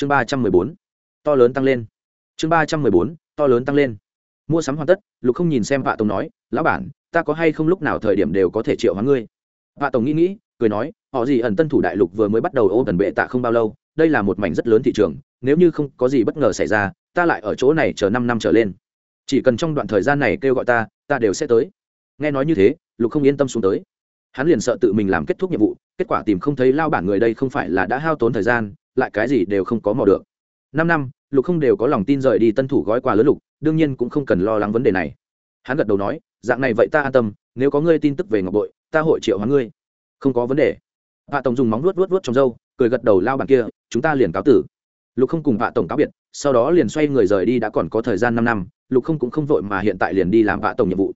chương ba trăm mười bốn, to lớn tăng lên. Chương ba trăm mười bốn, to lớn tăng lên. Mua sắm hoàn tất, lục không nhìn xem vạ tổng nói, lão bản, ta có hay không lúc nào thời điểm đều có thể triệu hóa ngươi? Vạ tổng nghĩ nghĩ, cười nói, họ gì ẩn tân thủ đại lục vừa mới bắt đầu ô tần bệ tạ không bao lâu, đây là một mảnh rất lớn thị trường, nếu như không có gì bất ngờ xảy ra, ta lại ở chỗ này chờ năm năm trở lên. Chỉ cần trong đoạn thời gian này kêu gọi ta ta đều sẽ tới. Nghe nói như thế, lục không yên tâm xuống tới. Hắn liền sợ tự mình làm kết thúc nhiệm vụ, kết quả tìm không thấy lao bản người đây không phải là đã hao tốn thời gian lại cái gì đều không có mò được. Năm năm, lục không đều có lòng tin rời đi tân thủ gói quà lớn lục, đương nhiên cũng không cần lo lắng vấn đề này. Hắn gật đầu nói, dạng này vậy ta an tâm, nếu có ngươi tin tức về ngọc bội, ta hội triệu hóa ngươi. Không có vấn đề. Hạ tổng dùng móng vuốt vuốt vuốt trong râu, cười gật đầu lao bản kia, chúng ta liền cáo tử. Lục không cùng hạ tổng cáo biệt, sau đó liền xoay người rời đi đã còn có thời gian năm năm, lục không cũng không vội mà hiện tại liền đi làm hạ tổng nhiệm vụ.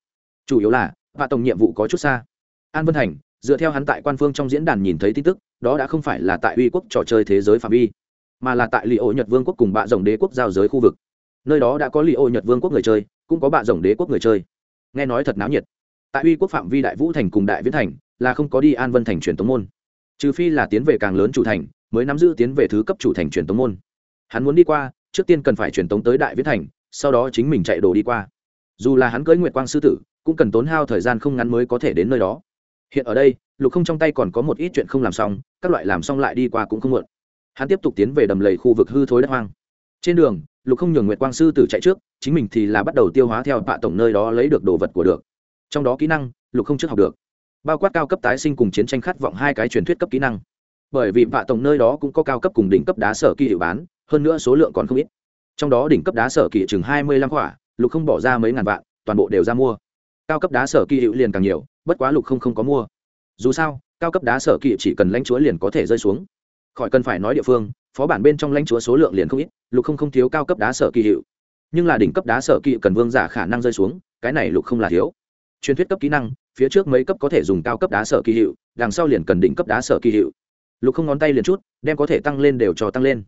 Chủ yếu là hạ tổng nhiệm vụ có chút xa. An vân thành, dựa theo hắn tại quan phương trong diễn đàn nhìn thấy tin tức đó đã không phải là tại uy quốc trò chơi thế giới phạm vi, mà là tại lì ô nhật vương quốc cùng bạ rồng đế quốc giao giới khu vực. Nơi đó đã có lì ô nhật vương quốc người chơi, cũng có bạ rồng đế quốc người chơi. Nghe nói thật náo nhiệt. Tại uy quốc phạm vi đại vũ thành cùng đại viễn thành, là không có đi an vân thành truyền tống môn. Trừ phi là tiến về càng lớn chủ thành, mới nắm giữ tiến về thứ cấp chủ thành truyền tống môn. Hắn muốn đi qua, trước tiên cần phải truyền tống tới đại viễn thành, sau đó chính mình chạy đồ đi qua. Dù là hắn cưỡi nguyệt quang sư tử, cũng cần tốn hao thời gian không ngắn mới có thể đến nơi đó hiện ở đây, lục không trong tay còn có một ít chuyện không làm xong, các loại làm xong lại đi qua cũng không muộn. Hắn tiếp tục tiến về đầm lầy khu vực hư thối đất hoang. Trên đường, lục không nhường nguyệt quang sư tử chạy trước, chính mình thì là bắt đầu tiêu hóa theo bạ tổng nơi đó lấy được đồ vật của được. Trong đó kỹ năng, lục không trước học được. Bao quát cao cấp tái sinh cùng chiến tranh khát vọng hai cái truyền thuyết cấp kỹ năng. Bởi vì bạ tổng nơi đó cũng có cao cấp cùng đỉnh cấp đá sở kỳ hiệu bán, hơn nữa số lượng còn không ít. Trong đó đỉnh cấp đá sở kỳ chừng hai mươi lăm quả, lục không bỏ ra mấy ngàn vạn, toàn bộ đều ra mua. Cao cấp đá sở kỳ hiệu liền càng nhiều bất quá lục không không có mua. Dù sao, cao cấp đá sở kỵ chỉ cần lãnh chúa liền có thể rơi xuống. Khỏi cần phải nói địa phương, phó bản bên trong lãnh chúa số lượng liền không ít, lục không không thiếu cao cấp đá sở kỳ hiệu. Nhưng là đỉnh cấp đá sở kỵ cần vương giả khả năng rơi xuống, cái này lục không là thiếu. Truyền thuyết cấp kỹ năng, phía trước mấy cấp có thể dùng cao cấp đá sở kỳ hiệu, đằng sau liền cần đỉnh cấp đá sở kỳ hiệu. Lục không ngón tay liền chút, đem có thể tăng lên đều cho tăng lên.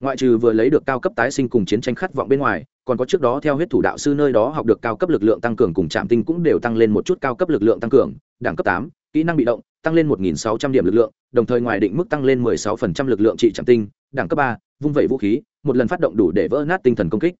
Ngoại trừ vừa lấy được cao cấp tái sinh cùng chiến tranh khát vọng bên ngoài còn có trước đó theo huyết thủ đạo sư nơi đó học được cao cấp lực lượng tăng cường cùng trạm tinh cũng đều tăng lên một chút cao cấp lực lượng tăng cường, đẳng cấp tám, kỹ năng bị động, tăng lên một nghìn sáu trăm điểm lực lượng, đồng thời ngoài định mức tăng lên mười sáu phần trăm lực lượng trị trạm tinh, đẳng cấp ba, vung vẩy vũ khí, một lần phát động đủ để vỡ nát tinh thần công kích.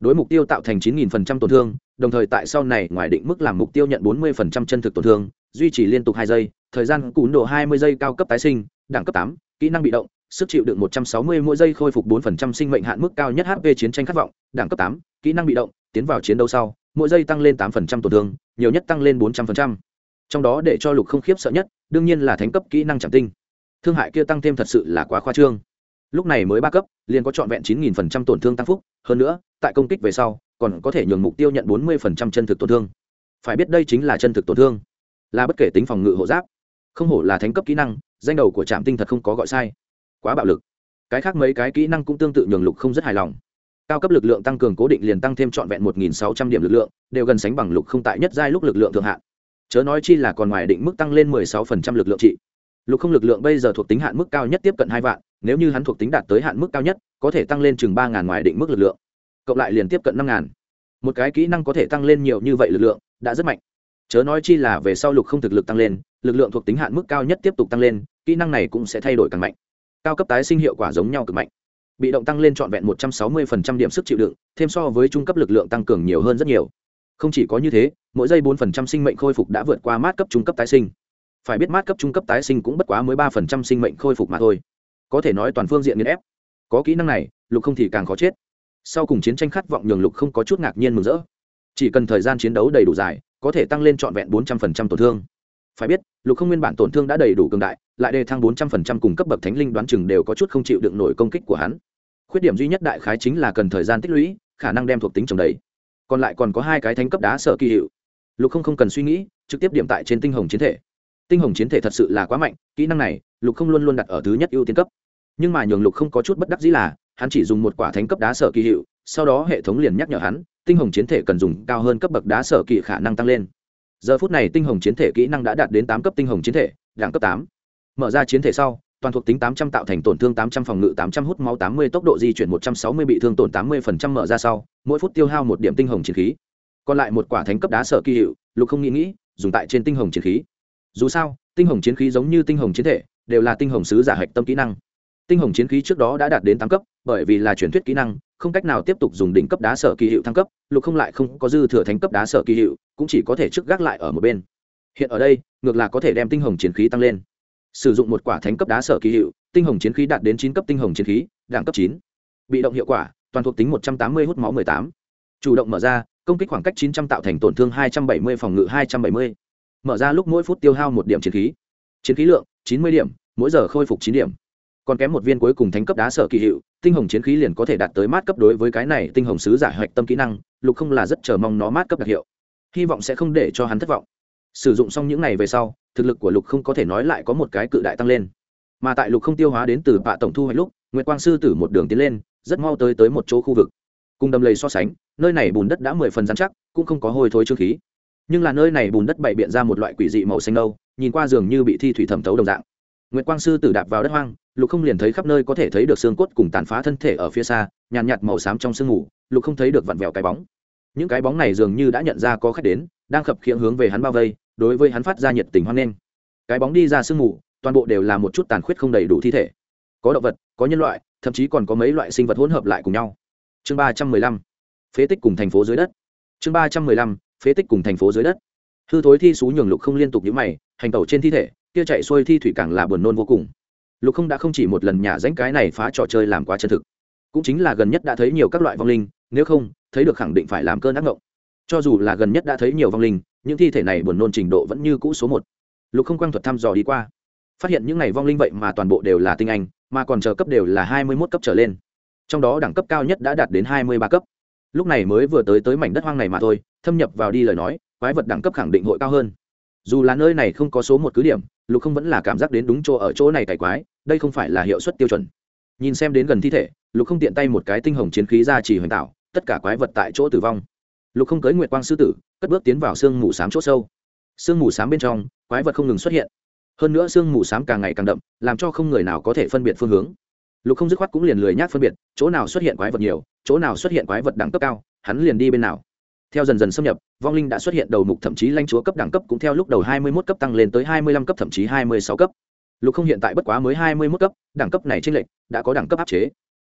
Đối mục tiêu tạo thành chín nghìn phần trăm tổn thương, đồng thời tại sau này ngoài định mức làm mục tiêu nhận bốn mươi phần trăm chân thực tổn thương, duy trì liên tục hai giây, thời gian cún độ hai mươi giây cao cấp tái sinh, đẳng cấp tám, kỹ năng bị động sức chịu đựng 160 mỗi giây khôi phục 4% sinh mệnh hạn mức cao nhất HP chiến tranh khát vọng, đẳng cấp 8, kỹ năng bị động, tiến vào chiến đấu sau, mỗi giây tăng lên 8% tổn thương, nhiều nhất tăng lên 400%. Trong đó để cho Lục không khiếp sợ nhất, đương nhiên là thánh cấp kỹ năng chẳng tinh. Thương hại kia tăng thêm thật sự là quá khoa trương. Lúc này mới ba cấp, liền có trọn vẹn 9000% tổn thương tăng phúc, hơn nữa, tại công kích về sau, còn có thể nhường mục tiêu nhận 40% chân thực tổn thương. Phải biết đây chính là chân thực tổn thương, là bất kể tính phòng ngự hộ giáp. Không hổ là thánh cấp kỹ năng, danh đầu của Trạm Tinh thật không có gọi sai quá bạo lực. Cái khác mấy cái kỹ năng cũng tương tự nhường lục không rất hài lòng. Cao cấp lực lượng tăng cường cố định liền tăng thêm trọn vẹn một nghìn sáu trăm điểm lực lượng, đều gần sánh bằng lục không tại nhất giai lúc lực lượng thượng hạn. Chớ nói chi là còn ngoài định mức tăng lên mười sáu phần trăm lực lượng trị. Lục không lực lượng bây giờ thuộc tính hạn mức cao nhất tiếp cận hai vạn, nếu như hắn thuộc tính đạt tới hạn mức cao nhất, có thể tăng lên chừng ba ngàn ngoài định mức lực lượng. Cộng lại liền tiếp cận năm ngàn. Một cái kỹ năng có thể tăng lên nhiều như vậy lực lượng, đã rất mạnh. Chớ nói chi là về sau lục không thực lực tăng lên, lực lượng thuộc tính hạn mức cao nhất tiếp tục tăng lên, kỹ năng này cũng sẽ thay đổi càng mạnh cao cấp tái sinh hiệu quả giống nhau cực mạnh. Bị động tăng lên trọn vẹn một trăm sáu mươi điểm sức chịu đựng, thêm so với trung cấp lực lượng tăng cường nhiều hơn rất nhiều. Không chỉ có như thế, mỗi giây bốn sinh mệnh khôi phục đã vượt qua mát cấp trung cấp tái sinh. Phải biết mát cấp trung cấp tái sinh cũng bất quá mới ba sinh mệnh khôi phục mà thôi. Có thể nói toàn phương diện nghiên ép. Có kỹ năng này, lục không thì càng khó chết. Sau cùng chiến tranh khát vọng nhường lục không có chút ngạc nhiên mừng rỡ. Chỉ cần thời gian chiến đấu đầy đủ dài, có thể tăng lên trọn vẹn bốn trăm linh tổn thương. Phải biết, lục không nguyên bản tổn thương đã đầy đủ cường đại lại đề thăng bốn trăm phần trăm cùng cấp bậc thánh linh đoán chừng đều có chút không chịu đựng nổi công kích của hắn. Khuyết điểm duy nhất đại khái chính là cần thời gian tích lũy, khả năng đem thuộc tính trồng đầy. Còn lại còn có hai cái thánh cấp đá sở kỳ hiệu. Lục không không cần suy nghĩ, trực tiếp điểm tại trên tinh hồng chiến thể. Tinh hồng chiến thể thật sự là quá mạnh, kỹ năng này, lục không luôn luôn đặt ở thứ nhất ưu tiên cấp. Nhưng mà nhường lục không có chút bất đắc dĩ là, hắn chỉ dùng một quả thánh cấp đá sở kỳ hiệu, sau đó hệ thống liền nhắc nhở hắn, tinh hồng chiến thể cần dùng cao hơn cấp bậc đá sở kỳ khả năng tăng lên. Giờ phút này tinh hồng chiến thể kỹ năng đã đạt đến tám cấp tinh hồng chiến thể, đẳng cấp tám mở ra chiến thể sau, toàn thuộc tính tám trăm tạo thành tổn thương tám trăm phòng ngự tám trăm hút máu tám mươi, tốc độ di chuyển một trăm sáu mươi, bị thương tổn tám mươi phần trăm mở ra sau, mỗi phút tiêu hao một điểm tinh hồng chiến khí. Còn lại một quả thánh cấp đá sở kỳ hiệu, lục không nghĩ nghĩ, dùng tại trên tinh hồng chiến khí. Dù sao, tinh hồng chiến khí giống như tinh hồng chiến thể, đều là tinh hồng sứ giả hạch tâm kỹ năng. Tinh hồng chiến khí trước đó đã đạt đến tám cấp, bởi vì là truyền thuyết kỹ năng, không cách nào tiếp tục dùng đỉnh cấp đá sở kỳ hiệu thăng cấp, lục không lại không có dư thừa thánh cấp đá sở kỳ hiệu, cũng chỉ có thể trước gác lại ở một bên. Hiện ở đây, ngược là có thể đem tinh hồng chiến khí tăng lên sử dụng một quả thánh cấp đá sở kỳ hiệu, tinh hồng chiến khí đạt đến chín cấp tinh hồng chiến khí, đẳng cấp chín. Bị động hiệu quả, toàn thuộc tính một trăm tám mươi hút máu mười tám. Chủ động mở ra, công kích khoảng cách chín trăm tạo thành tổn thương hai trăm bảy mươi, phòng ngự hai trăm bảy mươi. Mở ra lúc mỗi phút tiêu hao một điểm chiến khí. Chiến khí lượng, chín mươi điểm, mỗi giờ khôi phục chín điểm. Còn kém một viên cuối cùng thánh cấp đá sở kỳ hiệu, tinh hồng chiến khí liền có thể đạt tới mát cấp đối với cái này tinh hồng sứ giả hoạch tâm kỹ năng, lục không là rất chờ mong nó mát cấp đặc hiệu. Hy vọng sẽ không để cho hắn thất vọng sử dụng xong những này về sau thực lực của lục không có thể nói lại có một cái cự đại tăng lên. Mà tại lục không tiêu hóa đến từ bạ tổng thu hoạch lúc nguyễn quang sư tử một đường tiến lên rất mau tới tới một chỗ khu vực. Cùng đầm lầy so sánh nơi này bùn đất đã mười phần dán chắc cũng không có hôi thối trương khí. Nhưng là nơi này bùn đất bày biện ra một loại quỷ dị màu xanh nâu nhìn qua giường như bị thi thủy thẩm thấu đồng dạng. Nguyễn quang sư tử đạp vào đất hoang lục không liền thấy khắp nơi có thể thấy được xương cốt cùng tàn phá thân thể ở phía xa nhàn nhạt, màu xám trong sương ngủ, lục không thấy được vặn vẹo cái bóng. Những cái bóng này dường như đã nhận ra có khách đến đang khập khiễng hướng về hắn bao vây, đối với hắn phát ra nhiệt tình hoan nghênh. Cái bóng đi ra sương mù, toàn bộ đều là một chút tàn khuyết không đầy đủ thi thể. Có động vật, có nhân loại, thậm chí còn có mấy loại sinh vật hỗn hợp lại cùng nhau. Chương ba trăm mười lăm. Phế tích cùng thành phố dưới đất. Chương ba trăm mười lăm. Phế tích cùng thành phố dưới đất. Hư thối thi xú nhường lục không liên tục nhữ mày, hành tẩu trên thi thể, kia chạy xuôi thi thủy càng là buồn nôn vô cùng. Lục không đã không chỉ một lần nhả danh cái này phá trò chơi làm quá chân thực, cũng chính là gần nhất đã thấy nhiều các loại vong linh, nếu không, thấy được khẳng định phải làm cơn ác ngộng cho dù là gần nhất đã thấy nhiều vong linh, những thi thể này buồn nôn trình độ vẫn như cũ số một. Lục không quang thuật thăm dò đi qua. Phát hiện những n à y vong linh vậy mà toàn bộ đều là tinh anh, mà còn chờ cấp đều là hai mươi mốt cấp trở lên. Trong đó đẳng cấp cao nhất đã đạt đến hai mươi ba cấp. Lúc này mới vừa tới tới mảnh đất hoang này mà thôi, thâm nhập vào đi lời nói, quái vật đẳng cấp khẳng định hội cao hơn. Dù là nơi này không có số một cứ điểm, lục không vẫn là cảm giác đến đúng chỗ ở chỗ này cải quái, đây không phải là hiệu suất tiêu chuẩn. Nhìn xem đến gần thi thể, lục không tiện tay một cái tinh hồng chiến khí ra chỉ hoành tạo, tất cả quái vật tại chỗ tử vong lục không cưới nguyệt quang sư tử cất bước tiến vào sương mù s á m chỗ sâu. Sương mù s á m bên trong quái vật không ngừng xuất hiện. Hơn nữa sương mù s á m càng ngày càng đậm làm cho không người nào có thể phân biệt phương hướng. Lục không dứt khoát cũng liền lười nhác phân biệt chỗ nào xuất hiện quái vật nhiều chỗ nào xuất hiện quái vật đẳng cấp cao hắn liền đi bên nào. Theo dần dần xâm nhập vong linh đã xuất hiện đầu mục thậm chí lanh chúa cấp đẳng cấp cũng theo lúc đầu hai mươi mốt cấp tăng lên tới hai mươi lăm cấp thậm chí hai mươi sáu cấp. Lục không hiện tại bất quá mới hai mươi mốt cấp đẳng cấp này trên lệch, đã có đẳng cấp áp chế.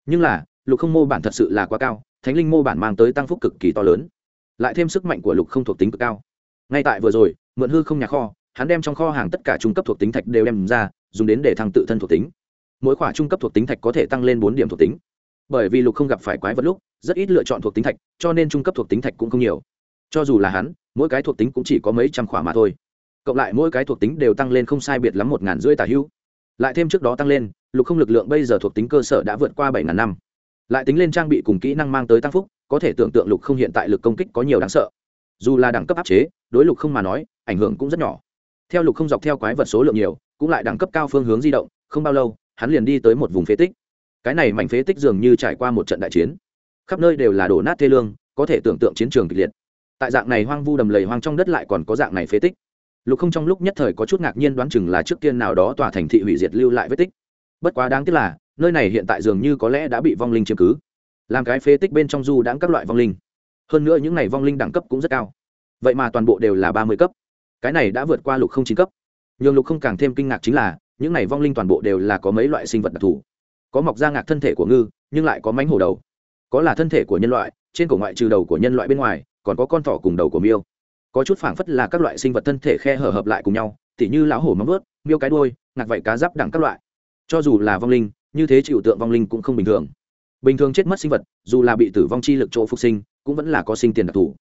Nhưng là lục không mô bản thật sự là quá cao thánh linh mô bản mang tới tăng phúc cực kỳ to lớn lại thêm sức mạnh của lục không thuộc tính cực cao. Ngay tại vừa rồi, mượn hư không nhà kho, hắn đem trong kho hàng tất cả trung cấp thuộc tính thạch đều đem ra, dùng đến để thăng tự thân thuộc tính. Mỗi khoả trung cấp thuộc tính thạch có thể tăng lên bốn điểm thuộc tính. Bởi vì lục không gặp phải quái vật lúc, rất ít lựa chọn thuộc tính thạch, cho nên trung cấp thuộc tính thạch cũng không nhiều. Cho dù là hắn, mỗi cái thuộc tính cũng chỉ có mấy trăm khoả mà thôi. Cộng lại mỗi cái thuộc tính đều tăng lên không sai biệt lắm một ngàn rưỡi tả hữu lại thêm trước đó tăng lên, lục không lực lượng bây giờ thuộc tính cơ sở đã vượt qua bảy ngàn năm. Lại tính lên trang bị cùng kỹ năng mang tới tăng phúc có thể tưởng tượng lục không hiện tại lực công kích có nhiều đáng sợ. Dù là đẳng cấp áp chế, đối lục không mà nói, ảnh hưởng cũng rất nhỏ. Theo lục không dọc theo quái vật số lượng nhiều, cũng lại đẳng cấp cao phương hướng di động, không bao lâu, hắn liền đi tới một vùng phế tích. Cái này mảnh phế tích dường như trải qua một trận đại chiến. Khắp nơi đều là đổ nát thê lương, có thể tưởng tượng chiến trường kịch liệt. Tại dạng này hoang vu đầm lầy hoang trong đất lại còn có dạng này phế tích. Lục không trong lúc nhất thời có chút ngạc nhiên đoán chừng là trước tiên nào đó tòa thành thị hủy diệt lưu lại vết tích. Bất quá đáng tiếc là, nơi này hiện tại dường như có lẽ đã bị vong linh chiếm cứ làm cái phế tích bên trong du đãng các loại vong linh. Hơn nữa những n à y vong linh đẳng cấp cũng rất cao. Vậy mà toàn bộ đều là ba mươi cấp. Cái này đã vượt qua lục không chín cấp. Nhường lục không càng thêm kinh ngạc chính là, những n à y vong linh toàn bộ đều là có mấy loại sinh vật đặc thù. Có mọc da ngạc thân thể của ngư, nhưng lại có mánh hổ đầu. Có là thân thể của nhân loại, trên cổ ngoại trừ đầu của nhân loại bên ngoài, còn có con thỏ cùng đầu của miêu. Có chút phảng phất là các loại sinh vật thân thể khe hở hợp lại cùng nhau, tỉ như lão hổ móng ướt miêu cái đôi ngạc vạy cá giáp đẳng các loại. Cho dù là vong linh, như thế chịu tượng vong linh cũng không bình thường bình thường chết mất sinh vật, dù là bị tử vong chi lực chỗ phục sinh, cũng vẫn là có sinh tiền đặc thù.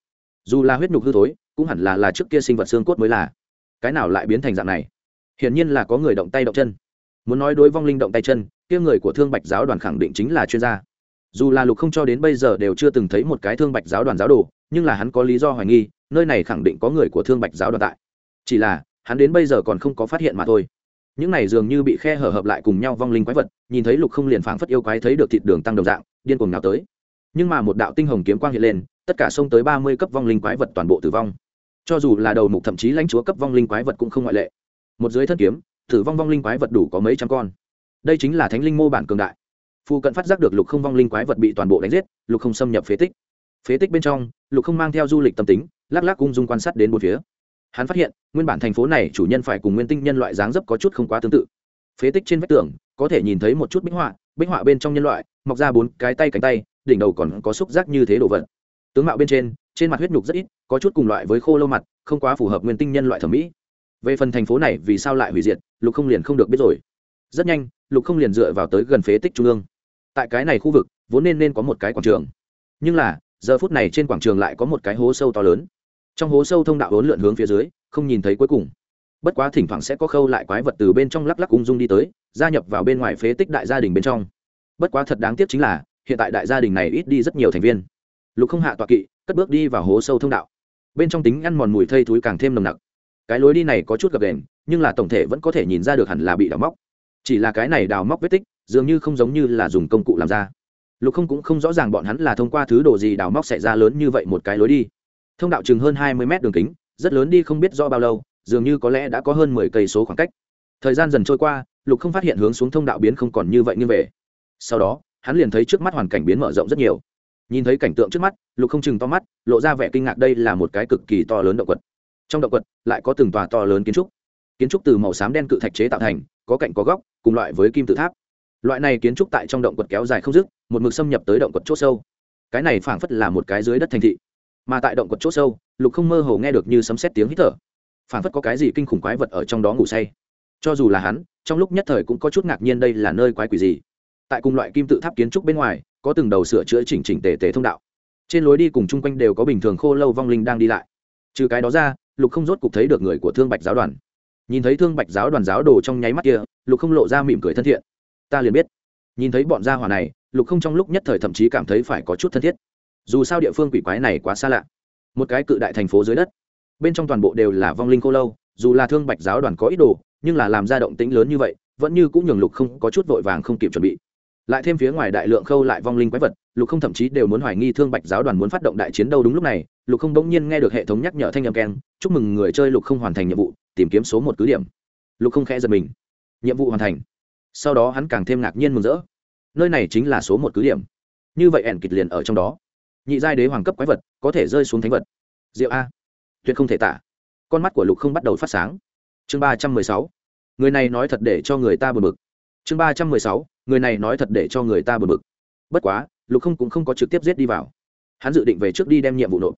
Dù là huyết nhục hư thối, cũng hẳn là là trước kia sinh vật xương cốt mới là. Cái nào lại biến thành dạng này? Hiển nhiên là có người động tay động chân. Muốn nói đối vong linh động tay chân, kia người của thương bạch giáo đoàn khẳng định chính là chuyên gia. Dù là lục không cho đến bây giờ đều chưa từng thấy một cái thương bạch giáo đoàn giáo đồ, nhưng là hắn có lý do hoài nghi, nơi này khẳng định có người của thương bạch giáo đoàn tại. Chỉ là, hắn đến bây giờ còn không có phát hiện mà thôi những này dường như bị khe hở hợp lại cùng nhau vong linh quái vật, nhìn thấy lục không liền phảng phất yêu quái thấy được thịt đường tăng đồng dạng, điên cuồng nào tới. Nhưng mà một đạo tinh hồng kiếm quang hiện lên, tất cả xông tới ba mươi cấp vong linh quái vật toàn bộ tử vong. Cho dù là đầu mục thậm chí lãnh chúa cấp vong linh quái vật cũng không ngoại lệ. Một dưới thân kiếm, tử vong vong linh quái vật đủ có mấy trăm con. Đây chính là thánh linh mô bản cường đại. Phu cận phát giác được lục không vong linh quái vật bị toàn bộ đánh giết, lục không xâm nhập phế tích. Phế tích bên trong, lục không mang theo du lịch tâm tính, lắc lắc cung dung quan sát đến một phía hắn phát hiện, nguyên bản thành phố này chủ nhân phải cùng nguyên tinh nhân loại dáng dấp có chút không quá tương tự. Phế tích trên vách tường, có thể nhìn thấy một chút bích họa bích họa bên trong nhân loại, mọc ra bốn cái tay cánh tay, đỉnh đầu còn có xúc giác như thế đồ vật. Tướng mạo bên trên trên mặt huyết nhục rất ít, có chút cùng loại với khô lâu mặt, không quá phù hợp nguyên tinh nhân loại thẩm mỹ. Về phần thành phố này vì sao lại hủy diệt, lục không liền không được biết rồi. Rất nhanh, lục không liền dựa vào tới gần phế tích trung ương. Tại cái này khu vực, vốn nên nên có một cái quảng trường. Nhưng là, giờ phút này trên quảng trường lại có một cái hố sâu to lớn trong hố sâu thông đạo hốn lượn hướng phía dưới, không nhìn thấy cuối cùng. Bất quá thỉnh thoảng sẽ có khâu lại quái vật từ bên trong lắc lắc ung dung đi tới, gia nhập vào bên ngoài phế tích đại gia đình bên trong. Bất quá thật đáng tiếc chính là, hiện tại đại gia đình này ít đi rất nhiều thành viên. Lục không hạ tọa kỵ, cất bước đi vào hố sâu thông đạo. Bên trong tính ăn mòn mùi thây thúi càng thêm nồng nặc. Cái lối đi này có chút gập đền nhưng là tổng thể vẫn có thể nhìn ra được hẳn là bị đào móc. Chỉ là cái này đào móc vết tích, dường như không giống như là dùng công cụ làm ra. Lục không cũng không rõ ràng bọn hắn là thông qua thứ đồ gì đào móc xảy ra lớn như vậy một cái lối đi thông đạo chừng hơn hai mươi mét đường kính, rất lớn đi không biết do bao lâu, dường như có lẽ đã có hơn mười cây số khoảng cách. Thời gian dần trôi qua, lục không phát hiện hướng xuống thông đạo biến không còn như vậy như về. Sau đó, hắn liền thấy trước mắt hoàn cảnh biến mở rộng rất nhiều. Nhìn thấy cảnh tượng trước mắt, lục không chừng to mắt, lộ ra vẻ kinh ngạc đây là một cái cực kỳ to lớn động quật. Trong động quật, lại có từng tòa to lớn kiến trúc. Kiến trúc từ màu xám đen cự thạch chế tạo thành, có cạnh có góc, cùng loại với kim tự tháp. Loại này kiến trúc tại trong động quật kéo dài không dứt, một mực xâm nhập tới động quật c h ỗ sâu. Cái này phảng phất là một cái dưới đất thành thị mà tại động quật chỗ sâu, lục không mơ hồ nghe được như sấm xét tiếng hít thở. Phảng phất có cái gì kinh khủng quái vật ở trong đó ngủ say. Cho dù là hắn, trong lúc nhất thời cũng có chút ngạc nhiên đây là nơi quái quỷ gì. Tại cùng loại kim tự tháp kiến trúc bên ngoài, có từng đầu sửa chữa chỉnh chỉnh tề tề thông đạo. Trên lối đi cùng chung quanh đều có bình thường khô lâu vong linh đang đi lại. Trừ cái đó ra, lục không rốt cục thấy được người của thương bạch giáo đoàn. Nhìn thấy thương bạch giáo đoàn giáo đồ trong nháy mắt kia, lục không lộ ra mỉm cười thân thiện. Ta liền biết. Nhìn thấy bọn gia hỏa này, lục không trong lúc nhất thời thậm chí cảm thấy phải có chút thân thiết dù sao địa phương quỷ quái này quá xa lạ. Một cái cự đại thành phố dưới đất. Bên trong toàn bộ đều là vong linh cô lâu, dù là thương bạch giáo đoàn có ý đồ, nhưng là làm ra động tĩnh lớn như vậy, vẫn như cũng nhường lục không có chút vội vàng không kịp chuẩn bị. Lại thêm phía ngoài đại lượng khâu lại vong linh quái vật, lục không thậm chí đều muốn hoài nghi thương bạch giáo đoàn muốn phát động đại chiến đâu đúng lúc này, lục không bỗng nhiên nghe được hệ thống nhắc nhở thanh âm keng, chúc mừng người chơi lục không hoàn thành nhiệm vụ, tìm kiếm số một cứ điểm. Lục không khẽ giật mình. Nhiệm vụ hoàn thành. Sau đó hắn càng thêm ngạc nhiên mừng rỡ. Nơi này chính là số một cứ điểm. Như vậy ẻn kịch liền ở trong đó nhị giai đế hoàng cấp quái vật có thể rơi xuống thánh vật. Diệu a. Tuyệt không thể tả. Con mắt của lục không bắt đầu phát sáng. Chương ba trăm mười sáu. Người này nói thật để cho người ta bờ bực. Chương ba trăm mười sáu. Người này nói thật để cho người ta bờ bực. Bất quá, lục không cũng không có trực tiếp giết đi vào. Hắn dự định về trước đi đem nhiệm vụ nộp.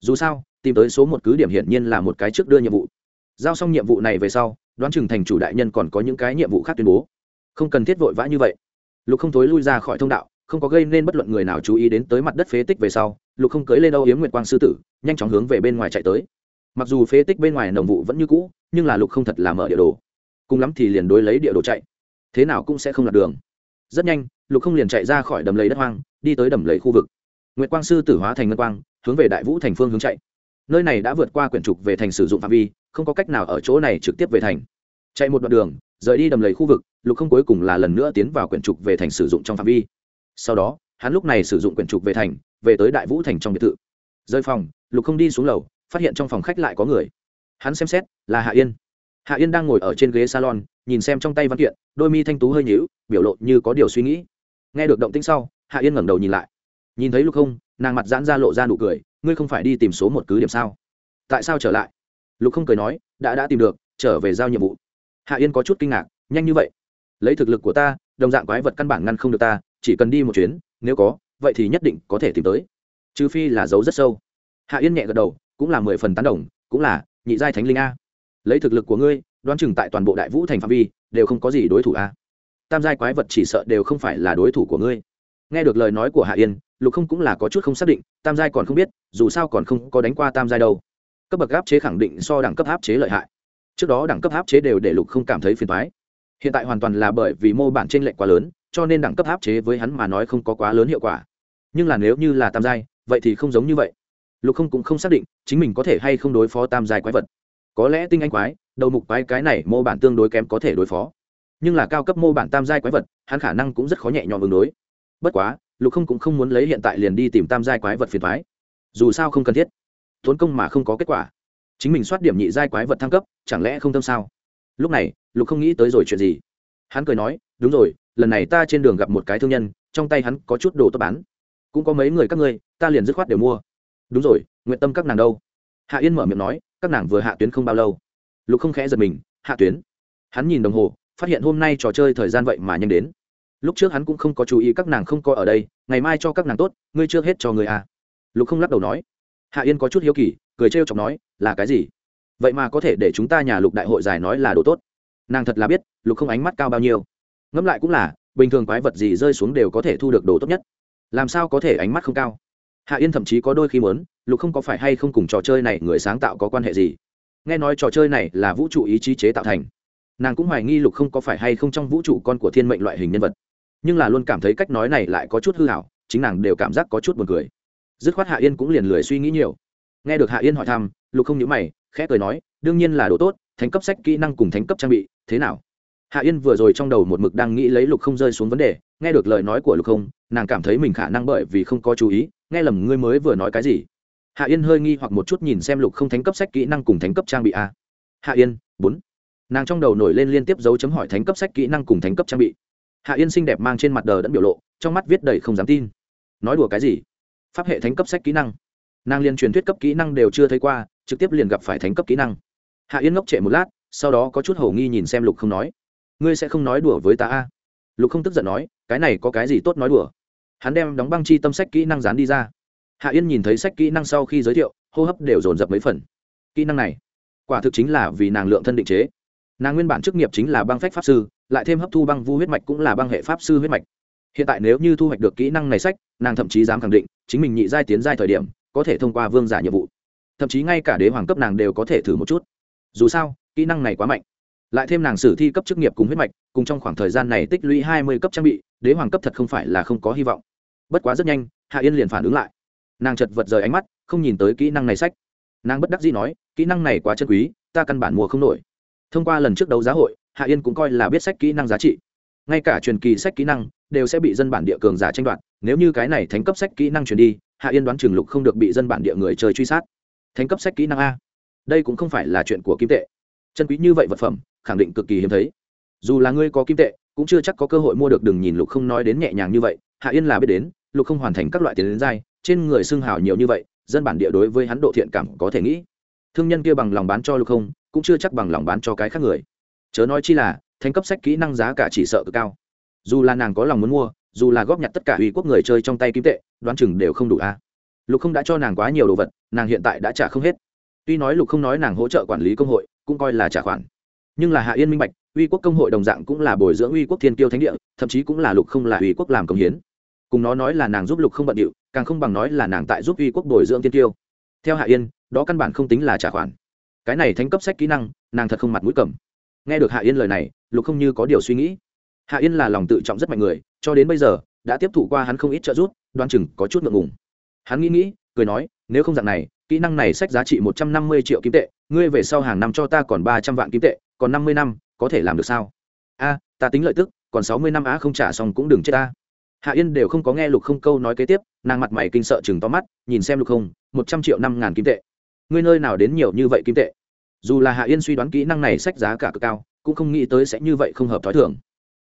Dù sao, tìm tới số một cứ điểm hiển nhiên là một cái trước đưa nhiệm vụ. Giao xong nhiệm vụ này về sau, đoán chừng thành chủ đại nhân còn có những cái nhiệm vụ khác tuyên bố. Không cần thiết vội vã như vậy. Lục không thối lui ra khỏi thông đạo không có gây nên bất luận người nào chú ý đến tới mặt đất phế tích về sau, lục không cưới lên âu yếm nguyệt quang sư tử, nhanh chóng hướng về bên ngoài chạy tới. Mặc dù phế tích bên ngoài nồng vụ vẫn như cũ, nhưng là lục không thật là mở địa đồ. Cùng lắm thì liền đối lấy địa đồ chạy. Thế nào cũng sẽ không lạc đường. Rất nhanh, lục không liền chạy ra khỏi đầm lầy đất hoang, đi tới đầm lầy khu vực. Nguyệt quang sư tử hóa thành ngân quang, hướng về đại vũ thành phương hướng chạy. Nơi này đã vượt qua quyển trục về thành sử dụng phạm vi, không có cách nào ở chỗ này trực tiếp về thành. Chạy một đoạn đường, rời đi đầm lầy khu vực, lục không cuối cùng là lần nữa tiến vào quyển trục về thành sử dụng trong phạm vi sau đó, hắn lúc này sử dụng quyển trục về thành, về tới đại vũ thành trong biệt thự. Rơi phòng, lục không đi xuống lầu, phát hiện trong phòng khách lại có người. Hắn xem xét, là hạ yên. Hạ yên đang ngồi ở trên ghế salon, nhìn xem trong tay văn kiện, đôi mi thanh tú hơi nhíu, biểu lộ như có điều suy nghĩ. Nghe được động tĩnh sau, hạ yên ngẩng đầu nhìn lại. Nhìn thấy lục không, nàng mặt giãn ra lộ ra nụ cười, ngươi không phải đi tìm số một cứ điểm sao? Tại sao trở lại? Lục không cười nói, đã đã tìm được, trở về giao nhiệm vụ. Hạ yên có chút kinh ngạc, nhanh như vậy? Lấy thực lực của ta, đồng dạng quái vật căn bản ngăn không được ta chỉ cần đi một chuyến, nếu có, vậy thì nhất định có thể tìm tới. Trừ phi là dấu rất sâu. Hạ yên nhẹ gật đầu, cũng là mười phần tán đồng, cũng là, nhị giai thánh linh a. Lấy thực lực của ngươi, đoán chừng tại toàn bộ đại vũ thành phạm vi, đều không có gì đối thủ a. Tam giai quái vật chỉ sợ đều không phải là đối thủ của ngươi. Nghe được lời nói của hạ yên, lục không cũng là có chút không xác định, tam giai còn không biết, dù sao còn không có đánh qua tam giai đâu. Cấp bậc áp chế khẳng định so đẳng cấp áp chế lợi hại. Trước đó đẳng cấp áp chế đều để lục không cảm thấy phiền thoái hiện tại hoàn toàn là bởi vì mô bản t r ê n lệch quá lớn cho nên đẳng cấp áp chế với hắn mà nói không có quá lớn hiệu quả. Nhưng là nếu như là tam giai, vậy thì không giống như vậy. Lục không cũng không xác định chính mình có thể hay không đối phó tam giai quái vật. Có lẽ tinh anh quái, đầu mục quái cái này mô bản tương đối kém có thể đối phó. Nhưng là cao cấp mô bản tam giai quái vật, hắn khả năng cũng rất khó nhẹ nhõm ứng đối. Bất quá, lục không cũng không muốn lấy hiện tại liền đi tìm tam giai quái vật phiền thoái dù sao không cần thiết. Tốn công mà không có kết quả. Chính mình soát điểm nhị giai quái vật thăng cấp, chẳng lẽ không tâm sao? Lúc này, lục không nghĩ tới rồi chuyện gì. Hắn cười nói, đúng rồi lần này ta trên đường gặp một cái thương nhân, trong tay hắn có chút đồ tốt bán. Cũng có mấy người các ngươi, ta liền dứt khoát đều mua. Đúng rồi, nguyện tâm các nàng đâu? Hạ yên mở miệng nói, các nàng vừa hạ tuyến không bao lâu. Lục không khẽ giật mình, hạ tuyến. Hắn nhìn đồng hồ, phát hiện hôm nay trò chơi thời gian vậy mà nhanh đến. Lúc trước hắn cũng không có chú ý các nàng không có ở đây, ngày mai cho các nàng tốt, ngươi chưa hết cho người à. Lục không lắc đầu nói. Hạ yên có chút hiếu kỳ, cười trêu chọc nói, là cái gì? Vậy mà có thể để chúng ta nhà lục đại hội giải nói là đồ tốt. Nàng thật là biết, lục không ánh mắt cao bao nhiêu ngẫm lại cũng là, bình thường quái vật gì rơi xuống đều có thể thu được đồ tốt nhất. Làm sao có thể ánh mắt không cao? Hạ yên thậm chí có đôi khi muốn, lục không có phải hay không cùng trò chơi này người sáng tạo có quan hệ gì? Nghe nói trò chơi này là vũ trụ ý chí chế tạo thành. Nàng cũng hoài nghi lục không có phải hay không trong vũ trụ con của thiên mệnh loại hình nhân vật. Nhưng là luôn cảm thấy cách nói này lại có chút hư hảo, chính nàng đều cảm giác có chút buồn cười. Dứt khoát hạ yên cũng liền lười suy nghĩ nhiều. Nghe được hạ yên hỏi thăm, lục không nhớ mày, khẽ cười nói, đương nhiên là đồ tốt, thánh cấp sách kỹ năng cùng thánh cấp trang bị, thế nào? Hạ yên vừa rồi trong đầu một mực đang nghĩ lấy lục không rơi xuống vấn đề, nghe được lời nói của lục không, nàng cảm thấy mình khả năng bởi vì không có chú ý, nghe lầm ngươi mới vừa nói cái gì. Hạ yên hơi nghi hoặc một chút nhìn xem lục không thánh cấp sách kỹ năng cùng thánh cấp trang bị a. Hạ yên, bốn. Nàng trong đầu nổi lên liên tiếp dấu chấm hỏi thánh cấp sách kỹ năng cùng thánh cấp trang bị. Hạ yên xinh đẹp mang trên mặt đờ đẫn biểu lộ, trong mắt viết đầy không dám tin. Nói đùa cái gì? Pháp hệ thánh cấp sách kỹ năng. Nàng liên truyền thuyết cấp kỹ năng đều chưa thấy qua, trực tiếp liền gặp phải thánh cấp kỹ năng. Hạ yên ngốc trệ một lát, sau đó có chút h ầ nghi nhìn xem lục không nói ngươi sẽ không nói đùa với ta a? Lục không tức giận nói, cái này có cái gì tốt nói đùa? Hắn đem đóng băng chi tâm sách kỹ năng dán đi ra. Hạ yên nhìn thấy sách kỹ năng sau khi giới thiệu, hô hấp đều dồn dập mấy phần. Kỹ năng này, quả thực chính là vì nàng lượng thân định chế. Nàng nguyên bản chức nghiệp chính là băng phách pháp sư, lại thêm hấp thu băng vu huyết mạch cũng là băng hệ pháp sư huyết mạch. Hiện tại nếu như thu hoạch được kỹ năng này sách, nàng thậm chí dám khẳng định, chính mình nhị giai tiến giai thời điểm, có thể thông qua vương giả nhiệm vụ. Thậm chí ngay cả đế hoàng cấp nàng đều có thể thử một chút. Dù sao, kỹ năng này quá mạnh lại thêm nàng sử thi cấp chức nghiệp cùng huyết mạch, cùng trong khoảng thời gian này tích lũy hai mươi cấp trang bị, đế hoàng cấp thật không phải là không có hy vọng. Bất quá rất nhanh, hạ yên liền phản ứng lại. Nàng chật vật rời ánh mắt, không nhìn tới kỹ năng này sách. Nàng bất đắc dĩ nói, kỹ năng này quá chân quý, ta căn bản mua không nổi. Thông qua lần trước đấu giá hội, hạ yên cũng coi là biết sách kỹ năng giá trị. Ngay cả truyền kỳ sách kỹ năng, đều sẽ bị dân bản địa cường giả tranh đoạt. Nếu như cái này thánh cấp sách kỹ năng truyền đi, hạ yên đoán trường lục không được bị dân bản địa người chơi truy sát. Thánh cấp sách kỹ năng a. Đây cũng không phải là chuyện của kim tệ. Chân quý như vậy vật phẩm khẳng định cực kỳ hiếm thấy. Dù là ngươi có kim tệ, cũng chưa chắc có cơ hội mua được, đừng nhìn lục không nói đến nhẹ nhàng như vậy, hạ yên là biết đến, lục không hoàn thành các loại tiền đến dai, trên người xưng hào nhiều như vậy, dân bản địa đối với hắn độ thiện cảm có thể nghĩ. Thương nhân kia bằng lòng bán cho lục không, cũng chưa chắc bằng lòng bán cho cái khác người. Chớ nói chi là, thành cấp sách kỹ năng giá cả chỉ sợ cực cao. Dù là nàng có lòng muốn mua, dù là góp nhặt tất cả uy quốc người chơi trong tay kim tệ, đoán chừng đều không đủ a. Lục không đã cho nàng quá nhiều đồ vật, nàng hiện tại đã trả không hết. Tuy nói lục không nói nàng hỗ trợ quản lý công hội, cũng coi là trả khoản nhưng là hạ yên minh bạch, uy quốc công hội đồng dạng cũng là bồi dưỡng uy quốc thiên kiêu thánh địa, thậm chí cũng là lục không là uy quốc làm công hiến. Cùng nó nói là nàng giúp lục không bận điệu, càng không bằng nói là nàng tại giúp uy quốc bồi dưỡng thiên kiêu. Theo hạ yên, đó căn bản không tính là trả khoản. Cái này thánh cấp sách kỹ năng, nàng thật không mặt mũi cầm. Nghe được hạ yên lời này, lục không như có điều suy nghĩ. Hạ yên là lòng tự trọng rất mạnh người, cho đến bây giờ, đã tiếp thụ qua hắn không ít trợ giúp, đoan chừng có chút ngượng ngùng. Hắn nghĩ nghĩ, cười nói, nếu không dạng này, kỹ năng này sách giá trị một trăm năm mươi triệu kim tệ, ngươi về sau hàng năm cho ta còn ba trăm vạn kim tệ còn năm mươi năm, có thể làm được sao? A, ta tính lợi tức, còn sáu mươi năm á không trả xong cũng đừng chết ta. Hạ yên đều không có nghe lục không câu nói kế tiếp, nàng mặt mày kinh sợ chừng to mắt, nhìn xem lục không, một trăm triệu năm ngàn kim tệ. Ngươi nơi nào đến nhiều như vậy kim tệ? Dù là hạ yên suy đoán kỹ năng này sách giá cả cực cao, cũng không nghĩ tới sẽ như vậy không hợp t h ó i thưởng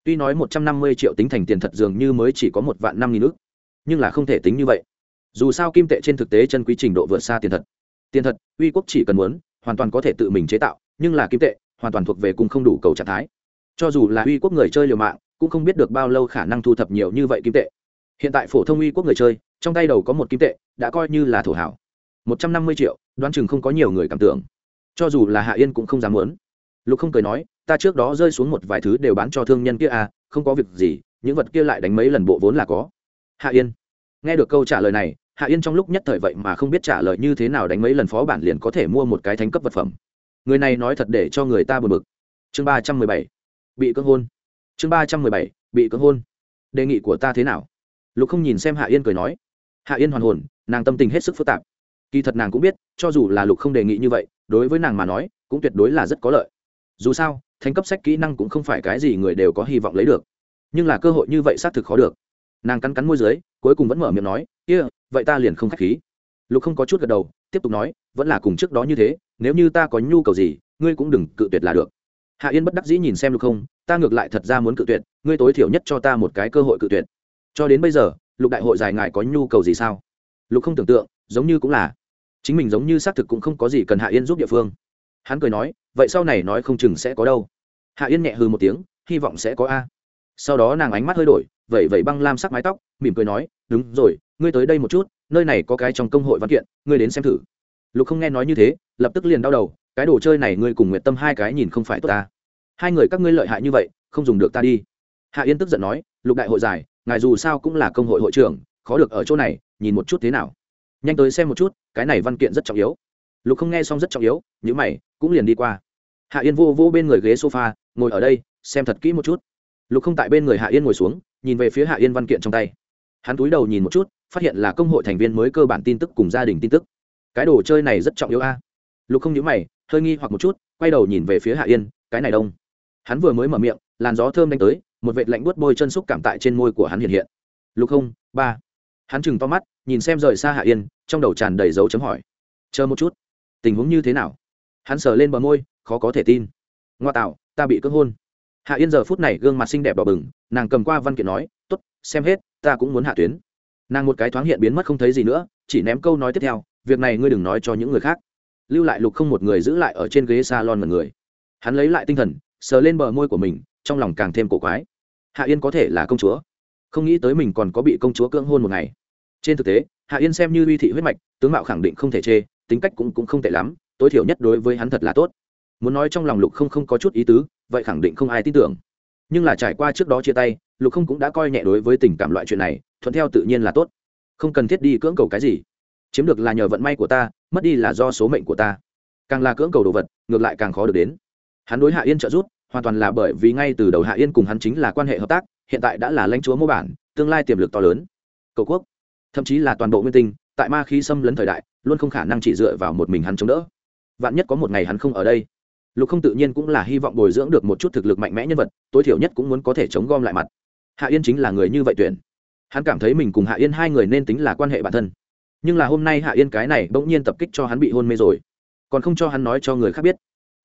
tuy nói một trăm năm mươi triệu tính thành tiền thật dường như mới chỉ có một vạn năm nghìn ước nhưng là không thể tính như vậy. Dù sao kim tệ trên thực tế chân quý trình độ vượt xa tiền thật. Tiền thật, uy quốc chỉ cần muốn, hoàn toàn có thể tự mình chế tạo, nhưng là kim tệ hoàn toàn thuộc về cùng không đủ cầu trạng thái. Cho dù là uy quốc người chơi liều mạng, cũng không biết được bao lâu khả năng thu thập nhiều như vậy kim tệ. Hiện tại phổ thông uy quốc người chơi, trong tay đầu có một kim tệ, đã coi như là thổ hảo. Một trăm năm mươi triệu, đoán chừng không có nhiều người cảm tưởng. Cho dù là hạ yên cũng không dám muốn. Lục không cười nói, ta trước đó rơi xuống một vài thứ đều bán cho thương nhân kia à không có việc gì, những vật kia lại đánh mấy lần bộ vốn là có. Hạ yên. Nghe được câu trả lời này, hạ yên trong lúc nhất thời vậy mà không biết trả lời như thế nào đánh mấy lần phó bản liền có thể mua một cái thánh cấp vật phẩm người này nói thật để cho người ta buồn bực. Chương ba trăm mười bảy bị cưỡng hôn. Chương ba trăm mười bảy bị cưỡng hôn. Đề nghị của ta thế nào? Lục không nhìn xem hạ yên cười nói. Hạ yên hoàn hồn nàng tâm tình hết sức phức tạp. Kỳ thật nàng cũng biết cho dù là lục không đề nghị như vậy đối với nàng mà nói cũng tuyệt đối là rất có lợi. Dù sao thành cấp sách kỹ năng cũng không phải cái gì người đều có hy vọng lấy được. Nhưng là cơ hội như vậy xác thực khó được. Nàng cắn cắn môi dưới cuối cùng vẫn mở miệng nói kia、yeah, vậy ta liền không k h á c h khí. Lục không có chút gật đầu tiếp tục nói vẫn là cùng trước đó như thế nếu như ta có nhu cầu gì, ngươi cũng đừng cự tuyệt là được. Hạ yên bất đắc dĩ nhìn xem lục không, ta ngược lại thật ra muốn cự tuyệt, ngươi tối thiểu nhất cho ta một cái cơ hội cự tuyệt. Cho đến bây giờ, lục đại hội dài ngài có nhu cầu gì sao? Lục không tưởng tượng, giống như cũng là. Chính mình giống như xác thực cũng không có gì cần hạ yên giúp địa phương. Hắn cười nói, vậy sau này nói không chừng sẽ có đâu. Hạ yên nhẹ hư một tiếng, hy vọng sẽ có a. Sau đó nàng ánh mắt hơi đổi, vẩy vẩy băng lam sắc mái tóc, mỉm cười nói, đúng rồi, ngươi tới đây một chút, nơi này có cái trong công hội văn kiện, ngươi đến xem thử. Lục không nghe nói như thế lập tức liền đau đầu, cái đồ chơi này ngươi cùng Nguyệt tâm hai cái nhìn không phải tốt ta. Hai người các ngươi lợi hại như vậy, không dùng được ta đi. Hạ yên tức giận nói, lục đại hội giải, ngài dù sao cũng là công hội hội trưởng, khó được ở chỗ này, nhìn một chút thế nào. Nhanh tới xem một chút, cái này văn kiện rất trọng yếu. Lục không nghe xong rất trọng yếu n mày, cũng liền đi qua. Hạ yên vô vô bên người ghế sofa, ngồi ở đây, xem thật kỹ một chút. Lục không tại bên người hạ yên ngồi xuống, nhìn về phía hạ yên văn kiện trong tay. Hắn túi đầu nhìn một chút, phát hiện là công hội thành viên mới cơ bản tin tức cùng gia đình tin tức. Cái đồ chơi này rất trọng yếu a lục không nhíu mày, hơi nghi hoặc một chút, quay đầu nhìn về phía hạ yên, cái này đông. Hắn vừa mới mở miệng, làn gió thơm đánh tới, một vệt lạnh buốt bôi chân xúc cảm tại trên môi của hắn hiện hiện. Lục không, ba. Hắn chừng to mắt, nhìn xem rời xa hạ yên, trong đầu tràn đầy dấu chấm hỏi. Chờ một chút. Tình huống như thế nào? Hắn sờ lên bờ môi, khó có thể tin. Ngoa tạo, ta bị cưỡng hôn. Hạ yên giờ phút này gương mặt xinh đẹp đỏ bừng, nàng cầm qua văn kiện nói t ố t xem hết, ta cũng muốn hạ tuyến. Nàng một cái thoáng hiện biến mất không thấy gì nữa, chỉ ném câu nói tiếp theo, việc này ngươi đừng nói cho những người khác lưu lại lục không một người giữ lại ở trên ghế s a lon mật người. Hắn lấy lại tinh thần sờ lên bờ môi của mình trong lòng càng thêm cổ quái. Hạ yên có thể là công chúa? Không nghĩ tới mình còn có bị công chúa cưỡng hôn một ngày. Trên thực tế hạ yên xem như uy thị huyết mạch tướng mạo khẳng định không thể chê tính cách cũng, cũng không tệ lắm tối thiểu nhất đối với hắn thật là tốt. Muốn nói trong lòng lục không không có chút ý tứ vậy khẳng định không ai tin tưởng. Nhưng là trải qua trước đó chia tay lục không cũng đã coi nhẹ đối với tình cảm loại chuyện này thuận theo tự nhiên là tốt. Không cần thiết đi cưỡng cầu cái gì chiếm được là nhờ vận may của ta, mất đi là do số mệnh của ta. Càng là cưỡng cầu đồ vật, ngược lại càng khó được đến. Hắn đối hạ yên trợ giúp, hoàn toàn là bởi vì ngay từ đầu hạ yên cùng hắn chính là quan hệ hợp tác, hiện tại đã là lãnh chúa mô bản, tương lai tiềm lực to lớn. Cầu quốc, thậm chí là toàn bộ nguyên tinh, tại ma khí xâm lấn thời đại, luôn không khả năng chỉ dựa vào một mình hắn chống đỡ. Vạn nhất có một ngày hắn không ở đây, lục không tự nhiên cũng là hy vọng bồi dưỡng được một chút thực lực mạnh mẽ nhân vật, tối thiểu nhất cũng muốn có thể chống gom lại mặt. Hạ yên chính là người như vậy tuyển. Hắn cảm thấy mình cùng hạ yên hai người nên tính là quan hệ bản thân nhưng là hôm nay hạ yên cái này bỗng nhiên tập kích cho hắn bị hôn mê rồi. Còn không cho hắn nói cho người khác biết.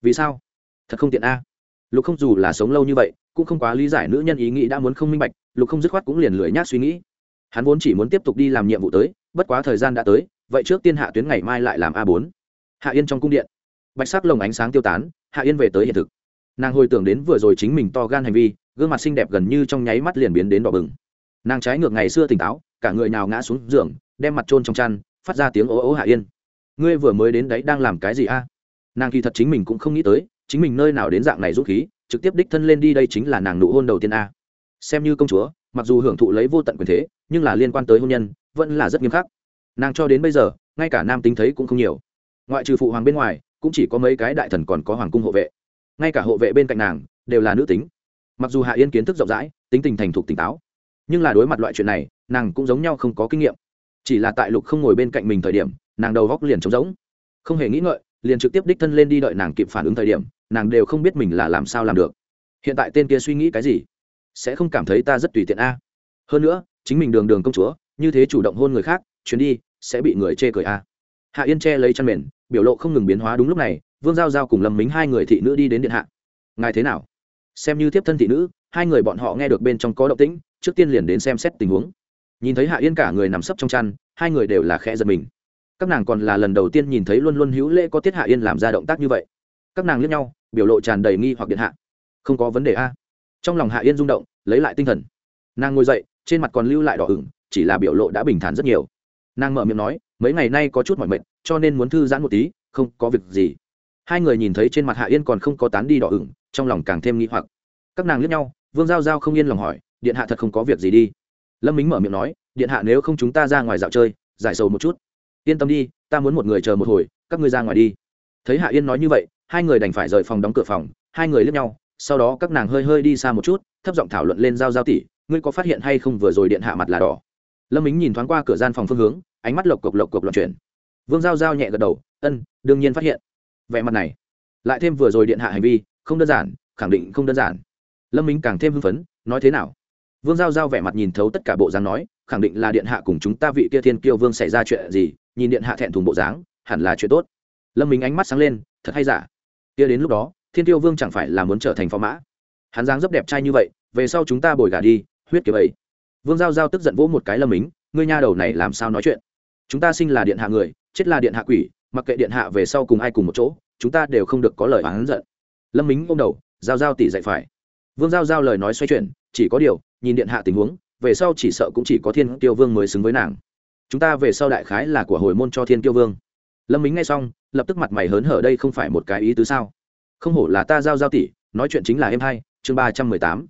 Vì sao? Thật không tiện a. Lục không dù là sống lâu như vậy, cũng không quá lý giải nữ nhân ý nghĩ đã muốn không minh bạch, lục không dứt khoát cũng liền lười nhác suy nghĩ. Hắn vốn chỉ muốn tiếp tục đi làm nhiệm vụ tới, bất quá thời gian đã tới, vậy trước tiên hạ tuyến ngày mai lại làm a bốn. Hạ yên trong cung điện. Bạch sắc lồng ánh sáng tiêu tán, hạ yên về tới hiện thực. Nàng hồi tưởng đến vừa rồi chính mình to gan hành vi, gương mặt xinh đẹp gần như trong nháy mắt liền biến đến đỏ bừng. Nàng trái ngược ngày xưa tỉnh táo, cả người nào ngã xuống giường đem mặt trôn trong chăn, phát ra tiếng ố ố hạ yên. Ngươi vừa mới đến đấy đang làm cái gì a? Nàng kỳ thật chính mình cũng không nghĩ tới, chính mình nơi nào đến dạng này rút khí, trực tiếp đích thân lên đi đây chính là nàng nụ hôn đầu tiên a. Xem như công chúa, mặc dù hưởng thụ lấy vô tận quyền thế, nhưng là liên quan tới hôn nhân, vẫn là rất nghiêm khắc. Nàng cho đến bây giờ, ngay cả nam tính thấy cũng không nhiều. Ngoại trừ phụ hoàng bên ngoài, cũng chỉ có mấy cái đại thần còn có hoàng cung hộ vệ. Ngay cả hộ vệ bên cạnh nàng, đều là nữ tính. Mặc dù hạ yên kiến thức rộng rãi, tính tình thành thục tỉnh táo, nhưng là đối mặt loại chuyện này, nàng cũng giống nhau không có kinh nghiệm chỉ là tại lục không ngồi bên cạnh mình thời điểm, nàng đầu góc liền trống rỗng. Không hề nghĩ ngợi, liền trực tiếp đích thân lên đi đợi nàng kịp phản ứng thời điểm, nàng đều không biết mình là làm sao làm được. Hiện tại tên kia suy nghĩ cái gì? Sẽ không cảm thấy ta rất tùy tiện a. Hơn nữa, chính mình đường đường công chúa, như thế chủ động hôn người khác, chuyến đi, sẽ bị người chê cười a. Hạ yên che lấy chăn mền, biểu lộ không ngừng biến hóa đúng lúc này, vương giao giao cùng lâm mính hai người thị nữ đi đến điện hạ. Ngài thế nào? Xem như tiếp thân thị nữ, hai người bọn họ nghe được bên trong có động tĩnh, trước tiên liền đến xem xét tình huống nhìn thấy hạ yên cả người nằm sấp trong chăn, hai người đều là khẽ giật mình. Các nàng còn là lần đầu tiên nhìn thấy luôn luôn hữu lễ có tiết hạ yên làm ra động tác như vậy. Các nàng liếc nhau, biểu lộ tràn đầy nghi hoặc điện hạ. Không có vấn đề a. Trong lòng hạ yên rung động, lấy lại tinh thần. Nàng ngồi dậy, trên mặt còn lưu lại đỏ ửng, chỉ là biểu lộ đã bình thản rất nhiều. Nàng mở miệng nói, mấy ngày nay có chút mỏi mệt, cho nên muốn thư giãn một tí, không có việc gì. Hai người nhìn thấy trên mặt hạ yên còn không có tán đi đỏ ửng, trong lòng càng thêm nghi hoặc. Các nàng liếc nhau, vương giao giao không yên lòng hỏi, điện hạ thật không có việc gì đi lâm mính mở miệng nói, điện hạ nếu không chúng ta ra ngoài dạo chơi, giải sầu một chút. Yên tâm đi, ta muốn một người chờ một hồi, các ngươi ra ngoài đi. Thấy hạ yên nói như vậy, hai người đành phải rời phòng đóng cửa phòng, hai người lướt nhau, sau đó các nàng hơi hơi đi xa một chút, thấp giọng thảo luận lên giao giao tỷ, ngươi có phát hiện hay không vừa rồi điện hạ mặt là đỏ? Lâm mính nhìn thoáng qua cửa gian phòng phương hướng, ánh mắt lộc cộc lộc cộc loạn chuyển. Vương giao giao nhẹ gật đầu, ân, đương nhiên phát hiện. Vẻ mặt này, lại thêm vừa rồi điện hạ hành vi, không đơn giản, khẳng định không đơn giản. Lâm mính càng thêm hưng phấn, nói thế nào? Vương giao giao vẻ mặt nhìn thấu tất cả bộ dáng nói, khẳng định là điện hạ cùng chúng ta vị kia thiên kiêu vương xảy ra chuyện gì, nhìn điện hạ thẹn thùng bộ dáng, hẳn là chuyện tốt. Lâm minh ánh mắt sáng lên, thật hay giả? Kia đến lúc đó, thiên kiêu vương chẳng phải là muốn trở thành phó mã? Hắn dáng rất đẹp trai như vậy, về sau chúng ta bồi gà đi, huyết kiểu ấy. Vương giao giao tức giận vỗ một cái lâm minh, ngươi nha đầu này làm sao nói chuyện? Chúng ta sinh là điện hạ người, chết là điện hạ quỷ, mặc kệ điện hạ về sau cùng ai cùng một chỗ, chúng ta đều không được có lời oán giận. Lâm minh ôm đầu, giao giao tỷ dạy phải. Vương giao giao lời nói xoay chuyển, chỉ có điều nhìn điện hạ tình huống, về sau chỉ sợ cũng chỉ có thiên tiêu vương mới xứng với nàng. Chúng ta về sau đại khái là của hồi môn cho thiên tiêu vương. Lâm mính nghe xong, lập tức mặt mày hớn hở đây không phải một cái ý tứ sao? Không hổ là ta giao giao tỷ, nói chuyện chính là em hai, chương ba trăm mười tám.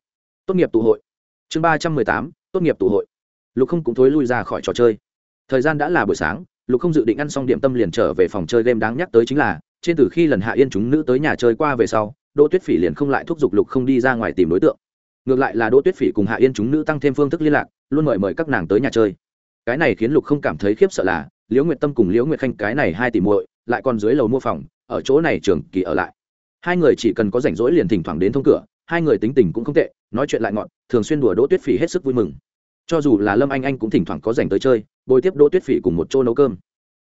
Tốt nghiệp tụ hội. Chương ba trăm mười tám, tốt nghiệp tụ hội. Lục không cũng thối lui ra khỏi trò chơi. Thời gian đã là buổi sáng, lục không dự định ăn xong điểm tâm liền trở về phòng chơi game đáng nhắc tới chính là, trên từ khi lần hạ yên chúng nữ tới nhà chơi qua về sau, đỗ tuyết phỉ liền không lại thúc giục lục không đi ra ngoài tìm đối tượng ngược lại là đỗ tuyết phỉ cùng hạ yên chúng nữ tăng thêm phương thức liên lạc, luôn mời mời các nàng tới nhà chơi. Cái này khiến lục không cảm thấy khiếp sợ là, liễu nguyệt tâm cùng liễu nguyệt khanh cái này hai tỷ muội, lại còn dưới lầu mua phòng, ở chỗ này trường kỳ ở lại. Hai người chỉ cần có rảnh rỗi liền thỉnh thoảng đến thông cửa, hai người tính tình cũng không tệ, nói chuyện lại ngọn thường xuyên đùa đỗ tuyết phỉ hết sức vui mừng. Cho dù là lâm anh anh cũng thỉnh thoảng có rảnh tới chơi, bồi tiếp đỗ tuyết phỉ cùng một chỗ nấu cơm.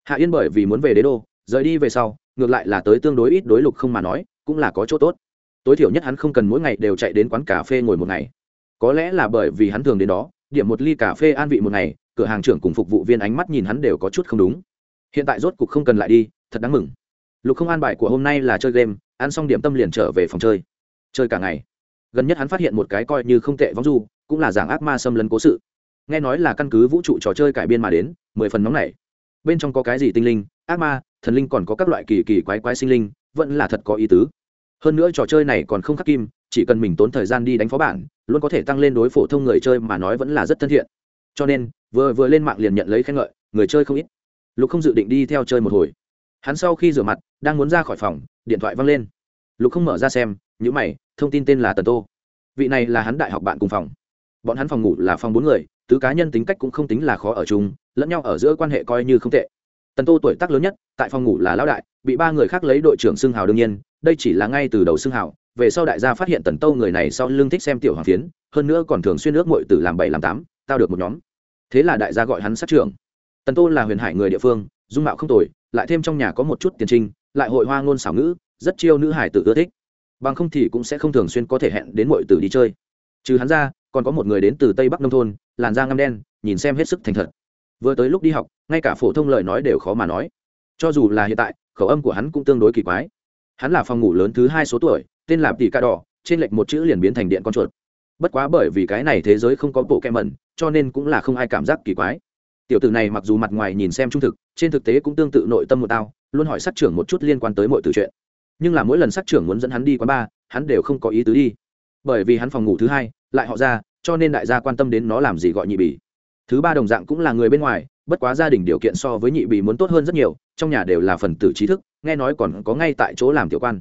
Hạ yên bởi vì muốn về đế đô, rời đi về sau, ngược lại là tới tương đối ít đối lục không mà nói, cũng là có chỗ tốt tối thiểu nhất hắn không cần mỗi ngày đều chạy đến quán cà phê ngồi một ngày. Có lẽ là bởi vì hắn thường đến đó, điểm một ly cà phê an vị một ngày, cửa hàng trưởng cùng phục vụ viên ánh mắt nhìn hắn đều có chút không đúng. Hiện tại rốt cục không cần lại đi, thật đáng mừng. Lục không an bài của hôm nay là chơi game, ăn xong điểm tâm liền trở về phòng chơi. Chơi cả ngày. Gần nhất hắn phát hiện một cái coi như không tệ vong du, cũng là giảng ác ma xâm lấn cố sự. Nghe nói là căn cứ vũ trụ trò chơi cải biên mà đến, mười phần nóng này bên trong có cái gì tinh linh, ác ma, thần linh còn có các loại kỳ kỳ quái quái sinh linh, vẫn là thật có ý tứ hơn nữa trò chơi này còn không khắc kim, chỉ cần mình tốn thời gian đi đánh phó bản, luôn có thể tăng lên đối phổ thông người chơi mà nói vẫn là rất thân thiện. Cho nên, vừa vừa lên mạng liền nhận lấy khen ngợi, người chơi không ít. Lục không dự định đi theo chơi một hồi. Hắn sau khi rửa mặt, đang muốn ra khỏi phòng, điện thoại văng lên. Lục không mở ra xem nhữ mày, thông tin tên là tần tô. Vị này là hắn đại học bạn cùng phòng. Bọn hắn phòng ngủ là phòng bốn người, tứ cá nhân tính cách cũng không tính là khó ở chung, lẫn nhau ở giữa quan hệ coi như không tệ tần tô tuổi tác lớn nhất, tại phòng ngủ là lão đại, bị ba người khác lấy đội trưởng xưng hào đương nhiên, đây chỉ là ngay từ đầu xưng hào, về sau đại gia phát hiện tần tô người này sau lưng thích xem tiểu hoàng phiến, hơn nữa còn thường xuyên ước mội từ làm bảy làm tám, tao được một nhóm. Thế là đại gia gọi hắn sát trưởng. Tần tô là huyền hải người địa phương, dung mạo không tồi, lại thêm trong nhà có một chút tiền trinh, lại hội hoa ngôn xảo ngữ, rất chiêu nữ hải tự ưa thích. Bằng không thì cũng sẽ không thường xuyên có thể hẹn đến mọi tử đi chơi. Trừ hắn ra, còn có một người đến từ tây bắc nông thôn, làn da ngăm đen, nhìn xem hết sức thành thật vừa tới lúc đi học, ngay cả phổ thông lời nói đều khó mà nói. Cho dù là hiện tại, khẩu âm của hắn cũng tương đối kỳ quái. Hắn là phòng ngủ lớn thứ hai số tuổi, tên là tỷ ca đỏ, trên lệch một chữ liền biến thành điện con chuột. Bất quá bởi vì cái này thế giới không có bộ kem mẩn, cho nên cũng là không ai cảm giác kỳ quái. Tiểu tử này mặc dù mặt ngoài nhìn xem trung thực, trên thực tế cũng tương tự nội tâm một tao, luôn hỏi sát trưởng một chút liên quan tới mọi từ chuyện. Nhưng là mỗi lần sát trưởng muốn dẫn hắn đi quán bar, hắn đều không có ý tứ đi. Bởi vì hắn phòng ngủ thứ hai, lại họ ra, cho nên đại gia quan tâm đến nó làm gì gọi nhị bỉ thứ ba đồng dạng cũng là người bên ngoài bất quá gia đình điều kiện so với nhị bỉ muốn tốt hơn rất nhiều trong nhà đều là phần tử trí thức nghe nói còn có ngay tại chỗ làm tiểu quan.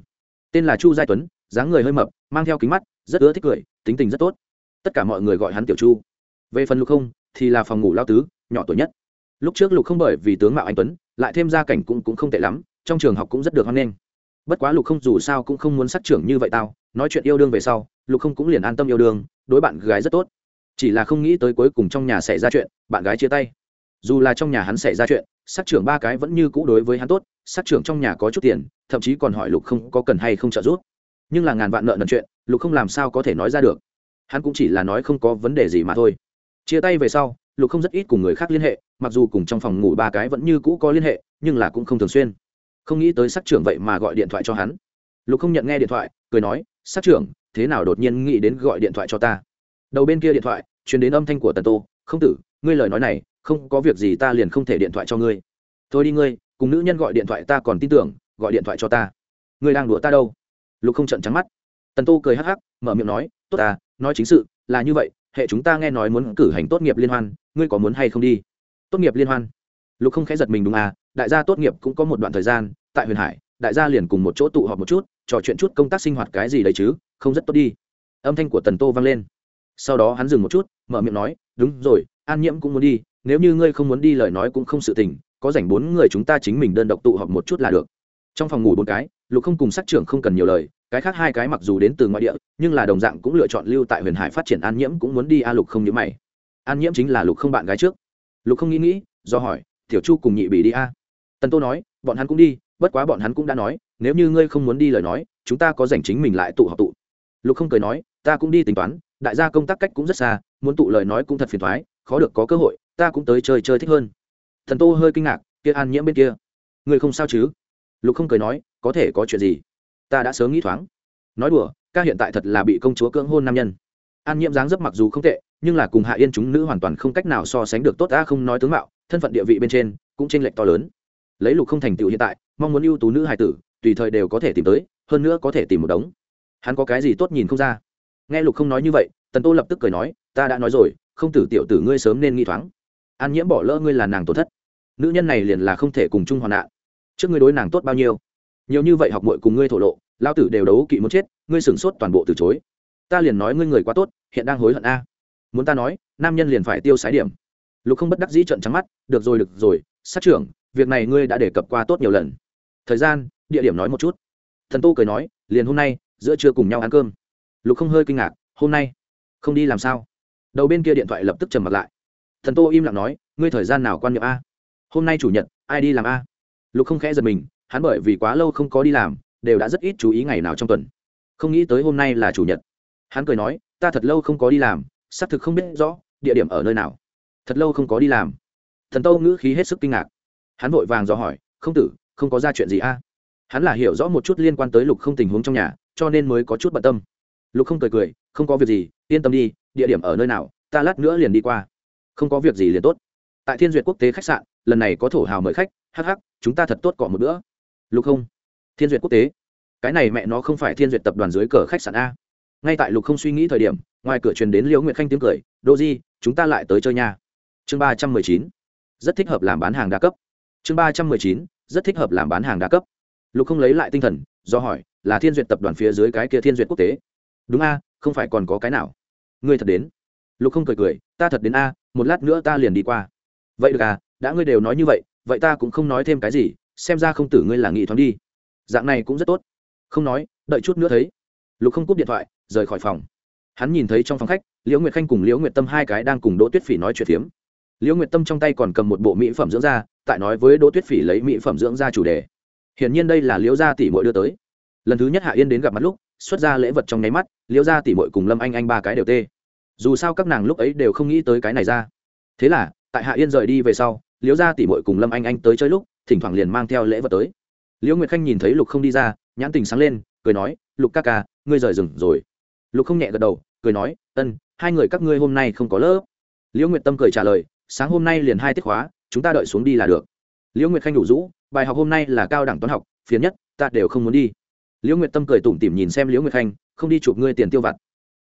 Tên là chu giai tuấn dáng người hơi mập mang theo kính mắt rất ưa thích cười tính tình rất tốt. Tất cả mọi người gọi hắn tiểu chu. Về phần lục không thì là phòng ngủ lao tứ nhỏ tuổi nhất. Lúc trước lục không bởi vì tướng mạo anh tuấn lại thêm gia cảnh cũng, cũng không tệ lắm trong trường học cũng rất được hoan nghênh. Bất quá lục không dù sao cũng không muốn sát trưởng như vậy tao nói chuyện yêu đương về sau lục không cũng liền an tâm yêu đương đối bạn gái rất tốt chỉ là không nghĩ tới cuối cùng trong nhà xảy ra chuyện, bạn gái chia tay. Dù là trong nhà hắn xảy ra chuyện, sát trưởng ba cái vẫn như cũ đối với hắn tốt, sát trưởng trong nhà có chút tiền, thậm chí còn hỏi lục không có cần hay không trợ giúp. Nhưng là ngàn vạn nợ nần chuyện, lục không làm sao có thể nói ra được. Hắn cũng chỉ là nói không có vấn đề gì mà thôi. Chia tay về sau, lục không rất ít cùng người khác liên hệ, mặc dù cùng trong phòng ngủ ba cái vẫn như cũ có liên hệ, nhưng là cũng không thường xuyên. Không nghĩ tới sát trưởng vậy mà gọi điện thoại cho hắn. Lục không nhận nghe điện thoại, cười nói, sát trưởng, thế nào đột nhiên nghĩ đến gọi điện thoại cho ta? Đầu bên kia điện thoại, truyền đến âm thanh của tần tô, không tử, ngươi lời nói này, không có việc gì ta liền không thể điện thoại cho ngươi. Thôi đi ngươi, cùng nữ nhân gọi điện thoại ta còn tin tưởng, gọi điện thoại cho ta. Ngươi đang đùa ta đâu? Lục không trận trắng mắt. Tần tô cười hắc hắc, mở miệng nói, tốt ta, nói chính sự, là như vậy, hệ chúng ta nghe nói muốn cử hành tốt nghiệp liên hoan, ngươi có muốn hay không đi? Tốt nghiệp liên hoan? Lục không khẽ giật mình đúng à đại gia tốt nghiệp cũng có một đoạn thời gian, tại huyền hải, đại gia liền cùng một chỗ tụ họp một chút, trò chuyện chút công tác sinh hoạt cái gì đấy chứ, không rất tốt đi. Âm thanh của tần tô vang lên sau đó hắn dừng một chút, mở miệng nói, đúng rồi, an nhiễm cũng muốn đi, nếu như ngươi không muốn đi lời nói cũng không sự tình, có rảnh bốn người chúng ta chính mình đơn độc tụ họp một chút là được. Trong phòng ngủ bốn cái, lục không cùng sát trưởng không cần nhiều lời, cái khác hai cái mặc dù đến từ ngoại địa, nhưng là đồng dạng cũng lựa chọn lưu tại huyền hải phát triển an nhiễm cũng muốn đi, a, lục không nhớ mày. An nhiễm chính là lục không bạn gái trước. Lục không nghĩ nghĩ, do hỏi, tiểu chu cùng nhị bị đi, a? Tần tô nói, bọn hắn cũng đi, bất quá bọn hắn cũng đã nói, nếu như ngươi không muốn đi lời nói, chúng ta có dành chính mình lại tụ họp tụ. Lục không cười nói, ta cũng đi tính toán đại gia công tác cách cũng rất xa, muốn tụ lời nói cũng thật phiền thoái, khó được có cơ hội, ta cũng tới chơi chơi thích hơn. Thần tô hơi kinh ngạc, kia an nhiễm bên kia. Người không sao chứ? Lục không cười nói, có thể có chuyện gì? Ta đã sớm nghĩ thoáng. Nói đùa, ca hiện tại thật là bị công chúa cưỡng hôn nam nhân. An nhiễm dáng dấp mặc dù không tệ, nhưng là cùng hạ yên chúng nữ hoàn toàn không cách nào so sánh được tốt ta không nói tướng mạo, thân phận địa vị bên trên cũng chênh lệch to lớn. Lấy lục không thành tựu hiện tại, mong muốn ưu tú nữ hài tử, tùy thời đều có thể tìm tới, hơn nữa có thể tìm một đống. Hắn có cái gì tốt nhìn không ra? Nghe lục không nói như vậy, tần tô lập tức cười nói, ta đã nói rồi, không tử tiểu tử ngươi sớm nên nghi thoáng. An nhiễm bỏ lỡ ngươi là nàng tổn thất. Nữ nhân này liền là không thể cùng chung hoạn nạn. Trước ngươi đối nàng tốt bao nhiêu? Nhiều như vậy học muội cùng ngươi thổ lộ lao tử đều đấu kỵ muốn chết, ngươi sửng sốt toàn bộ từ chối. Ta liền nói ngươi người quá tốt, hiện đang hối hận a. Muốn ta nói, nam nhân liền phải tiêu sái điểm. Lục không bất đắc dĩ trận trắng mắt, được rồi được rồi, sát trưởng, việc này ngươi đã đề cập qua tốt nhiều lần. Thời gian, địa điểm nói một chút. Thần tô cười nói, liền hôm nay, giữa trưa cùng nhau ăn cơm lục không hơi kinh ngạc, hôm nay không đi làm sao? Đầu bên kia điện thoại lập tức trầm mặt lại. Thần tô im lặng nói, ngươi thời gian nào quan niệm a? Hôm nay chủ nhật, ai đi làm a? Lục không khẽ giật mình, hắn bởi vì quá lâu không có đi làm, đều đã rất ít chú ý ngày nào trong tuần. Không nghĩ tới hôm nay là chủ nhật. Hắn cười nói, ta thật lâu không có đi làm, xác thực không biết rõ, địa điểm ở nơi nào. Thật lâu không có đi làm? Thần tâu ngữ khí hết sức kinh ngạc. Hắn vội vàng do hỏi, không tử, không có ra chuyện gì a? Hắn là hiểu rõ một chút liên quan tới lục không tình huống trong nhà, cho nên mới có chút bận tâm lục không cười cười, không có việc gì, yên tâm đi, địa điểm ở nơi nào, ta lát nữa liền đi qua. Không có việc gì liền tốt. Tại thiên duyệt quốc tế khách sạn, lần này có thổ hào mời khách hh chúng ta thật tốt cọ một bữa. Lục không. Thiên duyệt quốc tế. Cái này mẹ nó không phải thiên duyệt tập đoàn dưới cờ khách sạn a. Ngay tại lục không suy nghĩ thời điểm, ngoài cửa truyền đến liễu nguyệt khanh tiếng cười đô di chúng ta lại tới chơi nha. Chương ba trăm mười chín. Rất thích hợp làm bán hàng đa cấp. Chương ba trăm mười chín. Rất thích hợp làm bán hàng đa cấp. Lục không lấy lại tinh thần, do hỏi, là thiên duyệt tập đoàn phía dưới cái kia thiên duyệt quốc tế? Đúng a, không phải còn có cái nào? Ngươi thật đến. Lục không cười cười, ta thật đến a, một lát nữa ta liền đi qua. Vậy được à đã ngươi đều nói như vậy vậy ta cũng không nói thêm cái gì, xem ra không tử ngươi là nghị thoáng đi. Dạng này cũng rất tốt. Không nói, đợi chút nữa thấy. Lục không cúp điện thoại, rời khỏi phòng. Hắn nhìn thấy trong phòng khách, liễu nguyệt khanh cùng liễu nguyệt tâm hai cái đang cùng đỗ tuyết phỉ nói chuyện phiếm. Liễu nguyệt tâm trong tay còn cầm một bộ mỹ phẩm dưỡng da, tại nói với đỗ tuyết phỉ lấy mỹ phẩm dưỡng da chủ đề. Hiển nhiên đây là liễu gia tỷ mội đưa tới. Lần thứ nhất hạ yên đến gặp mặt lúc xuất ra lễ vật trong nháy mắt, liễu gia tỷ mội cùng lâm anh anh ba cái đều tê. Dù sao các nàng lúc ấy đều không nghĩ tới cái này ra. Thế là, tại hạ yên rời đi về sau, liễu gia tỷ mội cùng lâm anh anh tới chơi lúc, thỉnh thoảng liền mang theo lễ vật tới. Liễu nguyệt khanh nhìn thấy lục không đi ra, nhãn tình sáng lên, cười nói, lục ca ca, ngươi rời rừng rồi. Lục không nhẹ gật đầu, cười nói, ân, hai người các ngươi hôm nay không có lớp. Liễu nguyệt tâm cười trả lời, sáng hôm nay liền hai tiết khóa, chúng ta đợi xuống đi là được. Liễu nguyệt khanh đủ rũ, bài học hôm nay là cao đẳng toán học, phiền nhất, ta đều không muốn đi liễu nguyệt tâm cười tủm tỉm nhìn xem liễu nguyệt khanh, không đi chụp ngươi tiền tiêu vặt.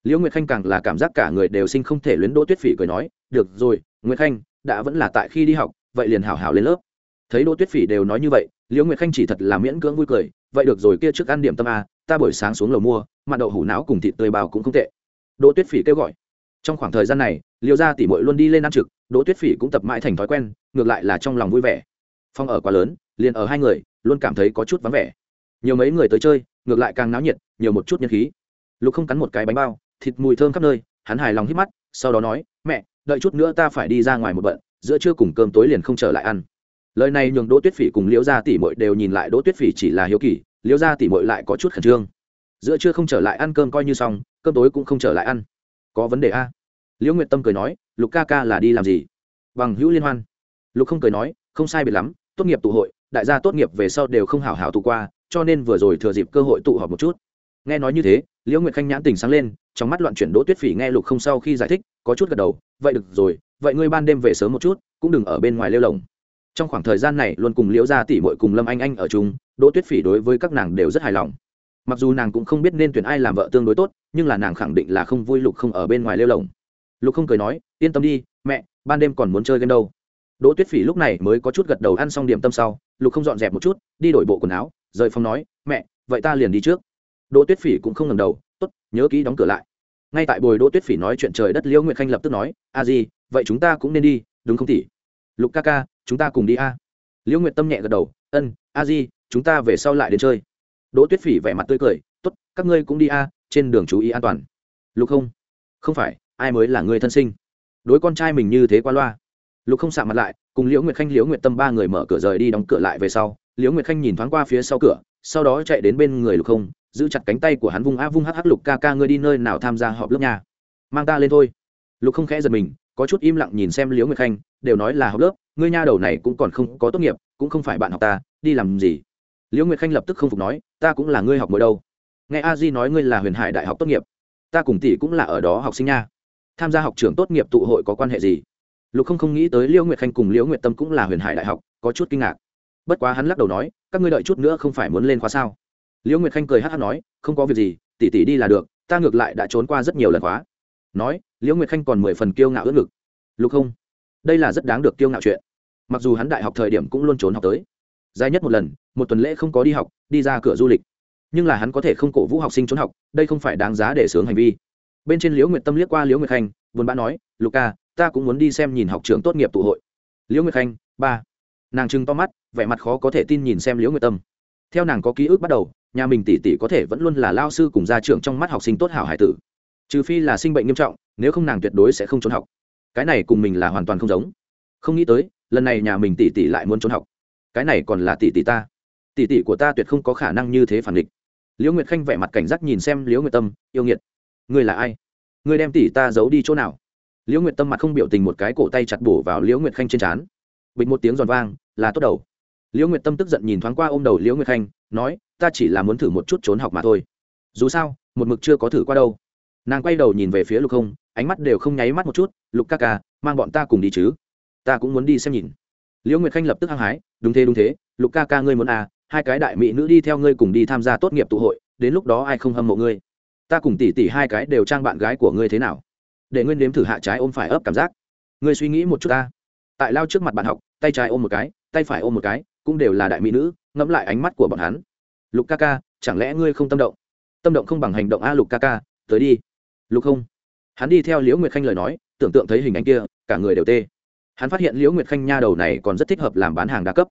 Liễu nguyệt khanh càng là cảm giác cả người đều sinh không thể luyến đỗ tuyết phỉ cười nói, được rồi, nguyệt khanh, đã vẫn là tại khi đi học, vậy liền hảo hảo lên lớp. Thấy đỗ tuyết phỉ đều nói như vậy, liễu nguyệt khanh chỉ thật là miễn cưỡng vui cười, vậy được rồi, kia trước ăn điểm tâm a ta buổi sáng xuống lầu mua, mặn đậu hủ não cùng thịt tươi bào cũng không tệ. Đỗ tuyết phỉ kêu gọi. Trong khoảng thời gian này, Liễu gia tỷ mội luôn đi lên ăn trực, đỗ tuyết phỉ cũng tập mãi thành thói quen, ngược lại là trong lòng vui vẻ. Phong ở quá lớn, liền ở hai người, luôn cảm thấy có chút vắng vẻ. Nhiều mấy người tới chơi ngược lại càng náo nhiệt, nhiều một chút nhân khí. Lục không cắn một cái bánh bao, thịt mùi thơm khắp nơi, hắn hài lòng hít mắt, sau đó nói, mẹ, đợi chút nữa ta phải đi ra ngoài một bận, giữa trưa cùng cơm tối liền không trở lại ăn. Lời này nhường đỗ tuyết phỉ cùng liễu gia tỷ mội đều nhìn lại, đỗ tuyết phỉ chỉ là hiếu kỳ, liễu gia tỷ mội lại có chút khẩn trương. Giữa trưa không trở lại ăn cơm coi như xong, cơm tối cũng không trở lại ăn. Có vấn đề a? Liễu nguyệt tâm cười nói, lục ca ca là đi làm gì? Bằng hữu liên hoan. Lục không cười nói, không sai biệt lắm, tốt nghiệp tụ hội, đại gia tốt nghiệp về sau đều không hảo hảo tụ qua cho nên vừa rồi thừa dịp cơ hội tụ họp một chút. Nghe nói như thế, liễu nguyệt khanh nhãn tình sáng lên, trong mắt loạn chuyển đỗ tuyết phỉ nghe lục không sau khi giải thích, có chút gật đầu, vậy được rồi, vậy ngươi ban đêm về sớm một chút, cũng đừng ở bên ngoài lêu lồng. Trong khoảng thời gian này, luôn cùng liễu gia tỷ mội cùng lâm anh anh ở chung, đỗ tuyết phỉ đối với các nàng đều rất hài lòng. Mặc dù nàng cũng không biết nên tuyển ai làm vợ tương đối tốt, nhưng là nàng khẳng định là không vui lục không ở bên ngoài lêu lồng. Lục không cười nói, yên tâm đi, mẹ, ban đêm còn muốn chơi game đâu. Đỗ tuyết phỉ lúc này mới có chút gật đầu ăn xong điểm tâm sau, lục không dọn dẹp một chút, đi đổi bộ quần áo rời phòng nói, mẹ, vậy ta liền đi trước. Đỗ tuyết phỉ cũng không ngầm đầu, tốt, nhớ kỹ đóng cửa lại. Ngay tại bồi đỗ tuyết phỉ nói chuyện trời đất, liễu nguyệt khanh lập tức nói, a gì vậy chúng ta cũng nên đi, đúng không tỷ? Lục ca ca, chúng ta cùng đi a. Liễu nguyệt tâm nhẹ gật đầu, ân, a di, chúng ta về sau lại đến chơi. Đỗ tuyết phỉ vẻ mặt tươi cười t ố t các ngươi cũng đi a, trên đường chú ý an toàn. Lục không? Không phải, ai mới là người thân sinh? Đối con trai mình như thế qua loa. Lục không sạ mặt lại, cùng liễu nguyệt khanh, liễu nguyệt tâm ba người mở cửa rời đi đóng cửa lại về sau liễu nguyệt khanh nhìn thoáng qua phía sau cửa, sau đó chạy đến bên người lục không, giữ chặt cánh tay của hắn vung a vung hắc hắc lục ca ca, ngươi đi nơi nào tham gia họp lớp nhà mang ta lên thôi. Lục không khẽ giật mình, có chút im lặng nhìn xem liễu nguyệt khanh, đều nói là học lớp, ngươi nha đầu này cũng còn không có tốt nghiệp, cũng không phải bạn học ta, đi làm gì? Liễu nguyệt khanh lập tức không phục nói, ta cũng là ngươi học mỗi đâu. Nghe a di nói ngươi là huyền hải đại học tốt nghiệp, ta cùng tỷ cũng là ở đó học sinh nha. Tham gia học trường tốt nghiệp tụ hội có quan hệ gì? Lục không không nghĩ tới liễu nguyệt khanh cùng liễu nguyệt tâm cũng là huyền hải đại học, có chút kinh ngạc bất quá hắn lắc đầu nói, các ngươi đợi chút nữa không phải muốn lên khóa sao? Liễu nguyệt khanh cười hát hát nói, không có việc gì tỷ tỷ đi là được, ta ngược lại đã trốn qua rất nhiều lần khóa. Nói, liễu nguyệt khanh còn mười phần kiêu ngạo ướt ngực. Lục không, đây là rất đáng được kiêu ngạo chuyện. Mặc dù hắn đại học thời điểm cũng luôn trốn học tới. Dài nhất một lần, một tuần lễ không có đi học, đi ra cửa du lịch. Nhưng là hắn có thể không cổ vũ học sinh trốn học, đây không phải đáng giá để sướng hành vi. Bên trên liễu nguyệt tâm liếc qua liễu nguyệt khanh, buồn bã nói luca ta cũng muốn đi xem nhìn học trường tốt nghiệp tụ hội. Liễu nguyệt khanh, ba nàng trừng to mắt, vẻ mặt khó có thể tin nhìn xem liễu nguyệt tâm. Theo nàng có ký ức bắt đầu, nhà mình tỷ tỷ có thể vẫn luôn là lao sư cùng gia trưởng trong mắt học sinh tốt hảo hải tử. Trừ phi là sinh bệnh nghiêm trọng, nếu không nàng tuyệt đối sẽ không trốn học. Cái này cùng mình là hoàn toàn không giống. Không nghĩ tới, lần này nhà mình tỷ tỷ lại muốn trốn học. Cái này còn là tỷ tỷ ta. Tỷ tỷ của ta tuyệt không có khả năng như thế phản địch liễu nguyệt khanh vẻ mặt cảnh giác nhìn xem liễu nguyệt tâm, yêu nghiệt. Ngươi là ai? Ngươi đem tỷ ta giấu đi chỗ nào? Liễu nguyệt tâm mặt không biểu tình một cái cổ tay chặt bổ vào liễu nguyệt khanh trên trán. Bịch một tiếng giòn vang là tốt đầu. Liễu nguyệt tâm tức giận nhìn thoáng qua ôm đầu liễu nguyệt khanh, nói, ta chỉ là muốn thử một chút trốn học mà thôi. Dù sao, một mực chưa có thử qua đâu. Nàng quay đầu nhìn về phía lục không, ánh mắt đều không nháy mắt một chút, lục ca ca, mang bọn ta cùng đi chứ. Ta cũng muốn đi xem nhìn. Liễu nguyệt khanh lập tức hăng hái, đúng thế đúng thế, lục ca ca ngươi muốn à hai cái đại mỹ nữ đi theo ngươi cùng đi tham gia tốt nghiệp tụ hội, đến lúc đó ai không hâm mộ ngươi? Ta cùng tỷ tỷ hai cái đều trang bạn gái của ngươi thế nào? Để nguyên đếm thử hạ trái ôm phải ấp cảm giác. Ngươi suy nghĩ một chút ta tại lao trước mặt bạn học, tay trái ôm một cái, tay phải ôm một cái, cũng đều là đại mỹ nữ, ngẫm lại ánh mắt của bọn hắn. Lục ca ca, chẳng lẽ ngươi không tâm động? Tâm động không bằng hành động a, lục ca ca, tới đi. Lục không. Hắn đi theo liễu nguyệt khanh lời nói, tưởng tượng thấy hình ảnh kia, cả người đều tê. Hắn phát hiện liễu nguyệt khanh nha đầu này còn rất thích hợp làm bán hàng đa cấp.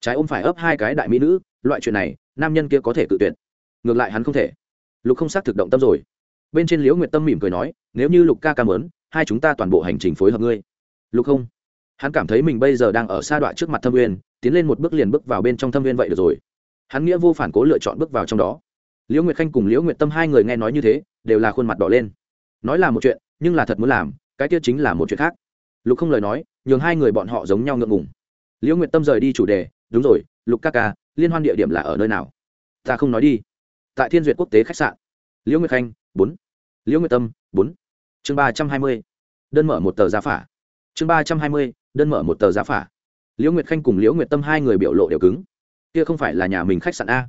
Trái ôm phải ấp hai cái đại mỹ nữ, loại chuyện này, nam nhân kia có thể tự tuyển ngược lại hắn không thể. Lục không xác thực động tâm rồi. Bên trên liễu nguyệt tâm mỉm cười nói, nếu như lục ca ca mớn hai chúng ta toàn bộ hành trình phối hợp ngươi. Lục không hắn cảm thấy mình bây giờ đang ở xa đoạn trước mặt thâm uyên, tiến lên một bước liền bước vào bên trong thâm uyên vậy được rồi. Hắn nghĩa vô phản cố lựa chọn bước vào trong đó. Liễu nguyệt khanh cùng liễu nguyệt tâm hai người nghe nói như thế, đều là khuôn mặt đỏ lên. Nói là một chuyện, nhưng là thật muốn làm, cái kia chính là một chuyện khác. Lục không lời nói, nhường hai người bọn họ giống nhau ngượng ngùng. Liễu nguyệt tâm rời đi chủ đề, đúng rồi, lục ca ca, liên hoan địa điểm là ở nơi nào? Ta không nói đi. Tại thiên duyệt quốc tế khách sạn. Liễu nguyệt khanh, bốn. Liễu nguyệt tâm, bốn. Chương ba trăm hai mươi. Đơn mở một tờ giá phả. Chương ba trăm hai mươi đơn mở một tờ giá phả. Liễu nguyệt khanh cùng liễu nguyệt tâm hai người biểu lộ đều cứng. Kia không phải là nhà mình khách sạn a.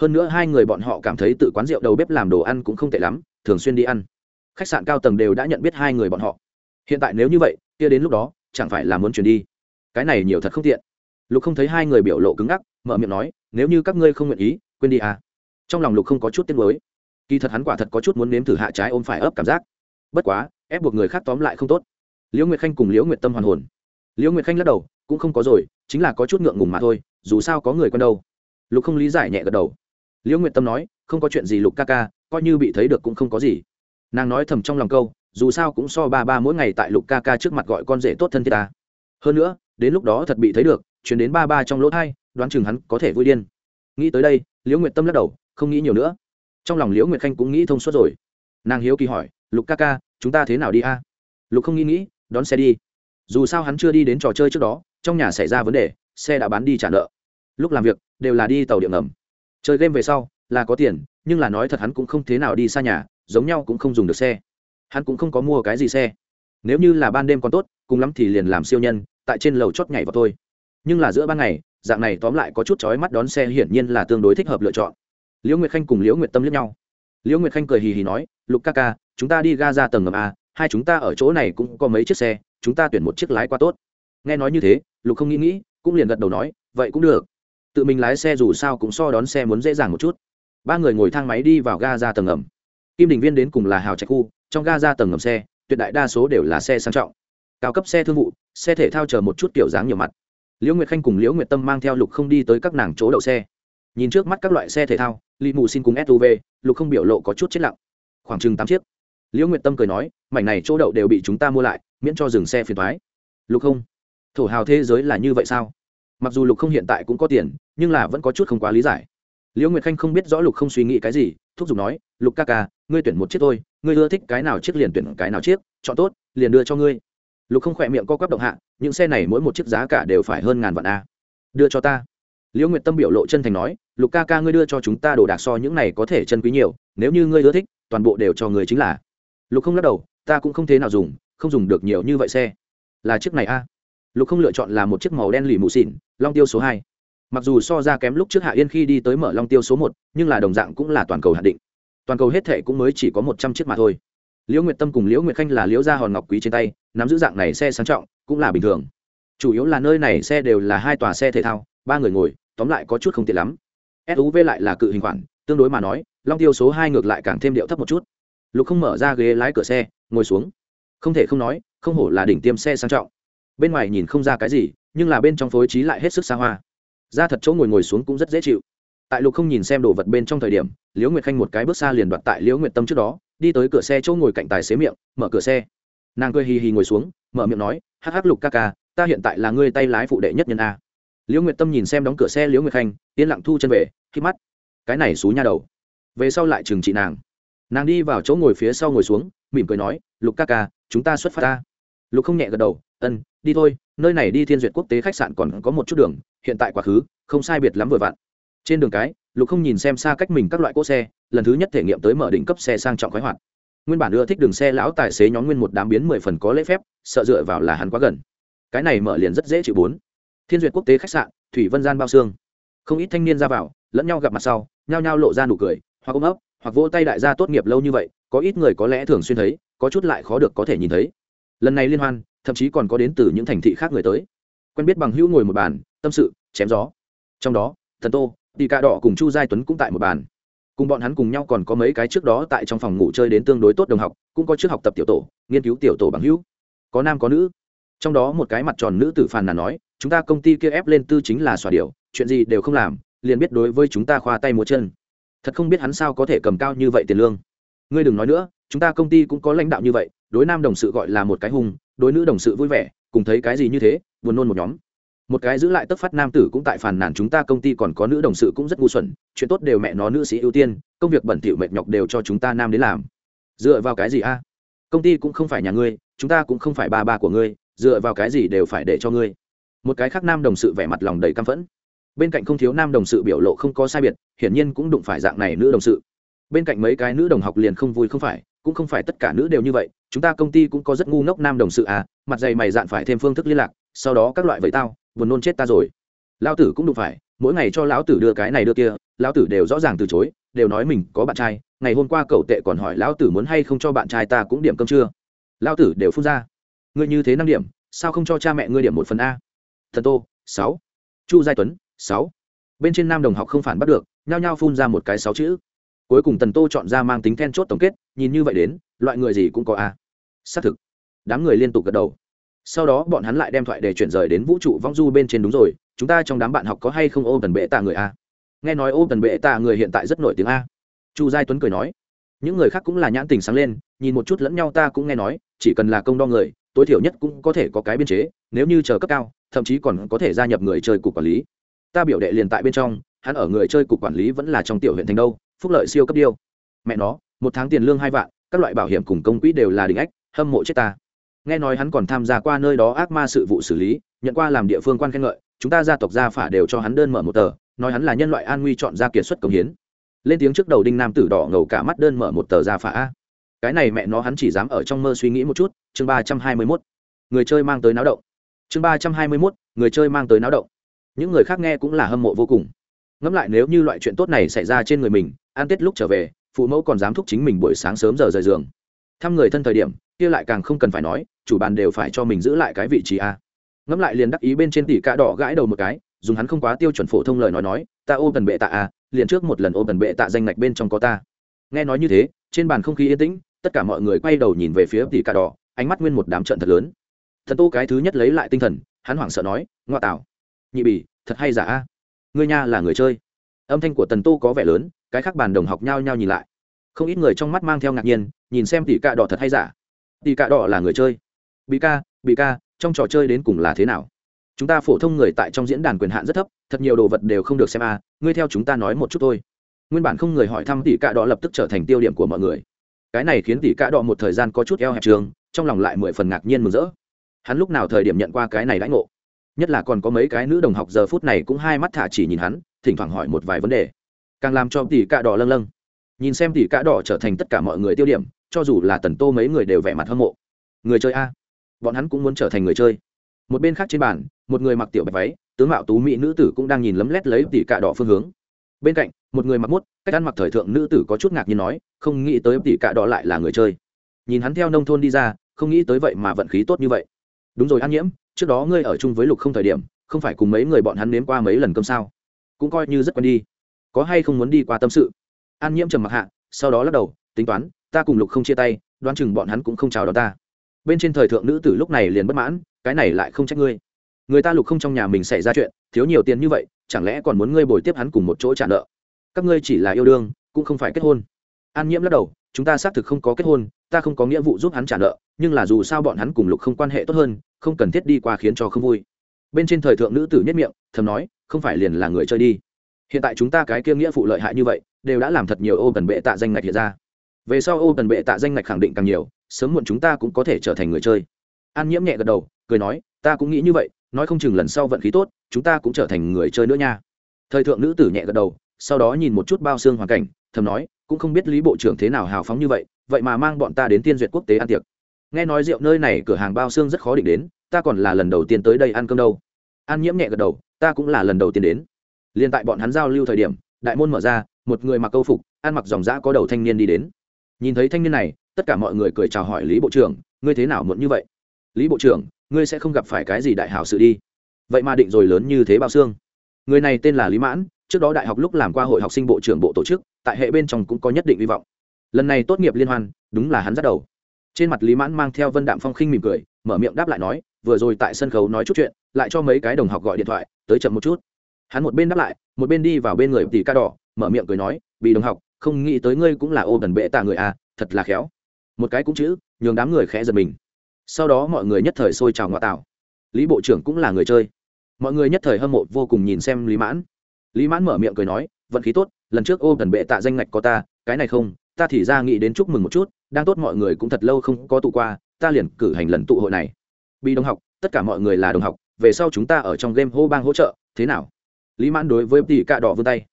Hơn nữa hai người bọn họ cảm thấy tự quán rượu đầu bếp làm đồ ăn cũng không tệ lắm, thường xuyên đi ăn. Khách sạn cao tầng đều đã nhận biết hai người bọn họ. Hiện tại nếu như vậy, kia đến lúc đó, chẳng phải là muốn chuyển đi. Cái này nhiều thật không tiện. Lục không thấy hai người biểu lộ cứng ngắc, mở miệng nói, nếu như các ngươi không nguyện ý, quên đi à. Trong lòng lục không có chút tiếng mới kỳ thật hắn quả thật có chút muốn nếm thử hạ trái ôm phải ấp cảm giác. Bất quá, ép buộc người khác tóm lại không tốt. Liễu nguyệt khanh cùng liễu nguyệt tâm hoàn hồn liễu nguyệt khanh lắc đầu, cũng không có rồi, chính là có chút ngượng ngùng mà thôi, dù sao có người quen đâu. Lục không lý giải nhẹ gật đầu. Liễu nguyệt tâm nói, không có chuyện gì lục ca ca, coi như bị thấy được cũng không có gì. Nàng nói thầm trong lòng câu, dù sao cũng so ba ba mỗi ngày tại lục ca ca trước mặt gọi con rể tốt thân thiết ta. Hơn nữa, đến lúc đó thật bị thấy được, chuyển đến ba ba trong lỗ thai, đoán chừng hắn có thể vui điên. Nghĩ tới đây, liễu nguyệt tâm lắc đầu, không nghĩ nhiều nữa. Trong lòng liễu nguyệt khanh cũng nghĩ thông suốt rồi. Nàng hiếu kỳ hỏi, lục ca ca, chúng ta thế nào đi a? Lục không nghĩ nghĩ, đón xe đi dù sao hắn chưa đi đến trò chơi trước đó, trong nhà xảy ra vấn đề, xe đã bán đi trả nợ. Lúc làm việc, đều là đi tàu điện ngầm. Chơi game về sau, là có tiền, nhưng là nói thật hắn cũng không thế nào đi xa nhà, giống nhau cũng không dùng được xe. Hắn cũng không có mua cái gì xe. Nếu như là ban đêm còn tốt, cùng lắm thì liền làm siêu nhân, tại trên lầu chót nhảy vào thôi. Nhưng là giữa ban ngày, dạng này tóm lại có chút chói mắt đón xe hiển nhiên là tương đối thích hợp lựa chọn. Liễu nguyệt khanh cùng liễu nguyệt tâm lướt nhau. Liễu nguyệt khanh cười hì hì nói, lục ca ca, chúng ta đi ga ra tầng ngầm a, hai chúng ta ở chỗ này cũng có mấy chiếc xe chúng ta tuyển một chiếc lái qua tốt. Nghe nói như thế, lục không nghĩ nghĩ, cũng liền gật đầu nói, vậy cũng được. Tự mình lái xe dù sao cũng so đón xe muốn dễ dàng một chút. Ba người ngồi thang máy đi vào ga ra tầng ngầm. Kim đình viên đến cùng là hào trạch khu, trong ga ra tầng ngầm xe, tuyệt đại đa số đều là xe sang trọng. Cao cấp xe thương vụ, xe thể thao chờ một chút kiểu dáng nhiều mặt. Liễu nguyệt khanh cùng liễu nguyệt tâm mang theo lục không đi tới các nàng chỗ đậu xe. Nhìn trước mắt các loại xe thể thao lì mù xin cùng suv lục không biểu lộ có chút chết lặng. Khoảng chừng tám chiếc liễu nguyệt tâm cười nói, mảnh này chỗ đậu đều bị chúng ta mua lại, miễn cho dừng xe phiền thoái. Lục không, thổ hào thế giới là như vậy sao? Mặc dù lục không hiện tại cũng có tiền, nhưng là vẫn có chút không quá lý giải. Liễu nguyệt khanh không biết rõ lục không suy nghĩ cái gì, thúc giục nói, lục ca ca, ngươi tuyển một chiếc thôi, ngươi ưa thích cái nào chiếc liền tuyển cái nào chiếc, chọn tốt, liền đưa cho ngươi. Lục không khỏe miệng co quắp động hạ, những xe này mỗi một chiếc giá cả đều phải hơn ngàn vạn a. Đưa cho ta. Liễu nguyệt tâm biểu lộ chân thành nói, lục ca ca, ngươi đưa cho chúng ta đồ đạc so những này có thể chân quý nhiều, nếu như ngươi ưa thích, toàn bộ đều cho người chính là lục không lắc đầu, ta cũng không thế nào dùng, không dùng được nhiều như vậy xe. Là chiếc này a. Lục không lựa chọn là một chiếc màu đen lì mù xỉn, long tiêu số hai. Mặc dù so ra kém lúc trước hạ yên khi đi tới mở long tiêu số một, nhưng là đồng dạng cũng là toàn cầu hạn định. Toàn cầu hết thệ cũng mới chỉ có một trăm chiếc mà thôi. Liễu nguyệt tâm cùng liễu nguyệt khanh là liễu gia hòn ngọc quý trên tay, nắm giữ dạng này xe sang trọng, cũng là bình thường. Chủ yếu là nơi này xe đều là hai tòa xe thể thao, ba người ngồi, tóm lại có chút không tiện lắm. Suv lại là cự hình khoản, tương đối mà nói, long tiêu số hai ngược lại càng thêm điệu thấp một chút lục không mở ra ghế lái cửa xe, ngồi xuống. Không thể không nói, không hổ là đỉnh tiêm xe sang trọng. Bên ngoài nhìn không ra cái gì, nhưng là bên trong phối trí lại hết sức xa hoa. Ra thật chỗ ngồi ngồi xuống cũng rất dễ chịu. Tại lục không nhìn xem đồ vật bên trong thời điểm, liễu nguyệt khanh một cái bước xa liền đoạt tại liễu nguyệt tâm trước đó, đi tới cửa xe chỗ ngồi cạnh tài xế miệng, mở cửa xe. Nàng cười hì hì ngồi xuống, mở miệng nói, hắc hắc lục ca ca, ta hiện tại là ngươi tay lái phụ đệ nhất nhân a. Liễu nguyệt tâm nhìn xem đóng cửa xe liễu nguyệt khanh, yên lặng thu chân về khi mắt. Cái này xú nha đầu. Về sau lại trừng trị nàng nàng đi vào chỗ ngồi phía sau ngồi xuống, mỉm cười nói, lục ca ca, chúng ta xuất phát ta. Lục không nhẹ gật đầu, ân, đi thôi, nơi này đi thiên duyệt quốc tế khách sạn còn có một chút đường, hiện tại quá khứ, không sai biệt lắm vừa vặn. Trên đường cái, lục không nhìn xem xa cách mình các loại cỗ xe, lần thứ nhất thể nghiệm tới mở đỉnh cấp xe sang trọng khoái hoạt. Nguyên bản ưa thích đường xe lão tài xế nhóm nguyên một đám biến mười phần có lễ phép, sợ dựa vào là hắn quá gần. Cái này mở liền rất dễ chịu bốn. Thiên duyệt quốc tế khách sạn, thủy vân gian bao xương. Không ít thanh niên ra vào, lẫn nhau gặp mặt sau, nhao nhao lộ ra nụ cười hoặc ôm ấp hoặc vỗ tay đại gia tốt nghiệp lâu như vậy, có ít người có lẽ thường xuyên thấy, có chút lại khó được có thể nhìn thấy. Lần này liên hoan, thậm chí còn có đến từ những thành thị khác người tới. Quen biết bằng hữu ngồi một bàn, tâm sự, chém gió. Trong đó, thần tô, tỷ ca đỏ cùng chu giai tuấn cũng tại một bàn. Cùng bọn hắn cùng nhau còn có mấy cái trước đó tại trong phòng ngủ chơi đến tương đối tốt đồng học, cũng có trước học tập tiểu tổ, nghiên cứu tiểu tổ bằng hữu. Có nam có nữ. Trong đó một cái mặt tròn nữ tử phàn là nói, chúng ta công ty kia ép lên tư chính là xòa điều, chuyện gì đều không làm, liền biết đối với chúng ta khoa tay múa chân thật không biết hắn sao có thể cầm cao như vậy tiền lương. Ngươi đừng nói nữa, chúng ta công ty cũng có lãnh đạo như vậy, đối nam đồng sự gọi là một cái hung, đối nữ đồng sự vui vẻ, cùng thấy cái gì như thế, buồn nôn một nhóm. Một cái giữ lại tất phát nam tử cũng tại phàn nàn chúng ta công ty còn có nữ đồng sự cũng rất ngu xuẩn, chuyện tốt đều mẹ nó nữ sĩ ưu tiên, công việc bẩn thỉu mệt nhọc đều cho chúng ta nam đến làm. Dựa vào cái gì a? Công ty cũng không phải nhà ngươi, chúng ta cũng không phải ba ba của ngươi, dựa vào cái gì đều phải để cho ngươi. Một cái khác nam đồng sự vẻ mặt lòng đầy căm phẫn bên cạnh không thiếu nam đồng sự biểu lộ không có sai biệt, hiển nhiên cũng đụng phải dạng này nữ đồng sự. Bên cạnh mấy cái nữ đồng học liền không vui không phải, cũng không phải tất cả nữ đều như vậy, chúng ta công ty cũng có rất ngu ngốc nam đồng sự à mặt dày mày dạn phải thêm phương thức liên lạc, sau đó các loại vậy tao, buồn nôn chết ta rồi. Lão tử cũng đụng phải, mỗi ngày cho lão tử đưa cái này đưa kia, lão tử đều rõ ràng từ chối, đều nói mình có bạn trai, ngày hôm qua cậu tệ còn hỏi lão tử muốn hay không cho bạn trai ta cũng điểm cơm chưa. lão tử đều phun ra. Ngươi như thế năm điểm, sao không cho cha mẹ ngươi điểm một phần a? Thần tô, sáu. Chu giai tuấn sáu. Bên trên nam đồng học không phản bắt được, nhao nhao phun ra một cái sáu chữ. Cuối cùng tần tô chọn ra mang tính then chốt tổng kết, nhìn như vậy đến, loại người gì cũng có a. Xác thực. Đám người liên tục gật đầu. Sau đó bọn hắn lại đem thoại để chuyển rời đến vũ trụ vong du bên trên đúng rồi, chúng ta trong đám bạn học có hay không ô tần bệ tạ người a? Nghe nói ô tần bệ tạ người hiện tại rất nổi tiếng a. Chu giai tuấn cười nói. Những người khác cũng là nhãn tình sáng lên, nhìn một chút lẫn nhau ta cũng nghe nói, chỉ cần là công đo người, tối thiểu nhất cũng có thể có cái biên chế, nếu như chờ cấp cao, thậm chí còn có thể gia nhập người chơi cục quản lý ta biểu đệ liền tại bên trong hắn ở người chơi cục quản lý vẫn là trong tiểu huyện thành đâu phúc lợi siêu cấp điêu. Mẹ nó một tháng tiền lương hai vạn các loại bảo hiểm cùng công quỹ đều là đỉnh ách hâm mộ chết ta. Nghe nói hắn còn tham gia qua nơi đó ác ma sự vụ xử lý nhận qua làm địa phương quan khen ngợi chúng ta gia tộc gia phả đều cho hắn đơn mở một tờ nói hắn là nhân loại an nguy chọn ra kiệt xuất công hiến. Lên tiếng trước đầu đinh nam tử đỏ ngầu cả mắt đơn mở một tờ gia phả a, cái này mẹ nó hắn chỉ dám ở trong mơ suy nghĩ một chút chương ba trăm hai mươi mốt. Người chơi mang tới náo động. Chương ba trăm hai mươi mốt người chơi mang tới náo động những người khác nghe cũng là hâm mộ vô cùng. Ngẫm lại nếu như loại chuyện tốt này xảy ra trên người mình, ăn tết lúc trở về, phụ mẫu còn dám thúc chính mình buổi sáng sớm giờ rời giường. Thăm người thân thời điểm, kia lại càng không cần phải nói, chủ bàn đều phải cho mình giữ lại cái vị trí a. Ngẫm lại liền đắc ý bên trên tỷ cạ đỏ gãi đầu một cái, dùng hắn không quá tiêu chuẩn phổ thông lời nói nói, ta ôm tần bệ tạ a, liền trước một lần ôm tần bệ tạ danh ngạch bên trong có ta. Nghe nói như thế, trên bàn không khí yên tĩnh, tất cả mọi người quay đầu nhìn về phía tỷ cạ đỏ, ánh mắt nguyên một đám trận thật lớn. Thần tô cái thứ nhất lấy lại tinh thần, hắn hoảng sợ nói, ngoa tạo nhị bỉ thật hay giả a? Ngươi nha là người chơi. Âm thanh của tần tô có vẻ lớn, cái khác bàn đồng học nhao nhao nhìn lại. Không ít người trong mắt mang theo ngạc nhiên, nhìn xem tỷ cạ đỏ thật hay giả. Tỷ cạ đỏ là người chơi. Bị ca bị ca, trong trò chơi đến cùng là thế nào? Chúng ta phổ thông người tại trong diễn đàn quyền hạn rất thấp, thật nhiều đồ vật đều không được xem a, ngươi theo chúng ta nói một chút thôi. Nguyên bản không người hỏi thăm tỷ cạ đỏ lập tức trở thành tiêu điểm của mọi người. Cái này khiến tỷ cạ đỏ một thời gian có chút eo hẹp trường, trong lòng lại mười phần ngạc nhiên mừng rỡ. Hắn lúc nào thời điểm nhận qua cái này đãi ngộ? Nhất là còn có mấy cái nữ đồng học giờ phút này cũng hai mắt thả chỉ nhìn hắn, thỉnh thoảng hỏi một vài vấn đề. Càng làm cho tỷ cạ đỏ lâng lâng. Nhìn xem tỷ cạ đỏ trở thành tất cả mọi người tiêu điểm, cho dù là tần tô mấy người đều vẻ mặt hâm mộ. Người chơi a. Bọn hắn cũng muốn trở thành người chơi. Một bên khác trên bàn, một người mặc tiểu bạch váy, tướng mạo tú mỹ nữ tử cũng đang nhìn lấm lét lấy tỷ cạ đỏ phương hướng. Bên cạnh, một người mặc mút cách ăn mặc thời thượng nữ tử có chút ngạc nhiên nói, không nghĩ tới tỷ cạ đỏ lại là người chơi. Nhìn hắn theo nông thôn đi ra, không nghĩ tới vậy mà vận khí tốt như vậy. Đúng rồi an nhiễm trước đó ngươi ở chung với lục không thời điểm, không phải cùng mấy người bọn hắn nếm qua mấy lần cơm sao? Cũng coi như rất quen đi. Có hay không muốn đi qua tâm sự? An nhiễm trầm mặc hạ, sau đó lắc đầu, tính toán, ta cùng lục không chia tay, đoán chừng bọn hắn cũng không chào đón ta. Bên trên thời thượng nữ tử lúc này liền bất mãn, cái này lại không trách ngươi. Người ta lục không trong nhà mình xảy ra chuyện, thiếu nhiều tiền như vậy, chẳng lẽ còn muốn ngươi bồi tiếp hắn cùng một chỗ trả nợ? Các ngươi chỉ là yêu đương, cũng không phải kết hôn. An nhiễm lắc đầu, chúng ta xác thực không có kết hôn, ta không có nghĩa vụ giúp hắn trả nợ, nhưng là dù sao bọn hắn cùng lục không quan hệ tốt hơn không cần thiết đi qua khiến cho không vui. Bên trên thời thượng nữ tử nhất miệng, thầm nói, không phải liền là người chơi đi. Hiện tại chúng ta cái kia nghĩa phụ lợi hại như vậy, đều đã làm thật nhiều ô tần bệ tạ danh ngạch hiện ra. Về sau ô tần bệ tạ danh ngạch khẳng định càng nhiều, sớm muộn chúng ta cũng có thể trở thành người chơi. An nhiễm nhẹ gật đầu, cười nói, ta cũng nghĩ như vậy, nói không chừng lần sau vận khí tốt, chúng ta cũng trở thành người chơi nữa nha. Thời thượng nữ tử nhẹ gật đầu, sau đó nhìn một chút bao xương hoàn cảnh, thầm nói, cũng không biết lý bộ trưởng thế nào hào phóng như vậy vậy mà mang bọn ta đến tiên duyệt quốc tế ăn tiệc nghe nói rượu nơi này cửa hàng bao xương rất khó định đến, ta còn là lần đầu tiên tới đây ăn cơm đâu. An nhiễm nhẹ gật đầu, ta cũng là lần đầu tiên đến. Liền tại bọn hắn giao lưu thời điểm, đại môn mở ra, một người mặc câu phục, ăn mặc dòng dã có đầu thanh niên đi đến. Nhìn thấy thanh niên này, tất cả mọi người cười chào hỏi lý bộ trưởng, ngươi thế nào muộn như vậy? Lý bộ trưởng, ngươi sẽ không gặp phải cái gì đại hảo sự đi. Vậy mà định rồi lớn như thế bao xương. Người này tên là lý mãn, trước đó đại học lúc làm qua hội học sinh bộ trưởng bộ tổ chức, tại hệ bên trong cũng có nhất định hy vọng. Lần này tốt nghiệp liên hoan, đúng là hắn dắt đầu trên mặt lý mãn mang theo vân đạm phong khinh mỉm cười, mở miệng đáp lại nói, vừa rồi tại sân khấu nói chút chuyện, lại cho mấy cái đồng học gọi điện thoại, tới chậm một chút. Hắn một bên đáp lại, một bên đi vào bên người tỷ ca đỏ, mở miệng cười nói bị đồng học, không nghĩ tới ngươi cũng là ô gần bệ tạ người à thật là khéo. Một cái cũng chữ, nhường đám người khẽ giật mình. Sau đó mọi người nhất thời xôi trào ngoại tạo. Lý bộ trưởng cũng là người chơi. Mọi người nhất thời hâm mộ vô cùng nhìn xem lý mãn. Lý mãn mở miệng cười nói, vận khí tốt, lần trước ô gần bệ tạ danh ngạch có ta, cái này không ta thì ra nghĩ đến chúc mừng một chút, đang tốt mọi người cũng thật lâu không có tụ qua, ta liền cử hành lần tụ hội này. Bị đồng học, tất cả mọi người là đồng học, về sau chúng ta ở trong game hô bang hỗ trợ, thế nào? Lý mãn đối với tỷ cạ đỏ vươn tay.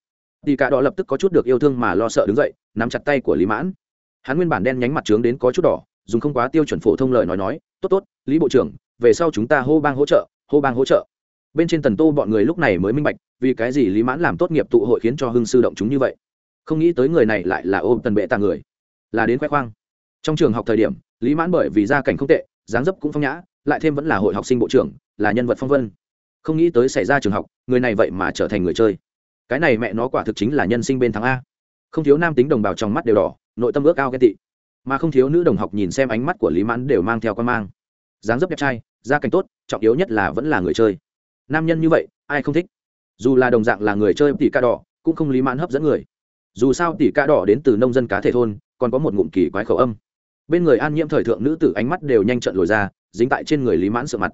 Tỷ cạ đỏ lập tức có chút được yêu thương mà lo sợ đứng dậy, nắm chặt tay của lý mãn. Hắn nguyên bản đen nhánh mặt trướng đến có chút đỏ, dùng không quá tiêu chuẩn phổ thông lời nói nói, tốt tốt, lý bộ trưởng, về sau chúng ta hô bang hỗ trợ, hô bang hỗ trợ. Bên trên tần tô bọn người lúc này mới minh bạch, vì cái gì lý mãn làm tốt nghiệp tụ hội khiến cho hưng sư động chúng như vậy không nghĩ tới người này lại là ôm tần bệ tạ người. Là đến khoe khoang. Trong trường học thời điểm, lý mãn bởi vì gia cảnh không tệ, dáng dấp cũng phong nhã, lại thêm vẫn là hội học sinh bộ trưởng, là nhân vật phong vân. Không nghĩ tới xảy ra trường học, người này vậy mà trở thành người chơi. Cái này mẹ nó quả thực chính là nhân sinh bên thắng a. Không thiếu nam tính đồng bào trong mắt đều đỏ, nội tâm ước ao ghen tị. Mà không thiếu nữ đồng học nhìn xem ánh mắt của lý mãn đều mang theo con mang. Dáng dấp đẹp trai, gia cảnh tốt, trọng yếu nhất là vẫn là người chơi. Nam nhân như vậy, ai không thích? Dù là đồng dạng là người chơi tỷ ca đỏ, cũng không lý mãn hấp dẫn người dù sao tỷ ca đỏ đến từ nông dân cá thể thôn, còn có một ngụm kỳ quái khẩu âm. Bên người an nhiễm thời thượng nữ tử ánh mắt đều nhanh trận lồi ra, dính tại trên người lý mãn sợ mặt.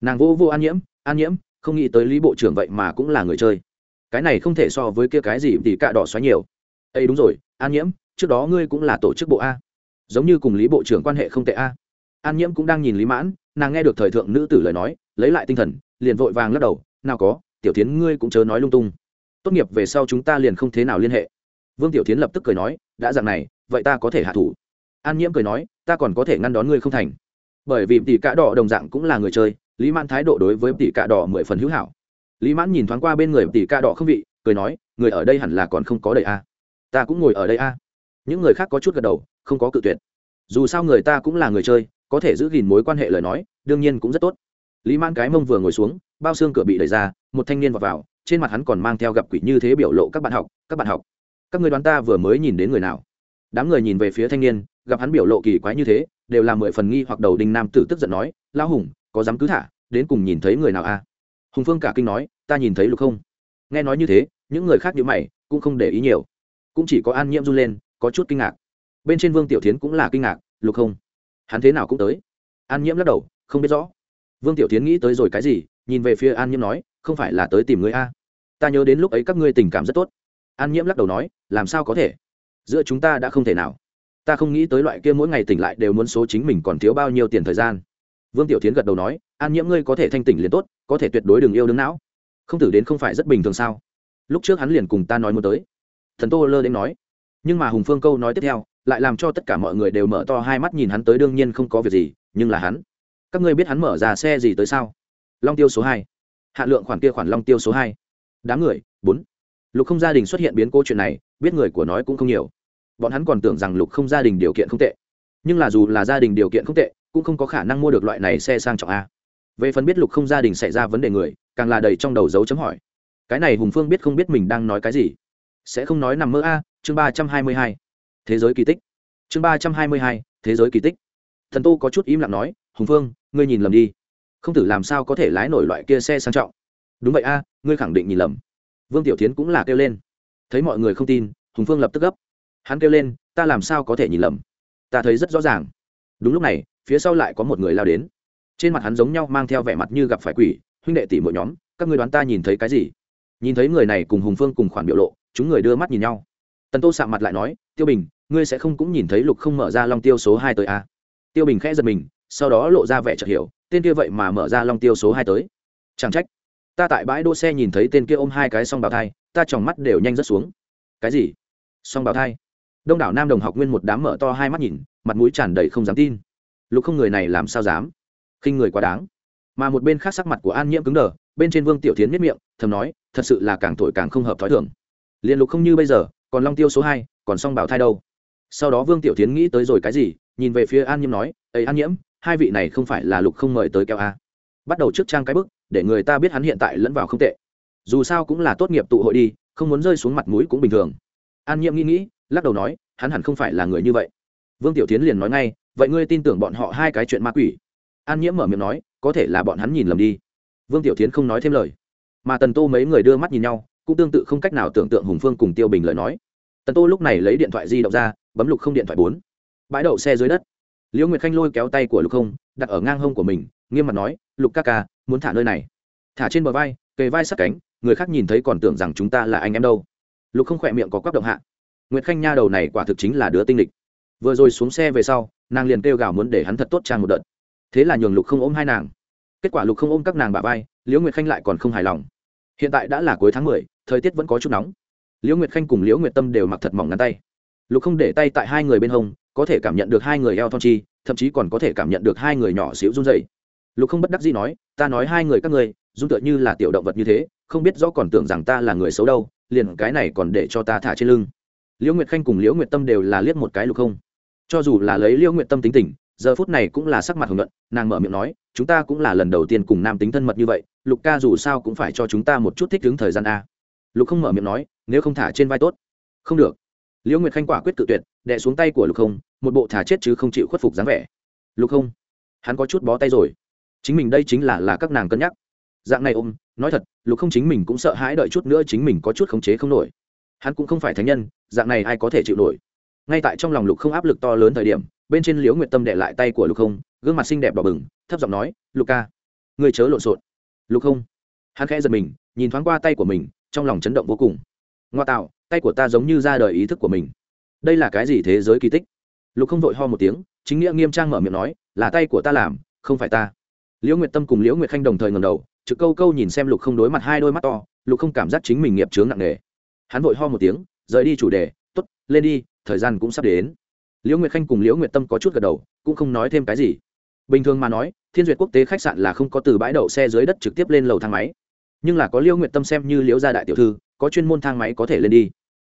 Nàng vô vô an nhiễm an nhiễm, không nghĩ tới lý bộ trưởng vậy mà cũng là người chơi. Cái này không thể so với kia cái gì tỷ cạ đỏ xoáy nhiều. Ấy đúng rồi, an nhiễm, trước đó ngươi cũng là tổ chức bộ a. Giống như cùng lý bộ trưởng quan hệ không tệ a. An nhiễm cũng đang nhìn lý mãn, nàng nghe được thời thượng nữ tử lời nói, lấy lại tinh thần, liền vội vàng lắc đầu, nào có, tiểu tiến ngươi cũng chớ nói lung tung. Tốt nghiệp về sau chúng ta liền không thế nào liên hệ vương tiểu tiến lập tức cười nói đã dạng này vậy ta có thể hạ thủ. An nhiễm cười nói ta còn có thể ngăn đón ngươi không thành. Bởi vì tỷ cạ đỏ đồng dạng cũng là người chơi lý mãn thái độ đối với tỷ cạ đỏ mười phần hữu hảo. Lý mãn nhìn thoáng qua bên người tỷ cạ đỏ không vị cười nói người ở đây hẳn là còn không có đầy a. Ta cũng ngồi ở đây a. Những người khác có chút gật đầu không có cự tuyệt. Dù sao người ta cũng là người chơi có thể giữ gìn mối quan hệ lời nói đương nhiên cũng rất tốt. Lý mãn cái mông vừa ngồi xuống bao xương cửa bị đẩy ra một thanh niên vào, vào trên mặt hắn còn mang theo gặp quỷ như thế biểu lộ các bạn học các bạn học các người đoán ta vừa mới nhìn đến người nào? Đám người nhìn về phía thanh niên, gặp hắn biểu lộ kỳ quái như thế, đều là mười phần nghi hoặc đầu đinh nam tử tức giận nói, lão hùng, có dám cứ thả, đến cùng nhìn thấy người nào a à? hùng phương cả kinh nói, ta nhìn thấy lục không. Nghe nói như thế, những người khác như mày, cũng không để ý nhiều. Cũng chỉ có an nhiễm run lên, có chút kinh ngạc. Bên trên vương tiểu tiến cũng là kinh ngạc, lục không, hắn thế nào cũng tới. An nhiễm lắc đầu, không biết rõ. Vương tiểu tiến nghĩ tới rồi cái gì, nhìn về phía an nhiễm nói, không phải là tới tìm người a ta nhớ đến lúc ấy các ngươi tình cảm rất tốt an nhiễm lắc đầu nói, làm sao có thể? Giữa chúng ta đã không thể nào. Ta không nghĩ tới loại kia mỗi ngày tỉnh lại đều muốn số chính mình còn thiếu bao nhiêu tiền thời gian. Vương tiểu tiến gật đầu nói, an nhiễm ngươi có thể thanh tỉnh liền tốt, có thể tuyệt đối đừng yêu đứng não. Không tử đến không phải rất bình thường sao? Lúc trước hắn liền cùng ta nói muốn tới. Thần tô lơ đến nói. Nhưng mà hùng phương câu nói tiếp theo, lại làm cho tất cả mọi người đều mở to hai mắt nhìn hắn tới đương nhiên không có việc gì, nhưng là hắn. Các ngươi biết hắn mở ra xe gì tới sao? Long tiêu số hai. Hạn lượng khoản kia khoản long tiêu số hai. Đám người, bốn lục không gia đình xuất hiện biến cố chuyện này, biết người của nói cũng không nhiều. Bọn hắn còn tưởng rằng lục không gia đình điều kiện không tệ. Nhưng là dù là gia đình điều kiện không tệ, cũng không có khả năng mua được loại này xe sang trọng a. Về phần biết lục không gia đình xảy ra vấn đề người, càng là đầy trong đầu dấu chấm hỏi. Cái này hùng phương biết không biết mình đang nói cái gì? Sẽ không nói nằm mơ a, chương ba trăm hai mươi hai. Thế giới kỳ tích. Chương ba trăm hai mươi hai, thế giới kỳ tích. Thần tô có chút im lặng nói, hùng phương, ngươi nhìn lầm đi. Không thử làm sao có thể lái nổi loại kia xe sang trọng? Đúng vậy a, ngươi khẳng định nhìn lầm vương tiểu tiến cũng là kêu lên. Thấy mọi người không tin, hùng phương lập tức gấp. Hắn kêu lên, ta làm sao có thể nhìn lầm? Ta thấy rất rõ ràng. Đúng lúc này, phía sau lại có một người lao đến. Trên mặt hắn giống nhau mang theo vẻ mặt như gặp phải quỷ, huynh đệ tỷ mỗi nhóm, các ngươi đoán ta nhìn thấy cái gì? Nhìn thấy người này cùng hùng phương cùng khoản biểu lộ, chúng người đưa mắt nhìn nhau. Tần tô sạm mặt lại nói, tiêu bình, ngươi sẽ không cũng nhìn thấy lục không mở ra long tiêu số hai tới a à? tiêu bình khẽ giật mình, sau đó lộ ra vẻ chợt hiểu, tên kia vậy mà mở ra long tiêu số hai tới. Chẳng trách ta tại bãi đỗ xe nhìn thấy tên kia ôm hai cái song bào thai, ta tròng mắt đều nhanh rớt xuống. Cái gì? Song bào thai? Đông đảo nam đồng học nguyên một đám mở to hai mắt nhìn, mặt mũi tràn đầy không dám tin. Lục không người này làm sao dám? Khinh người quá đáng. Mà một bên khác sắc mặt của an nhiễm cứng đờ, bên trên vương tiểu tiến miết miệng, thầm nói, thật sự là càng thổi càng không hợp t h ó i thưởng liền lục không như bây giờ, còn long tiêu số hai, còn song bảo thai đâu? Sau đó vương tiểu tiến nghĩ tới rồi cái gì, nhìn về phía an nhiễm nói ấy an nhiễm, hai vị này không phải là lục không mời tới kéo a bắt đầu trước trang cái bức, để người ta biết hắn hiện tại lẫn vào không tệ. Dù sao cũng là tốt nghiệp tụ hội đi, không muốn rơi xuống mặt mũi cũng bình thường. An nhiễm nghĩ nghĩ, lắc đầu nói, hắn hẳn không phải là người như vậy. Vương tiểu tiến liền nói ngay, vậy ngươi tin tưởng bọn họ hai cái chuyện ma quỷ? An nhiễm mở miệng nói, có thể là bọn hắn nhìn lầm đi. Vương tiểu tiến không nói thêm lời. Mà tần tô mấy người đưa mắt nhìn nhau, cũng tương tự không cách nào tưởng tượng hùng phương cùng tiêu bình lời nói. Tần tô lúc này lấy điện thoại di động ra, bấm lục không điện thoại bốn. Bãi đậu xe dưới đất. Liễu nguyệt khanh lôi kéo tay của lục không, đặt ở ngang hông của mình, nghiêm mặt nói lục ca ca, muốn thả nơi này. Thả trên bờ vai, kề vai sát cánh, người khác nhìn thấy còn tưởng rằng chúng ta là anh em đâu. Lục không khỏe miệng có quắp động hạ. Nguyệt khanh nha đầu này quả thực chính là đứa tinh lịch. Vừa rồi xuống xe về sau, nàng liền kêu gào muốn để hắn thật tốt trang một đợt. Thế là nhường lục không ôm hai nàng. Kết quả lục không ôm các nàng bà vai, liễu nguyệt khanh lại còn không hài lòng. Hiện tại đã là cuối tháng mười, thời tiết vẫn có chút nóng. Liễu nguyệt khanh cùng liễu nguyệt tâm đều mặc thật mỏng ngắn tay. Lục không để tay tại hai người bên hông, có thể cảm nhận được hai người eo thon chi, thậm chí còn có thể cảm nhận được hai người nhỏ xíu run dày lục không bất đắc dĩ nói, ta nói hai người các ngươi, dung tựa như là tiểu động vật như thế, không biết rõ còn tưởng rằng ta là người xấu đâu, liền cái này còn để cho ta thả trên lưng. Liễu nguyệt khanh cùng liễu nguyệt tâm đều là liếc một cái lục không. Cho dù là lấy liễu nguyệt tâm tính tình, giờ phút này cũng là sắc mặt hồng luận nàng mở miệng nói, chúng ta cũng là lần đầu tiên cùng nam tính thân mật như vậy, lục ca dù sao cũng phải cho chúng ta một chút thích ứng thời gian a. Lục không mở miệng nói, nếu không thả trên vai tốt. Không được. Liễu nguyệt khanh quả quyết tự tuyệt, đè xuống tay của lục không, một bộ thả chết chứ không chịu khuất phục dáng vẻ. Lục không, hắn có chút bó tay rồi chính mình đây chính là là các nàng cân nhắc. Dạng này ôm, nói thật, lục không chính mình cũng sợ hãi đợi chút nữa chính mình có chút khống chế không nổi. Hắn cũng không phải thánh nhân, dạng này ai có thể chịu nổi? Ngay tại trong lòng lục không áp lực to lớn thời điểm, bên trên liễu nguyệt tâm đệ lại tay của lục không, gương mặt xinh đẹp đỏ bừng, thấp giọng nói, lục ca người chớ lộn xộn. Lục không, hắn khẽ giật mình, nhìn thoáng qua tay của mình, trong lòng chấn động vô cùng. Ngoa tạo, tay của ta giống như ra đời ý thức của mình. Đây là cái gì thế giới kỳ tích? Lục không vội ho một tiếng, chính nghĩa nghiêm trang mở miệng nói, là tay của ta làm, không phải ta liễu nguyệt tâm cùng liễu nguyệt khanh đồng thời ngầm đầu, trực câu câu nhìn xem lục không đối mặt hai đôi mắt to, lục không cảm giác chính mình nghiệp chướng nặng nề. Hắn vội ho một tiếng, rời đi chủ đề t ố t lên đi, thời gian cũng sắp đến. Liễu nguyệt khanh cùng liễu nguyệt tâm có chút gật đầu, cũng không nói thêm cái gì. Bình thường mà nói, thiên duyệt quốc tế khách sạn là không có từ bãi đậu xe dưới đất trực tiếp lên lầu thang máy. Nhưng là có liễu nguyệt tâm xem như liễu gia đại tiểu thư, có chuyên môn thang máy có thể lên đi.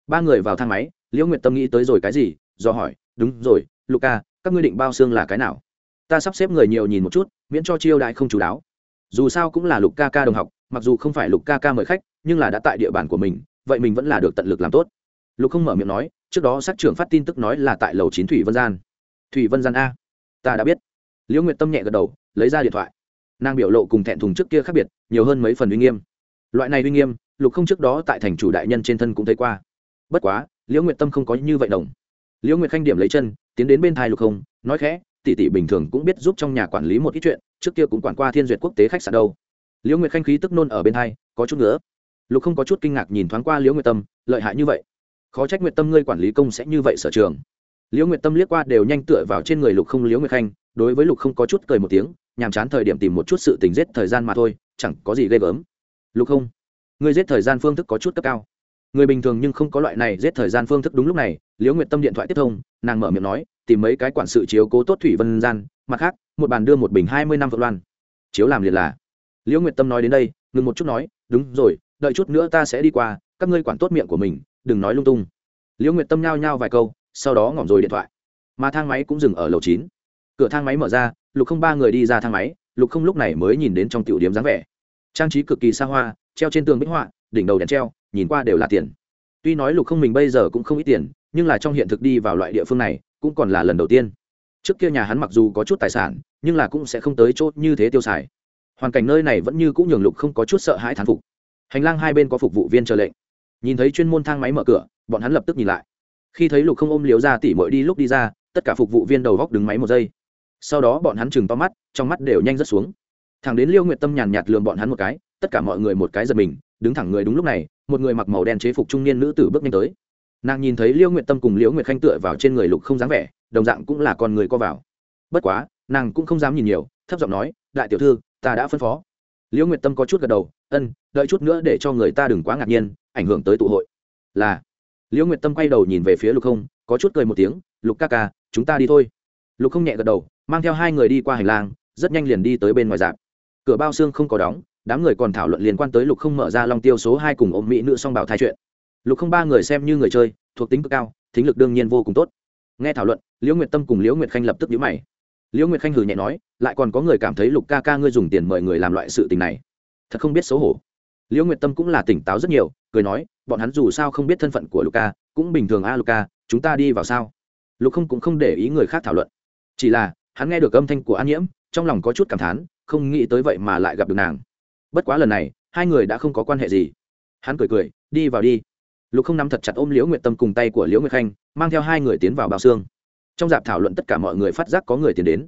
Ba người vào thang máy, liễu nguyệt tâm nghĩ tới rồi cái gì, do hỏi, đúng rồi luca các ngươi định bao xương là cái nào? Ta sắp xếp người nhiều nhìn một chút, miễn cho chiêu đại không chú đáo. Dù sao cũng là lục ca ca đồng học, mặc dù không phải lục ca ca mời khách, nhưng là đã tại địa bàn của mình, vậy mình vẫn là được tận lực làm tốt. Lục không mở miệng nói, trước đó sát trưởng phát tin tức nói là tại lầu chín thủy vân gian. Thủy vân gian a. Ta đã biết. Liễu nguyệt tâm nhẹ gật đầu, lấy ra điện thoại. Nàng biểu lộ cùng thẹn thùng trước kia khác biệt, nhiều hơn mấy phần uy nghiêm. Loại này uy nghiêm, lục không trước đó tại thành chủ đại nhân trên thân cũng thấy qua. Bất quá, liễu nguyệt tâm không có như vậy đồng. Liễu nguyệt khanh điểm lấy chân, tiến đến bên thai lục không, nói khẽ tỷ tỷ bình thường cũng biết giúp trong nhà quản lý một ít chuyện trước kia cũng quản qua thiên duyệt quốc tế khách sạn đâu. Liễu nguyệt khanh khí tức nôn ở bên hai, có chút nữa lục không có chút kinh ngạc nhìn thoáng qua liễu nguyệt tâm lợi hại như vậy. Khó trách nguyệt tâm ngươi quản lý công sẽ như vậy sở trường. Liễu nguyệt tâm liếc qua đều nhanh tựa vào trên người lục không liễu nguyệt khanh đối với lục không có chút cười một tiếng nhàm chán thời điểm tìm một chút sự tình giết thời gian mà thôi chẳng có gì ghê gớm. Lục không ngươi giết thời gian phương thức có chút cấp cao người bình thường nhưng không có loại này giết thời gian phương thức đúng lúc này, liễu nguyệt tâm điện thoại tiếp thông, nàng mở miệng nói, tìm mấy cái quản sự chiếu cố tốt thủy vân gian, mặt khác, một bàn đưa một bình hai mươi năm vượt loan. Chiếu làm liền là. Liễu nguyệt tâm nói đến đây, ngừng một chút nói, đúng rồi, đợi chút nữa ta sẽ đi qua, các ngươi quản tốt miệng của mình, đừng nói lung tung. Liễu nguyệt tâm nhao nhao vài câu, sau đó ngỏm rồi điện thoại. Mà thang máy cũng dừng ở lầu chín. Cửa thang máy mở ra, lục không ba người đi ra thang máy, lục không lúc này mới nhìn đến trong tiểu điểm dáng vẻ. Trang trí cực kỳ xa hoa, treo trên tường bích họa đỉnh đầu đèn treo, nhìn qua đều là tiền. Tuy nói lục không mình bây giờ cũng không ít tiền, nhưng là trong hiện thực đi vào loại địa phương này, cũng còn là lần đầu tiên. Trước kia nhà hắn mặc dù có chút tài sản, nhưng là cũng sẽ không tới chốt như thế tiêu xài. Hoàn cảnh nơi này vẫn như cũng nhường lục không có chút sợ hãi thán phục. Hành lang hai bên có phục vụ viên chờ lệnh. Nhìn thấy chuyên môn thang máy mở cửa, bọn hắn lập tức nhìn lại. Khi thấy lục không ôm liếu ra tỉ mỗi đi lúc đi ra, tất cả phục vụ viên đầu góc đứng máy một giây. Sau đó bọn hắn chừng to mắt, trong mắt đều nhanh rất xuống. Thẳng đến liêu nguyệt tâm nhàn nhạt lường bọn hắn một cái, tất cả mọi người một cái giật mình đứng thẳng người đúng lúc này, một người mặc màu đen chế phục trung niên nữ tử bước nhanh tới. Nàng nhìn thấy Liễu nguyệt tâm cùng liễu nguyệt khanh tựa vào trên người lục không dáng vẻ, đồng dạng cũng là con người co vào. Bất quá, nàng cũng không dám nhìn nhiều, thấp giọng nói, đại tiểu thư, ta đã phân phó. Liễu nguyệt tâm có chút gật đầu, ân, đợi chút nữa để cho người ta đừng quá ngạc nhiên, ảnh hưởng tới tụ hội. Là. Liễu nguyệt tâm quay đầu nhìn về phía lục không, có chút cười một tiếng, lục ca ca, chúng ta đi thôi. Lục không nhẹ gật đầu, mang theo hai người đi qua hành lang, rất nhanh liền đi tới bên ngoài dạp cửa bao xương không có đóng đám người còn thảo luận liên quan tới lục không mở ra long tiêu số hai cùng ôm mỹ nữ song bảo thai chuyện. Lục không ba người xem như người chơi, thuộc tính cực cao, thính lực đương nhiên vô cùng tốt. Nghe thảo luận, liễu nguyệt tâm cùng liễu nguyệt khanh lập tức nhíu mày. Liễu nguyệt khanh hừ nhẹ nói, lại còn có người cảm thấy lục ca ca ngươi dùng tiền mời người làm loại sự tình này. Thật không biết xấu hổ. Liễu nguyệt tâm cũng là tỉnh táo rất nhiều, cười nói, bọn hắn dù sao không biết thân phận của lục ca, cũng bình thường a lục ca, chúng ta đi vào sao? Lục không cũng không để ý người khác thảo luận. Chỉ là, hắn nghe được âm thanh của an nhiễm, trong lòng có chút cảm thán, không nghĩ tới vậy mà lại gặp được nàng bất quá lần này, hai người đã không có quan hệ gì. Hắn cười cười, đi vào đi. Lục không nắm thật chặt ôm liễu nguyệt tâm cùng tay của liễu nguyệt khanh, mang theo hai người tiến vào bao xương. Trong dạp thảo luận tất cả mọi người phát giác có người tiến đến.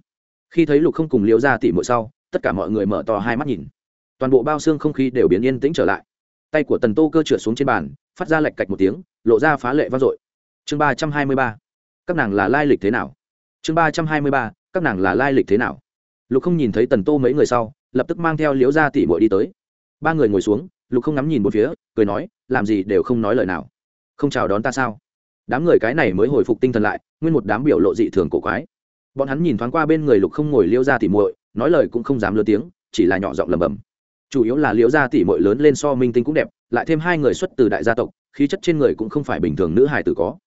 Khi thấy lục không cùng liễu ra tỉ mỗi sau, tất cả mọi người mở to hai mắt nhìn. Toàn bộ bao xương không khí đều biến yên tĩnh trở lại. Tay của tần tô cơ trượt xuống trên bàn, phát ra lệch cạch một tiếng, lộ ra phá lệ vang dội. Chương ba trăm hai mươi ba. Các nàng là lai lịch thế nào? Chương ba trăm hai mươi ba, các nàng là lai lịch thế nào? Lục không nhìn thấy tần tô mấy người sau lập tức mang theo liễu Gia Tỷ Muội đi tới. Ba người ngồi xuống, lục không ngắm nhìn một phía, cười nói, làm gì đều không nói lời nào. Không chào đón ta sao? Đám người cái này mới hồi phục tinh thần lại, nguyên một đám biểu lộ dị thường cổ quái. Bọn hắn nhìn thoáng qua bên người lục không ngồi liễu Gia Tỷ muội, nói lời cũng không dám lớn tiếng, chỉ là nhỏ giọng lầm bầm chủ yếu là liễu gia Tỷ muội lớn lên so minh tinh cũng đẹp, lại thêm hai người xuất từ đại gia tộc, khí chất trên người cũng không phải bình thường nữ hài tử có.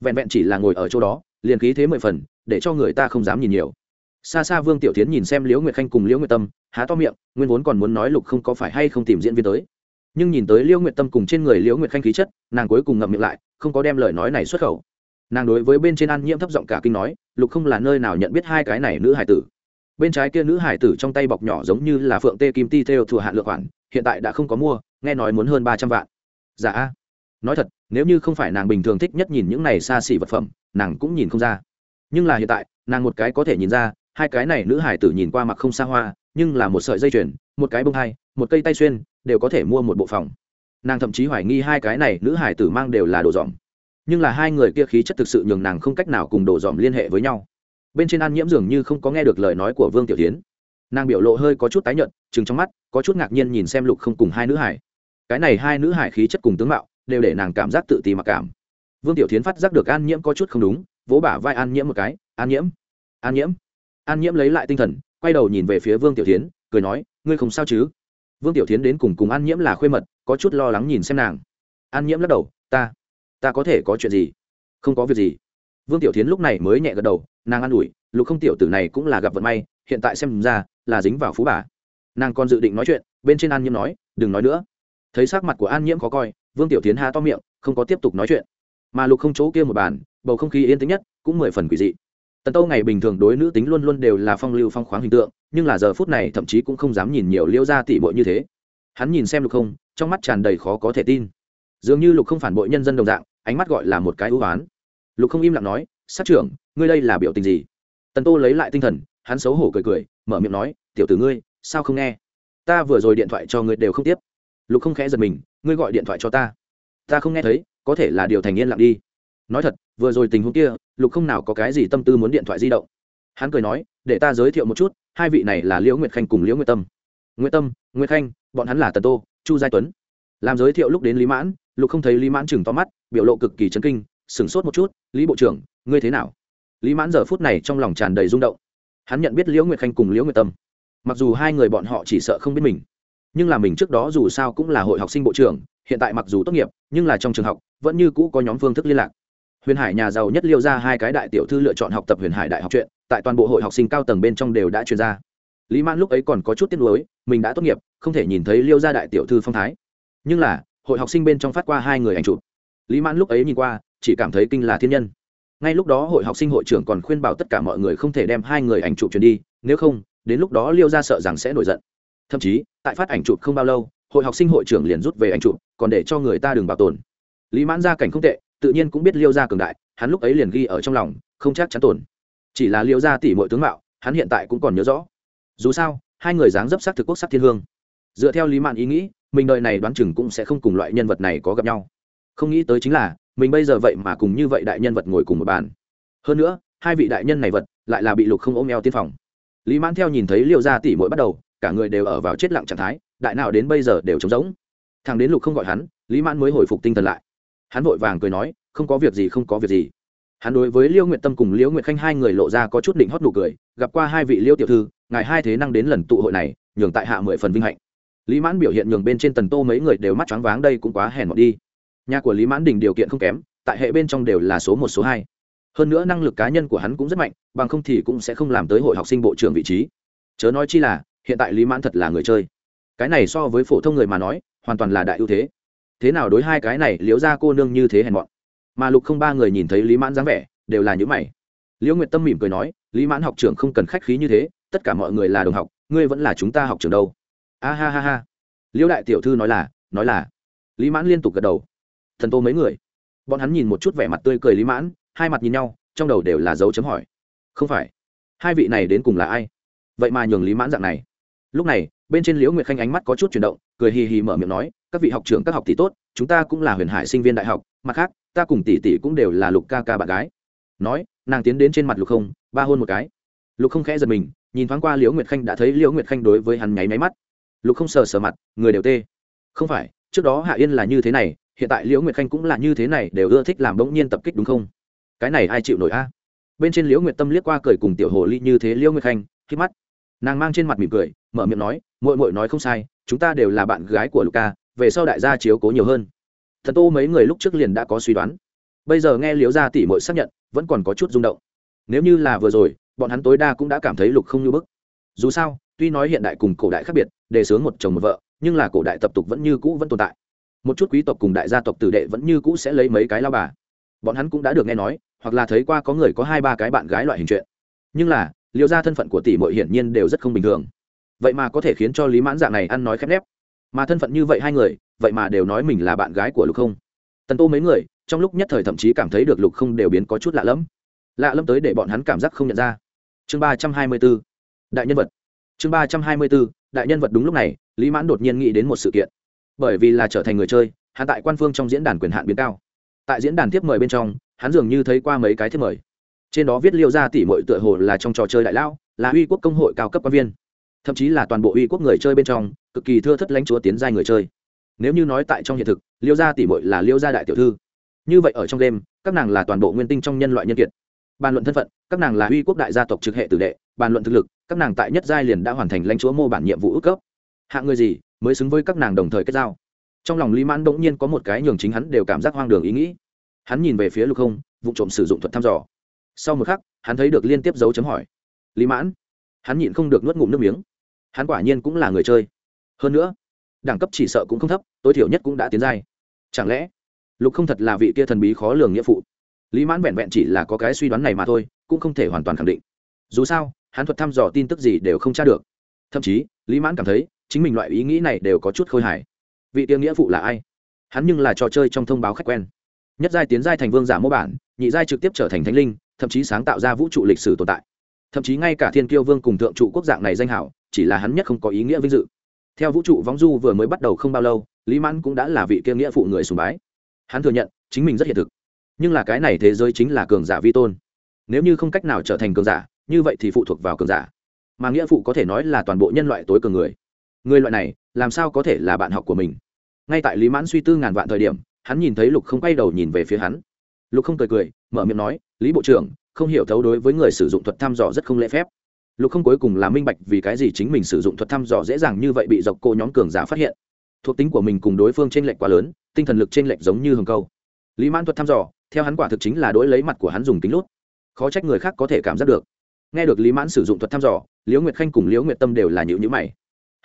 Vẹn vẹn chỉ là ngồi ở chỗ đó, liền khí thế mười phần, để cho người ta không dám nhìn nhiều xa xa vương tiểu tiến nhìn xem liễu nguyệt khanh cùng liễu nguyệt tâm, há to miệng, nguyên vốn còn muốn nói lục không có phải hay không tìm diễn viên tới. Nhưng nhìn tới liễu nguyệt tâm cùng trên người liễu nguyệt khanh khí chất, nàng cuối cùng ngậm miệng lại, không có đem lời nói này xuất khẩu. Nàng đối với bên trên an nhiễm thấp giọng cả kinh nói, lục không là nơi nào nhận biết hai cái này nữ hải tử. Bên trái kia nữ hải tử trong tay bọc nhỏ giống như là phượng tê kim ti theo thừa hạn lượng khoản, hiện tại đã không có mua, nghe nói muốn hơn ba trăm vạn. Dạ. Nói thật, nếu như không phải nàng bình thường thích nhất nhìn những này xa xỉ vật phẩm, nàng cũng nhìn không ra. Nhưng là hiện tại, nàng một cái có thể nhìn ra hai cái này nữ hải tử nhìn qua mặc không xa hoa, nhưng là một sợi dây chuyền, một cái bông hai, một cây tay xuyên, đều có thể mua một bộ phòng. Nàng thậm chí hoài nghi hai cái này nữ hải tử mang đều là đồ dòm. Nhưng là hai người kia khí chất thực sự nhường nàng không cách nào cùng đồ dòm liên hệ với nhau. Bên trên an nhiễm dường như không có nghe được lời nói của vương tiểu tiến. Nàng biểu lộ hơi có chút tái nhợt chừng trong mắt, có chút ngạc nhiên nhìn xem lục không cùng hai nữ hải. Cái này hai nữ hải khí chất cùng tướng mạo, đều để nàng cảm giác tự ti mặc cảm. Vương tiểu tiến phát giác được an nhiễm có chút không đúng, vỗ bả vai an nhiễm một cái, an nhiễm an nhiễm an nhiễm lấy lại tinh thần, quay đầu nhìn về phía vương tiểu tiến cười nói, ngươi không sao chứ? Vương tiểu tiến đến cùng cùng an nhiễm là khuê mật, có chút lo lắng nhìn xem nàng. An nhiễm lắc đầu, ta ta có thể có chuyện gì? Không có việc gì. Vương tiểu tiến lúc này mới nhẹ gật đầu, nàng an ủi, lục không tiểu tử này cũng là gặp vận may, hiện tại xem ra là dính vào phú bà. Nàng còn dự định nói chuyện, bên trên an nhiễm nói, đừng nói nữa. Thấy sắc mặt của an nhiễm khó coi, vương tiểu tiến há to miệng, không có tiếp tục nói chuyện. Mà lục không chỗ kia một bàn, bầu không khí yên tĩnh nhất, cũng mười phần quỷ dị tần tâu ngày bình thường đối nữ tính luôn luôn đều là phong lưu phong khoáng hình tượng, nhưng là giờ phút này thậm chí cũng không dám nhìn nhiều liêu ra tỉ bội như thế. Hắn nhìn xem lục không, trong mắt tràn đầy khó có thể tin. Dường như lục không phản bội nhân dân đồng dạng, ánh mắt gọi là một cái ưu oán. Lục không im lặng nói, sát trưởng, ngươi đây là biểu tình gì? Tần tô lấy lại tinh thần, hắn xấu hổ cười cười, mở miệng nói, tiểu tử ngươi, sao không nghe? Ta vừa rồi điện thoại cho ngươi đều không tiếp. Lục không khẽ giật mình, ngươi gọi điện thoại cho ta. Ta không nghe thấy, có thể là điều thành yên lặng đi nói thật, vừa rồi tình huống kia, lục không nào có cái gì tâm tư muốn điện thoại di động. Hắn cười nói, để ta giới thiệu một chút, hai vị này là liễu nguyệt khanh cùng liễu nguyệt tâm. Nguyệt tâm, nguyệt khanh, bọn hắn là tần tô, chu giai tuấn. Làm giới thiệu lúc đến lý mãn, lục không thấy lý mãn chừng to mắt, biểu lộ cực kỳ chấn kinh, sửng sốt một chút, lý bộ trưởng, ngươi thế nào? Lý mãn giờ phút này trong lòng tràn đầy rung động. Hắn nhận biết liễu nguyệt khanh cùng liễu nguyệt tâm. Mặc dù hai người bọn họ chỉ sợ không biết mình, nhưng là mình trước đó dù sao cũng là hội học sinh bộ trưởng, hiện tại mặc dù tốt nghiệp, nhưng là trong trường học, vẫn như cũ có nhóm phương thức liên lạc huyền hải nhà giàu nhất liêu ra hai cái đại tiểu thư lựa chọn học tập huyền hải đại học chuyện, tại toàn bộ hội học sinh cao tầng bên trong đều đã truyền ra. Lý mãn lúc ấy còn có chút tiếc nuối, mình đã tốt nghiệp, không thể nhìn thấy liêu gia đại tiểu thư phong thái. Nhưng là, hội học sinh bên trong phát qua hai người ảnh chụp. Lý mãn lúc ấy nhìn qua, chỉ cảm thấy kinh là thiên nhân. Ngay lúc đó hội học sinh hội trưởng còn khuyên bảo tất cả mọi người không thể đem hai người ảnh chụp truyền đi, nếu không, đến lúc đó liêu gia sợ rằng sẽ nổi giận. Thậm chí, tại phát ảnh chụp không bao lâu, hội học sinh hội trưởng liền rút về ảnh chụp, còn để cho người ta đừng bảo tồn. Lý mãn gia cảnh không tệ tự nhiên cũng biết liêu gia cường đại, hắn lúc ấy liền ghi ở trong lòng, không chắc chắn tổn. chỉ là liêu gia tỷ mọi tướng mạo, hắn hiện tại cũng còn nhớ rõ. Dù sao, hai người dáng dấp sắc thực quốc sắc thiên hương. Dựa theo lý mạn ý nghĩ, mình đời này đoán chừng cũng sẽ không cùng loại nhân vật này có gặp nhau. Không nghĩ tới chính là, mình bây giờ vậy mà cùng như vậy đại nhân vật ngồi cùng một bàn. Hơn nữa, hai vị đại nhân này vật, lại là bị lục không ôm eo tiên phòng. Lý mãn theo nhìn thấy liệu gia tỷ mỗi bắt đầu, cả người đều ở vào chết lặng trạng thái, đại nào đến bây giờ đều trống rỗng. Thằng đến lục không gọi hắn, lý mãn mới hồi phục tinh thần lại hắn vội vàng cười nói, không có việc gì, không có việc gì. Hắn đối với liêu nguyện tâm cùng liễu nguyện khanh hai người lộ ra có chút định hót nụ cười, gặp qua hai vị liêu tiểu thư, ngài hai thế năng đến lần tụ hội này, nhường tại hạ mười phần vinh hạnh. Lý mãn biểu hiện nhường bên trên tần tô mấy người đều mắt choáng váng, đây cũng quá hèn mọt đi. Nhà của lý mãn đình điều kiện không kém, tại hệ bên trong đều là số một, số hai. Hơn nữa năng lực cá nhân của hắn cũng rất mạnh, bằng không thì cũng sẽ không làm tới hội học sinh bộ trưởng vị trí. Chớ nói chi là, hiện tại lý mãn thật là người chơi. Cái này so với phổ thông người mà nói, hoàn toàn là đại ưu thế thế nào đối hai cái này liễu ra cô nương như thế hèn mọn? Mà lục không ba người nhìn thấy lý mãn dáng vẻ, đều là những mày. Liễu nguyệt tâm mỉm cười nói, lý mãn học trưởng không cần khách khí như thế, tất cả mọi người là đồng học, ngươi vẫn là chúng ta học trường đâu. A ha ha ha. Liễu đại tiểu thư nói là nói là. Lý mãn liên tục gật đầu. Thần tô mấy người? Bọn hắn nhìn một chút vẻ mặt tươi cười lý mãn, hai mặt nhìn nhau, trong đầu đều là dấu chấm hỏi. Không phải, hai vị này đến cùng là ai? Vậy mà nhường lý mãn dạng này. Lúc này, bên trên liễu nguyệt khanh ánh mắt có chút chuyển động, cười hì hì mở miệng nói các vị học trưởng các học tỷ tốt, chúng ta cũng là huyền hải sinh viên đại học, mặt khác, ta cùng tỷ tỷ cũng đều là lục ca ca bạn gái. Nói, nàng tiến đến trên mặt lục không, ba hôn một cái. Lục không khẽ giật mình, nhìn thoáng qua liễu nguyệt khanh, đã thấy liễu nguyệt khanh đối với hắn nháy máy mắt. Lục không sờ sờ mặt, người đều tê. Không phải, trước đó hạ yên là như thế này, hiện tại liễu nguyệt khanh cũng là như thế này, đều ưa thích làm bỗng nhiên tập kích đúng không? Cái này ai chịu nổi a? Bên trên liễu nguyệt tâm liếc qua cười cùng tiểu hồ ly như thế liễu nguyệt khanh khi mắt. Nàng mang trên mặt mỉm cười, mở miệng nói mội mội nói không sai, chúng ta đều là bạn gái của luka về sau đại gia chiếu cố nhiều hơn. Thần tô mấy người lúc trước liền đã có suy đoán. Bây giờ nghe liếu gia tỷ mội xác nhận, vẫn còn có chút rung động. Nếu như là vừa rồi, bọn hắn tối đa cũng đã cảm thấy lục không như bức. Dù sao, tuy nói hiện đại cùng cổ đại khác biệt, đề xướng một chồng một vợ, nhưng là cổ đại tập tục vẫn như cũ vẫn tồn tại. Một chút quý tộc cùng đại gia tộc tử đệ vẫn như cũ sẽ lấy mấy cái lao bà. Bọn hắn cũng đã được nghe nói, hoặc là thấy qua có người có hai ba cái bạn gái loại hình chuyện. Nhưng là liệu ra thân phận của tỷ mội hiển nhiên đều rất không bình thường. Vậy mà có thể khiến cho lý mãn dạng này ăn nói khép nép mà thân phận như vậy hai người, vậy mà đều nói mình là bạn gái của lục không. Tần tô mấy người, trong lúc nhất thời thậm chí cảm thấy được lục không đều biến có chút lạ lẫm. Lạ lẫm tới để bọn hắn cảm giác không nhận ra. Chương ba trăm hai mươi b ố đại nhân vật. Chương ba trăm hai mươi b ố đại nhân vật đúng lúc này, lý mãn đột nhiên nghĩ đến một sự kiện. Bởi vì là trở thành người chơi, hắn tại quan phương trong diễn đàn quyền hạn biến cao. Tại diễn đàn tiếp mời bên trong, hắn dường như thấy qua mấy cái tiếp mời. Trên đó viết liêu ra tỉ mọi tựa hồ là trong trò chơi đại lao là uy quốc công hội cao cấp quan viên thậm chí là toàn bộ uy quốc người chơi bên trong, cực kỳ thưa thất lãnh chúa tiến giai người chơi. Nếu như nói tại trong hiện thực, liêu gia tỷ bội là liêu gia đại tiểu thư. Như vậy ở trong đêm, các nàng là toàn bộ nguyên tinh trong nhân loại nhân kiệt. Bàn luận thân phận, các nàng là uy quốc đại gia tộc trực hệ tử đệ, bàn luận thực lực, các nàng tại nhất giai liền đã hoàn thành lãnh chúa mô bản nhiệm vụ ước cấp. Hạng người gì, mới xứng với các nàng đồng thời kết giao. Trong lòng lý mãn bỗng nhiên có một cái nhường chính hắn đều cảm giác hoang đường ý nghĩ. Hắn nhìn về phía lục không, vụ trộm sử dụng thuật thăm dò. Sau một khắc, hắn thấy được liên tiếp dấu chấm hỏi. Lý mãn? Hắn nhịn không được nuốt ngụm nước miếng hắn quả nhiên cũng là người chơi. Hơn nữa, đẳng cấp chỉ sợ cũng không thấp, tối thiểu nhất cũng đã tiến giai. Chẳng lẽ, lục không thật là vị kia thần bí khó lường nghĩa phụ? Lý mãn vẹn vẹn chỉ là có cái suy đoán này mà thôi, cũng không thể hoàn toàn khẳng định. Dù sao, hắn thuật thăm dò tin tức gì đều không tra được. Thậm chí, lý mãn cảm thấy, chính mình loại ý nghĩ này đều có chút khôi hài. Vị tiêu nghĩa phụ là ai? Hắn nhưng là trò chơi trong thông báo khách quen. Nhất giai tiến giai thành vương giả mô bản, nhị giai trực tiếp trở thành thánh linh, thậm chí sáng tạo ra vũ trụ lịch sử tồn tại. Thậm chí ngay cả thiên kiêu vương cùng thượng trụ quốc dạng này danh hảo chỉ là hắn nhất không có ý nghĩa vinh dự. Theo vũ trụ vong du vừa mới bắt đầu không bao lâu, lý mãn cũng đã là vị kia nghĩa phụ người sùng bái. Hắn thừa nhận, chính mình rất hiện thực. Nhưng là cái này thế giới chính là cường giả vi tôn. Nếu như không cách nào trở thành cường giả, như vậy thì phụ thuộc vào cường giả. Mà nghĩa phụ có thể nói là toàn bộ nhân loại tối cường người. Người loại này, làm sao có thể là bạn học của mình? Ngay tại lý mãn suy tư ngàn vạn thời điểm, hắn nhìn thấy lục không quay đầu nhìn về phía hắn. Lục không cười cười, mở miệng nói, lý bộ trưởng, không hiểu thấu đối với người sử dụng thuật thăm dò rất không lễ phép lục không cuối cùng là minh bạch vì cái gì chính mình sử dụng thuật thăm dò dễ dàng như vậy bị dọc cô nhóm cường giả phát hiện. Thuộc tính của mình cùng đối phương t r ê n lệch quá lớn, tinh thần lực t r ê n lệch giống như hồng câu. Lý mãn thuật thăm dò, theo hắn quả thực chính là đối lấy mặt của hắn dùng kính lút. Khó trách người khác có thể cảm giác được. Nghe được lý mãn sử dụng thuật thăm dò, liễu nguyệt khanh cùng liễu nguyệt tâm đều là nhịu nhữ mày.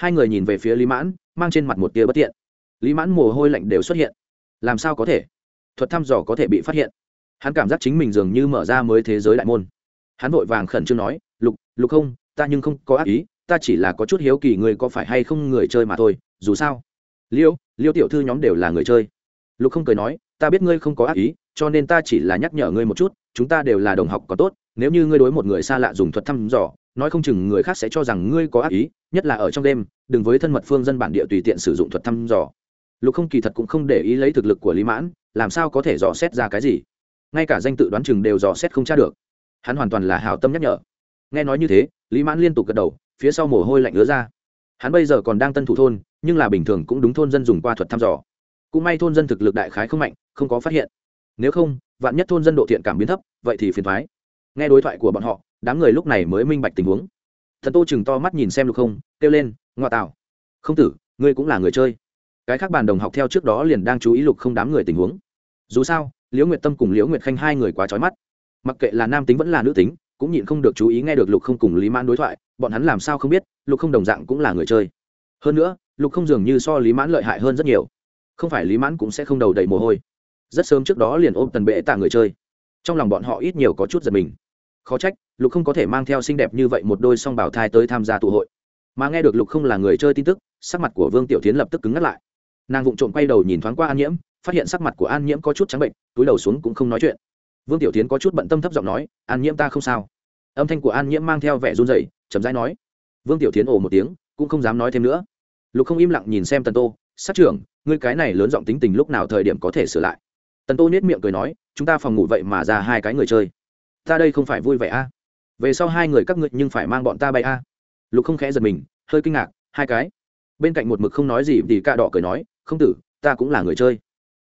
Hai người nhìn về phía lý mãn, mang trên mặt một tia bất tiện. Lý mãn mồ hôi lạnh đều xuất hiện. Làm sao có thể? Thuật thăm dò có thể bị phát hiện. Hắn cảm giác chính mình dường như mở ra mới thế giới đại môn. Hắn vội vàng khẩn trương nói lục lục không, ta nhưng không có ác ý, ta chỉ là có chút hiếu kỳ người có phải hay không người chơi mà thôi, dù sao. Liêu liêu tiểu thư nhóm đều là người chơi. Lục không cười nói, ta biết ngươi không có ác ý, cho nên ta chỉ là nhắc nhở ngươi một chút, chúng ta đều là đồng học có tốt, nếu như ngươi đối một người xa lạ dùng thuật thăm dò, nói không chừng người khác sẽ cho rằng ngươi có ác ý, nhất là ở trong đêm, đừng với thân mật phương dân bản địa tùy tiện sử dụng thuật thăm dò. Lục không kỳ thật cũng không để ý lấy thực lực của lý mãn, làm sao có thể dò xét ra cái gì. Ngay cả danh tự đoán chừng đều dò xét không tra được. Hắn hoàn toàn là hào tâm nhắc nhở nghe nói như thế, lý mãn liên tục gật đầu, phía sau mồ hôi lạnh ứa ra. Hắn bây giờ còn đang tân thủ thôn, nhưng là bình thường cũng đúng thôn dân dùng qua thuật thăm dò. Cũng may thôn dân thực lực đại khái không mạnh, không có phát hiện. Nếu không, vạn nhất thôn dân độ thiện cảm biến thấp, vậy thì phiền thoái nghe đối thoại của bọn họ, đám người lúc này mới minh bạch tình huống. Thần tô chừng to mắt nhìn xem lục không, kêu lên, ngoa tạo không tử, ngươi cũng là người chơi. Cái khác bàn đồng học theo trước đó liền đang chú ý lục không đám người tình huống. Dù sao, liễu nguyệt tâm cùng liễu nguyệt khanh hai người quá trói mắt. Mặc kệ là nam tính vẫn là nữ tính cũng nhịn không được chú ý nghe được lục không cùng lý mãn đối thoại, bọn hắn làm sao không biết, lục không đồng dạng cũng là người chơi. Hơn nữa, lục không dường như so lý mãn lợi hại hơn rất nhiều. Không phải lý mãn cũng sẽ không đầu đầy mồ hôi. Rất sớm trước đó liền ôm tần bệ tạ người chơi. Trong lòng bọn họ ít nhiều có chút giật mình. Khó trách, lục không có thể mang theo xinh đẹp như vậy một đôi song bảo thai tới tham gia tụ hội. Mà nghe được lục không là người chơi tin tức, sắc mặt của vương tiểu tiến lập tức cứng ngắt lại. Nàng vụng trộm quay đầu nhìn thoáng qua an nhiễm, phát hiện sắc mặt của an nhiễm có chút trắng bệnh, túi đầu xuống cũng không nói chuyện vương tiểu tiến có chút bận tâm thấp giọng nói, an nhiễm ta không sao. Âm thanh của an nhiễm mang theo vẻ run rẩy, chậm rãi nói. Vương tiểu tiến ồ một tiếng, cũng không dám nói thêm nữa. Lục không im lặng nhìn xem tần tô, sát trưởng, ngươi cái này lớn giọng tính tình lúc nào thời điểm có thể sửa lại? Tần tô nết miệng cười nói, chúng ta phòng ngủ vậy mà ra hai cái người chơi. Ta đây không phải vui vẻ a. À? về sau hai người các ngươi nhưng phải mang bọn ta bay a. À? lục không khẽ giật mình, hơi kinh ngạc, hai cái? Bên cạnh một mực không nói gì, thì ca đỏ cười nói, không tử, ta cũng là người chơi.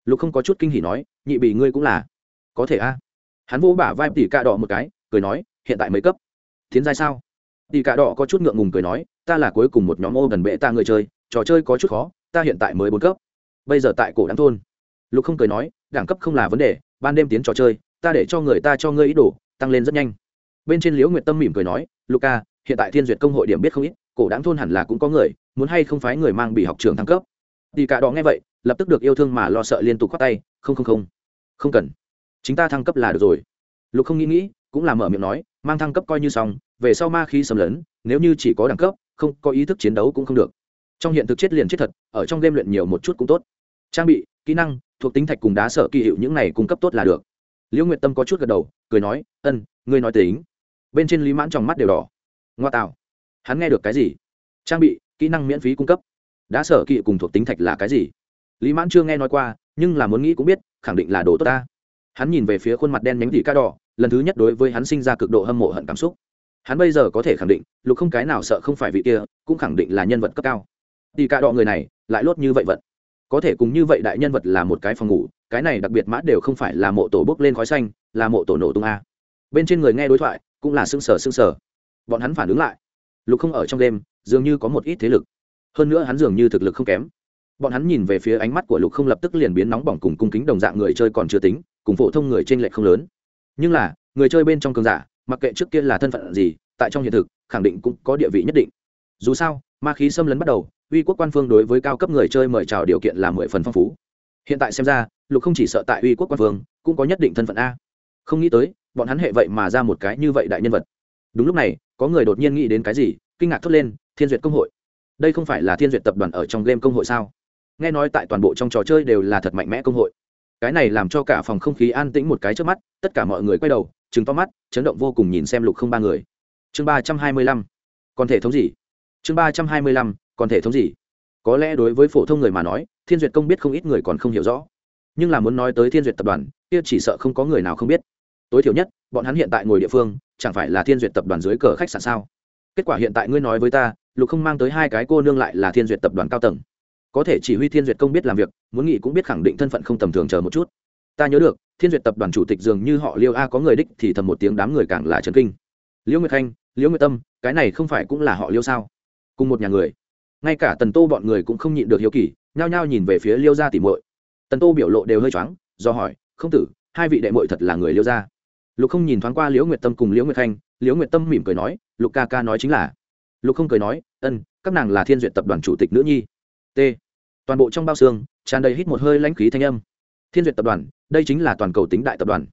Lục không có chút kinh hỉ nói, nhị bị ngươi cũng là. Có thể a. à? Hắn vỗ bả vai tỷ cạ đỏ một cái, cười nói, hiện tại mấy cấp? Tiến giai sao? Tỷ cạ đỏ có chút ngượng ngùng cười nói, ta là cuối cùng một nhóm ô gần bệ ta người chơi, trò chơi có chút khó, ta hiện tại mới bốn cấp. Bây giờ tại cổ đáng thôn. Lục không cười nói, đẳng cấp không là vấn đề, ban đêm tiến trò chơi, ta để cho người ta cho ngươi ý đồ, tăng lên rất nhanh. Bên trên liễu nguyệt tâm mỉm cười nói luca hiện tại thiên duyệt công hội điểm biết không ít, cổ đáng thôn hẳn là cũng có người, muốn hay không phái người mang bị học trường thăng cấp? Tỷ cả đó nghe vậy, lập tức được yêu thương mà lo sợ liên tục khoát tay, không không không. Không cần chúng ta thăng cấp là được rồi. Lục không nghĩ nghĩ, cũng là mở miệng nói, mang thăng cấp coi như xong, về sau ma khí xâm lấn, nếu như chỉ có đẳng cấp, không có ý thức chiến đấu cũng không được. Trong hiện thực chết liền chết thật, ở trong game luyện nhiều một chút cũng tốt. Trang bị, kỹ năng, thuộc tính thạch cùng đá sở kỳ hiệu những này cung cấp tốt là được. Liễu nguyệt tâm có chút gật đầu, cười nói, ân, ngươi nói tính. Bên trên lý mãn trong mắt đều đỏ. Ngoa tạo. Hắn nghe được cái gì? Trang bị, kỹ năng miễn phí cung cấp. Đá sở kỵ cùng thuộc tính thạch là cái gì? Lý mãn chưa nghe nói qua, nhưng là muốn nghĩ cũng biết, khẳng định là đồ tốt ta hắn nhìn về phía khuôn mặt đen nhánh tỷ ca đỏ, lần thứ nhất đối với hắn sinh ra cực độ hâm mộ hận cảm xúc. Hắn bây giờ có thể khẳng định, lục không cái nào sợ không phải vị kia, cũng khẳng định là nhân vật cấp cao. Tỷ ca đỏ người này, lại lốt như vậy vận. Có thể cùng như vậy đại nhân vật là một cái phòng ngủ, cái này đặc biệt mã đều không phải là mộ tổ bốc lên khói xanh, là mộ tổ nổ tung a. Bên trên người nghe đối thoại, cũng là sưng sở sưng sở bọn hắn phản ứng lại. Lục không ở trong đêm, dường như có một ít thế lực. Hơn nữa hắn dường như thực lực không kém. Bọn hắn nhìn về phía ánh mắt của lục không lập tức liền biến nóng bỏng cùng cung kính đồng dạng người chơi còn chưa tính cùng phổ thông người trên lệch không lớn. Nhưng là, người chơi bên trong cường giả, mặc kệ trước kia là thân phận gì, tại trong hiện thực, khẳng định cũng có địa vị nhất định. Dù sao, ma khí xâm lấn bắt đầu, uy quốc quan phương đối với cao cấp người chơi mời chào điều kiện là mười phần phong phú. Hiện tại xem ra, lục không chỉ sợ tại uy quốc quan phương, cũng có nhất định thân phận a. Không nghĩ tới, bọn hắn hệ vậy mà ra một cái như vậy đại nhân vật. Đúng lúc này, có người đột nhiên nghĩ đến cái gì, kinh ngạc thốt lên, thiên duyệt công hội. Đây không phải là thiên duyệt tập đoàn ở trong game công hội sao? Nghe nói tại toàn bộ trong trò chơi đều là thật mạnh mẽ công hội cái này làm cho cả phòng không khí an tĩnh một cái trước mắt, tất cả mọi người quay đầu chứng to mắt, chấn động vô cùng nhìn xem lục không ba người. Chương ba trăm hai mươi lăm. Còn thể thống gì? Chương ba trăm hai mươi lăm, còn thể thống gì? Có lẽ đối với phổ thông người mà nói, thiên duyệt công biết không ít người còn không hiểu rõ. Nhưng là muốn nói tới thiên duyệt tập đoàn, kia chỉ sợ không có người nào không biết. Tối thiểu nhất, bọn hắn hiện tại ngồi địa phương, chẳng phải là thiên duyệt tập đoàn dưới cờ khách sạn sao? Kết quả hiện tại ngươi nói với ta, lục không mang tới hai cái cô nương lại là thiên duyệt tập đoàn cao tầng có thể chỉ huy thiên duyệt công biết làm việc muốn nghị cũng biết khẳng định thân phận không tầm thường chờ một chút ta nhớ được thiên duyệt tập đoàn chủ tịch dường như họ liêu a có người đích thì thầm một tiếng đám người càng là trấn kinh liễu nguyệt khanh liễu nguyệt tâm cái này không phải cũng là họ liêu sao cùng một nhà người ngay cả tần tô bọn người cũng không nhịn được hiếu kỳ nhao nhao nhìn về phía liêu gia tỉ muội tần tô biểu lộ đều hơi choáng do hỏi không tử hai vị đệ muội thật là người liêu gia lục không nhìn thoáng qua liễu nguyệt tâm cùng liễu nguyệt khanh liễu nguyệt tâm mỉm cười nói lục ca ca nói chính là lục không cười nói ân các nàng là thiên duyệt tập đoàn chủ tịch nữ nhi t toàn bộ trong bao xương, tràn đầy hít một hơi lãnh khí thanh âm. Thiên duyệt tập đoàn, đây chính là toàn cầu tính đại tập đoàn.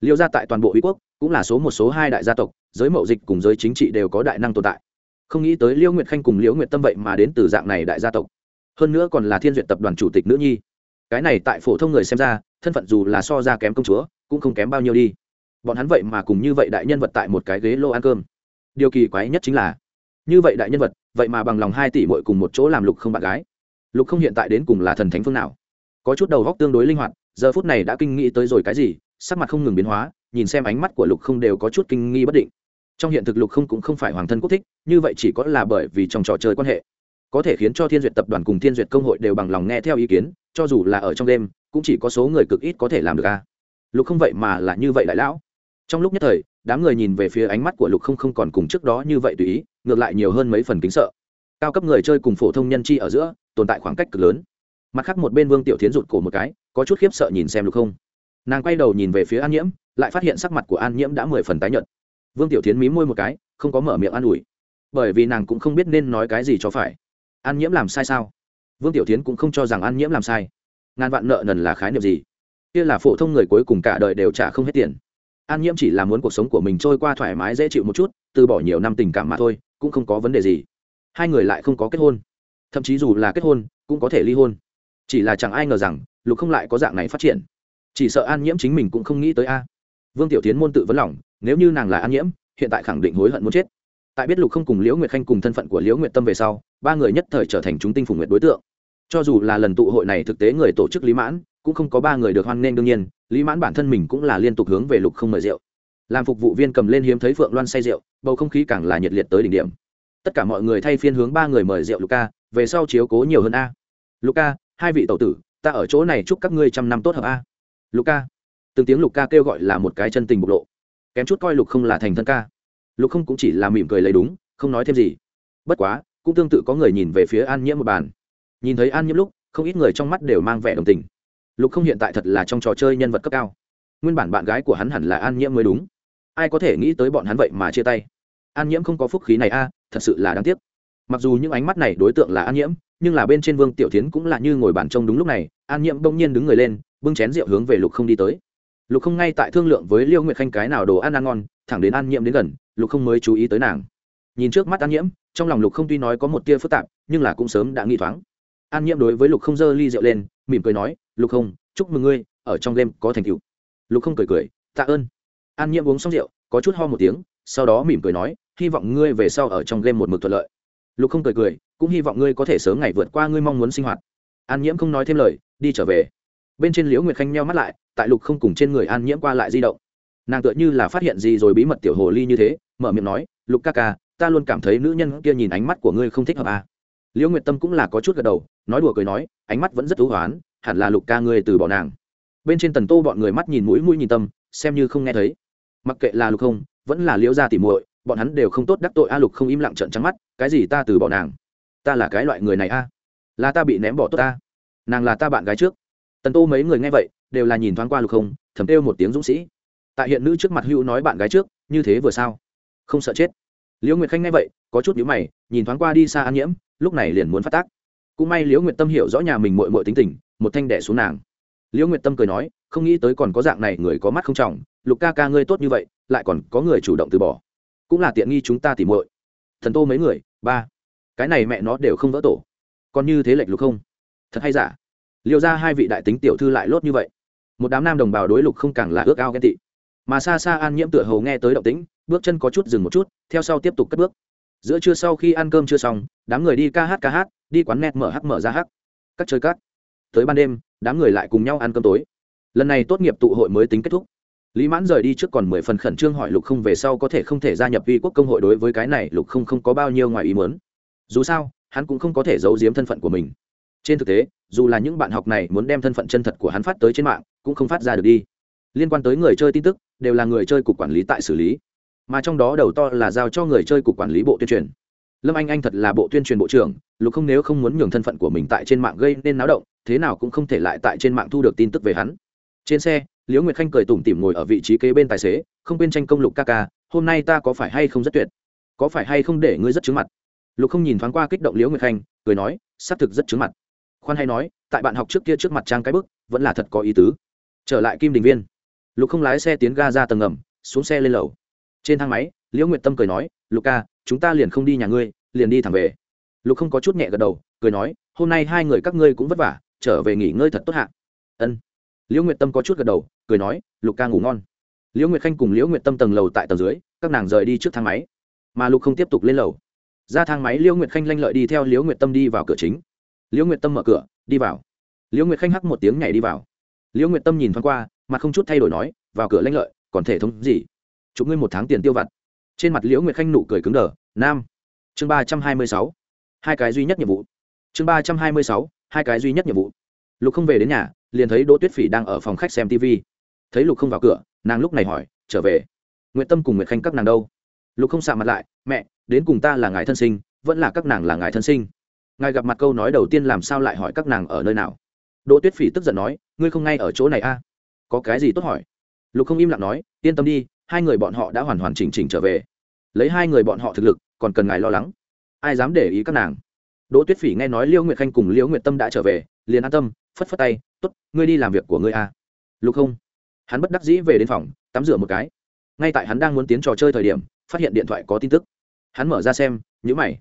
Liêu gia tại toàn bộ uy quốc, cũng là số một, số hai đại gia tộc, giới mậu dịch cùng giới chính trị đều có đại năng tồn tại. Không nghĩ tới liễu nguyệt khanh cùng liễu nguyệt tâm vậy mà đến từ dạng này đại gia tộc. Hơn nữa còn là thiên duyệt tập đoàn chủ tịch nữ nhi. Cái này tại phổ thông người xem ra, thân phận dù là so ra kém công chúa, cũng không kém bao nhiêu đi. Bọn hắn vậy mà cùng như vậy đại nhân vật tại một cái ghế lô ăn cơm. Điều kỳ quái nhất chính là, như vậy đại nhân vật, vậy mà bằng lòng hai tỷ mội cùng một chỗ làm lục không bạn gái lục không hiện tại đến cùng là thần thánh phương nào. Có chút đầu góc tương đối linh hoạt, giờ phút này đã kinh nghĩ tới rồi cái gì, sắc mặt không ngừng biến hóa, nhìn xem ánh mắt của lục không đều có chút kinh nghi bất định. Trong hiện thực lục không cũng không phải hoàng thân quốc thích, như vậy chỉ có là bởi vì trong trò chơi quan hệ. Có thể khiến cho thiên duyệt tập đoàn cùng thiên duyệt công hội đều bằng lòng nghe theo ý kiến, cho dù là ở trong đêm, cũng chỉ có số người cực ít có thể làm được a. Lục không vậy mà là như vậy đại lão. Trong lúc nhất thời, đám người nhìn về phía ánh mắt của lục không không còn cùng trước đó như vậy tùy ý, ngược lại nhiều hơn mấy phần kính sợ cao cấp người chơi cùng phổ thông nhân chi ở giữa, tồn tại khoảng cách cực lớn. Mặt khác một bên vương tiểu tiến rụt cổ một cái, có chút khiếp sợ nhìn xem lục không. Nàng quay đầu nhìn về phía an nhiễm, lại phát hiện sắc mặt của an nhiễm đã mười phần tái nhợt. Vương tiểu tiến mí môi một cái, không có mở miệng an ủi. Bởi vì nàng cũng không biết nên nói cái gì cho phải. An nhiễm làm sai sao? Vương tiểu tiến cũng không cho rằng an nhiễm làm sai. Ngàn vạn nợ nần là khái niệm gì? Kia là phổ thông người cuối cùng cả đời đều trả không hết tiền. An nhiễm chỉ là muốn cuộc sống của mình trôi qua thoải mái dễ chịu một chút, từ bỏ nhiều năm tình cảm mà thôi, cũng không có vấn đề gì hai người lại không có kết hôn. Thậm chí dù là kết hôn, cũng có thể ly hôn. Chỉ là chẳng ai ngờ rằng, lục không lại có dạng này phát triển. Chỉ sợ an nhiễm chính mình cũng không nghĩ tới a. Vương tiểu tiến môn tự vấn lòng, nếu như nàng là an nhiễm, hiện tại khẳng định hối hận muốn chết. Tại biết lục không cùng liễu nguyệt khanh cùng thân phận của liễu nguyệt tâm về sau, ba người nhất thời trở thành chúng tinh phủ nguyệt đối tượng. Cho dù là lần tụ hội này thực tế người tổ chức lý mãn, cũng không có ba người được hoan nghênh đương nhiên, lý mãn bản thân mình cũng là liên tục hướng về lục không mời rượu. Làm phục vụ viên cầm lên hiếm thấy phượng loan say rượu, bầu không khí càng là nhiệt liệt tới đỉnh điểm tất cả mọi người thay phiên hướng ba người mời rượu luca về sau chiếu cố nhiều hơn a. Luca hai vị tẩu tử, ta ở chỗ này chúc các ngươi trăm năm tốt hợp a. Luca từng tiếng lục ca kêu gọi là một cái chân tình bộc lộ. Kém chút coi lục không là thành thân ca. Lục không cũng chỉ là mỉm cười lấy đúng, không nói thêm gì. Bất quá, cũng tương tự có người nhìn về phía an nhiễm một bàn. Nhìn thấy an nhiễm lúc, không ít người trong mắt đều mang vẻ đồng tình. Lục không hiện tại thật là trong trò chơi nhân vật cấp cao. Nguyên bản bạn gái của hắn hẳn là an nhiễm mới đúng. Ai có thể nghĩ tới bọn hắn vậy mà chia tay. An nhiễm không có phúc khí này a thật sự là đáng tiếc. Mặc dù những ánh mắt này đối tượng là an nhiễm, nhưng là bên trên vương tiểu tiến cũng là như ngồi bàn trông đúng lúc này, an nhiễm bỗng nhiên đứng người lên, bưng chén rượu hướng về lục không đi tới. Lục không ngay tại thương lượng với liêu nguyệt khanh cái nào đồ ăn ăn ngon, thẳng đến an nhiễm đến gần, lục không mới chú ý tới nàng. Nhìn trước mắt an nhiễm, trong lòng lục không tuy nói có một tia phức tạp, nhưng là cũng sớm đã nghi thoáng. An nhiễm đối với lục không giơ ly rượu lên, mỉm cười nói, lục không, chúc mừng ngươi, ở trong đêm có thành tựu. Lục không cười cười, tạ ơn. An nhiễm uống xong rượu, có chút ho một tiếng, sau đó mỉm cười nói hy vọng ngươi về sau ở trong game một mực thuận lợi. Lục không cười cười, cũng hy vọng ngươi có thể sớm ngày vượt qua ngươi mong muốn sinh hoạt. An nhiễm không nói thêm lời, đi trở về. Bên trên liễu nguyệt khanh meo mắt lại, tại lục không cùng trên người an nhiễm qua lại di động. Nàng tựa như là phát hiện gì rồi bí mật tiểu hồ ly như thế, mở miệng nói, lục ca ca, ta luôn cảm thấy nữ nhân kia nhìn ánh mắt của ngươi không thích hợp à. liễu nguyệt tâm cũng là có chút gật đầu, nói đùa cười nói, ánh mắt vẫn rất thú hoán, hẳn là lục ca ngươi từ bỏ nàng. Bên trên tần tô bọn người mắt nhìn mũi mũi nhìn tâm, xem như không nghe thấy. Mặc kệ là lục không, vẫn là liễu gia tỉ muội bọn hắn đều không tốt đắc tội a lục không im lặng trợn trắng mắt, cái gì ta từ bỏ nàng? Ta là cái loại người này a? Là ta bị ném bỏ tốt ta? Nàng là ta bạn gái trước. Tần tô mấy người nghe vậy, đều là nhìn thoáng qua lục không, thầm kêu một tiếng dũng sĩ. Tại hiện nữ trước mặt hữu nói bạn gái trước, như thế vừa sao? Không sợ chết. Liễu nguyệt khanh nghe vậy, có chút nhíu mày, nhìn thoáng qua đi xa an nhiễm, lúc này liền muốn phát tác. Cũng may liễu nguyệt tâm hiểu rõ nhà mình mội mội tính tình, một thanh đẻ xuống nàng. Liễu nguyệt tâm cười nói, không nghĩ tới còn có dạng này người có mắt không trọng, lục ca ca ngươi tốt như vậy, lại còn có người chủ động từ bỏ cũng là tiện nghi chúng ta tỉ muội. Thần tô mấy người, ba. Cái này mẹ nó đều không vỡ tổ. Còn như thế lệch lục không? Thật hay giả? Liêu ra hai vị đại tính tiểu thư lại lốt như vậy. Một đám nam đồng bào đối lục không càng là ước ao ghen tị. Mà xa xa an nhiễm tựa hầu nghe tới động tĩnh, bước chân có chút dừng một chút, theo sau tiếp tục cất bước. Giữa trưa sau khi ăn cơm chưa xong, đám người đi ca hát ca hát, đi quán net mở hắc mở ra hắc. Các chơi các. tới ban đêm, đám người lại cùng nhau ăn cơm tối. Lần này tốt nghiệp tụ hội mới tính kết thúc lý mãn rời đi trước còn mười phần khẩn trương hỏi lục không về sau có thể không thể gia nhập uy quốc công hội đối với cái này lục không không có bao nhiêu ngoài ý muốn. Dù sao, hắn cũng không có thể giấu giếm thân phận của mình. Trên thực tế, dù là những bạn học này muốn đem thân phận chân thật của hắn phát tới trên mạng, cũng không phát ra được đi. Liên quan tới người chơi tin tức, đều là người chơi cục quản lý tại xử lý. Mà trong đó đầu to là giao cho người chơi cục quản lý bộ tuyên truyền. Lâm anh anh thật là bộ tuyên truyền bộ trưởng, lục không nếu không muốn nhường thân phận của mình tại trên mạng gây nên náo động, thế nào cũng không thể lại tại trên mạng thu được tin tức về hắn. Trên xe liễu nguyệt khanh cười tủm tỉm ngồi ở vị trí kế bên tài xế, không quên tranh công lục ca ca, hôm nay ta có phải hay không rất tuyệt? Có phải hay không để ngươi rất trứng mặt? Lục không nhìn thoáng qua kích động liễu nguyệt khanh, cười nói, xác thực rất trứng mặt. Khoan hay nói, tại bạn học trước kia trước mặt trang cái bức, vẫn là thật có ý tứ. Trở lại kim đình viên. Lục không lái xe tiến ga ra tầng ngầm, xuống xe lên lầu. Trên thang máy, liễu nguyệt tâm cười nói, lục ca, chúng ta liền không đi nhà ngươi, liền đi thẳng về. Lục không có chút nhẹ gật đầu, cười nói, hôm nay hai người các ngươi cũng vất vả, trở về nghỉ ngơi thật tốt hạ. Ân. Liễu nguyệt tâm có chút gật đầu cười nói, lục ca ngủ ngon. Liễu nguyệt khanh cùng liễu nguyệt tâm tầng lầu tại tầng dưới, các nàng rời đi trước thang máy. Mà lục không tiếp tục lên lầu. Ra thang máy, liễu nguyệt khanh lanh lợi đi theo liễu nguyệt tâm đi vào cửa chính. Liễu nguyệt tâm mở cửa, đi vào. Liễu nguyệt khanh hắc một tiếng nhảy đi vào. Liễu nguyệt tâm nhìn thoáng qua, mặt không chút thay đổi nói, vào cửa lanh lợi, còn thể thống gì? Chụp ngươi một tháng tiền tiêu vặt. Trên mặt liễu nguyệt khanh nụ cười cứng đờ, nam. Chương ba trăm hai mươi sáu. Hai cái duy nhất nhiệm vụ. Chương ba trăm hai mươi sáu, hai cái duy nhất nhiệm vụ. Lục không về đến nhà, liền thấy đỗ tuyết phỉ đang ở phòng khách xem tv thấy lục không vào cửa, nàng lúc này hỏi, trở về? Nguyện tâm cùng nguyệt khanh các nàng đâu? Lục không xạ mặt lại, mẹ, đến cùng ta là ngài thân sinh, vẫn là các nàng là ngài thân sinh. Ngài gặp mặt câu nói đầu tiên làm sao lại hỏi các nàng ở nơi nào? Đỗ tuyết phỉ tức giận nói, ngươi không ngay ở chỗ này a? À? có cái gì tốt hỏi? Lục không im lặng nói, yên tâm đi, hai người bọn họ đã hoàn hoàn chỉnh chỉnh trở về. Lấy hai người bọn họ thực lực, còn cần ngài lo lắng. Ai dám để ý các nàng? Đỗ tuyết phỉ nghe nói liêu nguyệt khanh cùng liễu nguyệt tâm đã trở về, liền an tâm, phất phất tay t ố t ngươi đi làm việc của ngươi a. À. lục không hắn bất đắc dĩ về đến phòng, tắm rửa một cái. Ngay tại hắn đang muốn tiến trò chơi thời điểm, phát hiện điện thoại có tin tức. Hắn mở ra xem nhữ mày.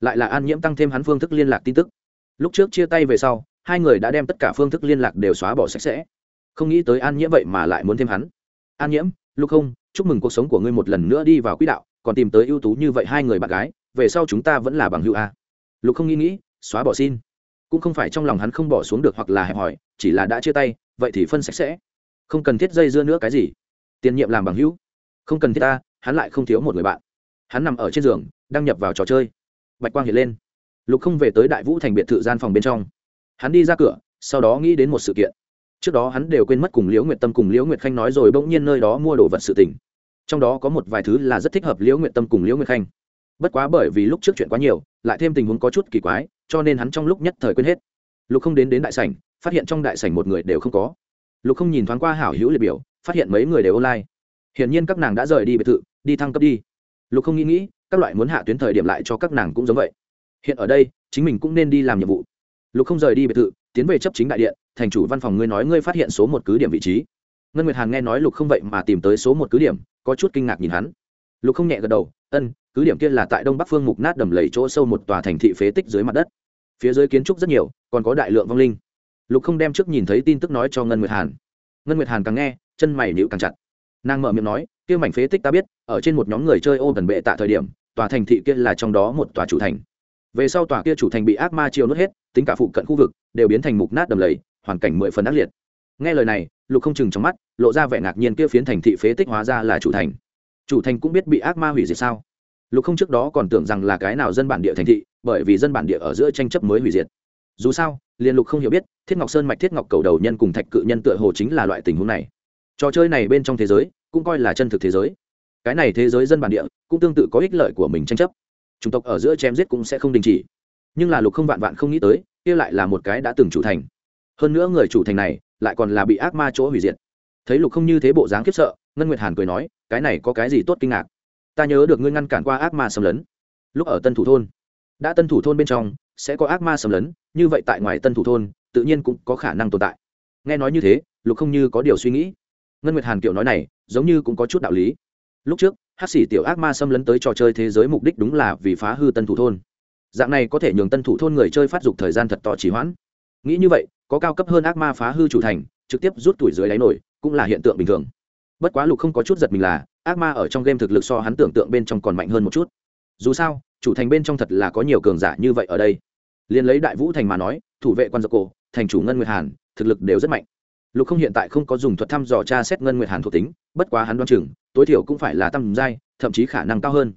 Lại là an nhiễm tăng thêm hắn phương thức liên lạc tin tức. Lúc trước chia tay về sau, hai người đã đem tất cả phương thức liên lạc đều xóa bỏ sạch sẽ. Không nghĩ tới an nhiễm vậy mà lại muốn thêm hắn. An nhiễm lúc không chúc mừng cuộc sống của ngươi một lần nữa đi vào quỹ đạo, còn tìm tới ưu tú như vậy hai người bạn gái, về sau chúng ta vẫn là bằng hữu a. Lục không nghĩ nghĩ, xóa bỏ xin. Cũng không phải trong lòng hắn không bỏ xuống được hoặc là hẹp hòi, chỉ là đã chia tay, vậy thì phân sạch sẽ không cần thiết dây dưa nữa cái gì. Tiền nhiệm làm bằng hữu. Không cần thiết ta, hắn lại không thiếu một người bạn. Hắn nằm ở trên giường, đăng nhập vào trò chơi. Bạch quang hiện lên. Lục không về tới đại vũ thành biệt thự gian phòng bên trong. Hắn đi ra cửa, sau đó nghĩ đến một sự kiện. Trước đó hắn đều quên mất cùng liễu nguyệt tâm cùng liễu nguyệt khanh nói rồi bỗng nhiên nơi đó mua đồ vật sự tình. Trong đó có một vài thứ là rất thích hợp liễu nguyệt tâm cùng liễu nguyệt khanh. Bất quá bởi vì lúc trước chuyện quá nhiều, lại thêm tình huống có chút kỳ quái, cho nên hắn trong lúc nhất thời quên hết. Lục không đến đến đại sảnh, phát hiện trong đại sảnh một người đều không có lục không nhìn thoáng qua hảo hữu liệt biểu, phát hiện mấy người đều online. Hiển nhiên các nàng đã rời đi biệt thự, đi thăng cấp đi. Lục không nghĩ nghĩ, các loại muốn hạ tuyến thời điểm lại cho các nàng cũng giống vậy. Hiện ở đây, chính mình cũng nên đi làm nhiệm vụ. Lục không rời đi biệt thự, tiến về chấp chính đại điện, thành chủ văn phòng ngươi nói ngươi phát hiện số một cứ điểm vị trí. Ngân nguyệt hàn nghe nói lục không vậy mà tìm tới số một cứ điểm, có chút kinh ngạc nhìn hắn. Lục không nhẹ gật đầu, ân, cứ điểm kia là tại đông bắc phương mục nát đầm lầy chỗ sâu một tòa thành thị phế tích dưới mặt đất. Phía dưới kiến trúc rất nhiều, còn có đại lượng vong linh lục không đem trước nhìn thấy tin tức nói cho ngân nguyệt hàn ngân nguyệt hàn càng nghe chân mày nhịu càng chặt nàng mở miệng nói kia mảnh phế tích ta biết ở trên một nhóm người chơi ô tần bệ tạ thời điểm tòa thành thị kia là trong đó một tòa chủ thành về sau tòa kia chủ thành bị ác ma chiêu nuốt hết tính cả phụ cận khu vực đều biến thành mục nát đầm lầy hoàn cảnh mười phần ác liệt nghe lời này lục không chừng trong mắt lộ ra vẻ ngạc nhiên kia phiến thành thị phế tích hóa ra là chủ thành chủ thành cũng biết bị ác ma hủy diệt sao lục không trước đó còn tưởng rằng là cái nào dân bản địa thành thị bởi vì dân bản địa ở giữa tranh chấp mới hủy diệt dù sao liên lục không hiểu biết, thiết ngọc sơn mạch thiết ngọc cầu đầu nhân cùng thạch cự nhân tựa hồ chính là loại tình huống này. Trò chơi này bên trong thế giới, cũng coi là chân thực thế giới. Cái này thế giới dân bản địa, cũng tương tự có ích lợi của mình tranh chấp. Chủng tộc ở giữa chém giết cũng sẽ không đình chỉ. Nhưng là lục không vạn vạn không nghĩ tới, kia lại là một cái đã từng chủ thành. Hơn nữa người chủ thành này, lại còn là bị ác ma chỗ hủy diệt. Thấy lục không như thế bộ dáng khiếp sợ, ngân nguyệt hàn cười nói, cái này có cái gì tốt kinh ngạc? Ta nhớ được ngươi ngăn cản qua ác ma xâm lấn. Lúc ở tân thủ thôn, đã tân thủ thôn bên trong sẽ có ác ma xâm lấn, như vậy tại ngoài tân thủ thôn, tự nhiên cũng có khả năng tồn tại. Nghe nói như thế, lục không như có điều suy nghĩ. Ngân nguyệt hàn kiểu nói này, giống như cũng có chút đạo lý. Lúc trước hát xỉ tiểu ác ma xâm lấn tới trò chơi thế giới mục đích đúng là vì phá hư tân thủ thôn. Dạng này có thể nhường tân thủ thôn người chơi phát dục thời gian thật to trì hoãn. Nghĩ như vậy, có cao cấp hơn ác ma phá hư chủ thành, trực tiếp rút tuổi dưới đáy nổi, cũng là hiện tượng bình thường. Bất quá lục không có chút giật mình là, ác ma ở trong game thực lực so hắn tưởng tượng bên trong còn mạnh hơn một chút. Dù sao, chủ thành bên trong thật là có nhiều cường giả như vậy ở đây liền lấy đại vũ thành mà nói, thủ vệ quan dọc cổ, thành chủ ngân nguyệt hàn, thực lực đều rất mạnh. Lục không hiện tại không có dùng thuật thăm dò tra xét ngân nguyệt hàn thuộc tính, bất quá hắn đoan chừng, tối thiểu cũng phải là tăm giai, thậm chí khả năng cao hơn.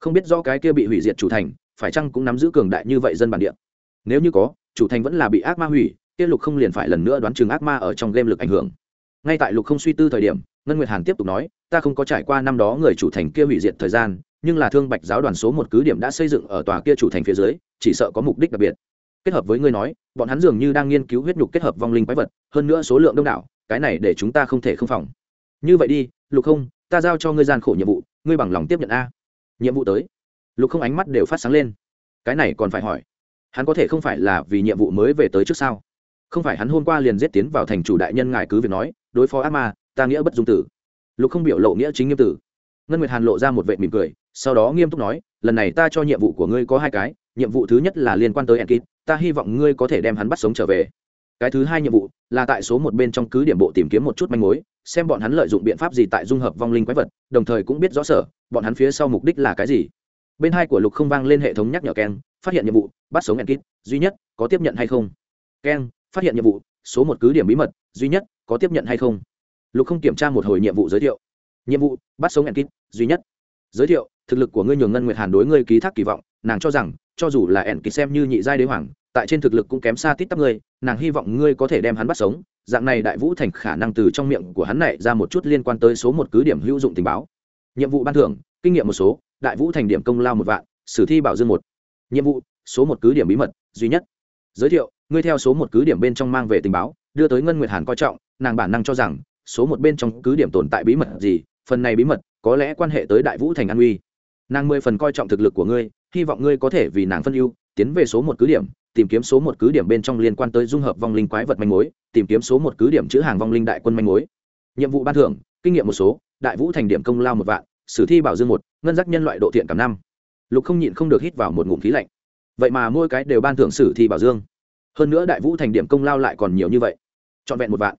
Không biết do cái kia bị hủy diệt chủ thành, phải chăng cũng nắm giữ cường đại như vậy dân bản địa. Nếu như có, chủ thành vẫn là bị ác ma hủy, kia lục không liền phải lần nữa đoán chừng ác ma ở trong game lực ảnh hưởng. Ngay tại lục không suy tư thời điểm, ngân nguyệt hàn tiếp tục nói, ta không có trải qua năm đó người chủ thành kia hủy diệt thời gian nhưng là thương bạch giáo đoàn số một cứ điểm đã xây dựng ở tòa kia chủ thành phía dưới, chỉ sợ có mục đích đặc biệt. Kết hợp với ngươi nói, bọn hắn dường như đang nghiên cứu huyết nhục kết hợp vong linh quái vật, hơn nữa số lượng đông đảo, cái này để chúng ta không thể không phòng. Như vậy đi, lục không, ta giao cho ngươi gian khổ nhiệm vụ, ngươi bằng lòng tiếp nhận a. Nhiệm vụ tới. Lục không ánh mắt đều phát sáng lên. Cái này còn phải hỏi. Hắn có thể không phải là vì nhiệm vụ mới về tới trước sao? Không phải hắn hôm qua liền giết tiến vào thành chủ đại nhân ngài cứ việc nói, đối phó ác ma, ta nghĩa bất dung tử. Lục không biểu lộ nghĩa chính nghiêm tử. Ngân nguyệt hàn lộ ra một vệ mỉm cười sau đó nghiêm túc nói, lần này ta cho nhiệm vụ của ngươi có hai cái, nhiệm vụ thứ nhất là liên quan tới enkid ta hy vọng ngươi có thể đem hắn bắt sống trở về. Cái thứ hai nhiệm vụ là tại số một bên trong cứ điểm bộ tìm kiếm một chút manh mối, xem bọn hắn lợi dụng biện pháp gì tại dung hợp vong linh quái vật, đồng thời cũng biết rõ sở, bọn hắn phía sau mục đích là cái gì. Bên hai của lục không vang lên hệ thống nhắc nhở keng phát hiện nhiệm vụ, bắt sống enkid duy nhất có tiếp nhận hay không? Keng phát hiện nhiệm vụ, số một cứ điểm bí mật, duy nhất có tiếp nhận hay không? Lục không kiểm tra một hồi nhiệm vụ giới thiệu. Nhiệm vụ, bắt sống enkid duy nhất. Giới thiệu thực lực của ngươi nhường ngân nguyệt hàn đối ngươi ký thác kỳ vọng, nàng cho rằng, cho dù là ẻn kỳ xem như nhị giai đế hoàng, tại trên thực lực cũng kém xa tít tắp ngươi, nàng hy vọng ngươi có thể đem hắn bắt sống. Dạng này đại vũ thành khả năng từ trong miệng của hắn này ra một chút liên quan tới số một cứ điểm hữu dụng tình báo. Nhiệm vụ ban thưởng, kinh nghiệm một số, đại vũ thành điểm công lao một vạn, sử thi bảo dương một. Nhiệm vụ, số một cứ điểm bí mật, duy nhất. Giới thiệu, ngươi theo số một cứ điểm bên trong mang về tình báo, đưa tới ngân nguyệt hàn coi trọng, nàng bản năng cho rằng, số một bên trong cứ điểm tồn tại bí mật gì, phần này bí mật, có lẽ quan hệ tới đại vũ thành an uy nàng mười phần coi trọng thực lực của ngươi, hy vọng ngươi có thể vì nàng phân ưu, tiến về số một cứ điểm, tìm kiếm số một cứ điểm bên trong liên quan tới dung hợp vong linh quái vật manh mối, tìm kiếm số một cứ điểm chữ hàng vong linh đại quân manh mối. Nhiệm vụ ban thưởng, kinh nghiệm một số, đại vũ thành điểm công lao một vạn, sử thi bảo dương một, ngân giác nhân loại độ thiện cảm năm. Lục không nhịn không được hít vào một ngụm khí lạnh. Vậy mà mỗi cái đều ban thưởng sử thi bảo dương. Hơn nữa đại vũ thành điểm công lao lại còn nhiều như vậy. Trọn vẹn một vạn.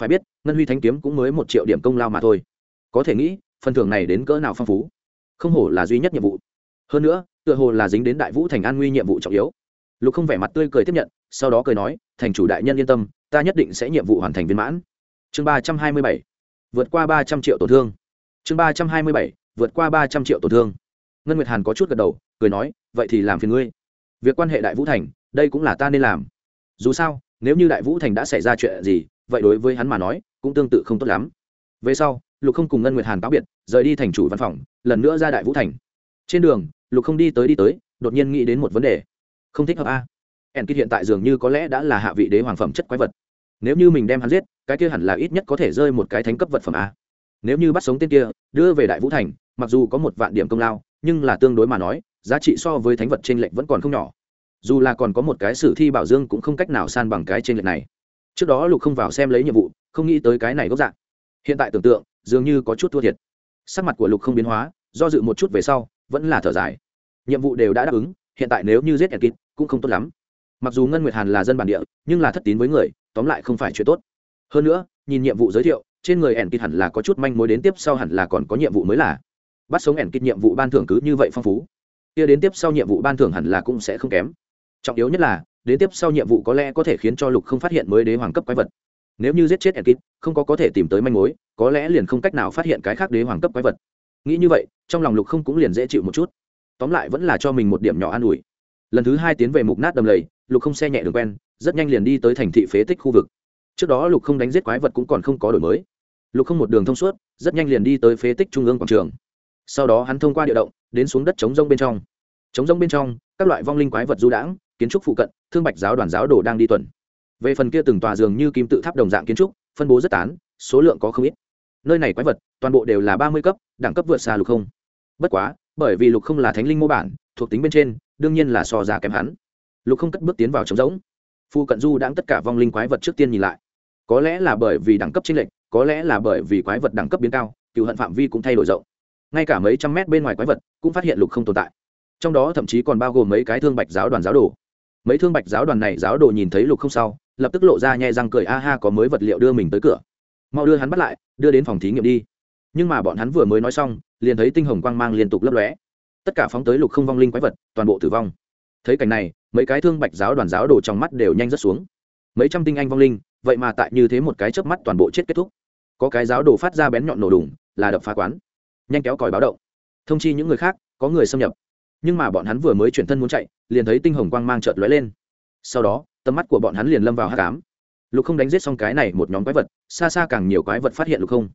Phải biết, ngân huy thanh kiếm cũng mới một triệu điểm công lao mà thôi. Có thể nghĩ, phần thưởng này đến cỡ nào phong phú không hổ là duy nhất nhiệm vụ. Hơn nữa, tựa hồ là dính đến đại vũ thành an nguy nhiệm vụ trọng yếu. Lục không vẻ mặt tươi cười tiếp nhận, sau đó cười nói, thành chủ đại nhân yên tâm, ta nhất định sẽ nhiệm vụ hoàn thành viên mãn. Chương ba trăm hai mươi bảy, vượt qua ba trăm triệu tổn thương. Chương ba trăm hai mươi bảy, vượt qua ba trăm triệu tổn thương. Ngân nguyệt hàn có chút gật đầu, cười nói, vậy thì làm phiền ngươi. Việc quan hệ đại vũ thành, đây cũng là ta nên làm. Dù sao, nếu như đại vũ thành đã xảy ra chuyện gì, vậy đối với hắn mà nói, cũng tương tự không tốt lắm. Về sau lục không cùng ngân nguyệt hàn cáo biệt, rời đi thành chủ văn phòng, lần nữa ra đại vũ thành. Trên đường, lục không đi tới đi tới, đột nhiên nghĩ đến một vấn đề. Không thích hợp a. Ẻn kít hiện tại dường như có lẽ đã là hạ vị đế hoàng phẩm chất quái vật. Nếu như mình đem hắn giết, cái kia hẳn là ít nhất có thể rơi một cái thánh cấp vật phẩm a. Nếu như bắt sống tên kia, đưa về đại vũ thành, mặc dù có một vạn điểm công lao, nhưng là tương đối mà nói, giá trị so với thánh vật trên lệnh vẫn còn không nhỏ. Dù là còn có một cái sử thi bảo dương cũng không cách nào san bằng cái trên lệnh này. Trước đó lục không vào xem lấy nhiệm vụ, không nghĩ tới cái này gốc dạng. Hiện tại tưởng tượng dường như có chút thua thiệt. Sắc mặt của lục không biến hóa, do dự một chút về sau, vẫn là thở dài. Nhiệm vụ đều đã đáp ứng, hiện tại nếu như giết Enkid cũng không tốt lắm. Mặc dù ngân nguyệt hàn là dân bản địa, nhưng là thất tín với người, tóm lại không phải chuyện tốt. Hơn nữa, nhìn nhiệm vụ giới thiệu, trên người Enkid hẳn là có chút manh mối đến tiếp sau hẳn là còn có nhiệm vụ mới là. Bắt sống Enkid nhiệm vụ ban thưởng cứ như vậy phong phú. Kia đến tiếp sau nhiệm vụ ban thưởng hẳn là cũng sẽ không kém. Trọng yếu nhất là, đến tiếp sau nhiệm vụ có lẽ có thể khiến cho lục không phát hiện mới đế hoàng cấp quái vật nếu như giết chết Enkid không có có thể tìm tới manh mối, có lẽ liền không cách nào phát hiện cái khác đế hoàng cấp quái vật. Nghĩ như vậy, trong lòng lục không cũng liền dễ chịu một chút. Tóm lại vẫn là cho mình một điểm nhỏ an ủi. Lần thứ hai tiến về mục nát đầm lầy, lục không xe nhẹ đường quen, rất nhanh liền đi tới thành thị phế tích khu vực. Trước đó lục không đánh giết quái vật cũng còn không có đổi mới. Lục không một đường thông suốt, rất nhanh liền đi tới phế tích trung ương quảng trường. Sau đó hắn thông qua địa động, đến xuống đất chống rông bên trong. Chống rông bên trong, các loại vong linh quái vật du đãng, kiến trúc phụ cận, thương bạch giáo đoàn giáo đồ đang đi tuần về phần kia từng tòa giường như kim tự tháp đồng dạng kiến trúc, phân bố rất tán, số lượng có không ít. Nơi này quái vật, toàn bộ đều là ba mươi cấp, đẳng cấp vượt xa lục không. Bất quá, bởi vì lục không là thánh linh mô bản, thuộc tính bên trên, đương nhiên là so già kém hắn. Lục không cất bước tiến vào trống rỗng. Phu cận du đang tất cả vong linh quái vật trước tiên nhìn lại. Có lẽ là bởi vì đẳng cấp t r ê n lệch, có lẽ là bởi vì quái vật đẳng cấp biến cao, cựu hận phạm vi cũng thay đổi rộng. Ngay cả mấy trăm mét bên ngoài quái vật cũng phát hiện lục không tồn tại. Trong đó thậm chí còn bao gồm mấy cái thương bạch giáo đoàn giáo đồ. Mấy thương bạch giáo đoàn này giáo đồ nhìn thấy lục không sau lập tức lộ ra nhẹ răng cười, a ha, có mới vật liệu đưa mình tới cửa. Mau đưa hắn bắt lại, đưa đến phòng thí nghiệm đi. Nhưng mà bọn hắn vừa mới nói xong, liền thấy tinh hồng quang mang liên tục lấp lóe. Tất cả phóng tới lục không vong linh quái vật, toàn bộ tử vong. Thấy cảnh này, mấy cái thương bạch giáo đoàn giáo đồ trong mắt đều nhanh rất xuống. Mấy trăm tinh anh vong linh, vậy mà tại như thế một cái chớp mắt toàn bộ chết kết thúc. Có cái giáo đồ phát ra bén nhọn nổ đùng, là đập phá quán. Nhanh kéo còi báo động. Thông chi những người khác, có người xâm nhập. Nhưng mà bọn hắn vừa mới chuyển thân muốn chạy, liền thấy tinh hồng quang mang chợt lóe lên. Sau đó tầm mắt của bọn hắn liền lâm vào hát cám lục không đánh giết xong cái này một nhóm quái vật, xa xa càng nhiều quái vật phát hiện lục không.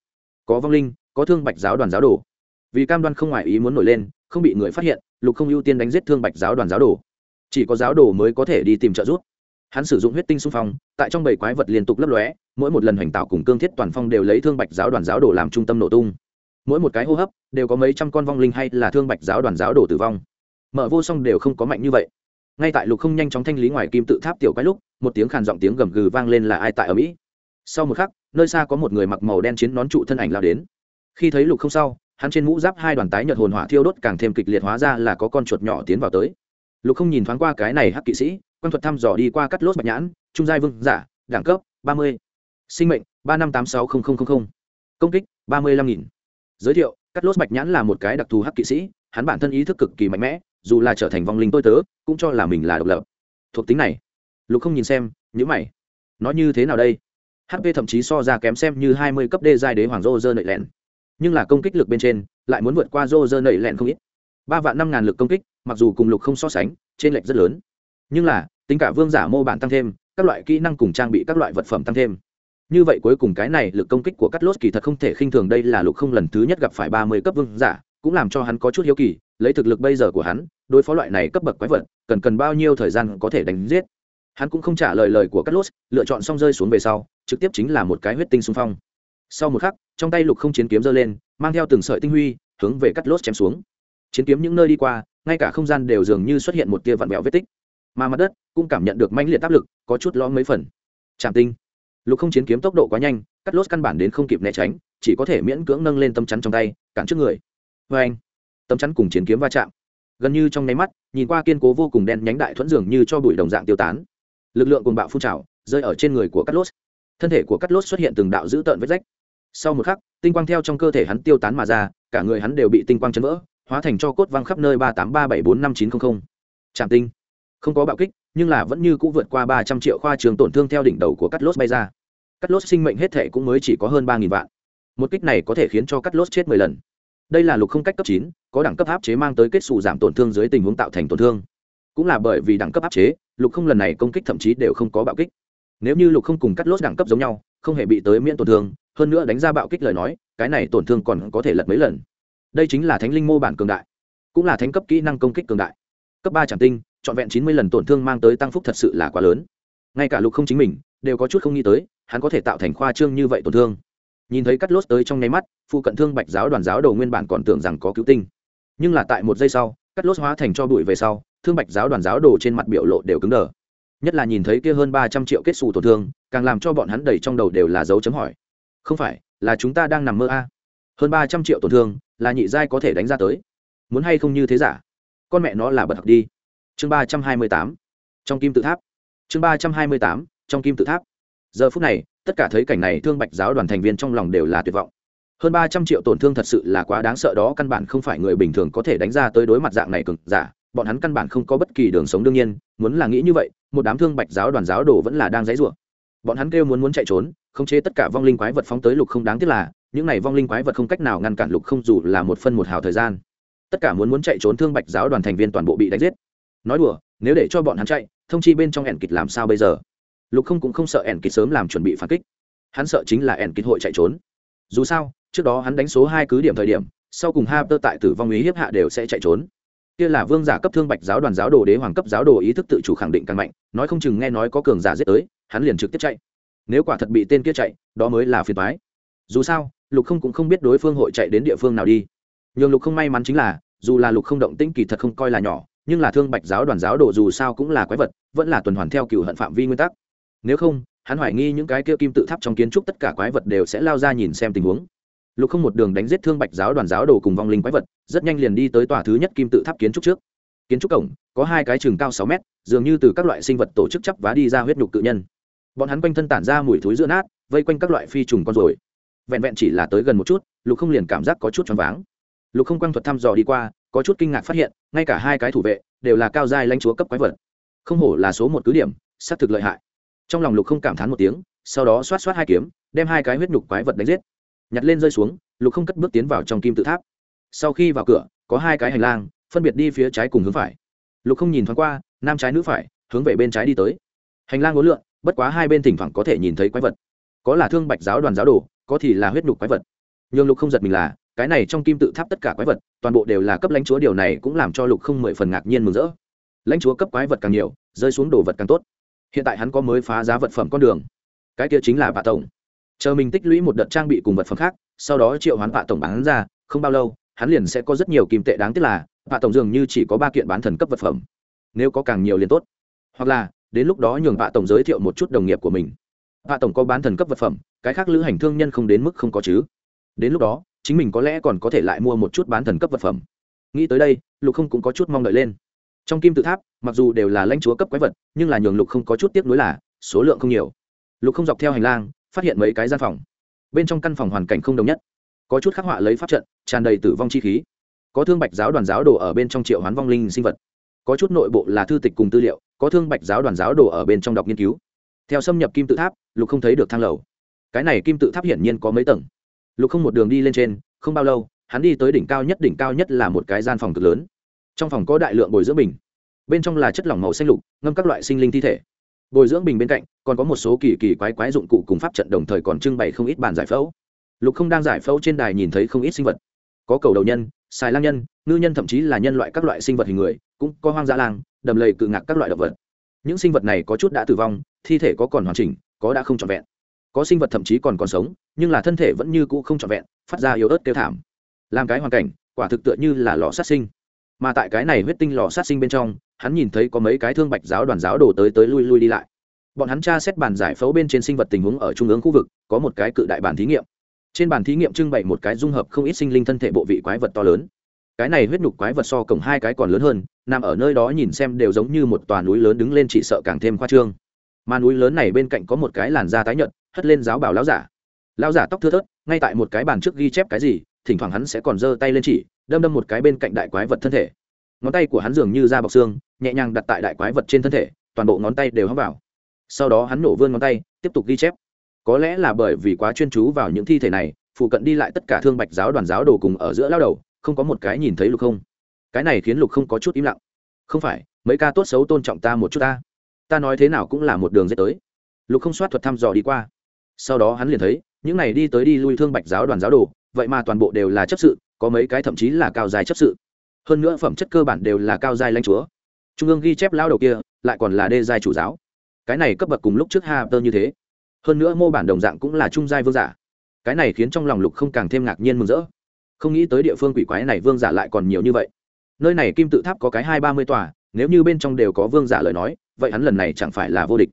Có vong linh, có thương bạch giáo đoàn giáo đồ. Vì cam đoan không ngoại ý muốn nổi lên, không bị người phát hiện, lục không ưu tiên đánh giết thương bạch giáo đoàn giáo đồ. Chỉ có giáo đồ mới có thể đi tìm trợ giúp. Hắn sử dụng huyết tinh xung phong, tại trong bảy quái vật liên tục lấp lóe, mỗi một lần hoành tạo cùng cương thiết toàn phong đều lấy thương bạch giáo đoàn giáo đồ làm trung tâm nổ tung. Mỗi một cái hô hấp, đều có mấy trăm con vong linh hay là thương bạch giáo đoàn giáo đồ tử vong. Mở vô song đều không có mạnh như vậy ngay tại lục không nhanh chóng thanh lý ngoài kim tự tháp tiểu quái lúc, một tiếng khàn giọng tiếng gầm gừ vang lên là ai tại ở mỹ? Sau một khắc, nơi xa có một người mặc màu đen chiến nón trụ thân ảnh lao đến. Khi thấy lục không sau, hắn trên mũ giáp hai đoàn tái nhợt hồn hỏa thiêu đốt càng thêm kịch liệt hóa ra là có con chuột nhỏ tiến vào tới. Lục không nhìn thoáng qua cái này hắc kỵ sĩ quan thuật thăm dò đi qua cắt lốt bạch nhãn, trung giai vương giả, đẳng cấp, ba mươi. Sinh mệnh, ba năm tám sáu công kích, ba mươi lăm nghìn. Giới thiệu, cắt lốt bạch nhãn là một cái đặc thù hắc kỵ sĩ, hắn bản thân ý thức cực kỳ mạnh mẽ dù là trở thành vong linh tôi tớ, cũng cho là mình là độc lập. Thuộc tính này, lục không nhìn xem nhữ mày. Nó như thế nào đây? Hp thậm chí so ra kém xem như hai mươi cấp đê giai đế hoàng rô rơ nậy lẹn. Nhưng là công kích lực bên trên, lại muốn vượt qua rô rơ nậy lẹn không ít. Ba vạn năm ngàn lực công kích, mặc dù cùng lục không so sánh, trên lệch rất lớn. Nhưng là, tính cả vương giả mô bản tăng thêm, các loại kỹ năng cùng trang bị các loại vật phẩm tăng thêm. Như vậy cuối cùng cái này lực công kích của cắt lốt kỳ thật không thể khinh thường đây là lục không lần thứ nhất gặp phải ba mươi cấp vương giả, cũng làm cho hắn có chút hiếu kỳ lấy thực lực bây giờ của hắn, đối phó loại này cấp bậc quái vật, cần cần bao nhiêu thời gian có thể đánh giết. Hắn cũng không trả lời lời của cắt lốt lựa chọn xong rơi xuống về sau, trực tiếp chính là một cái huyết tinh xung phong. Sau một khắc, trong tay lục không chiến kiếm giơ lên, mang theo từng sợi tinh huy, hướng về cắt lốt chém xuống. Chiến kiếm những nơi đi qua, ngay cả không gian đều dường như xuất hiện một tia vặn vẹo vết tích. Mà mặt đất cũng cảm nhận được manh liệt áp lực, có chút lo mấy phần. Trạm tinh. Lục không chiến kiếm tốc độ quá nhanh cắt lốt căn bản đến không kịp né tránh, chỉ có thể miễn cưỡng nâng lên tâm chắn trong tay, cản trước người. Vê anh tấm chắn cùng chiến kiếm va chạm. Gần như trong nháy mắt, nhìn qua kiên cố vô cùng đen nhánh đại thuẫn dường như cho bụi đồng dạng tiêu tán. Lực lượng cùng bạo phun trào, rơi ở trên người của cắt lốt thân thể của cắt lốt xuất hiện từng đạo dữ tợn vết rách. Sau một khắc, tinh quang theo trong cơ thể hắn tiêu tán mà ra, cả người hắn đều bị tinh quang chấn vỡ, hóa thành cho cốt văng khắp nơi ba tám ba bảy bốn năm chín trăm linh trạm tinh. Không có bạo kích, nhưng là vẫn như c ũ vượt qua ba trăm triệu khoa trường tổn thương theo đỉnh đầu của cắt lốt bay ra. Cắt lốt sinh mệnh hết thể cũng mới chỉ có hơn ba nghìn vạn. Một kích này có thể khiến cho cắt lốt chết mười lần đây là lục không cách cấp chín, có đẳng cấp áp chế mang tới kết xù giảm tổn thương dưới tình huống tạo thành tổn thương. Cũng là bởi vì đẳng cấp áp chế, lục không lần này công kích thậm chí đều không có bạo kích. Nếu như lục không cùng cắt lốt đẳng cấp giống nhau, không hề bị tới miễn tổn thương, hơn nữa đánh ra bạo kích lời nói, cái này tổn thương còn có thể lật mấy lần. Đây chính là thánh linh mô bản cường đại, cũng là thánh cấp kỹ năng công kích cường đại. Cấp ba trạm tinh, trọn vẹn chín mươi lần tổn thương mang tới tăng phúc thật sự là quá lớn. Ngay cả lục không chính mình, đều có chút không nghĩ tới, hắn có thể tạo thành khoa trương như vậy tổn thương nhìn thấy cắt lốt tới trong nháy mắt, phụ cận thương bạch giáo đoàn giáo đầu nguyên bản còn tưởng rằng có cứu tinh. Nhưng là tại một giây sau, cắt lốt hóa thành cho bụi về sau, thương bạch giáo đoàn giáo đồ trên mặt biểu lộ đều cứng đờ. Nhất là nhìn thấy kia hơn ba trăm triệu kết xù tổn thương, càng làm cho bọn hắn đầy trong đầu đều là dấu chấm hỏi. Không phải, là chúng ta đang nằm mơ a. À. hơn ba trăm triệu tổn thương, là nhị giai có thể đánh ra tới. Muốn hay không như thế giả? Con mẹ nó là bật học đi. Chương ba trăm hai mươi tám. Trong kim tự tháp. Chương ba trăm hai mươi tám, trong kim tự tháp. Giờ phút này tất cả thấy cảnh này, thương bạch giáo đoàn thành viên trong lòng đều là tuyệt vọng. Hơn ba trăm triệu tổn thương thật sự là quá đáng sợ đó, căn bản không phải người bình thường có thể đánh ra tới đối mặt dạng này cực giả. Bọn hắn căn bản không có bất kỳ đường sống đương nhiên, muốn là nghĩ như vậy, một đám thương bạch giáo đoàn giáo đồ vẫn là đang dãy rủa. Bọn hắn kêu muốn muốn chạy trốn, khống chế tất cả vong linh quái vật phóng tới lục không đáng tiếc là, những này vong linh quái vật không cách nào ngăn cản lục không dù là một phân một hào thời gian. Tất cả muốn muốn chạy trốn thương bạch giáo đoàn thành viên toàn bộ bị đánh giết. Nói đùa, nếu để cho bọn hắn chạy, thông chi bên trong ẻn kịch làm sao bây giờ? Lục không cũng không sợ ẻn kịt sớm làm chuẩn bị phản kích. Hắn sợ chính là ẻn kịt hội chạy trốn. Dù sao, trước đó hắn đánh số hai cứ điểm thời điểm, sau cùng ha tơ tại tử vong ý hiếp hạ đều sẽ chạy trốn. Kia là vương giả cấp thương bạch giáo đoàn giáo đồ đế hoàng cấp giáo đồ ý thức tự chủ khẳng định càng mạnh, nói không chừng nghe nói có cường giả giết tới, hắn liền trực tiếp chạy. Nếu quả thật bị tên kia chạy, đó mới là phiền toái. Dù sao, lục không cũng không biết đối phương hội chạy đến địa phương nào đi. Nhường lục không may mắn chính là, dù là lục không động tĩnh kỳ thật không coi là nhỏ, nhưng là thương bạch giáo đoàn giáo đồ dù sao cũng là quái vật, vẫn là tuần hoàn theo cựu hận phạm vi nguyên tắc nếu không, hắn hoài nghi những cái kia kim tự tháp trong kiến trúc tất cả quái vật đều sẽ lao ra nhìn xem tình huống. Lục không một đường đánh giết thương bạch giáo đoàn giáo đồ cùng vong linh quái vật, rất nhanh liền đi tới tòa thứ nhất kim tự tháp kiến trúc trước. Kiến trúc cổng, có hai cái chừng cao sáu mét, dường như từ các loại sinh vật tổ chức chắp vá đi ra huyết nhục tự nhân. Bọn hắn quanh thân tản ra mùi thối giữa nát, vây quanh các loại phi trùng con rồi vẹn vẹn chỉ là tới gần một chút, lục không liền cảm giác có chút choáng váng. Lục không quang thuật thăm dò đi qua, có chút kinh ngạc phát hiện, ngay cả hai cái thủ vệ, đều là cao giai lãnh chúa cấp quái vật. Không hổ là số một cứ điểm, xác thực lợi hại trong lòng lục không cảm thán một tiếng, sau đó xoát xoát hai kiếm, đem hai cái huyết nhục quái vật đánh giết. Nhặt lên rơi xuống, lục không cất bước tiến vào trong kim tự tháp. Sau khi vào cửa, có hai cái hành lang, phân biệt đi phía trái cùng hướng phải. Lục không nhìn thoáng qua, nam trái nữ phải, hướng về bên trái đi tới. Hành lang ngốn lượn, bất quá hai bên thỉnh thoảng có thể nhìn thấy quái vật. Có là thương bạch giáo đoàn giáo đồ, có thì là huyết nhục quái vật. Nhưng lục không giật mình là, cái này trong kim tự tháp tất cả quái vật, toàn bộ đều là cấp lãnh chúa, điều này cũng làm cho lục không mười phần ngạc nhiên mừng rỡ. Lãnh chúa cấp quái vật càng nhiều, rơi xuống đồ vật càng tốt hiện tại hắn có mới phá giá vật phẩm con đường. Cái kia chính là bạ tổng. Chờ mình tích lũy một đợt trang bị cùng vật phẩm khác, sau đó triệu hoán bạ tổng bán ra, không bao lâu, hắn liền sẽ có rất nhiều kim tệ đáng tiếc là, bạ tổng dường như chỉ có ba kiện bán thần cấp vật phẩm. Nếu có càng nhiều liền tốt. Hoặc là, đến lúc đó nhường bạ tổng giới thiệu một chút đồng nghiệp của mình. Bạ tổng có bán thần cấp vật phẩm, cái khác lữ hành thương nhân không đến mức không có chứ. Đến lúc đó, chính mình có lẽ còn có thể lại mua một chút bán thần cấp vật phẩm. Nghĩ tới đây, lục không cũng có chút mong đợi lên trong kim tự tháp, mặc dù đều là lãnh chúa cấp quái vật, nhưng là nhường lục không có chút tiếc nuối là, số lượng không nhiều. Lục không dọc theo hành lang, phát hiện mấy cái gian phòng. Bên trong căn phòng hoàn cảnh không đồng nhất. Có chút khắc họa lấy pháp trận, tràn đầy tử vong chi khí. Có thương bạch giáo đoàn giáo đồ ở bên trong triệu hoán vong linh sinh vật. Có chút nội bộ là thư tịch cùng tư liệu, có thương bạch giáo đoàn giáo đồ ở bên trong đọc nghiên cứu. Theo xâm nhập kim tự tháp, lục không thấy được thang lầu. Cái này kim tự tháp hiển nhiên có mấy tầng. Lục không một đường đi lên trên, không bao lâu, hắn đi tới đỉnh cao nhất, đỉnh cao nhất là một cái gian phòng cực lớn trong phòng có đại lượng bồi dưỡng bình. Bên trong là chất lỏng màu xanh lục, ngâm các loại sinh linh thi thể. Bồi dưỡng bình bên cạnh, còn có một số kỳ kỳ quái quái dụng cụ cùng pháp trận đồng thời còn trưng bày không ít bàn giải phẫu. Lục không đang giải phẫu trên đài nhìn thấy không ít sinh vật. Có cầu đầu nhân, xài lang nhân, ngư nhân thậm chí là nhân loại các loại sinh vật hình người, cũng có hoang dã lang, đầm lầy cự ngạc các loại động vật. Những sinh vật này có chút đã tử vong, thi thể có còn hoàn chỉnh, có đã không trọn vẹn. Có sinh vật thậm chí còn còn sống, nhưng là thân thể vẫn như cũ không trọn vẹn, phát ra yếu ớt tiêu thảm. Làm cái hoàn cảnh, quả thực tựa như là lò sát sinh mà tại cái này huyết tinh lò sát sinh bên trong, hắn nhìn thấy có mấy cái thương bạch giáo đoàn giáo đổ tới tới lui lui đi lại. Bọn hắn tra xét bàn giải phẫu bên trên sinh vật tình huống ở trung ương khu vực, có một cái cự đại bàn thí nghiệm. Trên bàn thí nghiệm trưng bày một cái dung hợp không ít sinh linh thân thể bộ vị quái vật to lớn. Cái này huyết nhục quái vật so cổng hai cái còn lớn hơn, nằm ở nơi đó nhìn xem đều giống như một tòa núi lớn đứng lên chỉ sợ càng thêm khoa trương. Mà núi lớn này bên cạnh có một cái làn da tái nhợt, hất lên giáo bảo lão giả. Lão giả tóc thưa thớt, ngay tại một cái bàn trước ghi chép cái gì thỉnh thoảng hắn sẽ còn giơ tay lên chỉ, đâm đâm một cái bên cạnh đại quái vật thân thể. Ngón tay của hắn dường như da bọc xương, nhẹ nhàng đặt tại đại quái vật trên thân thể, toàn bộ ngón tay đều hấp vào. Sau đó hắn nổ vươn ngón tay, tiếp tục ghi chép. Có lẽ là bởi vì quá chuyên chú vào những thi thể này, phụ cận đi lại tất cả thương bạch giáo đoàn giáo đồ cùng ở giữa lao đầu, không có một cái nhìn thấy lục không. Cái này khiến lục không có chút im lặng. Không phải, mấy ca tốt xấu tôn trọng ta một chút ta. Ta nói thế nào cũng là một đường dễ tới. Lục không soát thuật thăm dò đi qua. Sau đó hắn liền thấy, những này đi tới đi lui thương bạch giáo đoàn giáo đồ vậy mà toàn bộ đều là chấp sự, có mấy cái thậm chí là cao dài chấp sự. Hơn nữa phẩm chất cơ bản đều là cao dài lãnh chúa. Trung ương ghi chép lao đầu kia, lại còn là đê giai chủ giáo. Cái này cấp bậc cùng lúc trước ha tơ như thế. Hơn nữa mô bản đồng dạng cũng là trung giai vương giả. Cái này khiến trong lòng lục không càng thêm ngạc nhiên mừng rỡ. Không nghĩ tới địa phương quỷ quái này vương giả lại còn nhiều như vậy. Nơi này kim tự tháp có cái hai ba mươi tòa, nếu như bên trong đều có vương giả lời nói, vậy hắn lần này chẳng phải là vô địch.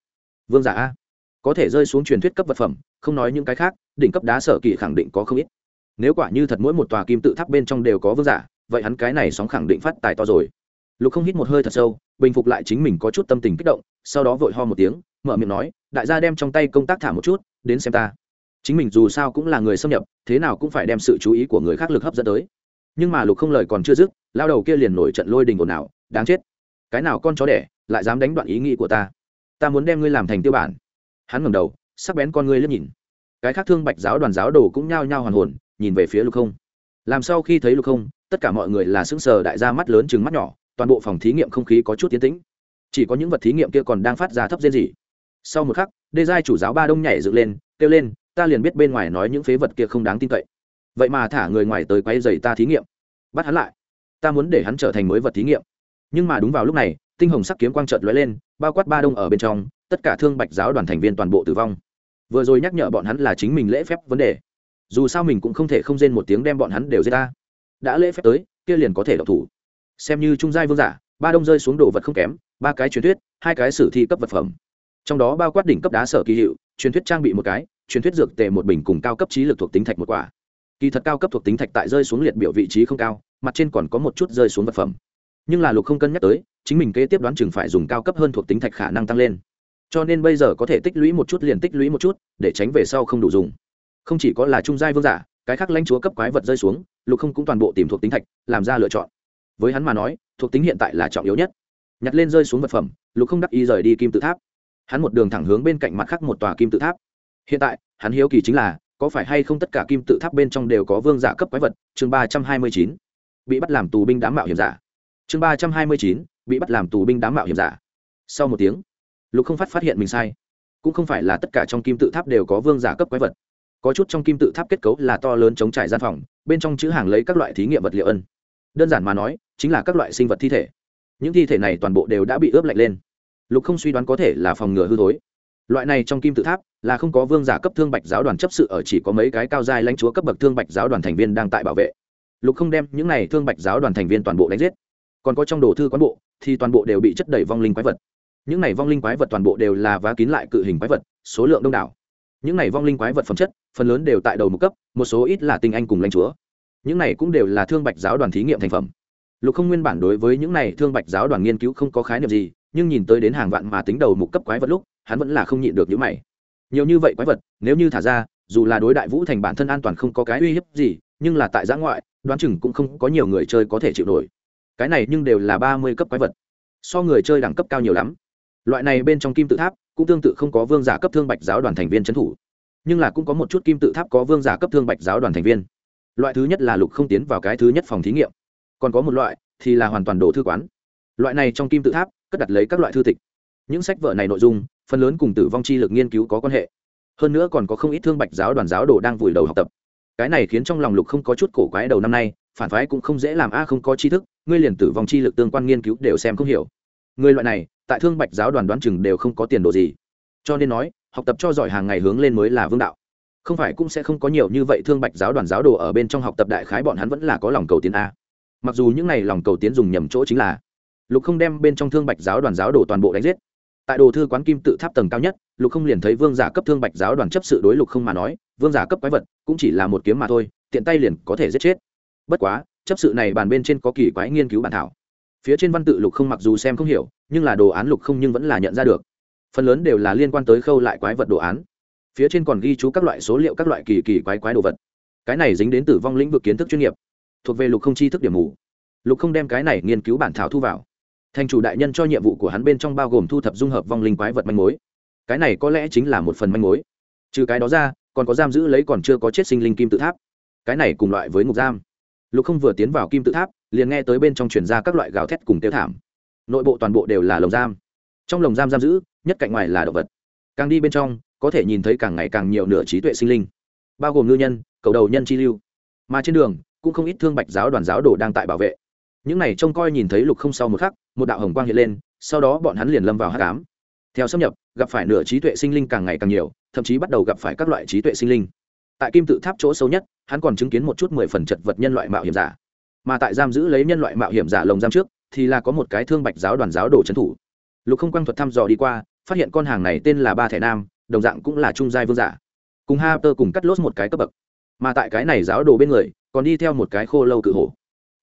Vương giả a. Có thể rơi xuống truyền thuyết cấp vật phẩm, không nói những cái khác, đỉnh cấp đá sở kỳ khẳng định có không ít nếu quả như thật mỗi một tòa kim tự tháp bên trong đều có vương giả, vậy hắn cái này sóng khẳng định phát tài to rồi. Lục không hít một hơi thật sâu, bình phục lại chính mình có chút tâm tình kích động, sau đó vội ho một tiếng, mở miệng nói, đại gia đem trong tay công tác thả một chút, đến xem ta. Chính mình dù sao cũng là người xâm nhập, thế nào cũng phải đem sự chú ý của người khác lực hấp dẫn tới. Nhưng mà lục không lời còn chưa dứt, lao đầu kia liền nổi trận lôi đình ồn ào, đáng chết! Cái nào con chó đẻ, lại dám đánh đoạn ý nghĩ của ta. Ta muốn đem ngươi làm thành tiêu bản. Hắn ngẩng đầu, sắc bén con ngươi liếc nhìn. Cái khác thương bạch giáo đoàn giáo đồ cũng nhao nhao hoàn hồn nhìn về phía lục không. Làm sau khi thấy lục không, tất cả mọi người là sững sờ đại gia mắt lớn chừng mắt nhỏ, toàn bộ phòng thí nghiệm không khí có chút tiến tĩnh. Chỉ có những vật thí nghiệm kia còn đang phát ra thấp rên rỉ. Sau một khắc, đê giai chủ giáo ba đông nhảy dựng lên, kêu lên, ta liền biết bên ngoài nói những phế vật kia không đáng tin cậy. Vậy mà thả người ngoài tới quay dày ta thí nghiệm. Bắt hắn lại. Ta muốn để hắn trở thành mới vật thí nghiệm. Nhưng mà đúng vào lúc này, tinh hồng sắc kiếm quang trợt lóe lên, bao quát ba đông ở bên trong, tất cả thương bạch giáo đoàn thành viên toàn bộ tử vong. Vừa rồi nhắc nhở bọn hắn là chính mình lễ phép vấn đề dù sao mình cũng không thể không rên một tiếng đem bọn hắn đều giết ta. Đã lễ phép tới, kia liền có thể độc thủ. Xem như trung giai vương giả, ba đông rơi xuống đồ vật không kém, ba cái truyền thuyết, hai cái sử thi cấp vật phẩm. Trong đó bao quát đỉnh cấp đá sở kỳ hiệu, truyền thuyết trang bị một cái, truyền thuyết dược tề một bình cùng cao cấp trí lực thuộc tính thạch một quả. Kỳ thật cao cấp thuộc tính thạch tại rơi xuống liệt biểu vị trí không cao, mặt trên còn có một chút rơi xuống vật phẩm. Nhưng là lục không cân nhắc tới, chính mình kế tiếp đoán chừng phải dùng cao cấp hơn thuộc tính thạch khả năng tăng lên. Cho nên bây giờ có thể tích lũy một chút liền tích lũy một chút, để tránh về sau không đủ dùng không chỉ có là trung giai vương giả, cái khác lãnh chúa cấp quái vật rơi xuống, lục không cũng toàn bộ tìm thuộc tính thạch, làm ra lựa chọn. Với hắn mà nói, thuộc tính hiện tại là trọng yếu nhất. Nhặt lên rơi xuống vật phẩm, lục không đắc ý rời đi kim tự tháp. Hắn một đường thẳng hướng bên cạnh mặt khác một tòa kim tự tháp. Hiện tại, hắn hiếu kỳ chính là, có phải hay không tất cả kim tự tháp bên trong đều có vương giả cấp quái vật? Chương ba trăm hai mươi chín, bị bắt làm tù binh đám mạo hiểm giả. Chương ba trăm hai mươi chín, bị bắt làm tù binh đám mạo hiểm giả. Sau một tiếng, lục không phát phát hiện mình sai. Cũng không phải là tất cả trong kim tự tháp đều có vương giả cấp quái vật có chút trong kim tự tháp kết cấu là to lớn chống trải gian phòng, bên trong chữ hàng lấy các loại thí nghiệm vật liệu ân. Đơn giản mà nói, chính là các loại sinh vật thi thể. Những thi thể này toàn bộ đều đã bị ướp lạnh lên. Lục không suy đoán có thể là phòng ngừa hư thối. Loại này trong kim tự tháp là không có vương giả cấp thương bạch giáo đoàn chấp sự ở chỉ có mấy cái cao dài lãnh chúa cấp bậc thương bạch giáo đoàn thành viên đang tại bảo vệ. Lục không đem những này thương bạch giáo đoàn thành viên toàn bộ đánh giết. Còn có trong đồ thư quán bộ thì toàn bộ đều bị chất đầy vong linh quái vật. Những này vong linh quái vật toàn bộ đều là vá kín lại cự hình quái vật, số lượng đông đảo. Những này vong linh quái vật phẩm chất phần lớn đều tại đầu một cấp, một số ít là tinh anh cùng lãnh chúa. Những này cũng đều là thương bạch giáo đoàn thí nghiệm thành phẩm. Lục không nguyên bản đối với những này thương bạch giáo đoàn nghiên cứu không có khái niệm gì, nhưng nhìn tới đến hàng vạn mà tính đầu mục cấp quái vật lúc, hắn vẫn là không nhịn được những mày. Nhiều như vậy quái vật, nếu như thả ra, dù là đối đại vũ thành bản thân an toàn không có cái uy hiếp gì, nhưng là tại giã ngoại, đoán chừng cũng không có nhiều người chơi có thể chịu nổi. Cái này nhưng đều là ba mươi cấp quái vật. So người chơi đẳng cấp cao nhiều lắm. Loại này bên trong kim tự tháp, cũng tương tự không có vương giả cấp thương bạch giáo đoàn thành viên trấn thủ nhưng là cũng có một chút kim tự tháp có vương giả cấp thương bạch giáo đoàn thành viên. Loại thứ nhất là lục không tiến vào cái thứ nhất phòng thí nghiệm. Còn có một loại thì là hoàn toàn đồ thư quán. Loại này trong kim tự tháp, cất đặt lấy các loại thư tịch. Những sách vở này nội dung, phần lớn cùng tử vong chi lực nghiên cứu có quan hệ. Hơn nữa còn có không ít thương bạch giáo đoàn giáo đồ đang vùi đầu học tập. Cái này khiến trong lòng lục không có chút cổ quái đầu năm nay, phản phái cũng không dễ làm a à không có tri thức, ngươi liền tử vong chi lực tương quan nghiên cứu đều xem không hiểu. Người loại này, tại thương bạch giáo đoàn đoán chừng đều không có tiền đồ gì. Cho nên nói học tập cho giỏi hàng ngày hướng lên mới là vương đạo. Không phải cũng sẽ không có nhiều như vậy thương bạch giáo đoàn giáo đồ ở bên trong học tập đại khái, bọn hắn vẫn là có lòng cầu tiến a. Mặc dù những n à y lòng cầu tiến dùng nhầm chỗ chính là, lục không đem bên trong thương bạch giáo đoàn giáo đồ toàn bộ đánh giết. Tại đồ thư quán kim tự tháp tầng cao nhất, lục không liền thấy vương giả cấp thương bạch giáo đoàn chấp sự đối lục không mà nói, vương giả cấp quái vật cũng chỉ là một kiếm mà thôi, tiện tay liền có thể giết chết. Bất quá, chấp sự này bàn bên trên có kỳ quái nghiên cứu bản thảo. Phía trên văn tự lục không mặc dù xem không hiểu, nhưng là đồ án lục không nhưng vẫn là nhận ra được phần lớn đều là liên quan tới khâu lại quái vật đồ án. Phía trên còn ghi chú các loại số liệu các loại kỳ kỳ quái quái đồ vật. Cái này dính đến tử vong lĩnh vực kiến thức chuyên nghiệp. Thuộc về lục không chi thức điểm mù. Lục không đem cái này nghiên cứu bản thảo thu vào. Thành chủ đại nhân cho nhiệm vụ của hắn bên trong bao gồm thu thập dung hợp vong linh quái vật manh mối. Cái này có lẽ chính là một phần manh mối. Trừ cái đó ra, còn có giam giữ lấy còn chưa có chết sinh linh kim tự tháp. Cái này cùng loại với ngục giam. Lục không vừa tiến vào kim tự tháp, liền nghe tới bên trong chuyển ra các loại gào thét cùng tiêu thảm. Nội bộ toàn bộ đều là lồng giam. Trong lồng giam giam giữ nhất cạnh ngoài là động vật. Càng đi bên trong, có thể nhìn thấy càng ngày càng nhiều nửa trí tuệ sinh linh, bao gồm ngư nhân, cầu đầu nhân chi lưu. Mà trên đường, cũng không ít thương bạch giáo đoàn giáo đồ đang tại bảo vệ. Những này trông coi nhìn thấy lục không sau một khắc, một đạo hồng quang hiện lên, sau đó bọn hắn liền lâm vào hát cám theo xâm nhập, gặp phải nửa trí tuệ sinh linh càng ngày càng nhiều, thậm chí bắt đầu gặp phải các loại trí tuệ sinh linh. Tại kim tự tháp chỗ sâu nhất, hắn còn chứng kiến một chút mười phần chật vật nhân loại mạo hiểm giả. Mà tại giam giữ lấy nhân loại mạo hiểm giả lồng giam trước, thì là có một cái thương bạch giáo đoàn giáo đồ trấn thủ. Lục không quang thuật thăm dò đi qua phát hiện con hàng này tên là ba thẻ nam, đồng dạng cũng là trung giai vương giả. Cùng ha tơ cùng cắt lốt một cái cấp bậc. Mà tại cái này giáo đồ bên người, còn đi theo một cái khô lâu cự hổ.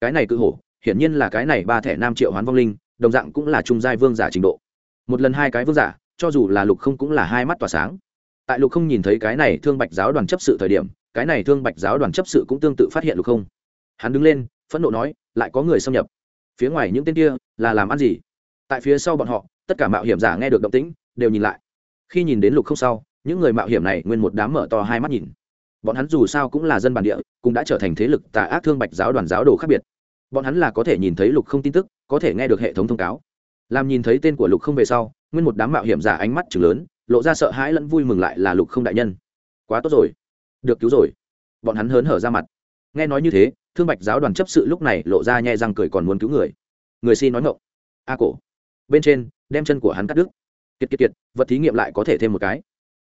Cái này cự hổ, hiển nhiên là cái này ba thẻ nam triệu hoán vong linh, đồng dạng cũng là trung giai vương giả trình độ. Một lần hai cái vương giả, cho dù là lục không cũng là hai mắt tỏa sáng. Tại lục không nhìn thấy cái này thương bạch giáo đoàn chấp sự thời điểm, cái này thương bạch giáo đoàn chấp sự cũng tương tự phát hiện lục không. Hắn đứng lên, phẫn nộ nói, lại có người xâm nhập. Phía ngoài những tên kia là làm ăn gì? Tại phía sau bọn họ tất cả mạo hiểm giả nghe được động tĩnh, đều nhìn lại. Khi nhìn đến lục không sau, những người mạo hiểm này nguyên một đám mở to hai mắt nhìn. Bọn hắn dù sao cũng là dân bản địa, cũng đã trở thành thế lực tà ác thương bạch giáo đoàn giáo đồ khác biệt. Bọn hắn là có thể nhìn thấy lục không tin tức, có thể nghe được hệ thống thông cáo. Làm nhìn thấy tên của lục không về sau, nguyên một đám mạo hiểm giả ánh mắt chừng lớn, lộ ra sợ hãi lẫn vui mừng lại là lục không đại nhân. Quá tốt rồi. Được cứu rồi. Bọn hắn hớn hở ra mặt. Nghe nói như thế, thương bạch giáo đoàn chấp sự lúc này lộ ra nhẹ răng cười còn muốn cứu người. Người xin nói ngộng a cổ. Bên trên đem chân của hắn cắt đứt. Kiệt kiệt kiệt, vật thí nghiệm lại có thể thêm một cái.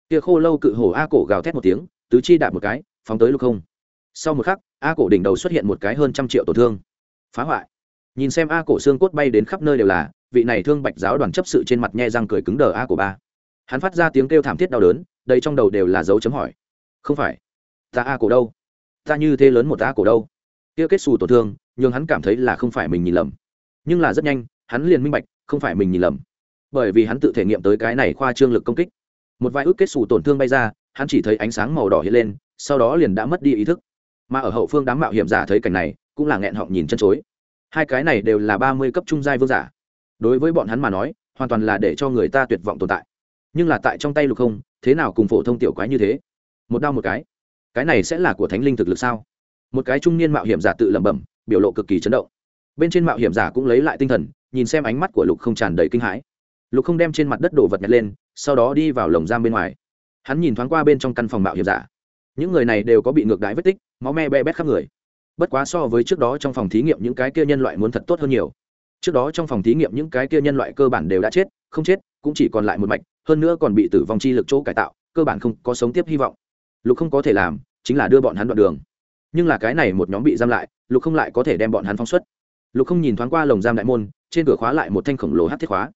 Kia khô lâu cự hổ a cổ gào thét một tiếng, tứ chi đạp một cái, phóng tới lục không. Sau một khắc, a cổ đỉnh đầu xuất hiện một cái hơn trăm triệu tổn thương. Phá hoại. Nhìn xem a cổ xương cốt bay đến khắp nơi đều là, vị này thương bạch giáo đoàn chấp sự trên mặt nhe răng cười cứng đờ a của ba. Hắn phát ra tiếng kêu thảm thiết đau đớn đây trong đầu đều là dấu chấm hỏi. Không phải. Ta a cổ đâu? Ta như thế lớn một a cổ đâu? Kia kết xù tổn thương nhưng hắn cảm thấy là không phải mình nhìn lầm. Nhưng là rất nhanh, hắn liền minh bạch, không phải mình nhìn lầm bởi vì hắn tự thể nghiệm tới cái này khoa trương lực công kích. Một vài ước kết xù tổn thương bay ra, hắn chỉ thấy ánh sáng màu đỏ hiện lên, sau đó liền đã mất đi ý thức. Mà ở hậu phương đám mạo hiểm giả thấy cảnh này, cũng là nghẹn họng nhìn chân chối. Hai cái này đều là ba mươi cấp trung giai vương giả. Đối với bọn hắn mà nói, hoàn toàn là để cho người ta tuyệt vọng tồn tại. Nhưng là tại trong tay lục không, thế nào cùng phổ thông tiểu quái như thế? Một đau một cái. Cái này sẽ là của thánh linh thực lực sao? Một cái trung niên mạo hiểm giả tự lẩm bẩm, biểu lộ cực kỳ chấn động. Bên trên mạo hiểm giả cũng lấy lại tinh thần, nhìn xem ánh mắt của lục không tràn đầy kinh hãi lục không đem trên mặt đất đồ vật nhặt lên, sau đó đi vào lồng giam bên ngoài. Hắn nhìn thoáng qua bên trong căn phòng mạo hiểm giả. Những người này đều có bị ngược đái vết tích, máu me be bét khắp người. Bất quá so với trước đó trong phòng thí nghiệm những cái kia nhân loại muốn thật tốt hơn nhiều. Trước đó trong phòng thí nghiệm những cái kia nhân loại cơ bản đều đã chết, không chết, cũng chỉ còn lại một mạch, hơn nữa còn bị tử vong chi lực chỗ cải tạo, cơ bản không có sống tiếp hy vọng. Lục không có thể làm, chính là đưa bọn hắn đoạn đường. Nhưng là cái này một nhóm bị giam lại, lục không lại có thể đem bọn hắn phóng xuất. Lục không nhìn thoáng qua lồng giam đại môn, trên cửa khóa lại một thanh khổng lồ hát thiết khóa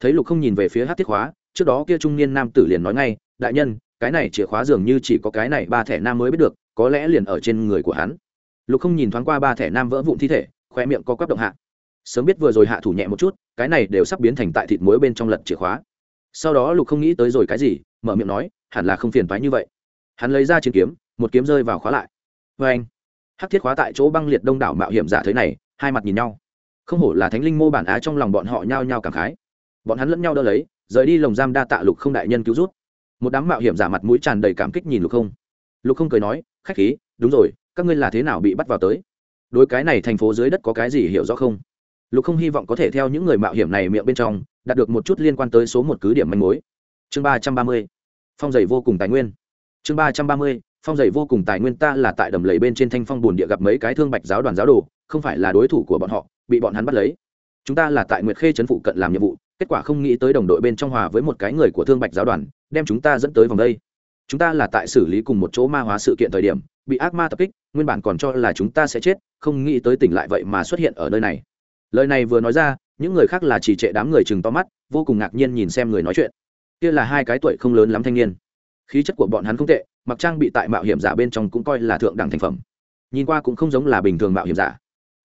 thấy lục không nhìn về phía hát thiết khóa, trước đó kia trung niên nam tử liền nói ngay, đại nhân, cái này chìa khóa dường như chỉ có cái này ba thẻ nam mới biết được, có lẽ liền ở trên người của hắn. Lục không nhìn thoáng qua ba thẻ nam vỡ vụn thi thể khoe miệng có quắp động hạ. Sớm biết vừa rồi hạ thủ nhẹ một chút, cái này đều sắp biến thành tại thịt muối bên trong lật chìa khóa. Sau đó lục không nghĩ tới rồi cái gì, mở miệng nói, hẳn là không phiền phái như vậy. Hắn lấy ra chiến kiếm, một kiếm rơi vào khóa lại. Vê anh. Hắc thiết khóa tại chỗ băng liệt đông đảo mạo hiểm giả thế này, hai mặt nhìn nhau. Không hổ là thánh linh mô bản á trong lòng bọn họ nhao nhao cảm khái bọn hắn lẫn nhau đỡ lấy, rời đi lồng giam đa tạ lục không đại nhân cứu rút một đám mạo hiểm giả mặt mũi tràn đầy cảm kích nhìn lục không. Lục không cười nói, khách khí, đúng rồi, các ngươi là thế nào bị bắt vào tới? Đối cái này thành phố dưới đất có cái gì hiểu rõ không? Lục không hy vọng có thể theo những người mạo hiểm này miệng bên trong, đạt được một chút liên quan tới số một cứ điểm manh mối. Chương ba trăm ba mươi, phong dày vô cùng tài nguyên. Chương ba trăm ba mươi, phong dày vô cùng tài nguyên ta là tại đầm lầy bên trên thanh phong bồn địa gặp mấy cái thương bạch giáo đoàn giáo đồ, không phải là đối thủ của bọn họ, bị bọn hắn bắt lấy. Chúng ta là tại nguyệt khê trấn phụ cận làm nhiệm vụ kết quả không nghĩ tới đồng đội bên trong hòa với một cái người của thương bạch giáo đoàn, đem chúng ta dẫn tới vòng đây. Chúng ta là tại xử lý cùng một chỗ ma hóa sự kiện thời điểm, bị ác ma tập kích, nguyên bản còn cho là chúng ta sẽ chết, không nghĩ tới tỉnh lại vậy mà xuất hiện ở nơi này. Lời này vừa nói ra, những người khác là chỉ trệ đám người chừng to mắt, vô cùng ngạc nhiên nhìn xem người nói chuyện. Kia là hai cái tuổi không lớn lắm thanh niên. Khí chất của bọn hắn không tệ, mặc trang bị tại mạo hiểm giả bên trong cũng coi là thượng đẳng thành phẩm. Nhìn qua cũng không giống là bình thường mạo hiểm giả.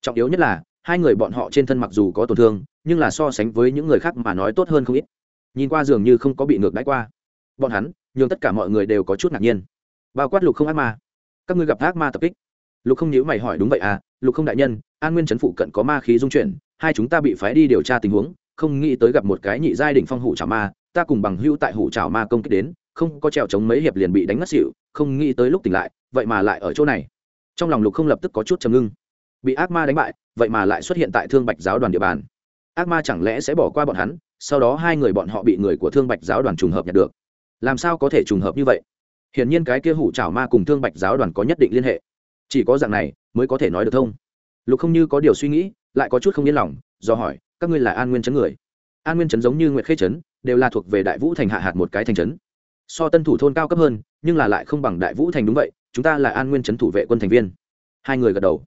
Trọng yếu nhất là hai người bọn họ trên thân mặc dù có tổn thương, nhưng là so sánh với những người khác mà nói tốt hơn không ít. Nhìn qua dường như không có bị ngược đãi qua. Bọn hắn, nhường tất cả mọi người đều có chút ngạc nhiên. Bao quát lục không ác ma. Các ngươi gặp ác ma tập kích. Lục không nhữ mày hỏi, đúng vậy à lục không đại nhân, an nguyên trấn phụ cận có ma khí dung chuyển, hai chúng ta bị phái đi điều tra tình huống, không nghĩ tới gặp một cái nhị giai đỉnh phong hủ trào ma, ta cùng bằng hữu tại hủ trào ma công kích đến, không có trèo chống mấy hiệp liền bị đánh ngất xỉu, không nghĩ tới lúc tỉnh lại, vậy mà lại ở chỗ này. Trong lòng lục không lập tức có chút chầm ngưng. Bị ác ma đánh bại vậy mà lại xuất hiện tại thương bạch giáo đoàn địa bàn. Ác ma chẳng lẽ sẽ bỏ qua bọn hắn, sau đó hai người bọn họ bị người của thương bạch giáo đoàn trùng hợp nhận được? Làm sao có thể trùng hợp như vậy? Hiển nhiên cái kia hủ trảo ma cùng thương bạch giáo đoàn có nhất định liên hệ. Chỉ có dạng này mới có thể nói được thông. Lục không như có điều suy nghĩ, lại có chút không yên lòng, do hỏi, các ngươi là an nguyên chấn người? An nguyên chấn giống như nguyệt khê chấn đều là thuộc về đại vũ thành hạ hạt một cái thành chấn so tân thủ thôn cao cấp hơn, nhưng là lại không bằng đại vũ thành đúng vậy, chúng ta là an nguyên chấn thủ vệ quân thành viên. Hai người gật đầu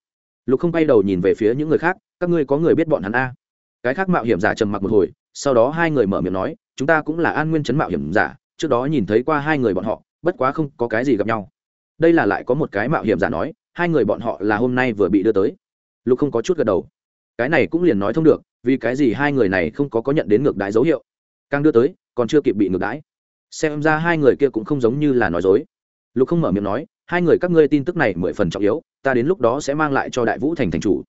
lục không bay đầu nhìn về phía những người khác, các ngươi có người biết bọn hắn a? Cái khác mạo hiểm giả trầm mặc một hồi, sau đó hai người mở miệng nói, chúng ta cũng là an nguyên chấn mạo hiểm giả, trước đó nhìn thấy qua hai người bọn họ, bất quá không có cái gì gặp nhau. Đây là lại có một cái mạo hiểm giả nói, hai người bọn họ là hôm nay vừa bị đưa tới. Lục không có chút gật đầu. Cái này cũng liền nói thông được, vì cái gì hai người này không có có nhận đến ngược đái dấu hiệu. Càng đưa tới, còn chưa kịp bị ngược đái xem ra hai người kia cũng không giống như là nói dối. Lục không mở miệng nói hai người các ngươi tin tức này mười phần trọng yếu, ta đến lúc đó sẽ mang lại cho đại vũ thành thành chủ.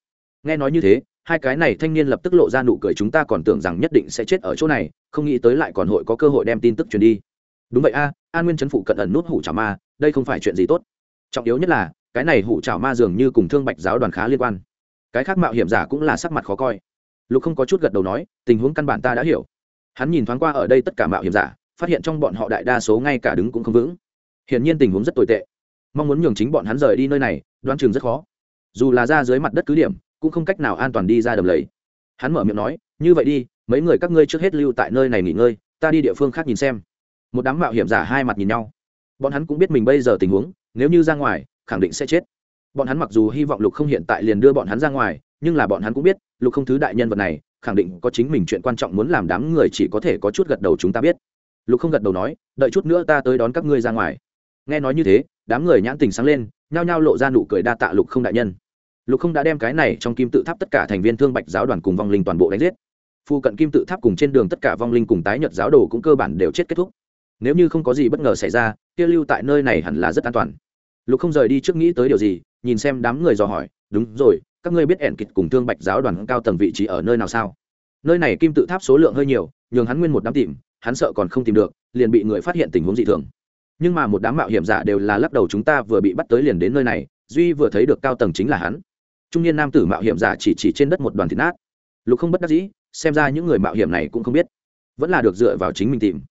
Nghe nói như thế, hai cái này thanh niên lập tức lộ ra nụ cười chúng ta còn tưởng rằng nhất định sẽ chết ở chỗ này, không nghĩ tới lại còn hội có cơ hội đem tin tức truyền đi. Đúng vậy a, an nguyên chấn phụ cận ẩn nút hủ trào ma, đây không phải chuyện gì tốt. Trọng yếu nhất là, cái này hủ trào ma dường như cùng thương bạch giáo đoàn khá liên quan. Cái khác mạo hiểm giả cũng là sắc mặt khó coi. Lục không có chút gật đầu nói, tình huống căn bản ta đã hiểu. Hắn nhìn thoáng qua ở đây tất cả mạo hiểm giả, phát hiện trong bọn họ đại đa số ngay cả đứng cũng không vững. Hiển nhiên tình huống rất tồi tệ mong muốn nhường chính bọn hắn rời đi nơi này, đoán chừng rất khó. Dù là ra dưới mặt đất cứ điểm, cũng không cách nào an toàn đi ra đầm lầy. Hắn mở miệng nói, như vậy đi, mấy người các ngươi trước hết lưu tại nơi này nghỉ ngơi, ta đi địa phương khác nhìn xem. Một đám mạo hiểm giả hai mặt nhìn nhau. Bọn hắn cũng biết mình bây giờ tình huống, nếu như ra ngoài, khẳng định sẽ chết. Bọn hắn mặc dù hy vọng lục không hiện tại liền đưa bọn hắn ra ngoài, nhưng là bọn hắn cũng biết, lục không thứ đại nhân vật này, khẳng định có chính mình chuyện quan trọng muốn làm đám người chỉ có thể có chút gật đầu chúng ta biết. Lục không gật đầu nói, đợi chút nữa ta tới đón các ngươi ra ngoài. Nghe nói như thế đám người nhãn tình sáng lên, nhao nhao lộ ra nụ cười đa tạ lục không đại nhân. Lục không đã đem cái này trong kim tự tháp tất cả thành viên thương bạch giáo đoàn cùng vong linh toàn bộ đánh giết. Phu cận kim tự tháp cùng trên đường tất cả vong linh cùng tái nhật giáo đồ cũng cơ bản đều chết kết thúc. Nếu như không có gì bất ngờ xảy ra, kia lưu tại nơi này hẳn là rất an toàn. Lục không rời đi trước nghĩ tới điều gì, nhìn xem đám người dò hỏi, đúng rồi, các ngươi biết ẻn kịch cùng thương bạch giáo đoàn cao tầng vị trí ở nơi nào sao? Nơi này kim tự tháp số lượng hơi nhiều, nhường hắn nguyên một đám tìm, hắn sợ còn không tìm được, liền bị người phát hiện tình huống dị thường nhưng mà một đám mạo hiểm giả đều là lắc đầu chúng ta vừa bị bắt tới liền đến nơi này, duy vừa thấy được cao tầng chính là hắn. Trung niên nam tử mạo hiểm giả chỉ chỉ trên đất một đoàn thịt nát. Lục không bất đắc dĩ, xem ra những người mạo hiểm này cũng không biết. Vẫn là được dựa vào chính mình tìm.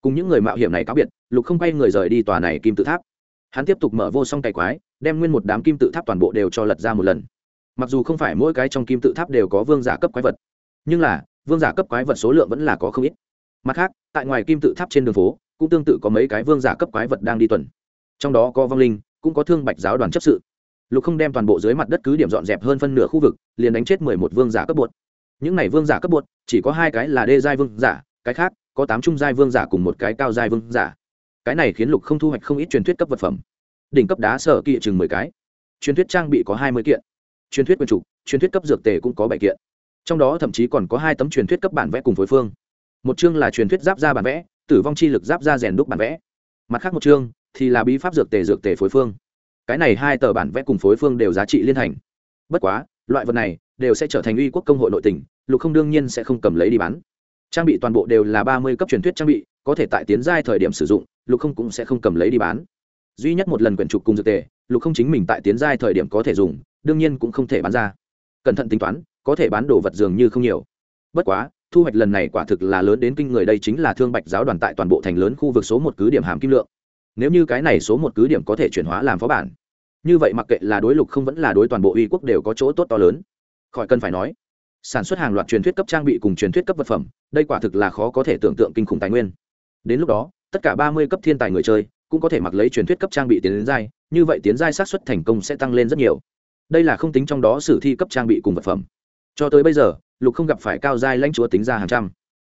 Cùng những người mạo hiểm này cáo biệt, lục không quay người rời đi tòa này kim tự tháp. Hắn tiếp tục mở vô song cày quái, đem nguyên một đám kim tự tháp toàn bộ đều cho lật ra một lần. Mặc dù không phải mỗi cái trong kim tự tháp đều có vương giả cấp quái vật, nhưng là, vương giả cấp quái vật số lượng vẫn là có không ít. Mặt khác, tại ngoài kim tự tháp trên đường phố cũng tương tự có mấy cái vương giả cấp quái vật đang đi tuần. Trong đó có vong linh, cũng có thương bạch giáo đoàn chấp sự. Lục không đem toàn bộ dưới mặt đất cứ điểm dọn dẹp hơn phân nửa khu vực, liền đánh chết mười một vương giả cấp bột. Những này vương giả cấp bột, chỉ có hai cái là đê giai vương giả, cái khác, có tám trung giai vương giả cùng một cái cao giai vương giả. Cái này khiến lục không thu hoạch không ít truyền thuyết cấp vật phẩm. Đỉnh cấp đá sở kỵ chừng mười cái. Truyền thuyết trang bị có hai mươi kiện. Truyền thuyết quyền chủ, truyền thuyết cấp dược tề cũng có bảy kiện. Trong đó thậm chí còn có hai tấm truyền thuyết cấp bản vẽ cùng phối phương. Một chương là truyền thuyết giáp ra bản vẽ tử vong chi lực giáp ra rèn đúc bản vẽ. Mặt khác một chương thì là bí pháp dược tề dược tề phối phương. Cái này hai tờ bản vẽ cùng phối phương đều giá trị liên hành. Bất quá, loại vật này đều sẽ trở thành uy quốc công hội nội tỉnh lục không đương nhiên sẽ không cầm lấy đi bán. Trang bị toàn bộ đều là ba mươi cấp truyền thuyết trang bị, có thể tại tiến giai thời điểm sử dụng, lục không cũng sẽ không cầm lấy đi bán. Duy nhất một lần quyển trục cùng dược tề, lục không chính mình tại tiến giai thời điểm có thể dùng, đương nhiên cũng không thể bán ra. Cẩn thận tính toán, có thể bán đồ vật dường như không nhiều. Bất quá thu hoạch lần này quả thực là lớn đến kinh người đây chính là thương bạch giáo đoàn tại toàn bộ thành lớn khu vực số một cứ điểm hàm kim lượng. Nếu như cái này số một cứ điểm có thể chuyển hóa làm phó bản, như vậy mặc kệ là đối lục không vẫn là đối toàn bộ uy quốc đều có chỗ tốt to lớn. Khỏi cần phải nói, sản xuất hàng loạt truyền thuyết cấp trang bị cùng truyền thuyết cấp vật phẩm, đây quả thực là khó có thể tưởng tượng kinh khủng tài nguyên. Đến lúc đó, tất cả ba mươi cấp thiên tài người chơi cũng có thể mặc lấy truyền thuyết cấp trang bị tiến đến giai, như vậy tiến giai xác suất thành công sẽ tăng lên rất nhiều. Đây là không tính trong đó sử thi cấp trang bị cùng vật phẩm. Cho tới bây giờ lục không gặp phải cao giai lãnh chúa tính ra hàng trăm.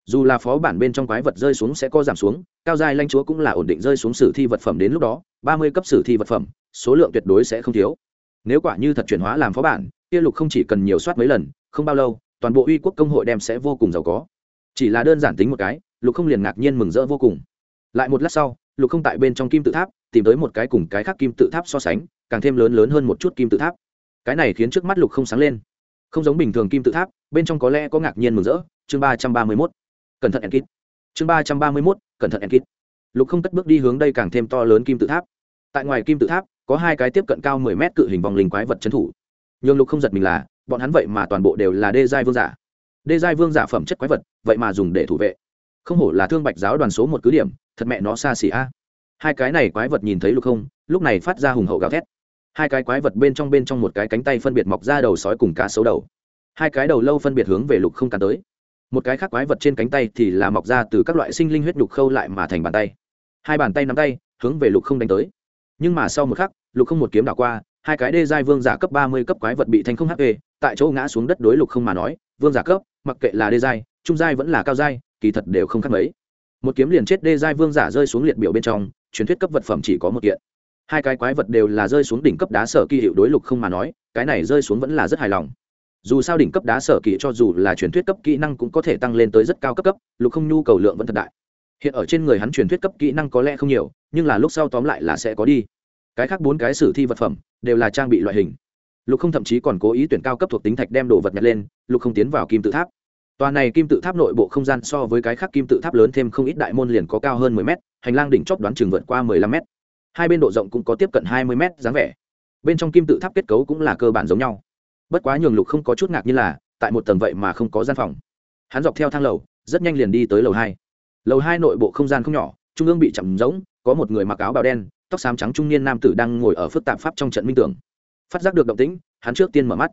Dù là phó bản bên trong quái vật rơi xuống sẽ có giảm xuống, cao giai lãnh chúa cũng là ổn định rơi xuống sử thi vật phẩm đến lúc đó, ba mươi cấp sử thi vật phẩm, số lượng tuyệt đối sẽ không thiếu. Nếu quả như thật chuyển hóa làm phó bản, kia lục không chỉ cần nhiều soát mấy lần, không bao lâu, toàn bộ uy quốc công hội đem sẽ vô cùng giàu có. Chỉ là đơn giản tính một cái, lục không liền ngạc nhiên mừng rỡ vô cùng. Lại một lát sau, lục không tại bên trong kim tự tháp, tìm tới một cái cùng cái khác kim tự tháp so sánh, càng thêm lớn lớn hơn một chút kim tự tháp. Cái này khiến trước mắt lục không sáng lên. Không giống bình thường kim tự tháp bên trong có lẽ có ngạc nhiên mừng rỡ, chương ba trăm ba mươi mốt, cẩn thận enkit chương ba trăm ba mươi mốt, cẩn thận enkit lục không cất bước đi hướng đây càng thêm to lớn kim tự tháp. Tại ngoài kim tự tháp, có hai cái tiếp cận cao mười mét cự hình vòng linh quái vật trấn thủ. Nhưng lục không giật mình là, bọn hắn vậy mà toàn bộ đều là đê giai vương giả. Đê giai vương giả phẩm chất quái vật, vậy mà dùng để thủ vệ. Không hổ là thương bạch giáo đoàn số một cứ điểm, thật mẹ nó xa xỉ a. Hai cái này quái vật nhìn thấy lục không, lúc này phát ra hùng hậu gào thét. Hai cái quái vật bên trong bên trong một cái cánh tay phân biệt mọc ra đầu sói cùng cá sấu đầu hai cái đầu lâu phân biệt hướng về lục không cắn tới. Một cái khác quái vật trên cánh tay thì là mọc ra từ các loại sinh linh huyết nhục khâu lại mà thành bàn tay. Hai bàn tay nắm tay, hướng về lục không đánh tới. Nhưng mà sau một khắc, lục không một kiếm đảo qua, hai cái đê giai vương giả cấp ba mươi cấp quái vật bị thành không hp tại chỗ ngã xuống đất đối lục không mà nói, vương giả cấp, mặc kệ là đê giai, trung giai vẫn là cao giai, kỳ thật đều không khác mấy. Một kiếm liền chết đê giai vương giả rơi xuống liệt biểu bên trong, truyền thuyết cấp vật phẩm chỉ có một kiện. Hai cái quái vật đều là rơi xuống đỉnh cấp đá sở kỳ hiệu đối lục không mà nói, cái này rơi xuống vẫn là rất hài lòng dù sao đỉnh cấp đá sở kỳ cho dù là truyền thuyết cấp kỹ năng cũng có thể tăng lên tới rất cao cấp cấp, lục không nhu cầu lượng vẫn thật đại. Hiện ở trên người hắn truyền thuyết cấp kỹ năng có lẽ không nhiều, nhưng là lúc sau tóm lại là sẽ có đi. Cái khác bốn cái sử thi vật phẩm đều là trang bị loại hình. Lục không thậm chí còn cố ý tuyển cao cấp thuộc tính thạch đem đồ vật nhặt lên, lục không tiến vào kim tự tháp. Tòa này kim tự tháp nội bộ không gian so với cái khác kim tự tháp lớn thêm không ít đại môn liền có cao hơn mười mét, hành lang đỉnh chóp đoán chừng vượt qua mười lăm mét. Hai bên độ rộng cũng có tiếp cận hai mươi mét dáng vẻ. Bên trong kim tự tháp kết cấu cũng là cơ bản giống nhau bất quá nhường lục không có chút ngạc như là, tại một tầng vậy mà không có gian phòng. Hắn dọc theo thang lầu, rất nhanh liền đi tới lầu hai. Lầu hai nội bộ không gian không nhỏ, trung ương bị chậm rỗng, có một người mặc áo bào đen, tóc xám trắng trung niên nam tử đang ngồi ở phức tạp pháp trong trận minh tưởng. Phát giác được động tĩnh, hắn trước tiên mở mắt.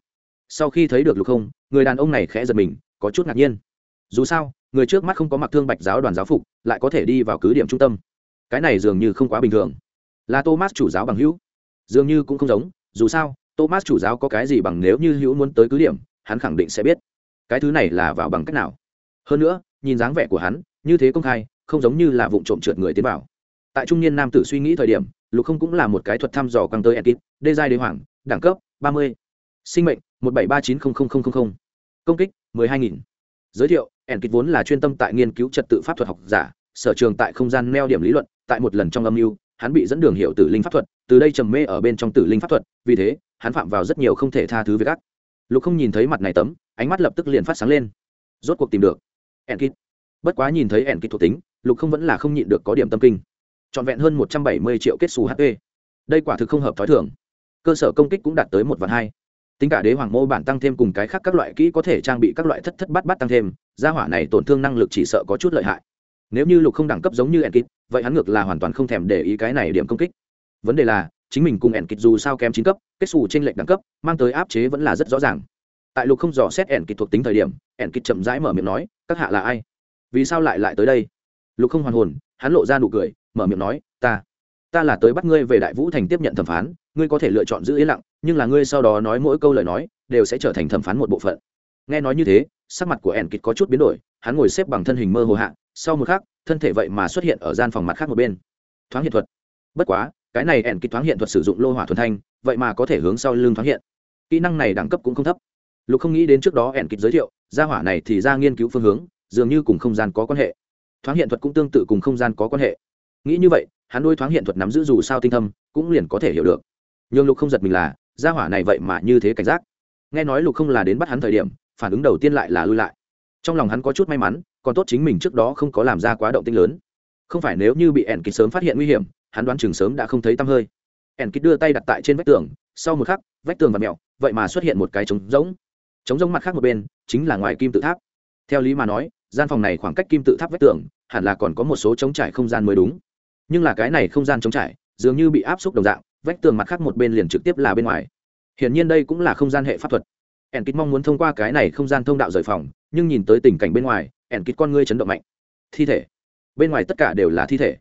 Sau khi thấy được lục không, người đàn ông này khẽ giật mình, có chút ngạc nhiên. Dù sao, người trước mắt không có mặc thương bạch giáo đoàn giáo phục, lại có thể đi vào cứ điểm trung tâm. Cái này dường như không quá bình thường. Là thomas chủ giáo bằng hữu. Dường như cũng không giống, dù sao thomas chủ giáo có cái gì bằng nếu như hữu muốn tới cứ điểm, hắn khẳng định sẽ biết. Cái thứ này là vào bằng cách nào? Hơn nữa, nhìn dáng vẻ của hắn, như thế công khai, không giống như là vụ trộm trượt người tiến vào. Tại trung niên nam tử suy nghĩ thời điểm, lục không cũng là một cái thuật thăm dò quăng tới ekip đê giai đế hoàng, đẳng cấp ba mươi. Sinh mệnh, một bảy ba chín công kích, mười hai nghìn. Giới thiệu ekip vốn là chuyên tâm tại nghiên cứu trật tự pháp thuật học giả, sở trường tại không gian neo điểm lý luận, tại một lần trong âm mưu, hắn bị dẫn đường hiệu tử linh pháp thuật, từ đây trầm mê ở bên trong tử linh pháp thuật, vì thế hắn phạm vào rất nhiều không thể tha thứ với gác lục không nhìn thấy mặt này tấm, ánh mắt lập tức liền phát sáng lên. Rốt cuộc tìm được. Enkit bất quá nhìn thấy enkit thuộc tính, lục không vẫn là không nhịn được có điểm tâm kinh. Trọn vẹn hơn một trăm bảy mươi triệu kết xù hp đây quả thực không hợp t h ó i thường. Cơ sở công kích cũng đạt tới một vạn hai. Tính cả đế hoàng mô bản tăng thêm cùng cái khác các loại kỹ có thể trang bị các loại thất thất bát bát tăng thêm, gia hỏa này tổn thương năng lực chỉ sợ có chút lợi hại. Nếu như lục không đẳng cấp giống như enkit vậy hắn ngược là hoàn toàn không thèm để ý cái này điểm công kích. Vấn đề là chính mình cùng enkit dù sao kém chín cấp, kết xù trên lệnh đẳng cấp, mang tới áp chế vẫn là rất rõ ràng. Tại lục không dò xét ẻn kịch thuộc tính thời điểm, ẻn kịch chậm rãi mở miệng nói, các hạ là ai? Vì sao lại lại tới đây? Lục không hoàn hồn, hắn lộ ra nụ cười, mở miệng nói, ta ta là tới bắt ngươi về đại vũ thành tiếp nhận thẩm phán, ngươi có thể lựa chọn giữ yên lặng, nhưng là ngươi sau đó nói mỗi câu lời nói, đều sẽ trở thành thẩm phán một bộ phận. Nghe nói như thế, sắc mặt của ẻn kịch có chút biến đổi, hắn ngồi xếp bằng thân hình mơ hồ hạ, sau một khắc, thân thể vậy mà xuất hiện ở gian phòng mặt khác một bên. Thoáng hiện thuật. Bất quá cái này ẻn kỹ thoáng hiện thuật sử dụng lô hỏa thuần thanh, vậy mà có thể hướng sau lưng thoáng hiện. Kỹ năng này đẳng cấp cũng không thấp. Lục không nghĩ đến trước đó ẻn kịt giới thiệu gia hỏa này thì ra nghiên cứu phương hướng, dường như cùng không gian có quan hệ. Thoáng hiện thuật cũng tương tự cùng không gian có quan hệ. Nghĩ như vậy, hắn đôi thoáng hiện thuật nắm giữ dù sao tinh thâm, cũng liền có thể hiểu được. Nhưng lục không giật mình là gia hỏa này vậy mà như thế cảnh giác. Nghe nói lục không là đến bắt hắn thời điểm, phản ứng đầu tiên lại là lui lại. Trong lòng hắn có chút may mắn, còn tốt chính mình trước đó không có làm ra quá động tinh lớn. Không phải nếu như bị ẻn kịch sớm phát hiện nguy hiểm hắn đoán chừng sớm đã không thấy tăm hơi. Ẻn kịch đưa tay đặt tại trên vách tường, sau một khắc, vách tường và mẹo, vậy mà xuất hiện một cái trống rỗng. Trống rỗng mặt khác một bên, chính là ngoài kim tự tháp. Theo lý mà nói, gian phòng này khoảng cách kim tự tháp vách tường, hẳn là còn có một số trống trải không gian mới đúng. Nhưng là cái này không gian trống trải, dường như bị áp suất đồng dạng, vách tường mặt khác một bên liền trực tiếp là bên ngoài. Hiển nhiên đây cũng là không gian hệ pháp thuật. Ẻn kít mong muốn thông qua cái này không gian thông đạo rời phòng, nhưng nhìn tới tình cảnh bên ngoài ẻn kít con ngươi chấn động mạnh. Thi thể. Bên ngoài tất cả đều là thi thể.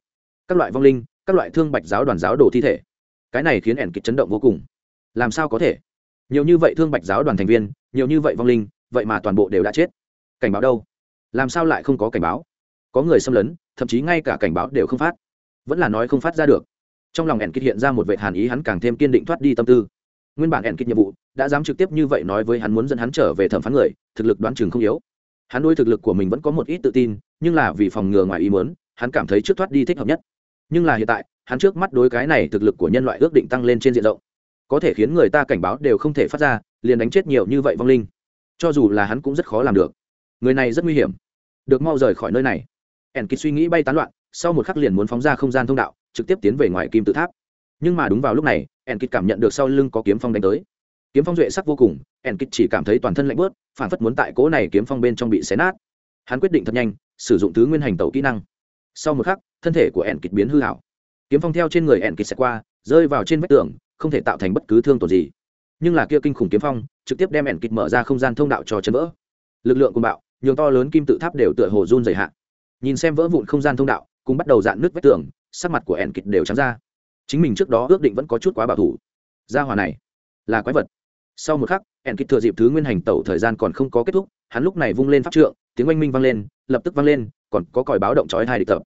Các loại vong linh các loại thương bạch giáo đoàn giáo đồ thi thể. Cái này khiến ẻn kịch chấn động vô cùng. Làm sao có thể? Nhiều như vậy thương bạch giáo đoàn thành viên, nhiều như vậy vong linh, vậy mà toàn bộ đều đã chết. Cảnh báo đâu? Làm sao lại không có cảnh báo? Có người xâm lấn, thậm chí ngay cả cảnh báo đều không phát. Vẫn là nói không phát ra được. Trong lòng ẻn kịch hiện ra một vệ hàn ý hắn càng thêm kiên định thoát đi tâm tư. Nguyên bản ẻn kịch nhiệm vụ đã dám trực tiếp như vậy nói với hắn muốn dẫn hắn trở về thẩm phán người, thực lực đoán chừng không yếu. Hắn đôi thực lực của mình vẫn có một ít tự tin, nhưng là vì phòng ngừa ngoài ý muốn, hắn cảm thấy trước thoát đi thích hợp nhất nhưng là hiện tại, hắn trước mắt đối cái này thực lực của nhân loại ước định tăng lên trên diện rộng. Có thể khiến người ta cảnh báo đều không thể phát ra, liền đánh chết nhiều như vậy vong linh. Cho dù là hắn cũng rất khó làm được. Người này rất nguy hiểm. Được mau rời khỏi nơi này. Ẻn kịt suy nghĩ bay tán loạn, sau một khắc liền muốn phóng ra không gian thông đạo, trực tiếp tiến về ngoài kim tự tháp. Nhưng mà đúng vào lúc này, ẻn kịt cảm nhận được sau lưng có kiếm phong đánh tới. Kiếm phong duệ sắc vô cùng, ẻn kịt chỉ cảm thấy toàn thân lạnh bớt phản phất muốn tại cố này kiếm phong bên trong bị xé nát. Hắn quyết định thật nhanh, sử dụng thứ nguyên hành tẩu kỹ năng sau một khắc, thân thể của ẻn kịch biến hư hảo. Kiếm phong theo trên người ẻn kịch xẹt qua, rơi vào trên vách tường, không thể tạo thành bất cứ thương tổn gì. Nhưng là kia kinh khủng kiếm phong, trực tiếp đem ẻn kịch mở ra không gian thông đạo cho chân vỡ. Lực lượng cùng bạo, nhường to lớn kim tự tháp đều tựa hồ run dày hạ. Nhìn xem vỡ vụn không gian thông đạo cũng bắt đầu dạn nước vách tường, sắc mặt của ẻn kịch đều trắng ra. Chính mình trước đó ước định vẫn có chút quá bảo thủ. Gia hòa này, là quái vật. Sau một khắc, ẻn kịch thừa dịp thứ nguyên hành tẩu thời gian còn không có kết thúc, hắn lúc này vung lên pháp trượng, tiếng oanh minh vang lên, lập tức vang lên còn có còi báo động chói hai địch tập.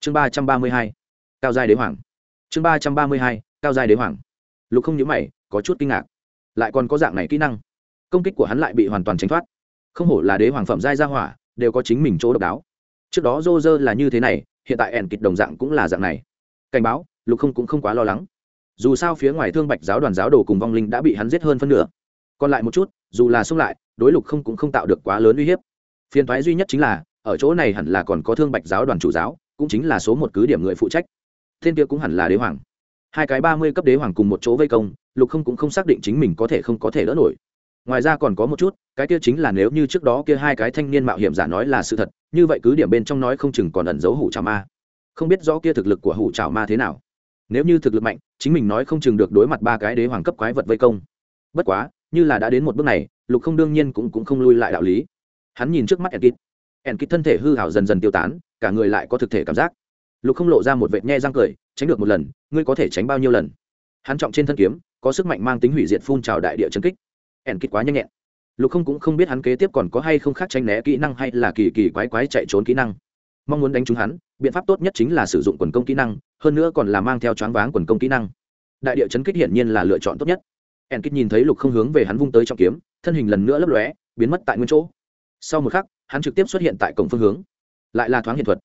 Chương ba trăm ba mươi hai, cao giai đế hoàng. Chương ba trăm ba mươi hai, cao giai đế hoàng. Lục không nhớ mày, có chút kinh ngạc. Lại còn có dạng này kỹ năng. Công kích của hắn lại bị hoàn toàn tránh thoát. Không hổ là đế hoàng phẩm giai gia hỏa, đều có chính mình chỗ độc đáo. Trước đó rô dơ là như thế này, hiện tại ẻn kịch đồng dạng cũng là dạng này. Cảnh báo, lục không cũng không quá lo lắng. Dù sao phía ngoài thương bạch giáo đoàn giáo đồ cùng vong linh đã bị hắn giết hơn phân nửa. Còn lại một chút, dù là xông lại, đối lục không cũng không tạo được quá lớn uy hiếp. Phiền thoái duy nhất chính là ở chỗ này hẳn là còn có thương bạch giáo đoàn chủ giáo, cũng chính là số một cứ điểm người phụ trách. Thiên kia cũng hẳn là đế hoàng. Hai cái ba mươi cấp đế hoàng cùng một chỗ vây công, lục không cũng không xác định chính mình có thể không có thể đỡ nổi. Ngoài ra còn có một chút, cái kia chính là nếu như trước đó kia hai cái thanh niên mạo hiểm giả nói là sự thật, như vậy cứ điểm bên trong nói không chừng còn ẩn giấu hủ trào ma. Không biết rõ kia thực lực của hủ trào ma thế nào. Nếu như thực lực mạnh, chính mình nói không chừng được đối mặt ba cái đế hoàng cấp quái vật vây công. Bất quá, như là đã đến một bước này, lục không đương nhiên cũng cũng không lui lại đạo lý. Hắn nhìn trước mắt ẻn enkit thân thể hư hảo dần dần tiêu tán, cả người lại có thực thể cảm giác. Lục không lộ ra một vệt nhe răng cười, tránh được một lần, ngươi có thể tránh bao nhiêu lần? Hắn trọng trên thân kiếm, có sức mạnh mang tính hủy diệt phun trào đại địa chấn kích. Enkit quá nhanh nhẹn. Lục không cũng không biết hắn kế tiếp còn có hay không khác tranh né kỹ năng hay là kỳ kỳ quái quái chạy trốn kỹ năng. Mong muốn đánh trúng hắn, biện pháp tốt nhất chính là sử dụng quần công kỹ năng, hơn nữa còn là mang theo choáng váng quần công kỹ năng. Đại địa chấn kích hiển nhiên là lựa chọn tốt nhất. Ẻn kích nhìn thấy lục không hướng về hắn vung tới trong kiếm, thân hình lần nữa lấp lóe, biến mất tại nguyên chỗ. Sau một khắc hắn trực tiếp xuất hiện tại cổng phương hướng. Lại là thoáng hiện thuật.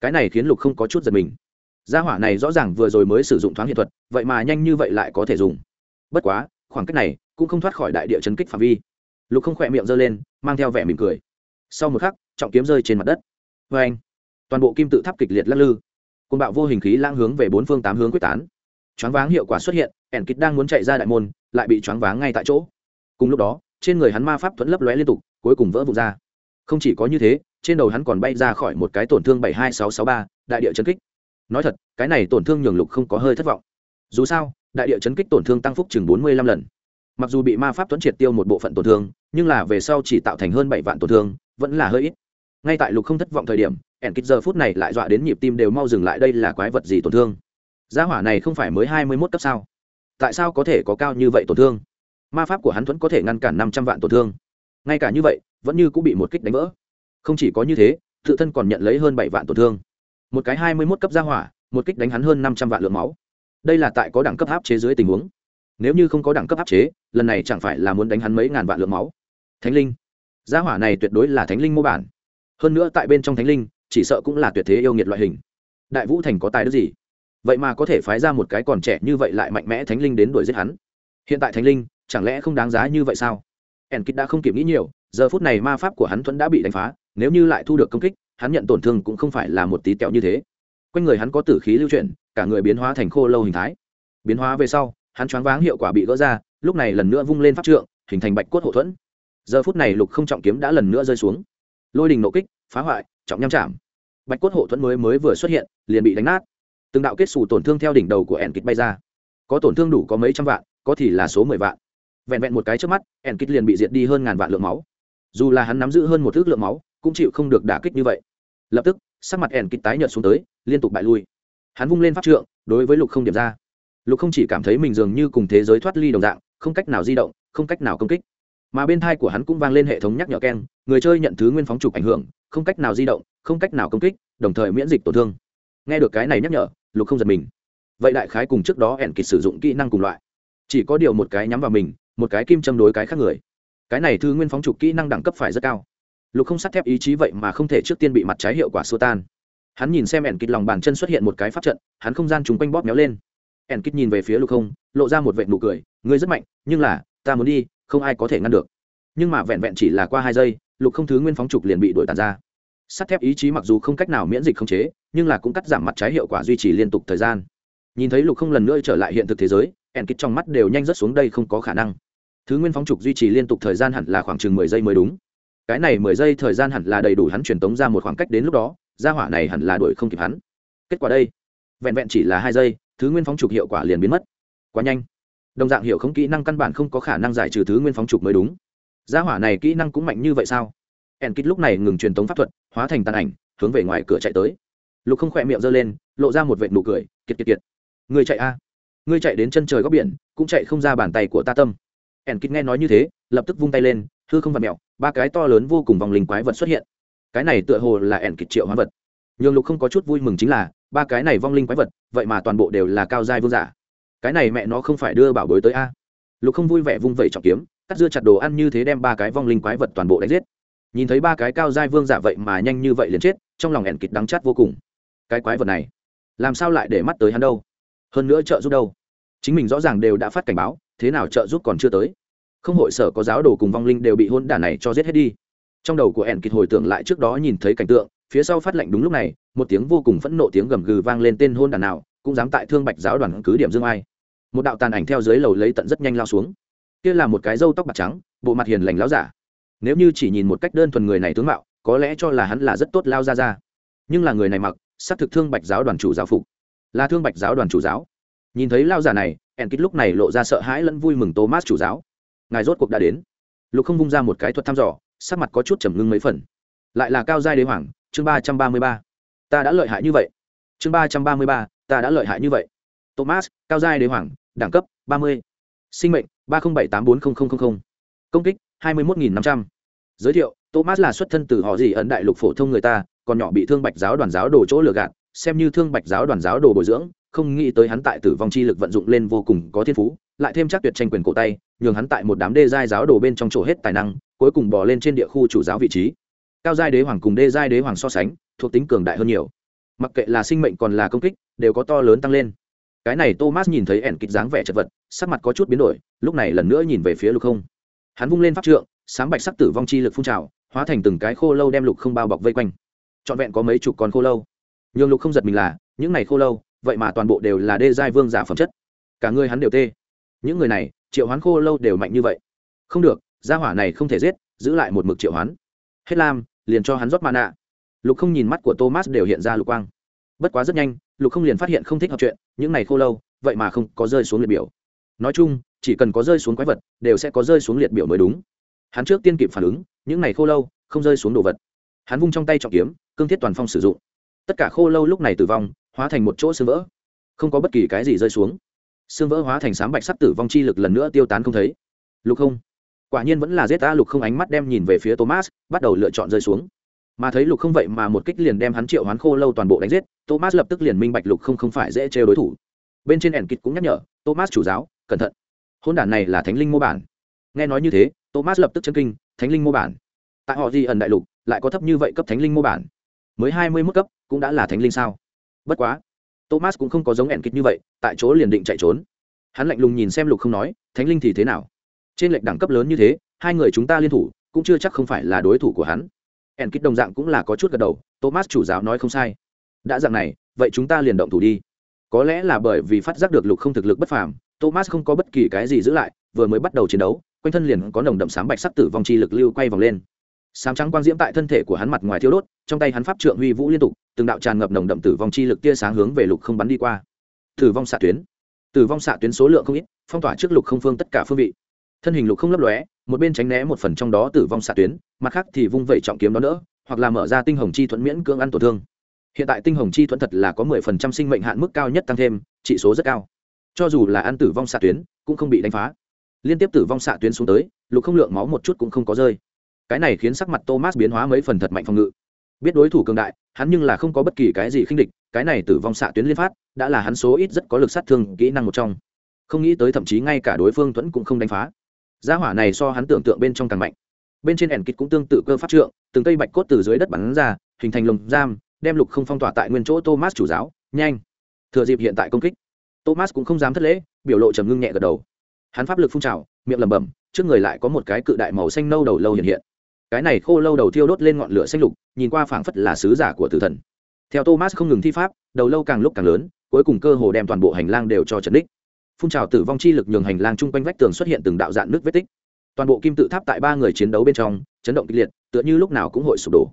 Cái này khiến lục không có chút giật mình. Gia hỏa này rõ ràng vừa rồi mới sử dụng thoáng hiện thuật, vậy mà nhanh như vậy lại có thể dùng. Bất quá, khoảng cách này cũng không thoát khỏi đại địa chấn kích phạm vi. Lục không khỏe miệng giơ lên, mang theo vẻ mỉm cười. Sau một khắc, trọng kiếm rơi trên mặt đất. Vê anh, toàn bộ kim tự tháp kịch liệt lắc lư. Côn bạo vô hình khí lang hướng về bốn phương tám hướng quyết tán. Choáng váng hiệu quả xuất hiện, ẻn kịch đang muốn chạy ra đại môn, lại bị choáng váng ngay tại chỗ. Cùng lúc đó, trên người hắn ma pháp thuẫn lấp lóe liên tục, cuối cùng vỡ vụn ra không chỉ có như thế, trên đầu hắn còn bay ra khỏi một cái tổn thương bảy hai sáu sáu ba, đại địa chấn kích. Nói thật, cái này tổn thương nhường lục không có hơi thất vọng. Dù sao, đại địa chấn kích tổn thương tăng phúc chừng bốn mươi lăm lần. Mặc dù bị ma pháp tuấn triệt tiêu một bộ phận tổn thương, nhưng là về sau chỉ tạo thành hơn bảy vạn tổn thương, vẫn là hơi ít. Ngay tại lục không thất vọng thời điểm ẻn kích giờ phút này lại dọa đến nhịp tim đều mau dừng lại đây là quái vật gì tổn thương? Gia hỏa này không phải mới hai mươi mốt cấp sao? Tại sao có thể có cao như vậy tổn thương? Ma pháp của hắn thuẫn có thể ngăn cản năm trăm vạn tổn thương. Ngay cả như vậy vẫn như cũng bị một kích đánh vỡ. Không chỉ có như thế, tự thân còn nhận lấy hơn bảy vạn tổn thương. Một cái hai mươi mốt cấp gia hỏa, một kích đánh hắn hơn năm trăm vạn lượng máu. Đây là tại có đẳng cấp áp chế dưới tình huống. Nếu như không có đẳng cấp áp chế, lần này chẳng phải là muốn đánh hắn mấy ngàn vạn lượng máu. Thánh linh. Gia hỏa này tuyệt đối là thánh linh mô bản. Hơn nữa tại bên trong thánh linh, chỉ sợ cũng là tuyệt thế yêu nghiệt loại hình. Đại vũ thành có tài đức gì? Vậy mà có thể phái ra một cái còn trẻ như vậy lại mạnh mẽ thánh linh đến đuổi giết hắn. Hiện tại thánh linh, chẳng lẽ không đáng giá như vậy sao? Ẩn kích đã không kịp nghĩ nhiều giờ phút này ma pháp của hắn thuẫn đã bị đánh phá, nếu như lại thu được công kích, hắn nhận tổn thương cũng không phải là một tí tẹo như thế. Quanh người hắn có tử khí lưu chuyển, cả người biến hóa thành khô lâu hình thái. Biến hóa về sau, hắn choáng váng hiệu quả bị gỡ ra, lúc này lần nữa vung lên pháp trượng, hình thành bạch cốt hậu thuẫn. Giờ phút này lục không trọng kiếm đã lần nữa rơi xuống. Lôi đình nộ kích, phá hoại, trọng nham chạm. Bạch cốt hộ thuẫn mới mới vừa xuất hiện, liền bị đánh nát. Từng đạo kết xù tổn thương theo đỉnh đầu của ẻn kịch bay ra. Có tổn thương đủ có mấy trăm vạn, có thì là số mười vạn. Vẹn vẹn một cái trước mắt, ẻn kịch liền bị diệt đi hơn ngàn vạn lượng máu dù là hắn nắm giữ hơn một thước lượng máu, cũng chịu không được đả kích như vậy. Lập tức, sắc mặt ẻn kịch tái nhợt xuống tới, liên tục bại lui. Hắn vung lên pháp trượng, đối với lục không điểm ra. Lục không chỉ cảm thấy mình dường như cùng thế giới thoát ly đồng dạng, không cách nào di động, không cách nào công kích. Mà bên thai của hắn cũng vang lên hệ thống nhắc nhở keng, người chơi nhận thứ nguyên phóng trục ảnh hưởng, không cách nào di động, không cách nào công kích, đồng thời miễn dịch tổn thương. Nghe được cái này nhắc nhở, lục không giật mình. Vậy đại khái cùng trước đó ẻn kịch sử dụng kỹ năng cùng loại. Chỉ có điều một cái nhắm vào mình, một cái kim châm đối cái khác người cái này thư nguyên phóng trục kỹ năng đẳng cấp phải rất cao. Lục không sắt thép ý chí vậy mà không thể trước tiên bị mặt trái hiệu quả xua tan. Hắn nhìn xem ẻn kịt lòng bàn chân xuất hiện một cái pháp trận, hắn không gian chúng quanh bóp méo lên. Ẻn kịt nhìn về phía lục không, lộ ra một vệ nụ cười, ngươi rất mạnh, nhưng là, ta muốn đi, không ai có thể ngăn được. Nhưng mà vẹn vẹn chỉ là qua hai giây, lục không thứ nguyên phóng trục liền bị đuổi tàn ra. Sắt thép ý chí mặc dù không cách nào miễn dịch khống chế, nhưng là cũng cắt giảm mặt trái hiệu quả duy trì liên tục thời gian. Nhìn thấy lục không lần nữa trở lại hiện thực thế giới, ẻn kịt trong mắt đều nhanh rất xuống đây không có khả năng thứ nguyên phóng trục duy trì liên tục thời gian hẳn là khoảng chừng mười giây mới đúng. Cái này mười giây thời gian hẳn là đầy đủ hắn truyền tống ra một khoảng cách đến lúc đó, gia hỏa này hẳn là đuổi không kịp hắn. Kết quả đây, vẹn vẹn chỉ là hai giây, thứ nguyên phóng trục hiệu quả liền biến mất. Quá nhanh. Đồng dạng hiệu không kỹ năng căn bản không có khả năng giải trừ thứ nguyên phóng trục mới đúng. Gia hỏa này kỹ năng cũng mạnh như vậy sao? Ẻn kích lúc này ngừng truyền tống pháp thuật, hóa thành tàn ảnh, hướng về ngoài cửa chạy tới. Lục không khỏe miệng giơ lên, lộ ra một vệt nụ cười, kiệt kiệt kiệt. Người chạy a. Ngươi chạy đến chân trời góc biển, cũng chạy không ra bàn tay của ta tâm ẻn kịt nghe nói như thế, lập tức vung tay lên, hư không vặt mẹo ba cái to lớn vô cùng vòng linh quái vật xuất hiện. Cái này tựa hồ là ẻn kịt triệu hóa vật. Nhường lục không có chút vui mừng chính là, ba cái này vong linh quái vật, vậy mà toàn bộ đều là cao giai vương giả. Cái này mẹ nó không phải đưa bảo bối tới a. Lục không vui vẻ vung vẩy trọng kiếm, cắt dưa chặt đồ ăn như thế đem ba cái vong linh quái vật toàn bộ đánh giết. Nhìn thấy ba cái cao giai vương giả vậy mà nhanh như vậy liền chết, trong lòng ẻn kịt đắng chát vô cùng. Cái quái vật này, làm sao lại để mắt tới hắn đâu? Hơn nữa trợ giúp đâu? Chính mình rõ ràng đều đã phát cảnh báo thế nào trợ giúp còn chưa tới. Không hội sở có giáo đồ cùng vong linh đều bị hôn đả này cho giết hết đi. Trong đầu của ẻn kịt hồi tưởng lại trước đó nhìn thấy cảnh tượng, phía sau phát lệnh đúng lúc này, một tiếng vô cùng phẫn nộ tiếng gầm gừ vang lên tên hôn đản nào, cũng dám tại thương bạch giáo đoàn cứ điểm dương ai. Một đạo tàn ảnh theo dưới lầu lấy tận rất nhanh lao xuống. Kia là một cái râu tóc bạc trắng, bộ mặt hiền lành láo giả. Nếu như chỉ nhìn một cách đơn thuần người này tướng mạo, có lẽ cho là hắn là rất tốt lao ra ra. Nhưng là người này mặc, xác thực thương bạch giáo đoàn chủ giáo phục. Là thương bạch giáo đoàn chủ giáo. Nhìn thấy lao giả này ẻn lúc này lộ ra sợ hãi lẫn vui mừng thomas chủ giáo. Ngài rốt cuộc đã đến. Lục không vung ra một cái thuật thăm dò, sắc mặt có chút trầm ngưng mấy phần. Lại là cao giai đế hoàng, chương ba trăm ba mươi ba. Ta đã lợi hại như vậy. Chương ba trăm ba mươi ba, ta đã lợi hại như vậy. Thomas, cao giai đế hoàng, đẳng cấp ba mươi. Sinh mệnh, ba không bảy tám bốn không không không công kích, hai mươi một năm trăm. Giới thiệu, thomas là xuất thân từ họ gì ấn đại lục phổ thông người ta, còn nhỏ bị thương bạch giáo đoàn giáo đồ chỗ lừa gạt, xem như thương bạch giáo đoàn giáo đồ bồi dưỡng không nghĩ tới hắn tại tử vong chi lực vận dụng lên vô cùng có thiên phú, lại thêm chắc tuyệt tranh quyền cổ tay, nhường hắn tại một đám đê giai giáo đồ bên trong chỗ hết tài năng, cuối cùng bỏ lên trên địa khu chủ giáo vị trí. Cao giai đế hoàng cùng đê giai đế hoàng so sánh, thuộc tính cường đại hơn nhiều. Mặc kệ là sinh mệnh còn là công kích, đều có to lớn tăng lên. Cái này thomas nhìn thấy ẻn kịch dáng vẻ chật vật, sắc mặt có chút biến đổi, lúc này lần nữa nhìn về phía lục không. Hắn vung lên pháp trượng sáng bạch sắc tử vong chi lực phun trào, hóa thành từng cái khô lâu đem lục không bao bọc vây quanh. Trọn vẹn có mấy chục con khô lâu. Nhường lục không giật mình là, những này khô lâu vậy mà toàn bộ đều là đê giai vương giả phẩm chất. Cả người hắn đều tê. Những người này, triệu hoán khô lâu đều mạnh như vậy. Không được, gia hỏa này không thể giết, giữ lại một mực triệu hoán. Hết lam, liền cho hắn rót mạ nạ lục không nhìn mắt của thomas đều hiện ra lục quang. Bất quá rất nhanh, lục không liền phát hiện không thích hợp chuyện, những này khô lâu, vậy mà không có rơi xuống liệt biểu. Nói chung, chỉ cần có rơi xuống quái vật, đều sẽ có rơi xuống liệt biểu mới đúng. Hắn trước tiên kịp phản ứng, những này khô lâu, không rơi xuống đồ vật. Hắn vung trong tay trọng kiếm, cương thiết toàn phong sử dụng. Tất cả khô lâu lúc này tử vong hóa thành một chỗ xương vỡ. Không có bất kỳ cái gì rơi xuống. Xương vỡ hóa thành sám bạch sắc tử vong chi lực lần nữa tiêu tán không thấy. Lục không. Quả nhiên vẫn là giết ta lục không ánh mắt đem nhìn về phía thomas, bắt đầu lựa chọn rơi xuống. Mà thấy lục không vậy mà một kích liền đem hắn triệu hoán khô lâu toàn bộ đánh giết, thomas lập tức liền minh bạch lục không không phải dễ trêu đối thủ. Bên trên ẻn kịch cũng nhắc nhở, thomas chủ giáo, cẩn thận. Hôn đản này là thánh linh mô bản. Nghe nói như thế, thomas lập tức chân kinh, thánh linh mô bản? Tại họ di ẩn đại lục, lại có thấp như vậy cấp thánh linh mô bản? Mới hai mươi mức cấp, cũng đã là thánh linh sao? Bất quá, thomas cũng không có giống ẻn kịch như vậy, tại chỗ liền định chạy trốn. Hắn lạnh lùng nhìn xem lục không nói, thánh linh thì thế nào? Trên lệnh đẳng cấp lớn như thế, hai người chúng ta liên thủ, cũng chưa chắc không phải là đối thủ của hắn. Ẻn kịch đồng dạng cũng là có chút gật đầu, thomas chủ giáo nói không sai. Đã dạng này, vậy chúng ta liền động thủ đi. Có lẽ là bởi vì phát giác được lục không thực lực bất phàm, thomas không có bất kỳ cái gì giữ lại, vừa mới bắt đầu chiến đấu, quanh thân liền có nồng đậm sám bạch sắc tử vong chi lực lưu quay vòng lên sám trắng quang diễm tại thân thể của hắn mặt ngoài thiêu đốt, trong tay hắn pháp trượng huy vũ liên tục, từng đạo tràn ngập nồng đậm tử vong chi lực tia sáng hướng về lục không bắn đi qua. Tử vong xạ tuyến. Tử vong xạ tuyến số lượng không ít, phong tỏa trước lục không phương tất cả phương vị. Thân hình lục không lấp lóe, một bên tránh né một phần trong đó tử vong xạ tuyến, mặt khác thì vung vẩy trọng kiếm đó nữa, hoặc là mở ra tinh hồng chi thuẫn miễn cưỡng ăn tổn thương. Hiện tại tinh hồng chi thuẫn thật là có mười phần trăm sinh mệnh hạn mức cao nhất tăng thêm trị số rất cao. Cho dù là ăn tử vong xạ tuyến, cũng không bị đánh phá. Liên tiếp tử vong xạ tuyến xuống tới, lục không lượng máu một chút cũng không có rơi cái này khiến sắc mặt thomas biến hóa mấy phần thật mạnh phòng ngự. Biết đối thủ cường đại, hắn nhưng là không có bất kỳ cái gì khinh địch, cái này tử vong xạ tuyến liên phát, đã là hắn số ít rất có lực sát thương kỹ năng một trong. Không nghĩ tới thậm chí ngay cả đối phương thuẫn cũng không đánh phá. Gia hỏa này so hắn tưởng tượng bên trong càng mạnh. Bên trên ẻn kịch cũng tương tự cơ pháp trượng, từng cây bạch cốt từ dưới đất bắn ra, hình thành lồng giam, đem lục không phong tỏa tại nguyên chỗ thomas chủ giáo, nhanh, thừa dịp hiện tại công kích. Thomas cũng không dám thất lễ, biểu lộ trầm ngưng nhẹ gật đầu. Hắn pháp lực phun trào, miệng lẩm bẩm, trước người lại có một cái cự đại màu xanh nâu đầu lâu hiện hiện cái này khô lâu đầu thiêu đốt lên ngọn lửa xanh lục, nhìn qua phảng phất là sứ giả của tử thần. Theo thomas không ngừng thi pháp, đầu lâu càng lúc càng lớn, cuối cùng cơ hồ đem toàn bộ hành lang đều cho trần đích. Phun trào tử vong chi lực nhường hành lang chung quanh vách tường xuất hiện từng đạo dạn nước vết tích. Toàn bộ kim tự tháp tại ba người chiến đấu bên trong, chấn động kịch liệt, tựa như lúc nào cũng hội sụp đổ.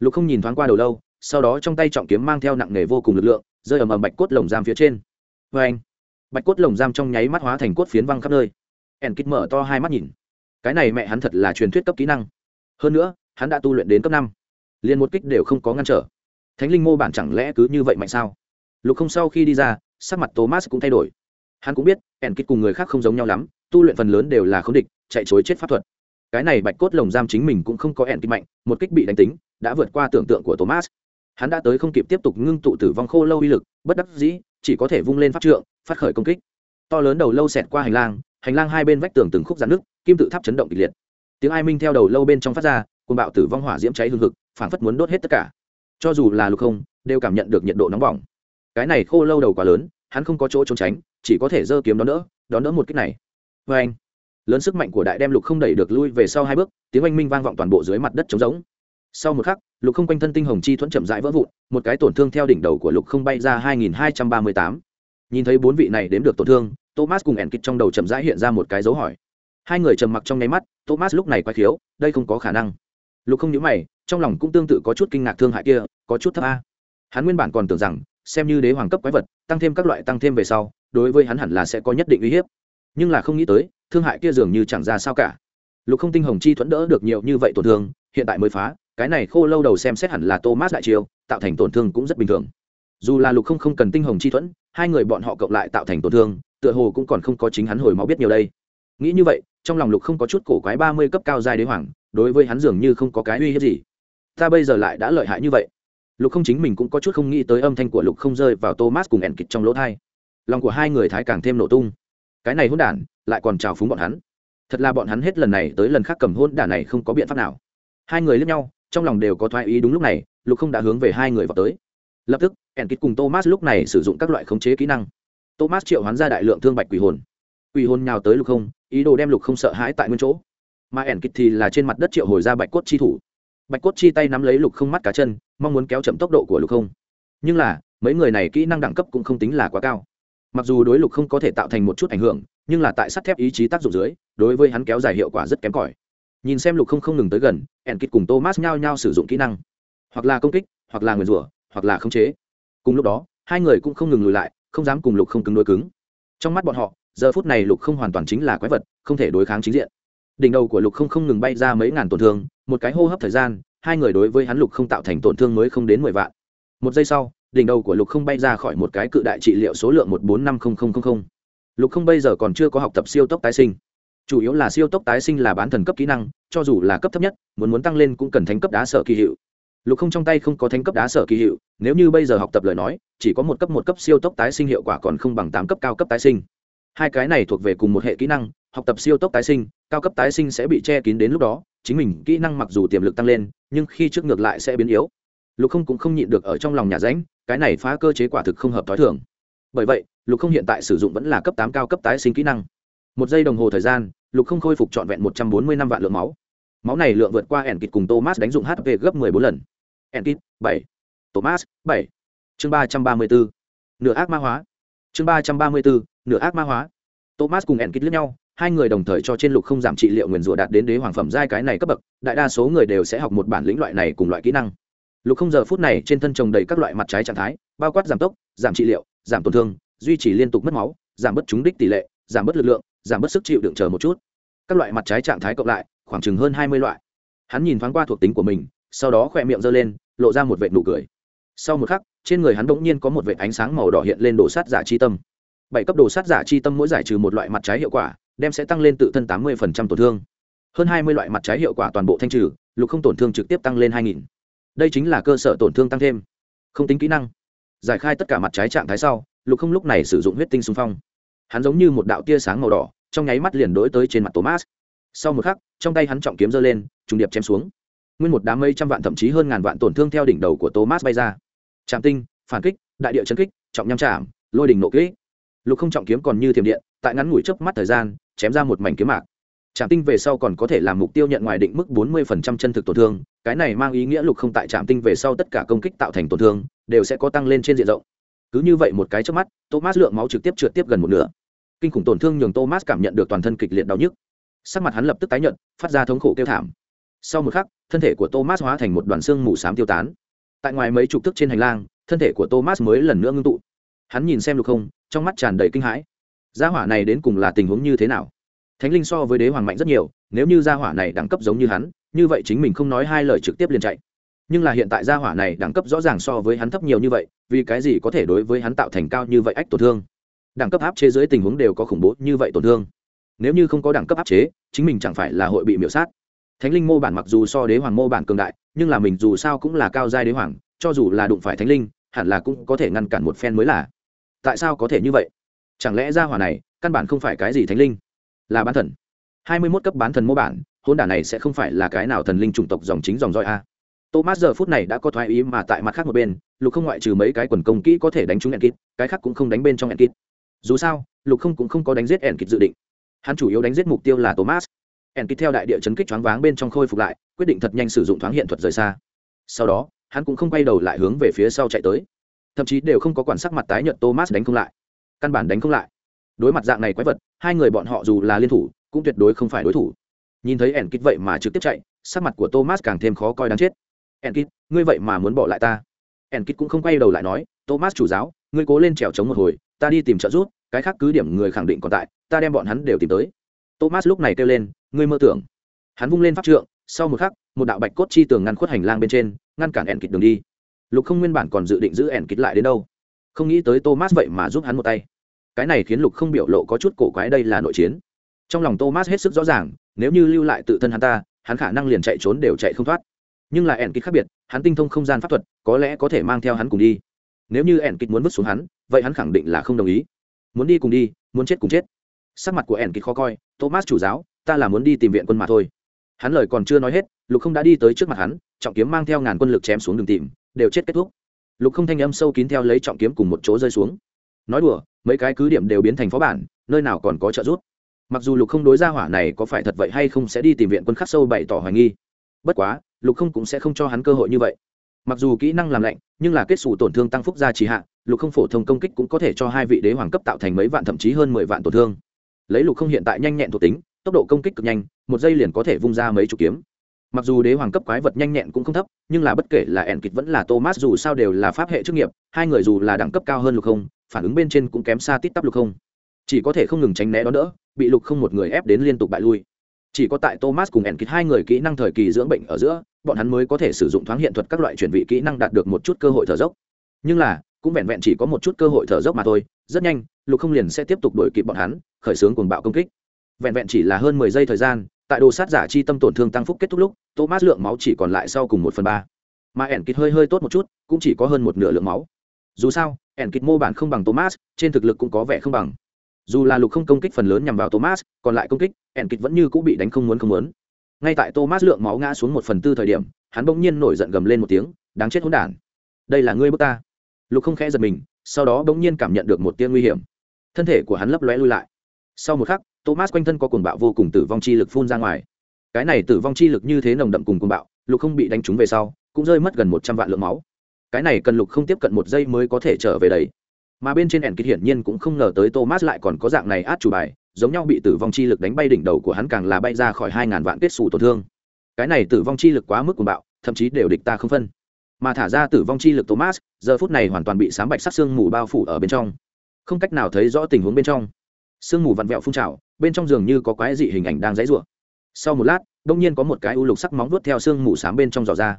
Lục không nhìn thoáng qua đầu lâu, sau đó trong tay trọng kiếm mang theo nặng nề vô cùng lực lượng, rơi ầm ầm bạch cốt lồng giam phía trên. Vê anh, bạch cốt lồng giam trong nháy mắt hóa thành cốt phiến văng khắp nơi. Ẻn kích mở to hai mắt nhìn. Cái này mẹ hắn thật là truyền thuyết cấp kỹ năng hơn nữa, hắn đã tu luyện đến cấp năm. Liền một kích đều không có ngăn trở. Thánh linh mô bản chẳng lẽ cứ như vậy mạnh sao? Lục không sau khi đi ra, sắc mặt thomas cũng thay đổi. Hắn cũng biết, ẻn kích cùng người khác không giống nhau lắm, tu luyện phần lớn đều là không địch, chạy chối chết pháp thuật. Cái này bạch cốt lồng giam chính mình cũng không có ẻn kích mạnh, một kích bị đánh tính, đã vượt qua tưởng tượng của thomas. Hắn đã tới không kịp tiếp tục ngưng tụ tử vong khô lâu uy lực, bất đắc dĩ, chỉ có thể vung lên pháp trượng, phát khởi công kích. To lớn đầu lâu xẹt qua hành lang hành lang hai bên vách tường từng khúc giãn nước kim tự tháp chấn động kịch liệt tiếng ai minh theo đầu lâu bên trong phát ra côn bạo tử vong hỏa diễm cháy hương thực phảng phất muốn đốt hết tất cả. Cho dù là lục không, đều cảm nhận được nhiệt độ nóng bỏng. Cái này khô lâu đầu quá lớn, hắn không có chỗ trốn tránh, chỉ có thể giơ kiếm đón đỡ đón đỡ một kích này. Vê anh, lớn sức mạnh của đại đem lục không đẩy được lui về sau hai bước, tiếng oanh minh vang vọng toàn bộ dưới mặt đất trống rỗng. Sau một khắc, lục không quanh thân tinh hồng chi thuẫn chậm rãi vỡ vụn, một cái tổn thương theo đỉnh đầu của lục không bay ra 2238. nhìn thấy bốn vị này đếm được tổn thương, thomas cùng ẻn kịch trong đầu chậm rãi hiện ra một cái dấu hỏi hai người trầm mặc trong nháy mắt, thomas lúc này quay khiếu, đây không có khả năng. Lục không nhớ mày, trong lòng cũng tương tự có chút kinh ngạc thương hại kia, có chút thấp a. Hắn nguyên bản còn tưởng rằng, xem như đế hoàng cấp quái vật, tăng thêm các loại tăng thêm về sau, đối với hắn hẳn là sẽ có nhất định uy hiếp. Nhưng là không nghĩ tới, thương hại kia dường như chẳng ra sao cả. Lục không tinh hồng chi thuẫn đỡ được nhiều như vậy tổn thương, hiện tại mới phá, cái này khô lâu đầu xem xét hẳn là thomas đại chiêu, tạo thành tổn thương cũng rất bình thường. Dù là lục không không cần tinh hồng chi thuẫn, hai người bọn họ cộng lại tạo thành tổn thương, tựa hồ cũng còn không có chính hắn hồi máu biết nhiều đây. Nghĩ như vậy trong lòng lục không có chút cổ quái ba mươi cấp cao dài đế hoàng, đối với hắn dường như không có cái uy hiếp gì. Ta bây giờ lại đã lợi hại như vậy. Lục không chính mình cũng có chút không nghĩ tới âm thanh của lục không rơi vào thomas cùng ẻn kịch trong lỗ thai. Lòng của hai người thái càng thêm nổ tung. Cái này hôn đản, lại còn trào phúng bọn hắn. Thật là bọn hắn hết lần này tới lần khác cầm hôn đản này không có biện pháp nào. Hai người lướt nhau, trong lòng đều có thoái ý đúng lúc này, lục không đã hướng về hai người vào tới. Lập tức ẻn kịch cùng thomas lúc này sử dụng các loại khống chế kỹ năng. Thomas triệu hoán ra đại lượng thương bạch quỷ hồn quỷ hồn nhào tới lục không, ý đồ đem lục không sợ hãi tại nguyên chỗ. Mà ẻn kịch thì là trên mặt đất triệu hồi ra bạch cốt chi thủ. Bạch cốt chi tay nắm lấy lục không mắt cá chân, mong muốn kéo chậm tốc độ của lục không. Nhưng là, mấy người này kỹ năng đẳng cấp cũng không tính là quá cao. Mặc dù đối lục không có thể tạo thành một chút ảnh hưởng, nhưng là tại sắt thép ý chí tác dụng dưới, đối với hắn kéo dài hiệu quả rất kém cỏi. Nhìn xem lục không không ngừng tới gần, ẻn kịch cùng thomas nhao nhao sử dụng kỹ năng. Hoặc là công kích, hoặc là nguyền rủa, hoặc là khống chế. Cùng lúc đó, hai người cũng không ngừng lùi lại, không dám cùng lục không cứng đối cứng. Trong mắt bọn họ giờ phút này lục không hoàn toàn chính là quái vật, không thể đối kháng chính diện. Đỉnh đầu của lục không không ngừng bay ra mấy ngàn tổn thương, một cái hô hấp thời gian, hai người đối với hắn lục không tạo thành tổn thương mới không đến mười vạn. Một giây sau, đỉnh đầu của lục không bay ra khỏi một cái cự đại trị liệu số lượng một bốn năm không không không lục không bây giờ còn chưa có học tập siêu tốc tái sinh. Chủ yếu là siêu tốc tái sinh là bán thần cấp kỹ năng, cho dù là cấp thấp nhất, muốn muốn tăng lên cũng cần thánh cấp đá sở kỳ hiệu. Lục không trong tay không có thánh cấp đá sở kỳ hiệu, nếu như bây giờ học tập lời nói, chỉ có một cấp một cấp siêu tốc tái sinh hiệu quả còn không bằng tám cấp cao cấp tái sinh hai cái này thuộc về cùng một hệ kỹ năng, học tập siêu tốc tái sinh, cao cấp tái sinh sẽ bị che kín đến lúc đó, chính mình kỹ năng mặc dù tiềm lực tăng lên, nhưng khi trước ngược lại sẽ biến yếu. Lục không cũng không nhịn được ở trong lòng nhà ránh cái này phá cơ chế quả thực không hợp t h ó i thường. Bởi vậy, lục không hiện tại sử dụng vẫn là cấp tám cao cấp tái sinh kỹ năng. Một giây đồng hồ thời gian, lục không khôi phục trọn vẹn một trăm bốn mươi năm vạn lượng máu. Máu này lượng vượt qua ẻn kịt cùng thomas đánh dụng hp gấp mười bốn lần. Ẻn kịt bảy. Thomas, bảy. Chương ba trăm ba mươi bốn. Nửa ác ma hóa. Chương ba trăm ba mươi bốn nửa ác ma hóa. Thomas cùng ẻn kịt lẫn nhau, hai người đồng thời cho trên lục không giảm trị liệu nguyền rủa đạt đến đế hoàng phẩm giai cái này cấp bậc, đại đa số người đều sẽ học một bản lĩnh loại này cùng loại kỹ năng. Lục không giờ phút này trên thân trồng đầy các loại mặt trái trạng thái, bao quát giảm tốc, giảm trị liệu, giảm tổn thương, duy trì liên tục mất máu, giảm bớt trúng đích tỷ lệ, giảm bớt lực lượng, giảm bớt sức chịu đựng chờ một chút. Các loại mặt trái trạng thái cộng lại, khoảng chừng hơn hai mươi loại. Hắn nhìn thoáng qua thuộc tính của mình, sau đó khỏe miệng giơ lên, lộ ra một vệ nụ cười. Sau một khắc, trên người hắn bỗng nhiên có một vệ ánh sáng màu đỏ hiện lên đổ sát giả chi tâm bảy cấp đồ sát giả chi tâm mỗi giải trừ một loại mặt trái hiệu quả, đem sẽ tăng lên tự thân tám mươi tổn thương. Hơn hai mươi loại mặt trái hiệu quả toàn bộ thanh trừ, lục không tổn thương trực tiếp tăng lên hai nghìn. Đây chính là cơ sở tổn thương tăng thêm. Không tính kỹ năng. Giải khai tất cả mặt trái trạng thái sau, lục không lúc này sử dụng huyết tinh xung phong. Hắn giống như một đạo tia sáng màu đỏ, trong nháy mắt liền đ ố i tới trên mặt thomas. Sau một khắc, trong tay hắn trọng kiếm giơ lên, trùng điệp chém xuống. Nguyên một đám mây trăm vạn thậm chí hơn ngàn vạn tổn thương theo đỉnh đầu của thomas bay ra. Trạm tinh, phản kích, đại địa chấn kích, trọng nham chạm, lôi đỉnh nộ kích lục không trọng kiếm còn như thiểm điện, tại ngắn ngủi chớp mắt thời gian, chém ra một mảnh kiếm mạc. Trạm tinh về sau còn có thể làm mục tiêu nhận ngoài định mức 40% chân thực tổn thương, cái này mang ý nghĩa lục không tại trạm tinh về sau tất cả công kích tạo thành tổn thương, đều sẽ có tăng lên trên diện rộng. Cứ như vậy một cái trước mắt, thomas lượng máu trực tiếp trượt tiếp gần một nửa. Kinh khủng tổn thương nhường thomas cảm nhận được toàn thân kịch liệt đau nhức. Sắc mặt hắn lập tức tái nhận phát ra thống khổ kêu thảm. Sau một khắc, thân thể của thomas hóa thành một đoàn xương mù xám tiêu tán. Tại ngoài mấy chục thức trên hành lang, thân thể của thomas mới lần nữa ngưng tụ. Hắn nhìn xem lục không trong mắt tràn đầy kinh hãi. Gia hỏa này đến cùng là tình huống như thế nào? Thánh linh so với đế hoàng mạnh rất nhiều, nếu như gia hỏa này đẳng cấp giống như hắn, như vậy chính mình không nói hai lời trực tiếp liền chạy. Nhưng là hiện tại gia hỏa này đẳng cấp rõ ràng so với hắn thấp nhiều như vậy, vì cái gì có thể đối với hắn tạo thành cao như vậy ách tổn thương? Đẳng cấp áp chế dưới tình huống đều có khủng bố như vậy tổn thương. Nếu như không có đẳng cấp áp chế, chính mình chẳng phải là hội bị miễu sát. Thánh linh mô bản mặc dù so đế hoàng mô bản cường đại, nhưng là mình dù sao cũng là cao giai đế hoàng, cho dù là đụng phải thánh linh, hẳn là cũng có thể ngăn cản một phen mới là tại sao có thể như vậy? Chẳng lẽ gia hỏa này căn bản không phải cái gì thánh linh? Là bán thần. Hai mươi mốt cấp bán thần mô bản hôn đả này sẽ không phải là cái nào thần linh chủng tộc dòng chính dòng roi a. Thomas giờ phút này đã có thoái ý mà tại mặt khác một bên, lục không ngoại trừ mấy cái quần công kỹ có thể đánh trúng enkit cái khác cũng không đánh bên trong enkit dù sao, lục không cũng không có đánh giết enkit dự định. Hắn chủ yếu đánh giết mục tiêu là thomas. Enkit theo đại địa chấn kích choáng váng bên trong khôi phục lại, quyết định thật nhanh sử dụng thoáng hiện thuật rời xa. Sau đó, hắn cũng không quay đầu lại hướng về phía sau chạy tới thậm chí đều không có quản sắc mặt tái nhợt thomas đánh không lại. Căn bản đánh không lại. Đối mặt dạng này quái vật, hai người bọn họ dù là liên thủ, cũng tuyệt đối không phải đối thủ. Nhìn thấy ẻn vậy mà trực tiếp chạy, sắc mặt của thomas càng thêm khó coi đáng chết. Ẻn ngươi vậy mà muốn bỏ lại ta? Ẻn cũng không quay đầu lại nói, thomas chủ giáo, ngươi cố lên trèo chống một hồi, ta đi tìm trợ giúp, cái khác cứ điểm người khẳng định còn tại, ta đem bọn hắn đều tìm tới. Thomas lúc này kêu lên, ngươi mơ tưởng. Hắn vung lên pháp trượng, sau một khắc, một đạo bạch cốt chi tường ngăn khuất hành lang bên trên, ngăn cản ẻn đường đi lục không nguyên bản còn dự định giữ ẻn kít lại đến đâu. Không nghĩ tới thomas vậy mà giúp hắn một tay. Cái này khiến lục không biểu lộ có chút cổ quái đây là nội chiến. Trong lòng thomas hết sức rõ ràng, nếu như lưu lại tự thân hắn ta, hắn khả năng liền chạy trốn đều chạy không thoát. Nhưng là ẻn kịt khác biệt, hắn tinh thông không gian pháp thuật, có lẽ có thể mang theo hắn cùng đi. Nếu như ẻn kịt muốn vứt xuống hắn, vậy hắn khẳng định là không đồng ý. Muốn đi cùng đi, muốn chết cùng chết. Sắc mặt của ẻn kịt khó coi, thomas chủ giáo, ta là muốn đi tìm viện quân mà thôi. Hắn lời còn chưa nói hết, lục không đã đi tới trước mặt hắn, trọng kiếm mang theo ngàn quân lực chém xuống đường tìm đều chết kết thúc. Lục không thanh âm sâu kín theo lấy trọng kiếm cùng một chỗ rơi xuống. Nói đùa, mấy cái cứ điểm đều biến thành phó bản, nơi nào còn có trợ giúp. Mặc dù lục không đối ra hỏa này có phải thật vậy hay không sẽ đi tìm viện quân khắc sâu bày tỏ hoài nghi. Bất quá, lục không cũng sẽ không cho hắn cơ hội như vậy. Mặc dù kỹ năng làm lạnh, nhưng là kết xù tổn thương tăng phúc gia trì hạ, lục không phổ thông công kích cũng có thể cho hai vị đế hoàng cấp tạo thành mấy vạn thậm chí hơn mười vạn tổn thương. Lấy lục không hiện tại nhanh nhẹn thuộc tính, tốc độ công kích cực nhanh, một giây liền có thể vung ra mấy chục kiếm mặc dù đế hoàng cấp quái vật nhanh nhẹn cũng không thấp, nhưng là bất kể là ẻn kịch vẫn là thomas, dù sao đều là pháp hệ chức nghiệp, hai người dù là đẳng cấp cao hơn lục không, phản ứng bên trên cũng kém xa tít tắp lục không. Chỉ có thể không ngừng tránh né đó nữa bị lục không một người ép đến liên tục bại lui. Chỉ có tại thomas cùng ẻn kịch hai người kỹ năng thời kỳ dưỡng bệnh ở giữa, bọn hắn mới có thể sử dụng thoáng hiện thuật các loại chuyển vị kỹ năng đạt được một chút cơ hội thở dốc. Nhưng là, cũng vẹn vẹn chỉ có một chút cơ hội thở dốc mà thôi, rất nhanh, lục không liền sẽ tiếp tục đổi kịp bọn hắn, khởi xướng cuồng bạo công kích. Vẹn vẹn chỉ là hơn mười giây thời gian tại đồ sát giả chi tâm tổn thương tăng phúc kết thúc lúc, thomas lượng máu chỉ còn lại sau cùng một phần ba. Mà ẻn kịt hơi hơi tốt một chút, cũng chỉ có hơn một nửa lượng máu. Dù sao ẻn kịt mô bản không bằng thomas, trên thực lực cũng có vẻ không bằng. Dù là lục không công kích phần lớn nhằm vào thomas, còn lại công kích ẻn kịt vẫn như cũng bị đánh không muốn không muốn. Ngay tại thomas lượng máu ngã xuống một phần tư thời điểm, hắn bỗng nhiên nổi giận gầm lên một tiếng, đáng chết hỗn đản! Đây là ngươi bước ta! Lục không khẽ giật mình, sau đó bỗng nhiên cảm nhận được một tia nguy hiểm. Thân thể của hắn lấp lóe lui lại. Sau một khắc thomas quanh thân có cuồng bạo vô cùng tử vong chi lực phun ra ngoài. Cái này tử vong chi lực như thế nồng đậm cùng cuồng bạo, lục không bị đánh trúng về sau, cũng rơi mất gần một trăm vạn lượng máu. Cái này cần lục không tiếp cận một giây mới có thể trở về đấy mà bên trên ẻn kịch hiển nhiên cũng không ngờ tới thomas lại còn có dạng này át chủ bài, giống nhau bị tử vong chi lực đánh bay đỉnh đầu của hắn càng là bay ra khỏi hai ngàn vạn kết xù tổn thương. Cái này tử vong chi lực quá mức cuồng bạo, thậm chí đều địch ta không phân. Mà thả ra tử vong chi lực thomas, giờ phút này hoàn toàn bị sám bạch sắc xương mù bao phủ ở bên trong. Không cách nào thấy rõ tình huống bên trong. Sương mù vặn vẹo phun trào bên trong giường như có quái dị hình ảnh đang dãy rủa. Sau một lát đông nhiên có một cái u lục sắc móng vuốt theo xương mù sám bên trong dò ra.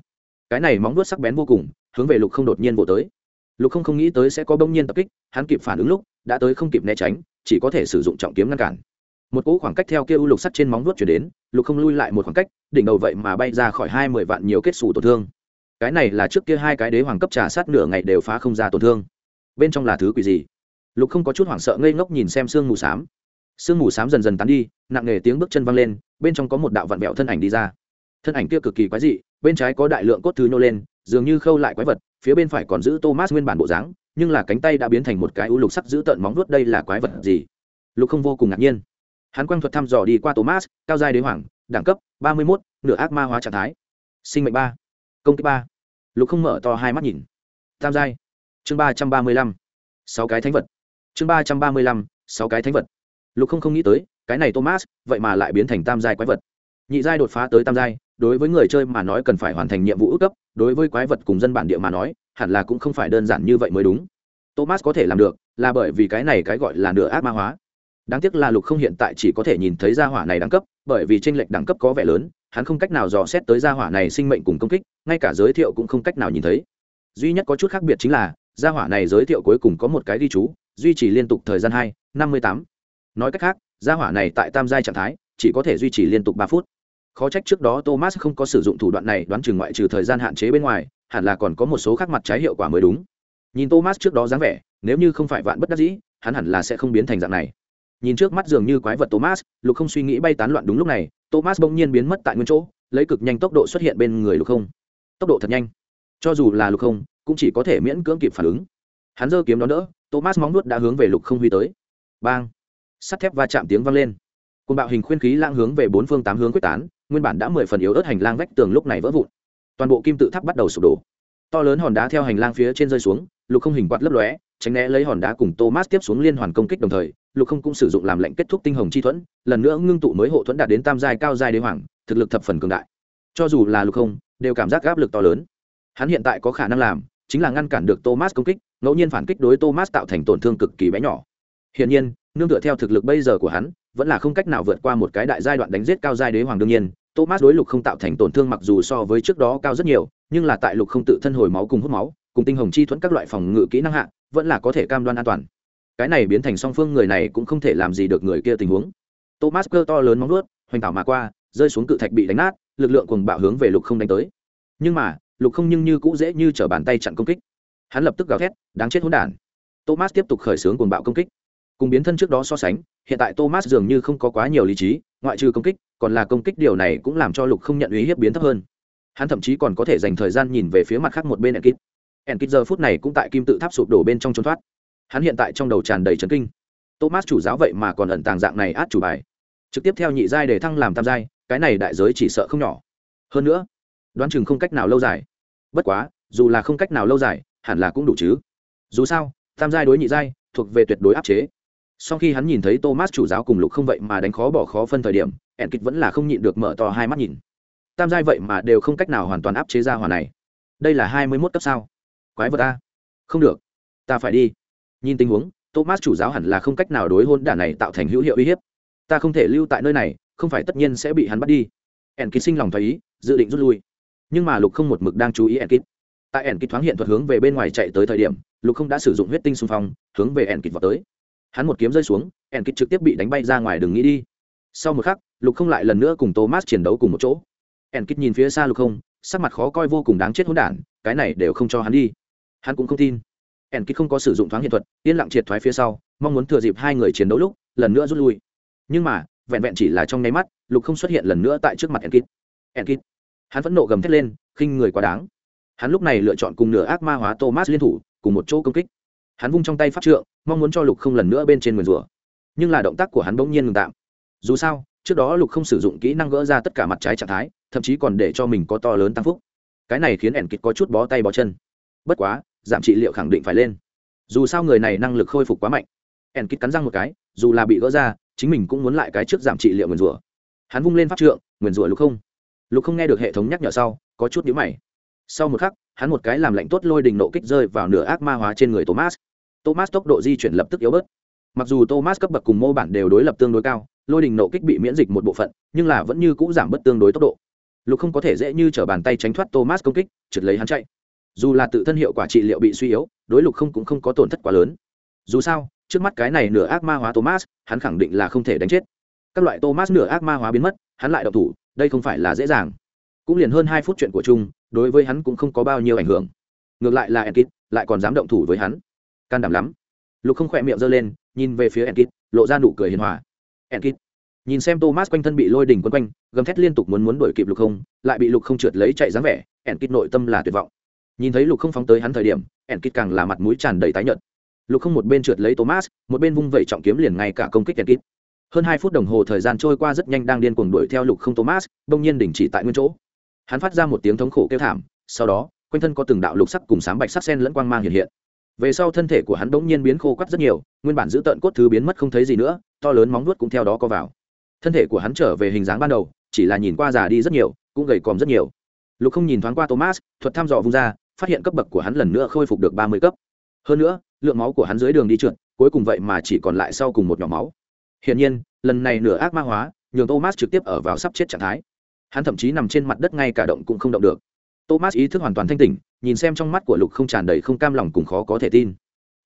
Cái này móng vuốt sắc bén vô cùng hướng về lục không đột nhiên vỗ tới. Lục không không nghĩ tới sẽ có bông nhiên tập kích hắn kịp phản ứng lúc đã tới không kịp né tránh chỉ có thể sử dụng trọng kiếm ngăn cản. Một cỗ khoảng cách theo kia u lục sắt trên móng vuốt chuyển đến lục không lui lại một khoảng cách đỉnh đầu vậy mà bay ra khỏi hai mươi vạn nhiều kết xù tổn thương. Cái này là trước kia hai cái đế hoàng cấp trà sát nửa ngày đều phá không ra tổn thương. Bên trong là thứ quỷ gì? Lục không có chút hoảng sợ ngây ngốc nhìn xem xương mù xám, sương mù s á m dần dần tán đi, nặng nề tiếng bước chân văng lên, bên trong có một đạo vặn vẹo thân ảnh đi ra. Thân ảnh kia cực kỳ quái dị, bên trái có đại lượng cốt thứ nhô lên, dường như khâu lại quái vật, phía bên phải còn giữ thomas nguyên bản bộ dáng, nhưng là cánh tay đã biến thành một cái u lục sắc giữ tợn móng vuốt, đây là quái vật gì? Lục không vô cùng ngạc nhiên. Hắn quang thuật thăm dò đi qua thomas, cao giai đế hoàng, đẳng cấp, ba mươi mốt, nửa ác ma hóa trạng thái. Sinh mệnh ba, công kích ba. Lục không mở to hai mắt nhìn. Tam giai. Chương ba trăm ba mươi lăm. Sáu cái thánh vật. Chương ba trăm ba mươi lăm, sáu cái thánh vật lục không không nghĩ tới, cái này thomas, vậy mà lại biến thành tam giai quái vật. Nhị giai đột phá tới tam giai, đối với người chơi mà nói cần phải hoàn thành nhiệm vụ ước cấp, đối với quái vật cùng dân bản địa mà nói, hẳn là cũng không phải đơn giản như vậy mới đúng. Thomas có thể làm được, là bởi vì cái này cái gọi là nửa ác ma hóa. Đáng tiếc là lục không hiện tại chỉ có thể nhìn thấy gia hỏa này đẳng cấp, bởi vì tranh lệch đẳng cấp có vẻ lớn, hắn không cách nào dò xét tới gia hỏa này sinh mệnh cùng công kích, ngay cả giới thiệu cũng không cách nào nhìn thấy. Duy nhất có chút khác biệt chính là, gia hỏa này giới thiệu cuối cùng có một cái ghi chú, duy trì liên tục thời gian hai, năm mươi tám nói cách khác, gia hỏa này tại tam giai trạng thái, chỉ có thể duy trì liên tục ba phút. Khó trách trước đó thomas không có sử dụng thủ đoạn này đoán chừng ngoại trừ thời gian hạn chế bên ngoài, hẳn là còn có một số khác mặt trái hiệu quả mới đúng. Nhìn thomas trước đó dáng vẻ, nếu như không phải vạn bất đắc dĩ, hắn hẳn là sẽ không biến thành dạng này. Nhìn trước mắt dường như quái vật thomas, lục không suy nghĩ bay tán loạn đúng lúc này, thomas bỗng nhiên biến mất tại nguyên chỗ, lấy cực nhanh tốc độ xuất hiện bên người lục không. Tốc độ thật nhanh. Cho dù là lục không, cũng chỉ có thể miễn cưỡng kịp phản ứng. Hắn giơ kiếm đó đỡ, thomas móng nuốt đã hướng về lục không huy tới. Bang! Sắt thép va chạm tiếng vang lên. Côn bạo hình khuyên khí lang hướng về bốn phương tám hướng quyết tán, nguyên bản đã mười phần yếu ớt hành lang vách tường lúc này vỡ vụn. Toàn bộ kim tự tháp bắt đầu sụp đổ. To lớn hòn đá theo hành lang phía trên rơi xuống, lục không hình quạt lấp lóe, tránh né lấy hòn đá cùng thomas tiếp xuống liên hoàn công kích đồng thời, lục không cũng sử dụng làm lệnh kết thúc tinh hồng chi thuẫn, lần nữa ngưng tụ mới hộ thuẫn đạt đến tam giai cao giai đế hoàng, thực lực thập phần cường đại. Cho dù là lục không, đều cảm giác áp lực to lớn. Hắn hiện tại có khả năng làm chính là ngăn cản được thomas công kích, ngẫu nhiên phản kích đối thomas tạo thành tổn thương cực kỳ bé nhỏ. Hiển nhiên nương tựa theo thực lực bây giờ của hắn, vẫn là không cách nào vượt qua một cái đại giai đoạn đánh giết cao giai đế hoàng đương nhiên. Thomas đối lục không tạo thành tổn thương mặc dù so với trước đó cao rất nhiều, nhưng là tại lục không tự thân hồi máu cùng hút máu, cùng tinh hồng chi thuẫn các loại phòng ngự kỹ năng hạ, vẫn là có thể cam đoan an toàn. Cái này biến thành song phương người này cũng không thể làm gì được người kia tình huống. Thomas cơ to lớn móng nuốt hoành tảo mà qua, rơi xuống cự thạch bị đánh nát, lực lượng cùng bạo hướng về lục không đánh tới. Nhưng mà, lục không nhưng như cũ dễ như t bàn tay chặn công kích. Hắn lập tức gào thét, đáng chết hỗn đản. Thomas tiếp tục khởi xướng cuồng bạo công kích cùng biến thân trước đó so sánh, hiện tại thomas dường như không có quá nhiều lý trí, ngoại trừ công kích, còn là công kích điều này cũng làm cho lục không nhận uy hiếp biến thấp hơn. Hắn thậm chí còn có thể dành thời gian nhìn về phía mặt khác một bên enkit enkit giờ phút này cũng tại kim tự tháp sụp đổ bên trong trốn thoát. Hắn hiện tại trong đầu tràn đầy trấn kinh. Thomas chủ giáo vậy mà còn ẩn tàng dạng này át chủ bài. Trực tiếp theo nhị giai để thăng làm tam giai, cái này đại giới chỉ sợ không nhỏ. Hơn nữa, đoán chừng không cách nào lâu dài. Bất quá, dù là không cách nào lâu dài, hẳn là cũng đủ chứ. Dù sao, tam giai đối nhị giai thuộc về tuyệt đối áp chế sau khi hắn nhìn thấy thomas chủ giáo cùng lục không vậy mà đánh khó bỏ khó phân thời điểm ẻn kịch vẫn là không nhịn được mở to hai mắt nhìn. Tam giai vậy mà đều không cách nào hoàn toàn áp chế ra hỏa này. Đây là hai mươi mốt cấp sao? Quái vật ta không được. Ta phải đi. Nhìn tình huống, thomas chủ giáo hẳn là không cách nào đối hôn đản này tạo thành hữu hiệu uy hiếp. Ta không thể lưu tại nơi này, không phải tất nhiên sẽ bị hắn bắt đi. Ẻn kịch sinh lòng thoái ý, dự định rút lui. Nhưng mà lục không một mực đang chú ý ẻn kịch tại ẻn kịch thoáng hiện thuật hướng về bên ngoài chạy tới thời điểm, lục không đã sử dụng huyết tinh xung phong, hướng về ẻn kịch vào tới hắn một kiếm rơi xuống, ẻn kịch trực tiếp bị đánh bay ra ngoài đừng nghĩ đi. Sau một khắc, lục không lại lần nữa cùng thomas chiến đấu cùng một chỗ. Ẻn kịch nhìn phía xa lục không, sắc mặt khó coi vô cùng đáng chết hỗn đản, cái này đều không cho hắn đi. Hắn cũng không tin. Ẻn kịch không có sử dụng thoáng hiện thuật, yên lặng triệt thoái phía sau, mong muốn thừa dịp hai người chiến đấu lúc, lần nữa rút lui. Nhưng mà, vẹn vẹn chỉ là trong nháy mắt, lục không xuất hiện lần nữa tại trước mặt ẻn kịch ẻn kịch hắn vẫn nộ gầm thét lên, khinh người quá đáng. Hắn lúc này lựa chọn cùng nửa ác ma hóa thomas liên thủ, cùng một chỗ công kích hắn vung trong tay pháp trượng, mong muốn cho lục không lần nữa bên trên nguyền rủa. Nhưng là động tác của hắn bỗng nhiên ngừng tạm. Dù sao, trước đó lục không sử dụng kỹ năng gỡ ra tất cả mặt trái trạng thái, thậm chí còn để cho mình có to lớn tăng phúc. Cái này khiến ẻn kịch có chút bó tay bó chân. Bất quá, giảm trị liệu khẳng định phải lên. Dù sao người này năng lực khôi phục quá mạnh. ẻn kịch cắn răng một cái, dù là bị gỡ ra, chính mình cũng muốn lại cái trước giảm trị liệu nguyền rủa. Hắn vung lên pháp trượng, nguyền rủa lục không. Lục không nghe được hệ thống nhắc nhở sau, có chút nhíu mày. Sau một khắc, hắn một cái làm lạnh tốt lôi đình nộ kích rơi vào nửa ác ma hóa trên người thomas thomas tốc độ di chuyển lập tức yếu bớt. Mặc dù thomas cấp bậc cùng mô bản đều đối lập tương đối cao lôi đình nộ kích bị miễn dịch một bộ phận nhưng là vẫn như c ũ giảm bớt tương đối tốc độ. Lục không có thể dễ như t r ở bàn tay tránh thoát thomas công kích trượt lấy hắn chạy. Dù là tự thân hiệu quả trị liệu bị suy yếu đối lục không cũng không có tổn thất quá lớn. Dù sao trước mắt cái này nửa ác ma hóa thomas hắn khẳng định là không thể đánh chết. Các loại thomas nửa ác ma hóa biến mất hắn lại độc thủ đây không phải là dễ dàng. Cũng liền hơn hai phút chuyện của trung, đối với hắn cũng không có bao nhiêu ảnh hưởng. Ngược lại là enkit lại còn dám động thủ với hắn can đảm lắm. Lục không khỏe miệng giơ lên, nhìn về phía enkit lộ ra nụ cười hiền hòa. Enkit nhìn xem thomas quanh thân bị lôi đỉnh quấn quanh, gầm thét liên tục muốn muốn đuổi kịp lục không, lại bị lục không trượt lấy chạy dáng vẻ enkit nội tâm là tuyệt vọng. Nhìn thấy lục không phóng tới hắn thời điểm enkit càng là mặt mũi tràn đầy tái nhợt. Lục không một bên trượt lấy thomas, một bên vung vẩy trọng kiếm liền ngay cả công kích enkit hơn hai phút đồng hồ thời gian trôi qua rất nhanh đang điên cuồng đuổi theo lục không thomas, bỗng nhiên đình chỉ tại nguyên chỗ. Hắn phát ra một tiếng thống khổ kêu thảm, sau đó, quanh thân có từng đạo lục sắc cùng sám bạch sắc sen lẫn quang mang hiện hiện về sau thân thể của hắn bỗng nhiên biến khô quắt rất nhiều, nguyên bản giữ tợn cốt thứ biến mất không thấy gì nữa, to lớn móng nuốt cũng theo đó co vào. Thân thể của hắn trở về hình dáng ban đầu, chỉ là nhìn qua già đi rất nhiều, cũng gầy còm rất nhiều. Lục không nhìn thoáng qua thomas, thuật thăm dò vung ra, phát hiện cấp bậc của hắn lần nữa khôi phục được ba mươi cấp. Hơn nữa, lượng máu của hắn dưới đường đi trượt, cuối cùng vậy mà chỉ còn lại sau cùng một nhỏ máu. Hiển nhiên, lần này nửa ác ma hóa, nhường thomas trực tiếp ở vào sắp chết trạng thái. Hắn thậm chí nằm trên mặt đất ngay cả động cũng không động được thomas ý thức hoàn toàn thanh tỉnh, nhìn xem trong mắt của lục không tràn đầy không cam lòng cùng khó có thể tin.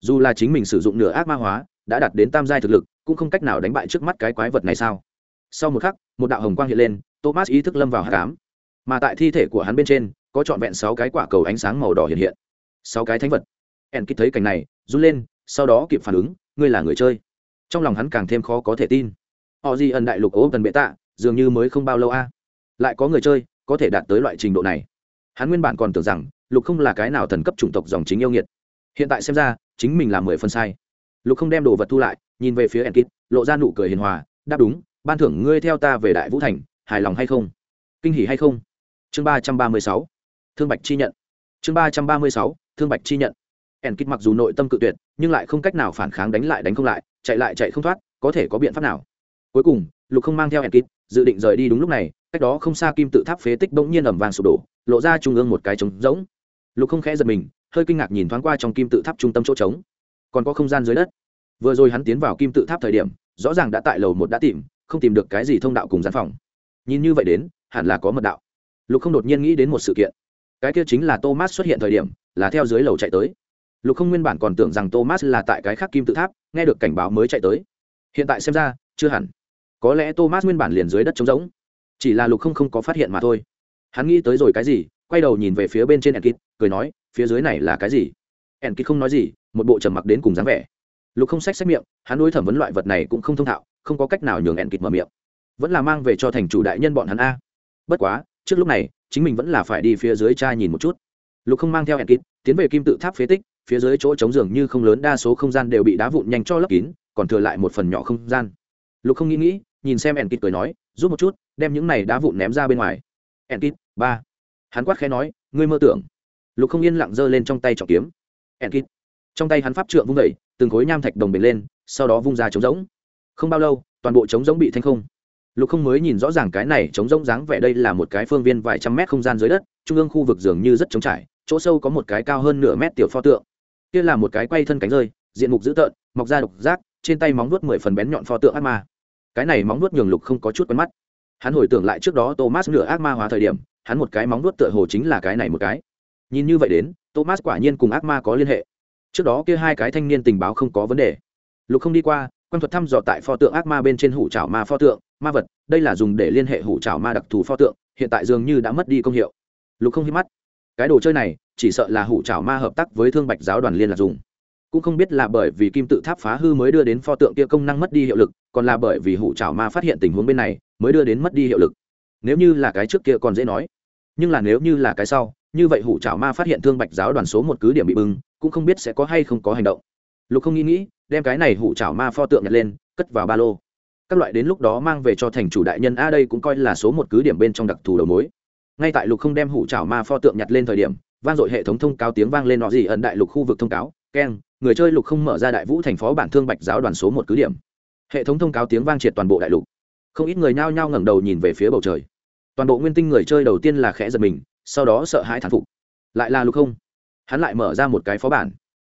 Dù là chính mình sử dụng nửa ác ma hóa, đã đạt đến tam giai thực lực, cũng không cách nào đánh bại trước mắt cái quái vật này sao? Sau một khắc, một đạo hồng quang hiện lên, thomas ý thức lâm vào hát cám mà tại thi thể của hắn bên trên, có trọn vẹn sáu cái quả cầu ánh sáng màu đỏ hiện hiện. Sáu cái thánh vật. En kích thấy cảnh này, run lên, sau đó kịp phản ứng, ngươi là người chơi. Trong lòng hắn càng thêm khó có thể tin. Họ gì ẩn đại lục ố cần bệ tạ dường như mới không bao lâu a. Lại có người chơi, có thể đạt tới loại trình độ này hắn nguyên bản còn tưởng rằng lục không là cái nào thần cấp chủng tộc dòng chính yêu nghiệt. Hiện tại xem ra, chính mình là mười phân sai. Lục không đem đồ vật thu lại, nhìn về phía enkit lộ ra nụ cười hiền hòa, đáp đúng, ban thưởng ngươi theo ta về đại vũ thành, hài lòng hay không? Kinh hỉ hay không? Chương ba trăm ba mươi sáu, thương bạch chi nhận. Chương ba trăm ba mươi sáu, thương bạch chi nhận. Enkit mặc dù nội tâm cự tuyệt, nhưng lại không cách nào phản kháng đánh lại đánh không lại, chạy lại chạy không thoát, có thể có biện pháp nào? Cuối cùng, lục không mang theo enkit dự định rời đi đúng lúc này, cách đó không xa kim tự tháp phế tích bỗng nhiên ẩm vàng sụp đổ lộ ra trung ương một cái trống rỗng. Lục không khẽ giật mình, hơi kinh ngạc nhìn thoáng qua trong kim tự tháp trung tâm chỗ trống. Còn có không gian dưới đất. Vừa rồi hắn tiến vào kim tự tháp thời điểm, rõ ràng đã tại lầu một đã tìm, không tìm được cái gì thông đạo cùng gian phòng. Nhìn như vậy đến, hẳn là có mật đạo. Lục không đột nhiên nghĩ đến một sự kiện. Cái kia chính là thomas xuất hiện thời điểm, là theo dưới lầu chạy tới. Lục không nguyên bản còn tưởng rằng thomas là tại cái khác kim tự tháp, nghe được cảnh báo mới chạy tới. Hiện tại xem ra, chưa hẳn. Có lẽ thomas nguyên bản liền dưới đất trống rỗng. Chỉ là lục không không có phát hiện mà thôi hắn nghĩ tới rồi cái gì, quay đầu nhìn về phía bên trên enkit cười nói, phía dưới này là cái gì? Enkit không nói gì, một bộ trầm mặc đến cùng dáng vẻ. Lục không xách xét miệng, hắn đối thẩm vấn loại vật này cũng không thông thạo, không có cách nào nhường enkit mở miệng. Vẫn là mang về cho thành chủ đại nhân bọn hắn a. Bất quá, trước lúc này, chính mình vẫn là phải đi phía dưới cha nhìn một chút. Lục không mang theo enkit tiến về kim tự tháp phế tích, phía dưới chỗ trống giường như không lớn đa số không gian đều bị đá vụn nhanh cho lấp kín, còn thừa lại một phần nhỏ không gian. Lục không nghĩ nghĩ, nhìn xem enkit cười nói giúp một chút, đem những này đá vụn ném ra bên ngoài enkit ba. Hắn quát khẽ nói ngươi mơ tưởng. Lục không yên lặng giơ lên trong tay trọng kiếm. Enkit trong tay hắn pháp trượng vung đẩy, từng khối nham thạch đồng bền lên sau đó vung ra trống rỗng. Không bao lâu toàn bộ trống rỗng bị thanh không. Lục không mới nhìn rõ ràng cái này trống rỗng dáng vẻ đây là một cái phương viên vài trăm mét không gian dưới đất trung ương khu vực dường như rất trống trải chỗ sâu có một cái cao hơn nửa mét tiểu pho tượng. Kia là một cái quay thân cánh rơi diện mục dữ tợn mọc ra độc giác trên tay móng nuốt mười phần bén nhọn pho tượng ác ma. Cái này móng nuốt nhường lục không có chút quen mắt hắn hồi tưởng lại trước đó thomas nửa ác ma hóa thời điểm, hắn một cái móng nuốt tựa hồ chính là cái này một cái. Nhìn như vậy đến, thomas quả nhiên cùng ác ma có liên hệ. Trước đó kia hai cái thanh niên tình báo không có vấn đề. Lục không đi qua, quan thuật thăm dò tại pho tượng ác ma bên trên hủ trảo ma pho tượng, ma vật, đây là dùng để liên hệ hủ trảo ma đặc thù pho tượng, hiện tại dường như đã mất đi công hiệu. Lục không hít mắt. Cái đồ chơi này, chỉ sợ là hủ trảo ma hợp tác với thương bạch giáo đoàn liên lạc dùng. Cũng không biết là bởi vì kim tự tháp phá hư mới đưa đến pho tượng kia công năng mất đi hiệu lực, còn là bởi vì hủ trảo ma phát hiện tình huống bên này mới đưa đến mất đi hiệu lực. Nếu như là cái trước kia còn dễ nói, nhưng là nếu như là cái sau, như vậy hủ trảo ma phát hiện thương bạch giáo đoàn số một cứ điểm bị bưng, cũng không biết sẽ có hay không có hành động. Lục không nghĩ nghĩ, đem cái này hủ trảo ma pho tượng nhặt lên, cất vào ba lô. Các loại đến lúc đó mang về cho thành chủ đại nhân, a, đây cũng coi là số một cứ điểm bên trong đặc thù đầu mối. Ngay tại lục không đem hủ trảo ma pho tượng nhặt lên thời điểm, vang dội hệ thống thông cáo tiếng vang lên, nọ gì ẩn đại lục khu vực thông cáo, keng, người chơi lục không mở ra đại vũ thành phố bản thương bạch giáo đoàn số một cứ điểm. Hệ thống thông cáo tiếng vang triệt toàn bộ đại lục không ít người nhao nhao ngẩng đầu nhìn về phía bầu trời. Toàn bộ nguyên tinh người chơi đầu tiên là khẽ giật mình, sau đó sợ hãi thán phục. Lại là lục không. Hắn lại mở ra một cái phó bản.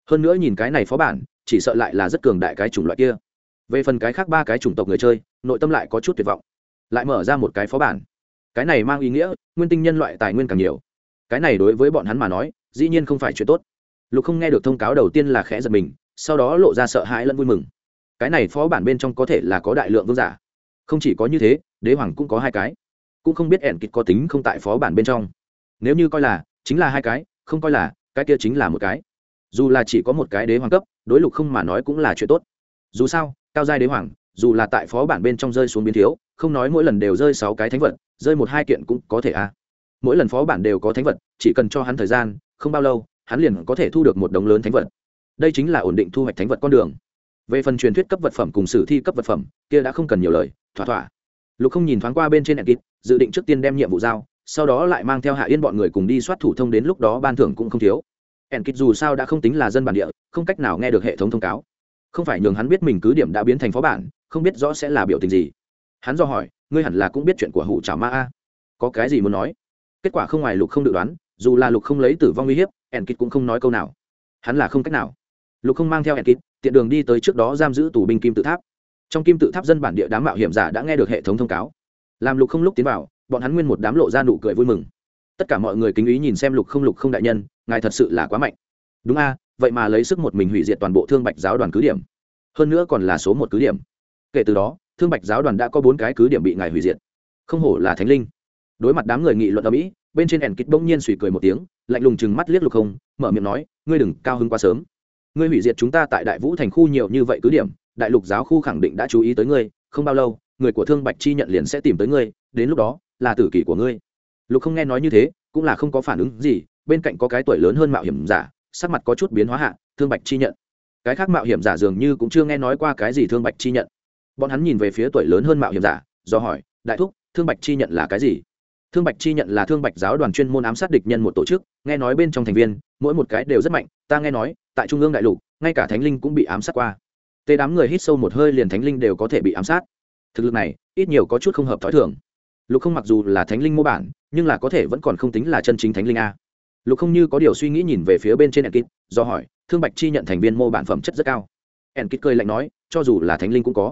Hơn nữa nhìn cái này phó bản, chỉ sợ lại là rất cường đại cái chủng loại kia. Về phần cái khác ba cái chủng tộc người chơi, nội tâm lại có chút tuyệt vọng. Lại mở ra một cái phó bản. Cái này mang ý nghĩa, nguyên tinh nhân loại tài nguyên càng nhiều. Cái này đối với bọn hắn mà nói, dĩ nhiên không phải chuyện tốt. Lục không nghe được thông cáo đầu tiên là khẽ giật mình, sau đó lộ ra sợ hãi lẫn vui mừng. Cái này phó bản bên trong có thể là có đại lượng vương giả không chỉ có như thế, đế hoàng cũng có hai cái. Cũng không biết ẻn kịch có tính không tại phó bản bên trong. Nếu như coi là, chính là hai cái, không coi là, cái kia chính là một cái. Dù là chỉ có một cái đế hoàng cấp, đối lục không mà nói cũng là chuyện tốt. Dù sao, cao giai đế hoàng, dù là tại phó bản bên trong rơi xuống biến thiếu, không nói mỗi lần đều rơi sáu cái thánh vật, rơi một hai kiện cũng có thể à. mỗi lần phó bản đều có thánh vật, chỉ cần cho hắn thời gian, không bao lâu, hắn liền có thể thu được một đống lớn thánh vật. Đây chính là ổn định thu hoạch thánh vật con đường về phần truyền thuyết cấp vật phẩm cùng sử thi cấp vật phẩm, kia đã không cần nhiều lời, thỏa thỏa. Lục không nhìn thoáng qua bên trên đèn kịp dự định trước tiên đem nhiệm vụ giao, sau đó lại mang theo hạ yên bọn người cùng đi soát thủ thông đến lúc đó ban thưởng cũng không thiếu. Ẻn kịp dù sao đã không tính là dân bản địa, không cách nào nghe được hệ thống thông cáo. Không phải nhường hắn biết mình cứ điểm đã biến thành phó bản, không biết rõ sẽ là biểu tình gì. Hắn do hỏi, ngươi hẳn là cũng biết chuyện của hủ trào ma a. Có cái gì muốn nói? Kết quả không ngoài lục không dự đoán, dù là lục không lấy tử vong uy hiếp ẻn kịp cũng không nói câu nào. Hắn là không cách nào. Lục không mang theo ẻn kịp tiện đường đi tới trước đó giam giữ tù binh kim tự tháp. Trong kim tự tháp dân bản địa đám mạo hiểm giả đã nghe được hệ thống thông cáo. Làm lục không lúc tiến vào, bọn hắn nguyên một đám lộ ra nụ cười vui mừng. Tất cả mọi người kính ý nhìn xem lục không lục không đại nhân, ngài thật sự là quá mạnh. Đúng a, vậy mà lấy sức một mình hủy diệt toàn bộ thương bạch giáo đoàn cứ điểm. Hơn nữa còn là số một cứ điểm. Kể từ đó, thương bạch giáo đoàn đã có bốn cái cứ điểm bị ngài hủy diệt. Không hổ là thánh linh. Đối mặt đám người nghị luận ở mỹ bên trên ẻn kịch bỗng nhiên suy cười một tiếng, lạnh lùng chừng mắt liếc lục không, mở miệng nói, ngươi đừng cao hứng quá sớm ngươi hủy diệt chúng ta tại đại vũ thành khu nhiều như vậy cứ điểm, đại lục giáo khu khẳng định đã chú ý tới ngươi, không bao lâu, người của thương bạch chi nhận liền sẽ tìm tới ngươi, đến lúc đó, là tử kỷ của ngươi. Lục không nghe nói như thế, cũng là không có phản ứng gì, bên cạnh có cái tuổi lớn hơn mạo hiểm giả, sắc mặt có chút biến hóa hạ, thương bạch chi nhận. Cái khác mạo hiểm giả dường như cũng chưa nghe nói qua cái gì thương bạch chi nhận. Bọn hắn nhìn về phía tuổi lớn hơn mạo hiểm giả, do hỏi, đại thúc, thương bạch chi nhận là cái gì? Thương bạch chi nhận là thương bạch giáo đoàn chuyên môn ám sát địch nhân một tổ chức, nghe nói bên trong thành viên, mỗi một cái đều rất mạnh, ta nghe nói tại trung ương đại lục, ngay cả thánh linh cũng bị ám sát qua. Tê đám người hít sâu một hơi liền thánh linh đều có thể bị ám sát. Thực lực này, ít nhiều có chút không hợp t h ó i thường. Lục không mặc dù là thánh linh mô bản, nhưng là có thể vẫn còn không tính là chân chính thánh linh a. Lục không như có điều suy nghĩ nhìn về phía bên trên enkit, do hỏi, thương bạch chi nhận thành viên mô bản phẩm chất rất cao? Enkit cười lạnh nói, cho dù là thánh linh cũng có.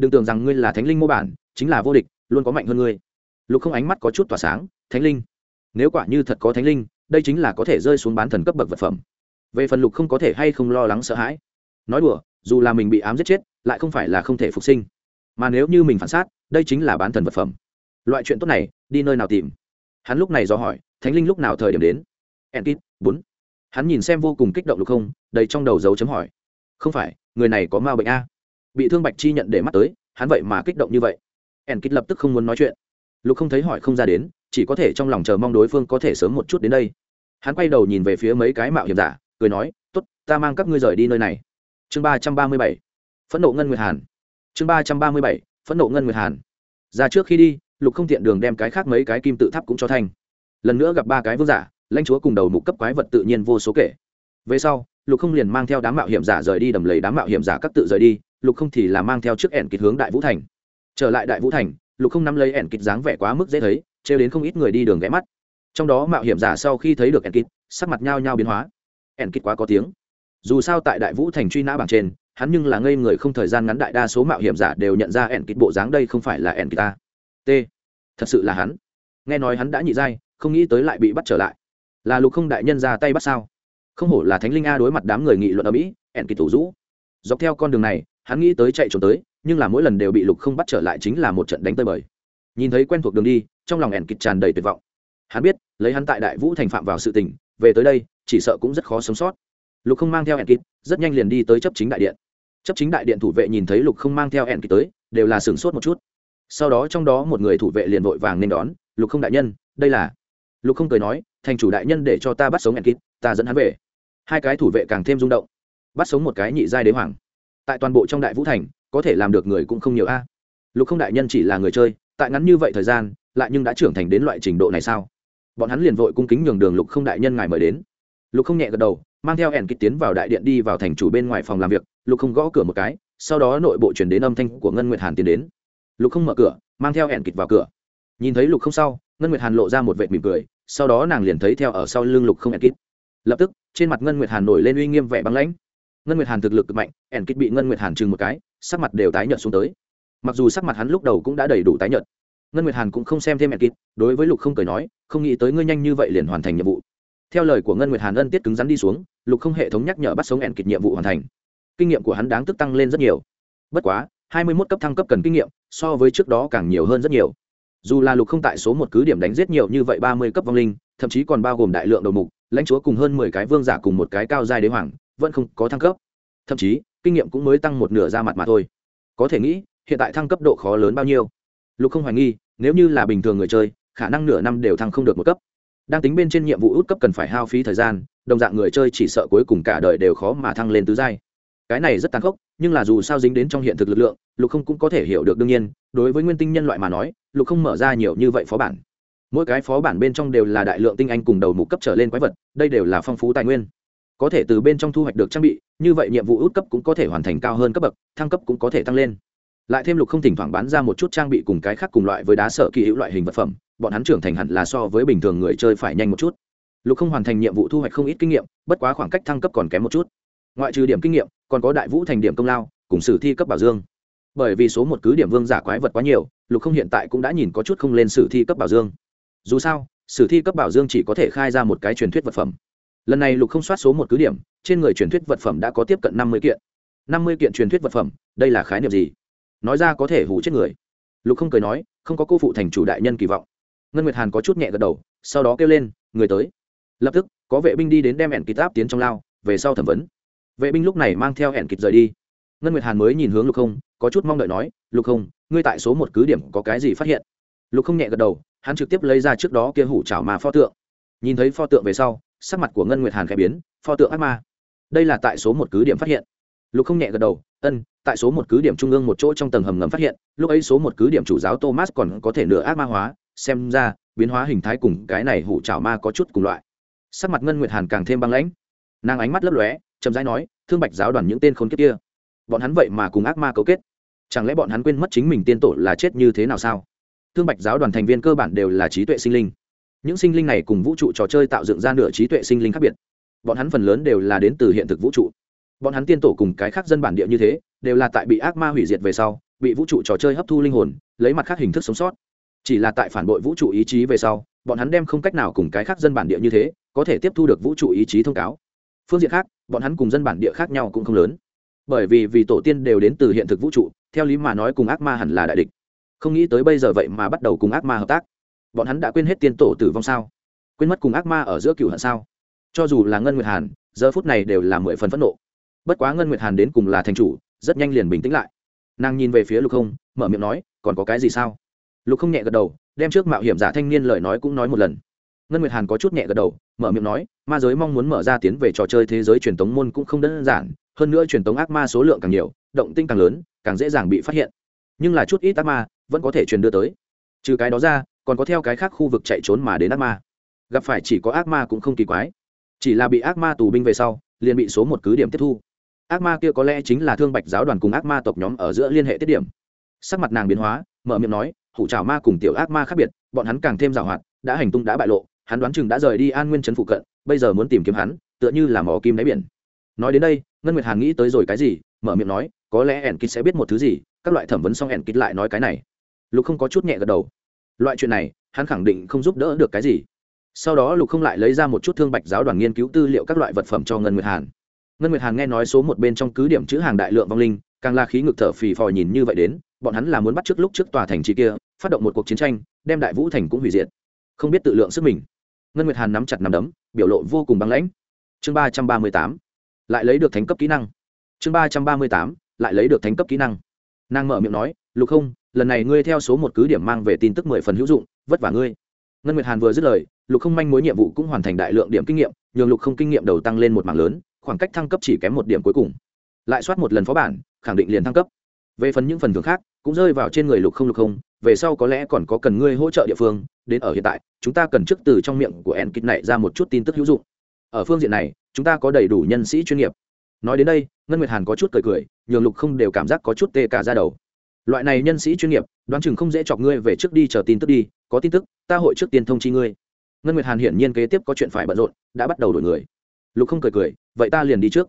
Đừng tưởng rằng ngươi là thánh linh mô bản, chính là vô địch, luôn có mạnh hơn ngươi. Lục không ánh mắt có chút tỏa sáng, thánh linh? Nếu quả như thật có thánh linh, đây chính là có thể rơi xuống bán thần cấp bậc vật phẩm về phần lục không có thể hay không lo lắng sợ hãi. Nói đùa, dù là mình bị ám giết chết, lại không phải là không thể phục sinh. Mà nếu như mình phản xác, đây chính là bán thần vật phẩm. Loại chuyện tốt này, đi nơi nào tìm? Hắn lúc này do hỏi, thánh linh lúc nào thời điểm đến? Enkit bốn. Hắn nhìn xem vô cùng kích động lục không, đầy trong đầu dấu chấm hỏi. Không phải, người này có ma bệnh a. Bị thương bạch chi nhận để mắt tới, hắn vậy mà kích động như vậy. Enkit lập tức không muốn nói chuyện. Lục không thấy hỏi không ra đến, chỉ có thể trong lòng chờ mong đối phương có thể sớm một chút đến đây. Hắn quay đầu nhìn về phía mấy cái mạo hiểm giả cười nói tốt, ta mang các ngươi rời đi nơi này. Chương ba trăm ba mươi bảy phẫn nộ ngân nguyệt hàn. Chương ba trăm ba mươi bảy phẫn nộ ngân nguyệt hàn. Ra trước khi đi lục không tiện đường đem cái khác mấy cái kim tự tháp cũng cho thanh. Lần nữa gặp ba cái vương giả lãnh chúa cùng đầu mục cấp quái vật tự nhiên vô số kể. Về sau lục không liền mang theo đám mạo hiểm giả rời đi đầm lầy đám mạo hiểm giả các tự rời đi lục không thì là mang theo chiếc ẻn kịch hướng đại vũ thành. Trở lại đại vũ thành lục không nắm lấy ẻn kịch dáng vẻ quá mức dễ thấy trêu đến không ít người đi đường ghé mắt. Trong đó mạo hiểm giả sau khi thấy được ẻn kịch sắc mặt nhao nhao biến hóa ẻn kịch quá có tiếng. Dù sao tại đại vũ thành truy nã bảng trên, hắn nhưng là ngây người không thời gian ngắn đại đa số mạo hiểm giả đều nhận ra ẻn kịch bộ dáng đây không phải là ẻn kịch ta. T. Thật sự là hắn. Nghe nói hắn đã nhị giai, không nghĩ tới lại bị bắt trở lại. Là lục không đại nhân ra tay bắt sao? Không hổ là thánh linh a đối mặt đám người nghị luận ở mỹ, ẻn kịch thủ rũ dọc theo con đường này, hắn nghĩ tới chạy trốn tới, nhưng là mỗi lần đều bị lục không bắt trở lại chính là một trận đánh tơi bời. Nhìn thấy quen thuộc đường đi, trong lòng ẻn kịch tràn đầy tuyệt vọng. Hắn biết, lấy hắn tại đại vũ thành phạm vào sự tình, về tới đây chỉ sợ cũng rất khó sống sót. Lục không mang theo hẹn kịp rất nhanh liền đi tới chấp chính đại điện. Chấp chính đại điện thủ vệ nhìn thấy lục không mang theo hẹn kịp tới, đều là sửng sốt một chút. Sau đó trong đó một người thủ vệ liền vội vàng nên đón, lục không đại nhân, đây là lục không cười nói, thành chủ đại nhân để cho ta bắt sống hẹn kịp ta dẫn hắn về. Hai cái thủ vệ càng thêm rung động. Bắt sống một cái nhị giai đế hoàng. Tại toàn bộ trong đại vũ thành, có thể làm được người cũng không nhiều a. Lục không đại nhân chỉ là người chơi, tại ngắn như vậy thời gian, lại nhưng đã trưởng thành đến loại trình độ này sao? Bọn hắn liền vội cung kính nhường đường lục không đại nhân ngài mời đến lục không nhẹ gật đầu, mang theo ẻn kịch tiến vào đại điện đi vào thành chủ bên ngoài phòng làm việc, lục không gõ cửa một cái, sau đó nội bộ chuyển đến âm thanh của ngân nguyệt hàn tiến đến. Lục không mở cửa, mang theo ẻn kịch vào cửa. Nhìn thấy lục không sau, ngân nguyệt hàn lộ ra một vệ mỉm cười, sau đó nàng liền thấy theo ở sau lưng lục không ẻn kịch. Lập tức, trên mặt ngân nguyệt hàn nổi lên uy nghiêm vẻ băng lãnh. Ngân nguyệt hàn thực lực cực mạnh ẻn kịch bị ngân nguyệt hàn chừng một cái, sắc mặt đều tái nhợt xuống tới. Mặc dù sắc mặt hắn lúc đầu cũng đã đầy đủ tái nhợt, ngân nguyệt hàn cũng không xem thêm ẻn kịch, đối với lục không cười nói, không nghĩ tới ngươi nhanh như vậy liền hoàn thành nhiệm vụ theo lời của ngân nguyệt hàn ân tiết cứng rắn đi xuống, lục không hệ thống nhắc nhở bắt sống ẹn kịch nhiệm vụ hoàn thành. Kinh nghiệm của hắn đáng tức tăng lên rất nhiều. Bất quá, hai mươi mốt cấp thăng cấp cần kinh nghiệm, so với trước đó càng nhiều hơn rất nhiều. Dù là lục không tại số một cứ điểm đánh giết nhiều như vậy ba mươi cấp vong linh, thậm chí còn bao gồm đại lượng đầu mục, lãnh chúa cùng hơn mười cái vương giả cùng một cái cao giai đế hoàng, vẫn không có thăng cấp. Thậm chí, kinh nghiệm cũng mới tăng một nửa ra mặt mà thôi. Có thể nghĩ, hiện tại thăng cấp độ khó lớn bao nhiêu? Lục không hoài nghi, nếu như là bình thường người chơi, khả năng nửa năm đều thăng không được một cấp đang tính bên trên nhiệm vụ út cấp cần phải hao phí thời gian, đồng dạng người chơi chỉ sợ cuối cùng cả đời đều khó mà thăng lên tứ giai. Cái này rất tàn khốc, nhưng là dù sao dính đến trong hiện thực lực lượng, lục không cũng có thể hiểu được đương nhiên, đối với nguyên tinh nhân loại mà nói, lục không mở ra nhiều như vậy phó bản. Mỗi cái phó bản bên trong đều là đại lượng tinh anh cùng đầu mục cấp trở lên quái vật, đây đều là phong phú tài nguyên. Có thể từ bên trong thu hoạch được trang bị, như vậy nhiệm vụ út cấp cũng có thể hoàn thành cao hơn cấp bậc, thăng cấp cũng có thể tăng lên lại thêm lục không thỉnh thoảng bán ra một chút trang bị cùng cái khác cùng loại với đá sợ kỳ hữu loại hình vật phẩm, bọn hắn trưởng thành hẳn là so với bình thường người chơi phải nhanh một chút. Lục không hoàn thành nhiệm vụ thu hoạch không ít kinh nghiệm, bất quá khoảng cách thăng cấp còn kém một chút. Ngoại trừ điểm kinh nghiệm, còn có đại vũ thành điểm công lao, cùng sử thi cấp bảo dương. Bởi vì số một cứ điểm vương giả quái vật quá nhiều, lục không hiện tại cũng đã nhìn có chút không lên sử thi cấp bảo dương. Dù sao, sử thi cấp bảo dương chỉ có thể khai ra một cái truyền thuyết vật phẩm. Lần này lục không soát số một cứ điểm, trên người truyền thuyết vật phẩm đã có tiếp cận năm mươi kiện. năm mươi kiện truyền thuyết vật phẩm, đây là khái niệm gì? Nói ra có thể hủ chết người. Lục không cười nói, không có cô phụ thành chủ đại nhân kỳ vọng. Ngân nguyệt hàn có chút nhẹ gật đầu, sau đó kêu lên, người tới. Lập tức, có vệ binh đi đến đem ẻn kịp áp tiến trong lao, về sau thẩm vấn. Vệ binh lúc này mang theo ẻn kịp rời đi. Ngân nguyệt hàn mới nhìn hướng lục không, có chút mong đợi nói, lục không, ngươi tại số một cứ điểm có cái gì phát hiện? Lục không nhẹ gật đầu, hắn trực tiếp lấy ra trước đó kia hủ chảo mà pho tượng. Nhìn thấy pho tượng về sau, sắc mặt của ngân nguyệt hàn khẽ biến, pho tượng ác ma. Đây là tại số một cứ điểm phát hiện. Lục không nhẹ gật đầu, ân tại số một cứ điểm trung ương một chỗ trong tầng hầm ngầm phát hiện, lúc ấy số một cứ điểm chủ giáo thomas còn có thể nửa ác ma hóa, xem ra, biến hóa hình thái cùng cái này hủ trào ma có chút cùng loại. Sắc mặt ngân nguyệt hàn càng thêm băng lãnh. Nàng ánh mắt lấp lóe, chậm rãi nói, thương bạch giáo đoàn những tên khốn kiếp kia, bọn hắn vậy mà cùng ác ma cấu kết. Chẳng lẽ bọn hắn quên mất chính mình tiên tổ là chết như thế nào sao? Thương bạch giáo đoàn thành viên cơ bản đều là trí tuệ sinh linh. Những sinh linh này cùng vũ trụ trò chơi tạo dựng ra nửa trí tuệ sinh linh khác biệt. Bọn hắn phần lớn đều là đến từ hiện thực vũ trụ. Bọn hắn tiên tổ cùng cái khác dân bản địa như thế đều là tại bị ác ma hủy diệt về sau, bị vũ trụ trò chơi hấp thu linh hồn, lấy mặt khác hình thức sống sót. Chỉ là tại phản bội vũ trụ ý chí về sau, bọn hắn đem không cách nào cùng cái khác dân bản địa như thế, có thể tiếp thu được vũ trụ ý chí thông cáo. Phương diện khác, bọn hắn cùng dân bản địa khác nhau cũng không lớn. Bởi vì vì tổ tiên đều đến từ hiện thực vũ trụ, theo lý mà nói cùng ác ma hẳn là đại địch. Không nghĩ tới bây giờ vậy mà bắt đầu cùng ác ma hợp tác. Bọn hắn đã quên hết tiên tổ tử vong sao? Quên mất cùng ác ma ở giữa cựu hận sao? Cho dù là ngân nguyệt hàn, giờ phút này đều là mười phần phẫn nộ. Bất quá ngân nguyệt hàn đến cùng là thành chủ rất nhanh liền bình tĩnh lại. Nàng nhìn về phía lục không, mở miệng nói, còn có cái gì sao? Lục không nhẹ gật đầu, đem trước mạo hiểm giả thanh niên lời nói cũng nói một lần. Ngân nguyệt hàn có chút nhẹ gật đầu, mở miệng nói, ma giới mong muốn mở ra tiến về trò chơi thế giới truyền thống môn cũng không đơn giản, hơn nữa truyền thống ác ma số lượng càng nhiều, động tinh càng lớn, càng dễ dàng bị phát hiện. Nhưng là chút ít ác ma vẫn có thể truyền đưa tới. Trừ cái đó ra, còn có theo cái khác khu vực chạy trốn mà đến ác ma. Gặp phải chỉ có ác ma cũng không kỳ quái. Chỉ là bị ác ma tù binh về sau, liền bị số một cứ điểm tiếp thu ác ma kia có lẽ chính là thương bạch giáo đoàn cùng ác ma tộc nhóm ở giữa liên hệ tiết điểm. Sắc mặt nàng biến hóa, mở miệng nói, hủ trào ma cùng tiểu ác ma khác biệt, bọn hắn càng thêm giàu hoạt, đã hành tung đã bại lộ, hắn đoán chừng đã rời đi an nguyên trấn phụ cận, bây giờ muốn tìm kiếm hắn, tựa như là mỏ kim đáy biển. Nói đến đây, ngân nguyệt hàn nghĩ tới rồi cái gì, mở miệng nói, có lẽ ẻn kít sẽ biết một thứ gì, các loại thẩm vấn xong ẻn kít lại nói cái này. Lục không có chút nhẹ gật đầu. Loại chuyện này, hắn khẳng định không giúp đỡ được cái gì. Sau đó lục không lại lấy ra một chút thương bạch giáo đoàn nghiên cứu tư liệu các loại vật phẩm cho ngân nguyệt hàn ngân nguyệt hàn nghe nói số một bên trong cứ điểm chữ hàng đại lượng vong linh, càng là khí ngực thở phì phò nhìn như vậy đến, bọn hắn là muốn bắt trước lúc trước tòa thành trì kia, phát động một cuộc chiến tranh, đem đại vũ thành cũng hủy diệt. Không biết tự lượng sức mình. Ngân nguyệt hàn nắm chặt nắm đấm, biểu lộ vô cùng băng lãnh. Chương ba trăm ba mươi tám. Lại lấy được thánh cấp kỹ năng. Chương ba trăm ba mươi tám. Lại lấy được thánh cấp kỹ năng. Nàng mở miệng nói, lục không, lần này ngươi theo số một cứ điểm mang về tin tức mười phần hữu dụng, vất vả ngươi. Ngân nguyệt hàn vừa dứt lời, lục không manh mối nhiệm vụ cũng hoàn thành đại lượng điểm kinh nghiệm, nhường lục không kinh nghiệm đầu tăng lên một mảng lớn khoảng cách thăng cấp chỉ kém một điểm cuối cùng. Lại soát một lần phó bản, khẳng định liền thăng cấp. Về phần những phần thưởng khác, cũng rơi vào trên người lục không lục không, về sau có lẽ còn có cần ngươi hỗ trợ địa phương. Đến ở hiện tại, chúng ta cần trước từ trong miệng của en kịch này ra một chút tin tức hữu dụng. Ở phương diện này, chúng ta có đầy đủ nhân sĩ chuyên nghiệp. Nói đến đây, ngân nguyệt hàn có chút cười cười, nhường lục không đều cảm giác có chút tê cả ra đầu. Loại này nhân sĩ chuyên nghiệp, đoán chừng không dễ chọc ngươi về trước đi chờ tin tức đi, có tin tức, ta hội trước tiên thông chi ngươi. Ngân nguyệt hàn hiển nhiên kế tiếp có chuyện phải bận rộn, đã bắt đầu đổi người lục không cười cười, vậy ta liền đi trước.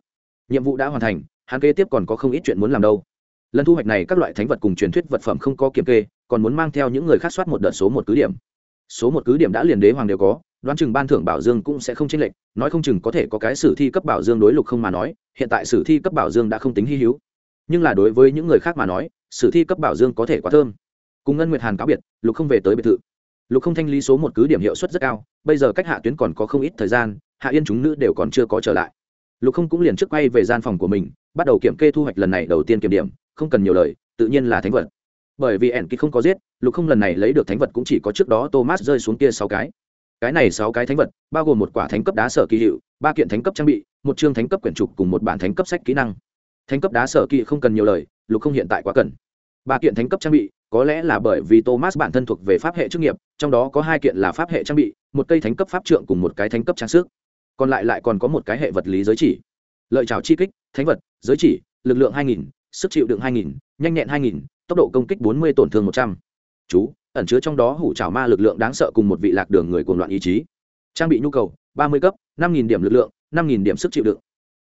Nhiệm vụ đã hoàn thành, hắn kế tiếp còn có không ít chuyện muốn làm đâu. Lần thu hoạch này các loại thánh vật cùng truyền thuyết vật phẩm không có kiểm kê, còn muốn mang theo những người khác soát một đợt số một cứ điểm. Số một cứ điểm đã liền đế hoàng đều có, đoán chừng ban thưởng bảo dương cũng sẽ không chênh lệch, nói không chừng có thể có cái sử thi cấp bảo dương đối lục không mà nói, hiện tại sử thi cấp bảo dương đã không tính hy hữu. Nhưng là đối với những người khác mà nói, sử thi cấp bảo dương có thể quá thơm. Cùng ngân nguyệt hàn cáo biệt, lục không về tới biệt thự. Lục không thanh lý số một cứ điểm hiệu suất rất cao, bây giờ cách hạ tuyến còn có không ít thời gian hạ yên chúng nữ đều còn chưa có trở lại. Lục không cũng liền trước quay về gian phòng của mình, bắt đầu kiểm kê thu hoạch lần này đầu tiên kiểm điểm, không cần nhiều lời, tự nhiên là thánh vật. Bởi vì ẻn kỳ không có giết, lục không lần này lấy được thánh vật cũng chỉ có trước đó thomas rơi xuống kia sáu cái. Cái này sáu cái thánh vật, bao gồm một quả thánh cấp đá sở kỳ hiệu, ba kiện thánh cấp trang bị, một chương thánh cấp quyển trục cùng một bản thánh cấp sách kỹ năng. Thánh cấp đá sở kỳ không cần nhiều lời, lục không hiện tại quá cần. Ba kiện thánh cấp trang bị, có lẽ là bởi vì thomas bản thân thuộc về pháp hệ chức nghiệp, trong đó có hai kiện là pháp hệ trang bị, một cây thánh cấp pháp trượng cùng một cái thánh cấp trang sức còn lại lại còn có một cái hệ vật lý giới chỉ. Lợi trào chi kích thánh vật giới chỉ lực lượng 2000, sức chịu đựng 2000, nhanh nhẹn 2000, tốc độ công kích 40 tổn thương 100. chú ẩn chứa trong đó hủ trào ma lực lượng đáng sợ cùng một vị lạc đường người cuồng loạn ý chí. Trang bị nhu cầu 30 cấp 5000 điểm lực lượng 5000 điểm sức chịu đựng.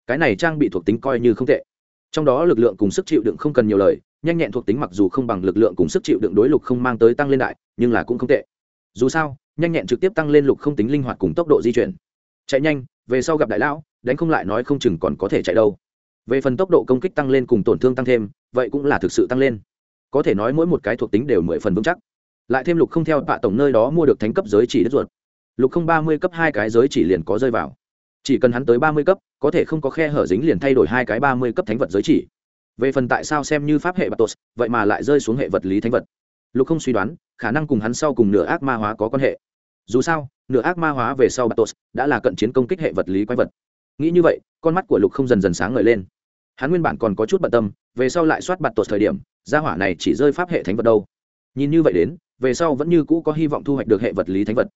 Cái này trang bị thuộc tính coi như không tệ. Trong đó lực lượng cùng sức chịu đựng không cần nhiều lời nhanh nhẹn thuộc tính mặc dù không bằng lực lượng cùng sức chịu đựng đối lục không mang tới tăng lên đại nhưng là cũng không tệ. Dù sao nhanh nhẹn trực tiếp tăng lên lục không tính linh hoạt cùng tốc độ di chuyển chạy nhanh, về sau gặp đại lão, đánh không lại nói không chừng còn có thể chạy đâu. Về phần tốc độ công kích tăng lên cùng tổn thương tăng thêm, vậy cũng là thực sự tăng lên. Có thể nói mỗi một cái thuộc tính đều mười phần vững chắc. Lại thêm lục không theo bạ tổng nơi đó mua được thánh cấp giới chỉ đất ruột. Lục không ba mươi cấp hai cái giới chỉ liền có rơi vào. Chỉ cần hắn tới ba mươi cấp, có thể không có khe hở dính liền thay đổi hai cái ba mươi cấp thánh vật giới chỉ. Về phần tại sao xem như pháp hệ batos vậy mà lại rơi xuống hệ vật lý thánh vật. Lục không suy đoán, khả năng cùng hắn sau cùng nửa ác ma hóa có quan hệ dù sao nửa ác ma hóa về sau batos đã là cận chiến công kích hệ vật lý quái vật. Nghĩ như vậy con mắt của lục không dần dần sáng ngời lên. Hắn nguyên bản còn có chút bận tâm về sau lại soát bạt tột thời điểm gia hỏa này chỉ rơi pháp hệ thánh vật đâu. Nhìn như vậy đến về sau vẫn như cũ có hy vọng thu hoạch được hệ vật lý thánh vật.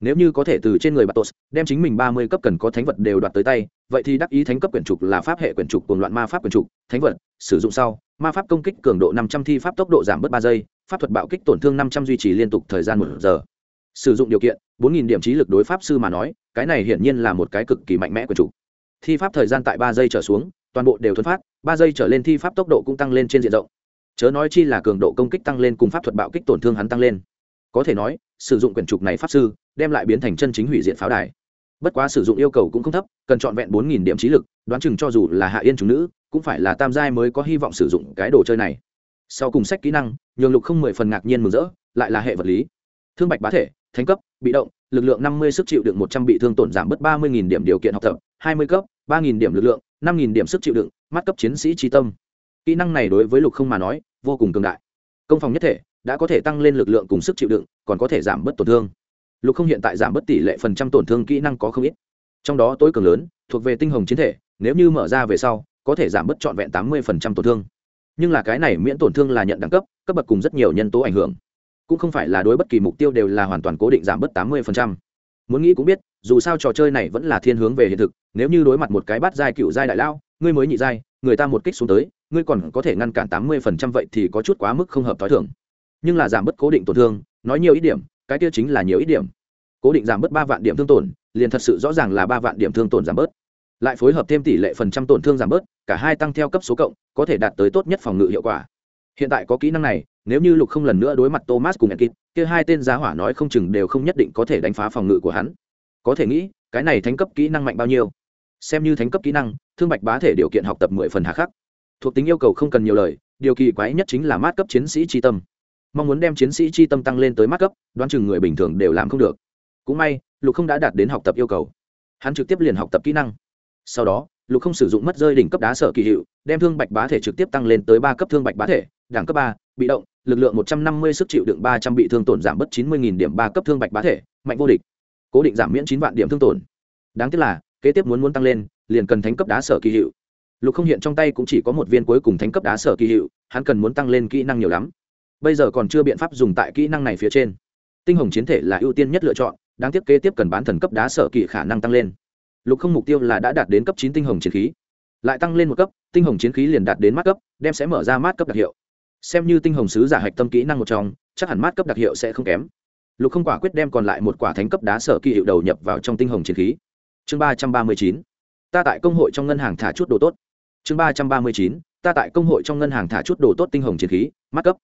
Nếu như có thể từ trên người Batos đem chính mình ba mươi cấp cần có thánh vật đều đoạt tới tay, vậy thì đắc ý thánh cấp quyển trục là pháp hệ quyển trục cuồng loạn ma pháp quyển trục, thánh vật, sử dụng sau, ma pháp công kích cường độ năm trăm thi pháp tốc độ giảm bớt ba giây, pháp thuật bạo kích tổn thương năm trăm duy trì liên tục thời gian một giờ. Sử dụng điều kiện, bốn nghìn điểm trí lực đối pháp sư mà nói, cái này hiển nhiên là một cái cực kỳ mạnh mẽ của chủ. Thi pháp thời gian tại ba giây trở xuống, toàn bộ đều thuần phát, ba giây trở lên thi pháp tốc độ cũng tăng lên trên diện rộng. Chớ nói chi là cường độ công kích tăng lên cùng pháp thuật bạo kích tổn thương hắn tăng lên. Có thể nói, sử dụng quyển trục này pháp sư đem lại biến thành chân chính hủy diện pháo đài bất quá sử dụng yêu cầu cũng không thấp cần trọn vẹn bốn nghìn điểm trí lực đoán chừng cho dù là hạ yên chúng nữ cũng phải là tam giai mới có hy vọng sử dụng cái đồ chơi này sau cùng sách kỹ năng nhường lục không mười phần ngạc nhiên mừng rỡ lại là hệ vật lý thương bạch bá thể thánh cấp, bị động, lực lượng năm mươi sức chịu đựng một trăm bị thương tổn giảm bớt ba mươi nghìn điểm điều kiện học tập, hai mươi cấp, ba nghìn điểm lực lượng, năm nghìn điểm sức chịu đựng, mắt cấp chiến sĩ trí tâm. Kỹ năng này đối với lục không mà nói, vô cùng cường đại. Công phòng nhất thể đã có thể tăng lên lực lượng cùng sức chịu đựng, còn có thể giảm bớt tổn thương. Lục không hiện tại giảm bớt tỷ lệ phần trăm tổn thương kỹ năng có không ít. Trong đó tối cường lớn, thuộc về tinh hồng chiến thể, nếu như mở ra về sau, có thể giảm bớt trọn vẹn tám mươi phần trăm tổn thương. Nhưng là cái này miễn tổn thương là nhận đẳng cấp cấp bậc cùng rất nhiều nhân tố ảnh hưởng cũng không phải là đối bất kỳ mục tiêu đều là hoàn toàn cố định giảm bớt tám mươi phần trăm. Muốn nghĩ cũng biết, dù sao trò chơi này vẫn là thiên hướng về hiện thực, nếu như đối mặt một cái bắt giai cựu giai đại lao ngươi mới nhị giai, người ta một kích xuống tới, ngươi còn có thể ngăn cản tám mươi phần trăm vậy thì có chút quá mức không hợp t h o i thưởng nhưng là giảm bớt cố định tổn thương, nói nhiều ít điểm, cái kia chính là nhiều ít điểm. Cố định giảm bớt ba vạn điểm thương tổn, liền thật sự rõ ràng là ba vạn điểm thương tổn giảm bớt. Lại phối hợp thêm tỷ lệ phần trăm tổn thương giảm bớt, cả hai tăng theo cấp số cộng, có thể đạt tới tốt nhất phòng ngự hiệu quả. Hiện tại có kỹ năng này nếu như lục không lần nữa đối mặt thomas cùng ekip kia hai tên giá hỏa nói không chừng đều không nhất định có thể đánh phá phòng ngự của hắn. Có thể nghĩ, cái này thánh cấp kỹ năng mạnh bao nhiêu? Xem như thánh cấp kỹ năng, thương bạch bá thể điều kiện học tập mười phần hạ khắc. Thuộc tính yêu cầu không cần nhiều lời, điều kỳ quái nhất chính là mát cấp chiến sĩ tri tâm. Mong muốn đem chiến sĩ tri tâm tăng lên tới mát cấp, đoán chừng người bình thường đều làm không được. Cũng may, lục không đã đạt đến học tập yêu cầu. Hắn trực tiếp liền học tập kỹ năng. Sau đó, lục không sử dụng mất rơi đỉnh cấp đá sở kỳ hiệu, đem thương bạch bá thể trực tiếp tăng lên tới ba cấp thương bạch bá thể đẳng cấp ba, bị động, lực lượng một trăm năm mươi, sức chịu đựng ba trăm, bị thương tổn giảm bớt chín mươi điểm ba cấp thương bạch bá thể, mạnh vô địch. Cố định giảm miễn chín vạn điểm thương tổn. Đáng tiếc là, kế tiếp muốn muốn tăng lên, liền cần thánh cấp đá sở kỳ hiệu. Lục không hiện trong tay cũng chỉ có một viên cuối cùng thánh cấp đá sở kỳ hiệu, hắn cần muốn tăng lên kỹ năng nhiều lắm. Bây giờ còn chưa biện pháp dùng tại kỹ năng này phía trên. Tinh hồng chiến thể là ưu tiên nhất lựa chọn, đáng tiếc kế tiếp cần bán thần cấp đá sở kỳ khả năng tăng lên. Lục không mục tiêu là đã đạt đến cấp chín tinh hồng chiến khí. Lại tăng lên một cấp, tinh hồng chiến khí liền đạt đến mát cấp, đem sẽ mở ra mát cấp đặc hiệu xem như tinh hồng sứ giả hạch tâm kỹ năng một trong, chắc hẳn mát cấp đặc hiệu sẽ không kém. Lục không quả quyết đem còn lại một quả thánh cấp đá sở kỳ hiệu đầu nhập vào trong tinh hồng chiến khí. Chương ba trăm ba mươi chín. Ta tại công hội trong ngân hàng thả chút đồ tốt. Chương ba trăm ba mươi chín. Ta tại công hội trong ngân hàng thả chút đồ tốt tinh hồng chiến khí, mát cấp.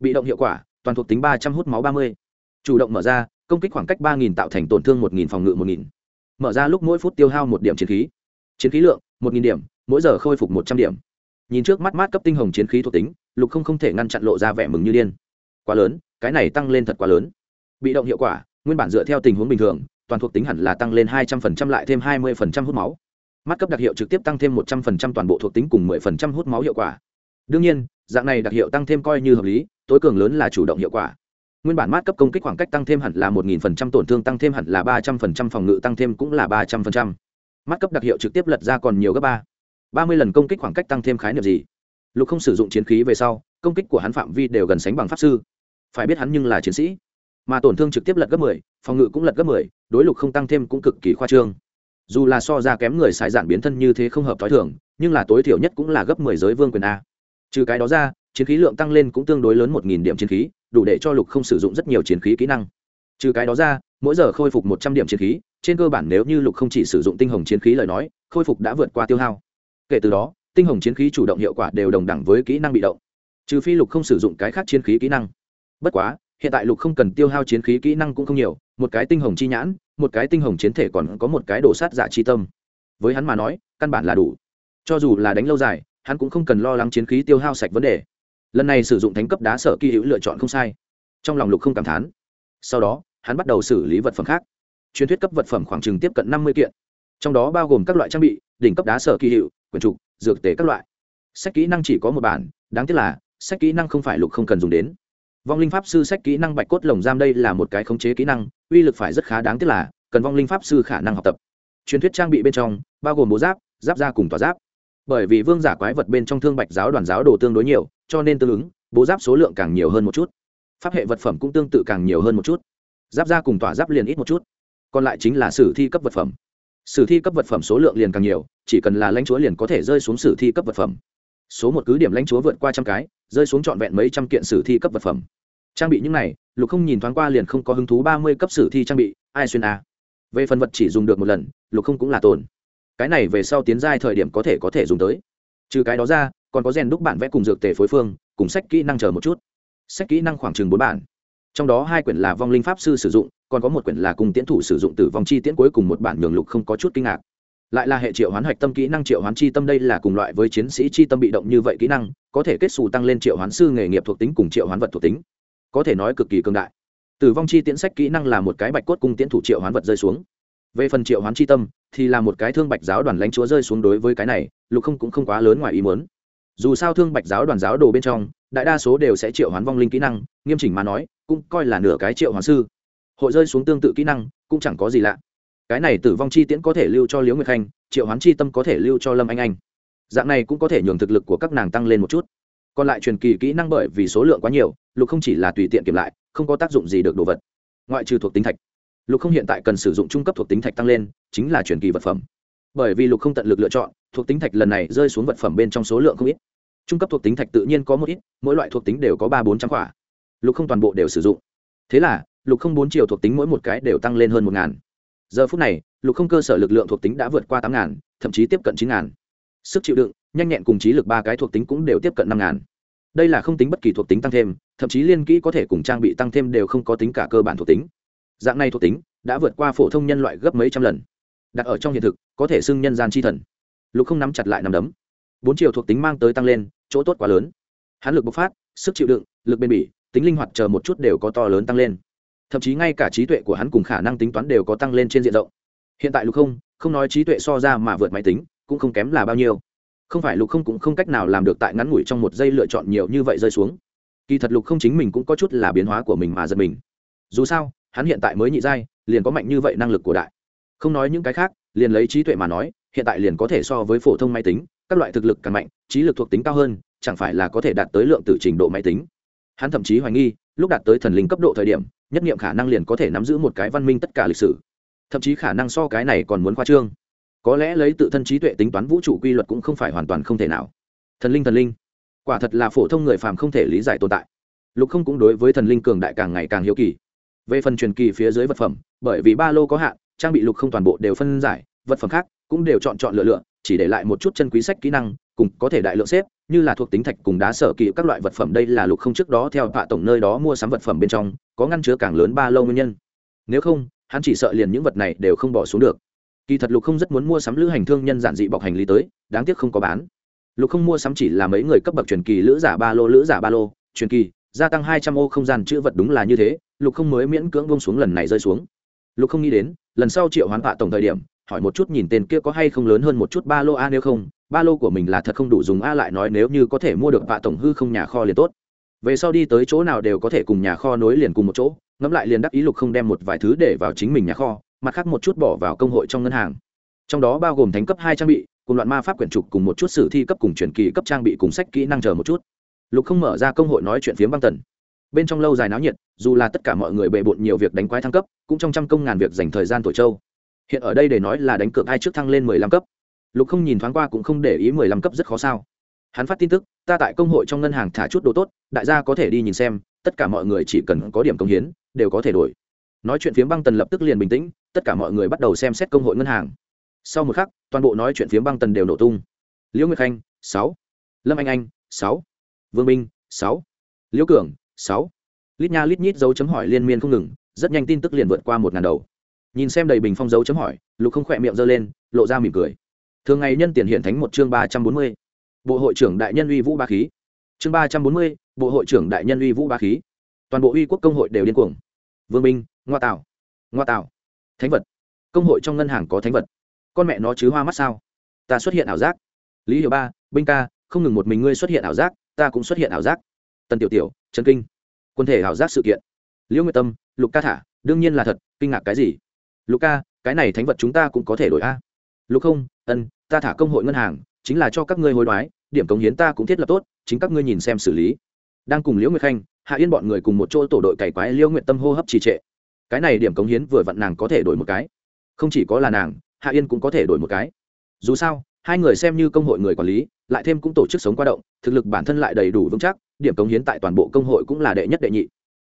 Bị động hiệu quả, toàn thuộc tính ba trăm hút máu ba mươi. Chủ động mở ra, công kích khoảng cách ba nghìn tạo thành tổn thương một nghìn phòng ngự một nghìn. Mở ra lúc mỗi phút tiêu hao một điểm chiến khí. Chiến khí lượng, một nghìn điểm, mỗi giờ khôi phục một trăm điểm. Nhìn trước mắt mát cấp tinh hồng chiến khí thuộc tính lục không không thể ngăn chặn lộ ra vẻ mừng như điên. Quá lớn, cái này tăng lên thật quá lớn. Bị động hiệu quả, nguyên bản dựa theo tình huống bình thường, toàn thuộc tính hẳn là tăng lên hai trăm phần trăm lại thêm hai mươi phần trăm hút máu. Mắt cấp đặc hiệu trực tiếp tăng thêm một trăm phần trăm toàn bộ thuộc tính cùng mười phần trăm hút máu hiệu quả. Đương nhiên, dạng này đặc hiệu tăng thêm coi như hợp lý, tối cường lớn là chủ động hiệu quả. Nguyên bản mát cấp công kích khoảng cách tăng thêm hẳn là một nghìn phần trăm, tổn thương tăng thêm hẳn là ba trăm phần trăm, phòng ngự tăng thêm cũng là ba trăm phần trăm. Mát cấp đặc hiệu trực tiếp lật ra còn nhiều gấp ba. ba mươi lần công kích khoảng cách tăng thêm khái niệm gì? Lục không sử dụng chiến khí về sau, công kích của hắn phạm vi đều gần sánh bằng pháp sư. Phải biết hắn nhưng là chiến sĩ, mà tổn thương trực tiếp lật gấp mười, phòng ngự cũng lật gấp mười, đối lục không tăng thêm cũng cực kỳ khoa trương. Dù là so ra kém người xài giản biến thân như thế không hợp t h o i thưởng nhưng là tối thiểu nhất cũng là gấp mười giới vương quyền a. Trừ cái đó ra, chiến khí lượng tăng lên cũng tương đối lớn một nghìn điểm chiến khí, đủ để cho lục không sử dụng rất nhiều chiến khí kỹ năng. Trừ cái đó ra, mỗi giờ khôi phục một trăm điểm chiến khí, trên cơ bản nếu như lục không chỉ sử dụng tinh hồng chiến khí lời nói, khôi phục đã vượt qua tiêu hao. Kể từ đó tinh hồng chiến khí chủ động hiệu quả đều đồng đẳng với kỹ năng bị động. Trừ phi lục không sử dụng cái khác chiến khí kỹ năng. Bất quá, hiện tại lục không cần tiêu hao chiến khí kỹ năng cũng không nhiều, một cái tinh hồng chi nhãn, một cái tinh hồng chiến thể còn có một cái đổ sát giả chi tâm. Với hắn mà nói, căn bản là đủ. Cho dù là đánh lâu dài, hắn cũng không cần lo lắng chiến khí tiêu hao sạch vấn đề. Lần này sử dụng thánh cấp đá sở kỳ hữu lựa chọn không sai. Trong lòng lục không cảm thán. Sau đó, hắn bắt đầu xử lý vật phẩm khác. Truyền thuyết cấp vật phẩm khoảng chừng tiếp cận năm mươi kiện. Trong đó bao gồm các loại trang bị, đỉnh cấp đá sở kỳ hiệu quyển trục dược tế các loại. Sách kỹ năng chỉ có một bản, đáng tiếc là, sách kỹ năng không phải lục không cần dùng đến. Vong linh pháp sư sách kỹ năng bạch cốt lồng giam đây là một cái khống chế kỹ năng, uy lực phải rất khá đáng tiếc là, cần vong linh pháp sư khả năng học tập. Truyền thuyết trang bị bên trong, bao gồm bố giáp giáp ra cùng tòa giáp. Bởi vì vương giả quái vật bên trong thương bạch giáo đoàn giáo đồ tương đối nhiều, cho nên tương ứng, bố giáp số lượng càng nhiều hơn một chút. Pháp hệ vật phẩm cũng tương tự càng nhiều hơn một chút. Giáp ra cùng tỏa giáp liền ít một chút. Còn lại chính là sử thi cấp vật phẩm sử thi cấp vật phẩm số lượng liền càng nhiều, chỉ cần là lãnh chúa liền có thể rơi xuống sử thi cấp vật phẩm. Số một cứ điểm lãnh chúa vượt qua trăm cái, rơi xuống trọn vẹn mấy trăm kiện sử thi cấp vật phẩm. Trang bị những này, lục không nhìn thoáng qua liền không có hứng thú ba mươi cấp sử thi trang bị, ai xuyên a? Về phần vật chỉ dùng được một lần, lục không cũng là tồn. Cái này về sau tiến giai thời điểm có thể có thể dùng tới. Trừ cái đó ra, còn có rèn đúc bản vẽ cùng dược tề phối phương, cùng sách kỹ năng chờ một chút. Sách kỹ năng khoảng chừng bốn bản trong đó hai quyển là vong linh pháp sư sử dụng, còn có một quyển là cùng tiễn thủ sử dụng tử vong chi tiễn, cuối cùng một bản nhường lục không có chút kinh ngạc. Lại là hệ triệu hoán hoạch tâm kỹ năng triệu hoán chi tâm đây là cùng loại với chiến sĩ chi tâm bị động như vậy kỹ năng, có thể kết xù tăng lên triệu hoán sư nghề nghiệp thuộc tính cùng triệu hoán vật thuộc tính. Có thể nói cực kỳ cường đại. Tử vong chi tiễn sách kỹ năng là một cái bạch cốt cung tiễn thủ triệu hoán vật rơi xuống. Về phần triệu hoán chi tâm, thì là một cái thương bạch giáo đoàn lãnh chúa rơi xuống đối với cái này, lục không cũng không quá lớn ngoài ý muốn. Dù sao thương bạch giáo đoàn giáo đồ bên trong, đại đa số đều sẽ triệu hoán vong linh kỹ năng, nghiêm chỉnh mà nói cũng coi là nửa cái triệu hoàng sư. Hội rơi xuống tương tự kỹ năng, cũng chẳng có gì lạ. Cái này tử vong chi tiễn có thể lưu cho liễu nguyệt khanh, triệu hoán chi tâm có thể lưu cho lâm anh anh. Dạng này cũng có thể nhường thực lực của các nàng tăng lên một chút. Còn lại truyền kỳ kỹ năng bởi vì số lượng quá nhiều, lục không chỉ là tùy tiện kiểm lại, không có tác dụng gì được đồ vật. Ngoại trừ thuộc tính thạch. Lục không hiện tại cần sử dụng trung cấp thuộc tính thạch tăng lên, chính là truyền kỳ vật phẩm. Bởi vì lục không tận lực lựa chọn, thuộc tính thạch lần này rơi xuống vật phẩm bên trong số lượng không ít. Trung cấp thuộc tính thạch tự nhiên có một ít, mỗi loại thuộc tính đều có ba bốn trăm quả lục không toàn bộ đều sử dụng. Thế là, lục không bốn chiều thuộc tính mỗi một cái đều tăng lên hơn một ngàn. Giờ phút này, lục không cơ sở lực lượng thuộc tính đã vượt qua tám ngàn, thậm chí tiếp cận chín ngàn. Sức chịu đựng, nhanh nhẹn cùng trí lực ba cái thuộc tính cũng đều tiếp cận năm ngàn. Đây là không tính bất kỳ thuộc tính tăng thêm, thậm chí liên kỹ có thể cùng trang bị tăng thêm đều không có tính cả cơ bản thuộc tính. Dạng này thuộc tính đã vượt qua phổ thông nhân loại gấp mấy trăm lần. Đặt ở trong hiện thực, có thể xưng nhân gian chi thần. Lục không nắm chặt lại nằm đấm. Bốn chiều thuộc tính mang tới tăng lên, chỗ tốt quá lớn. Hãn lực bộc phát, sức chịu đựng, lực bền bỉ tính linh hoạt chờ một chút đều có to lớn tăng lên. Thậm chí ngay cả trí tuệ của hắn cùng khả năng tính toán đều có tăng lên trên diện rộng. Hiện tại lục không không nói trí tuệ so ra mà vượt máy tính, cũng không kém là bao nhiêu. Không phải lục không cũng không cách nào làm được tại ngắn ngủi trong một giây lựa chọn nhiều như vậy rơi xuống. Kỳ thật lục không chính mình cũng có chút là biến hóa của mình mà giật mình. Dù sao, hắn hiện tại mới nhị giai, liền có mạnh như vậy năng lực của đại. Không nói những cái khác, liền lấy trí tuệ mà nói, hiện tại liền có thể so với phổ thông máy tính, các loại thực lực càng mạnh, trí lực thuộc tính cao hơn, chẳng phải là có thể đạt tới lượng tử trình độ máy tính hắn thậm chí hoài nghi, lúc đạt tới thần linh cấp độ thời điểm, nhất nghiệm khả năng liền có thể nắm giữ một cái văn minh tất cả lịch sử. Thậm chí khả năng so cái này còn muốn khoa trương. Có lẽ lấy tự thân trí tuệ tính toán vũ trụ quy luật cũng không phải hoàn toàn không thể nào. Thần linh thần linh. Quả thật là phổ thông người phàm không thể lý giải tồn tại. Lục không cũng đối với thần linh cường đại càng ngày càng hiếu kỳ. Về phần truyền kỳ phía dưới vật phẩm, bởi vì ba lô có hạn, trang bị lục không toàn bộ đều phân giải, vật phẩm khác cũng đều chọn chọn lựa lựa, chỉ để lại một chút chân quý sách kỹ năng, cùng có thể đại lượng xếp như là thuộc tính thạch cùng đá sở kỵ các loại vật phẩm đây là lục không trước đó theo hạ tổng nơi đó mua sắm vật phẩm bên trong, có ngăn chứa càng lớn ba lâu nguyên nhân. Nếu không, hắn chỉ sợ liền những vật này đều không bỏ xuống được. Kỳ thật lục không rất muốn mua sắm lữ hành thương nhân giản dị bọc hành lý tới, đáng tiếc không có bán. Lục không mua sắm chỉ là mấy người cấp bậc truyền kỳ lữ giả ba lô, lữ giả ba lô, truyền kỳ, gia tăng hai trăm ô không gian chữ vật đúng là như thế, lục không mới miễn cưỡng bông xuống lần này rơi xuống. Lục không nghĩ đến, lần sau triệu hoán hạ tổng thời điểm hỏi một chút nhìn tên kia có hay không lớn hơn một chút ba lô a nếu không, ba lô của mình là thật không đủ dùng a lại nói nếu như có thể mua được vạ tổng hư không nhà kho liền tốt. Về sau đi tới chỗ nào đều có thể cùng nhà kho nối liền cùng một chỗ, ngẫm lại liền đắc ý lục không đem một vài thứ để vào chính mình nhà kho, mặt khác một chút bỏ vào công hội trong ngân hàng. Trong đó bao gồm thánh cấp hai trang bị, cùng loạn ma pháp quyển trục cùng một chút sử thi cấp cùng truyền kỳ cấp trang bị cùng sách kỹ năng chờ một chút. Lục không mở ra công hội nói chuyện phiếm băng tần. Bên trong lâu dài náo nhiệt, dù là tất cả mọi người bề bộn nhiều việc đánh quái thăng cấp, cũng trong trăm công ngàn việc dành thời gian tuổi châu hiện ở đây để nói là đánh cược ai trước thăng lên mười lăm cấp. Lục không nhìn thoáng qua cũng không để ý mười lăm cấp rất khó sao. Hắn phát tin tức, ta tại công hội trong ngân hàng thả chút đồ tốt, đại gia có thể đi nhìn xem, tất cả mọi người chỉ cần có điểm công hiến, đều có thể đổi. Nói chuyện phiếm băng tần lập tức liền bình tĩnh, tất cả mọi người bắt đầu xem xét công hội ngân hàng. Sau một khắc, toàn bộ nói chuyện phiếm băng tần đều nổ tung. Liễu nguyệt khanh, sáu. Lâm anh anh, sáu. Vương minh, sáu. Liễu cường, sáu. Lít nha lít nhít dấu chấm hỏi liên miên không ngừng, rất nhanh tin tức liền vượt qua một ngàn đầu nhìn xem đầy bình phong dấu chấm hỏi, lục không khỏe miệng giơ lên, lộ ra mỉm cười. Thường ngày nhân tiền hiện thánh một chương ba trăm bốn mươi. Bộ hội trưởng đại nhân uy vũ ba khí. Chương ba trăm bốn mươi, bộ hội trưởng đại nhân uy vũ ba khí. Toàn bộ uy quốc công hội đều điên cuồng. Vương minh, ngoa tạo ngoa tạo thánh vật. Công hội trong ngân hàng có thánh vật. Con mẹ nó chứ hoa mắt sao? Ta xuất hiện ảo giác. Lý hiểu ba, binh ca, không ngừng một mình ngươi xuất hiện ảo giác, ta cũng xuất hiện ảo giác. Tần tiểu tiểu, trần kinh. Quân thể ảo giác sự kiện. Liễu nguyệt tâm, lục ca thả, đương nhiên là thật, kinh ngạc cái gì? Lục ca, cái này thánh vật chúng ta cũng có thể đổi a. Lục không, ân, ta thả công hội ngân hàng, chính là cho các ngươi hối đoái, điểm cống hiến ta cũng thiết lập tốt, chính các ngươi nhìn xem xử lý. Đang cùng liễu nguyệt khanh, hạ yên bọn người cùng một chỗ tổ đội cày quái liễu nguyệt tâm hô hấp trì trệ. Cái này điểm cống hiến vừa vặn nàng có thể đổi một cái. Không chỉ có là nàng, hạ yên cũng có thể đổi một cái. Dù sao, hai người xem như công hội người quản lý, lại thêm cũng tổ chức sống qua động, thực lực bản thân lại đầy đủ vững chắc, điểm cống hiến tại toàn bộ công hội cũng là đệ nhất đệ nhị.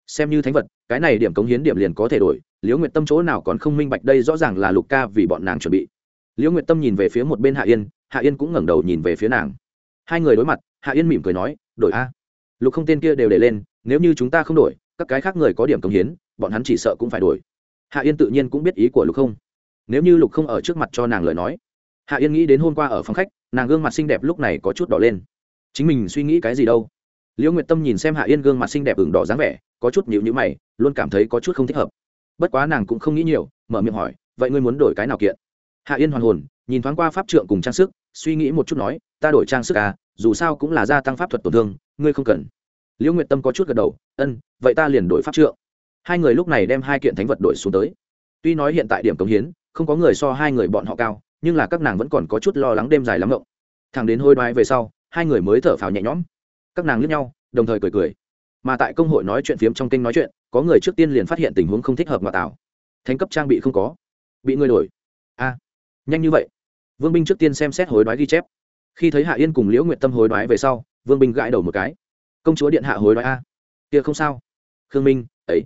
Xem như thánh vật, cái này điểm cống hiến điểm liền có thể đổi liễu nguyệt tâm chỗ nào còn không minh bạch đây rõ ràng là lục ca vì bọn nàng chuẩn bị. Liễu nguyệt tâm nhìn về phía một bên hạ yên hạ yên cũng ngẩng đầu nhìn về phía nàng. Hai người đối mặt, hạ yên mỉm cười nói, đổi a. Lục không tên kia đều để lên, nếu như chúng ta không đổi, các cái khác người có điểm cống hiến, bọn hắn chỉ sợ cũng phải đổi. Hạ yên tự nhiên cũng biết ý của lục không. Nếu như lục không ở trước mặt cho nàng lời nói, hạ yên nghĩ đến hôm qua ở phòng khách, nàng gương mặt xinh đẹp lúc này có chút đỏ lên. Chính mình suy nghĩ cái gì đâu? Liễu nguyệt tâm nhìn xem hạ yên gương mặt xinh đẹp ửng đỏ dáng vẻ, có chút nhịu nhữ mày, luôn cảm thấy có chút không thích hợp bất quá nàng cũng không nghĩ nhiều, mở miệng hỏi, vậy ngươi muốn đổi cái nào kiện? Hạ yên hoàn hồn, nhìn thoáng qua pháp trượng cùng trang sức, suy nghĩ một chút nói, ta đổi trang sức à dù sao cũng là gia tăng pháp thuật tổn thương, ngươi không cần. Liễu nguyệt tâm có chút gật đầu, ân, vậy ta liền đổi pháp trượng. Hai người lúc này đem hai kiện thánh vật đổi xuống tới. Tuy nói hiện tại điểm cống hiến, không có người so hai người bọn họ cao, nhưng là các nàng vẫn còn có chút lo lắng đêm dài lắm ngộng. Thằng đến hôi đoái về sau, hai người mới thở phào nhẹ nhõm. Các nàng lướt nhau, đồng thời cười cười mà tại công hội nói chuyện phiếm trong kênh nói chuyện, có người trước tiên liền phát hiện tình huống không thích hợp ngoại tảo thánh cấp trang bị không có. Bị người đổi. A, nhanh như vậy. Vương binh trước tiên xem xét hối đoái ghi chép. Khi thấy hạ yên cùng liễu nguyện tâm hối đoái về sau, vương binh gãi đầu một cái. Công chúa điện hạ hối đoái a. Kia không sao. Khương minh, ấy,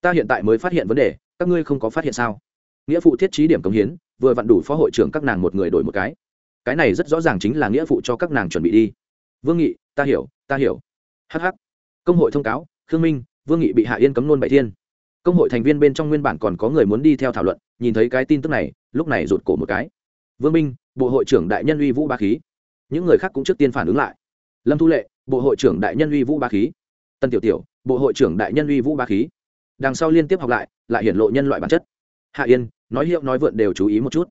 ta hiện tại mới phát hiện vấn đề, các ngươi không có phát hiện sao? Nghĩa phụ thiết trí điểm công hiến, vừa vặn đủ phó hội trưởng các nàng một người đổi một cái. Cái này rất rõ ràng chính là nghĩa phụ cho các nàng chuẩn bị đi. Vương nghị, ta hiểu ta hiểu. Hh công hội thông cáo, khương minh, vương nghị bị hạ yên cấm nôn bảy thiên. Công hội thành viên bên trong nguyên bản còn có người muốn đi theo thảo luận, nhìn thấy cái tin tức này, lúc này rụt cổ một cái. Vương minh, bộ hội trưởng đại nhân uy vũ ba khí. Những người khác cũng trước tiên phản ứng lại. Lâm thu lệ, bộ hội trưởng đại nhân uy vũ ba khí. Tân tiểu tiểu, bộ hội trưởng đại nhân uy vũ ba khí. Đằng sau liên tiếp học lại lại hiển lộ nhân loại bản chất. Hạ yên, nói hiệu nói vượn đều chú ý một chút.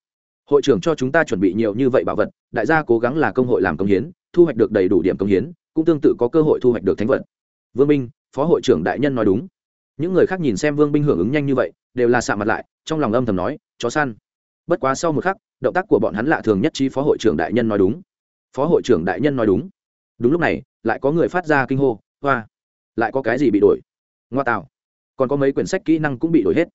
Hội trưởng cho chúng ta chuẩn bị nhiều như vậy bảo vật, đại gia cố gắng là công hội làm công hiến, thu hoạch được đầy đủ điểm công hiến, cũng tương tự có cơ hội thu hoạch được thánh vật vương minh phó hội trưởng đại nhân nói đúng. Những người khác nhìn xem vương binh hưởng ứng nhanh như vậy, đều là xạ mặt lại, trong lòng âm thầm nói, chó săn. Bất quá sau một khắc, động tác của bọn hắn lạ thường nhất trí phó hội trưởng đại nhân nói đúng. Phó hội trưởng đại nhân nói đúng. Đúng lúc này, lại có người phát ra kinh hô, hoa! Lại có cái gì bị đổi? Ngoa tạo! Còn có mấy quyển sách kỹ năng cũng bị đổi hết.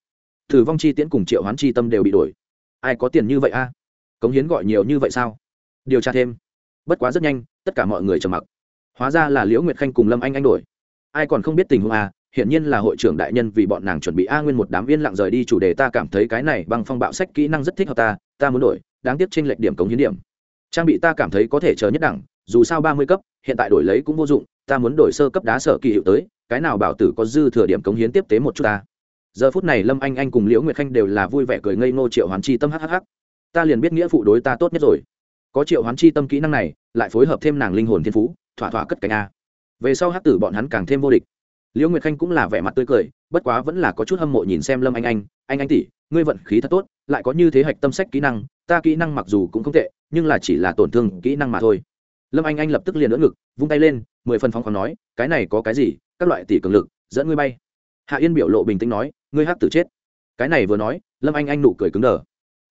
Thử vong chi tiễn cùng triệu hoán chi tâm đều bị đổi. Ai có tiền như vậy a? Cống hiến gọi nhiều như vậy sao? Điều tra thêm. Bất quá rất nhanh, tất cả mọi người trầm mặc. Hóa ra là liễu nguyệt khanh cùng lâm anh anh đổi ai còn không biết tình huống à? hiện nhiên là hội trưởng đại nhân vì bọn nàng chuẩn bị a nguyên một đám viên lặng rời đi chủ đề, ta cảm thấy cái này bằng phong bạo sách kỹ năng rất thích hợp ta ta muốn đổi, đáng tiếc tranh lệch điểm cống hiến điểm. Trang bị ta cảm thấy có thể chờ nhất đẳng, dù sao ba mươi cấp, hiện tại đổi lấy cũng vô dụng, ta muốn đổi sơ cấp đá sở kỳ hiệu tới, cái nào bảo tử có dư thừa điểm cống hiến tiếp tế một chút ta. Giờ phút này lâm anh anh cùng liễu nguyệt khanh đều là vui vẻ cười ngây ngô triệu hoàn chi tâm hhh ta liền biết nghĩa phụ đối ta tốt nhất rồi. Có triệu hoán chi tâm kỹ năng này, lại phối hợp thêm nàng linh hồn thiên phú, thỏa thỏa cất cánh a về sau hát tử bọn hắn càng thêm vô địch. Liễu nguyệt khanh cũng là vẻ mặt tươi cười, bất quá vẫn là có chút hâm mộ nhìn xem lâm anh anh. Anh anh tỷ, ngươi vận khí thật tốt, lại có như thế hạch tâm sách kỹ năng, ta kỹ năng mặc dù cũng không tệ, nhưng là chỉ là tổn thương kỹ năng mà thôi. Lâm anh anh lập tức liền đỡ ngực, vung tay lên, mười phần phóng khoáng nói, cái này có cái gì, các loại tỷ cường lực, dẫn ngươi bay. Hạ yên biểu lộ bình tĩnh nói, ngươi hát tử chết. Cái này vừa nói, lâm anh anh nụ cười cứng đờ.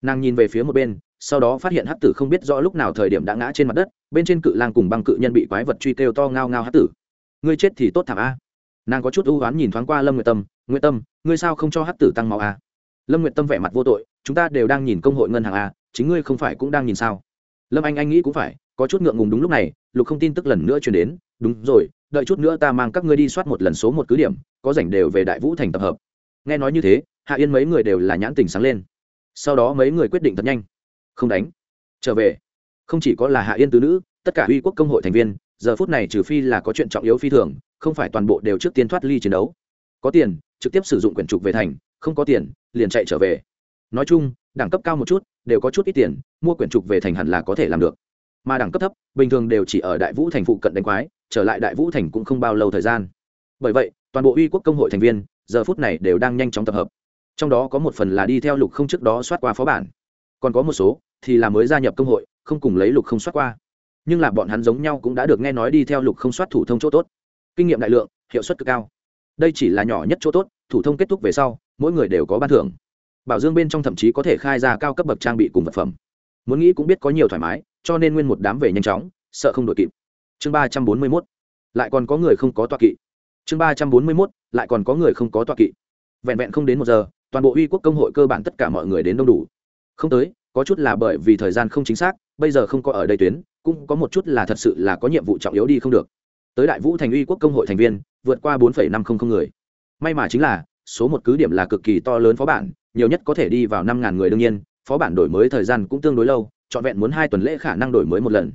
Nàng nhìn về phía một bên, sau đó phát hiện hát tử không biết rõ lúc nào thời điểm đã ngã trên mặt đất bên trên cự lang cùng băng cự nhân bị quái vật truy kêu to ngao ngao hát tử. Ngươi chết thì tốt thảm a. Nàng có chút ưu oán nhìn thoáng qua lâm nguyệt tâm nguyệt tâm, ngươi sao không cho hát tử tăng máu a? Lâm nguyệt tâm vẻ mặt vô tội, chúng ta đều đang nhìn công hội ngân hàng a, chính ngươi không phải cũng đang nhìn sao? Lâm anh anh nghĩ cũng phải, có chút ngượng ngùng đúng lúc này, lục không tin tức lần nữa chuyển đến, đúng rồi, đợi chút nữa ta mang các ngươi đi soát một lần số một cứ điểm, có rảnh đều về đại vũ thành tập hợp. Nghe nói như thế, hạ yên mấy người đều là nhãn tình sáng lên. Sau đó mấy người quyết định thật nhanh. Không đánh, trở về không chỉ có là hạ yên tứ nữ, tất cả uy quốc công hội thành viên, giờ phút này trừ phi là có chuyện trọng yếu phi thường, không phải toàn bộ đều trước tiên thoát ly chiến đấu. Có tiền, trực tiếp sử dụng quyển trục về thành, không có tiền, liền chạy trở về. Nói chung, đẳng cấp cao một chút, đều có chút ít tiền, mua quyển trục về thành hẳn là có thể làm được. Mà đẳng cấp thấp, bình thường đều chỉ ở đại vũ thành phụ cận đánh quái, trở lại đại vũ thành cũng không bao lâu thời gian. Bởi vậy, toàn bộ uy quốc công hội thành viên, giờ phút này đều đang nhanh chóng tập hợp. Trong đó có một phần là đi theo lục không trước đó soát qua phó bản còn có một số, thì là mới gia nhập công hội, không cùng lấy lục không soát qua. Nhưng là bọn hắn giống nhau cũng đã được nghe nói đi theo lục không soát thủ thông chỗ tốt. Kinh nghiệm đại lượng, hiệu suất cực cao. Đây chỉ là nhỏ nhất chỗ tốt, thủ thông kết thúc về sau, mỗi người đều có ban thưởng. Bảo dương bên trong thậm chí có thể khai ra cao cấp bậc trang bị cùng vật phẩm. Muốn nghĩ cũng biết có nhiều thoải mái, cho nên nguyên một đám về nhanh chóng, sợ không đội kịp. Chương ba trăm bốn mươi mốt, lại còn có người không có toa kỵ. Chương ba trăm bốn mươi mốt, lại còn có người không có toa kỵ. Vẹn vẹn không đến một giờ, toàn bộ uy quốc công hội cơ bản tất cả mọi người đến đông đủ không tới, có chút là bởi vì thời gian không chính xác, bây giờ không có ở đây tuyến, cũng có một chút là thật sự là có nhiệm vụ trọng yếu đi không được. Tới đại vũ thành uy quốc công hội thành viên, vượt qua bốn năm trăm linh người. May mà chính là, số một cứ điểm là cực kỳ to lớn phó bản, nhiều nhất có thể đi vào năm ngàn người đương nhiên, phó bản đổi mới thời gian cũng tương đối lâu, trọn vẹn muốn hai tuần lễ khả năng đổi mới một lần.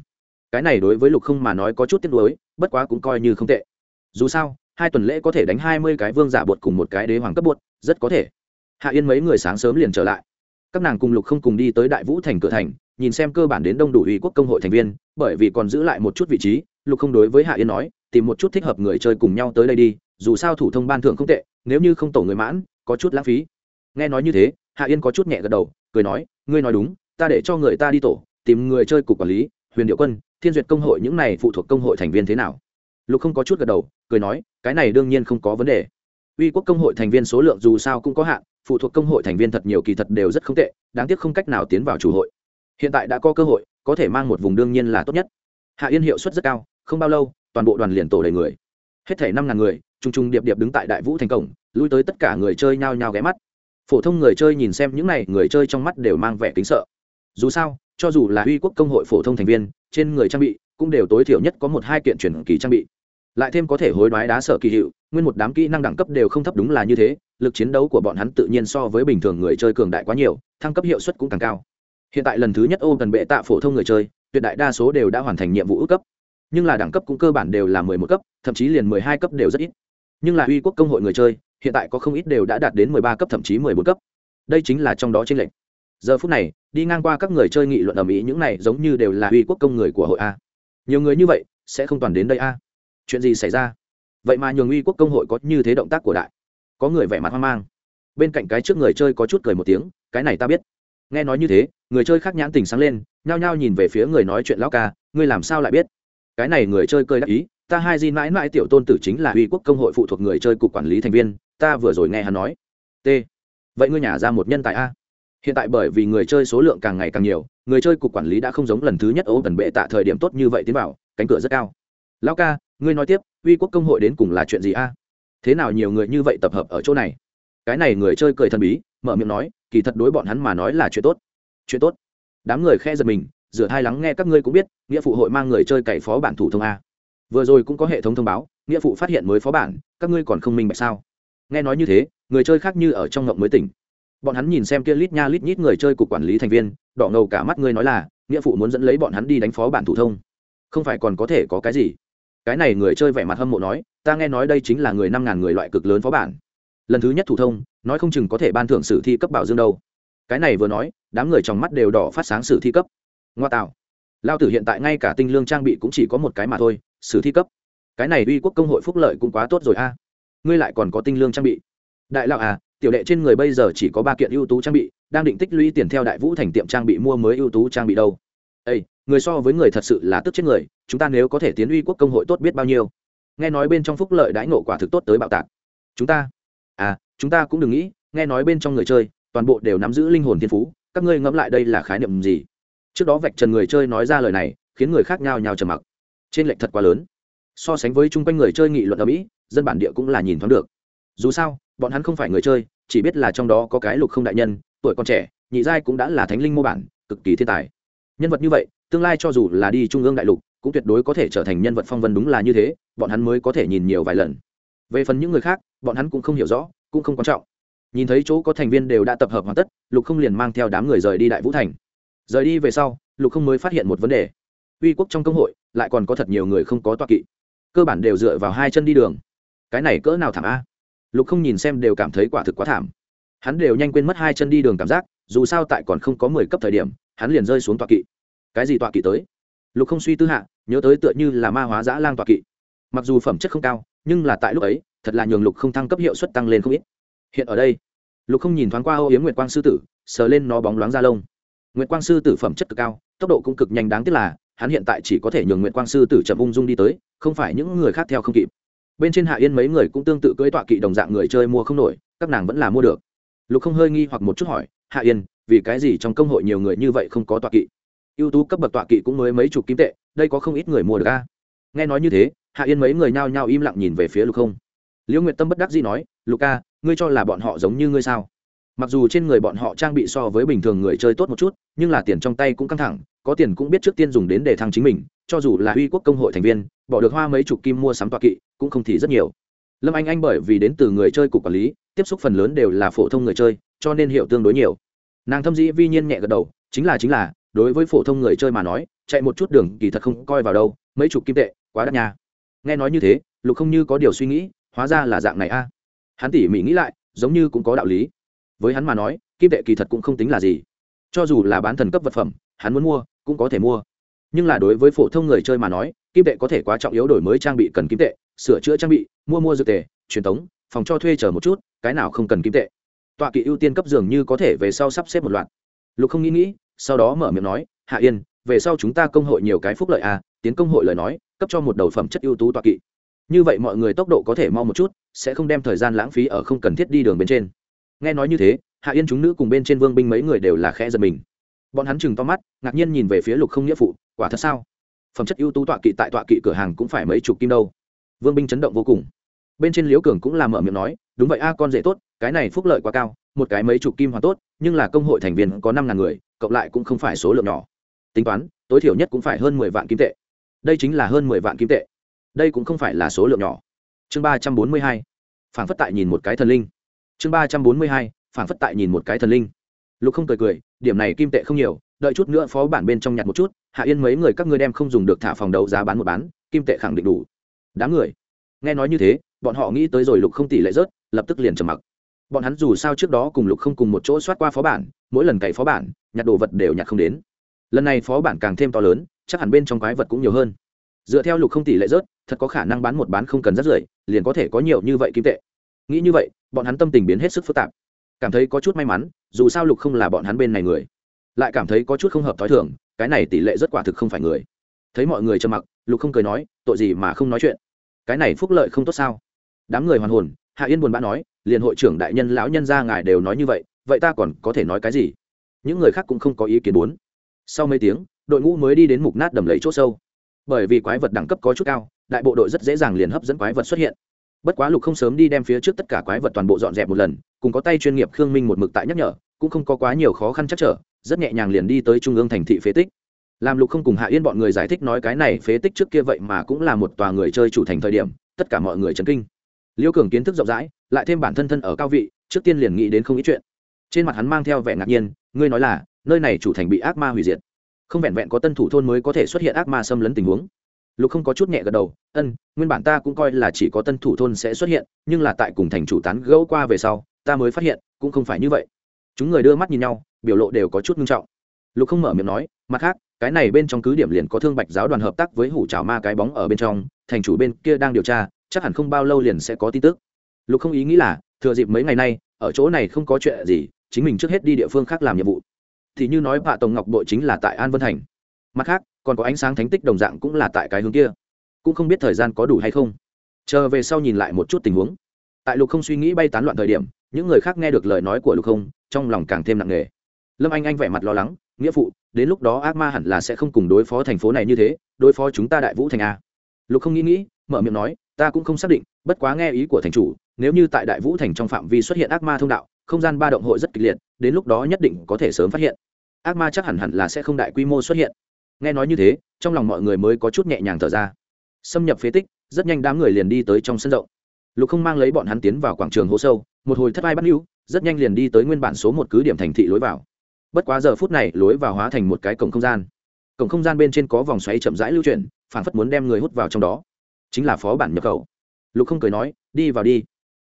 Cái này đối với lục không mà nói có chút tiếc nuối, bất quá cũng coi như không tệ. Dù sao, hai tuần lễ có thể đánh hai mươi cái vương giả bột cùng một cái đế hoàng cấp bột, rất có thể. Hạ yên mấy người sáng sớm liền trở lại các nàng cùng lục không cùng đi tới đại vũ thành cửa thành, nhìn xem cơ bản đến đông đủ uy quốc công hội thành viên, bởi vì còn giữ lại một chút vị trí, lục không đối với hạ yên nói, tìm một chút thích hợp người chơi cùng nhau tới đây đi, dù sao thủ thông ban thưởng không tệ, nếu như không tổ người mãn, có chút lãng phí. Nghe nói như thế, hạ yên có chút nhẹ gật đầu, cười nói, ngươi nói đúng, ta để cho người ta đi tổ, tìm người chơi cục quản lý, huyền điệu quân, thiên duyệt công hội những này phụ thuộc công hội thành viên thế nào? Lục không có chút gật đầu, cười nói, cái này đương nhiên không có vấn đề uy quốc công hội thành viên số lượng dù sao cũng có hạn, phụ thuộc công hội thành viên thật nhiều kỳ thật đều rất không tệ, đáng tiếc không cách nào tiến vào chủ hội. Hiện tại đã có cơ hội, có thể mang một vùng đương nhiên là tốt nhất. Hạ yên hiệu suất rất cao, không bao lâu, toàn bộ đoàn liền tổ đầy người. Hết thể năm ngàn người t r u n g t r u n g điệp điệp đứng tại đại vũ thành cổng, lui tới tất cả người chơi nhao nhao ghé mắt. Phổ thông người chơi nhìn xem những này, người chơi trong mắt đều mang vẻ kính sợ. Dù sao, cho dù là uy quốc công hội phổ thông thành viên, trên người trang bị cũng đều tối thiểu nhất có một hai kiện chuyển kỳ trang bị lại thêm có thể hối đoái đá sở kỳ hiệu, nguyên một đám kỹ năng đẳng cấp đều không thấp đúng là như thế, lực chiến đấu của bọn hắn tự nhiên so với bình thường người chơi cường đại quá nhiều, thăng cấp hiệu suất cũng càng cao. Hiện tại lần thứ nhất ô cần bệ tạ phổ thông người chơi, tuyệt đại đa số đều đã hoàn thành nhiệm vụ ước cấp. Nhưng là đẳng cấp cũng cơ bản đều là mười một cấp, thậm chí liền mười hai cấp đều rất ít. Nhưng là uy quốc công hội người chơi, hiện tại có không ít đều đã đạt đến mười ba cấp, thậm chí mười bốn cấp. Đây chính là trong đó tranh lệch. Giờ phút này, đi ngang qua các người chơi nghị luận ở mỹ những này giống như đều là uy quốc công người của hội a. Nhiều người như vậy, sẽ không toàn đến đây a chuyện gì xảy ra? Vậy mà nhường uy quốc công hội có như thế động tác của đại. Có người vẻ mặt hoang mang. Bên cạnh cái trước người chơi có chút cười một tiếng, cái này ta biết. Nghe nói như thế, người chơi khác nhãn tình sáng lên, nhao nhao nhìn về phía người nói chuyện lão ca, ngươi làm sao lại biết? Cái này người chơi cơi đắc ý, ta hai di mãi mãi tiểu tôn tử chính là uy quốc công hội phụ thuộc người chơi cục quản lý thành viên, ta vừa rồi nghe hắn nói. T. Vậy ngươi nhả ra một nhân tài a. Hiện tại bởi vì người chơi số lượng càng ngày càng nhiều, người chơi cục quản lý đã không giống lần thứ nhất ấu tần bệ tạ thời điểm tốt như vậy tiến vào, cánh cửa rất cao. Lão ca ngươi nói tiếp, uy quốc công hội đến cùng là chuyện gì a? Thế nào nhiều người như vậy tập hợp ở chỗ này? Cái này người chơi cười thần bí, mở miệng nói, kỳ thật đối bọn hắn mà nói là chuyện tốt. Chuyện tốt. Đám người khe giật mình, rửa thai lắng nghe các ngươi cũng biết, nghĩa phụ hội mang người chơi cày phó bản thủ thông a. Vừa rồi cũng có hệ thống thông báo, nghĩa phụ phát hiện mới phó bản, các ngươi còn không minh bạch sao? Nghe nói như thế, người chơi khác như ở trong ngộng mới tỉnh. Bọn hắn nhìn xem kia lít nha lít nhít người chơi cục quản lý thành viên, đỏ ngầu cả mắt ngươi nói là, nghĩa phụ muốn dẫn lấy bọn hắn đi đánh phó bản thủ thông. Không phải còn có thể có cái gì? Cái này người chơi vẻ mặt hâm mộ nói, ta nghe nói đây chính là người năm ngàn người loại cực lớn phó bản. Lần thứ nhất thủ thông, nói không chừng có thể ban thưởng sử thi cấp bảo dương đâu. Cái này vừa nói, đám người trong mắt đều đỏ phát sáng sử thi cấp. Ngoa tạo. Lao tử hiện tại ngay cả tinh lương trang bị cũng chỉ có một cái mà thôi, sử thi cấp. Cái này uy quốc công hội phúc lợi cũng quá tốt rồi a. Ngươi lại còn có tinh lương trang bị. Đại lão à tiểu đệ trên người bây giờ chỉ có ba kiện ưu tú trang bị, đang định tích lũy tiền theo đại vũ thành tiệm trang bị mua mới ưu tú trang bị đâu. Ây người so với người thật sự là tức chết người, chúng ta nếu có thể tiến uy quốc công hội tốt biết bao nhiêu. Nghe nói bên trong phúc lợi đãi nộ quả thực tốt tới bạo tạc. Chúng ta à chúng ta cũng đừng nghĩ, nghe nói bên trong người chơi, toàn bộ đều nắm giữ linh hồn thiên phú, các ngươi ngẫm lại đây là khái niệm gì? Trước đó vạch trần người chơi nói ra lời này, khiến người khác nhau nhao trầm mặc. Trên lệnh thật quá lớn. So sánh với chung quanh người chơi nghị luận ở mỹ, dân bản địa cũng là nhìn thoáng được. Dù sao, bọn hắn không phải người chơi, chỉ biết là trong đó có cái lục không đại nhân, tuổi còn trẻ, nhị giai cũng đã là thánh linh mô bản, cực kỳ thiên tài. Nhân vật như vậy tương lai cho dù là đi trung ương đại lục, cũng tuyệt đối có thể trở thành nhân vật phong vân đúng là như thế, bọn hắn mới có thể nhìn nhiều vài lần. Về phần những người khác, bọn hắn cũng không hiểu rõ, cũng không quan trọng. Nhìn thấy chỗ có thành viên đều đã tập hợp hoàn tất, lục không liền mang theo đám người rời đi đại vũ thành. Rời đi về sau, lục không mới phát hiện một vấn đề. Uy quốc trong công hội, lại còn có thật nhiều người không có toa kỵ. Cơ bản đều dựa vào hai chân đi đường. Cái này cỡ nào thảm a? Lục không nhìn xem đều cảm thấy quả thực quá thảm. Hắn đều nhanh quên mất hai chân đi đường cảm giác, dù sao tại còn không có mười cấp thời điểm, hắn liền rơi xuống toa kỵ cái gì tọa kỵ tới? Lục không suy tư hạ, nhớ tới tựa như là ma hóa giã lang tọa kỵ. Mặc dù phẩm chất không cao, nhưng là tại lúc ấy, thật là nhường lục không thăng cấp hiệu suất tăng lên không ít. Hiện ở đây, lục không nhìn thoáng qua âu yếm nguyệt quang sư tử, sờ lên nó bóng loáng ra lông. Nguyệt quang sư tử phẩm chất cực cao, tốc độ cũng cực nhanh đáng tiếc là, hắn hiện tại chỉ có thể nhường nguyệt quang sư tử chậm ung dung đi tới, không phải những người khác theo không kịp. Bên trên hạ yên mấy người cũng tương tự cưỡi tọa kỵ đồng dạng người chơi mua không nổi, các nàng vẫn là mua được. Lục không hơi nghi hoặc một chút hỏi, hạ yên, vì cái gì trong công hội nhiều người như vậy không có tọa kỵ? Ưu tú cấp bậc tọa kỵ cũng mới mấy chục kim tệ, đây có không ít người mua được a. Nghe nói như thế, hạ yên mấy người nhao nhao im lặng nhìn về phía lục không. Liễu nguyệt tâm bất đắc dĩ nói, lục ca, ngươi cho là bọn họ giống như ngươi sao? Mặc dù trên người bọn họ trang bị so với bình thường người chơi tốt một chút, nhưng là tiền trong tay cũng căng thẳng, có tiền cũng biết trước tiên dùng đến để thăng chính mình, cho dù là uy quốc công hội thành viên, bỏ được hoa mấy chục kim mua sắm tọa kỵ, cũng không thì rất nhiều. Lâm anh anh bởi vì đến từ người chơi cục quản lý, tiếp xúc phần lớn đều là phổ thông người chơi, cho nên hiểu tương đối nhiều. Nàng thâm dĩ vi nhiên nhẹ gật đầu, chính là chính là đối với phổ thông người chơi mà nói, chạy một chút đường kỳ thật không coi vào đâu, mấy chục kim tệ, quá đắt nha. Nghe nói như thế, lục không như có điều suy nghĩ, hóa ra là dạng này a. Hắn tỉ mỉ nghĩ lại, giống như cũng có đạo lý. Với hắn mà nói, kim tệ kỳ thật cũng không tính là gì. Cho dù là bán thần cấp vật phẩm, hắn muốn mua, cũng có thể mua. Nhưng là đối với phổ thông người chơi mà nói, kim tệ có thể quá trọng yếu đổi mới trang bị cần kim tệ, sửa chữa trang bị, mua mua dược tệ truyền thống phòng cho thuê chờ một chút, cái nào không cần kim tệ. Tọa kỵ ưu tiên cấp dường như có thể về sau sắp xếp một loạt. Lục không nghĩ nghĩ sau đó mở miệng nói, hạ yên, về sau chúng ta công hội nhiều cái phúc lợi à tiến công hội lời nói, cấp cho một đầu phẩm chất ưu tú tọa kỵ. Như vậy mọi người tốc độ có thể mau một chút, sẽ không đem thời gian lãng phí ở không cần thiết đi đường bên trên. Nghe nói như thế, hạ yên chúng nữ cùng bên trên vương binh mấy người đều là khẽ giật mình. Bọn hắn chừng to mắt, ngạc nhiên nhìn về phía lục không nghĩa phụ, quả thật sao? Phẩm chất ưu tú tọa kỵ tại tọa kỵ cửa hàng cũng phải mấy chục kim đâu. Vương binh chấn động vô cùng. Bên trên liễu cường cũng làm mở miệng nói, đúng vậy a, con rể tốt, cái này phúc lợi quá cao, một cái mấy chục kim hoàn tốt nhưng là công hội thành viên có năm ngàn người, cộng lại cũng không phải số lượng nhỏ. Tính toán, tối thiểu nhất cũng phải hơn mười vạn kim tệ. Đây chính là hơn mười vạn kim tệ. Đây cũng không phải là số lượng nhỏ. Chương ba trăm bốn mươi hai phản phất tại nhìn một cái thần linh. Chương ba trăm bốn mươi hai phản phất tại nhìn một cái thần linh. Lục không cười cười, điểm này kim tệ không nhiều, đợi chút nữa phó bản bên trong nhặt một chút, hạ yên mấy người các ngươi đem không dùng được thả phòng đấu giá bán một bán, kim tệ khẳng định đủ. Đám người, nghe nói như thế, bọn họ nghĩ tới rồi lục không tỷ lệ rớt, lập tức liền trầm mặc bọn hắn dù sao trước đó cùng lục không cùng một chỗ soát qua phó bản, mỗi lần cày phó bản, nhặt đồ vật đều nhặt không đến. Lần này phó bản càng thêm to lớn, chắc hẳn bên trong quái vật cũng nhiều hơn. Dựa theo lục không tỷ lệ rớt, thật có khả năng bán một bán không cần rất rưởi, liền có thể có nhiều như vậy kim tệ. Nghĩ như vậy, bọn hắn tâm tình biến hết sức phức tạp. Cảm thấy có chút may mắn, dù sao lục không là bọn hắn bên này người. Lại cảm thấy có chút không hợp t h ó i thường, cái này tỷ lệ rất quả thực không phải người. Thấy mọi người trầm mặc, lục không cười nói, tội gì mà không nói chuyện? Cái này phúc lợi không tốt sao? Đám người hoàn hồn, hạ yên buồn bã nói liền hội trưởng đại nhân lão nhân ra ngài đều nói như vậy vậy ta còn có thể nói cái gì? Những người khác cũng không có ý kiến bốn sau mấy tiếng, đội ngũ mới đi đến mục nát đầm lấy c h ỗ sâu. Bởi vì quái vật đẳng cấp có chút cao, đại bộ đội rất dễ dàng liền hấp dẫn quái vật xuất hiện. Bất quá lục không sớm đi đem phía trước tất cả quái vật toàn bộ dọn dẹp một lần, cùng có tay chuyên nghiệp khương minh một mực tại nhắc nhở, cũng không có quá nhiều khó khăn chắc trở, rất nhẹ nhàng liền đi tới trung ương thành thị phế tích. Làm lục không cùng hạ yên bọn người giải thích nói cái này phế tích trước kia vậy mà cũng là một tòa người chơi chủ thành thời điểm, tất cả mọi người chấn kinh. Liêu cường kiến thức rộng rãi lại thêm bản thân thân ở cao vị, trước tiên liền nghĩ đến không ít chuyện. Trên mặt hắn mang theo vẻ ngạc nhiên, ngươi nói là, nơi này chủ thành bị ác ma hủy diệt. Không vẹn vẹn có tân thủ thôn mới có thể xuất hiện ác ma xâm lấn tình huống. Lục không có chút nhẹ gật đầu, ân, nguyên bản ta cũng coi là chỉ có tân thủ thôn sẽ xuất hiện, nhưng là tại cùng thành chủ tán gẫu qua về sau, ta mới phát hiện, cũng không phải như vậy. Chúng người đưa mắt nhìn nhau, biểu lộ đều có chút nghiêm trọng. Lục không mở miệng nói, mặt khác, cái này bên trong cứ điểm liền có thương bạch giáo đoàn hợp tác với hủ trào ma cái bóng ở bên trong, thành chủ bên kia đang điều tra, chắc hẳn không bao lâu liền sẽ có tin tức lục không ý nghĩ là, thừa dịp mấy ngày nay, ở chỗ này không có chuyện gì, chính mình trước hết đi địa phương khác làm nhiệm vụ. Thì như nói vạ tổng ngọc bội chính là tại an vân thành. Mặt khác, còn có ánh sáng thánh tích đồng dạng cũng là tại cái hướng kia. Cũng không biết thời gian có đủ hay không. Chờ về sau nhìn lại một chút tình huống. Tại lục không suy nghĩ bay tán loạn thời điểm, những người khác nghe được lời nói của lục không, trong lòng càng thêm nặng nề. Lâm anh anh vẻ mặt lo lắng, nghĩa phụ, đến lúc đó ác ma hẳn là sẽ không cùng đối phó thành phố này như thế, đối phó chúng ta đại vũ thành a. Lục không nghĩ nghĩ, mở miệng nói ta cũng không xác định, bất quá nghe ý của thành chủ, nếu như tại đại vũ thành trong phạm vi xuất hiện ác ma thông đạo, không gian ba động hội rất kịch liệt, đến lúc đó nhất định có thể sớm phát hiện. Ác ma chắc hẳn hẳn là sẽ không đại quy mô xuất hiện. Nghe nói như thế, trong lòng mọi người mới có chút nhẹ nhàng thở ra. Xâm nhập phế tích, rất nhanh đám người liền đi tới trong sân rộng. Lục không mang lấy bọn hắn tiến vào quảng trường hố sâu, một hồi thất ai bắt lưu rất nhanh liền đi tới nguyên bản số một cứ điểm thành thị lối vào. Bất quá giờ phút này, lối vào hóa thành một cái cổng không gian. Cổng không gian bên trên có vòng xoáy chậm rãi lưu chuyển phản phất muốn đem người hút vào trong đó chính là phó bản nhập khẩu. Lục không cười nói, đi vào đi.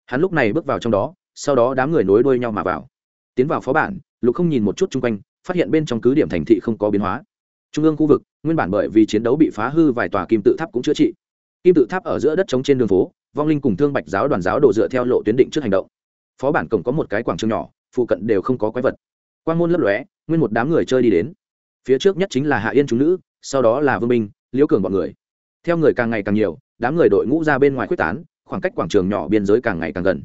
Hắn lúc này bước vào trong đó, sau đó đám người nối đuôi nhau mà vào. Tiến vào phó bản, lục không nhìn một chút chung quanh, phát hiện bên trong cứ điểm thành thị không có biến hóa. Trung ương khu vực, nguyên bản bởi vì chiến đấu bị phá hư vài tòa kim tự tháp cũng chữa trị. Kim tự tháp ở giữa đất trống trên đường phố, vong linh cùng thương bạch giáo đoàn giáo đổ dựa theo lộ tuyến định trước hành động. Phó bản cổng có một cái quảng trường nhỏ, phụ cận đều không có quái vật. Quan môn lấp lóe, nguyên một đám người chơi đi đến. Phía trước nhất chính là hạ yên chúng nữ, sau đó là vương minh, liễu cường bọn người. Theo người càng ngày càng nhiều đám người đội ngũ ra bên ngoài quyết tán, khoảng cách quảng trường nhỏ biên giới càng ngày càng gần.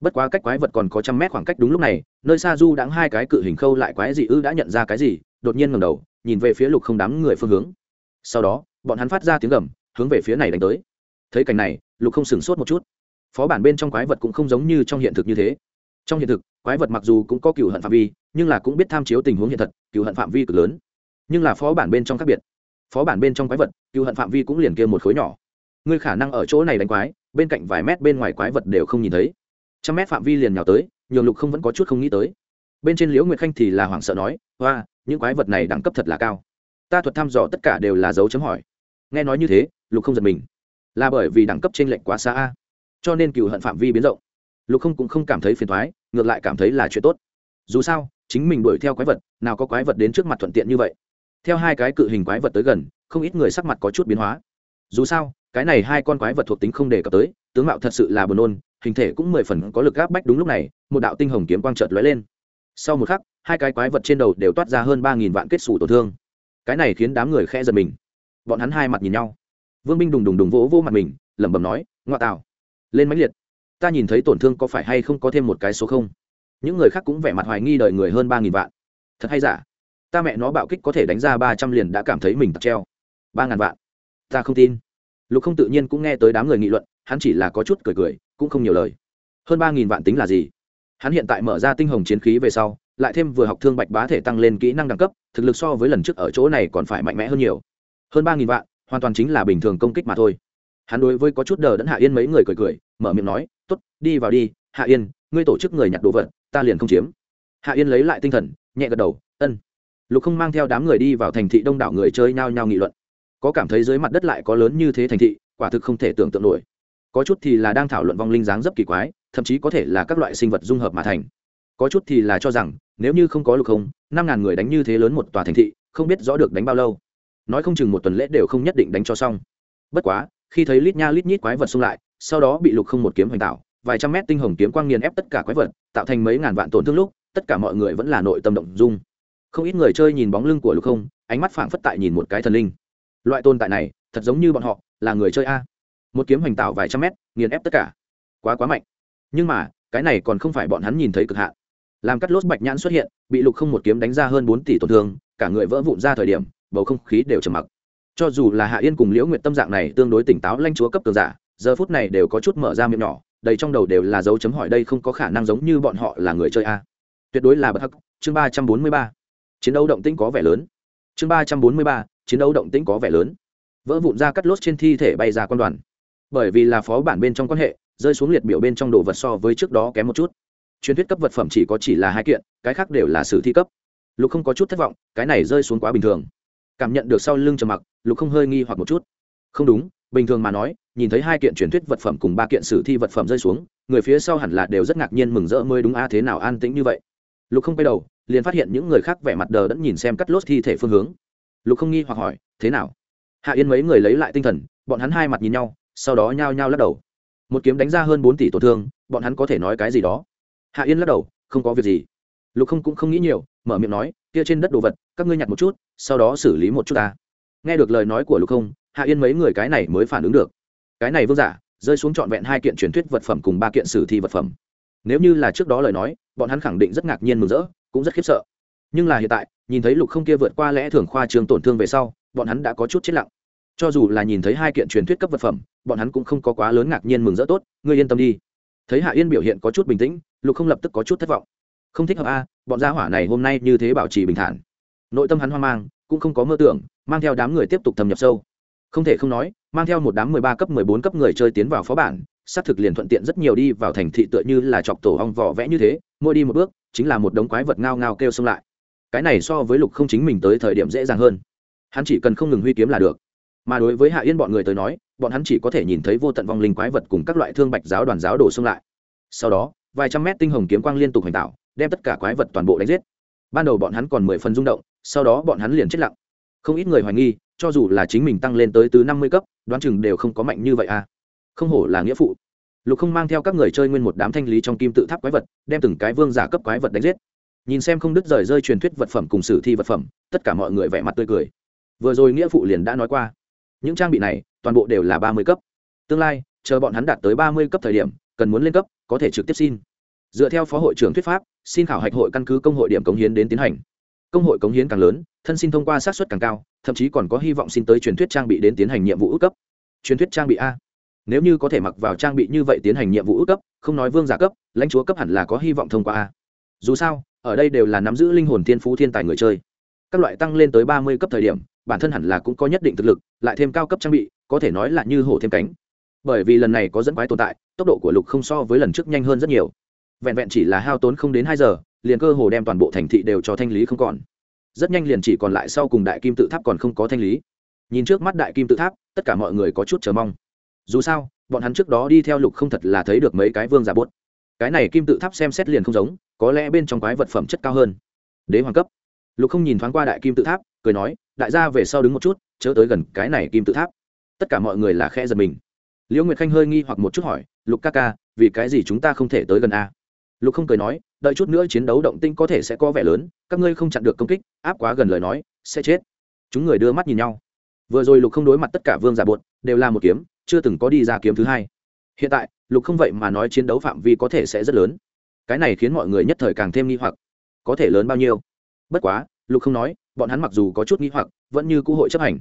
Bất quá cách quái vật còn có trăm mét khoảng cách đúng lúc này, nơi xa du đãng hai cái cự hình khâu lại quái dị ư đã nhận ra cái gì, đột nhiên ngầm đầu, nhìn về phía lục không đám người phương hướng. Sau đó, bọn hắn phát ra tiếng gầm, hướng về phía này đánh tới. Thấy cảnh này, lục không sửng sốt một chút. Phó bản bên trong quái vật cũng không giống như trong hiện thực như thế. Trong hiện thực, quái vật mặc dù cũng có cựu hận phạm vi, nhưng là cũng biết tham chiếu tình huống hiện thật, cựu hận phạm vi cực lớn. Nhưng là phó bản bên trong khác biệt. Phó bản bên trong quái vật, cựu hận phạm vi cũng liền kia một khối nhỏ ngươi khả năng ở chỗ này đánh quái, bên cạnh vài mét bên ngoài quái vật đều không nhìn thấy. Trăm mét phạm vi liền nhào tới, nhường lục không vẫn có chút không nghĩ tới. Bên trên liễu nguyệt khanh thì là hoảng sợ nói hoa những quái vật này đẳng cấp thật là cao. Ta thuật thăm dò tất cả đều là dấu chấm hỏi. Nghe nói như thế, lục không giật mình. Là bởi vì đẳng cấp t r ê n lệch quá xa a. Cho nên cựu hận phạm vi biến rộng. Lục không cũng không cảm thấy phiền thoái ngược lại cảm thấy là chuyện tốt. Dù sao, chính mình đuổi theo quái vật, nào có quái vật đến trước mặt thuận tiện như vậy. Theo hai cái cự hình quái vật tới gần, không ít người sắc mặt có chút biến hóa dù sao, cái này hai con quái vật thuộc tính không đề cập tới, tướng mạo thật sự là buồn nôn, hình thể cũng mười phần có lực gáp bách đúng lúc này, một đạo tinh hồng kiếm quang trợt lóe lên. Sau một khắc, hai cái quái vật trên đầu đều toát ra hơn ba nghìn vạn kết xù tổn thương. Cái này khiến đám người khẽ giật mình. Bọn hắn hai mặt nhìn nhau. Vương binh đùng đùng đùng vỗ vỗ mặt mình, lẩm bẩm nói, ngoa tạo, lên mãnh liệt. Ta nhìn thấy tổn thương có phải hay không có thêm một cái số không? Những người khác cũng vẻ mặt hoài nghi đợi người hơn ba nghìn vạn. Thật hay giả? Ta mẹ nó bạo kích có thể đánh ra ba trăm liền đã cảm thấy mình tặc treo. Ba ngàn vạn ta không tin. Lục không tự nhiên cũng nghe tới đám người nghị luận, hắn chỉ là có chút cười cười, cũng không nhiều lời. Hơn ba nghìn vạn tính là gì? Hắn hiện tại mở ra tinh hồng chiến khí về sau, lại thêm vừa học thương bạch bá thể tăng lên kỹ năng đẳng cấp, thực lực so với lần trước ở chỗ này còn phải mạnh mẽ hơn nhiều. Hơn ba nghìn vạn, hoàn toàn chính là bình thường công kích mà thôi. Hắn đối với có chút đờ đẫn hạ yên mấy người cười cười, mở miệng nói t ố t đi vào đi, hạ yên, ngươi tổ chức người nhặt đồ vật, ta liền không chiếm. Hạ yên lấy lại tinh thần, nhẹ gật đầu, ân. Lục không mang theo đám người đi vào thành thị đông đảo người chơi nhao nhao nghị luận có cảm thấy dưới mặt đất lại có lớn như thế thành thị, quả thực không thể tưởng tượng nổi. Có chút thì là đang thảo luận vong linh dáng dấp kỳ quái, thậm chí có thể là các loại sinh vật dung hợp mà thành. Có chút thì là cho rằng, nếu như không có lục không, năm ngàn người đánh như thế lớn một tòa thành thị, không biết rõ được đánh bao lâu. Nói không chừng một tuần lễ đều không nhất định đánh cho xong. Bất quá, khi thấy lít nha lít nhít quái vật xung lại, sau đó bị lục không một kiếm hoành tạo, vài trăm mét tinh hồng kiếm quang nghiền ép tất cả quái vật, tạo thành mấy ngàn vạn tổn thương lúc, tất cả mọi người vẫn là nội tâm động dung. Không ít người chơi nhìn bóng lưng của lục không, ánh mắt phảng phất tại nhìn một cái thần linh loại tồn tại này, thật giống như bọn họ, là người chơi a. Một kiếm hoành tạo vài trăm mét, nghiền ép tất cả. Quá quá mạnh. Nhưng mà, cái này còn không phải bọn hắn nhìn thấy cực hạn. Làm cắt lốt bạch nhãn xuất hiện, bị lục không một kiếm đánh ra hơn bốn tỷ tổn thương, cả người vỡ vụn ra thời điểm, bầu không khí đều trầm mặc. Cho dù là hạ yên cùng liễu nguyện tâm dạng này tương đối tỉnh táo lanh chúa cấp cường giả, giờ phút này đều có chút mở ra miệng nhỏ, đầy trong đầu đều là dấu chấm hỏi đây không có khả năng giống như bọn họ là người chơi a. Tuyệt đối là bất hắc chương ba trăm bốn mươi ba. Chiến đấu động tĩnh có vẻ lớn. Chương ba trăm bốn mươi ba chiến đấu động tĩnh có vẻ lớn. Vỡ vụn ra cắt lốt trên thi thể bay ra quan đoàn. Bởi vì là phó bản bên trong quan hệ, rơi xuống liệt biểu bên trong đồ vật so với trước đó kém một chút. Truyền thuyết cấp vật phẩm chỉ có chỉ là hai kiện, cái khác đều là sử thi cấp. Lục không có chút thất vọng, cái này rơi xuống quá bình thường. Cảm nhận được sau lưng trầm mặc, lục không hơi nghi hoặc một chút. Không đúng, bình thường mà nói, nhìn thấy hai kiện truyền thuyết vật phẩm cùng ba kiện sử thi vật phẩm rơi xuống, người phía sau hẳn là đều rất ngạc nhiên mừng rỡ mới đúng a, thế nào an tĩnh như vậy. Lục không quay đầu, liền phát hiện những người khác vẻ mặt đờ đẫn nhìn xem cắt lốt thi thể phương hướng lục không nghi hoặc hỏi, thế nào? Hạ yên mấy người lấy lại tinh thần, bọn hắn hai mặt nhìn nhau, sau đó nhao nhao lắc đầu. Một kiếm đánh ra hơn bốn tỷ tổn thương, bọn hắn có thể nói cái gì đó? Hạ yên lắc đầu, không có việc gì. Lục không cũng không nghĩ nhiều, mở miệng nói, kia trên đất đồ vật, các ngươi nhặt một chút, sau đó xử lý một chút ta. Nghe được lời nói của lục không, hạ yên mấy người cái này mới phản ứng được. Cái này vương giả, rơi xuống trọn vẹn hai kiện truyền thuyết vật phẩm cùng ba kiện sử thi vật phẩm. Nếu như là trước đó lời nói, bọn hắn khẳng định rất ngạc nhiên mừng rỡ, cũng rất khiếp sợ nhưng là hiện tại, nhìn thấy lục không kia vượt qua lẽ thường khoa trường tổn thương về sau, bọn hắn đã có chút chết lặng. Cho dù là nhìn thấy hai kiện truyền thuyết cấp vật phẩm, bọn hắn cũng không có quá lớn ngạc nhiên mừng rỡ tốt, ngươi yên tâm đi. Thấy hạ yên biểu hiện có chút bình tĩnh, lục không lập tức có chút thất vọng. Không thích hợp a, bọn gia hỏa này hôm nay như thế bảo trì bình thản. Nội tâm hắn hoang mang, cũng không có mơ tưởng, mang theo đám người tiếp tục thâm nhập sâu. Không thể không nói, mang theo một đám mười ba cấp, mười bốn cấp người chơi tiến vào phó bản, xác thực liền thuận tiện rất nhiều đi vào thành thị tựa như là chọc tổ hong vỏ vẽ như thế, mỗi đi một bước, chính là một đống quái vật ngao ngao kêu xông lại cái này so với lục không chính mình tới thời điểm dễ dàng hơn. Hắn chỉ cần không ngừng huy kiếm là được. Mà đối với hạ yên bọn người tới nói, bọn hắn chỉ có thể nhìn thấy vô tận vong linh quái vật cùng các loại thương bạch giáo đoàn giáo đổ xông lại. Sau đó, vài trăm mét tinh hồng kiếm quang liên tục hành tạo, đem tất cả quái vật toàn bộ đánh giết. Ban đầu bọn hắn còn mười phần rung động, sau đó bọn hắn liền chết lặng. Không ít người hoài nghi, cho dù là chính mình tăng lên tới từ năm mươi cấp, đoán chừng đều không có mạnh như vậy à. Không hổ là nghĩa phụ. Lục không mang theo các người chơi nguyên một đám thanh lý trong kim tự tháp quái vật, đem từng cái vương giả cấp quái vật đánh giết nhìn xem không đứt rời rơi truyền thuyết vật phẩm cùng sử thi vật phẩm, tất cả mọi người vẻ mặt tươi cười. Vừa rồi nghĩa phụ liền đã nói qua, những trang bị này toàn bộ đều là ba mươi cấp. Tương lai, chờ bọn hắn đạt tới ba mươi cấp thời điểm, cần muốn lên cấp, có thể trực tiếp xin. Dựa theo phó hội trưởng thuyết pháp, xin khảo hạch hội căn cứ công hội điểm cống hiến đến tiến hành. Công hội cống hiến càng lớn, thân xin thông qua sát xuất càng cao, thậm chí còn có hy vọng xin tới truyền thuyết trang bị đến tiến hành nhiệm vụ ước cấp. Truyền thuyết trang bị a. Nếu như có thể mặc vào trang bị như vậy tiến hành nhiệm vụ ước cấp, không nói vương giả cấp, lãnh chúa cấp hẳn là có hy vọng thông qua a. Dù sao ở đây đều là nắm giữ linh hồn thiên phú thiên tài người chơi. Các loại tăng lên tới ba mươi cấp thời điểm, bản thân hẳn là cũng có nhất định thực lực, lại thêm cao cấp trang bị, có thể nói là như hổ thêm cánh. Bởi vì lần này có dẫn quái tồn tại, tốc độ của lục không so với lần trước nhanh hơn rất nhiều. Vẹn vẹn chỉ là hao tốn không đến hai giờ, liền cơ hồ đem toàn bộ thành thị đều cho thanh lý không còn. Rất nhanh liền chỉ còn lại sau cùng đại kim tự tháp còn không có thanh lý. Nhìn trước mắt đại kim tự tháp, tất cả mọi người có chút chờ mong. Dù sao, bọn hắn trước đó đi theo lục không thật là thấy được mấy cái vương giả bốt. Cái này kim tự tháp xem xét liền không giống có lẽ bên trong quái vật phẩm chất cao hơn. Đế hoàng cấp. Lục không nhìn thoáng qua đại kim tự tháp, cười nói, đại gia về sau đứng một chút, chớ tới gần cái này kim tự tháp. Tất cả mọi người là khe giật mình. Liễu nguyệt khanh hơi nghi hoặc một chút hỏi, lục ca ca, vì cái gì chúng ta không thể tới gần a? Lục không cười nói, đợi chút nữa chiến đấu động tinh có thể sẽ có vẻ lớn, các ngươi không chặn được công kích, áp quá gần lời nói, sẽ chết. Chúng người đưa mắt nhìn nhau. Vừa rồi lục không đối mặt tất cả vương giả bột, đều là một kiếm, chưa từng có đi ra kiếm thứ hai. Hiện tại, lục không vậy mà nói chiến đấu phạm vi có thể sẽ rất lớn cái này khiến mọi người nhất thời càng thêm nghi hoặc. Có thể lớn bao nhiêu? Bất quá, lục không nói, bọn hắn mặc dù có chút nghi hoặc, vẫn như cũ hội chấp hành.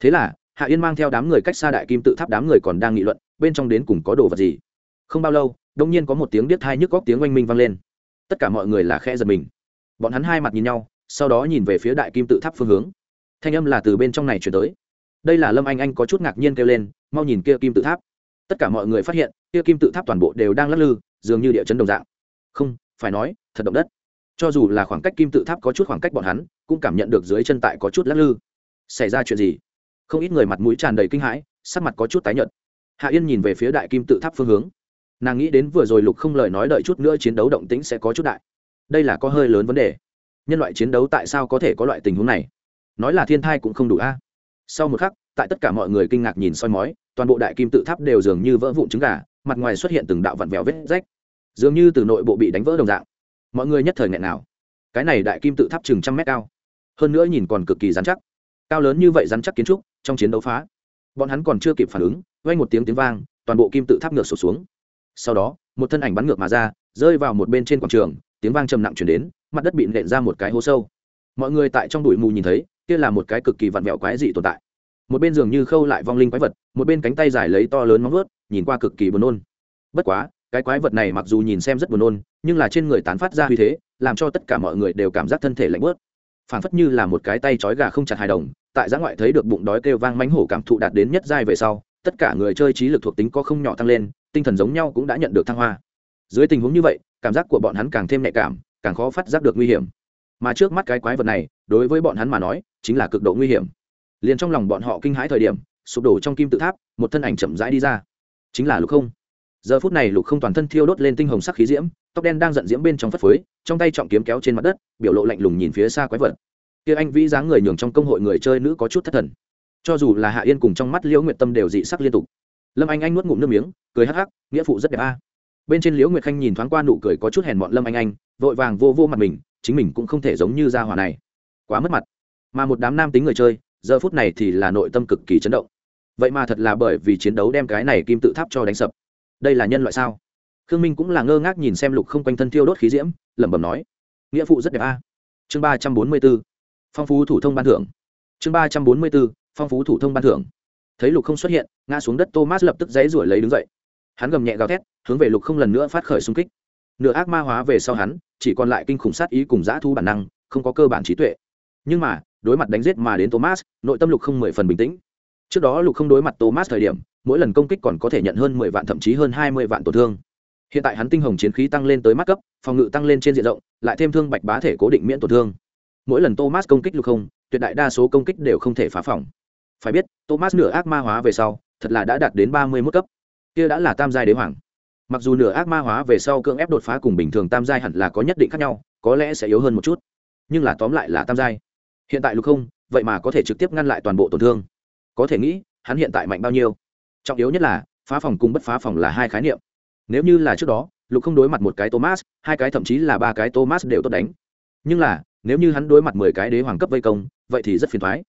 Thế là, hạ yên mang theo đám người cách xa đại kim tự tháp đám người còn đang nghị luận, bên trong đến cùng có đồ vật gì? Không bao lâu đông nhiên có một tiếng điếc thai nhức góc tiếng oanh minh vang lên. Tất cả mọi người là khe giật mình. Bọn hắn hai mặt nhìn nhau, sau đó nhìn về phía đại kim tự tháp phương hướng. Thanh âm là từ bên trong này chuyển tới. Đây là lâm anh anh có chút ngạc nhiên kêu lên, mau nhìn kia kim tự tháp. Tất cả mọi người phát hiện, kia kim tự tháp toàn bộ đều đang lắc lư, dường như địa chấn đồng dạng không, phải nói, thật động đất. Cho dù là khoảng cách kim tự tháp có chút khoảng cách bọn hắn, cũng cảm nhận được dưới chân tại có chút lắc lư. Xảy ra chuyện gì? Không ít người mặt mũi tràn đầy kinh hãi, sắc mặt có chút tái nhợt. Hạ yên nhìn về phía đại kim tự tháp phương hướng. Nàng nghĩ đến vừa rồi lục không lời nói đợi chút nữa chiến đấu động tĩnh sẽ có chút đại. Đây là có hơi lớn vấn đề. Nhân loại chiến đấu tại sao có thể có loại tình huống này? Nói là thiên thai cũng không đủ a. Sau một khắc, tại tất cả mọi người kinh ngạc nhìn soi mói, toàn bộ đại kim tự tháp đều dường như vỡ vụn trứng gà, mặt ngoài xuất hiện từng đạo vặn vẹo vết rách dường như từ nội bộ bị đánh vỡ đồng dạng. Mọi người nhất thời nghẹn nào cái này đại kim tự tháp chừng trăm mét cao. Hơn nữa nhìn còn cực kỳ dán chắc. Cao lớn như vậy dán chắc kiến trúc, trong chiến đấu phá. Bọn hắn còn chưa kịp phản ứng vay một tiếng tiếng vang, toàn bộ kim tự tháp ngược sụt xuống. Sau đó, một thân ảnh bắn ngược mà ra, rơi vào một bên trên quảng trường, tiếng vang trầm nặng chuyển đến, mặt đất bị nện ra một cái hố sâu. Mọi người tại trong bụi mù nhìn thấy, kia là một cái cực kỳ vặn vẹo quái dị tồn tại. Một bên giường như khâu lại vong linh quái vật, một bên cánh tay dài lấy to lớn móng vớt nhìn qua cực kỳ buồn nôn. Bất quá cái quái vật này mặc dù nhìn xem rất buồn nôn, nhưng là trên người tán phát ra uy thế, làm cho tất cả mọi người đều cảm giác thân thể lạnh bớt. Phảng phất như là một cái tay trói gà không chặt hài đồng, tại giã ngoại thấy được bụng đói kêu vang mánh hổ cảm thụ đạt đến nhất giai về sau, tất cả người chơi trí lực thuộc tính có không nhỏ tăng lên, tinh thần giống nhau cũng đã nhận được thăng hoa. Dưới tình huống như vậy, cảm giác của bọn hắn càng thêm nhạy cảm, càng khó phát giác được nguy hiểm. Mà trước mắt cái quái vật này, đối với bọn hắn mà nói, chính là cực độ nguy hiểm. Liền trong lòng bọn họ kinh hãi thời điểm, sụp đổ trong kim tự tháp, một thân ảnh chậm rãi đi ra. Chính là lục không giờ phút này lục không toàn thân thiêu đốt lên tinh hồng sắc khí diễm, tóc đen đang giận diễm bên trong phất phới, trong tay trọng kiếm kéo trên mặt đất, biểu lộ lạnh lùng nhìn phía xa quái vật. Kia anh vĩ dáng người nhường trong công hội người chơi nữ có chút thất thần. Cho dù là hạ yên cùng trong mắt liễu nguyệt tâm đều dị sắc liên tục. Lâm anh anh nuốt ngụm nước miếng, cười hắc hắc, nghĩa phụ rất đẹp a. Bên trên liễu nguyệt khanh nhìn thoáng qua nụ cười có chút hèn mọn lâm anh anh, vội vàng vô vô mặt mình, chính mình cũng không thể giống như gia hòa này. Quá mất mặt. Mà một đám nam tính người chơi, giờ phút này thì là nội tâm cực kỳ chấn động. Vậy mà thật là bởi vì chiến đấu đem cái này kim tự tháp cho đánh sập đây là nhân loại sao? Khương minh cũng là ngơ ngác nhìn xem lục không quanh thân thiêu đốt khí diễm, lẩm bẩm nói, nghĩa phụ rất đẹp a. Chương ba trăm bốn mươi b ố phong phú thủ thông ban thưởng. Chương ba trăm bốn mươi b ố phong phú thủ thông ban thưởng. Thấy lục không xuất hiện, ngã xuống đất thomas lập tức dãy ruổi lấy đứng dậy. Hắn gầm nhẹ gào thét, hướng về lục không lần nữa phát khởi xung kích. Nửa ác ma hóa về sau hắn, chỉ còn lại kinh khủng sát ý cùng dã thu bản năng, không có cơ bản trí tuệ. Nhưng mà, đối mặt đánh giết mà đến thomas, nội tâm lục không mười phần bình tĩnh. Trước đó lục không đối mặt thomas thời điểm mỗi lần công kích còn có thể nhận hơn mười vạn thậm chí hơn hai mươi vạn tổn thương. Hiện tại hắn tinh hồng chiến khí tăng lên tới mắt cấp, phòng ngự tăng lên trên diện rộng, lại thêm thương bạch bá thể cố định miễn tổn thương. Mỗi lần thomas công kích lục không, tuyệt đại đa số công kích đều không thể phá phòng. Phải biết, thomas nửa ác ma hóa về sau, thật là đã đạt đến ba mươi mức cấp. Kia đã là tam giai đế hoàng. Mặc dù nửa ác ma hóa về sau cưỡng ép đột phá cùng bình thường tam giai hẳn là có nhất định khác nhau, có lẽ sẽ yếu hơn một chút. Nhưng là tóm lại là tam giai. Hiện tại lục không, vậy mà có thể trực tiếp ngăn lại toàn bộ tổn thương. Có thể nghĩ, hắn hiện tại mạnh bao nhiêu? Trọng yếu nhất là, phá phòng cùng bất phá phòng là hai khái niệm. Nếu như là trước đó, lục không đối mặt một cái thomas, hai cái thậm chí là ba cái thomas đều tốt đánh. Nhưng là, nếu như hắn đối mặt mười cái đế hoàng cấp vây công, vậy thì rất phiền thoái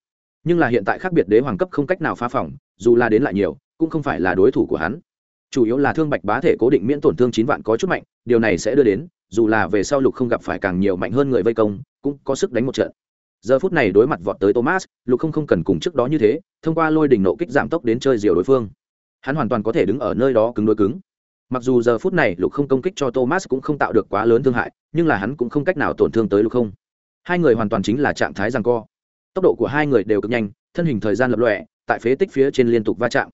nhưng là hiện tại khác biệt đế hoàng cấp không cách nào phá phòng, dù là đến lại nhiều, cũng không phải là đối thủ của hắn. Chủ yếu là thương bạch bá thể cố định miễn tổn thương chín vạn có chút mạnh, điều này sẽ đưa đến, dù là về sau lục không gặp phải càng nhiều mạnh hơn người vây công, cũng có sức đánh một trận. Giờ phút này đối mặt vọt tới thomas, lục không không cần cùng trước đó như thế, thông qua lôi đỉnh nộ kích giảm tốc đến chơi diều đối phương hắn hoàn toàn có thể đứng ở nơi đó cứng đối cứng. Mặc dù giờ phút này lục không công kích cho thomas cũng không tạo được quá lớn thương hại, nhưng là hắn cũng không cách nào tổn thương tới lục không. Hai người hoàn toàn chính là trạng thái rằng co. Tốc độ của hai người đều cực nhanh, thân hình thời gian lập lọe tại phế tích phía trên liên tục va chạm.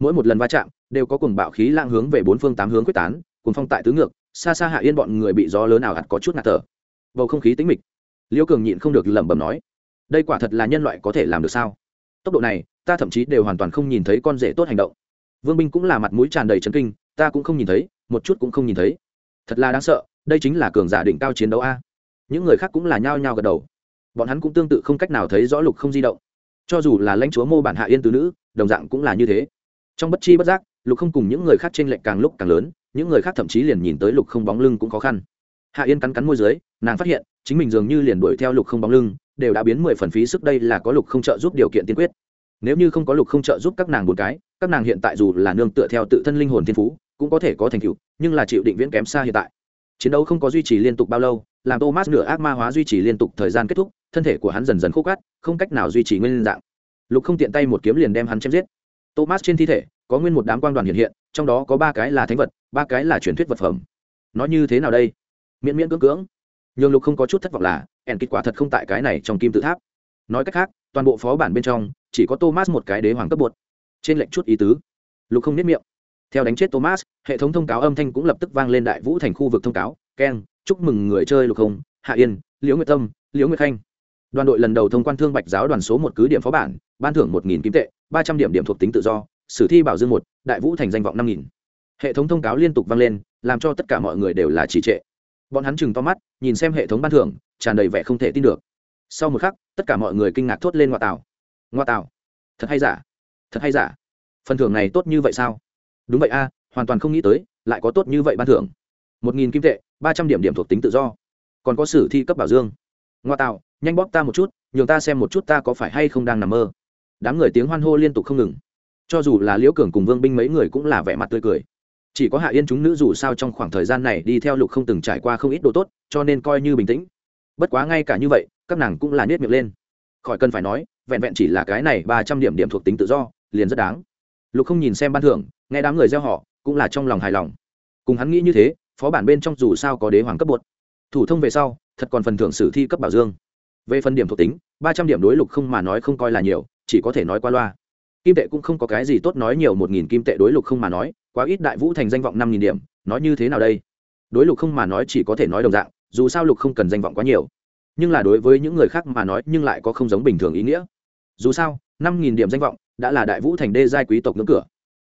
Mỗi một lần va chạm đều có cùng bạo khí lang hướng về bốn phương tám hướng quyết tán cùng phong tại tứ ngược, xa xa hạ yên bọn người bị gió lớn ảo hạt có chút ngạt thở. Bầu không khí tính mịch. Liễu cường nhịn không được lẩm bẩm nói, đây quả thật là nhân loại có thể làm được sao? Tốc độ này, ta thậm chí đều hoàn toàn không nhìn thấy con rể tốt hành động vương binh cũng là mặt mũi tràn đầy trấn kinh, ta cũng không nhìn thấy, một chút cũng không nhìn thấy. Thật là đáng sợ, đây chính là cường giả đỉnh cao chiến đấu a. Những người khác cũng là nhao nhao gật đầu. Bọn hắn cũng tương tự không cách nào thấy rõ lục không di động. Cho dù là lãnh chúa mô bản hạ yên tứ nữ, đồng dạng cũng là như thế. Trong bất chi bất giác, lục không cùng những người khác t r ê n lệch càng lúc càng lớn, những người khác thậm chí liền nhìn tới lục không bóng lưng cũng khó khăn. Hạ yên cắn cắn môi d ư ớ i nàng phát hiện, chính mình dường như liền đuổi theo lục không bóng lưng, đều đã biến mười phần phí sức đây là có lục không trợ giúp điều kiện tiên quyết. Nếu như không có lục không trợ giúp các nàng một cái các nàng hiện tại dù là nương tựa theo tự thân linh hồn thiên phú, cũng có thể có thành tựu, nhưng là chịu định viễn kém xa hiện tại. Chiến đấu không có duy trì liên tục bao lâu, làm thomas nửa ác ma hóa duy trì liên tục thời gian kết thúc, thân thể của hắn dần dần khô cát, không cách nào duy trì nguyên dạng. Lục không tiện tay một kiếm liền đem hắn chém giết. Thomas trên thi thể, có nguyên một đám quang đoàn hiện hiện, trong đó có ba cái là thánh vật, ba cái là truyền thuyết vật phẩm. Nó như thế nào đây? Miễn miễn cưỡng cưỡng. Nhường lục không có chút thất vọng là, ẻn kết quả thật không tại cái này trong kim tự tháp. Nói cách khác, toàn bộ phó bản bên trong, chỉ có thomas một cái đế hoàng cấp bột trên lệnh chút ý tứ. Lục không nếp miệng. Theo đánh chết thomas, hệ thống thông cáo âm thanh cũng lập tức vang lên đại vũ thành khu vực thông cáo. Keng chúc mừng người chơi lục không. Hạ yên, liễu nguyệt tâm, liễu nguyệt khanh. Đoàn đội lần đầu thông quan thương bạch giáo đoàn số một cứ điểm phó bản, ban thưởng một nghìn kim tệ, ba trăm điểm điểm thuộc tính tự do, sử thi bảo dương một, đại vũ thành danh vọng năm nghìn. Hệ thống thông cáo liên tục vang lên, làm cho tất cả mọi người đều là trì trệ. Bọn hắn chừng to mắt, nhìn xem hệ thống ban thưởng, tràn đầy vẻ không thể tin được. Sau một khắc, tất cả mọi người kinh ngạc thốt lên ngoa tảo. Ngoa tảo. Thật hay giả? Thật hay giả? Phần thưởng này tốt như vậy sao? Đúng vậy a, hoàn toàn không nghĩ tới, lại có tốt như vậy ban thưởng. Một nghìn kim tệ, ba trăm điểm điểm thuộc tính tự do. Còn có sử thi cấp bảo dương. Ngoa tạo, nhanh bóp ta một chút, nhường ta xem một chút ta có phải hay không đang nằm mơ. Đám người tiếng hoan hô liên tục không ngừng. Cho dù là liễu cường cùng vương binh mấy người cũng là vẻ mặt tươi cười. Chỉ có hạ yên chúng nữ dù sao trong khoảng thời gian này đi theo lục không từng trải qua không ít đồ tốt, cho nên coi như bình tĩnh. Bất quá ngay cả như vậy, các nàng cũng là nết miệng lên. Khỏi cần phải nói, vẹn vẹn chỉ là cái này ba trăm điểm điểm thuộc tính tự do liền rất đáng. Lục không nhìn xem ban thưởng, nghe đám người gieo họ, cũng là trong lòng hài lòng. Cùng hắn nghĩ như thế, phó bản bên trong dù sao có đế hoàng cấp bột. Thủ thông về sau, thật còn phần thưởng sử thi cấp bảo dương. Về phần điểm thuộc tính, ba trăm điểm đối lục không mà nói không coi là nhiều, chỉ có thể nói qua loa. Kim tệ cũng không có cái gì tốt nói nhiều một nghìn kim tệ đối lục không mà nói, quá ít đại vũ thành danh vọng năm nghìn điểm, nói như thế nào đây? Đối lục không mà nói chỉ có thể nói đồng dạng, dù sao lục không cần danh vọng quá nhiều. Nhưng là đối với những người khác mà nói, nhưng lại có không giống bình thường ý nghĩa. Dù sao, năm nghìn điểm danh vọng đã là đại vũ thành đê giai quý tộc ngưỡng cửa.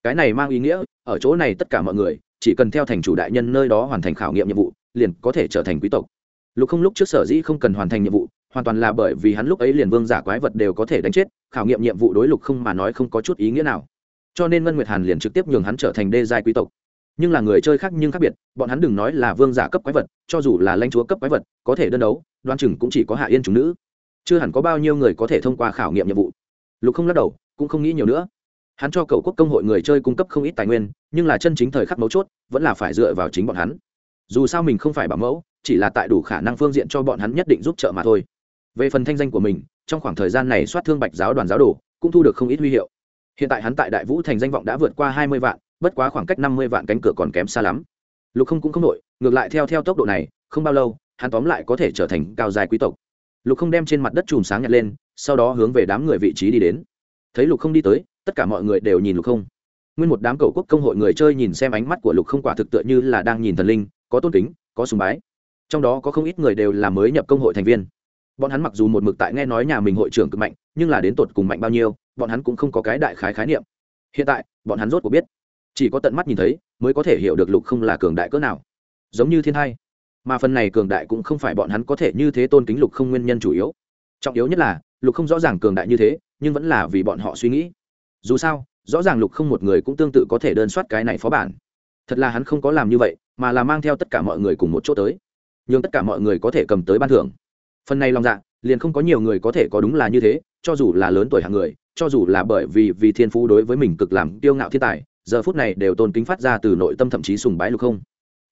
Cái này mang ý nghĩa, ở chỗ này tất cả mọi người, chỉ cần theo thành chủ đại nhân nơi đó hoàn thành khảo nghiệm nhiệm vụ, liền có thể trở thành quý tộc. Lục không lúc trước sở dĩ không cần hoàn thành nhiệm vụ, hoàn toàn là bởi vì hắn lúc ấy liền vương giả quái vật đều có thể đánh chết, khảo nghiệm nhiệm vụ đối lục không mà nói không có chút ý nghĩa nào. Cho nên ngân nguyệt hàn liền trực tiếp nhường hắn trở thành đê giai quý tộc. Nhưng là người chơi khác nhưng khác biệt, bọn hắn đừng nói là vương giả cấp quái vật, cho dù là lãnh chúa cấp quái vật, có thể đơn đấu, đoan chừng cũng chỉ có hạ yên chúng nữ. Chưa hẳn có bao nhiêu người có thể thông qua khảo nghiệm nhiệm vụ. Lục không lắc đầu cũng không nghĩ nhiều nữa. Hắn cho cầu quốc công hội người chơi cung cấp không ít tài nguyên, nhưng là chân chính thời khắc mấu chốt, vẫn là phải dựa vào chính bọn hắn. Dù sao mình không phải bảo mẫu, chỉ là tại đủ khả năng phương diện cho bọn hắn nhất định giúp trợ mà thôi. Về phần thanh danh của mình, trong khoảng thời gian này soát thương bạch giáo đoàn giáo đồ, cũng thu được không ít huy hiệu. Hiện tại hắn tại đại vũ thành danh vọng đã vượt qua hai mươi vạn, bất quá khoảng cách năm mươi vạn cánh cửa còn kém xa lắm. Lục không cũng không nội ngược lại theo theo tốc độ này, không bao lâu, hắn tóm lại có thể trở thành cao dài quý tộc. Lục không đem trên mặt đất chùm sáng nhặt lên, sau đó hướng về đám người vị trí đi đến thấy lục không đi tới, tất cả mọi người đều nhìn lục không. Nguyên một đám cầu quốc công hội người chơi nhìn xem ánh mắt của lục không quả thực tựa như là đang nhìn thần linh, có tôn kính, có sùng bái. Trong đó có không ít người đều là mới nhập công hội thành viên. Bọn hắn mặc dù một mực tại nghe nói nhà mình hội trưởng cực mạnh, nhưng là đến tột cùng mạnh bao nhiêu, bọn hắn cũng không có cái đại khái khái niệm. Hiện tại, bọn hắn rốt cuộc biết. Chỉ có tận mắt nhìn thấy, mới có thể hiểu được lục không là cường đại cỡ nào. Giống như thiên hai, mà phần này cường đại cũng không phải bọn hắn có thể như thế tôn kính lục không nguyên nhân chủ yếu. Trọng yếu nhất là lục không rõ ràng cường đại như thế, nhưng vẫn là vì bọn họ suy nghĩ. Dù sao, rõ ràng lục không một người cũng tương tự có thể đơn soát cái này phó bản. Thật là hắn không có làm như vậy, mà là mang theo tất cả mọi người cùng một chỗ tới. N h ư n g tất cả mọi người có thể cầm tới ban thưởng. Phần này lòng dạ liền không có nhiều người có thể có đúng là như thế, cho dù là lớn tuổi hàng người, cho dù là bởi vì vì thiên phú đối với mình cực làm tiêu ngạo thiên tài, giờ phút này đều tôn kính phát ra từ nội tâm thậm chí sùng bái lục không.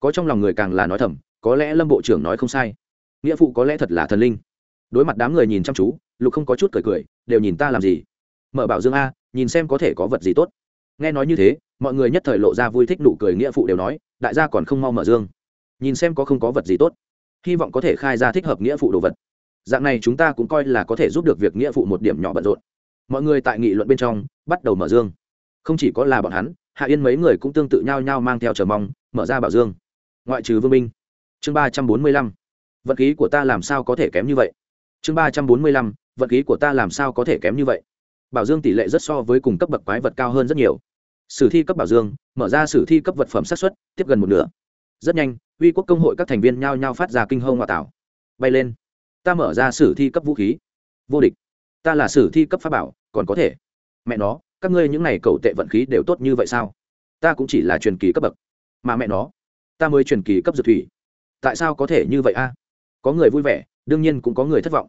Có trong lòng người càng là nói thầm, có lẽ lâm bộ trưởng nói không sai. Nghĩa phụ có lẽ thật là thần linh. Đối mặt đám người nhìn chăm chú lục không có chút cười cười, đều nhìn ta làm gì? Mở bảo dương a, nhìn xem có thể có vật gì tốt. Nghe nói như thế, mọi người nhất thời lộ ra vui thích nụ cười nghĩa phụ đều nói, đại gia còn không mau mở dương. Nhìn xem có không có vật gì tốt. Hy vọng có thể khai ra thích hợp nghĩa phụ đồ vật. Dạng này chúng ta cũng coi là có thể giúp được việc nghĩa phụ một điểm nhỏ bận rộn. Mọi người tại nghị luận bên trong, bắt đầu mở dương. Không chỉ có là bọn hắn, hạ yên mấy người cũng tương tự nhau nhau mang theo chờ mong, mở ra bảo dương. Ngoại trừ vương minh. Chương ba trăm bốn mươi lăm. Vật khí của ta làm sao có thể kém như vậy? Chương ba trăm bốn mươi lăm vận khí của ta làm sao có thể kém như vậy? Bảo dương tỷ lệ rất so với cùng cấp bậc quái vật cao hơn rất nhiều. Sử thi cấp bảo dương, mở ra sử thi cấp vật phẩm sát xuất tiếp gần một nửa. Rất nhanh, uy quốc công hội các thành viên nhao nhao phát ra kinh hông ngoại tảo. Bay lên. Ta mở ra sử thi cấp vũ khí. Vô địch. Ta là sử thi cấp pháp bảo, còn có thể. Mẹ nó, các ngươi những n à y cầu tệ vận khí đều tốt như vậy sao? Ta cũng chỉ là truyền kỳ cấp bậc. Mà mẹ nó, ta mới truyền kỳ cấp dược thủy. Tại sao có thể như vậy a? Có người vui vẻ, đương nhiên cũng có người thất vọng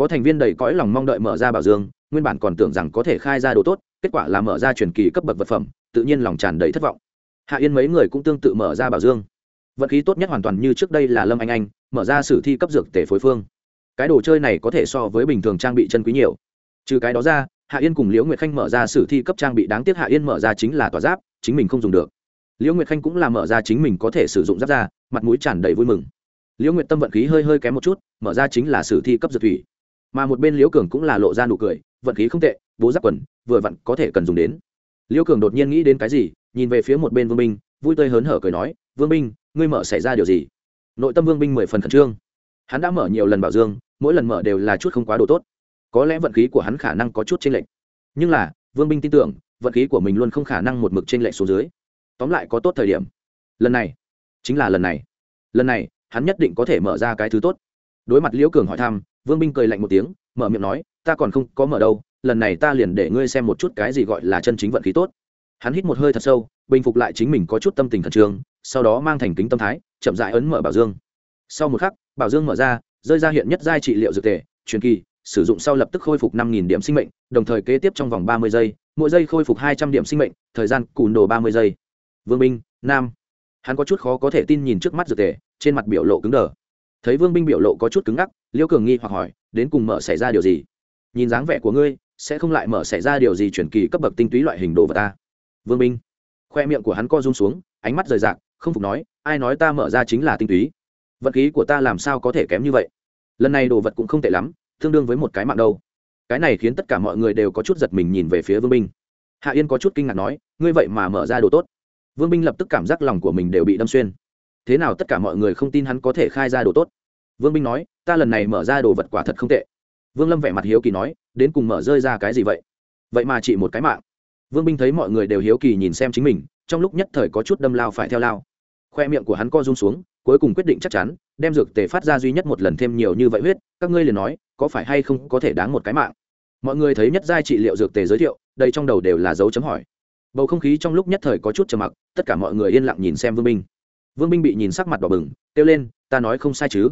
có thành viên đầy cõi lòng mong đợi mở ra bảo dương, nguyên bản còn tưởng rằng có thể khai ra đồ tốt, kết quả là mở ra truyền kỳ cấp bậc vật phẩm, tự nhiên lòng tràn đầy thất vọng. Hạ yên mấy người cũng tương tự mở ra bảo dương. Vật khí tốt nhất hoàn toàn như trước đây là lâm anh anh, mở ra sử thi cấp dược tể phối phương. Cái đồ chơi này có thể so với bình thường trang bị chân quý nhiều. Trừ cái đó ra, hạ yên cùng liễu nguyệt khanh mở ra sử thi cấp trang bị đáng tiếc hạ yên mở ra chính là tòa giáp, chính mình không dùng được. Liễu nguyệt khanh cũng là mở ra chính mình có thể sử dụng giáp ra, mặt mũi tràn đầy vui mừng. Liễu nguyệt tâm vận khí hơi hơi kém một chút, mở ra chính là sử thi cấp dược thủy mà một bên liễu cường cũng là lộ ra nụ cười, vận khí không tệ, bố giáp quần, vừa vặn có thể cần dùng đến. Liễu cường đột nhiên nghĩ đến cái gì, nhìn về phía một bên vương binh vui tươi hớn hở cười nói, vương binh ngươi mở xảy ra điều gì? Nội tâm vương binh mười phần khẩn trương. Hắn đã mở nhiều lần bảo dương, mỗi lần mở đều là chút không quá đồ tốt. Có lẽ vận khí của hắn khả năng có chút chênh lệch. Nhưng là, vương binh tin tưởng, vận khí của mình luôn không khả năng một mực chênh lệch xuống dưới. Tóm lại có tốt thời điểm. Lần này, chính là lần này. Lần này, hắn nhất định có thể mở ra cái thứ tốt. Đối mặt liễu cường hỏi thăm vương binh cười lạnh một tiếng, mở miệng nói, ta còn không có mở đâu, lần này ta liền để ngươi xem một chút cái gì gọi là chân chính vận khí tốt. Hắn hít một hơi thật sâu, bình phục lại chính mình có chút tâm tình khẩn trương, sau đó mang thành kính tâm thái, chậm dại ấn mở bảo dương. Sau một khắc, bảo dương mở ra, rơi ra hiện nhất giai trị liệu dược tề truyền kỳ, sử dụng sau lập tức khôi phục năm nghìn điểm sinh mệnh, đồng thời kế tiếp trong vòng ba mươi giây, mỗi giây khôi phục hai trăm điểm sinh mệnh, thời gian cùn đồ ba mươi giây. Vương binh, nam. Hắn có chút khó có thể tin nhìn trước mắt dược tề trên mặt biểu lộ cứng đờ. Thấy vương binh biểu lộ có chút cứng ngắc liêu cường nghi hoặc hỏi đến cùng mở xảy ra điều gì? Nhìn dáng vẻ của ngươi sẽ không lại mở xảy ra điều gì chuyển kỳ cấp bậc tinh túy loại hình đồ vật ta? Vương Minh, khoe miệng của hắn co rung xuống ánh mắt rời rạc không phục nói ai nói ta mở ra chính là tinh túy? Vật khí của ta làm sao có thể kém như vậy? Lần này đồ vật cũng không tệ lắm tương đương với một cái mạng đâu. Cái này khiến tất cả mọi người đều có chút giật mình nhìn về phía vương Minh. hạ yên có chút kinh ngạc nói ngươi vậy mà mở ra đồ tốt. Vương Minh lập tức cảm giác lòng của mình đều bị đâm xuyên. Thế nào tất cả mọi người không tin hắn có thể khai ra đồ tốt? Vương Minh nói ta lần này mở ra đồ vật quả thật không tệ. Vương lâm vẻ mặt hiếu kỳ nói, đến cùng mở rơi ra cái gì vậy? Vậy mà chỉ một cái mạng. Vương binh thấy mọi người đều hiếu kỳ nhìn xem chính mình, trong lúc nhất thời có chút đâm lao phải theo lao. Khoe miệng của hắn co rung xuống, cuối cùng quyết định chắc chắn, đem dược tề phát ra duy nhất một lần thêm nhiều như vậy huyết, các ngươi liền nói, có phải hay không có thể đáng một cái mạng? Mọi người thấy nhất giai trị liệu dược tề giới thiệu đây trong đầu đều là dấu chấm hỏi. Bầu không khí trong lúc nhất thời có chút trầm mặc, tất cả mọi người yên lặng nhìn xem vương binh vương binh bị nhìn sắc mặt đỏ bừng, kêu lên, ta nói không sai chứ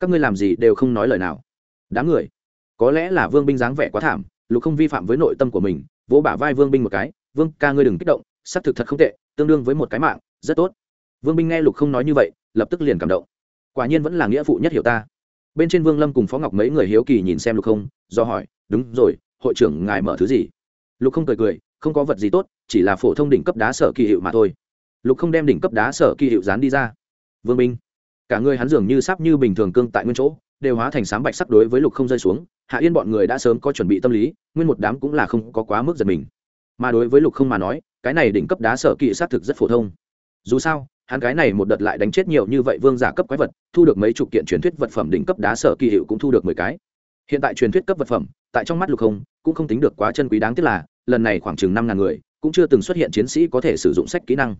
các ngươi làm gì đều không nói lời nào. Đáng người, có lẽ là vương binh dáng vẻ quá thảm, lục không vi phạm với nội tâm của mình, vỗ bả vai vương binh một cái, vương, ca ngươi đừng kích động, xác thực thật không tệ, tương đương với một cái mạng, rất tốt. Vương binh nghe lục không nói như vậy, lập tức liền cảm động. Quả nhiên vẫn là nghĩa vụ nhất hiểu ta. Bên trên vương lâm cùng phó ngọc mấy người hiếu kỳ nhìn xem lục không, do hỏi, đúng rồi, hội trưởng ngài mở thứ gì? Lục không cười cười, không có vật gì tốt, chỉ là phổ thông đỉnh cấp đá sở kỳ hiệu mà thôi. Lục không đem đỉnh cấp đá sở kỳ hiệu dán đi ra. Vương binh cả người hắn dường như sắp như bình thường cương tại nguyên chỗ, đều hóa thành sám bạch sắc đối với lục không rơi xuống, hạ yên bọn người đã sớm có chuẩn bị tâm lý, nguyên một đám cũng là không có quá mức giật mình. Mà đối với lục không mà nói, cái này đỉnh cấp đá sở kỵ xác thực rất phổ thông. Dù sao, hắn cái này một đợt lại đánh chết nhiều như vậy vương giả cấp quái vật, thu được mấy chục kiện truyền thuyết vật phẩm đỉnh cấp đá sở kỳ hiệu cũng thu được mười cái. Hiện tại truyền thuyết cấp vật phẩm, tại trong mắt lục không, cũng không tính được quá chân quý đáng tiếc là, lần này khoảng chừng năm ngàn người, cũng chưa từng xuất hiện chiến sĩ có thể sử dụng sách kỹ năng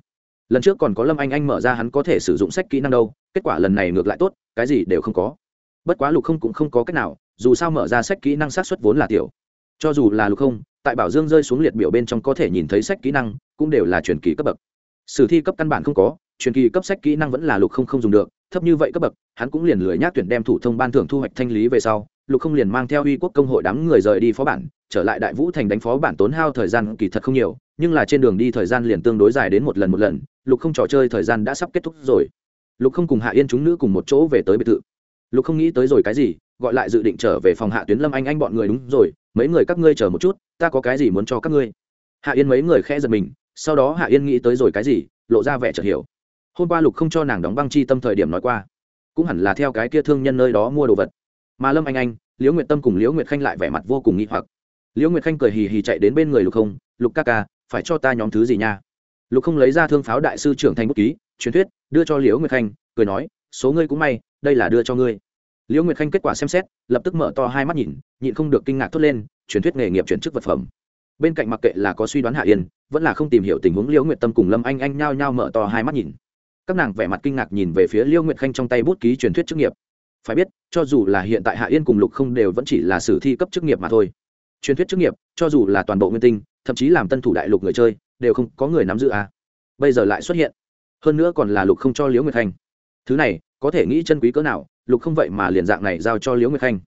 lần trước còn có lâm anh anh mở ra hắn có thể sử dụng sách kỹ năng đâu, kết quả lần này ngược lại tốt, cái gì đều không có. Bất quá lục không cũng không có cách nào, dù sao mở ra sách kỹ năng sát xuất vốn là tiểu. Cho dù là lục không, tại bảo dương rơi xuống liệt biểu bên trong có thể nhìn thấy sách kỹ năng, cũng đều là truyền kỳ cấp bậc. Sử thi cấp căn bản không có, truyền kỳ cấp sách kỹ năng vẫn là lục không không dùng được, thấp như vậy cấp bậc, hắn cũng liền lười nhác tuyển đem thủ thông ban thưởng thu hoạch thanh lý về sau, lục không liền mang theo uy quốc công hội đám người rời đi phó bản, trở lại đại vũ thành đánh phó bản tốn hao thời gian kỳ thật không nhiều, nhưng là trên đường đi thời gian liền tương đối dài đến một lần một lần lục không trò chơi thời gian đã sắp kết thúc rồi. Lục không cùng hạ yên chúng nữ cùng một chỗ về tới biệt thự. Lục không nghĩ tới rồi cái gì, gọi lại dự định trở về phòng hạ tuyến lâm anh anh bọn người đúng rồi, mấy người các ngươi chờ một chút, ta có cái gì muốn cho các ngươi. Hạ yên mấy người khẽ giật mình, sau đó hạ yên nghĩ tới rồi cái gì, lộ ra vẻ chợt hiểu. Hôm qua lục không cho nàng đóng băng chi tâm thời điểm nói qua, cũng hẳn là theo cái kia thương nhân nơi đó mua đồ vật. Mà lâm anh anh, liễu nguyệt tâm cùng liễu nguyệt khanh lại vẻ mặt vô cùng nghĩ hoặc. Liễu nguyệt khanh cười hì hì chạy đến bên người lục không, lục ca ca, phải cho ta nhóm thứ gì nha? Lục không lấy ra thương pháo đại sư trưởng thành bút ký, truyền thuyết, đưa cho liễu nguyệt khanh, cười nói, số ngươi cũng may, đây là đưa cho ngươi. Liễu nguyệt khanh kết quả xem xét, lập tức mở to hai mắt nhìn, nhịn không được kinh ngạc thốt lên, truyền thuyết nghề nghiệp chuyển chức vật phẩm. Bên cạnh mặc kệ là có suy đoán hạ yên, vẫn là không tìm hiểu tình huống liễu nguyệt tâm cùng lâm anh anh nhao nhao mở to hai mắt nhìn. Các nàng vẻ mặt kinh ngạc nhìn về phía liễu nguyệt khanh trong tay bút ký truyền thuyết chức nghiệp. Phải biết, cho dù là hiện tại hạ yên cùng lục không đều vẫn chỉ là sử thi cấp chức nghiệp mà thôi. Truyền thuyết chức nghiệp, cho dù là toàn bộ nguyên tinh, thậm chí làm tân thủ đại lục người chơi đều không có người nắm giữ à. bây giờ lại xuất hiện. Hơn nữa còn là lục không cho liễu nguyệt khanh. Thứ này, có thể nghĩ chân quý cỡ nào, lục không vậy mà liền dạng này giao cho liễu nguyệt khanh.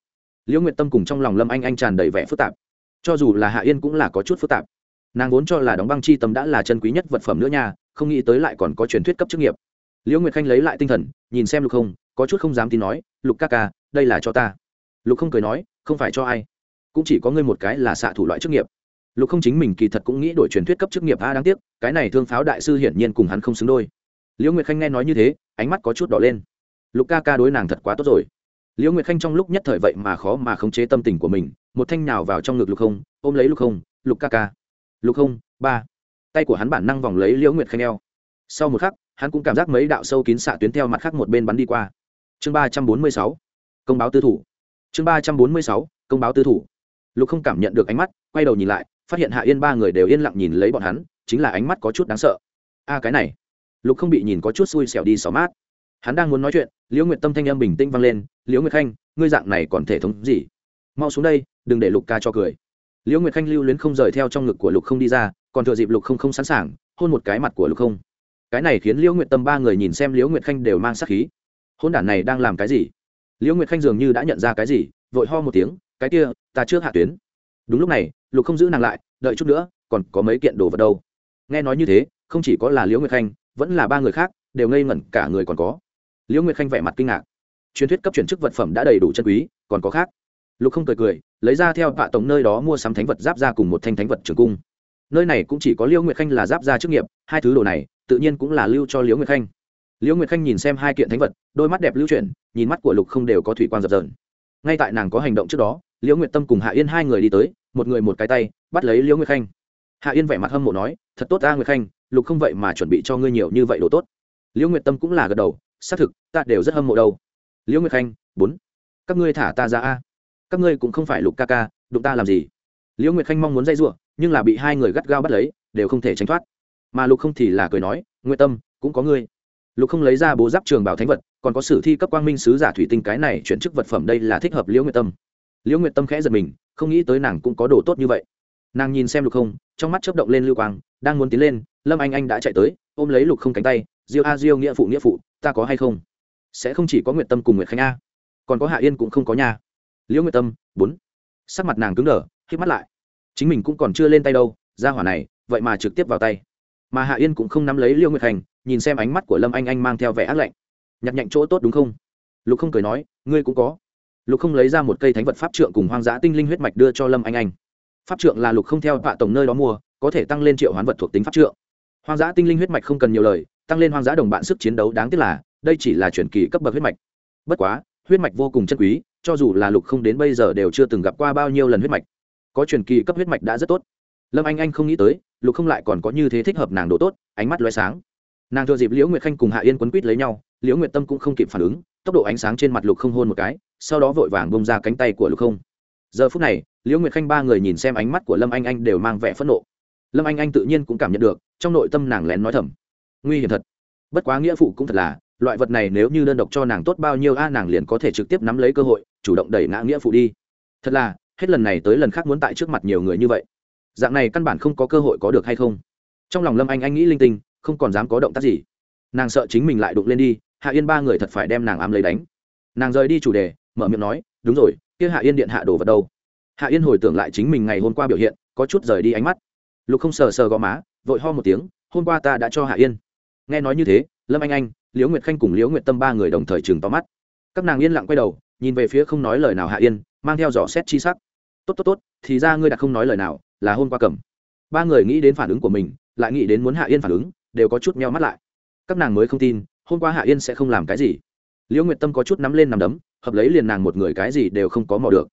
Liễu nguyệt tâm cùng trong lòng lâm anh anh tràn đầy vẻ phức tạp. Cho dù là hạ yên cũng là có chút phức tạp. Nàng vốn cho là đóng băng chi tâm đã là chân quý nhất vật phẩm nữa nha, không nghĩ tới lại còn có truyền thuyết cấp chức nghiệp. Liễu nguyệt khanh lấy lại tinh thần, nhìn xem lục không, có chút không dám tin nói, lục ca ca, đây là cho ta. Lục không cười nói, không phải cho ai, cũng chỉ có ngươi một cái là xạ thủ loại chức nghiệp lục không chính mình kỳ thật cũng nghĩ đổi truyền thuyết cấp chức nghiệp a đáng tiếc, cái này thương pháo đại sư hiển nhiên cùng hắn không xứng đôi. Liễu nguyệt khanh nghe nói như thế, ánh mắt có chút đỏ lên. Lục ca ca đối nàng thật quá tốt rồi. Liễu nguyệt khanh trong lúc nhất thời vậy mà khó mà khống chế tâm tình của mình, một thanh nào vào trong ngực lục không, ôm lấy lục không, lục ca ca. Lục không, ba. Tay của hắn bản năng vòng lấy liễu nguyệt khanh eo. Sau một khắc, hắn cũng cảm giác mấy đạo sâu kín xạ tuyến theo mặt khác một bên bắn đi qua. Chương ba trăm bốn mươi sáu, công báo tư thủ. Chương ba trăm bốn mươi sáu, công báo tư thủ. Lục không cảm nhận được ánh mắt, quay đầu nhìn lại phát hiện hạ yên ba người đều yên lặng nhìn lấy bọn hắn, chính là ánh mắt có chút đáng sợ. A, cái này. Lục không bị nhìn có chút xui xẻo đi xỏ mát. Hắn đang muốn nói chuyện, liễu nguyệt tâm thanh âm bình tĩnh vang lên, liễu nguyệt khanh, ngươi dạng này còn thể thống gì? Mau xuống đây, đừng để lục ca cho cười. Liễu nguyệt khanh lưu luyến không rời theo trong ngực của lục không đi ra, còn thừa dịp lục không không sẵn sàng, hôn một cái mặt của lục không. Cái này khiến liễu nguyệt tâm ba người nhìn xem liễu nguyệt khanh đều mang sắc khí. Hôn đản này đang làm cái gì? Liễu nguyệt khanh dường như đã nhận ra cái gì, vội ho một tiếng, cái kia, ta trước hạ tuyến. Đúng lúc này lục không giữ nàng lại, đợi chút nữa, còn có mấy kiện đồ vật đâu. Nghe nói như thế, không chỉ có là liễu nguyệt khanh, vẫn là ba người khác, đều ngây ngẩn cả người còn có. Liễu nguyệt khanh vẻ mặt kinh ngạc. Truyền thuyết cấp chuyển chức vật phẩm đã đầy đủ chân quý, còn có khác. Lục không cười cười, lấy ra theo vạ tổng nơi đó mua sắm thánh vật giáp ra cùng một thanh thánh vật trường cung. Nơi này cũng chỉ có liễu nguyệt khanh là giáp ra chức nghiệp, hai thứ đồ này, tự nhiên cũng là lưu cho liễu nguyệt khanh. Liễu nguyệt khanh nhìn xem hai kiện thánh vật, đôi mắt đẹp lưu chuyển, nhìn mắt của lục không đều có thủy quan dập dờn. Ngay tại nàng có hành động trước đó liễu nguyệt tâm cùng hạ yên hai người đi tới, một người một cái tay, bắt lấy liễu nguyệt khanh. Hạ yên vẻ mặt hâm mộ nói, thật tốt ta, nguyệt khanh, lục không vậy mà chuẩn bị cho ngươi nhiều như vậy đồ tốt. Liễu nguyệt tâm cũng là gật đầu, xác thực, ta đều rất hâm mộ đâu. Liễu nguyệt khanh, bốn, các ngươi thả ta ra a. Các ngươi cũng không phải lục ca ca, đụng ta làm gì? Liễu nguyệt khanh mong muốn dây giụa nhưng là bị hai người gắt gao bắt lấy, đều không thể tránh thoát. Mà lục không thì là cười nói, nguyệt tâm, cũng có ngươi. Lục không lấy ra bố giáp trường bảo thánh vật, còn có sử thi cấp quang minh sứ giả thủy tinh cái này chuyển chức vật phẩm đây là thích hợp liễu nguyệt tâm liễu nguyệt tâm khẽ giật mình, không nghĩ tới nàng cũng có đồ tốt như vậy. Nàng nhìn xem lục không, trong mắt chớp động lên lưu quang, đang muốn tiến lên, lâm anh anh đã chạy tới, ôm lấy lục không cánh tay, diêu a, diêu nghĩa phụ nghĩa phụ, ta có hay không? Sẽ không chỉ có nguyệt tâm cùng nguyệt khánh a, còn có hạ yên cũng không có nhà liễu nguyệt tâm, bốn. Sắc mặt nàng cứng đờ k mắt lại. Chính mình cũng còn chưa lên tay đâu, ra hỏa này, vậy mà trực tiếp vào tay. Mà hạ yên cũng không nắm lấy liêu nguyệt hành, nhìn xem ánh mắt của lâm anh anh mang theo vẻ ác lạnh. Nhặt nhạnh chỗ tốt đúng không? Lục không cười nói, ngươi cũng có lục không lấy ra một cây thánh vật pháp trượng cùng hoang dã tinh linh huyết mạch đưa cho lâm anh anh. Pháp trượng là lục không theo vạ tổng nơi đó mua, có thể tăng lên triệu hoán vật thuộc tính pháp trượng. Hoang dã tinh linh huyết mạch không cần nhiều lời, tăng lên hoang dã đồng bạn sức chiến đấu đáng tiếc là, đây chỉ là chuyển kỳ cấp bậc huyết mạch. Bất quá, huyết mạch vô cùng chân quý, cho dù là lục không đến bây giờ đều chưa từng gặp qua bao nhiêu lần huyết mạch. Có truyền kỳ cấp huyết mạch đã rất tốt. Lâm anh anh không nghĩ tới, lục không lại còn có như thế thích hợp nàng độ tốt, ánh mắt loay sáng. Nàng thừa dịp liễu nguyệt khanh cùng hạ yên quấn quýt lấy nhau, liễu nguyệt tâm cũng không kịp phản ứng, tốc độ ánh sáng trên mặt lục không hôn một cái sau đó vội vàng bông ra cánh tay của lục không. Giờ phút này, liễu nguyệt khanh ba người nhìn xem ánh mắt của lâm anh anh đều mang vẻ phẫn nộ. Lâm anh anh tự nhiên cũng cảm nhận được, trong nội tâm nàng lén nói thầm. Nguy hiểm thật. Bất quá nghĩa phụ cũng thật là, loại vật này nếu như đơn độc cho nàng tốt bao nhiêu a, nàng liền có thể trực tiếp nắm lấy cơ hội, chủ động đẩy ngã nghĩa phụ đi. Thật là, hết lần này tới lần khác muốn tại trước mặt nhiều người như vậy. Dạng này căn bản không có cơ hội có được hay không? Trong lòng lâm anh anh nghĩ linh tinh, không còn dám có động tác gì. Nàng sợ chính mình lại đụng lên đi, hạ yên ba người thật phải đem nàng ám lấy đánh. Nàng rời đi chủ đề mở miệng nói, đúng rồi, kia hạ yên điện hạ đồ vật đâu? Hạ yên hồi tưởng lại chính mình ngày hôm qua biểu hiện, có chút rời đi ánh mắt. Lục không sờ sờ gò má, vội ho một tiếng, hôm qua ta đã cho hạ yên. Nghe nói như thế, lâm anh anh, liễu nguyệt khanh cùng liễu nguyệt tâm ba người đồng thời chừng to mắt. Các nàng yên lặng quay đầu, nhìn về phía không nói lời nào hạ yên, mang theo dò xét chi sắc. Tốt tốt tốt, thì ra ngươi đã không nói lời nào, là hôm qua cầm. Ba người nghĩ đến phản ứng của mình, lại nghĩ đến muốn hạ yên phản ứng, đều có chút meo mắt lại. Các nàng mới không tin, hôm qua hạ yên sẽ không làm cái gì liễu nguyệt tâm có chút nắm lên nằm đấm, hợp lấy liền nàng một người cái gì đều không có mò được.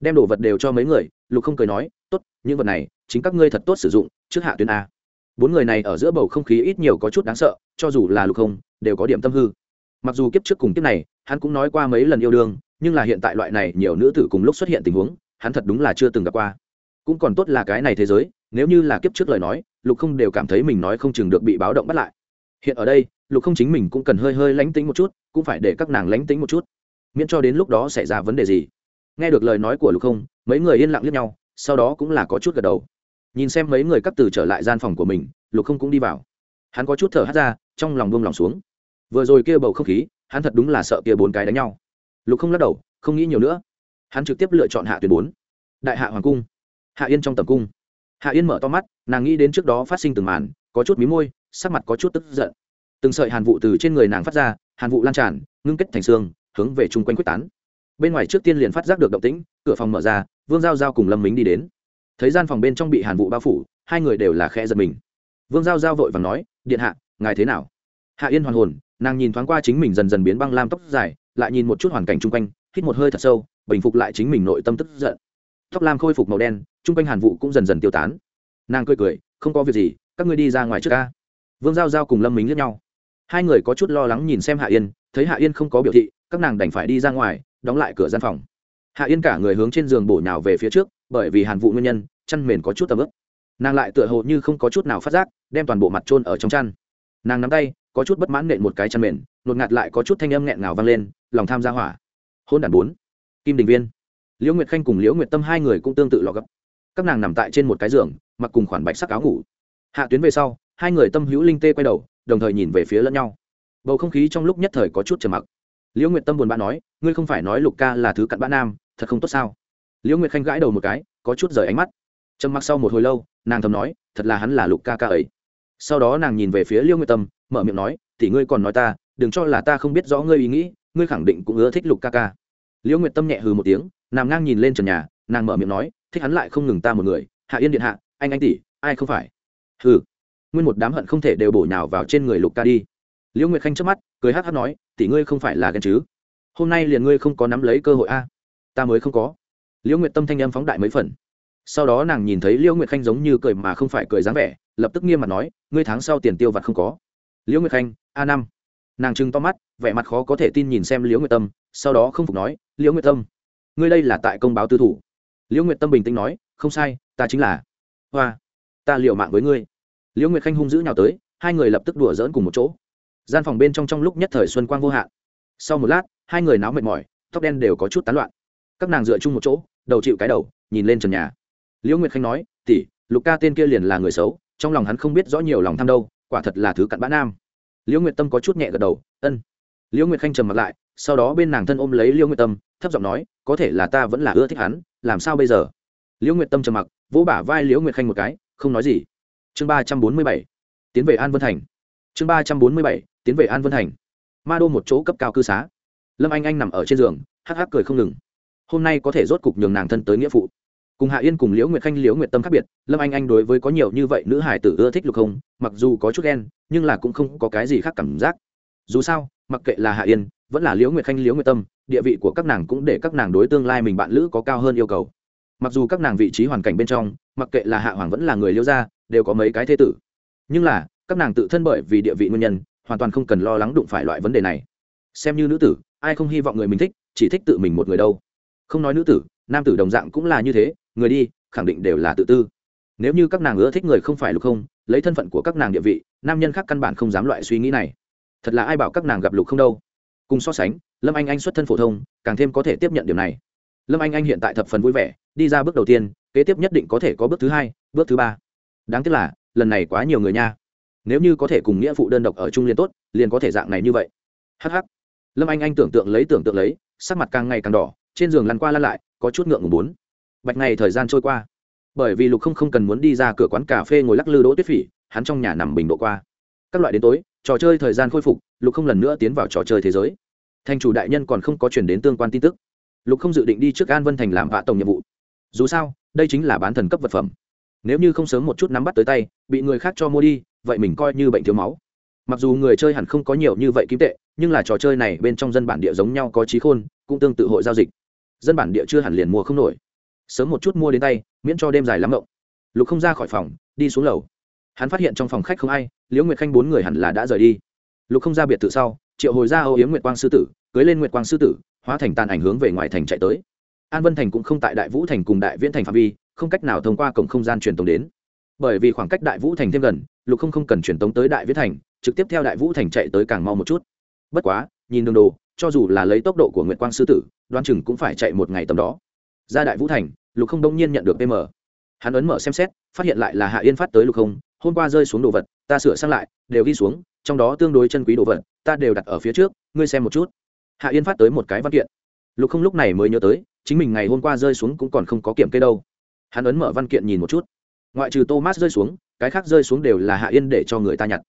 Đem đồ vật đều cho mấy người, lục không cười nói, tốt, những vật này, chính các ngươi thật tốt sử dụng, trước hạ tuyến a. Bốn người này ở giữa bầu không khí ít nhiều có chút đáng sợ, cho dù là lục không, đều có điểm tâm hư. Mặc dù kiếp trước cùng kiếp này, hắn cũng nói qua mấy lần yêu đương, nhưng là hiện tại loại này nhiều nữ tử cùng lúc xuất hiện tình huống, hắn thật đúng là chưa từng gặp qua. Cũng còn tốt là cái này thế giới, nếu như là kiếp trước lời nói, lục không đều cảm thấy mình nói không chừng được bị báo động bắt lại hiện ở đây, lục không chính mình cũng cần hơi hơi lánh tính một chút, cũng phải để các nàng lánh tính một chút. Miễn cho đến lúc đó xảy ra vấn đề gì. Nghe được lời nói của lục không, mấy người yên lặng liếc nhau, sau đó cũng là có chút gật đầu. Nhìn xem mấy người cắt từ trở lại gian phòng của mình, lục không cũng đi vào. Hắn có chút thở hắt ra, trong lòng buông lòng xuống. Vừa rồi kia bầu không khí, hắn thật đúng là sợ kia bốn cái đánh nhau. Lục không lắc đầu, không nghĩ nhiều nữa. Hắn trực tiếp lựa chọn hạ tuyến bốn. Đại hạ hoàng cung. Hạ yên trong tầm cung. Hạ yên mở to mắt, nàng nghĩ đến trước đó phát sinh từng màn có chút mí môi, sắc mặt có chút tức giận. Từng sợi hàn vụ từ trên người nàng phát ra, hàn vụ lan tràn, ngưng kết thành xương, hướng về chung quanh quyết tán. Bên ngoài trước tiên liền phát giác được động tĩnh, cửa phòng mở ra, vương giao giao cùng lâm mính đi đến. Thấy gian phòng bên trong bị hàn vụ bao phủ, hai người đều là khẽ giật mình. Vương giao giao vội và nói, điện hạ, ngài thế nào? Hạ yên hoàn hồn, nàng nhìn thoáng qua chính mình dần dần biến băng lam tóc dài, lại nhìn một chút hoàn cảnh chung quanh, hít một hơi thật sâu, bình phục lại chính mình nội tâm tức giận. Tóc lam khôi phục màu đen, chung quanh hàn vụ cũng dần dần tiêu tán. Nàng cười cười, không có việc gì các ngươi đi ra ngoài trước ca vương giao giao cùng lâm mính lẫn nhau. Hai người có chút lo lắng nhìn xem hạ yên, thấy hạ yên không có biểu thị, các nàng đành phải đi ra ngoài, đóng lại cửa gian phòng. Hạ yên cả người hướng trên giường bổ nhào về phía trước, bởi vì hàn vụ nguyên nhân, chăn mền có chút tầm ướp nàng lại tựa hồ như không có chút nào phát giác, đem toàn bộ mặt trôn ở trong chăn. Nàng nắm tay, có chút bất mãn nện một cái chăn mền, nột ngạt lại có chút thanh âm nghẹn ngào vang lên, lòng tham gia hỏa. Hôn đàn bốn. Kim đình viên. Liễu nguyệt khanh cùng liễu nguyệt tâm hai người cũng tương tự lò gấp. Các nàng nằm tại trên một cái giường, mặc cùng khoản bạch sắc áo ngủ hạ tuyến về sau, hai người tâm hữu linh tê quay đầu, đồng thời nhìn về phía lẫn nhau. Bầu không khí trong lúc nhất thời có chút trầm mặc. Liễu nguyệt tâm buồn bã nói, ngươi không phải nói lục ca là thứ cặn bã nam, thật không tốt sao? Liễu nguyệt khanh gãi đầu một cái, có chút rời ánh mắt. Trầm mặc sau một hồi lâu, nàng thầm nói, thật là hắn là lục ca ca ấy. Sau đó nàng nhìn về phía liễu nguyệt tâm, mở miệng nói thì ngươi còn nói ta, đừng cho là ta không biết rõ ngươi ý nghĩ, ngươi khẳng định cũng ưa thích lục ca ca. Liễu nguyệt tâm nhẹ hừ một tiếng nằm ngang nhìn lên trần nhà, nàng mở miệng nói, thích hắn lại không ngừng ta một người, hạ yên điện hạ, anh anh tỷ, ai không phải? Hừ. Nguyên một đám hận không thể đều bổ nhào vào trên người lục ca đi. Liễu nguyệt khanh trước mắt, cười hát hát nói, tỷ ngươi không phải là ghen chứ? Hôm nay liền ngươi không có nắm lấy cơ hội a. Ta mới không có. Liễu nguyệt tâm thanh âm phóng đại mấy phần. Sau đó nàng nhìn thấy liễu nguyệt khanh giống như cười mà không phải cười dáng vẻ, lập tức nghiêm mặt nói, ngươi tháng sau tiền tiêu vặt không có. Liễu nguyệt khanh, a năm. Nàng trừng to mắt, vẻ mặt khó có thể tin nhìn xem liễu nguyệt tâm, sau đó không phục nói, liễu nguyệt tâm, ngươi đây là tại công báo tư thủ. Liễu nguyệt tâm bình tĩnh nói, không sai, ta chính là. Hoa, ta liệu mạng với ngươi liễu nguyệt khanh hung dữ nhào tới, hai người lập tức đùa dỡn cùng một chỗ. Gian phòng bên trong trong lúc nhất thời xuân quang vô hạn. Sau một lát, hai người náo mệt mỏi, tóc đen đều có chút tán loạn. Các nàng dựa chung một chỗ, đầu chịu cái đầu, nhìn lên trần nhà. Liễu nguyệt khanh nói, tỷ, lục ca tên kia liền là người xấu, trong lòng hắn không biết rõ nhiều lòng tham đâu, quả thật là thứ cặn bã nam. Liễu nguyệt tâm có chút nhẹ gật đầu, ân. Liễu nguyệt khanh trầm mặt lại, sau đó bên nàng thân ôm lấy liễu nguyệt tâm, thấp giọng nói, có thể là ta vẫn là ưa thích hắn, làm sao bây giờ? Liễu nguyệt tâm trầm mặc, vỗ bả vai liễu nguyệt khanh một cái, không nói gì chương ba trăm bốn mươi bảy, tiến về an vân thành. Chương ba trăm bốn mươi bảy, tiến về an vân thành. Ma đô một chỗ cấp cao cư xá. Lâm anh anh nằm ở trên giường, hắc hắc cười không ngừng. Hôm nay có thể rốt cục nhường nàng thân tới nghĩa phụ. Cùng hạ yên cùng liễu nguyệt khanh, liễu nguyệt tâm khác biệt, lâm anh anh đối với có nhiều như vậy nữ hải tử ưa thích lục không, mặc dù có chút ghen, nhưng là cũng không có cái gì khác cảm giác. Dù sao, mặc kệ là hạ yên, vẫn là liễu nguyệt khanh, liễu nguyệt tâm, địa vị của các nàng cũng để các nàng đối tương lai mình bạn lữ có cao hơn yêu cầu mặc dù các nàng vị trí hoàn cảnh bên trong, mặc kệ là hạ hoàng vẫn là người liêu gia, đều có mấy cái thế tử. Nhưng là, các nàng tự thân bởi vì địa vị nguyên nhân, hoàn toàn không cần lo lắng đụng phải loại vấn đề này. Xem như nữ tử, ai không hy vọng người mình thích, chỉ thích tự mình một người đâu. Không nói nữ tử, nam tử đồng dạng cũng là như thế, người đi, khẳng định đều là tự tư. Nếu như các nàng ưa thích người không phải lục không, lấy thân phận của các nàng địa vị, nam nhân khác căn bản không dám loại suy nghĩ này. Thật là ai bảo các nàng gặp lục không đâu. Cùng so sánh, lâm anh anh xuất thân phổ thông, càng thêm có thể tiếp nhận điều này. Lâm anh anh hiện tại thập phần vui vẻ đi ra bước đầu tiên, kế tiếp nhất định có thể có bước thứ hai, bước thứ ba. Đáng tiếc là, lần này quá nhiều người nha. Nếu như có thể cùng nghĩa phụ đơn độc ở chung liên tốt, liền có thể dạng này như vậy. Hh lâm anh anh tưởng tượng lấy, tưởng tượng lấy, sắc mặt càng ngày càng đỏ, trên giường lăn qua lăn lại, có chút ngượng ngùng bốn. Bạch ngày thời gian trôi qua. Bởi vì lục không không cần muốn đi ra cửa quán cà phê ngồi lắc lư đỗ tuyết phỉ, hắn trong nhà nằm bình độ qua. Các loại đến tối, trò chơi thời gian khôi phục, lục không lần nữa tiến vào trò chơi thế giới. Thành chủ đại nhân còn không có chuyển đến tương quan tin tức. Lục không dự định đi trước an vân thành làm vạ tổng nhiệm vụ dù sao, đây chính là bán thần cấp vật phẩm. Nếu như không sớm một chút nắm bắt tới tay, bị người khác cho mua đi, vậy mình coi như bệnh thiếu máu. Mặc dù người chơi hẳn không có nhiều như vậy kim tệ, nhưng là trò chơi này bên trong dân bản địa giống nhau có trí khôn, cũng tương tự hội giao dịch. Dân bản địa chưa hẳn liền mua không nổi. Sớm một chút mua đến tay, miễn cho đêm dài lắm rộng lục không ra khỏi phòng, đi xuống lầu. Hắn phát hiện trong phòng khách không ai, liễu nguyệt khanh bốn người hẳn là đã rời đi. Lục không ra biệt thự sau, triệu hồi ra âu yếm nguyệt quang sư tử, cưới lên nguyệt quang sư tử, hóa thành tàn ảnh hướng về ngoài thành chạy tới an vân thành cũng không tại đại vũ thành cùng đại viễn thành phạm vi, không cách nào thông qua cổng không gian truyền tống đến. Bởi vì khoảng cách đại vũ thành thêm gần, lục không không cần truyền tống tới đại viễn thành, trực tiếp theo đại vũ thành chạy tới càng mau một chút. Bất quá, nhìn đường đồ, cho dù là lấy tốc độ của nguyệt quang sư tử đoan chừng cũng phải chạy một ngày tầm đó. Ra đại vũ thành, lục không đông nhiên nhận được pm. Hắn ấn mở xem xét, phát hiện lại là hạ yên phát tới lục không, hôm qua rơi xuống đồ vật, ta sửa sang lại, đều ghi xuống, trong đó tương đối chân quý đồ vật, ta đều đặt ở phía trước, ngươi xem một chút. Hạ yên phát tới một cái văn kiện. Lục không lúc này mới nhớ tới chính mình ngày hôm qua rơi xuống cũng còn không có kiểm kê đâu. Hắn ấn mở văn kiện nhìn một chút. Ngoại trừ thomas rơi xuống, cái khác rơi xuống đều là hạ yên để cho người ta nhặt.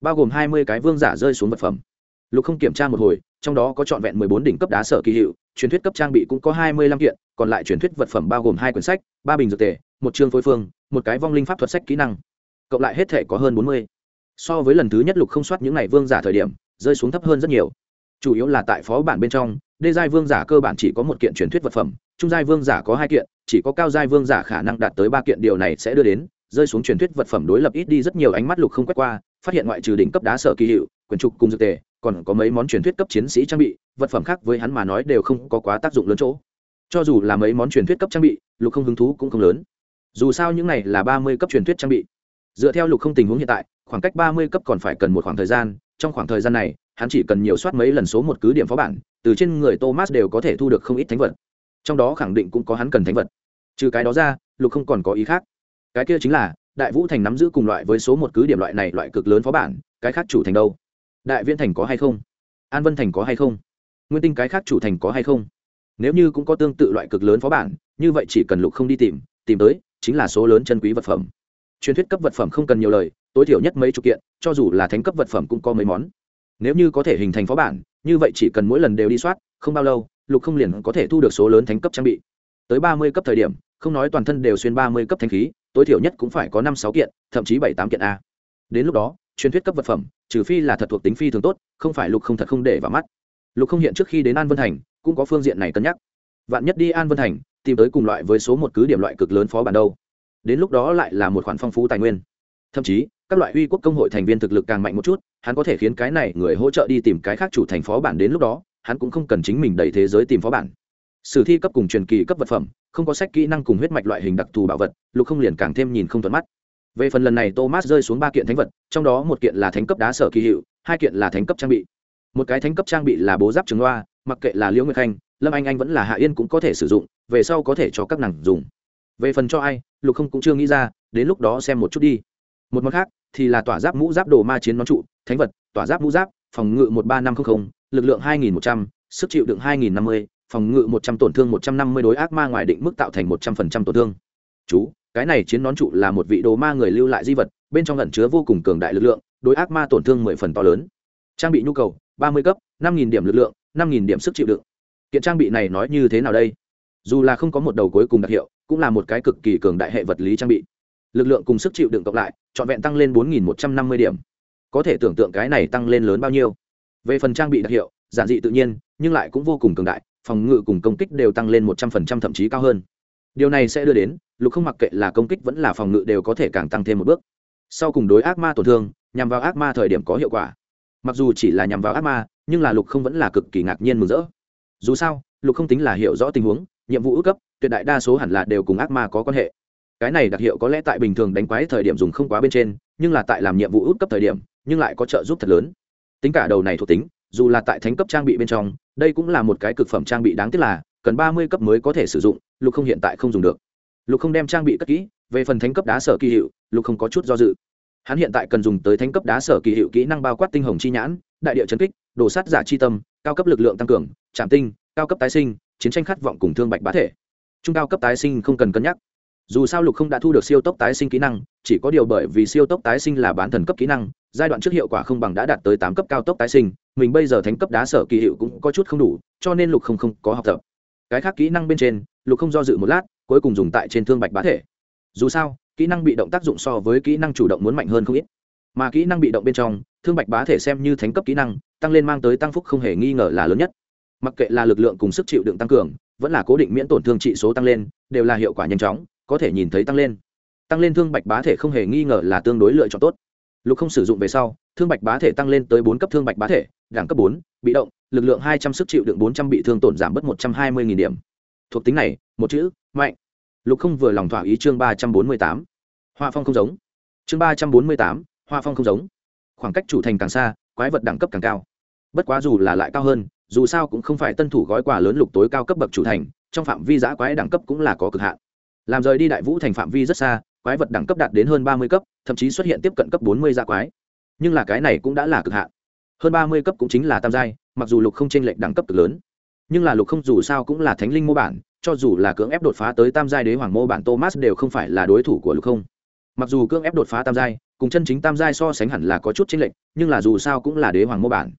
Bao gồm hai mươi cái vương giả rơi xuống vật phẩm. Lục không kiểm tra một hồi, trong đó có trọn vẹn mười bốn đỉnh cấp đá sở kỳ hiệu, truyền thuyết cấp trang bị cũng có hai mươi lăm kiện, còn lại truyền thuyết vật phẩm bao gồm hai quyển sách, ba bình dược tề, một chương phối phương, một cái vong linh pháp thuật sách kỹ năng. Cộng lại hết thể có hơn bốn mươi. So với lần thứ nhất lục không soát những ngày vương giả thời điểm, rơi xuống thấp hơn rất nhiều chủ yếu là tại phó bản bên trong, đê giai vương giả cơ bản chỉ có một kiện truyền thuyết vật phẩm, trung giai vương giả có hai kiện, chỉ có cao giai vương giả khả năng đạt tới ba kiện điều này sẽ đưa đến, rơi xuống truyền thuyết vật phẩm đối lập ít đi rất nhiều ánh mắt lục không quét qua, phát hiện ngoại trừ đỉnh cấp đá sở kỳ hiệu quyển trục cùng dược tề, còn có mấy món truyền thuyết cấp chiến sĩ trang bị, vật phẩm khác với hắn mà nói đều không có quá tác dụng lớn chỗ. Cho dù là mấy món truyền thuyết cấp trang bị, lục không hứng thú cũng không lớn. Dù sao những này là ba mươi cấp truyền thuyết trang bị. Dựa theo lục không tình huống hiện tại, khoảng cách ba mươi cấp còn phải cần một khoảng thời gian, trong khoảng thời gian này hắn chỉ cần nhiều soát mấy lần số một cứ điểm phó bản, từ trên người thomas đều có thể thu được không ít thánh vật. Trong đó khẳng định cũng có hắn cần thánh vật. Trừ cái đó ra, lục không còn có ý khác. Cái kia chính là, đại vũ thành nắm giữ cùng loại với số một cứ điểm loại này loại cực lớn phó bản, cái khác chủ thành đâu? Đại viễn thành có hay không? An vân thành có hay không? Nguyên tinh cái khác chủ thành có hay không? Nếu như cũng có tương tự loại cực lớn phó bản, như vậy chỉ cần lục không đi tìm tìm tới, chính là số lớn chân quý vật phẩm. Truyền thuyết cấp vật phẩm không cần nhiều lời, tối thiểu nhất mấy chục kiện, cho dù là thánh cấp vật phẩm cũng có mấy món nếu như có thể hình thành phó bản, như vậy chỉ cần mỗi lần đều đi soát, không bao lâu, lục không liền có thể thu được số lớn thánh cấp trang bị. Tới ba mươi cấp thời điểm, không nói toàn thân đều xuyên ba mươi cấp thanh khí, tối thiểu nhất cũng phải có năm sáu kiện, thậm chí bảy tám kiện a. Đến lúc đó, truyền thuyết cấp vật phẩm, trừ phi là thật thuộc tính phi thường tốt, không phải lục không thật không để vào mắt. Lục không hiện trước khi đến an vân thành, cũng có phương diện này cân nhắc. Vạn nhất đi an vân thành, tìm tới cùng loại với số một cứ điểm loại cực lớn phó bản đâu. Đến lúc đó lại là một khoản phong phú tài nguyên. Thậm chí các loại uy quốc công hội thành viên thực lực càng mạnh một chút, hắn có thể khiến cái này người hỗ trợ đi tìm cái khác chủ thành phó bản đến lúc đó, hắn cũng không cần chính mình đẩy thế giới tìm phó bản. Sử thi cấp cùng truyền kỳ cấp vật phẩm, không có sách kỹ năng cùng huyết mạch loại hình đặc thù bảo vật, lục không liền càng thêm nhìn không thuận mắt. Về phần lần này thomas rơi xuống ba kiện thánh vật, trong đó một kiện là thánh cấp đá sở kỳ hiệu, hai kiện là thánh cấp trang bị. Một cái thánh cấp trang bị là bố giáp trường loa, mặc kệ là liễu nguyệt khanh, lâm anh anh vẫn là hạ yên cũng có thể sử dụng, về sau có thể cho các nàng dùng. Về phần cho ai, lục không cũng chưa nghĩ ra, đến lúc đó xem một chút đi một món khác thì là tỏa giáp mũ giáp đồ ma chiến nón trụ, thánh vật, tỏa giáp mũ giáp, phòng ngự một ba năm trăm linh lực lượng hai nghìn một trăm, sức chịu đựng hai nghìn năm mươi, phòng ngự một trăm, tổn thương một trăm năm mươi đối ác ma ngoài định mức tạo thành một trăm phần trăm tổn thương. Chú, cái này chiến nón trụ là một vị đồ ma người lưu lại di vật, bên trong lẩn chứa vô cùng cường đại lực lượng, đối ác ma tổn thương mười phần to lớn. Trang bị nhu cầu, ba mươi cấp, năm nghìn điểm lực lượng, năm nghìn điểm sức chịu đựng. Kiện trang bị này nói như thế nào đây? Dù là không có một đầu cuối cùng đặc hiệu, cũng là một cái cực kỳ cường đại hệ vật lý trang bị lực lượng cùng sức chịu đựng cộng lại, trọn vẹn tăng lên bốn nghìn một trăm năm mươi điểm. Có thể tưởng tượng cái này tăng lên lớn bao nhiêu. Về phần trang bị đặc hiệu, giản dị tự nhiên, nhưng lại cũng vô cùng cường đại, phòng ngự cùng công kích đều tăng lên một trăm phần trăm, thậm chí cao hơn. Điều này sẽ đưa đến, lục không mặc kệ là công kích vẫn là phòng ngự đều có thể càng tăng thêm một bước. Sau cùng đối ác ma tổn thương, nhằm vào ác ma thời điểm có hiệu quả. Mặc dù chỉ là nhằm vào ác ma, nhưng là lục không vẫn là cực kỳ ngạc nhiên mừng rỡ. Dù sao, lục không tính là hiểu rõ tình huống, nhiệm vụ ước cấp, tuyệt đại đa số hẳn là đều cùng ác ma có quan hệ cái này đặc hiệu có lẽ tại bình thường đánh quái thời điểm dùng không quá bên trên, nhưng là tại làm nhiệm vụ út cấp thời điểm, nhưng lại có trợ giúp thật lớn. Tính cả đầu này thuộc tính, dù là tại thánh cấp trang bị bên trong, đây cũng là một cái cực phẩm trang bị đáng tiếc là, cần ba mươi cấp mới có thể sử dụng, lục không hiện tại không dùng được. Lục không đem trang bị cất kỹ, về phần thánh cấp đá sở kỳ hiệu, lục không có chút do dự. Hắn hiện tại cần dùng tới thánh cấp đá sở kỳ hiệu kỹ năng bao quát tinh hồng chi nhãn, đại địa chấn kích, đồ sát giả chi tâm, cao cấp lực lượng tăng cường, trạm tinh, cao cấp tái sinh, chiến tranh khát vọng cùng thương bạch bá thể. Trung cao cấp tái sinh không cần cân nhắc dù sao lục không đã thu được siêu tốc tái sinh kỹ năng, chỉ có điều bởi vì siêu tốc tái sinh là bán thần cấp kỹ năng, giai đoạn trước hiệu quả không bằng đã đạt tới tám cấp cao tốc tái sinh, mình bây giờ thánh cấp đá sở kỳ hiệu cũng có chút không đủ, cho nên lục không không có học tập. Cái khác kỹ năng bên trên, lục không do dự một lát, cuối cùng dùng tại trên thương bạch bá thể. Dù sao, kỹ năng bị động tác dụng so với kỹ năng chủ động muốn mạnh hơn không ít. Mà kỹ năng bị động bên trong, thương bạch bá thể xem như thánh cấp kỹ năng, tăng lên mang tới tăng phúc không hề nghi ngờ là lớn nhất. Mặc kệ là lực lượng cùng sức chịu đựng tăng cường, vẫn là cố định miễn tổn thương trị số tăng lên, đều là hiệu quả nhanh chóng có thể nhìn thấy tăng lên. Tăng lên thương bạch bá thể không hề nghi ngờ là tương đối lựa chọn tốt. Lục không sử dụng về sau, thương bạch bá thể tăng lên tới bốn cấp thương bạch bá thể, đẳng cấp bốn, bị động, lực lượng hai trăm sức chịu đựng bốn trăm bị thương tổn giảm bớt một trăm hai mươi điểm. Thuộc tính này, một chữ, mạnh. Lục không vừa lòng thỏa ý chương ba trăm bốn mươi tám. Hoa phong không giống. Chương ba trăm bốn mươi tám hoa phong không giống. Khoảng cách chủ thành càng xa, quái vật đẳng cấp càng cao. Bất quá dù là lại cao hơn, dù sao cũng không phải tân thủ gói quà lớn lục tối cao cấp bậc chủ thành, trong phạm vi giã quái đẳng cấp cũng là có cực hạn làm rời đi đại vũ thành phạm vi rất xa, quái vật đẳng cấp đạt đến hơn ba mươi cấp, thậm chí xuất hiện tiếp cận cấp bốn mươi giã quái. Nhưng là cái này cũng đã là cực hạn. Hơn ba mươi cấp cũng chính là tam giai, mặc dù lục không chênh lệch đẳng cấp cực lớn. Nhưng là lục không dù sao cũng là thánh linh mô bản, cho dù là cưỡng ép đột phá tới tam giai đế hoàng mô bản thomas đều không phải là đối thủ của lục không. Mặc dù cưỡng ép đột phá tam giai, cùng chân chính tam giai so sánh hẳn là có chút chênh lệch, nhưng là dù sao cũng là đế hoàng mô bản.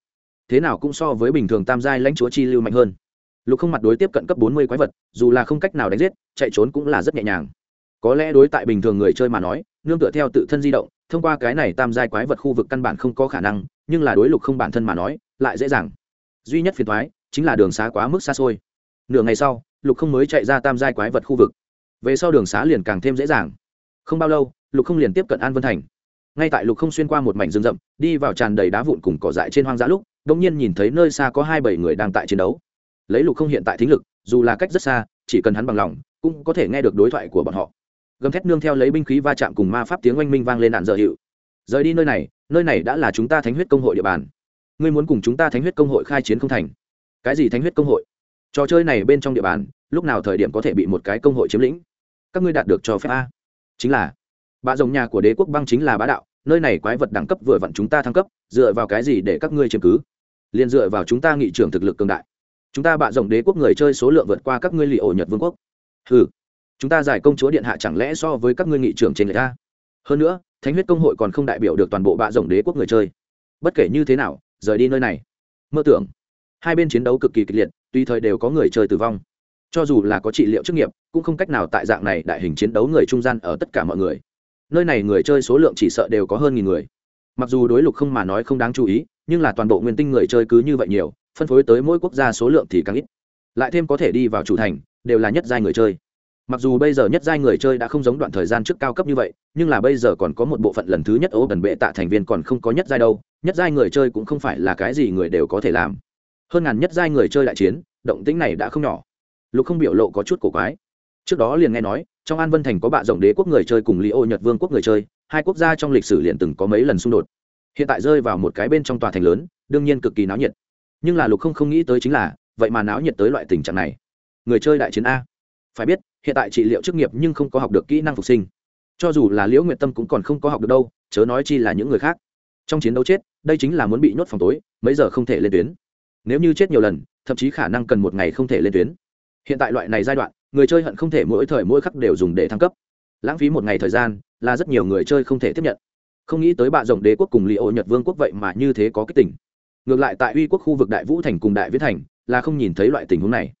Thế nào cũng so với bình thường tam giai lãnh chúa chi lưu mạnh hơn lục không mặt đối tiếp cận cấp bốn mươi quái vật, dù là không cách nào đánh giết, chạy trốn cũng là rất nhẹ nhàng. Có lẽ đối tại bình thường người chơi mà nói, nương tựa theo tự thân di động, thông qua cái này tam giai quái vật khu vực căn bản không có khả năng, nhưng là đối lục không bản thân mà nói, lại dễ dàng. Duy nhất phiền thoái chính là đường xá quá mức xa xôi. Nửa ngày sau, lục không mới chạy ra tam giai quái vật khu vực. Về sau đường xá liền càng thêm dễ dàng. Không bao lâu, lục không liền tiếp cận an vân thành. Ngay tại lục không xuyên qua một mảnh rừng rậm, đi vào tràn đầy đá vụn cùng cỏ dại trên hoang dã lúc đ ỗ n g nhiên nhìn thấy nơi xa có hai bảy người đang tại chiến đấu lấy lục không hiện tại thính lực, dù là cách rất xa, chỉ cần hắn bằng lòng, cũng có thể nghe được đối thoại của bọn họ. Gầm thét nương theo lấy binh khí va chạm cùng ma pháp tiếng oanh minh vang lên nạn dở hiệu. Rời đi nơi này nơi này đã là chúng ta thánh huyết công hội địa bàn. Ngươi muốn cùng chúng ta thánh huyết công hội khai chiến không thành? Cái gì thánh huyết công hội? Trò chơi này bên trong địa bàn, lúc nào thời điểm có thể bị một cái công hội chiếm lĩnh? Các ngươi đạt được cho phép a. Chính là, bạ rồng nhà của đế quốc băng chính là bá đạo, nơi này quái vật đẳng cấp vừa vặn chúng ta thăng cấp, dựa vào cái gì để các ngươi chiếm cứ? Liền dựa vào chúng ta nghị trưởng thực lực cường đại chúng ta bạ rồng đế quốc người chơi số lượng vượt qua các ngươi lì ổ nhật vương quốc. Ừ chúng ta giải công chúa điện hạ chẳng lẽ so với các ngươi nghị trưởng trên người ta hơn nữa, thánh huyết công hội còn không đại biểu được toàn bộ bạ rồng đế quốc người chơi. Bất kể như thế nào, rời đi nơi này. Mơ tưởng. Hai bên chiến đấu cực kỳ kịch liệt tùy thời đều có người chơi tử vong. Cho dù là có trị liệu chức nghiệp, cũng không cách nào tại dạng này đại hình chiến đấu người trung gian ở tất cả mọi người. Nơi này người chơi số lượng chỉ sợ đều có hơn nghìn người. Mặc dù đối lục không mà nói không đáng chú ý, nhưng là toàn bộ nguyên tinh người chơi cứ như vậy nhiều phân phối tới mỗi quốc gia số lượng thì càng ít. Lại thêm có thể đi vào chủ thành, đều là nhất giai người chơi. Mặc dù bây giờ nhất giai người chơi đã không giống đoạn thời gian trước cao cấp như vậy, nhưng là bây giờ còn có một bộ phận lần thứ nhất ố gần bệ tạ thành viên còn không có nhất giai đâu, nhất giai người chơi cũng không phải là cái gì người đều có thể làm. Hơn ngàn nhất giai người chơi đại chiến, động tĩnh này đã không nhỏ. Lục không biểu lộ có chút cổ quái. Trước đó liền nghe nói, trong an vân thành có bạ rộng đế quốc người chơi cùng lý ô nhật vương quốc người chơi, hai quốc gia trong lịch sử liền từng có mấy lần xung đột. Hiện tại rơi vào một cái bên trong tòa thành lớn, đương nhiên cực kỳ náo nhiệt nhưng là lục không không nghĩ tới chính là, vậy mà náo nhiệt tới loại tình trạng này. Người chơi đại chiến a. Phải biết, hiện tại trị liệu chức nghiệp nhưng không có học được kỹ năng phục sinh. Cho dù là liễu nguyện tâm cũng còn không có học được đâu, chớ nói chi là những người khác. Trong chiến đấu chết, đây chính là muốn bị nhốt phòng tối, mấy giờ không thể lên tuyến. Nếu như chết nhiều lần, thậm chí khả năng cần một ngày không thể lên tuyến. Hiện tại loại này giai đoạn, người chơi hận không thể mỗi thời mỗi khắc đều dùng để thăng cấp. Lãng phí một ngày thời gian, là rất nhiều người chơi không thể tiếp nhận. Không nghĩ tới bạ rộng đế quốc cùng li ô nhật vương quốc vậy mà như thế có cái tình ngược lại tại uy quốc khu vực đại vũ thành cùng đại viễn thành là không nhìn thấy loại tình huống này.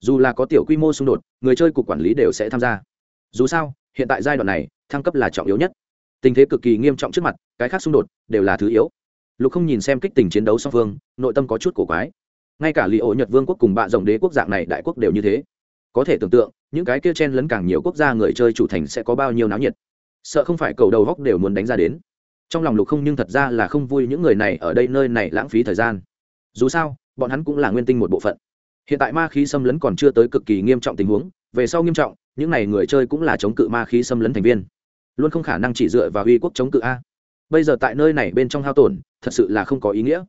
Dù là có tiểu quy mô xung đột, người chơi cục quản lý đều sẽ tham gia. Dù sao, hiện tại giai đoạn này, thăng cấp là trọng yếu nhất. Tình thế cực kỳ nghiêm trọng trước mặt, cái khác xung đột đều là thứ yếu. Lục không nhìn xem kích tình chiến đấu song phương, nội tâm có chút cổ quái. Ngay cả lì ổ nhật vương quốc cùng bạ rộng đế quốc dạng này đại quốc đều như thế. Có thể tưởng tượng, những cái kia chen lấn càng nhiều quốc gia người chơi chủ thành sẽ có bao nhiêu náo nhiệt. Sợ không phải cầu đầu góc đều muốn đánh ra đến trong lòng lục không nhưng thật ra là không vui những người này ở đây nơi này lãng phí thời gian. Dù sao, bọn hắn cũng là nguyên tinh một bộ phận. Hiện tại ma khí xâm lấn còn chưa tới cực kỳ nghiêm trọng tình huống, về sau nghiêm trọng, những n à y người chơi cũng là chống cự ma khí xâm lấn thành viên. Luôn không khả năng chỉ dựa vào uy quốc chống cự a. Bây giờ tại nơi này bên trong hao tổn, thật sự là không có ý nghĩa.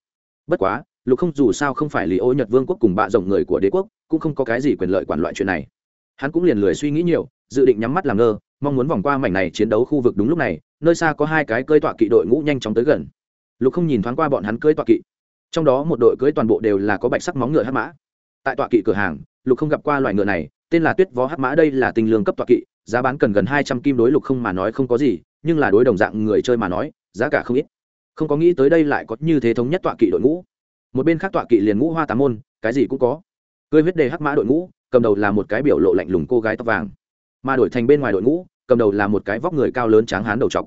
Bất quá, lục không dù sao không phải lý ô nhật vương quốc cùng bạ rộng người của đế quốc, cũng không có cái gì quyền lợi quản loại chuyện này. Hắn cũng liền lười suy nghĩ nhiều dự định nhắm mắt làm ngơ, mong muốn vòng qua mảnh này chiến đấu khu vực đúng lúc này, nơi xa có hai cái cơi tọa kỵ đội ngũ nhanh chóng tới gần. Lục không nhìn thoáng qua bọn hắn cưỡi tọa kỵ. Trong đó một đội cưới toàn bộ đều là có bạch sắc móng ngựa hát mã. Tại tọa kỵ cửa hàng, lục không gặp qua loại ngựa này, tên là tuyết vó hát mã đây là tình lương cấp tọa kỵ, giá bán cần gần hai trăm kim đối lục không mà nói không có gì, nhưng là đối đồng dạng người chơi mà nói, giá cả không ít. Không có nghĩ tới đây lại có như thế thống nhất tọa kỵ đội ngũ. Một bên khác tọa kỵ liền ngũ hoa tám môn, cái gì cũng có. Cưới huyết đề hát mã đội ngũ, cầm đầu là một cái biểu lộ lạnh lùng cô gái tóc vàng mà đổi thành bên ngoài đội ngũ, cầm đầu là một cái vóc người cao lớn tráng hán đầu trọc.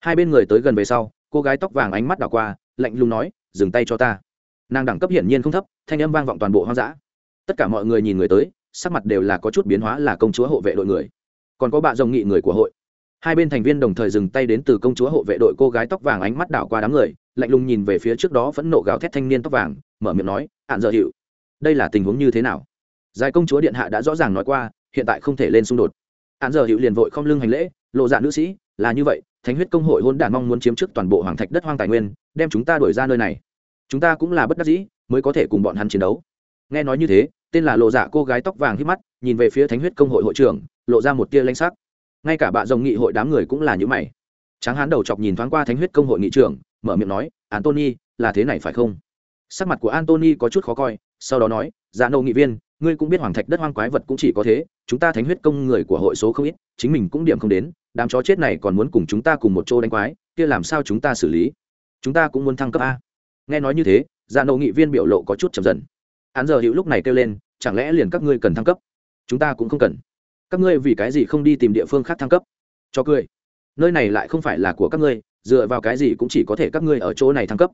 Hai bên người tới gần về sau, cô gái tóc vàng ánh mắt đảo qua, lạnh lùng nói, dừng tay cho ta. Nàng đẳng cấp hiển nhiên không thấp, thanh âm vang vọng toàn bộ hoang dã. Tất cả mọi người nhìn người tới, sắc mặt đều là có chút biến hóa là công chúa hộ vệ đội người. Còn có bạn dòng nghị người của hội. Hai bên thành viên đồng thời dừng tay đến từ công chúa hộ vệ đội cô gái tóc vàng ánh mắt đảo qua đám người, lạnh lùng nhìn về phía trước đó phẫn nộ gào thét thanh niên tóc vàng, mở miệng nói ạn dợ hiệu, đây là tình huống như thế nào? Giải công chúa điện hạ đã rõ ràng nói qua, hiện tại không thể lên xung đột ạn giờ hiệu liền vội không lưng hành lễ, lộ dạ nữ sĩ, là như vậy, thánh huyết công hội hôn đản mong muốn chiếm trước toàn bộ hoàng thạch đất hoang tài nguyên, đem chúng ta đuổi ra nơi này. Chúng ta cũng là bất đắc dĩ, mới có thể cùng bọn hắn chiến đấu. Nghe nói như thế, tên là lộ dạ cô gái tóc vàng hít mắt, nhìn về phía thánh huyết công hội hội trưởng, lộ ra một tia lanh sắc. Ngay cả bạ rồng nghị hội đám người cũng là như mày. Tráng hán đầu chọc nhìn thoáng qua thánh huyết công hội nghị trưởng, mở miệng nói, antony, là thế này phải không? Sắc mặt của antony có chút khó coi, sau đó nói dạ nâu nghị viên ngươi cũng biết hoàng thạch đất hoang quái vật cũng chỉ có thế, chúng ta thánh huyết công người của hội số không ít, chính mình cũng điểm không đến, đám chó chết này còn muốn cùng chúng ta cùng một chỗ đánh quái, kia làm sao chúng ta xử lý? Chúng ta cũng muốn thăng cấp a. Nghe nói như thế dạ Nô nghị viên biểu lộ có chút chậm dần. Hắn giờ hữu lúc này kêu lên, chẳng lẽ liền các ngươi cần thăng cấp? Chúng ta cũng không cần. Các ngươi vì cái gì không đi tìm địa phương khác thăng cấp? Cho cười. Nơi này lại không phải là của các ngươi, dựa vào cái gì cũng chỉ có thể các ngươi ở chỗ này thăng cấp.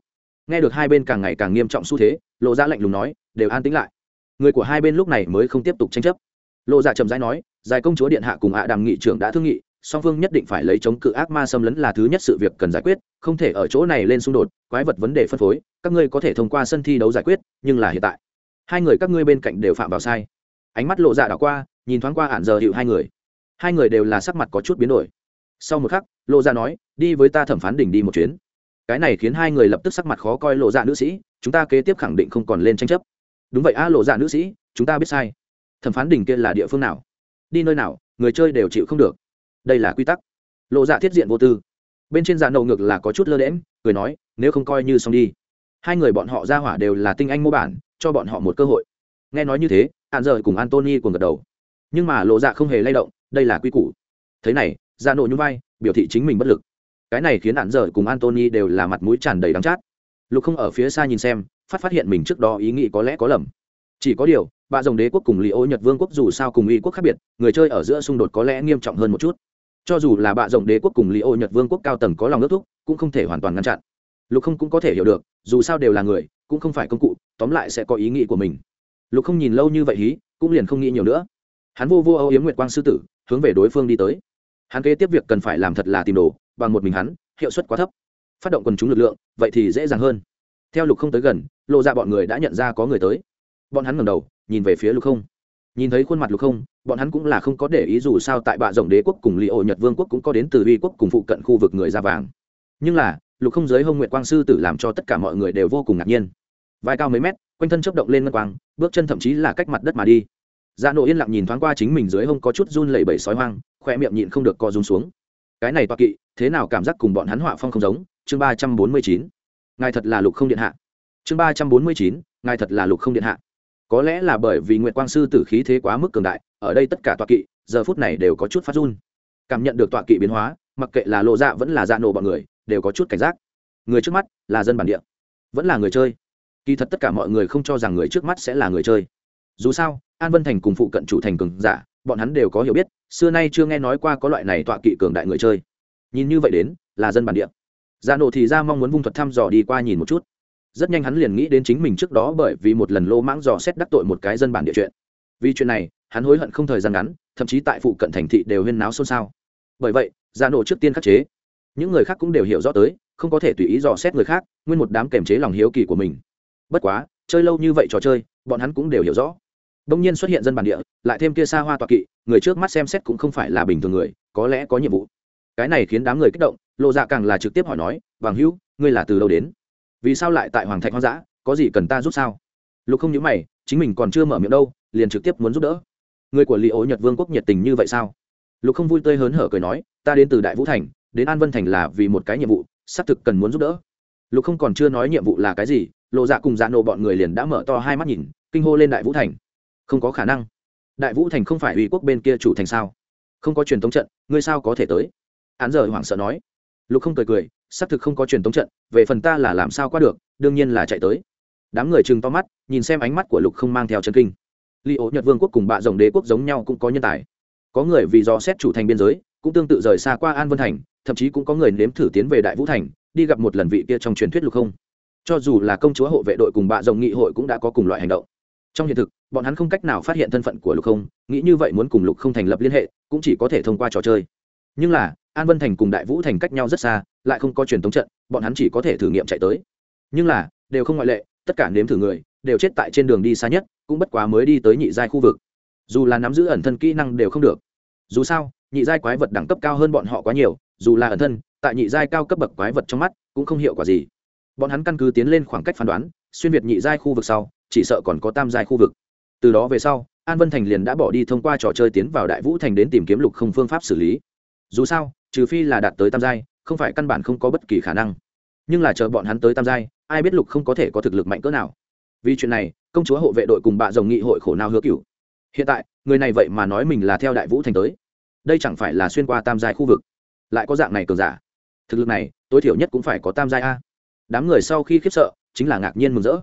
Nghe được hai bên càng ngày càng nghiêm trọng xu thế, lộ ra lạnh lùng nói, đều an tĩnh lại người của hai bên lúc này mới không tiếp tục tranh chấp. Lộ dạ trầm rãi nói, giải công chúa điện hạ cùng hạ đàm nghị trưởng đã thương nghị, song phương nhất định phải lấy chống cự ác ma xâm lấn là thứ nhất sự việc cần giải quyết, không thể ở chỗ này lên xung đột, quái vật vấn đề phân phối, các ngươi có thể thông qua sân thi đấu giải quyết, nhưng là hiện tại, hai người các ngươi bên cạnh đều phạm vào sai. Ánh mắt lộ dạ đảo qua, nhìn thoáng qua ạn giờ hiệu hai người. Hai người đều là sắc mặt có chút biến đổi. Sau một khắc, lộ dạ nói, đi với ta thẩm phán đỉnh đi một chuyến. Cái này khiến hai người lập tức sắc mặt khó coi lộ dạ nữ sĩ, chúng ta kế tiếp khẳng định không còn lên tranh chấp đúng vậy, a lộ dạ nữ sĩ, chúng ta biết sai. Thẩm phán đỉnh kia là địa phương nào? Đi nơi nào, người chơi đều chịu không được. Đây là quy tắc. Lộ dạ thiết diện vô tư. Bên trên dạ nậu ngược là có chút lơ đễm cười nói, nếu không coi như xong đi. Hai người bọn họ ra hỏa đều là tinh anh mô bản, cho bọn họ một cơ hội. Nghe nói như thế hạn rời cùng antony cùng gật đầu. Nhưng mà lộ dạ không hề lay động, đây là quy củ. Thế này dạ nộ nhún vai, biểu thị chính mình bất lực. Cái này khiến hạn rời cùng antony đều là mặt mũi tràn đầy đắng chát. Lục không ở phía xa nhìn xem phát phát hiện mình trước đó ý nghĩ có lẽ có lầm. Chỉ có điều bạ dòng đế quốc cùng lý ô nhật vương quốc dù sao cùng y quốc khác biệt, người chơi ở giữa xung đột có lẽ nghiêm trọng hơn một chút. Cho dù là bạ rộng đế quốc cùng lý ô nhật vương quốc cao tầng có lòng nước thúc, cũng không thể hoàn toàn ngăn chặn. Lục không cũng có thể hiểu được, dù sao đều là người, cũng không phải công cụ, tóm lại sẽ có ý nghĩ của mình. Lục không nhìn lâu như vậy hí, cũng liền không nghĩ nhiều nữa. Hắn vô vô âu yếm nguyệt quang sư tử, hướng về đối phương đi tới. Hắn kế tiếp việc cần phải làm thật là tìm đồ, bằng một mình hắn, hiệu suất quá thấp. Phát động quần chúng lực lượng, vậy thì dễ dàng hơn theo lục không tới gần, lộ ra bọn người đã nhận ra có người tới. Bọn hắn ngẩng đầu, nhìn về phía lục không. Nhìn thấy khuôn mặt lục không, bọn hắn cũng là không có để ý dù sao tại bạ rồng đế quốc cùng li ổ nhật vương quốc cũng có đến từ uy quốc cùng phụ cận khu vực người da vàng. Nhưng là, lục không giới hông nguyện quang sư tử làm cho tất cả mọi người đều vô cùng ngạc nhiên. Vai cao mấy mét, quanh thân chấp động lên ngân quang, bước chân thậm chí là cách mặt đất mà đi. Dạ nộ yên lặng nhìn thoáng qua chính mình dưới hông có chút run lẩy bẩy sói hoang khoe miệng nhịn không được co run xuống. Cái này toa kỵ, thế nào cảm giác cùng bọn hắn họa phong không giống? Chương ba trăm bốn mươi chín ngài thật là lục không điện hạ. Chương ba trăm bốn mươi chín, ngài thật là lục không điện hạ. Có lẽ là bởi vì nguyệt quang sư tử khí thế quá mức cường đại, ở đây tất cả tọa kỵ, giờ phút này đều có chút phát run. Cảm nhận được tọa kỵ biến hóa, mặc kệ là lộ dạ vẫn là dạ nổ bọn người, đều có chút cảnh giác. Người trước mắt là dân bản địa, vẫn là người chơi. Kỳ thật tất cả mọi người không cho rằng người trước mắt sẽ là người chơi. Dù sao, an vân thành cùng phụ cận chủ thành cường giả, bọn hắn đều có hiểu biết, xưa nay chưa nghe nói qua có loại này tọa kỵ cường đại người chơi. Nhìn như vậy đến, là dân bản địa dạ nộ thì ra mong muốn vung thuật thăm dò đi qua nhìn một chút. Rất nhanh hắn liền nghĩ đến chính mình trước đó bởi vì một lần lô mãng dò xét đắc tội một cái dân bản địa chuyện. Vì chuyện này, hắn hối hận không thời gian ngắn, thậm chí tại phụ cận thành thị đều huyên náo xôn xao. Bởi vậy dạ gia nộ trước tiên khắc chế. Những người khác cũng đều hiểu rõ tới, không có thể tùy ý dò xét người khác, nguyên một đám kềm chế lòng hiếu kỳ của mình. Bất quá, chơi lâu như vậy trò chơi, bọn hắn cũng đều hiểu rõ. Đông nhiên xuất hiện dân bản địa, lại thêm kia xa hoa tọa kỵ, người trước mắt xem xét cũng không phải là bình thường người, có lẽ có nhiệm vụ. Cái này khiến đám người kích động lộ dạ càng là trực tiếp hỏi nói, vàng hữu, ngươi là từ đâu đến? Vì sao lại tại hoàng thạch hoang dã? Có gì cần ta giúp sao? Lục không nhớ mày, chính mình còn chưa mở miệng đâu, liền trực tiếp muốn giúp đỡ. Người của lý ố nhật vương quốc nhiệt tình như vậy sao? Lục không vui tươi hớn hở cười nói, ta đến từ đại vũ thành, đến an vân thành là vì một cái nhiệm vụ, xác thực cần muốn giúp đỡ. Lục không còn chưa nói nhiệm vụ là cái gì, lộ dạ cùng dạ nộ bọn người liền đã mở to hai mắt nhìn, kinh hô lên đại vũ thành. Không có khả năng. Đại vũ thành không phải uy quốc bên kia chủ thành sao? Không có truyền thống trận, ngươi sao có thể tới? Án giờ hoảng sợ nói lục không cười cười, xác thực không có truyền thống trận, về phần ta là làm sao qua được, đương nhiên là chạy tới. Đám người chừng to mắt, nhìn xem ánh mắt của lục không mang theo chân kinh. Li ố nhật vương quốc cùng bạ rồng đế quốc giống nhau cũng có nhân tài. Có người vì do xét chủ thành biên giới, cũng tương tự rời xa qua an vân thành, thậm chí cũng có người nếm thử tiến về đại vũ thành, đi gặp một lần vị kia trong truyền thuyết lục không. Cho dù là công chúa hộ vệ đội cùng bạ rồng nghị hội cũng đã có cùng loại hành động. Trong hiện thực, bọn hắn không cách nào phát hiện thân phận của lục không, nghĩ như vậy muốn cùng lục không thành lập liên hệ, cũng chỉ có thể thông qua trò chơi. Nhưng là an vân thành cùng đại vũ thành cách nhau rất xa, lại không có truyền thống trận, bọn hắn chỉ có thể thử nghiệm chạy tới. Nhưng là, đều không ngoại lệ, tất cả nếm thử người, đều chết tại trên đường đi xa nhất, cũng bất quá mới đi tới nhị giai khu vực. Dù là nắm giữ ẩn thân kỹ năng đều không được. Dù sao, nhị giai quái vật đẳng cấp cao hơn bọn họ quá nhiều, dù là ẩn thân, tại nhị giai cao cấp bậc quái vật trong mắt, cũng không hiệu quả gì. Bọn hắn căn cứ tiến lên khoảng cách phán đoán, xuyên việt nhị giai khu vực sau, chỉ sợ còn có tam giai khu vực. Từ đó về sau, an vân thành liền đã bỏ đi thông qua trò chơi tiến vào đại vũ thành đến tìm kiếm lục không phương pháp xử lý. Dù sao trừ phi là đạt tới tam giai, không phải căn bản không có bất kỳ khả năng. Nhưng là chờ bọn hắn tới tam giai, ai biết lục không có thể có thực lực mạnh cỡ nào. Vì chuyện này, công chúa hộ vệ đội cùng bạ rồng nghị hội khổ nào hứa cựu hiện tại, người này vậy mà nói mình là theo đại vũ thành tới. Đây chẳng phải là xuyên qua tam giai khu vực? Lại có dạng này cường giả? Thực lực này, tối thiểu nhất cũng phải có tam giai a. Đám người sau khi khiếp sợ, chính là ngạc nhiên mừng rỡ.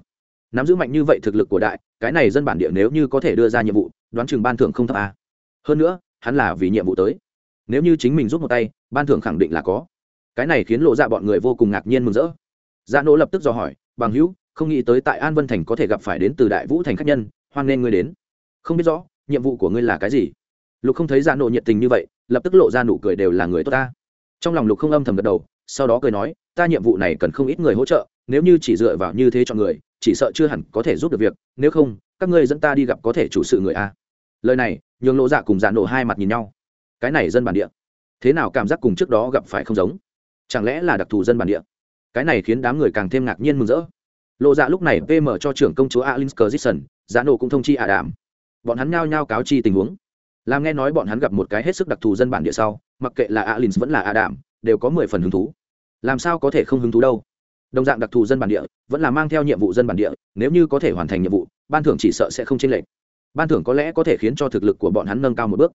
Nắm giữ mạnh như vậy thực lực của đại, cái này dân bản địa nếu như có thể đưa ra nhiệm vụ, đoán chừng ban thưởng không thấp a. Hơn nữa, hắn là vì nhiệm vụ tới. Nếu như chính mình giúp một tay ban thưởng khẳng định là có. Cái này khiến lộ dạ bọn người vô cùng ngạc nhiên mừng rỡ. Dạ nỗ lập tức dò hỏi, bằng hữu, không nghĩ tới tại an vân thành có thể gặp phải đến từ đại vũ thành khách nhân, hoan nghênh ngươi đến. Không biết rõ, nhiệm vụ của ngươi là cái gì? Lục không thấy dạ nỗ nhiệt tình như vậy, lập tức lộ ra nụ cười đều là người tốt ta. Trong lòng lục không âm thầm gật đầu, sau đó cười nói, ta nhiệm vụ này cần không ít người hỗ trợ, nếu như chỉ dựa vào như thế cho người, chỉ sợ chưa hẳn có thể giúp được việc, nếu không, các ngươi dẫn ta đi gặp có thể chủ sự người a. Lời này, nhường lộ dạ cùng dạ nổ hai mặt nhìn nhau. Cái này dân bản địa thế nào cảm giác cùng trước đó gặp phải không giống? Chẳng lẽ là đặc thù dân bản địa? Cái này khiến đám người càng thêm ngạc nhiên mừng rỡ. Lộ dạ lúc này pm cho trưởng công chúa alin skirson giá nổ cũng thông chi ả đảm bọn hắn nhao nhao cáo chi tình huống. Làm nghe nói bọn hắn gặp một cái hết sức đặc thù dân bản địa sau, mặc kệ là alin vẫn là ả đảm đều có mười phần hứng thú. Làm sao có thể không hứng thú đâu? Đồng dạng đặc thù dân bản địa, vẫn là mang theo nhiệm vụ dân bản địa, nếu như có thể hoàn thành nhiệm vụ, ban thưởng chỉ sợ sẽ không chênh lệch. Ban thưởng có lẽ có thể khiến cho thực lực của bọn hắn nâng cao một bước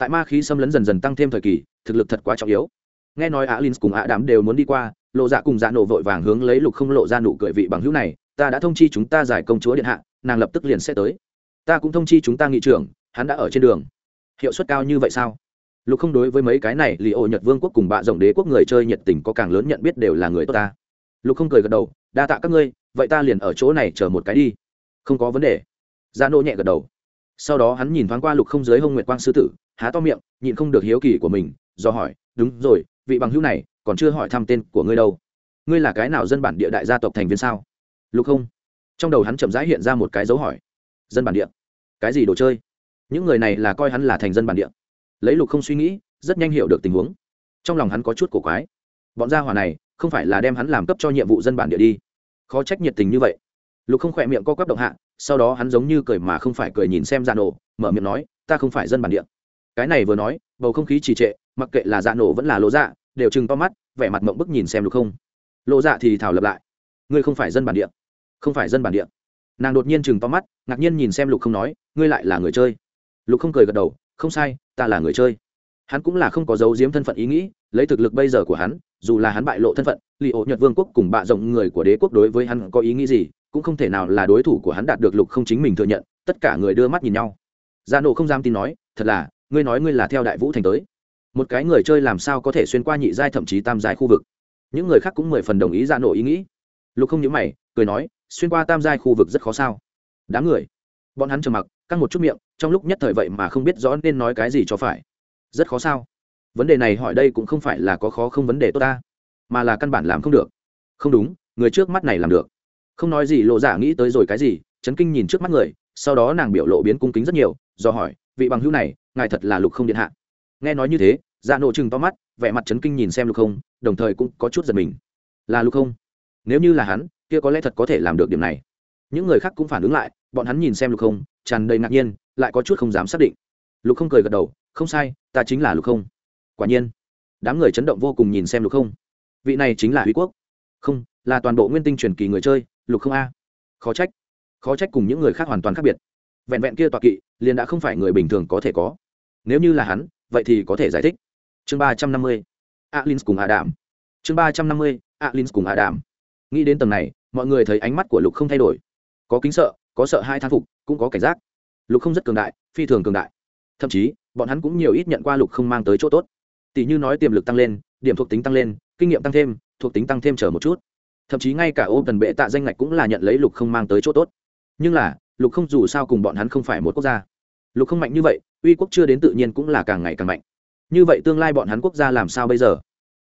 tại ma khí xâm lấn dần dần tăng thêm thời kỳ, thực lực thật quá trọng yếu. Nghe nói Á alin cùng Á đám đều muốn đi qua, lộ dạ cùng dạ nổ vội vàng hướng lấy lục không lộ ra nụ cười vị bằng hữu này, ta đã thông chi chúng ta giải công chúa điện hạ, nàng lập tức liền sẽ tới. Ta cũng thông chi chúng ta nghị trưởng, hắn đã ở trên đường. Hiệu suất cao như vậy sao? Lục không đối với mấy cái này, lì ô nhật vương quốc cùng bạ rộng đế quốc người chơi nhiệt tình có càng lớn nhận biết đều là người tốt ta. Lục không cười gật đầu, đa tạ các ngươi, vậy ta liền ở chỗ này chờ một cái đi. Không có vấn đề. Dạ Gia nô nhẹ gật đầu sau đó hắn nhìn thoáng qua lục không dưới hông nguyệt quang sư tử, há to miệng, nhịn không được hiếu kỳ của mình, do hỏi, đúng rồi, vị bằng hữu này còn chưa hỏi thăm tên của ngươi đâu. Ngươi là cái nào dân bản địa đại gia tộc thành viên sao? Lục không. Trong đầu hắn chậm rãi hiện ra một cái dấu hỏi. Dân bản địa? Cái gì đồ chơi? Những người này là coi hắn là thành dân bản địa. Lấy lục không suy nghĩ, rất nhanh hiểu được tình huống. Trong lòng hắn có chút cổ quái. Bọn gia hỏa này, không phải là đem hắn làm cấp cho nhiệm vụ dân bản địa đi. Khó trách nhiệt tình như vậy. Lục không khỏe miệng co quắp động hạ sau đó hắn giống như cười mà không phải cười nhìn xem dạ nổ, mở miệng nói, ta không phải dân bản địa. Cái này vừa nói, bầu không khí trì trệ, mặc kệ là dạ nổ vẫn là lỗ dạ đều chừng to mắt, vẻ mặt mộng bức nhìn xem lục không? Lộ dạ thì thảo lập lại, ngươi không phải dân bản địa. Không phải dân bản địa. Nàng đột nhiên chừng to mắt, ngạc nhiên nhìn xem lục không nói, ngươi lại là người chơi. Lục không cười gật đầu, không sai, ta là người chơi. Hắn cũng là không có dấu diếm thân phận ý nghĩ, lấy thực lực bây giờ của hắn, dù là hắn bại lộ thân phận li ổ nhật vương quốc cùng bạ rộng người của đế quốc đối với hắn có ý nghĩ gì cũng không thể nào là đối thủ của hắn đạt được lục không chính mình thừa nhận, tất cả người đưa mắt nhìn nhau. Gia nộ không dám tin nói, thật là, ngươi nói ngươi là theo đại vũ thành tới. Một cái người chơi làm sao có thể xuyên qua nhị giai thậm chí tam giai khu vực? Những người khác cũng mười phần đồng ý gia nộ ý nghĩ. Lục không nhớ mày, cười nói, xuyên qua tam giai khu vực rất khó sao? Đám người. Bọn hắn trầm mặc, căng một chút miệng, trong lúc nhất thời vậy mà không biết rõ nên nói cái gì cho phải. Rất khó sao? Vấn đề này hỏi đây cũng không phải là có khó không vấn đề tốt ta, mà là căn bản làm không được. Không đúng, người trước mắt này làm được không nói gì, lộ giả nghĩ tới rồi cái gì, chấn kinh nhìn trước mắt người, sau đó nàng biểu lộ biến cung kính rất nhiều, do hỏi, vị bằng hữu này, ngài thật là lục không điện hạ. Nghe nói như thế dạ nộ chừng to mắt, vẻ mặt chấn kinh nhìn xem lục không, đồng thời cũng có chút giật mình. Là lục không? Nếu như là hắn, kia có lẽ thật có thể làm được điểm này. Những người khác cũng phản ứng lại, bọn hắn nhìn xem lục không, tràn đầy ngạc nhiên, lại có chút không dám xác định. Lục không cười gật đầu, không sai, ta chính là lục không. Quả nhiên, đám người chấn động vô cùng nhìn xem lục không. Vị này chính là huy quốc. Không, là toàn bộ nguyên tinh truyền kỳ người chơi lục không a. Khó trách. Khó trách cùng những người khác hoàn toàn khác biệt. Vẹn vẹn kia tọa kỵ, liền đã không phải người bình thường có thể có. Nếu như là hắn, vậy thì có thể giải thích. Chương ba trăm năm mươi. Alin cùng Hà đàm chương ba trăm năm mươi. Alin cùng Hà đàm nghĩ đến tầng này, mọi người thấy ánh mắt của lục không thay đổi. Có kính sợ, có sợ hai thang phục, cũng có cảnh giác. Lục không rất cường đại, phi thường cường đại. Thậm chí, bọn hắn cũng nhiều ít nhận qua lục không mang tới chỗ tốt. Tỷ như nói tiềm lực tăng lên, điểm thuộc tính tăng lên, kinh nghiệm tăng thêm, thuộc tính tăng thêm chờ một chút thậm chí ngay cả ô tần bệ tạ danh ngạch cũng là nhận lấy lục không mang tới chỗ tốt. Nhưng là, lục không dù sao cùng bọn hắn không phải một quốc gia. Lục không mạnh như vậy, uy quốc chưa đến tự nhiên cũng là càng ngày càng mạnh. Như vậy tương lai bọn hắn quốc gia làm sao bây giờ?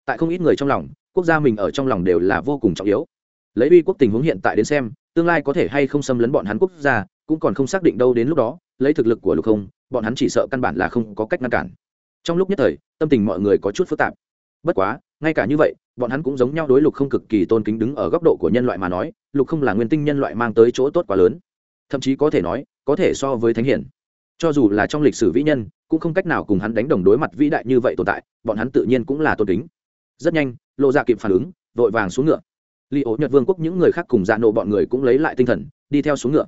Tại không ít người trong lòng, quốc gia mình ở trong lòng đều là vô cùng trọng yếu. Lấy uy quốc tình huống hiện tại đến xem, tương lai có thể hay không xâm lấn bọn hắn quốc gia, cũng còn không xác định đâu đến lúc đó, lấy thực lực của lục không, bọn hắn chỉ sợ căn bản là không có cách ngăn cản. Trong lúc nhất thời, tâm tình mọi người có chút phức tạp. Bất quá ngay cả như vậy, bọn hắn cũng giống nhau đối lục không cực kỳ tôn kính đứng ở góc độ của nhân loại mà nói, lục không là nguyên tinh nhân loại mang tới chỗ tốt quá lớn. Thậm chí có thể nói, có thể so với thánh hiển. Cho dù là trong lịch sử vĩ nhân, cũng không cách nào cùng hắn đánh đồng đối mặt vĩ đại như vậy tồn tại, bọn hắn tự nhiên cũng là tôn kính. Rất nhanh lộ ra dạ kịp phản ứng, vội vàng xuống ngựa. Li ố nhật vương quốc những người khác cùng dạ nộ bọn người cũng lấy lại tinh thần, đi theo xuống ngựa.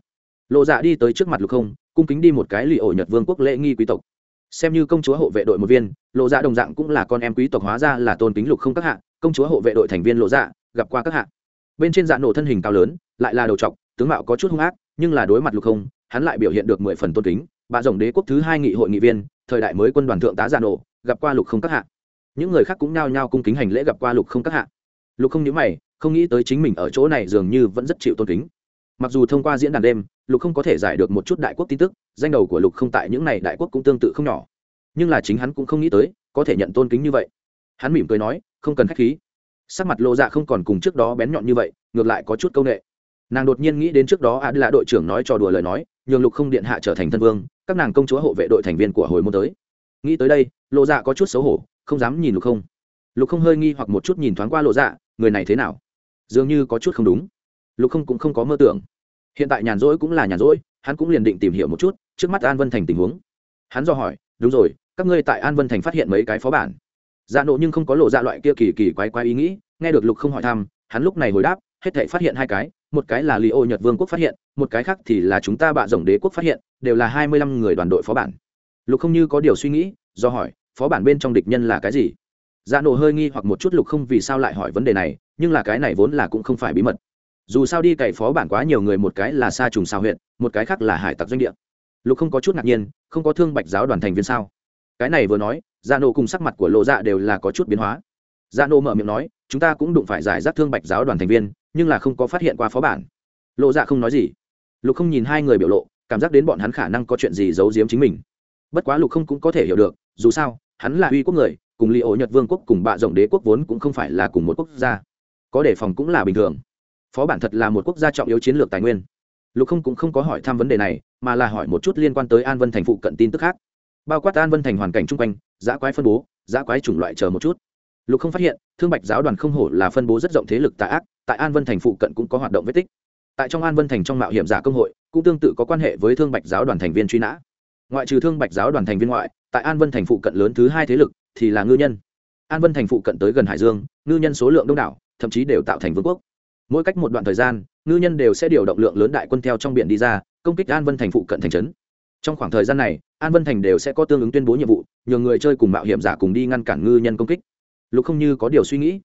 Lộ dạ đi tới trước mặt lục không, cung kính đi một cái li ổ nhật vương quốc lễ nghi quý tộc xem như công chúa hộ vệ đội một viên, lộ dạ đồng dạng cũng là con em quý tộc hóa ra là tôn kính lục không các hạ, công chúa hộ vệ đội thành viên lộ dạ gặp qua các hạ. Bên trên dạ nổ thân hình cao lớn, lại là đầu trọc, tướng mạo có chút hung ác, nhưng là đối mặt lục không, hắn lại biểu hiện được mười phần tôn kính. Bà rồng đế quốc thứ hai nghị hội nghị viên, thời đại mới quân đoàn thượng tá dạ nổ, gặp qua lục không các hạ. Những người khác cũng nhao nhao cung kính hành lễ gặp qua lục không các hạ. Lục không nhớ mày, không nghĩ tới chính mình ở chỗ này dường như vẫn rất chịu tôn kính. Mặc dù thông qua diễn đàn đêm lục không có thể giải được một chút đại quốc tin tức, danh đầu của lục không tại những n à y đại quốc cũng tương tự không nhỏ. Nhưng là chính hắn cũng không nghĩ tới, có thể nhận tôn kính như vậy. Hắn mỉm cười nói, không cần k h á c h khí. Sắc mặt lộ dạ không còn cùng trước đó bén nhọn như vậy, ngược lại có chút c â u n ệ nàng đột nhiên nghĩ đến trước đó a là đội trưởng nói trò đùa lời nói, nhường lục không điện hạ trở thành thân vương, các nàng công chúa hộ vệ đội thành viên của hồi môn tới. Nghĩ tới đây lộ dạ có chút xấu hổ, không dám nhìn lục không. Lục không hơi nghi hoặc một chút nhìn thoáng qua lộ dạ người này thế nào? Dường như có chút không đúng. Lục không cũng không có mơ tưởng hiện tại nhàn rỗi cũng là nhàn rỗi, hắn cũng liền định tìm hiểu một chút, trước mắt an vân thành tình huống. Hắn do hỏi, đúng rồi, các ngươi tại an vân thành phát hiện mấy cái phó bản? Dạ nộ nhưng không có lộ ra loại kia kỳ kỳ quái quái ý nghĩ, nghe được lục không hỏi thăm, hắn lúc này hồi đáp, hết thể phát hiện hai cái, một cái là li ô nhật vương quốc phát hiện, một cái khác thì là chúng ta bạ rồng đế quốc phát hiện, đều là hai mươi lăm người đoàn đội phó bản. Lục không như có điều suy nghĩ, do hỏi, phó bản bên trong địch nhân là cái gì? Dạ nộ hơi nghi hoặc một chút lục không vì sao lại hỏi vấn đề này, nhưng là cái này vốn là cũng không phải bí mật dù sao đi cày phó bản quá nhiều người, một cái là xa trùng sao huyện, một cái khác là hải tặc doanh địa. Lục không có chút ngạc nhiên, không có thương bạch giáo đoàn thành viên sao? Cái này vừa nói dạ nộ cùng sắc mặt của lộ dạ đều là có chút biến hóa. Dạ nộ mở miệng nói, chúng ta cũng đụng phải giải rác thương bạch giáo đoàn thành viên, nhưng là không có phát hiện qua phó bản. Lộ dạ không nói gì. Lục không nhìn hai người biểu lộ, cảm giác đến bọn hắn khả năng có chuyện gì giấu giếm chính mình. Bất quá lục không cũng có thể hiểu được, dù sao, hắn là uy quốc người, cùng li ổ nhật vương quốc cùng bạ rộng đế quốc vốn cũng không phải là cùng một quốc gia. Có đề phòng cũng là bình thường phó bản thật là một quốc gia trọng yếu chiến lược tài nguyên. Lục không cũng không có hỏi thăm vấn đề này, mà là hỏi một chút liên quan tới an vân thành phụ cận tin tức khác. Bao quát an vân thành hoàn cảnh chung quanh, giã quái phân bố, giã quái chủng loại chờ một chút. Lục không phát hiện, thương bạch giáo đoàn không hổ là phân bố rất rộng thế lực tạ ác, tại an vân thành phụ cận cũng có hoạt động vết tích. Tại trong an vân thành trong mạo hiểm giả công hội, cũng tương tự có quan hệ với thương bạch giáo đoàn thành viên truy nã. Ngoại trừ thương bạch giáo đoàn thành viên ngoại, tại an vân thành phụ cận lớn thứ hai thế lực thì là ngư nhân. An vân thành phụ cận tới gần hải dương, ngư nhân số lượng đông đảo, thậm chí đều tạo thành vương quốc mỗi cách một đoạn thời gian, ngư nhân đều sẽ điều động lượng lớn đại quân theo trong biển đi ra, công kích an vân thành phụ cận thành trấn. Trong khoảng thời gian này, an vân thành đều sẽ có tương ứng tuyên bố nhiệm vụ nhờ người chơi cùng mạo hiểm giả cùng đi ngăn cản ngư nhân công kích. Lục không như có điều suy nghĩ.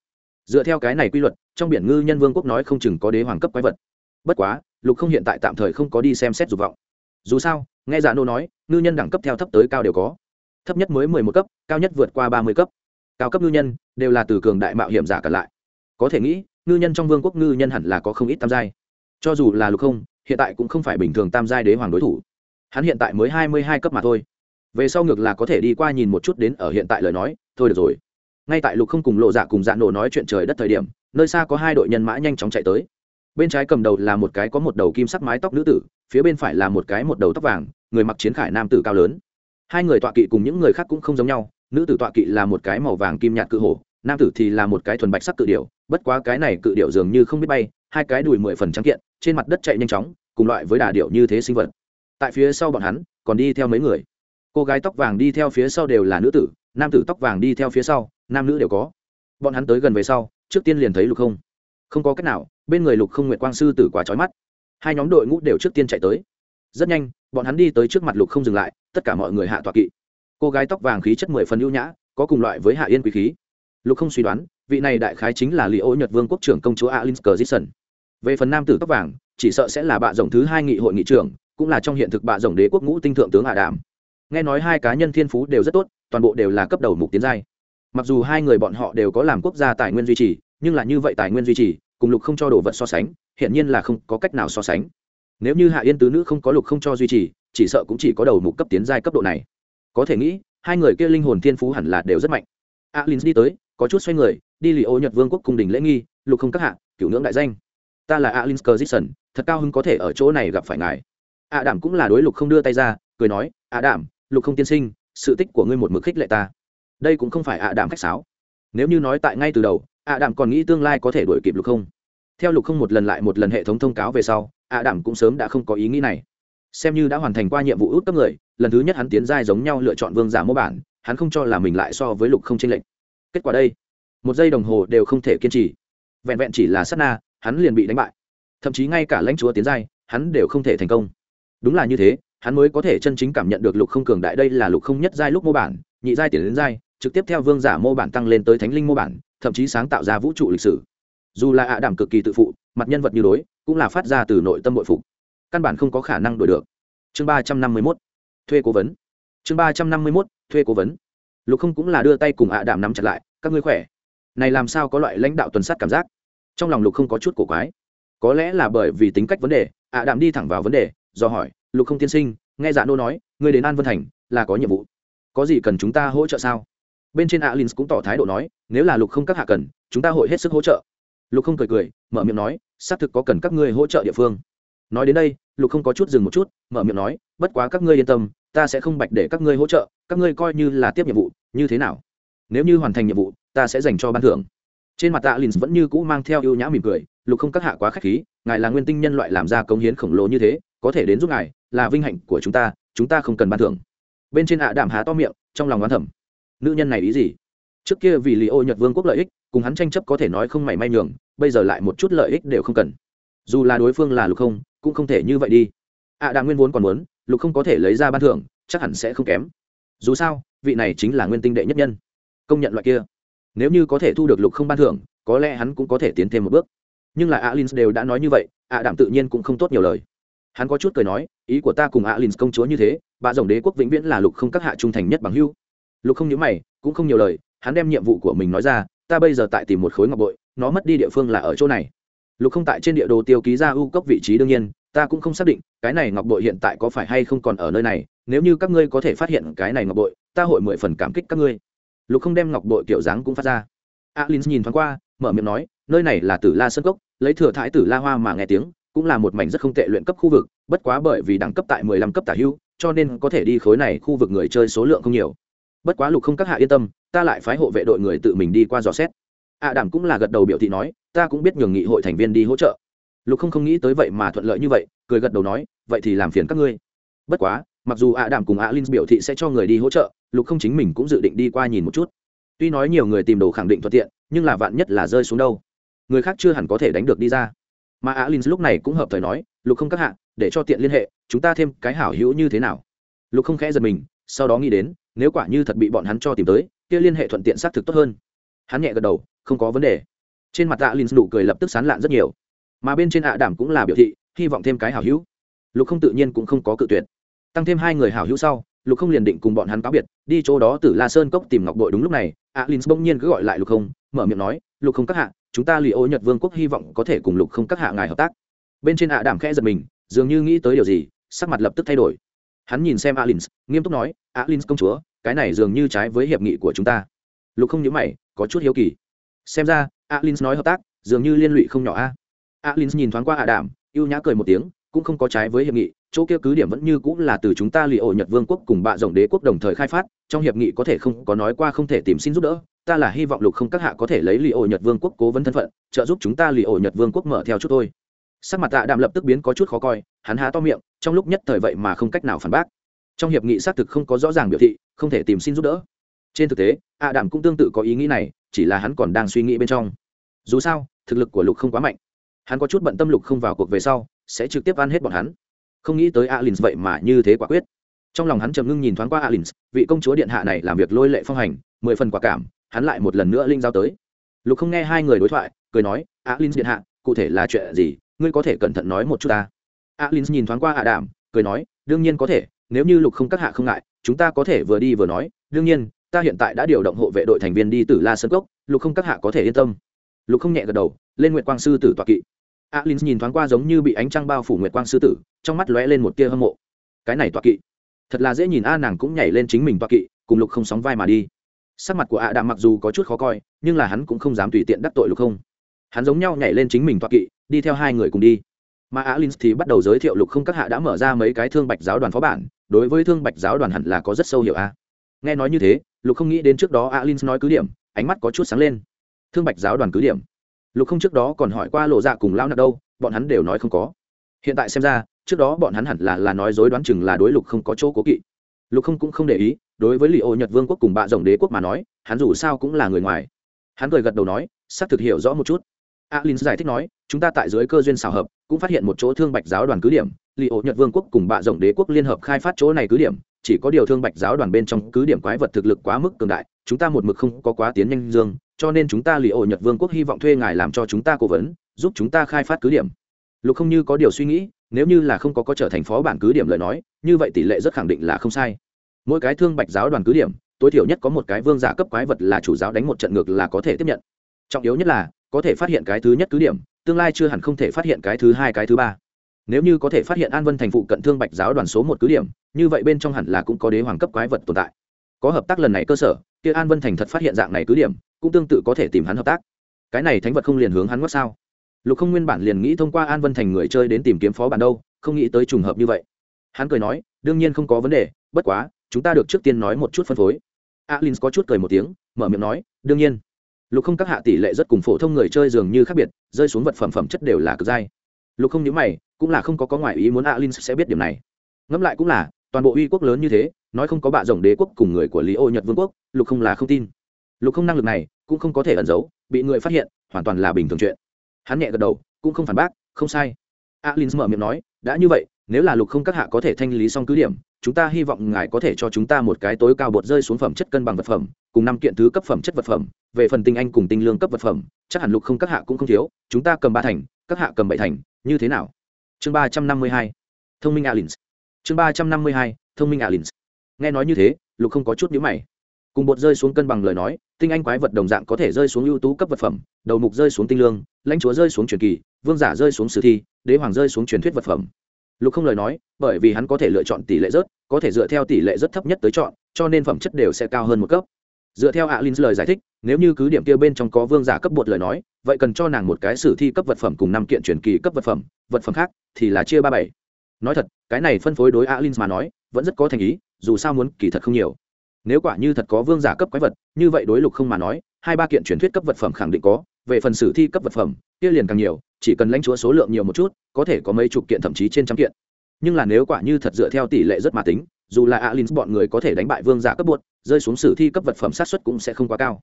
Dựa theo cái này quy luật, trong biển ngư nhân vương quốc nói không chừng có đế hoàng cấp quái vật. Bất quá, lục không hiện tại tạm thời không có đi xem xét dục vọng. Dù sao, nghe giả nô nói, ngư nhân đẳng cấp theo thấp tới cao đều có. Thấp nhất mới mười một cấp, cao nhất vượt qua ba mươi cấp. Cao cấp ngư nhân đều là từ cường đại mạo hiểm giả cả lại. Có thể nghĩ ngư nhân trong vương quốc ngư nhân hẳn là có không ít tam giai. Cho dù là lục không, hiện tại cũng không phải bình thường tam giai đế hoàng đối thủ. Hắn hiện tại mới hai mươi hai cấp mà thôi. Về sau ngược là có thể đi qua nhìn một chút đến ở hiện tại lời nói, thôi được rồi. Ngay tại lục không cùng lộ dạ cùng dạ nổ nói chuyện trời đất thời điểm, nơi xa có hai đội nhân mã nhanh chóng chạy tới. Bên trái cầm đầu là một cái có một đầu kim sắc mái tóc nữ tử, phía bên phải là một cái một đầu tóc vàng, người mặc chiến khải nam tử cao lớn. Hai người tọa kỵ cùng những người khác cũng không giống nhau, nữ tử tọa kỵ là một cái màu vàng kim nhạt cự hổ nam tử thì là một cái thuần bạch sắc cự điểu, bất quá cái này cự điểu dường như không biết bay hai cái đùi mười phần trắng kiện trên mặt đất chạy nhanh chóng cùng loại với đà điệu như thế sinh vật. Tại phía sau bọn hắn còn đi theo mấy người. Cô gái tóc vàng đi theo phía sau đều là nữ tử nam tử tóc vàng đi theo phía sau nam nữ đều có. Bọn hắn tới gần về sau trước tiên liền thấy lục không. Không có cách nào bên người lục không nguyệt quang sư tử quá trói mắt. Hai nhóm đội ngũ đều trước tiên chạy tới. Rất nhanh bọn hắn đi tới trước mặt lục không dừng lại tất cả mọi người hạ tọa kỵ. Cô gái tóc vàng khí chất mười phần ưu nhã có cùng loại với hạ yên quý khí lục không suy đoán, vị này đại khái chính là lý ô nhật vương quốc trưởng công chúa alin cờ về phần nam tử tóc vàng, chỉ sợ sẽ là bạ rồng thứ hai nghị hội nghị trưởng, cũng là trong hiện thực bạ rồng đế quốc ngũ tinh thượng tướng hạ đàm nghe nói hai cá nhân thiên phú đều rất tốt, toàn bộ đều là cấp đầu mục tiến giai. Mặc dù hai người bọn họ đều có làm quốc gia tài nguyên duy trì, nhưng là như vậy tài nguyên duy trì, cùng lục không cho đồ vật so sánh hiện nhiên là không có cách nào so sánh. Nếu như hạ yên tứ nữ không có lục không cho duy trì, chỉ sợ cũng chỉ có đầu mục cấp tiến giai cấp độ này. Có thể nghĩ, hai người kia linh hồn thiên phú hẳn là đều rất mạnh. Alin đi tới có chút xoay người, đi lì ô nhật vương quốc cung đình lễ nghi, lục không các hạ, cửu ngưỡng đại danh. Ta là alin sker thật cao hứng có thể ở chỗ này gặp phải ngài. Ạ đảm cũng là đối lục không đưa tay ra, cười nói ạ đảm, lục không tiên sinh, sự tích của ngươi một mực khích lệ ta. Đây cũng không phải ạ đảm khách sáo. Nếu như nói tại ngay từ đầu ạ đảm còn nghĩ tương lai có thể đuổi kịp lục không. Theo lục không một lần lại một lần hệ thống thông cáo về sau ạ đảm cũng sớm đã không có ý nghĩ này. Xem như đã hoàn thành qua nhiệm vụ út cấp người, lần thứ nhất hắn tiến giai giống nhau lựa chọn vương giả mô bản, hắn không cho là mình lại so với lục không chênh lệch kết quả đây. Một giây đồng hồ đều không thể kiên trì. Vẹn vẹn chỉ là sát na, hắn liền bị đánh bại. Thậm chí ngay cả lãnh chúa tiến giai, hắn đều không thể thành công. Đúng là như thế, hắn mới có thể chân chính cảm nhận được lục không cường đại đây là lục không nhất giai lúc mô bản, nhị giai tiền đến giai, trực tiếp theo vương giả mô bản tăng lên tới thánh linh mô bản, thậm chí sáng tạo ra vũ trụ lịch sử. Dù là ạ đảm cực kỳ tự phụ, mặt nhân vật như đối, cũng là phát ra từ nội tâm bội phục. Căn bản không có khả năng đổi được. Chương ba trăm năm mươi mốt, thuê cố vấn. Chương ba trăm năm mươi mốt, thuê cố vấn lục không cũng là đưa tay cùng ạ đảm nắm chặt lại, các ngươi khỏe. Này làm sao có loại lãnh đạo tuần sát cảm giác? Trong lòng lục không có chút cổ quái. Có lẽ là bởi vì tính cách vấn đề, ạ đạm đi thẳng vào vấn đề, do hỏi, lục không tiên sinh, nghe dạ nô nói, ngươi đến an vân thành, là có nhiệm vụ. Có gì cần chúng ta hỗ trợ sao? Bên trên alin cũng tỏ thái độ nói, nếu là lục không các hạ cần, chúng ta hội hết sức hỗ trợ. Lục không cười cười, mở miệng nói, xác thực có cần các ngươi hỗ trợ địa phương. Nói đến đây, lục không có chút dừng một chút, mở miệng nói, bất quá các ngươi yên tâm ta sẽ không bạch để các ngươi hỗ trợ, các ngươi coi như là tiếp nhiệm vụ, như thế nào? Nếu như hoàn thành nhiệm vụ, ta sẽ dành cho ban thưởng. Trên mặt tạ lynn vẫn như cũ mang theo ưu nhã mỉm cười, lục không các hạ quá k h á c h khí, ngài là nguyên tinh nhân loại làm ra công hiến khổng lồ như thế, có thể đến giúp ngài, là vinh hạnh của chúng ta chúng ta không cần ban thưởng. Bên trên ạ đảm há to miệng, trong lòng oán thẩm nữ nhân này ý gì? Trước kia vì lý ô nhật vương quốc lợi ích, cùng hắn tranh chấp có thể nói không mảy may nhường, bây giờ lại một chút lợi ích đều không cần. Dù là đối phương là lục không, cũng không thể như vậy đi. ạ đảm nguyên vốn còn muốn lục không có thể lấy ra ban thưởng, chắc hẳn sẽ không kém. Dù sao, vị này chính là nguyên tinh đệ nhất nhân. Công nhận loại kia. Nếu như có thể thu được lục không ban thưởng, có lẽ hắn cũng có thể tiến thêm một bước. Nhưng là alin đều đã nói như vậy, ạ đảm tự nhiên cũng không tốt nhiều lời. Hắn có chút cười nói, ý của ta cùng alin công chúa như thế, bà rồng đế quốc vĩnh viễn là lục không các hạ trung thành nhất bằng hưu lục không nhớ mày, cũng không nhiều lời, hắn đem nhiệm vụ của mình nói ra, ta bây giờ tại tìm một khối ngọc bội, nó mất đi địa phương là ở chỗ này lục không tại trên địa đồ tiêu ký ra u cốc vị trí đương nhiên, ta cũng không xác định, cái này ngọc bội hiện tại có phải hay không còn ở nơi này, nếu như các ngươi có thể phát hiện cái này ngọc bội, ta hội mười phần cảm kích các ngươi. Lục không đem ngọc bội kiểu dáng cũng phát ra. Alin nhìn thoáng qua, mở miệng nói, nơi này là tử la sơn cốc, lấy thừa thái tử la hoa mà nghe tiếng, cũng là một mảnh rất không tệ luyện cấp khu vực, bất quá bởi vì đẳng cấp tại mười lăm cấp tả hưu, cho nên có thể đi khối này khu vực người chơi số lượng không nhiều. Bất quá lục không các hạ yên tâm, ta lại phái hộ vệ đội người tự mình đi qua dò xét ạ đảm cũng là gật đầu biểu thị nói, ta cũng biết nhường nghị hội thành viên đi hỗ trợ. Lục không không nghĩ tới vậy mà thuận lợi như vậy, cười gật đầu nói, vậy thì làm phiền các ngươi. Bất quá, mặc dù ạ đảm cùng ạ linh biểu thị sẽ cho người đi hỗ trợ, lục không chính mình cũng dự định đi qua nhìn một chút. Tuy nói nhiều người tìm đồ khẳng định thuận tiện, nhưng là vạn nhất là rơi xuống đâu? Người khác chưa hẳn có thể đánh được đi ra. Mà alin lúc này cũng hợp thời nói, lục không các hạ, để cho tiện liên hệ, chúng ta thêm cái hảo hữu như thế nào? Lục không khẽ giật mình, sau đó nghĩ đến, nếu quả như thật bị bọn hắn cho tìm tới, kia liên hệ thuận tiện xác thực tốt hơn. Hắn nhẹ gật đầu không có vấn đề. Trên mặt alin nụ cười lập tức sán lạn rất nhiều. Mà bên trên ạ đảm cũng là biểu thị, hy vọng thêm cái hảo hữu. Lục không tự nhiên cũng không có cự tuyệt. Tăng thêm hai người hảo hữu sau, lục không liền định cùng bọn hắn cáo biệt, đi chỗ đó từ la sơn cốc tìm ngọc bội đúng lúc này, alin bỗng nhiên cứ gọi lại lục không, mở miệng nói, lục không các hạ, chúng ta lì ô nhật vương quốc hy vọng có thể cùng lục không các hạ ngài hợp tác. Bên trên ạ đảm khẽ giật mình, dường như nghĩ tới điều gì, sắc mặt lập tức thay đổi. Hắn nhìn xem alin, nghiêm túc nói, alin công chúa, cái này dường như trái với hiệp nghị của chúng ta. Lục không nhớ mày, có chút hiếu kỳ xem ra alin nói hợp tác, dường như liên lụy không nhỏ a. Alin nhìn thoáng qua ạ đảm ưu nhã cười một tiếng, cũng không có trái với hiệp nghị, chỗ kia cứ điểm vẫn như cũng là từ chúng ta lì ổ nhật vương quốc cùng bạ rồng đế quốc đồng thời khai phát, trong hiệp nghị có thể không có nói qua không thể tìm xin giúp đỡ, ta là hy vọng lục không các hạ có thể lấy lì ổ nhật vương quốc cố vấn thân phận, trợ giúp chúng ta lì ổ nhật vương quốc mở theo chút thôi. Sắc mặt tạ đạm lập tức biến có chút khó coi, hắn há to miệng, trong lúc nhất thời vậy mà không cách nào phản bác. Trong hiệp nghị xác thực không có rõ ràng biểu thị, không thể tìm xin giúp đỡ. Trên thực tế ạ đạm cũng tương tự có ý nghĩ này chỉ là hắn còn đang suy nghĩ bên trong. Dù sao, thực lực của lục không quá mạnh. Hắn có chút bận tâm lục không vào cuộc về sau, sẽ trực tiếp ăn hết bọn hắn. Không nghĩ tới alin vậy mà như thế quả quyết. Trong lòng hắn trầm ngưng nhìn thoáng qua alin vị công chúa điện hạ này làm việc lôi lệ phong hành, mười phần quả cảm, hắn lại một lần nữa linh giao tới. Lục không nghe hai người đối thoại, cười nói alin điện hạ, cụ thể là chuyện gì? Ngươi có thể cẩn thận nói một chút ta. Alin nhìn thoáng qua hạ đảm cười nói, đương nhiên có thể, nếu như lục không các hạ không ngại, chúng ta có thể vừa đi vừa nói. Đương nhiên ta hiện tại đã điều động hộ vệ đội thành viên đi từ la sơn cốc, lục không các hạ có thể yên tâm. Lục không nhẹ gật đầu, lên nguyệt quang sư tử tọa kỵ. Alin nhìn thoáng qua giống như bị ánh trăng bao phủ nguyệt quang sư tử, trong mắt lóe lên một tia hâm mộ. Cái này tọa kỵ, thật là dễ nhìn, a nàng cũng nhảy lên chính mình tọa kỵ, cùng lục không sóng vai mà đi. Sắc mặt của ạ đạm mặc dù có chút khó coi, nhưng là hắn cũng không dám tùy tiện đắc tội lục không. Hắn giống nhau nhảy lên chính mình tọa kỵ, đi theo hai người cùng đi. Mà alin thì bắt đầu giới thiệu lục không các hạ đã mở ra mấy cái thương bạch giáo đoàn phó bản, đối với thương bạch giáo đoàn hẳn là có rất sâu hiểu a nghe nói như thế, lục không nghĩ đến trước đó alin nói cứ điểm, ánh mắt có chút sáng lên. Thương bạch giáo đoàn cứ điểm. Lục không trước đó còn hỏi qua lộ dạ cùng lao nặc đâu, bọn hắn đều nói không có. Hiện tại xem ra, trước đó bọn hắn hẳn là là nói dối đoán chừng là đối lục không có chỗ cố kỵ. Lục không cũng không để ý, đối với lì ô nhật vương quốc cùng bạ rồng đế quốc mà nói, hắn dù sao cũng là người ngoài. Hắn cười gật đầu nói, xác thực hiểu rõ một chút. Alin giải thích nói, chúng ta tại dưới cơ duyên xào hợp, cũng phát hiện một chỗ thương bạch giáo đoàn cứ điểm lì ô nhật vương quốc cùng bạ rồng đế quốc liên hợp khai phát chỗ này cứ điểm chỉ có điều thương bạch giáo đoàn bên trong cứ điểm quái vật thực lực quá mức cường đại, chúng ta một mực không có quá tiến nhanh dương, cho nên chúng ta lì ổ nhật vương quốc hy vọng thuê ngài làm cho chúng ta cố vấn, giúp chúng ta khai phát cứ điểm. Lục không như có điều suy nghĩ, nếu như là không có có trở thành phó bản cứ điểm lời nói, như vậy tỷ lệ rất khẳng định là không sai. Mỗi cái thương bạch giáo đoàn cứ điểm, tối thiểu nhất có một cái vương giả cấp quái vật là chủ giáo đánh một trận ngược là có thể tiếp nhận. Trọng yếu nhất là, có thể phát hiện cái thứ nhất cứ điểm, tương lai chưa hẳn không thể phát hiện cái thứ hai, cái thứ ba. Nếu như có thể phát hiện an vân thành phụ cận thương bạch giáo đoàn số một cứ điểm như vậy bên trong hẳn là cũng có đế hoàng cấp quái vật tồn tại. Có hợp tác lần này cơ sở, kia an vân thành thật phát hiện dạng này cứ điểm, cũng tương tự có thể tìm hắn hợp tác. Cái này thánh vật không liền hướng hắn mất sao? Lục không nguyên bản liền nghĩ thông qua an vân thành người chơi đến tìm kiếm phó bản đâu, không nghĩ tới trùng hợp như vậy. Hắn cười nói, đương nhiên không có vấn đề, bất quá, chúng ta được trước tiên nói một chút phân phối. Alin có chút cười một tiếng, mở miệng nói, đương nhiên. Lục không các hạ tỷ lệ rất cùng phổ thông người chơi dường như khác biệt, rơi xuống vật phẩm phẩm chất đều là cực dai. Lục không nhớ mày, cũng là không có có ngoại ý muốn alin sẽ biết điểm này. Ngẫm lại cũng là toàn bộ uy quốc lớn như thế, nói không có bạ rồng đế quốc cùng người của lý ô nhật vương quốc, lục không là không tin. Lục không năng lực này cũng không có thể ẩn giấu, bị người phát hiện, hoàn toàn là bình thường chuyện. Hắn nhẹ gật đầu, cũng không phản bác, không sai. Alin mở miệng nói, đã như vậy, nếu là lục không các hạ có thể thanh lý xong cứ điểm, chúng ta hy vọng ngài có thể cho chúng ta một cái tối cao bột rơi xuống phẩm chất cân bằng vật phẩm, cùng năm kiện thứ cấp phẩm chất vật phẩm, về phần tinh anh cùng tinh lương cấp vật phẩm, chắc hẳn lục không các hạ cũng không thiếu, chúng ta cầm ba thành, các hạ cầm bảy thành, như thế nào? Chương ba trăm năm mươi hai. Thông minh alin chương ba trăm năm mươi hai, thông minh alin nghe nói như thế, lục không có chút nhữ mày. Cùng bột rơi xuống cân bằng lời nói, tinh anh quái vật đồng dạng có thể rơi xuống ưu tú cấp vật phẩm, đầu mục rơi xuống tinh lương, lãnh chúa rơi xuống truyền kỳ, vương giả rơi xuống sử thi, đế hoàng rơi xuống truyền thuyết vật phẩm. Lục không lời nói, bởi vì hắn có thể lựa chọn tỷ lệ rớt, có thể dựa theo tỷ lệ rất thấp nhất tới chọn, cho nên phẩm chất đều sẽ cao hơn một cấp. Dựa theo alin lời giải thích, nếu như cứ điểm kia bên trong có vương giả cấp bột lời nói, vậy cần cho nàng một cái sử thi cấp vật phẩm cùng năm kiện truyền kỳ cấp vật phẩm vật phẩm khác thì là chia ba bảy nói thật cái này phân phối đối alin mà nói vẫn rất có thành ý dù sao muốn kỳ thật không nhiều. Nếu quả như thật có vương giả cấp quái vật như vậy đối lục không mà nói hai ba kiện truyền thuyết cấp vật phẩm khẳng định có về phần sử thi cấp vật phẩm kia liền càng nhiều chỉ cần lãnh chúa số lượng nhiều một chút có thể có mấy chục kiện thậm chí trên trăm kiện. Nhưng là nếu quả như thật dựa theo tỷ lệ rất mà tính dù là alin bọn người có thể đánh bại vương giả cấp buột, rơi xuống sử thi cấp vật phẩm sát xuất cũng sẽ không quá cao.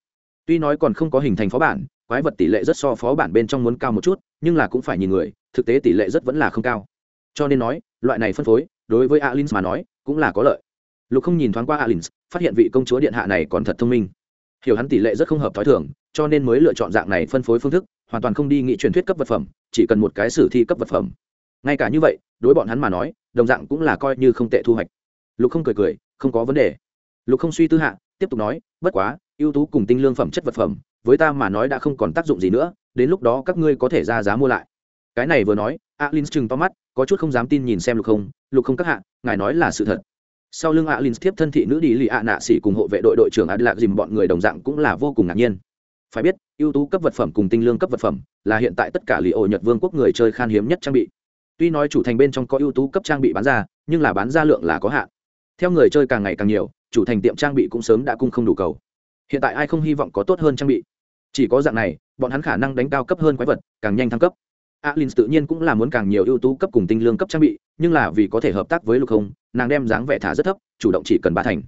Tuy nói còn không có hình thành phó bản quái vật tỷ lệ rất so phó bản bên trong muốn cao một chút nhưng là cũng phải nhìn người thực tế tỷ lệ rất vẫn là không cao. Cho nên nói loại này phân phối, đối với alin mà nói, cũng là có lợi. Lục không nhìn thoáng qua alin phát hiện vị công chúa điện hạ này còn thật thông minh. Hiểu hắn tỷ lệ rất không hợp t h ó i thường, cho nên mới lựa chọn dạng này phân phối phương thức, hoàn toàn không đi nghĩ truyền thuyết cấp vật phẩm, chỉ cần một cái sử thi cấp vật phẩm. Ngay cả như vậy, đối bọn hắn mà nói, đồng dạng cũng là coi như không tệ thu hoạch. Lục không cười cười, không có vấn đề. Lục không suy tư hạ, tiếp tục nói, bất quá, ưu tú cùng tinh lương phẩm chất vật phẩm, với ta mà nói đã không còn tác dụng gì nữa, đến lúc đó các ngươi có thể ra giá mua lại. Cái này vừa nói alin chừng to mắt có chút không dám tin nhìn xem lục không lục không các hạ, ngài nói là sự thật. Sau lưng alin tiếp thân thị nữ đi lì ạ nạ xỉ cùng hộ vệ đội đội trưởng adlak dìm bọn người đồng dạng cũng là vô cùng ngạc nhiên. Phải biết, ưu tú cấp vật phẩm cùng tinh lương cấp vật phẩm là hiện tại tất cả lì ổ nhật vương quốc người chơi khan hiếm nhất trang bị. Tuy nói chủ thành bên trong có ưu tú cấp trang bị bán ra, nhưng là bán ra lượng là có hạn. Theo người chơi càng ngày càng nhiều, chủ thành tiệm trang bị cũng sớm đã cung không đủ cầu. Hiện tại ai không hy vọng có tốt hơn trang bị? Chỉ có dạng này, bọn hắn khả năng đánh cao cấp hơn quái vật, càng nhanh thăng cấp alin tự nhiên cũng là muốn càng nhiều ưu tú cấp cùng tinh lương cấp trang bị, nhưng là vì có thể hợp tác với lục không, nàng đem dáng vẻ thả rất thấp, chủ động chỉ cần ba thành.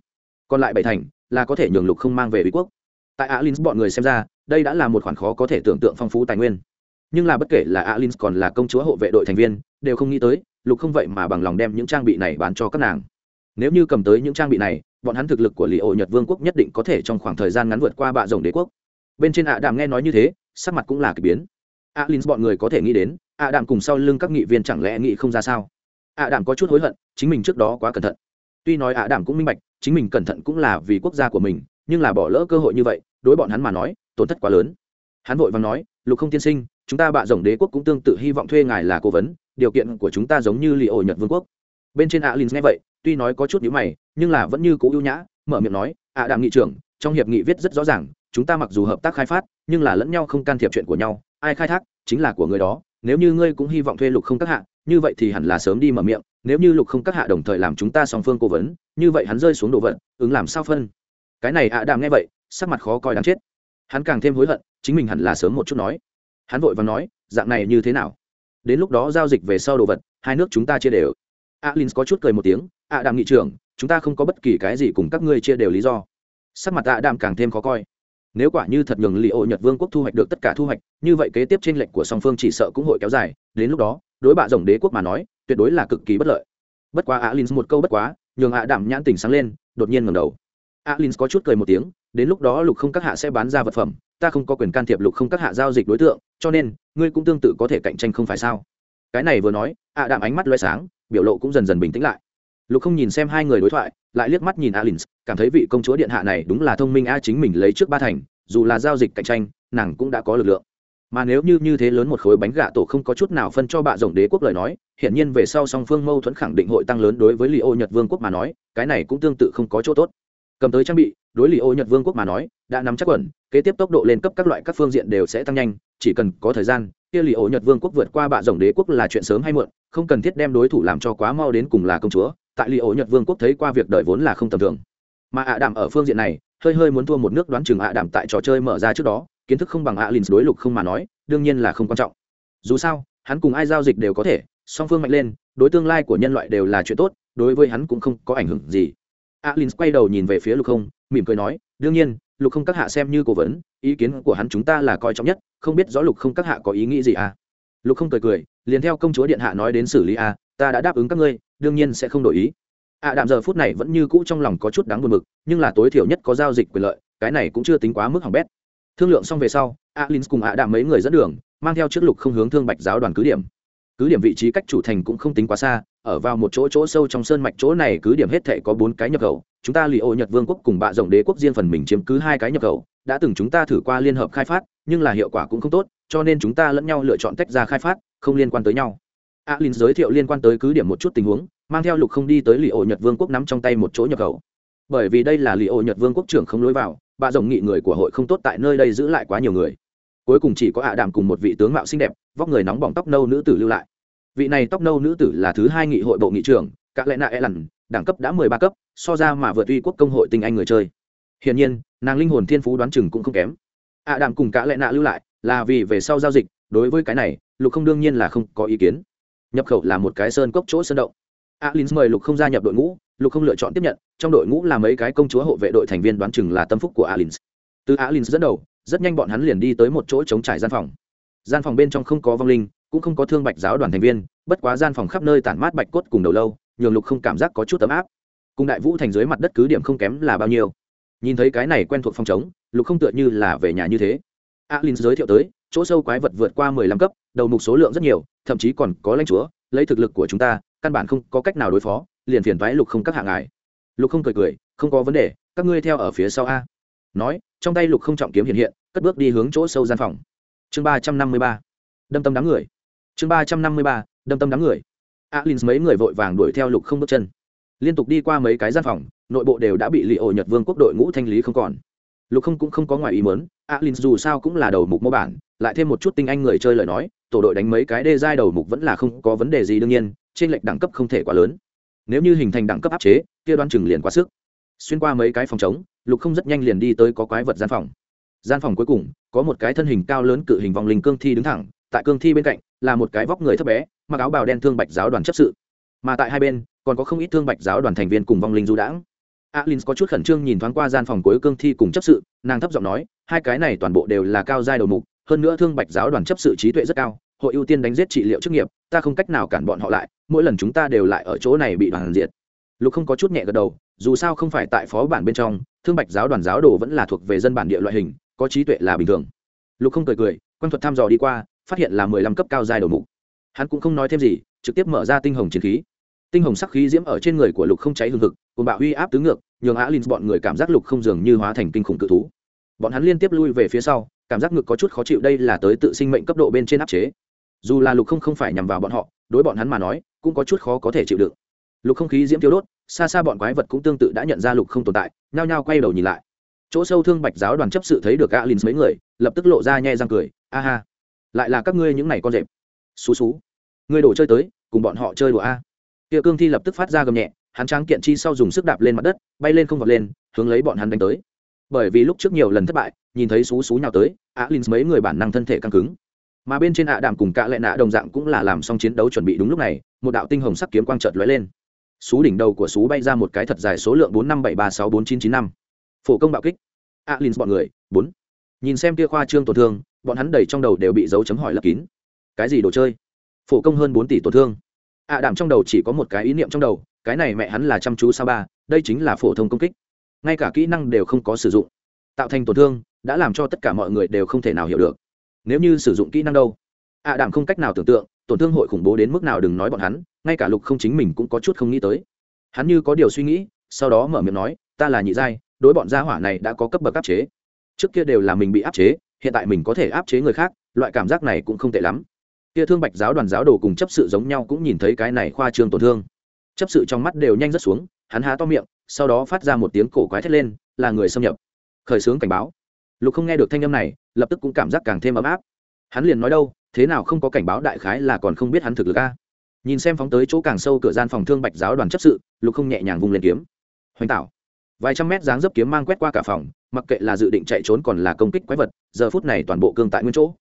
Còn lại bảy thành là có thể nhường lục không mang về uy quốc. Tại alin bọn người xem ra, đây đã là một khoản khó có thể tưởng tượng phong phú tài nguyên. Nhưng là bất kể là alin còn là công chúa hộ vệ đội thành viên, đều không nghĩ tới, lục không vậy mà bằng lòng đem những trang bị này bán cho các nàng. Nếu như cầm tới những trang bị này, bọn hắn thực lực của lì ổ nhật vương quốc nhất định có thể trong khoảng thời gian ngắn vượt qua bạ rồng đế quốc. Bên trên ạ đàm nghe nói như thế, sắc mặt cũng là k ỳ biến a l i n h bọn người có thể nghĩ đến ạ đàm cùng sau lưng các nghị viên chẳng lẽ nghĩ không ra sao? A đàm có chút hối hận, chính mình trước đó quá cẩn thận. Tuy nói A đàm cũng minh bạch, chính mình cẩn thận cũng là vì quốc gia của mình, nhưng là bỏ lỡ cơ hội như vậy, đối bọn hắn mà nói, tổn thất quá lớn. Hắn vội và nói, lục không tiên sinh, chúng ta bạ rồng đế quốc cũng tương tự hy vọng thuê ngài là cố vấn, điều kiện của chúng ta giống như lì ổ nhật vương quốc. Bên trên alin nghe vậy, tuy nói có chút nhíu mày, nhưng là vẫn như cũ ưu nhã, mở miệng nói ạ đàm nghị trưởng, trong hiệp nghị viết rất rõ ràng, chúng ta mặc dù hợp tác khai phát, nhưng là lẫn nhau không can thiệp chuyện của nhau ai khai thác, chính là của người đó, nếu như ngươi cũng hy vọng thuê lục không các hạ, như vậy thì hẳn là sớm đi mở miệng, nếu như lục không các hạ đồng thời làm chúng ta song phương cố vấn, như vậy hắn rơi xuống đồ vật, ứng làm sao phân? Cái này ạ đàm nghe vậy, sắc mặt khó coi đáng chết. Hắn càng thêm hối hận, chính mình hẳn là sớm một chút nói. Hắn vội và nói, dạng này như thế nào? Đến lúc đó giao dịch về sau đồ vật, hai nước chúng ta chia đều. Alin có chút cười một tiếng ạ đàm nghị trưởng, chúng ta không có bất kỳ cái gì cùng các ngươi chia đều lý do. Sắc mặt ạ đàm càng thêm khó coi nếu quả như thật nhường li ô nhật vương quốc thu hoạch được tất cả thu hoạch, như vậy kế tiếp tranh lệch của song phương chỉ sợ cũng hội kéo dài. Đến lúc đó, đối bạ rồng đế quốc mà nói, tuyệt đối là cực kỳ bất lợi. Bất quá alin một câu bất quá, nhường ạ đảm nhãn tỉnh sáng lên, đột nhiên ngầm đầu. Alin có chút cười một tiếng, đến lúc đó lục không các hạ sẽ bán ra vật phẩm, ta không có quyền can thiệp lục không các hạ giao dịch đối tượng, cho nên, ngươi cũng tương tự có thể cạnh tranh không phải sao? Cái này vừa nói, ạ Đạm ánh mắt loay sáng, biểu lộ cũng dần dần bình tĩnh lại. Lục không nhìn xem hai người đối thoại, lại liếc mắt nhìn alin cảm thấy vị công chúa điện hạ này đúng là thông minh a, chính mình lấy trước ba thành, dù là giao dịch cạnh tranh, nàng cũng đã có lực lượng. Mà nếu như như thế lớn một khối bánh gà tổ không có chút nào phân cho bạ rồng đế quốc lời nói hiện nhiên về sau song phương mâu thuẫn khẳng định hội tăng lớn đối với li ô nhật vương quốc mà nói, cái này cũng tương tự không có chỗ tốt. Cầm tới trang bị, đối li ô nhật vương quốc mà nói, đã nắm chắc quẩn kế tiếp tốc độ lên cấp các loại các phương diện đều sẽ tăng nhanh, chỉ cần có thời gian, kia li ô nhật vương quốc vượt qua bạ rồng đế quốc là chuyện sớm hay muộn, không cần thiết đem đối thủ làm cho quá mau đến cùng là công chúa, tại li ô nhật vương quốc thấy qua việc đời vốn là không tầm thường mà ạ đảm ở phương diện này, hơi hơi muốn thua một nước đoán chừng ạ đảm tại trò chơi mở ra trước đó, kiến thức không bằng ạ lìn đối lục không mà nói, đương nhiên là không quan trọng. Dù sao, hắn cùng ai giao dịch đều có thể, song phương mạnh lên, đối tương lai của nhân loại đều là chuyện tốt, đối với hắn cũng không có ảnh hưởng gì. alin quay đầu nhìn về phía lục không, mỉm cười nói, đương nhiên, lục không các hạ xem như cố vấn, ý kiến của hắn chúng ta là coi trọng nhất, không biết rõ lục không các hạ có ý nghĩ gì à? Lục không cười cười, liền theo công chúa điện hạ nói đến xử lý à ta đã đáp ứng các ngươi, đương nhiên sẽ không đổi ý ạ à, đạm giờ phút này vẫn như cũ trong lòng có chút đáng buồn mực nhưng là tối thiểu nhất có giao dịch quyền lợi cái này cũng chưa tính quá mức hỏng bét. Thương lượng xong về sau alin cùng ạ đạm mấy người dẫn đường mang theo chiếc lục không hướng thương bạch giáo đoàn cứ điểm. Cứ điểm vị trí cách chủ thành cũng không tính quá xa ở vào một chỗ chỗ sâu trong sơn mạch chỗ này cứ điểm hết thệ có bốn cái nhập khẩu chúng ta lì ô nhật vương quốc cùng bạ rộng đế quốc riêng phần mình chiếm cứ hai cái nhập khẩu đã từng chúng ta thử qua liên hợp khai phát nhưng là hiệu quả cũng không tốt cho nên chúng ta lẫn nhau lựa chọn tách ra khai phát không liên quan tới nhau alin giới thiệu liên quan tới cứ điểm một chút tình huống, mang theo lục không đi tới lì ổ nhật vương quốc nắm trong tay một chỗ nhập khẩu. Bởi vì đây là lì ổ nhật vương quốc trưởng không lối vào, bà rồng nghị người của hội không tốt tại nơi đây giữ lại quá nhiều người. Cuối cùng chỉ có ạ đàm cùng một vị tướng mạo xinh đẹp, vóc người nóng bỏng tóc nâu nữ tử lưu lại. Vị này tóc nâu nữ tử là thứ hai nghị hội bộ nghị trưởng các lẽ nạ e lằn, đẳng cấp đã mười ba cấp, so ra mà vượt uy quốc công hội tinh anh người chơi. Hiển nhiên, nàng linh hồn thiên phú đoán chừng cũng không kém. Ạ đàm cùng cả lẽ nạ lưu lại, là vì về sau giao dịch, đối với cái này, lục không đương nhiên là không có ý kiến nhập khẩu là một cái sơn cốc chỗ sơn động. Alin mời lục không gia nhập đội ngũ, lục không lựa chọn tiếp nhận, trong đội ngũ là mấy cái công chúa hộ vệ đội thành viên đoán chừng là tâm phúc của alin. Từ alin dẫn đầu, rất nhanh bọn hắn liền đi tới một chỗ chống trải gian phòng. Gian phòng bên trong không có vong linh, cũng không có thương bạch giáo đoàn thành viên, bất quá gian phòng khắp nơi tản mát bạch cốt cùng đầu lâu, nhường lục không cảm giác có chút ấm áp. Cùng đại vũ thành dưới mặt đất cứ điểm không kém là bao nhiêu. Nhìn thấy cái này quen thuộc phòng chống lục không tựa như là về nhà như thế. Alin giới thiệu tới chỗ sâu quái vật vượt qua mười lăm cấp, đầu mục số lượng rất nhiều, thậm chí còn có lãnh chúa, lấy thực lực của chúng ta, căn bản không có cách nào đối phó, liền phiền thoái lục không các hạng ngài. Lục không cười cười, không có vấn đề, các ngươi theo ở phía sau a. Nói, trong tay lục không trọng kiếm hiện hiện, cất bước đi hướng chỗ sâu gian phòng. Chương ba trăm năm mươi ba. Đâm tâm đám người. Chương ba trăm năm mươi ba, đâm tâm đám người. Alin mấy người vội vàng đuổi theo lục không bước chân. Liên tục đi qua mấy cái gian phòng, nội bộ đều đã bị lì ổ nhật vương quốc đội ngũ thanh lý không còn. Lục không cũng không có ngoài ý mớn alin dù sao cũng là đầu mục mô bản, lại thêm một chút tinh anh người chơi lời nói, tổ đội đánh mấy cái đê giai đầu mục vẫn là không có vấn đề gì đương nhiên, trên lệch đẳng cấp không thể quá lớn. Nếu như hình thành đẳng cấp áp chế, kia đoán chừng liền quá sức. Xuyên qua mấy cái phòng chống lục không rất nhanh liền đi tới có quái vật gian phòng. Gian phòng cuối cùng, có một cái thân hình cao lớn cự hình vòng linh cương thi đứng thẳng, tại cương thi bên cạnh, là một cái vóc người thấp bé, mặc áo bào đen thương bạch giáo đoàn chấp sự. Mà tại hai bên, còn có không ít thương bạch giáo đoàn thành viên cùng vong linh du đãng. Alin có chút khẩn trương nhìn thoáng qua gian phòng cuối cương thi cùng chấp sự, nàng thấp giọng nói hai cái này toàn bộ đều là cao giai đầu mục, hơn nữa thương bạch giáo đoàn chấp sự trí tuệ rất cao, hội ưu tiên đánh giết trị liệu chức nghiệp, ta không cách nào cản bọn họ lại, mỗi lần chúng ta đều lại ở chỗ này bị đoàn diệt. Lục không có chút nhẹ gật đầu, dù sao không phải tại phó bản bên trong, thương bạch giáo đoàn giáo đồ vẫn là thuộc về dân bản địa loại hình, có trí tuệ là bình thường. Lục không cười cười quan thuật thăm dò đi qua, phát hiện là mười lăm cấp cao dài đầu mục. Hắn cũng không nói thêm gì, trực tiếp mở ra tinh hồng chiến khí. Tinh hồng sắc khí diễm ở trên người của lục không cháy hương thực cùng bạo uy áp tứ ngược, nhường á linh bọn người cảm giác lục không dường như hóa thành kinh khủng cự thú bọn hắn liên tiếp lui về phía sau, cảm giác ngực có chút khó chịu đây là tới tự sinh mệnh cấp độ bên trên áp chế. Dù là lục không không phải nhằm vào bọn họ, đối bọn hắn mà nói, cũng có chút khó có thể chịu đựng. Lục không khí diễm tiêu đốt, xa xa bọn quái vật cũng tương tự đã nhận ra lục không tồn tại, nhao nhao quay đầu nhìn lại. Chỗ sâu thương bạch giáo đoàn chấp sự thấy được alin mấy người, lập tức lộ ra nhẹ răng cười, a ha, lại là các ngươi những này con rệp. Xú xú, ngươi đổ chơi tới, cùng bọn họ chơi đùa a. Kia cương thi lập tức phát ra gầm nhẹ, hắn tráng kiện chi sau dùng sức đạp lên mặt đất, bay lên không vọt lên, hướng lấy bọn hắn đánh tới bởi vì lúc trước nhiều lần thất bại, nhìn thấy xú xú nhào tới alin mấy người bản năng thân thể căng cứng. Mà bên trên ạ đàm cùng cạ lệ nạ đồng dạng cũng là làm xong chiến đấu chuẩn bị đúng lúc này, một đạo tinh hồng sắc kiếm quang trợt lóe lên. Xú đỉnh đầu của xú bay ra một cái thật dài số lượng bốn năm bảy ba sáu bốn chín chín năm. Phổ công bạo kích. Alin bọn người, bốn. Nhìn xem kia khoa trương tổn thương, bọn hắn đầy trong đầu đều bị dấu chấm hỏi lấp kín. Cái gì đồ chơi? Phổ công hơn bốn tỷ tổn thương. Ạ đàm trong đầu chỉ có một cái ý niệm trong đầu, cái này mẹ hắn là chăm chú sao ba đây chính là phổ thông công kích ngay cả kỹ năng đều không có sử dụng. Tạo thành tổn thương đã làm cho tất cả mọi người đều không thể nào hiểu được. Nếu như sử dụng kỹ năng đâu? Ạ đảm không cách nào tưởng tượng, tổn thương hội khủng bố đến mức nào đừng nói bọn hắn, ngay cả lục không chính mình cũng có chút không nghĩ tới. Hắn như có điều suy nghĩ, sau đó mở miệng nói, ta là nhị giai, đối bọn gia hỏa này đã có cấp bậc áp chế. Trước kia đều là mình bị áp chế, hiện tại mình có thể áp chế người khác, loại cảm giác này cũng không tệ lắm. Kia thương bạch giáo đoàn giáo đồ cùng chấp sự giống nhau cũng nhìn thấy cái này khoa trương tổn thương. Chấp sự trong mắt đều nhanh rất xuống, hắn há to miệng sau đó phát ra một tiếng cổ quái thét lên, là người xâm nhập. Khởi xướng cảnh báo. Lục không nghe được thanh âm này, lập tức cũng cảm giác càng thêm ấm áp. Hắn liền nói đâu, thế nào không có cảnh báo đại khái là còn không biết hắn thực lực a. Nhìn xem phóng tới chỗ càng sâu cửa gian phòng thương bạch giáo đoàn chấp sự, lục không nhẹ nhàng vung lên kiếm. Hoành tạo. Vài trăm mét dáng dấp kiếm mang quét qua cả phòng, mặc kệ là dự định chạy trốn còn là công kích quái vật, giờ phút này toàn bộ cương tại nguyên chỗ.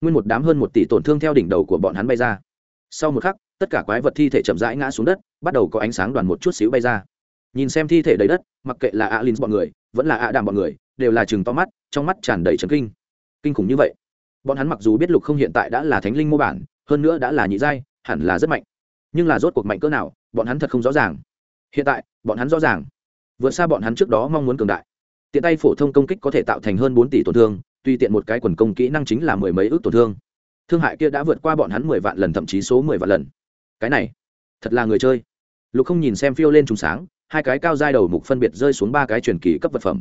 Nguyên một đám hơn một tỷ tổn thương theo đỉnh đầu của bọn hắn bay ra. Sau một khắc, tất cả quái vật thi thể chậm rãi ngã xuống đất, bắt đầu có ánh sáng đoàn một chút xíu bay ra nhìn xem thi thể đầy đất, mặc kệ là alin bọn người, vẫn là a đàm bọn người, đều là chừng to mắt, trong mắt tràn đầy trấn kinh. Kinh khủng như vậy. Bọn hắn mặc dù biết lục không hiện tại đã là thánh linh mô bản, hơn nữa đã là nhị giai, hẳn là rất mạnh. Nhưng là rốt cuộc mạnh cỡ nào, bọn hắn thật không rõ ràng. Hiện tại, bọn hắn rõ ràng. Vượt xa bọn hắn trước đó mong muốn cường đại. Tiện tay phổ thông công kích có thể tạo thành hơn bốn tỷ tổn thương, tuy tiện một cái quần công kỹ năng chính là mười mấy ước tổn thương. Thương hại kia đã vượt qua bọn hắn mười vạn lần, thậm chí số mười vạn lần. Cái này, thật là người chơi. Lục không nhìn xem phiêu lên trùng sáng hai cái cao giai đầu mục phân biệt rơi xuống ba cái truyền kỳ cấp vật phẩm.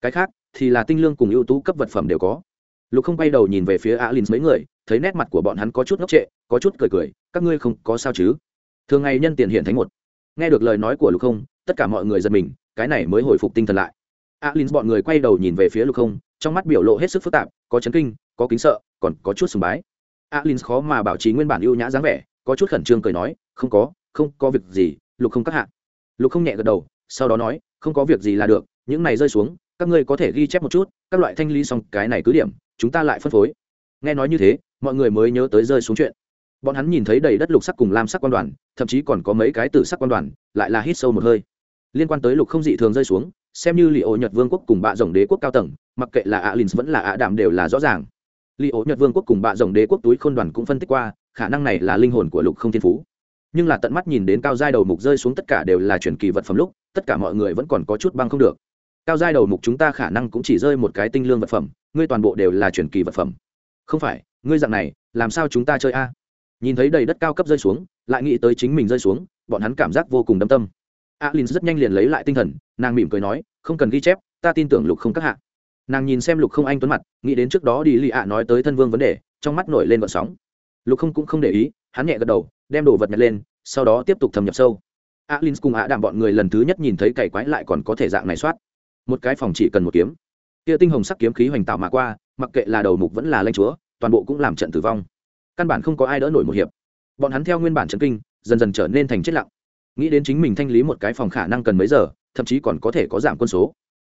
Cái khác thì là tinh lương cùng ưu tú cấp vật phẩm đều có. Lục không bay đầu nhìn về phía alin mấy người, thấy nét mặt của bọn hắn có chút ngốc trệ, có chút cười cười, các ngươi không có sao chứ? Thường ngày nhân tiền hiện thánh một. Nghe được lời nói của lục không, tất cả mọi người giật mình, cái này mới hồi phục tinh thần lại. Alin bọn người quay đầu nhìn về phía lục không, trong mắt biểu lộ hết sức phức tạp, có chấn kinh, có kính sợ, còn có chút sùng bái. Alin khó mà bảo trì nguyên bản ưu nhã dáng vẻ, có chút khẩn trương cười nói, không có không có việc gì, lục không các hạ lục không nhẹ gật đầu, sau đó nói, không có việc gì là được, những này rơi xuống, các ngươi có thể ghi chép một chút, các loại thanh lý xong, cái này cứ điểm, chúng ta lại phân phối. Nghe nói như thế, mọi người mới nhớ tới rơi xuống chuyện. Bọn hắn nhìn thấy đầy đất lục sắc cùng lam sắc quan đoàn, thậm chí còn có mấy cái tử sắc quan đoàn, lại là hít sâu một hơi. Liên quan tới lục không dị thường rơi xuống, xem như li ô nhật vương quốc cùng bạ rồng đế quốc cao tầng, mặc kệ là alin vẫn là ạ đảm đều là rõ ràng. Li ô nhật vương quốc cùng bạ rồng đế quốc túi khôn đoàn cũng phân tích qua, khả năng này là linh hồn của lục không thiên phú nhưng là tận mắt nhìn đến cao giai đầu mục rơi xuống tất cả đều là truyền kỳ vật phẩm lúc, tất cả mọi người vẫn còn có chút băng không được. Cao giai đầu mục chúng ta khả năng cũng chỉ rơi một cái tinh lương vật phẩm, ngươi toàn bộ đều là truyền kỳ vật phẩm. Không phải, ngươi dạng này, làm sao chúng ta chơi a? Nhìn thấy đầy đất cao cấp rơi xuống, lại nghĩ tới chính mình rơi xuống, bọn hắn cảm giác vô cùng đâm tâm. Alin rất nhanh liền lấy lại tinh thần, nàng mỉm cười nói, không cần ghi chép, ta tin tưởng lục không các hạ. Nàng nhìn xem lục không anh tuấn mặt, nghĩ đến trước đó đi lì ạ nói tới thân vương vấn đề, trong mắt nổi lên vợ sóng. Lục không cũng không để ý hắn nhẹ gật đầu, đem đồ vật nhặt lên, sau đó tiếp tục thâm nhập sâu. Alin cùng ạ đạm bọn người lần thứ nhất nhìn thấy cày quái lại còn có thể dạng này soát. Một cái phòng chỉ cần một kiếm. Kia tinh hồng sắc kiếm khí hoành tạo mà qua, mặc kệ là đầu mục vẫn là lanh chúa, toàn bộ cũng làm trận tử vong. Căn bản không có ai đỡ nổi một hiệp. Bọn hắn theo nguyên bản trận kinh, dần dần trở nên thành chết lặng. Nghĩ đến chính mình thanh lý một cái phòng khả năng cần mấy giờ, thậm chí còn có thể có giảm quân số.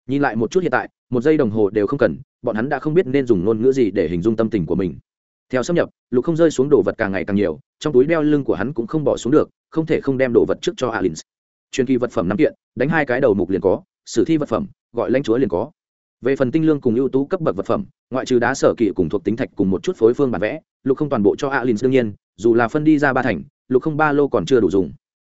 Nhìn lại một chút hiện tại, một giây đồng hồ đều không cần, bọn hắn đã không biết nên dùng ngôn ngữ gì để hình dung tâm tình của mình. Theo xâm nhập, lục không rơi xuống đồ vật càng ngày càng nhiều trong túi đeo lưng của hắn cũng không bỏ xuống được, không thể không đem đồ vật trước cho alin truyền kỳ vật phẩm năm kiện, đánh hai cái đầu mục liền có, sử thi vật phẩm, gọi lãnh chúa liền có. Về phần tinh lương cùng ưu tú cấp bậc vật phẩm, ngoại trừ đá sở kỵ cùng thuộc tính thạch cùng một chút phối phương bản vẽ, lục không toàn bộ cho alin đương nhiên, dù là phân đi ra ba thành, lục không ba lô còn chưa đủ dùng.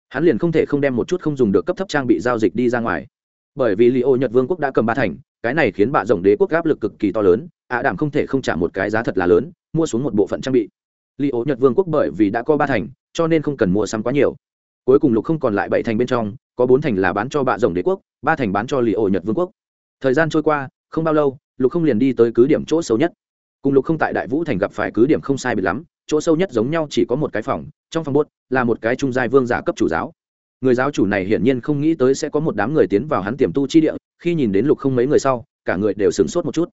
Hắn liền không thể không đem một chút không dùng được cấp thấp trang bị giao dịch đi ra ngoài. Bởi vì li ô nhật vương quốc đã cầm ba thành, cái này khiến bạ rồng đế quốc áp lực cực kỳ to lớn ạ đảm không thể không trả một cái giá thật là lớn, mua xuống một bộ phận trang bị li ố nhật vương quốc bởi vì đã có ba thành, cho nên không cần mua sắm quá nhiều. Cuối cùng lục không còn lại bảy thành bên trong, có bốn thành là bán cho bạ rồng đế quốc, ba thành bán cho li ố nhật vương quốc. Thời gian trôi qua, không bao lâu, lục không liền đi tới cứ điểm chỗ xấu nhất. Cùng lục không tại đại vũ thành gặp phải cứ điểm không sai biệt lắm, chỗ sâu nhất giống nhau chỉ có một cái phòng, trong phòng bốt là một cái trung giai vương giả cấp chủ giáo. Người giáo chủ này hiển nhiên không nghĩ tới sẽ có một đám người tiến vào hắn tiềm tu chi địa, khi nhìn đến lục không mấy người sau, cả người đều sửng sốt một chút.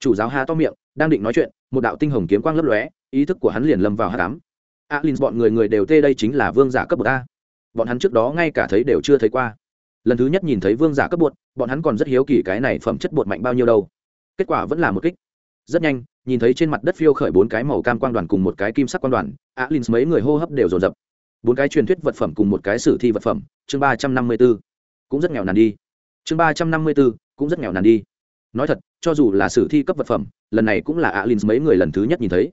Chủ giáo ha to miệng, đang định nói chuyện, một đạo tinh hồng kiếm quang lấp lóe ý thức của hắn liền lâm vào hát đám h bọn người người đều tê đây chính là vương giả cấp bậc a. Bọn hắn trước đó ngay cả thấy đều chưa thấy qua. Lần thứ nhất nhìn thấy vương giả cấp bột bọn hắn còn rất hiếu kỳ cái này phẩm chất bột mạnh bao nhiêu đâu. Kết quả vẫn là một kích. Rất nhanh, nhìn thấy trên mặt đất phiêu khởi bốn cái màu cam quang đoàn cùng một cái kim sắc quang đoàn alin mấy người hô hấp đều dồn dập. Bốn cái truyền thuyết vật phẩm cùng một cái sử thi vật phẩm, chương ba trăm năm mươi b ố cũng rất nghèo nàn đi. Chương ba trăm năm mươi b ố cũng rất nghèo nàn đi. Nói thật, cho dù là sử thi cấp vật phẩm, lần này cũng là alin mấy người lần thứ nhất nhìn thấy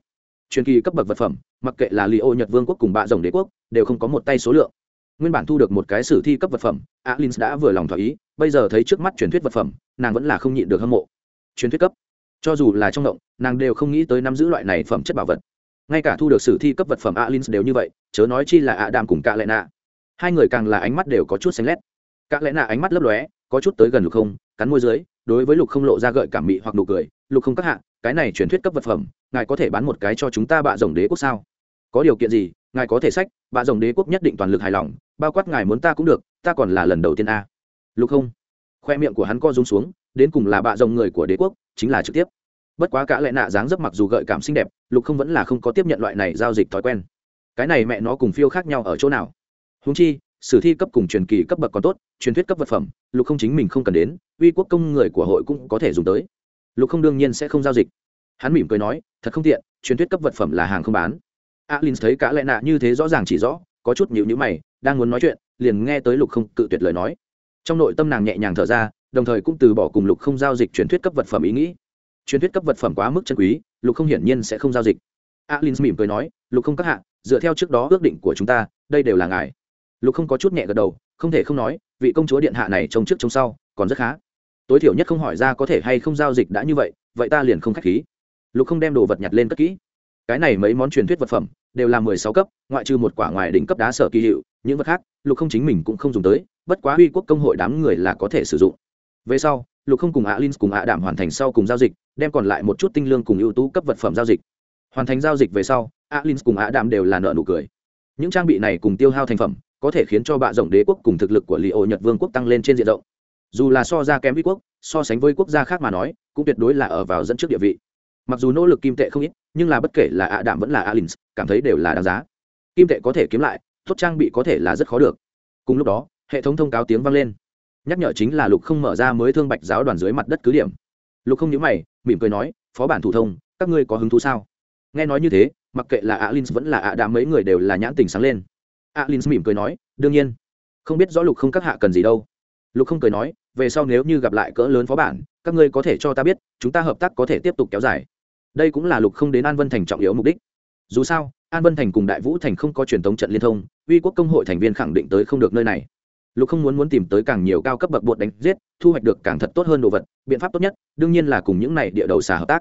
truyền kỳ cấp bậc vật phẩm, mặc kệ là li ô nhật vương quốc cùng bạ rồng đế quốc, đều không có một tay số lượng. Nguyên bản thu được một cái sử thi cấp vật phẩm alin đã vừa lòng thỏa ý, bây giờ thấy trước mắt truyền thuyết vật phẩm, nàng vẫn là không nhịn được hâm mộ. Truyền thuyết cấp. Cho dù là trong động, nàng đều không nghĩ tới nắm giữ loại này phẩm chất bảo vật. Ngay cả thu được sử thi cấp vật phẩm alin đều như vậy, chớ nói chi là ạ đàm cùng cạ lệ nạ. Hai người càng là ánh mắt đều có chút xanh lét. Cạ lệ nạ ánh mắt lấp lóe, có chút tới gần lục không, cắn môi dưới, đối với lục không lộ ra gợi cảm mị hoặc nụ cười, lục không các hạ cái này truyền thuyết cấp vật phẩm, ngài có thể bán một cái cho chúng ta bạ rồng đế quốc sao? Có điều kiện gì, ngài có thể sách, bạ rồng đế quốc nhất định toàn lực hài lòng, bao quát ngài muốn ta cũng được, ta còn là lần đầu tiên a. Lục không. Khoe miệng của hắn co rúm xuống, đến cùng là bạ rồng người của đế quốc, chính là trực tiếp. Bất quá cả lệ nạ dáng dấp mặc dù gợi cảm xinh đẹp, lục không vẫn là không có tiếp nhận loại này giao dịch thói quen. Cái này mẹ nó cùng phiêu khác nhau ở chỗ nào? Húng chi, sử thi cấp cùng truyền kỳ cấp bậc còn tốt, truyền thuyết cấp vật phẩm, lục không chính mình không cần đến, uy quốc công người của hội cũng có thể dùng tới lục không đương nhiên sẽ không giao dịch. Hắn mỉm cười nói, thật không tiện, truyền thuyết cấp vật phẩm là hàng không bán. Alin thấy cả lệ nạ như thế rõ ràng chỉ rõ, có chút nhịu nhữ mày, đang muốn nói chuyện, liền nghe tới lục không cự tuyệt lời nói. Trong nội tâm nàng nhẹ nhàng thở ra, đồng thời cũng từ bỏ cùng lục không giao dịch truyền thuyết cấp vật phẩm ý nghĩ. Truyền thuyết cấp vật phẩm quá mức chân quý, lục không hiển nhiên sẽ không giao dịch. Alin mỉm cười nói, lục không các hạ, dựa theo trước đó ước định của chúng ta, đây đều là ngài. Lục không có chút nhẹ gật đầu, không thể không nói, vị công chúa điện hạ này trông trước trông sau, còn rất khá tối thiểu nhất không hỏi ra có thể hay không giao dịch đã như vậy vậy ta liền không k h á c h khí. Lục không đem đồ vật nhặt lên cất kỹ. Cái này mấy món truyền thuyết vật phẩm, đều là mười sáu cấp, ngoại trừ một quả ngoài đỉnh cấp đá sở kỳ hiệu, những vật khác, lục không chính mình cũng không dùng tới, bất quá huy quốc công hội đám người là có thể sử dụng. Về sau, lục không cùng alin cùng ạ đảm hoàn thành sau cùng giao dịch, đem còn lại một chút tinh lương cùng ưu tú cấp vật phẩm giao dịch. Hoàn thành giao dịch về sau alin cùng ạ đảm đều là nợ nụ cười. Những trang bị này cùng tiêu hao thành phẩm, có thể khiến cho bạ rộng đế quốc cùng thực lực của li ô nhật vương quốc tăng lên trên diện rộng dù là so ra kém vi quốc, so sánh với quốc gia khác mà nói, cũng tuyệt đối là ở vào dẫn trước địa vị. Mặc dù nỗ lực kim tệ không ít, nhưng là bất kể là ạ đạm vẫn là alin cảm thấy đều là đáng giá. Kim tệ có thể kiếm lại, tốt trang bị có thể là rất khó được. Cùng lúc đó, hệ thống thông cáo tiếng vang lên. Nhắc nhở chính là lục không mở ra mới thương bạch giáo đoàn dưới mặt đất cứ điểm. Lục không nhớ mày, mỉm cười nói, phó bản thủ thông, các ngươi có hứng thú sao? Nghe nói như thế, mặc kệ là alin vẫn là ạ đạm mấy người đều là nhãn tình sáng lên. alin mỉm cười nói, đương nhiên. Không biết rõ lục không các hạ cần gì đâu. Lục không cười nói về sau nếu như gặp lại cỡ lớn phó bản, các ngươi có thể cho ta biết, chúng ta hợp tác có thể tiếp tục kéo dài. Đây cũng là lục không đến an vân thành trọng yếu mục đích. Dù sao, an vân thành cùng đại vũ thành không có truyền thống trận liên thông, uy quốc công hội thành viên khẳng định tới không được nơi này. Lục không muốn muốn tìm tới càng nhiều cao cấp bậc bột đánh giết, thu hoạch được càng thật tốt hơn đồ vật, biện pháp tốt nhất, đương nhiên là cùng những này địa đầu xà hợp tác.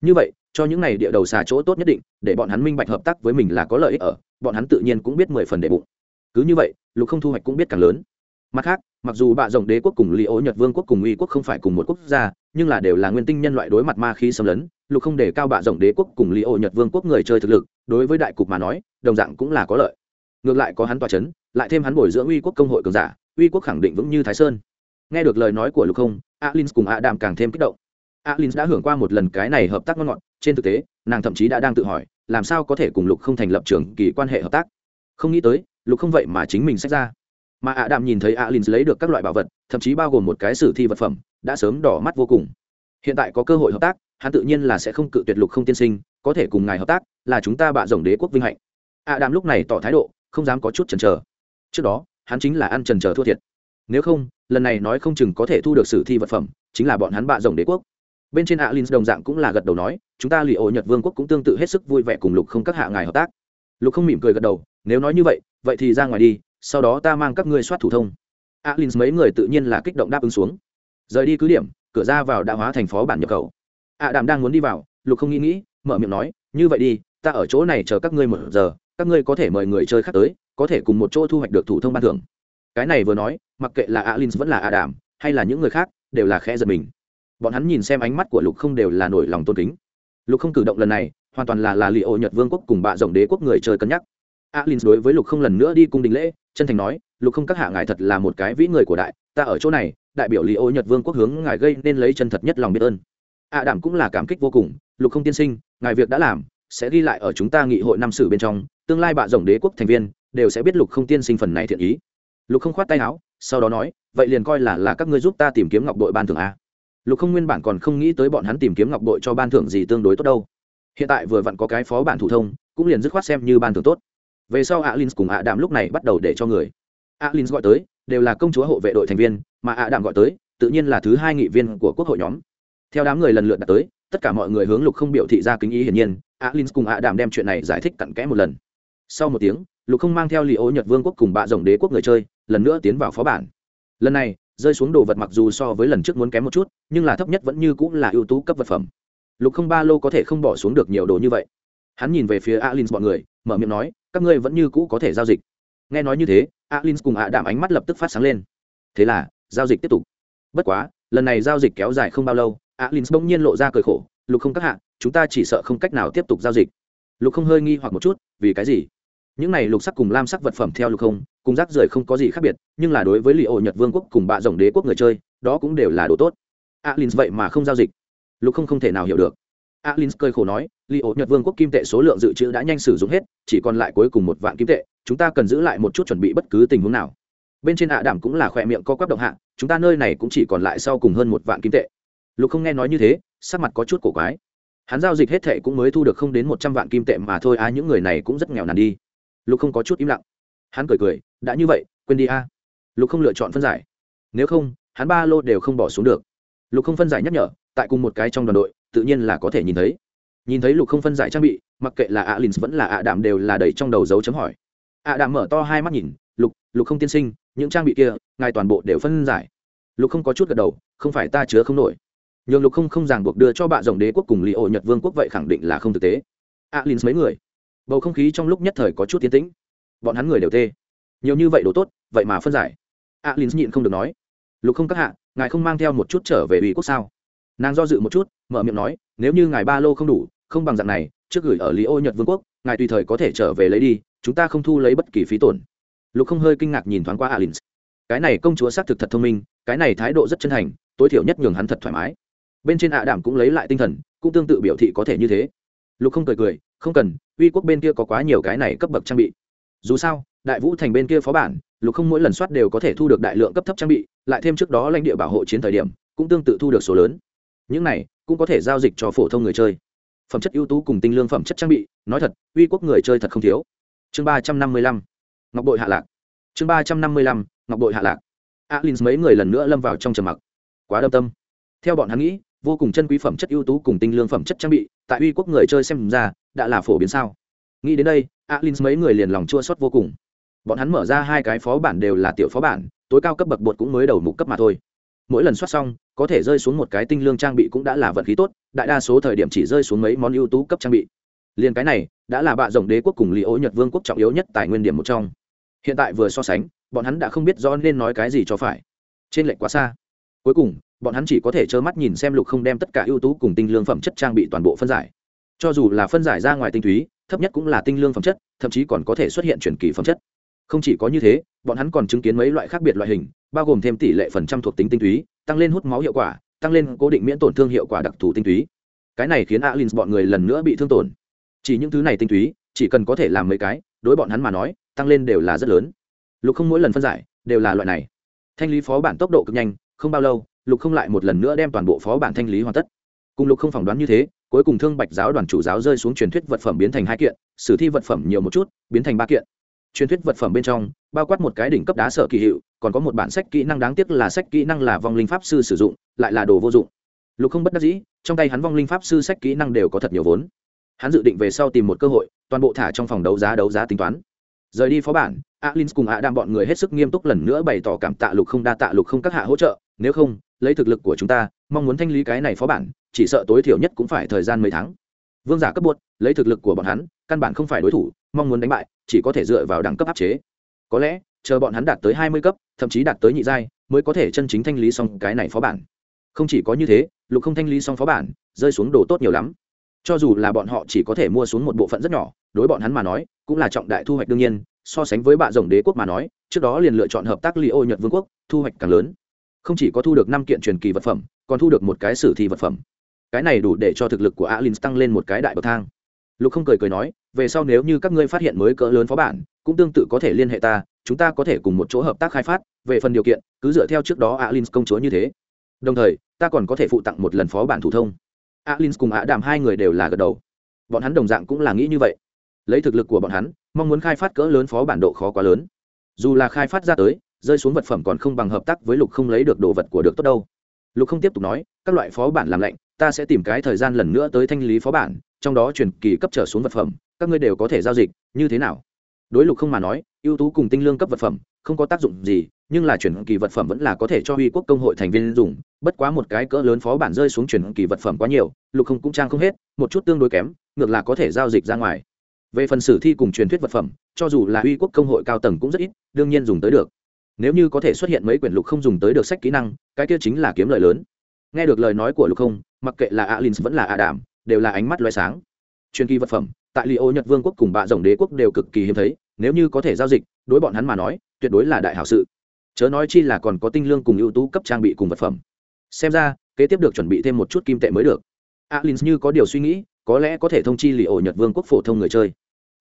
Như vậy, cho những này địa đầu xà chỗ tốt nhất định, để bọn hắn minh bạch hợp tác với mình là có lợi ích ở, bọn hắn tự nhiên cũng biết mười phần để bụng. Cứ như vậy, lục không thu hoạch cũng biết càng lớn mặt khác, mặc dù bạ rồng đế quốc cùng li ố nhật vương quốc cùng uy quốc không phải cùng một quốc gia, nhưng là đều là nguyên tinh nhân loại đối mặt ma khí xâm lấn, lục không để cao bạ rồng đế quốc cùng li ố nhật vương quốc người chơi thực lực, đối với đại cục mà nói, đồng dạng cũng là có lợi. Ngược lại có hắn tòa c h ấ n lại thêm hắn bồi dưỡng uy quốc công hội cường giả, uy quốc khẳng định vững như thái sơn. Nghe được lời nói của lục không alin cùng a đàm càng thêm kích động. Alin đã hưởng qua một lần cái này hợp tác ngon ngọt, trên thực tế, nàng thậm chí đã đang tự hỏi, làm sao có thể cùng lục không thành lập trường kỳ quan hệ hợp tác? Không nghĩ tới, lục không vậy mà chính mình sách ra mà ạ đạm nhìn thấy ạ lynx lấy được các loại bảo vật, thậm chí bao gồm một cái sử thi vật phẩm, đã sớm đỏ mắt vô cùng. Hiện tại có cơ hội hợp tác, hắn tự nhiên là sẽ không cự tuyệt lục không tiên sinh, có thể cùng ngài hợp tác, là chúng ta bạ rồng đế quốc vinh hạnh. Ạ đạm lúc này tỏ thái độ, không dám có chút chần chờ. Trước đó, hắn chính là ăn trần chờ thua thiệt. Nếu không, lần này nói không chừng có thể thu được sử thi vật phẩm, chính là bọn hắn bạ rồng đế quốc. Bên trên alin đồng dạng cũng là gật đầu nói, chúng ta lì ổ nhật vương quốc cũng tương tự hết sức vui vẻ cùng lục không các hạ ngài hợp tác. Lục không mỉm cười gật đầu, nếu nói như vậy vậy thì ra ngoài đi sau đó ta mang các ngươi soát thủ thông. Alin mấy người tự nhiên là kích động đáp ứng xuống. Rời đi cứ điểm, cửa ra vào đã hóa thành phó bản nhập khẩu. Ạ đàm đang muốn đi vào, lục không nghĩ nghĩ, mở miệng nói, như vậy đi, ta ở chỗ này chờ các ngươi một giờ, các ngươi có thể mời người chơi khác tới, có thể cùng một chỗ thu hoạch được thủ thông ban thưởng. Cái này vừa nói, mặc kệ là alin vẫn là ạ đàm hay là những người khác, đều là khẽ giật mình. Bọn hắn nhìn xem ánh mắt của lục không đều là nổi lòng tôn kính. Lục không cử động lần này, hoàn toàn là là li ô nhật vương quốc cùng bạ rộng đế quốc người chơi cân nhắc. Alin đối với lục không lần nữa đi cung đình lễ chân thành nói, lục không các hạ ngài thật là một cái vĩ người của đại, ta ở chỗ này, đại biểu lý ô nhật vương quốc hướng ngài gây nên lấy chân thật nhất lòng biết ơn. Ạ đảm cũng là cảm kích vô cùng, lục không tiên sinh, ngài việc đã làm, sẽ ghi lại ở chúng ta nghị hội năm sử bên trong, tương lai bạ rồng đế quốc thành viên, đều sẽ biết lục không tiên sinh phần này thiện ý. Lục không khoát tay áo, sau đó nói, vậy liền coi là là các ngươi giúp ta tìm kiếm ngọc đội ban thưởng a. Lục không nguyên bản còn không nghĩ tới bọn hắn tìm kiếm ngọc đội cho ban thưởng gì tương đối tốt đâu. Hiện tại vừa vặn có cái phó bản thủ thông, cũng liền dứt khoát xem như ban thưởng tốt về sau alin cùng ạ đạm lúc này bắt đầu để cho người. Alin gọi tới, đều là công chúa hộ vệ đội thành viên, mà ạ đạm gọi tới, tự nhiên là thứ hai nghị viên của quốc hội nhóm. Theo đám người lần lượt đặt tới, tất cả mọi người hướng lục không biểu thị ra kính ý hiển nhiên alin cùng ạ đạm đem chuyện này giải thích cặn kẽ một lần. Sau một tiếng, lục không mang theo lì ô nhật vương quốc cùng bạ rồng đế quốc người chơi, lần nữa tiến vào phó bản. Lần này, rơi xuống đồ vật mặc dù so với lần trước muốn kém một chút, nhưng là thấp nhất vẫn như cũng là ưu tú cấp vật phẩm. Lục không ba lô có thể không bỏ xuống được nhiều đồ như vậy. Hắn nhìn về phía alin bọn người, mở miệng nói các ngươi vẫn như cũ có thể giao dịch. Nghe nói như thế, alin cùng ạ đảm ánh mắt lập tức phát sáng lên. Thế là, giao dịch tiếp tục. Bất quá, lần này giao dịch kéo dài không bao lâu, alin bỗng nhiên lộ ra cười khổ, lục không các hạ, chúng ta chỉ sợ không cách nào tiếp tục giao dịch. Lục không hơi nghi hoặc một chút, vì cái gì? Những này lục sắc cùng lam sắc vật phẩm theo lục không, cùng rác rưởi không có gì khác biệt, nhưng là đối với lì ô nhật vương quốc cùng bạ rồng đế quốc người chơi, đó cũng đều là đồ tốt. Alin vậy mà không giao dịch. Lục không không thể nào hiểu được alin cười khổ nói, li nhật vương quốc kim tệ số lượng dự trữ đã nhanh sử dụng hết, chỉ còn lại cuối cùng một vạn kim tệ, chúng ta cần giữ lại một chút chuẩn bị bất cứ tình huống nào. Bên trên ạ đảm cũng là khỏe miệng co quắp động hạ, chúng ta nơi này cũng chỉ còn lại sau cùng hơn một vạn kim tệ. Lục không nghe nói như thế, sắc mặt có chút cổ quái. Hắn giao dịch hết thệ cũng mới thu được không đến một trăm vạn kim tệ mà thôi á những người này cũng rất nghèo nàn đi. Lục không có chút im lặng. Hắn cười cười, đã như vậy, quên đi, a. Lục không lựa chọn phân giải. Nếu không, hắn ba lô đều không bỏ xuống được. Lục không phân giải nhắc nhở tại cùng một cái trong đoàn đội, tự nhiên là có thể nhìn thấy. Nhìn thấy lục không phân giải trang bị, mặc kệ là ạ alin vẫn là ạ đạm đều là đầy trong đầu dấu chấm hỏi. Ạ đạm mở to hai mắt nhìn, lục lục không tiên sinh, những trang bị kia, ngài toàn bộ đều phân giải. Lục không có chút gật đầu, không phải ta chứa không nổi. Nhường lục không không ràng buộc đưa cho bạn dòng đế quốc cùng lì ổ nhật vương quốc vậy khẳng định là không thực tế. Ạ alin mấy người, bầu không khí trong lúc nhất thời có chút tiến tĩnh. Bọn hắn người đều tê. Nhiều như vậy đồ tốt, vậy mà phân giải. Alin nhịn không được nói, lục không các hạ, ngài không mang theo một chút trở về ủy quốc sao? Nàng do dự một chút, mở miệng nói, nếu như ngài ba lô không đủ, không bằng dạng này, trước gửi ở lý ô nhật vương quốc, ngài tùy thời có thể trở về lấy đi, chúng ta không thu lấy bất kỳ phí tổn. Lục không hơi kinh ngạc nhìn thoáng qua alin cái này công chúa xác thực thật thông minh, cái này thái độ rất chân thành, tối thiểu nhất nhường hắn thật thoải mái. Bên trên ạ đảm cũng lấy lại tinh thần, cũng tương tự biểu thị có thể như thế. Lục không cười cười, không cần, uy quốc bên kia có quá nhiều cái này cấp bậc trang bị. Dù sao, đại vũ thành bên kia phó bản, lục không mỗi lần soát đều có thể thu được đại lượng cấp thấp trang bị, lại thêm trước đó lãnh địa bảo hộ chiến thời điểm, cũng tương tự thu được số lớn những này cũng có thể giao dịch cho phổ thông người chơi. Phẩm chất ưu tú cùng tinh lương phẩm chất trang bị, nói thật, uy quốc người chơi thật không thiếu. Chương ba trăm năm mươi lăm, ngọc bội hạ lạc. Chương ba trăm năm mươi lăm, ngọc bội hạ lạc. Alin mấy người lần nữa lâm vào trong trầm mặc. Quá đâm tâm. Theo bọn hắn nghĩ, vô cùng chân quý phẩm chất ưu tú cùng tinh lương phẩm chất trang bị, tại uy quốc người chơi xem ra, đã là phổ biến sao? Nghĩ đến đây, alin mấy người liền lòng chua xót vô cùng. Bọn hắn mở ra hai cái phó bản đều là tiểu phó bản, tối cao cấp bậc bột cũng mới đầu mục cấp mà thôi. Mỗi lần soát xong có thể rơi xuống một cái tinh lương trang bị cũng đã là vận khí tốt, đại đa số thời điểm chỉ rơi xuống mấy món ưu tú cấp trang bị. Liền cái này, đã là bạ rồng đế quốc cùng lý ố nhật vương quốc trọng yếu nhất tài nguyên điểm một trong. Hiện tại vừa so sánh, bọn hắn đã không biết rõ nên nói cái gì cho phải. Trên lệnh quá xa. Cuối cùng, bọn hắn chỉ có thể trơ mắt nhìn xem lục không đem tất cả ưu tú cùng tinh lương phẩm chất trang bị toàn bộ phân giải. Cho dù là phân giải ra ngoài tinh túy, thấp nhất cũng là tinh lương phẩm chất, thậm chí còn có thể xuất hiện chuyển kỳ phẩm chất không chỉ có như thế, bọn hắn còn chứng kiến mấy loại khác biệt loại hình, bao gồm thêm tỷ lệ phần trăm thuộc tính tinh túy, tăng lên hút máu hiệu quả, tăng lên cố định miễn tổn thương hiệu quả đặc thù tinh túy. Cái này khiến alin bọn người lần nữa bị thương tổn. Chỉ những thứ này tinh túy, chỉ cần có thể làm mấy cái, đối bọn hắn mà nói, tăng lên đều là rất lớn. Lục không mỗi lần phân giải, đều là loại này. Thanh lý phó bản tốc độ cực nhanh, không bao lâu, lục không lại một lần nữa đem toàn bộ phó bản thanh lý hoàn tất. Cùng lục không phỏng đoán như thế, cuối cùng thương bạch giáo đoàn chủ giáo rơi xuống truyền thuyết vật phẩm biến thành hai kiện, sử thi vật phẩm nhiều một chút, biến thành ba kiện truyền thuyết vật phẩm bên trong, bao quát một cái đỉnh cấp đá sở kỳ hiệu, còn có một bản sách kỹ năng đáng tiếc là sách kỹ năng là vong linh pháp sư sử dụng, lại là đồ vô dụng. Lục không bất đắc dĩ, trong tay hắn vong linh pháp sư sách kỹ năng đều có thật nhiều vốn. Hắn dự định về sau tìm một cơ hội, toàn bộ thả trong phòng đấu giá đấu giá tính toán. Rời đi phó bản, alin cùng ạ Đam bọn người hết sức nghiêm túc lần nữa bày tỏ cảm tạ lục không đa tạ lục không các hạ hỗ trợ, nếu không, lấy thực lực của chúng ta, mong muốn thanh lý cái này phó bản, chỉ sợ tối thiểu nhất cũng phải thời gian mấy tháng vương giả cấp buốt, lấy thực lực của bọn hắn, căn bản không phải đối thủ, mong muốn đánh bại, chỉ có thể dựa vào đẳng cấp áp chế. Có lẽ, chờ bọn hắn đạt tới hai mươi cấp, thậm chí đạt tới nhị giai, mới có thể chân chính thanh lý xong cái này phó bản. Không chỉ có như thế, lục không thanh lý xong phó bản, rơi xuống đồ tốt nhiều lắm. Cho dù là bọn họ chỉ có thể mua xuống một bộ phận rất nhỏ, đối bọn hắn mà nói, cũng là trọng đại thu hoạch đương nhiên, so sánh với bạ rồng đế quốc mà nói, trước đó liền lựa chọn hợp tác li ô nhật vương quốc, thu hoạch càng lớn. Không chỉ có thu được năm kiện truyền kỳ vật phẩm, còn thu được một cái sử thi vật phẩm cái này đủ để cho thực lực của alin tăng lên một cái đại bậc thang. Lục không cười cười nói, về sau nếu như các ngươi phát hiện mới cỡ lớn phó bản, cũng tương tự có thể liên hệ ta, chúng ta có thể cùng một chỗ hợp tác khai phát, về phần điều kiện, cứ dựa theo trước đó alin công chúa như thế. Đồng thời, ta còn có thể phụ tặng một lần phó bản thủ thông. Alin cùng ạ đàm hai người đều là gật đầu. Bọn hắn đồng dạng cũng là nghĩ như vậy. Lấy thực lực của bọn hắn, mong muốn khai phát cỡ lớn phó bản độ khó quá lớn. Dù là khai phát ra tới, rơi xuống vật phẩm còn không bằng hợp tác với lục không lấy được đồ vật của được tốt đâu. Lục không tiếp tục nói, các loại phó bản làm lạnh ta sẽ tìm cái thời gian lần nữa tới thanh lý phó bản, trong đó truyền kỳ cấp trở xuống vật phẩm, các ngươi đều có thể giao dịch, như thế nào? Đối lục không mà nói, ưu tú cùng tinh lương cấp vật phẩm, không có tác dụng gì, nhưng là chuyển kỳ vật phẩm vẫn là có thể cho huy quốc công hội thành viên dùng, bất quá một cái cỡ lớn phó bản rơi xuống chuyển kỳ vật phẩm quá nhiều, lục không cũng trang không hết, một chút tương đối kém, ngược là có thể giao dịch ra ngoài. Về phần sử thi cùng truyền thuyết vật phẩm, cho dù là huy quốc công hội cao tầng cũng rất ít, đương nhiên dùng tới được. Nếu như có thể xuất hiện mấy quyển lục không dùng tới được sách kỹ năng, cái kia chính là kiếm lời lớn. Nghe được lời nói của lục không mặc kệ là alin vẫn là adam, đều là ánh mắt loay sáng. Truyền kỳ vật phẩm, tại li ô nhật vương quốc cùng bạ rồng đế quốc đều cực kỳ hiếm thấy, nếu như có thể giao dịch, đối bọn hắn mà nói, tuyệt đối là đại hảo sự. Chớ nói chi là còn có tinh lương cùng ưu tú cấp trang bị cùng vật phẩm. Xem ra, kế tiếp được chuẩn bị thêm một chút kim tệ mới được. Alin như có điều suy nghĩ, có lẽ có thể thông chi li ô nhật vương quốc phổ thông người chơi.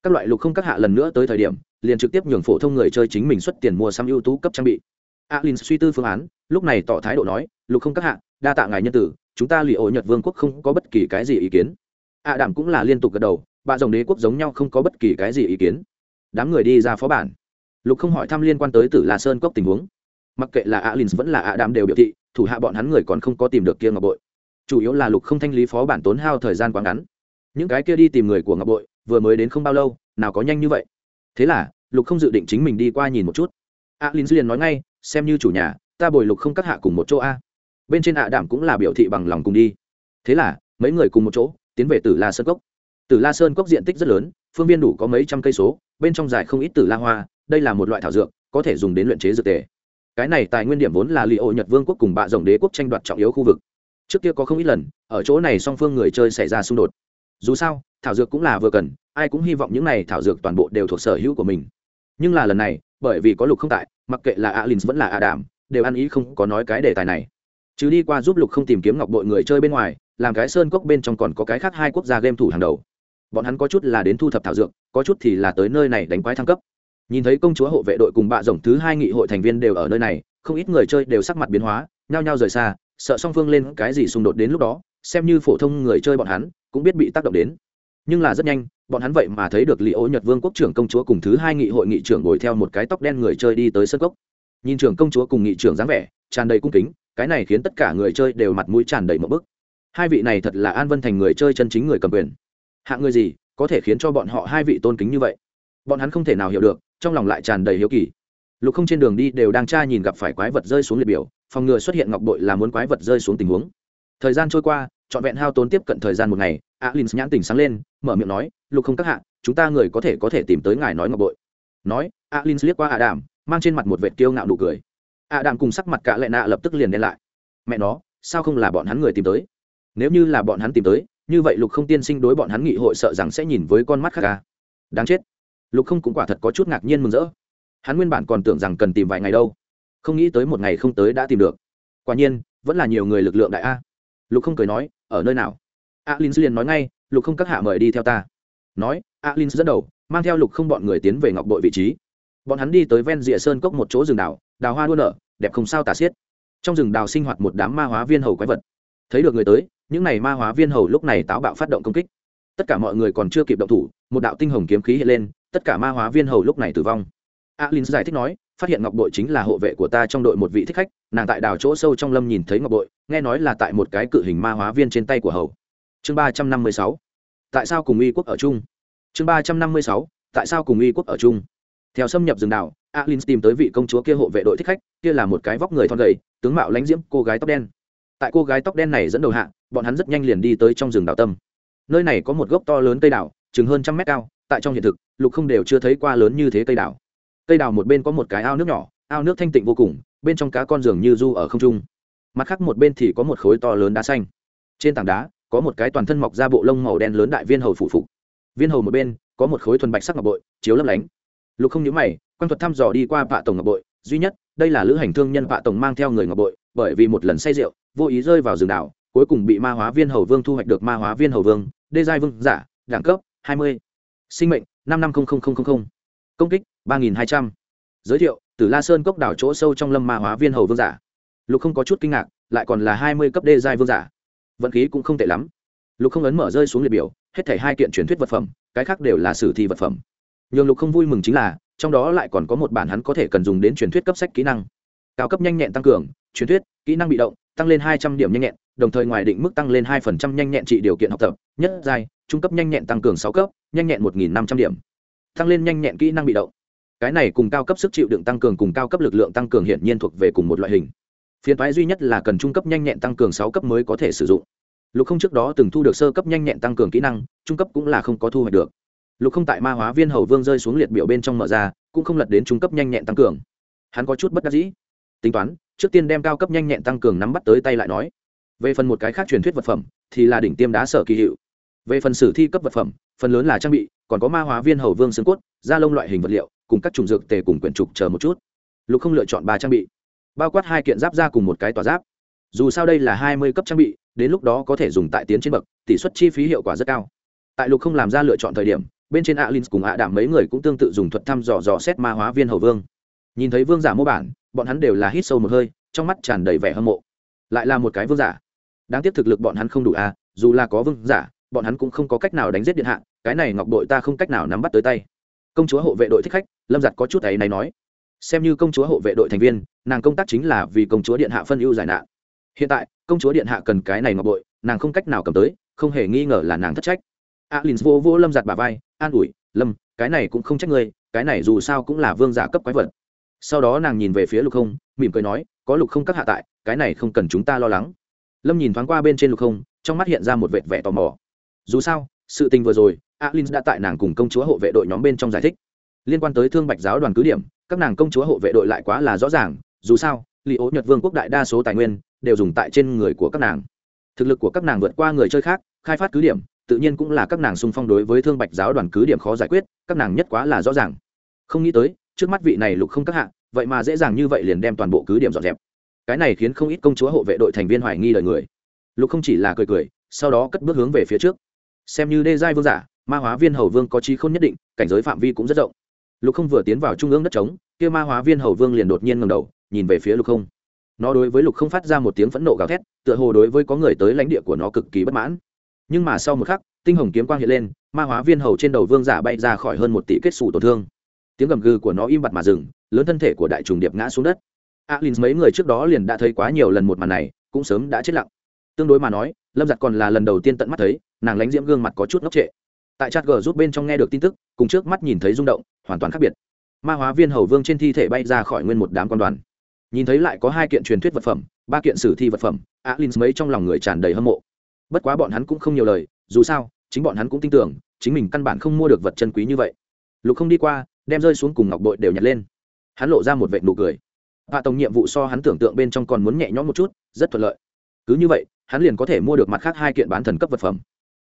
Các loại lục không các hạ lần nữa tới thời điểm, liền trực tiếp nhường phổ thông người chơi chính mình xuất tiền mua xăm ưu tú cấp trang bị. Alin suy tư phương án, lúc này tỏ thái độ nói, lục không các hạ, đa tạ ngài nhân tử chúng ta lì ổ nhật vương quốc không có bất kỳ cái gì ý kiến. Ạ đảm cũng là liên tục gật đầu, bà dòng đế quốc giống nhau không có bất kỳ cái gì ý kiến. Đám người đi ra phó bản. Lục không hỏi thăm liên quan tới tử la sơn cốc tình huống. Mặc kệ là alin vẫn là ạ đảm đều biểu thị, thủ hạ bọn hắn người còn không có tìm được kia ngọc bội. Chủ yếu là lục không thanh lý phó bản tốn hao thời gian quá ngắn. Những cái kia đi tìm người của ngọc bội, vừa mới đến không bao lâu, nào có nhanh như vậy. Thế là, lục không dự định chính mình đi qua nhìn một chút. Alin liền nói ngay, xem như chủ nhà, ta bồi lục không cắt hạ cùng một chỗ a bên trên ạ đảm cũng là biểu thị bằng lòng cùng đi. Thế là, mấy người cùng một chỗ, tiến về tử la sơn cốc. Tử la sơn cốc diện tích rất lớn, phương viên đủ có mấy trăm cây số, bên trong dài không ít tử la hoa, đây là một loại thảo dược, có thể dùng đến luyện chế dược tề. Cái này tài nguyên điểm vốn là li ô nhật vương quốc cùng bạ rồng đế quốc tranh đoạt trọng yếu khu vực. Trước kia có không ít lần, ở chỗ này song phương người chơi xảy ra xung đột. Dù sao, thảo dược cũng là vừa cần, ai cũng hy vọng những này thảo dược toàn bộ đều thuộc sở hữu của mình. Nhưng là lần này, bởi vì có lục không tại, mặc kệ là alin vẫn là adam, đều ăn ý không có nói cái đề tài này chứ đi qua giúp lục không tìm kiếm ngọc bội người chơi bên ngoài, làm cái sơn cốc bên trong còn có cái khác hai quốc gia game thủ hàng đầu. Bọn hắn có chút là đến thu thập thảo dược, có chút thì là tới nơi này đánh quái thăng cấp. Nhìn thấy công chúa hộ vệ đội cùng bạ rồng thứ hai nghị hội thành viên đều ở nơi này, không ít người chơi đều sắc mặt biến hóa, nhao nhao rời xa, sợ song phương lên cái gì xung đột đến lúc đó, xem như phổ thông người chơi bọn hắn cũng biết bị tác động đến. Nhưng là rất nhanh, bọn hắn vậy mà thấy được lý ô nhật vương quốc trưởng công chúa cùng thứ hai nghị hội nghị trưởng ngồi theo một cái tóc đen người chơi đi tới sân cốc nhìn trưởng công chúa cùng nghị trưởng dáng vẻ, tràn đầy cung kính, cái này khiến tất cả người chơi đều mặt mũi tràn đầy một bức. Hai vị này thật là an vân thành người chơi chân chính người cầm quyền. Hạng người gì, có thể khiến cho bọn họ hai vị tôn kính như vậy? Bọn hắn không thể nào hiểu được, trong lòng lại tràn đầy hiếu kỳ. Lục không trên đường đi đều đang tra nhìn gặp phải quái vật rơi xuống liệt biểu, phòng ngừa xuất hiện ngọc bội là muốn quái vật rơi xuống tình huống. Thời gian trôi qua, trọn vẹn hao tốn tiếp cận thời gian một ngày alin nhãn tỉnh sáng lên, mở miệng nói, lục không các hạ, chúng ta người có thể có thể tìm tới ngài nói ngọc bội. Nói alin liếc qua adam mang trên mặt một vệt kiêu ngạo nụ cười. Adam cùng sắc mặt cả lệ nạ lập tức liền đen lại. Mẹ nó, sao không là bọn hắn người tìm tới? Nếu như là bọn hắn tìm tới, như vậy lục không tiên sinh đối bọn hắn nghị hội sợ rằng sẽ nhìn với con mắt khác ca đáng chết. Lục không cũng quả thật có chút ngạc nhiên mừng rỡ. Hắn nguyên bản còn tưởng rằng cần tìm vài ngày đâu. Không nghĩ tới một ngày không tới đã tìm được. Quả nhiên, vẫn là nhiều người lực lượng đại a. Lục không cười nói, ở nơi nào? Alin liền nói ngay, lục không các hạ mời đi theo ta. Nói alin dẫn đầu, mang theo lục không bọn người tiến về ngọc bội vị trí bọn hắn đi tới ven rìa sơn cốc một chỗ rừng đào đào hoa đua nở, đẹp không sao tả xiết. Trong rừng đào sinh hoạt một đám ma hóa viên hầu quái vật. Thấy được người tới, những n à y ma hóa viên hầu lúc này táo bạo phát động công kích. Tất cả mọi người còn chưa kịp động thủ, một đạo tinh hồng kiếm khí hiện lên, tất cả ma hóa viên hầu lúc này tử vong. Alin giải thích nói, phát hiện ngọc bội chính là hộ vệ của ta trong đội một vị thích khách. Nàng tại đào chỗ sâu trong lâm nhìn thấy ngọc bội, nghe nói là tại một cái cự hình ma hóa viên trên tay của hầu. Chương ba trăm năm mươi sáu, tại sao cùng uy quốc ở chung? Chương ba trăm năm mươi sáu, tại sao cùng uy quốc ở chung? Theo xâm nhập rừng đảo alin tìm tới vị công chúa kia hộ vệ đội thích khách, kia là một cái vóc người thon gầy, tướng mạo lãnh diễm, cô gái tóc đen. Tại cô gái tóc đen này dẫn đầu hạ, bọn hắn rất nhanh liền đi tới trong rừng đảo tâm. Nơi này có một gốc to lớn cây đảo, chừng hơn trăm mét cao, tại trong hiện thực, lục không đều chưa thấy qua lớn như thế cây đảo. Cây đảo một bên có một cái ao nước nhỏ, ao nước thanh tịnh vô cùng, bên trong cá con giường như du ở không trung. Mặt khác một bên thì có một khối to lớn đá xanh. Trên tảng đá, có một cái toàn thân mọc ra bộ lông màu đen lớn đại viên hầu phụ phục. Viên hầu một bên, có một khối thuần bạch sắc ngọc bội, chiếu lấp lánh lục không nhớ mày quan thuật thăm dò đi qua vạ tổng ngọc bội. Duy nhất, đây là lữ hành thương nhân vạ tổng mang theo người ngọc bội, bởi vì một lần say rượu, vô ý rơi vào rừng đảo, cuối cùng bị ma hóa viên hầu vương thu hoạch được ma hóa viên hầu vương, đê giai vương giả, đẳng cấp hai mươi. Sinh mệnh, năm năm công kích, ba nghìn hai trăm. Giới thiệu từ la sơn cốc đảo chỗ sâu trong lâm ma hóa viên hầu vương giả. Lục không có chút kinh ngạc, lại còn là hai mươi cấp đê giai vương giả. Vận khí cũng không tệ lắm. Lục không ấn mở rơi xuống liệt biểu, hết thảy hai kiện truyền thuyết vật phẩm, cái khác đều là sử thi vật phẩm nhường lục không vui mừng chính là, trong đó lại còn có một bản hắn có thể cần dùng đến truyền thuyết cấp sách kỹ năng. Cao cấp nhanh nhẹn tăng cường, truyền thuyết, kỹ năng bị động, tăng lên hai trăm điểm nhanh nhẹn, đồng thời ngoài định mức tăng lên hai phần trăm nhanh nhẹn trị điều kiện học tập, nhất giai, trung cấp nhanh nhẹn tăng cường sáu cấp, nhanh nhẹn một nghìn năm trăm điểm. Tăng lên nhanh nhẹn kỹ năng bị động. Cái này cùng cao cấp sức chịu đựng tăng cường cùng cao cấp lực lượng tăng cường hiển nhiên thuộc về cùng một loại hình. Phiền thoái duy nhất là cần trung cấp nhanh nhẹn tăng cường sáu cấp mới có thể sử dụng. Lục không trước đó từng thu được sơ cấp nhanh nhẹn tăng cường kỹ năng, trung cấp cũng là không có thu hoạch được lục không tại ma hóa viên hầu vương rơi xuống liệt biểu bên trong mở ra, cũng không lật đến trung cấp nhanh nhẹn tăng cường. Hắn có chút bất đắc dĩ. Tính toán, trước tiên đem cao cấp nhanh nhẹn tăng cường nắm bắt tới tay lại nói. Về phần một cái khác truyền thuyết vật phẩm, thì là đỉnh tiêm đá sở kỳ hiệu. Về phần sử thi cấp vật phẩm, phần lớn là trang bị, còn có ma hóa viên hầu vương xương cốt, da lông loại hình vật liệu, cùng các trùng dược tề cùng quyển trục chờ một chút. Lục không lựa chọn ba trang bị, bao quát hai kiện giáp ra cùng một cái tòa giáp. Dù sao đây là hai mươi cấp trang bị, đến lúc đó có thể dùng tại tiến trên bậc, tỷ suất chi phí hiệu quả rất cao. Tại lục không làm ra lựa chọn thời điểm bên trên alin cùng ạ đảm mấy người cũng tương tự dùng thuật thăm dò dò xét ma hóa viên hầu vương. Nhìn thấy vương giả mô bản, bọn hắn đều là hít sâu một hơi, trong mắt tràn đầy vẻ hâm mộ. Lại là một cái vương giả. Đáng tiếc thực lực bọn hắn không đủ à dù là có vương giả, bọn hắn cũng không có cách nào đánh giết điện hạ, cái này ngọc đội ta không cách nào nắm bắt tới tay. Công chúa hộ vệ đội thích khách, lâm giặt có chút ấy này nói. Xem như công chúa hộ vệ đội thành viên, nàng công tác chính là vì công chúa điện hạ phân ưu giải nạn. Hiện tại, công chúa điện hạ cần cái này ngọc bội, nàng không cách nào cầm tới, không hề nghi ngờ là nàng thất trách alin à, vô vô lâm giặt bà vai an ủi lâm cái này cũng không trách ngươi cái này dù sao cũng là vương giả cấp quái vật. Sau đó nàng nhìn về phía lục không mỉm cười nói có lục không các hạ tại cái này không cần chúng ta lo lắng. Lâm nhìn thoáng qua bên trên lục không trong mắt hiện ra một vệt vẻ tò mò. Dù sao sự tình vừa rồi alin đã tại nàng cùng công chúa hộ vệ đội nhóm bên trong giải thích. Liên quan tới thương bạch giáo đoàn cứ điểm các nàng công chúa hộ vệ đội lại quá là rõ ràng dù sao li ố nhật vương quốc đại đa số tài nguyên đều dùng tại trên người của các nàng. Thực lực của các nàng vượt qua người chơi khác khai phát cứ điểm tự nhiên cũng là các nàng xung phong đối với thương bạch giáo đoàn cứ điểm khó giải quyết, các nàng nhất quá là rõ ràng. Không nghĩ tới, trước mắt vị này lục không các hạ, vậy mà dễ dàng như vậy liền đem toàn bộ cứ điểm dọn dẹp. Cái này khiến không ít công chúa hộ vệ đội thành viên hoài nghi lời người. Lục không chỉ là cười cười, sau đó cất bước hướng về phía trước. Xem như đê giai vương giả, ma hóa viên hầu vương có trí không nhất định, cảnh giới phạm vi cũng rất rộng. Lục không vừa tiến vào trung ương đất trống, kia ma hóa viên hầu vương liền đột nhiên ngầm đầu, nhìn về phía lục không. Nó đối với lục không phát ra một tiếng phẫn nộ gào thét, tựa hồ đối với có người tới lãnh địa của nó cực kỳ bất mãn nhưng mà sau một khắc, tinh hồng kiếm quang hiện lên, ma hóa viên hầu trên đầu vương giả bay ra khỏi hơn một tỷ kết xù tổn thương. Tiếng gầm gừ của nó im bặt mà dừng, lớn thân thể của đại trùng điệp ngã xuống đất. Alin mấy người trước đó liền đã thấy quá nhiều lần một màn này, cũng sớm đã chết lặng. Tương đối mà nói, lâm giặt còn là lần đầu tiên tận mắt thấy, nàng lánh diễm gương mặt có chút ngốc trệ. Tại chat g rút bên trong nghe được tin tức, cùng trước mắt nhìn thấy rung động, hoàn toàn khác biệt. Ma hóa viên hầu vương trên thi thể bay ra khỏi nguyên một đám quan đoàn. Nhìn thấy lại có hai kiện truyền thuyết vật phẩm, ba kiện sử thi vật phẩm, alin mấy trong lòng người tràn đầy hâm mộ bất quá bọn hắn cũng không nhiều lời, dù sao, chính bọn hắn cũng tin tưởng, chính mình căn bản không mua được vật chân quý như vậy. Lục không đi qua, đem rơi xuống cùng ngọc bội đều nhặt lên. Hắn lộ ra một vệ nụ cười. Hạ tổng nhiệm vụ so hắn tưởng tượng bên trong còn muốn nhẹ nhõm một chút, rất thuận lợi. Cứ như vậy, hắn liền có thể mua được mặt khác hai kiện bán thần cấp vật phẩm.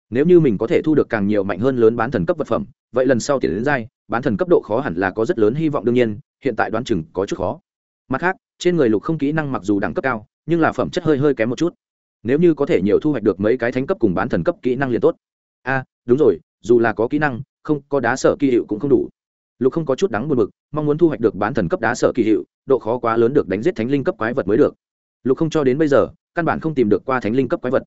Nếu như mình có thể thu được càng nhiều mạnh hơn lớn bán thần cấp vật phẩm, vậy lần sau tiền đến dai, bán thần cấp độ khó hẳn là có rất lớn hy vọng đương nhiên, hiện tại đoán chừng có chút khó. Mặt khác, trên người lục không kỹ năng mặc dù đẳng cấp cao, nhưng là phẩm chất hơi hơi kém một chút nếu như có thể nhiều thu hoạch được mấy cái thánh cấp cùng bán thần cấp kỹ năng liền tốt. A, đúng rồi, dù là có kỹ năng, không, có đá sở kỳ hiệu cũng không đủ. Lục không có chút đắng buồn bực, mong muốn thu hoạch được bán thần cấp đá sở kỳ hiệu, độ khó quá lớn được đánh giết thánh linh cấp quái vật mới được. Lục không cho đến bây giờ, căn bản không tìm được qua thánh linh cấp quái vật.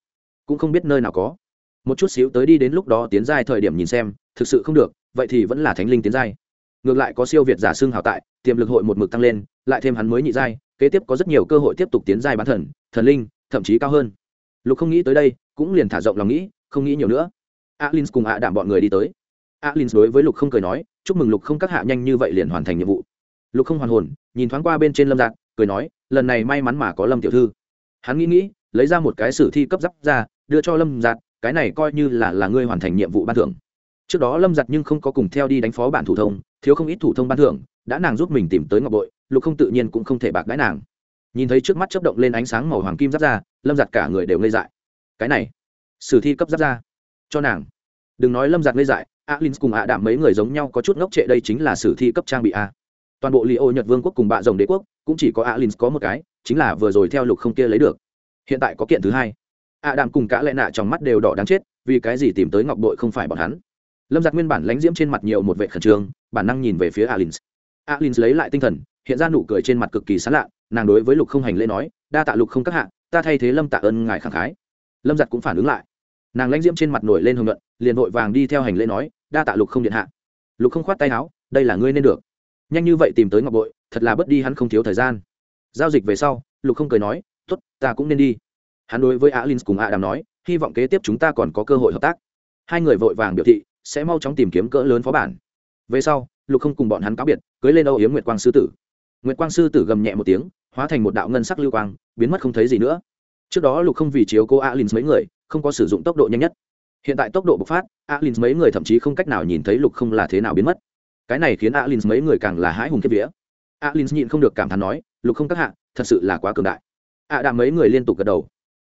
Cũng không biết nơi nào có. Một chút xíu tới đi đến lúc đó tiến giai thời điểm nhìn xem, thực sự không được, vậy thì vẫn là thánh linh tiến giai. Ngược lại có siêu việt giả xương hào tại, tiềm lực hội một mực tăng lên, lại thêm hắn mới nhị giai, kế tiếp có rất nhiều cơ hội tiếp tục tiến giai bán thần thần linh, thậm chí cao hơn lục không nghĩ tới đây, cũng liền thả rộng lòng nghĩ, không nghĩ nhiều nữa. Alin cùng ạ đạm bọn người đi tới. Alin đối với lục không cười nói, chúc mừng lục không các hạ nhanh như vậy liền hoàn thành nhiệm vụ. Lục không hoàn hồn, nhìn thoáng qua bên trên lâm dạng cười nói, lần này may mắn mà có lâm tiểu thư. Hắn nghĩ nghĩ, lấy ra một cái sử thi cấp giáp ra, đưa cho lâm giạt cái này coi như là là ngươi hoàn thành nhiệm vụ ban thưởng. Trước đó lâm giặt nhưng không có cùng theo đi đánh phó bản thủ thông, thiếu không ít thủ thông ban thưởng, đã nàng giúp mình tìm tới ngọc bội, lục không tự nhiên cũng không thể bạc đãi nàng nhìn thấy trước mắt chấp động lên ánh sáng màu hoàng kim giáp ra lâm giặt cả người đều ngây dại. Cái này, sử thi cấp giáp ra cho nàng. Đừng nói lâm giặt ngây dại, alin cùng ạ đạm mấy người giống nhau có chút ngốc trệ đây chính là sử thi cấp trang bị a. Toàn bộ li ô nhật vương quốc cùng bạ rồng đế quốc, cũng chỉ có alin có một cái, chính là vừa rồi theo lục không kia lấy được. Hiện tại có kiện thứ hai. Ạ đạm cùng cả lệ nạ trong mắt đều đỏ đáng chết, vì cái gì tìm tới ngọc bội không phải bọn hắn? Lâm giặt nguyên bản lánh diễm trên mặt nhiều một vệ khẩn trương, bản năng nhìn về phía alin. Alin lấy lại tinh thần, hiện ra nụ cười trên mặt cực kỳ sán lạ nàng đối với lục không hành lễ nói, đa tạ lục không các hạ, ta thay thế lâm tạ ơn ngài khẳng khái. Lâm giặc cũng phản ứng lại. Nàng lãnh diễm trên mặt nổi lên hồng luận liền vội vàng đi theo hành lễ nói, đa tạ lục không điện hạ. Lục không khoát tay áo, đây là ngươi nên được. Nhanh như vậy tìm tới ngọc bội, thật là bớt đi hắn không thiếu thời gian. Giao dịch về sau, lục không cười nói t ố t ta cũng nên đi. Hắn đối với alin cùng a đàm nói, hy vọng kế tiếp chúng ta còn có cơ hội hợp tác. Hai người vội vàng biểu thị, sẽ mau chóng tìm kiếm cỡ lớn phó bản. Về sau, lục không cùng bọn hắn cáo biệt, cưới lên âu yếm nguyệt quang sư tử. Nguyệt quang sư tử gầm nhẹ một tiếng hóa thành một đạo ngân sắc lưu quang biến mất không thấy gì nữa. Trước đó lục không vì chiếu cô alin mấy người không có sử dụng tốc độ nhanh nhất. Hiện tại tốc độ bộc phát alin mấy người thậm chí không cách nào nhìn thấy lục không là thế nào biến mất. Cái này khiến alin mấy người càng là hãi hùng kiếp vía. Alin nhịn không được cảm thán nói lục không các hạ thật sự là quá cường đại. Ạ đạm mấy người liên tục gật đầu.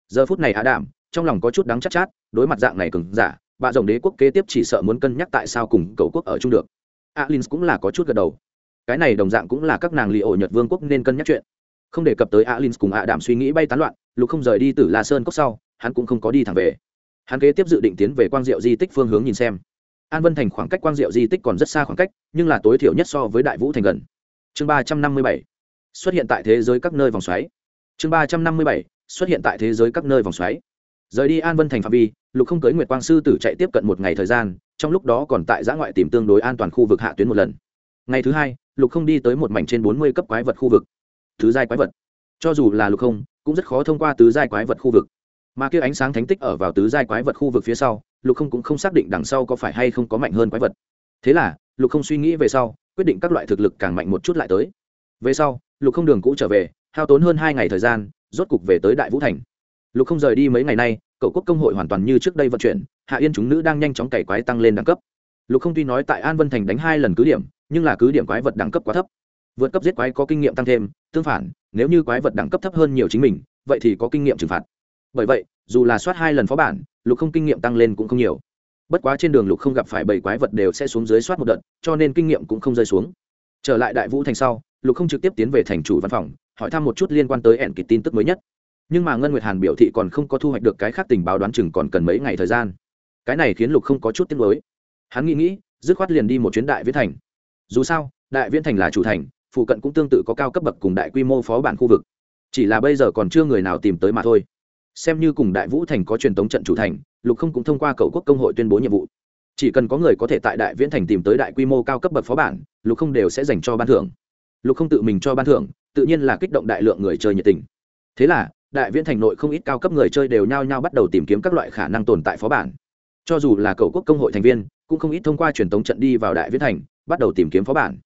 Giờ phút này a đạm trong lòng có chút đắng chắc chát, chát đối mặt dạng này cường giả bà rồng đế quốc kế tiếp chỉ sợ muốn cân nhắc tại sao cùng cầu quốc ở chung được. Alin cũng là có chút gật đầu. Cái này đồng dạng cũng là các nàng li ổ nhật vương quốc nên cân nhắc chuyện không đề cập tới alin cùng ạ đảm suy nghĩ bay tán loạn, lục không rời đi từ la sơn cốc sau, hắn cũng không có đi thẳng về. Hắn kế tiếp dự định tiến về quang diệu di tích phương hướng nhìn xem. An vân thành khoảng cách quang diệu di tích còn rất xa khoảng cách, nhưng là tối thiểu nhất so với đại vũ thành gần. Chương ba trăm năm mươi bảy. Xuất hiện tại thế giới các nơi vòng xoáy. Chương ba trăm năm mươi bảy. Xuất hiện tại thế giới các nơi vòng xoáy. Rời đi an vân thành phạm vi, lục không cưới nguyệt quang sư tử chạy tiếp cận một ngày thời gian, trong lúc đó còn tại giã ngoại tìm tương đối an toàn khu vực hạ tuyến một lần. Ngày thứ hai, lục không đi tới một mảnh trên bốn mươi cấp quái vật khu vực thứ giai quái vật. Cho dù là lục không, cũng rất khó thông qua tứ giai quái vật khu vực. Mà kia ánh sáng thánh tích ở vào tứ giai quái vật khu vực phía sau, lục không cũng không xác định đằng sau có phải hay không có mạnh hơn quái vật. Thế là, lục không suy nghĩ về sau, quyết định các loại thực lực càng mạnh một chút lại tới. Về sau, lục không đường cũ trở về, hao tốn hơn hai ngày thời gian, rốt cục về tới đại vũ thành. Lục không rời đi mấy ngày nay, cậu quốc công hội hoàn toàn như trước đây vận chuyển, hạ yên chúng nữ đang nhanh chóng cày quái tăng lên đẳng cấp. Lục không tuy nói tại an vân thành đánh hai lần cứ điểm, nhưng là cứ điểm quái vật đẳng cấp quá thấp. Vượt cấp giết quái có kinh nghiệm tăng thêm tương phản, nếu như quái vật đẳng cấp thấp hơn nhiều chính mình, vậy thì có kinh nghiệm trừng phạt. Bởi vậy, dù là soát hai lần phó bản, lục không kinh nghiệm tăng lên cũng không nhiều. Bất quá trên đường lục không gặp phải bảy quái vật đều sẽ xuống dưới soát một đợt, cho nên kinh nghiệm cũng không rơi xuống. Trở lại đại vũ thành sau, lục không trực tiếp tiến về thành chủ văn phòng, hỏi thăm một chút liên quan tới ẻn kịch tin tức mới nhất. Nhưng mà ngân nguyệt hàn biểu thị còn không có thu hoạch được cái khác tình báo đoán chừng còn cần mấy ngày thời gian. Cái này khiến lục không có chút tiếc nuối. Hắn nghĩ nghĩ, dứt khoát liền đi một chuyến đại viễn thành. Dù sao, đại viễn thành là chủ thành phụ cận cũng tương tự có cao cấp bậc cùng đại quy mô phó bản khu vực. Chỉ là bây giờ còn chưa người nào tìm tới mà thôi. Xem như cùng đại vũ thành có truyền thống trận chủ thành, lục không cũng thông qua cầu quốc công hội tuyên bố nhiệm vụ. Chỉ cần có người có thể tại đại viễn thành tìm tới đại quy mô cao cấp bậc phó bản, lục không đều sẽ dành cho ban thưởng. Lục không tự mình cho ban thưởng, tự nhiên là kích động đại lượng người chơi nhiệt tình. Thế là, đại viễn thành nội không ít cao cấp người chơi đều nhao nhao bắt đầu tìm kiếm các loại khả năng tồn tại phó bản. Cho dù là cầu quốc công hội thành viên, cũng không ít thông qua truyền thống trận đi vào đại viễn thành, bắt đầu tìm kiếm phó bản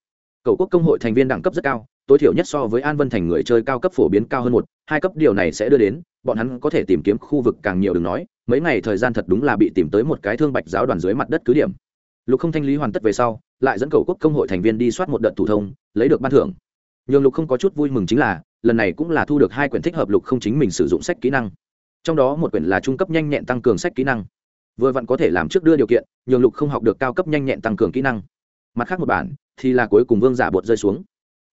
cầu quốc công hội thành viên đẳng cấp rất cao, tối thiểu nhất so với an vân thành người chơi cao cấp phổ biến cao hơn một, hai cấp điều này sẽ đưa đến, bọn hắn có thể tìm kiếm khu vực càng nhiều đừng nói, mấy ngày thời gian thật đúng là bị tìm tới một cái thương bạch giáo đoàn dưới mặt đất cứ điểm. Lục không thanh lý hoàn tất về sau, lại dẫn cầu quốc công hội thành viên đi soát một đợt thủ thông, lấy được ban thưởng. Nhường lục không có chút vui mừng chính là, lần này cũng là thu được hai quyển thích hợp lục không chính mình sử dụng sách kỹ năng. Trong đó một quyển là trung cấp nhanh nhẹn tăng cường sách kỹ năng. Vừa vặn có thể làm trước đưa điều kiện nhường lục không học được cao cấp nhanh nhẹn tăng cường kỹ năng mặt khác một bản, thì là cuối cùng vương giả bột rơi xuống.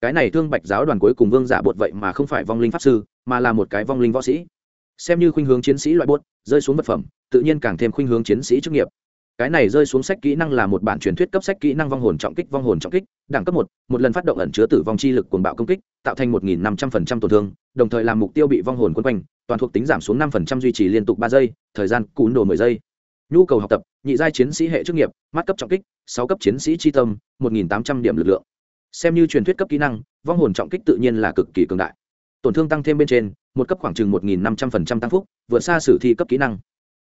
Cái này thương bạch giáo đoàn cuối cùng vương giả bột vậy mà không phải vong linh pháp sư, mà là một cái vong linh võ sĩ. Xem như khuynh hướng chiến sĩ loại bột, rơi xuống vật phẩm, tự nhiên càng thêm khuynh hướng chiến sĩ chức nghiệp. Cái này rơi xuống sách kỹ năng là một bản truyền thuyết cấp sách kỹ năng vong hồn trọng kích, vong hồn trọng kích, đẳng cấp một một lần phát động ẩn chứa tử vong chi lực cuồng bạo công kích, tạo thành một nghìn năm trăm phần trăm tổn thương, đồng thời làm mục tiêu bị vong hồn quân quanh, toàn thuộc tính giảm xuống năm phần trăm duy trì liên tục ba giây, thời gian cún đồ mười giây. Nhu cầu học tập, nhị giai chiến sĩ hệ chức nghiệp, mắt cấp trọng kích sáu cấp chiến sĩ chi tâm, một nghìn tám trăm điểm lực lượng. Xem như truyền thuyết cấp kỹ năng, vong hồn trọng kích tự nhiên là cực kỳ cường đại. Tổn thương tăng thêm bên trên, một cấp khoảng chừng một nghìn năm trăm phần trăm tăng phúc, vượt xa sử thi cấp kỹ năng.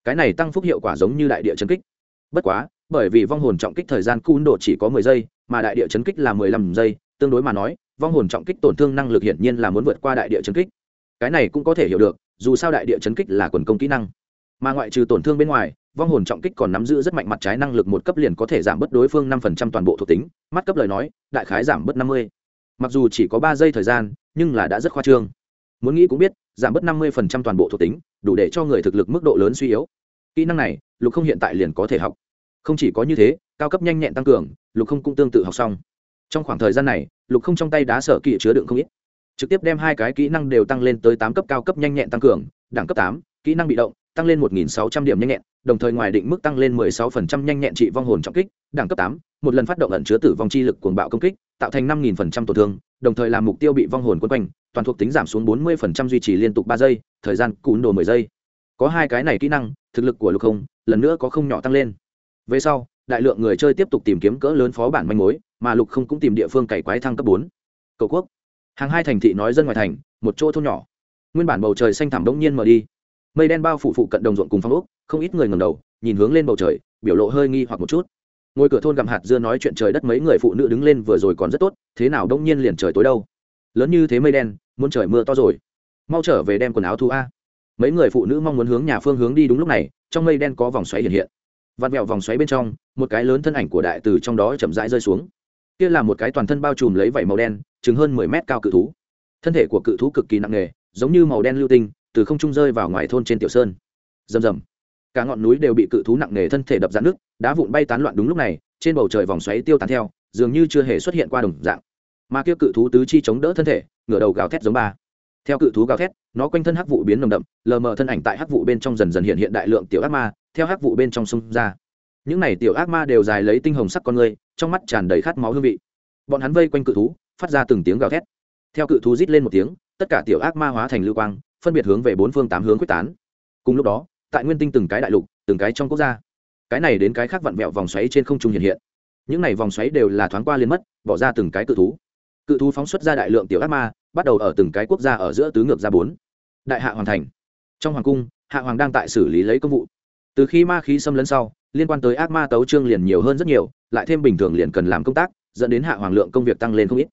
Cái này tăng phúc hiệu quả giống như đại địa chấn kích. Bất quá, bởi vì vong hồn trọng kích thời gian cún độ chỉ có mười giây, mà đại địa chấn kích là mười lăm giây, tương đối mà nói, vong hồn trọng kích tổn thương năng lực hiển nhiên là muốn vượt qua đại địa chấn kích. Cái này cũng có thể hiểu được, dù sao đại địa chấn kích là quần công kỹ năng. Mà ngoại trừ tổn thương bên ngoài vong hồn trọng kích còn nắm giữ rất mạnh mặt trái năng lực một cấp liền có thể giảm bớt đối phương năm phần trăm toàn bộ thuộc tính, mắt cấp lời nói, đại khái giảm bớt năm mươi. Mặc dù chỉ có ba giây thời gian, nhưng là đã rất khoa trương. Muốn nghĩ cũng biết, giảm bớt năm mươi phần trăm toàn bộ thuộc tính, đủ để cho người thực lực mức độ lớn suy yếu. Kỹ năng này, lục không hiện tại liền có thể học. Không chỉ có như thế, cao cấp nhanh nhẹn tăng cường, lục không cũng tương tự học xong. Trong khoảng thời gian này, lục không trong tay đá sở kỵ chứa đựng không ít. Trực tiếp đem hai cái kỹ năng đều tăng lên tới tám cấp cao cấp nhanh nhẹn tăng cường, đẳng cấp tám, kỹ năng bị động tăng lên một nghìn sáu trăm điểm nhanh nhẹn, đồng thời ngoài định mức tăng lên mười sáu phần trăm nhanh nhẹn trị vong hồn trọng kích, đẳng cấp tám, một lần phát động ẩn chứa tử vong chi lực cuồng bạo công kích, tạo thành năm nghìn phần trăm tổn thương, đồng thời làm mục tiêu bị vong hồn quân quanh, toàn thuộc tính giảm xuống bốn mươi phần trăm duy trì liên tục ba giây, thời gian cún đồ mười giây. Có hai cái này kỹ năng, thực lực của lục không, lần nữa có không nhỏ tăng lên. Về sau, đại lượng người chơi tiếp tục tìm kiếm cỡ lớn phó bản manh mối, mà lục không cũng tìm địa phương cày quái thăng cấp bốn. Cầu quốc. Hàng hai thành thị nói dân ngoài thành, một chỗ thôn nhỏ. Nguyên bản bầu trời xanh thẳm đông nhiên mở đi mây đen bao phủ phụ cận đồng ruộng cùng phong ốc, không ít người ngầm đầu, nhìn hướng lên bầu trời, biểu lộ hơi nghi hoặc một chút. Ngôi cửa thôn gặm hạt dưa nói chuyện trời đất mấy người phụ nữ đứng lên vừa rồi còn rất tốt, thế nào đông nhiên liền trời tối đâu? Lớn như thế mây đen, muốn trời mưa to rồi. Mau trở về đem quần áo thu a. Mấy người phụ nữ mong muốn hướng nhà phương hướng đi đúng lúc này, trong mây đen có vòng xoáy hiện hiện. Vạt mẹo vòng xoáy bên trong, một cái lớn thân ảnh của đại từ trong đó chậm rãi rơi xuống. Kia là một cái toàn thân bao trùm lấy vảy màu đen, chừng hơn mười mét cao cự thú. Thân thể của cự thú cực kỳ nặng nề, giống như màu đen lưu tinh từ không trung rơi vào ngoài thôn trên tiểu sơn. Rầm rầm. Cả ngọn núi đều bị cự thú nặng nề thân thể đập dạn nước đá vụn bay tán loạn đúng lúc này, trên bầu trời vòng xoáy tiêu tán theo, dường như chưa hề xuất hiện qua đồng dạng. Mà kia cự thú tứ chi chống đỡ thân thể, ngửa đầu gào thét giống ba. Theo cự thú gào thét, nó quanh thân hắc vụ biến nồng đậm, lờ mờ thân ảnh tại hắc vụ bên trong dần dần hiện hiện đại lượng tiểu ác ma, theo hắc vụ bên trong sông ra. Những này tiểu ác ma đều dài lấy tinh hồng sắc con người, trong mắt tràn đầy khát máu hương vị. Bọn hắn vây quanh cự thú, phát ra từng tiếng gào thét. Theo cự thú rít lên một tiếng, tất cả tiểu ác ma hóa thành lưu quang phân biệt hướng về bốn phương tám hướng quyết tán. Cùng lúc đó, tại nguyên tinh từng cái đại lục, từng cái trong quốc gia, cái này đến cái khác vặn vẹo vòng xoáy trên không trung hiện hiện. Những này vòng xoáy đều là thoáng qua liền mất, bỏ ra từng cái cự thú. Cự thú phóng xuất ra đại lượng tiểu ác ma, bắt đầu ở từng cái quốc gia ở giữa tứ ngược ra bốn. Đại hạ hoàn thành. Trong hoàng cung, hạ hoàng đang tại xử lý lấy công vụ. Từ khi ma khí xâm lấn sau, liên quan tới ác ma tấu trương liền nhiều hơn rất nhiều, lại thêm bình thường liền cần làm công tác, dẫn đến hạ hoàng lượng công việc tăng lên không ít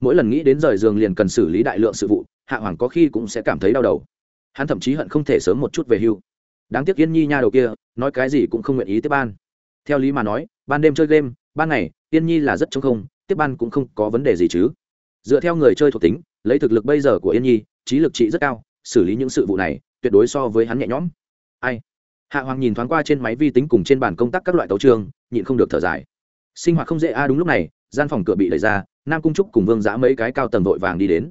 mỗi lần nghĩ đến rời giường liền cần xử lý đại lượng sự vụ, hạ hoàng có khi cũng sẽ cảm thấy đau đầu. Hắn thậm chí hận không thể sớm một chút về hưu. Đáng tiếc yên nhi nha đầu kia, nói cái gì cũng không nguyện ý tiếp ban. Theo lý mà nói, ban đêm chơi game, ban ngày, yên nhi là rất chống không, tiếp ban cũng không có vấn đề gì chứ. Dựa theo người chơi thuộc tính, lấy thực lực bây giờ của yên nhi, trí lực trị rất cao, xử lý những sự vụ này, tuyệt đối so với hắn nhẹ nhõm. Ai? Hạ hoàng nhìn thoáng qua trên máy vi tính cùng trên bàn công tác các loại tấu trường nhịn không được thở dài. Sinh hoạt không dễ a, đúng lúc này, gian phòng cửa bị đẩy ra nam cung trúc cùng vương giã mấy cái cao tầng vội vàng đi đến.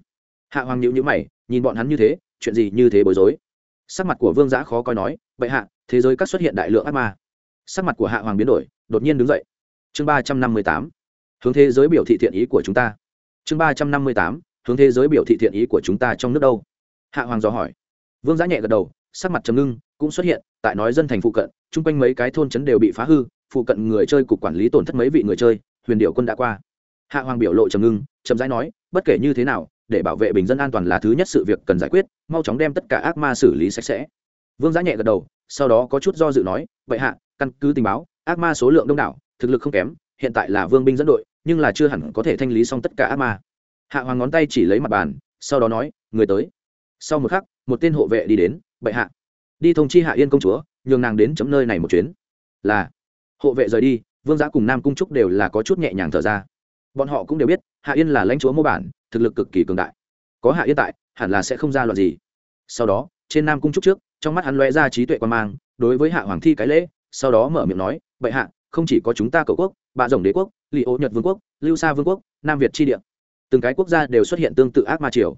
Hạ hoàng nhịu nhữ mày, nhìn bọn hắn như thế, chuyện gì như thế bối rối? Sắc mặt của vương giã khó coi nói, bệ hạ, thế giới các xuất hiện đại lượng ác ma. Sắc mặt của hạ hoàng biến đổi, đột nhiên đứng dậy. Chương ba trăm năm mươi tám, hướng thế giới biểu thị thiện ý của chúng ta. Chương ba trăm năm mươi tám, hướng thế giới biểu thị thiện ý của chúng ta trong nước đâu? Hạ hoàng dò hỏi. Vương giã nhẹ gật đầu, sắc mặt trầm ngưng, cũng xuất hiện, tại nói dân thành phụ cận, chung quanh mấy cái thôn trấn đều bị phá hư, phụ cận người chơi cục quản lý tổn thất mấy vị người chơi, huyền điệu quân đã qua hạ hoàng biểu lộ trầm ngưng trầm rãi nói, bất kể như thế nào, để bảo vệ bình dân an toàn là thứ nhất sự việc cần giải quyết, mau chóng đem tất cả ác ma xử lý sạch sẽ. Vương giã nhẹ gật đầu, sau đó có chút do dự nói, vậy hạ, căn cứ tình báo, ác ma số lượng đông đảo, thực lực không kém, hiện tại là vương binh dẫn đội, nhưng là chưa hẳn có thể thanh lý xong tất cả ác ma. Hạ hoàng ngón tay chỉ lấy mặt bàn, sau đó nói, người tới. Sau một khắc, một tên hộ vệ đi đến, bệ hạ, đi thông chi hạ yên công chúa, nhường nàng đến chấm nơi này một chuyến. Là, hộ vệ rời đi, vương giã cùng nam cung trúc đều là có chút nhẹ nhàng thở ra bọn họ cũng đều biết, hạ yên là lãnh chúa mô bản, thực lực cực kỳ cường đại. Có hạ yên tại, hẳn là sẽ không ra loạn gì. Sau đó, trên nam cung trúc trước, trong mắt hắn lóe ra trí tuệ quan mang, đối với hạ hoàng thi cái lễ, sau đó mở miệng nói, bệ hạ, không chỉ có chúng ta cầu quốc bạ rồng đế quốc li ô nhật vương quốc, lưu sa vương quốc, nam việt tri địa, từng cái quốc gia đều xuất hiện tương tự ác ma triều.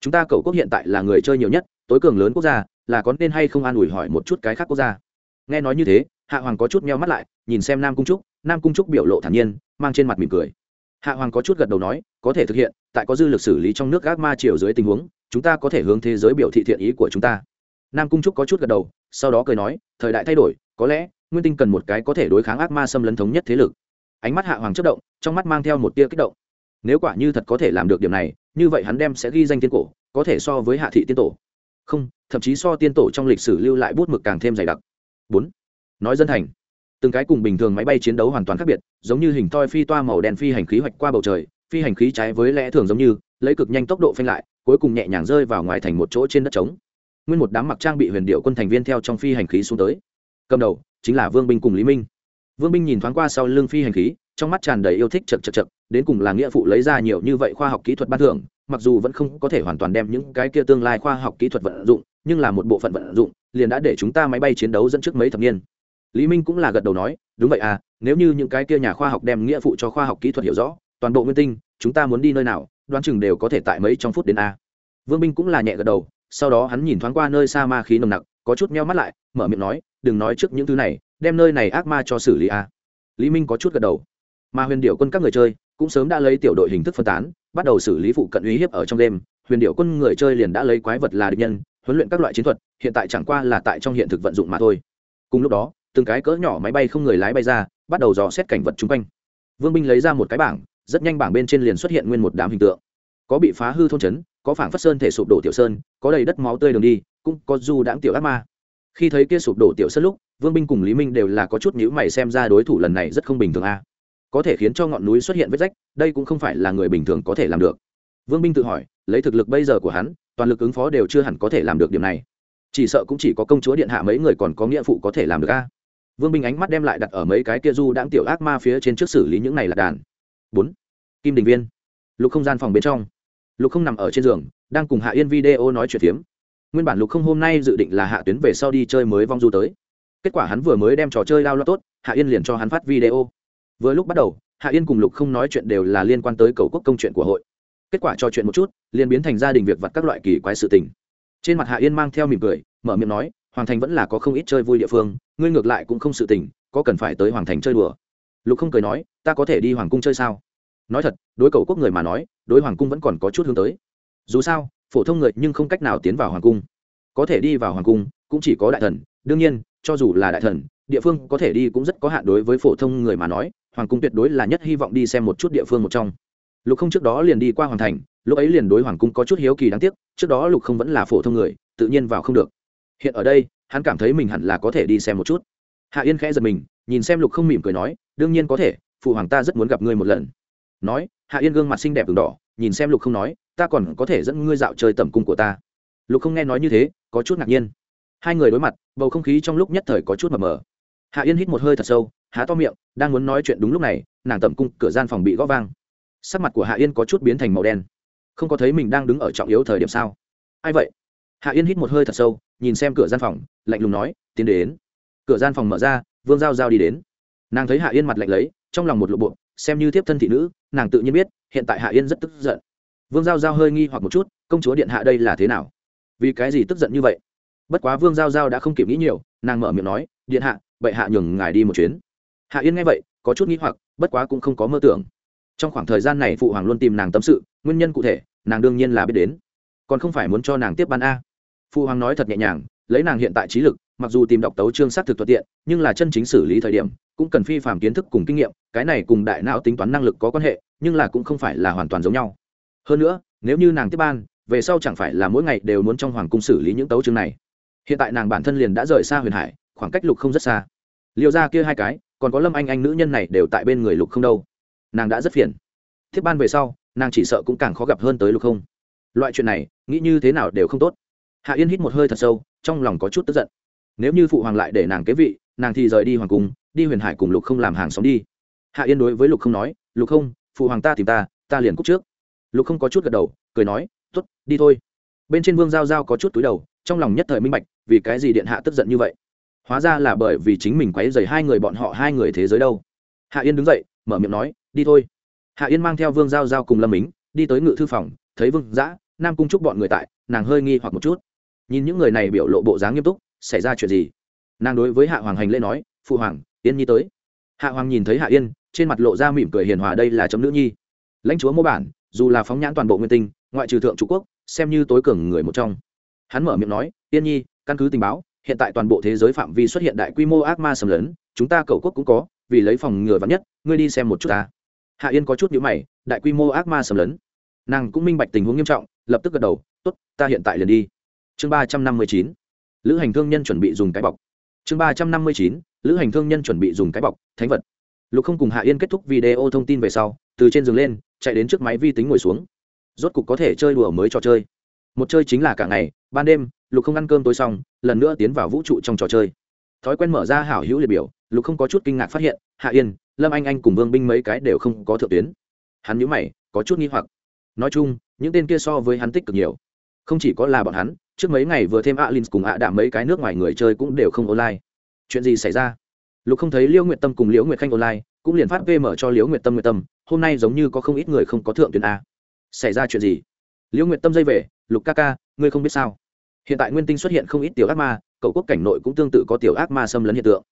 Chúng ta cầu quốc hiện tại là người chơi nhiều nhất, tối cường lớn quốc gia, là có nên hay không an ủi hỏi một chút cái khác quốc gia? Nghe nói như thế, hạ hoàng có chút meo mắt lại, nhìn xem nam cung trúc, nam cung trúc biểu lộ thản nhiên, mang trên mặt mỉm cười hạ hoàng có chút gật đầu nói, có thể thực hiện, tại có dư lực xử lý trong nước ác ma triều dưới tình huống, chúng ta có thể hướng thế giới biểu thị thiện ý của chúng ta. Nam cung trúc có chút gật đầu, sau đó cười nói, thời đại thay đổi, có lẽ, nguyên tinh cần một cái có thể đối kháng ác ma xâm lấn thống nhất thế lực. Ánh mắt hạ hoàng chất động, trong mắt mang theo một tia kích động. Nếu quả như thật có thể làm được điểm này, như vậy hắn đem sẽ ghi danh tiên cổ, có thể so với hạ thị tiên tổ. Không, thậm chí so tiên tổ trong lịch sử lưu lại bút mực càng thêm dày đặc. Bốn, nói dân thành từng cái cùng bình thường máy bay chiến đấu hoàn toàn khác biệt, giống như hình toi phi toa màu đen phi hành khí hoạch qua bầu trời, phi hành khí trái với lẽ thường giống như, lấy cực nhanh tốc độ phanh lại, cuối cùng nhẹ nhàng rơi vào ngoài thành một chỗ trên đất trống. Nguyên một đám mặc trang bị huyền điệu quân thành viên theo trong phi hành khí xuống tới. Cầm đầu, chính là vương binh cùng lý minh. Vương binh nhìn thoáng qua sau lưng phi hành khí, trong mắt tràn đầy yêu thích chật chật chật, đến cùng là nghĩa phụ lấy ra nhiều như vậy khoa học kỹ thuật ban thưởng, mặc dù vẫn không có thể hoàn toàn đem những cái kia tương lai khoa học kỹ thuật vận dụng, nhưng là một bộ phận vận dụng, liền đã để chúng ta máy bay chiến đấu dẫn trước mấy thập niên lý minh cũng là gật đầu nói, đúng vậy à nếu như những cái kia nhà khoa học đem nghĩa phụ cho khoa học kỹ thuật hiểu rõ, toàn bộ nguyên tinh, chúng ta muốn đi nơi nào, đoán chừng đều có thể tại mấy trong phút đến a. Vương binh cũng là nhẹ gật đầu, sau đó hắn nhìn thoáng qua nơi xa ma khí nồng nặc, có chút meo mắt lại, mở miệng nói, đừng nói trước những thứ này, đem nơi này ác ma cho xử lý a. Lý minh có chút gật đầu. Mà huyền điệu quân các người chơi cũng sớm đã lấy tiểu đội hình thức phân tán, bắt đầu xử lý phụ cận uy hiếp ở trong đêm. Huyền điệu quân người chơi liền đã lấy quái vật là địch nhân, huấn luyện các loại chiến thuật, hiện tại chẳng qua là tại trong hiện thực vận dụng mà thôi. Cùng lúc đó từng cái cỡ nhỏ máy bay không người lái bay ra, bắt đầu dò xét cảnh vật chung quanh. Vương binh lấy ra một cái bảng, rất nhanh bảng bên trên liền xuất hiện nguyên một đám hình tượng. Có bị phá hư thôn trấn, có phảng phất sơn thể sụp đổ tiểu sơn, có đầy đất máu tươi đường đi, cũng có du đãng tiểu ác ma. Khi thấy kia sụp đổ tiểu sơn lúc, vương binh cùng lý minh đều là có chút nhữ mày xem ra đối thủ lần này rất không bình thường a. Có thể khiến cho ngọn núi xuất hiện vết rách, đây cũng không phải là người bình thường có thể làm được. Vương binh tự hỏi, lấy thực lực bây giờ của hắn, toàn lực ứng phó đều chưa hẳn có thể làm được điểm này. Chỉ sợ cũng chỉ có công chúa điện hạ mấy người còn có nghĩa phụ có thể làm được a vương binh ánh mắt đem lại đặt ở mấy cái kia du đãng tiểu ác ma phía trên trước xử lý những này là đàn. Bốn. Kim đình viên. Lục không gian phòng bên trong. Lục không nằm ở trên giường, đang cùng hạ yên video nói chuyện phiếm. Nguyên bản lục không hôm nay dự định là hạ tuyến về sau đi chơi mới vong du tới. Kết quả hắn vừa mới đem trò chơi lao lo tốt, hạ yên liền cho hắn phát video. Vừa lúc bắt đầu, hạ yên cùng lục không nói chuyện đều là liên quan tới cầu quốc công chuyện của hội. Kết quả trò chuyện một chút, liền biến thành gia đình việc vặt các loại kỳ quái sự tình. Trên mặt hạ yên mang theo mỉm cười, mở miệng nói hoàng thành vẫn là có không ít chơi vui địa phương, ngươi ngược lại cũng không sự tình, có cần phải tới hoàng thành chơi đùa. Lục không cười nói, ta có thể đi hoàng cung chơi sao? Nói thật, đối cầu quốc người mà nói, đối hoàng cung vẫn còn có chút hướng tới. Dù sao, phổ thông người nhưng không cách nào tiến vào hoàng cung. Có thể đi vào hoàng cung, cũng chỉ có đại thần. Đương nhiên, cho dù là đại thần, địa phương có thể đi cũng rất có hạn đối với phổ thông người mà nói, hoàng cung tuyệt đối là nhất hy vọng đi xem một chút địa phương một trong. Lục không trước đó liền đi qua hoàng thành, lúc ấy liền đối hoàng cung có chút hiếu kỳ đáng tiếc, trước đó lục không vẫn là phổ thông người, tự nhiên vào không được hiện ở đây, hắn cảm thấy mình hẳn là có thể đi xem một chút. Hạ yên khẽ giật mình, nhìn xem lục không mỉm cười nói, đương nhiên có thể, phụ hoàng ta rất muốn gặp ngươi một lần. Nói, hạ yên gương mặt xinh đẹp v đỏ, nhìn xem lục không nói, ta còn có thể dẫn ngươi dạo chơi tầm cung của ta. Lục không nghe nói như thế, có chút ngạc nhiên. Hai người đối mặt, bầu không khí trong lúc nhất thời có chút mờ mờ. Hạ yên hít một hơi thật sâu, há to miệng, đang muốn nói chuyện đúng lúc này, nàng tầm cung cửa gian phòng bị gõ vang. Sắc mặt của hạ yên có chút biến thành màu đen. Không có thấy mình đang đứng ở trọng yếu thời điểm sao? Ai vậy? Hạ yên hít một hơi thật sâu, nhìn xem cửa gian phòng, lạnh lùng nói, tiến đến. Cửa gian phòng mở ra, vương giao giao đi đến. Nàng thấy hạ yên mặt lạnh lấy, trong lòng một lộ bộ, xem như tiếp thân thị nữ, nàng tự nhiên biết, hiện tại hạ yên rất tức giận. Vương giao giao hơi nghi hoặc một chút, công chúa điện hạ đây là thế nào? Vì cái gì tức giận như vậy? Bất quá vương giao giao đã không kịp nghĩ nhiều, nàng mở miệng nói, điện hạ vậy hạ nhường ngài đi một chuyến. Hạ yên nghe vậy, có chút nghĩ hoặc, bất quá cũng không có mơ tưởng. Trong khoảng thời gian này phụ hoàng luôn tìm nàng tâm sự, nguyên nhân cụ thể, nàng đương nhiên là biết đến. Còn không phải muốn cho nàng tiếp ban a phụ hoàng nói thật nhẹ nhàng, lấy nàng hiện tại trí lực, mặc dù tìm đọc tấu chương xác thực thuận tiện, nhưng là chân chính xử lý thời điểm, cũng cần phi phạm kiến thức cùng kinh nghiệm, cái này cùng đại não tính toán năng lực có quan hệ, nhưng là cũng không phải là hoàn toàn giống nhau. Hơn nữa, nếu như nàng tiếp ban, về sau chẳng phải là mỗi ngày đều muốn trong hoàng cung xử lý những tấu chương này. Hiện tại nàng bản thân liền đã rời xa huyền hải, khoảng cách lục không rất xa. Liệu ra kia hai cái, còn có lâm anh anh nữ nhân này đều tại bên người lục không đâu. Nàng đã rất phiền. Tiếp ban về sau, nàng chỉ sợ cũng càng khó gặp hơn tới lục không. Loại chuyện này, nghĩ như thế nào đều không tốt hạ yên hít một hơi thật sâu, trong lòng có chút tức giận. Nếu như phụ hoàng lại để nàng kế vị, nàng thì rời đi hoàng cung, đi huyền hải cùng lục không làm hàng xóm đi. Hạ yên đối với lục không nói, lục không, phụ hoàng ta tìm ta ta liền cúc trước. Lục không có chút gật đầu, cười nói t ố t đi thôi. Bên trên vương giao giao có chút túi đầu, trong lòng nhất thời minh bạch, vì cái gì điện hạ tức giận như vậy? Hóa ra là bởi vì chính mình quấy dày hai người bọn họ hai người thế giới đâu. Hạ yên đứng dậy, mở miệng nói, đi thôi. Hạ yên mang theo vương giao giao cùng lâm mính, đi tới ngự thư phòng, thấy vương giã, nam cung trúc bọn người tại, nàng hơi nghi hoặc một chút nhìn những người này biểu lộ bộ dáng nghiêm túc xảy ra chuyện gì? Nàng đối với hạ hoàng hành lễ nói phụ hoàng yên nhi tới. Hạ hoàng nhìn thấy hạ yên trên mặt lộ ra mỉm cười hiền hòa đây là chấm nữ nhi. Lãnh chúa mô bản dù là phóng nhãn toàn bộ nguyên tinh ngoại trừ thượng trung quốc xem như tối cường người một trong. Hắn mở miệng nói yên nhi căn cứ tình báo hiện tại toàn bộ thế giới phạm vi xuất hiện đại quy mô ác ma sầm lớn, chúng ta cầu quốc cũng có vì lấy phòng ngừa vắn nhất ngươi đi xem một chút ta. Hạ yên có chút nhữ mày đại quy mô ác ma sầm lớn, nàng cũng minh bạch tình huống nghiêm trọng lập tức gật đầu t ố t ta hiện tại liền đi chương ba trăm năm mươi chín, lữ hành thương nhân chuẩn bị dùng cái bọc. Chương ba trăm năm mươi chín, lữ hành thương nhân chuẩn bị dùng cái bọc, thánh vật. Lục không cùng hạ yên kết thúc video thông tin về sau, từ trên giường lên, chạy đến trước máy vi tính ngồi xuống. Rốt cục có thể chơi đùa mới trò chơi. Một chơi chính là cả ngày, ban đêm, lục không ăn cơm tối xong, lần nữa tiến vào vũ trụ trong trò chơi. Thói quen mở ra hảo hữu liệt biểu, lục không có chút kinh ngạc phát hiện, hạ yên, lâm anh anh cùng vương binh mấy cái đều không có thượng tuyến. Hắn nhữ mày, có chút nghi hoặc. Nói chung, những tên kia so với hắn tích cực nhiều không chỉ có là bọn hắn, trước mấy ngày vừa thêm alin cùng ạ đạm mấy cái nước ngoài người chơi cũng đều không online. Chuyện gì xảy ra? Lục không thấy liễu nguyệt tâm cùng liễu nguyệt khanh online, cũng liền phát vm cho liễu nguyệt tâm nguyệt tâm, hôm nay giống như có không ít người không có thượng tuyến a. Xảy ra chuyện gì? Liễu nguyệt tâm dây về, lục ca ca, ngươi không biết sao? Hiện tại nguyên tinh xuất hiện không ít tiểu ác ma, cậu quốc cảnh nội cũng tương tự có tiểu ác ma xâm lấn hiện tượng.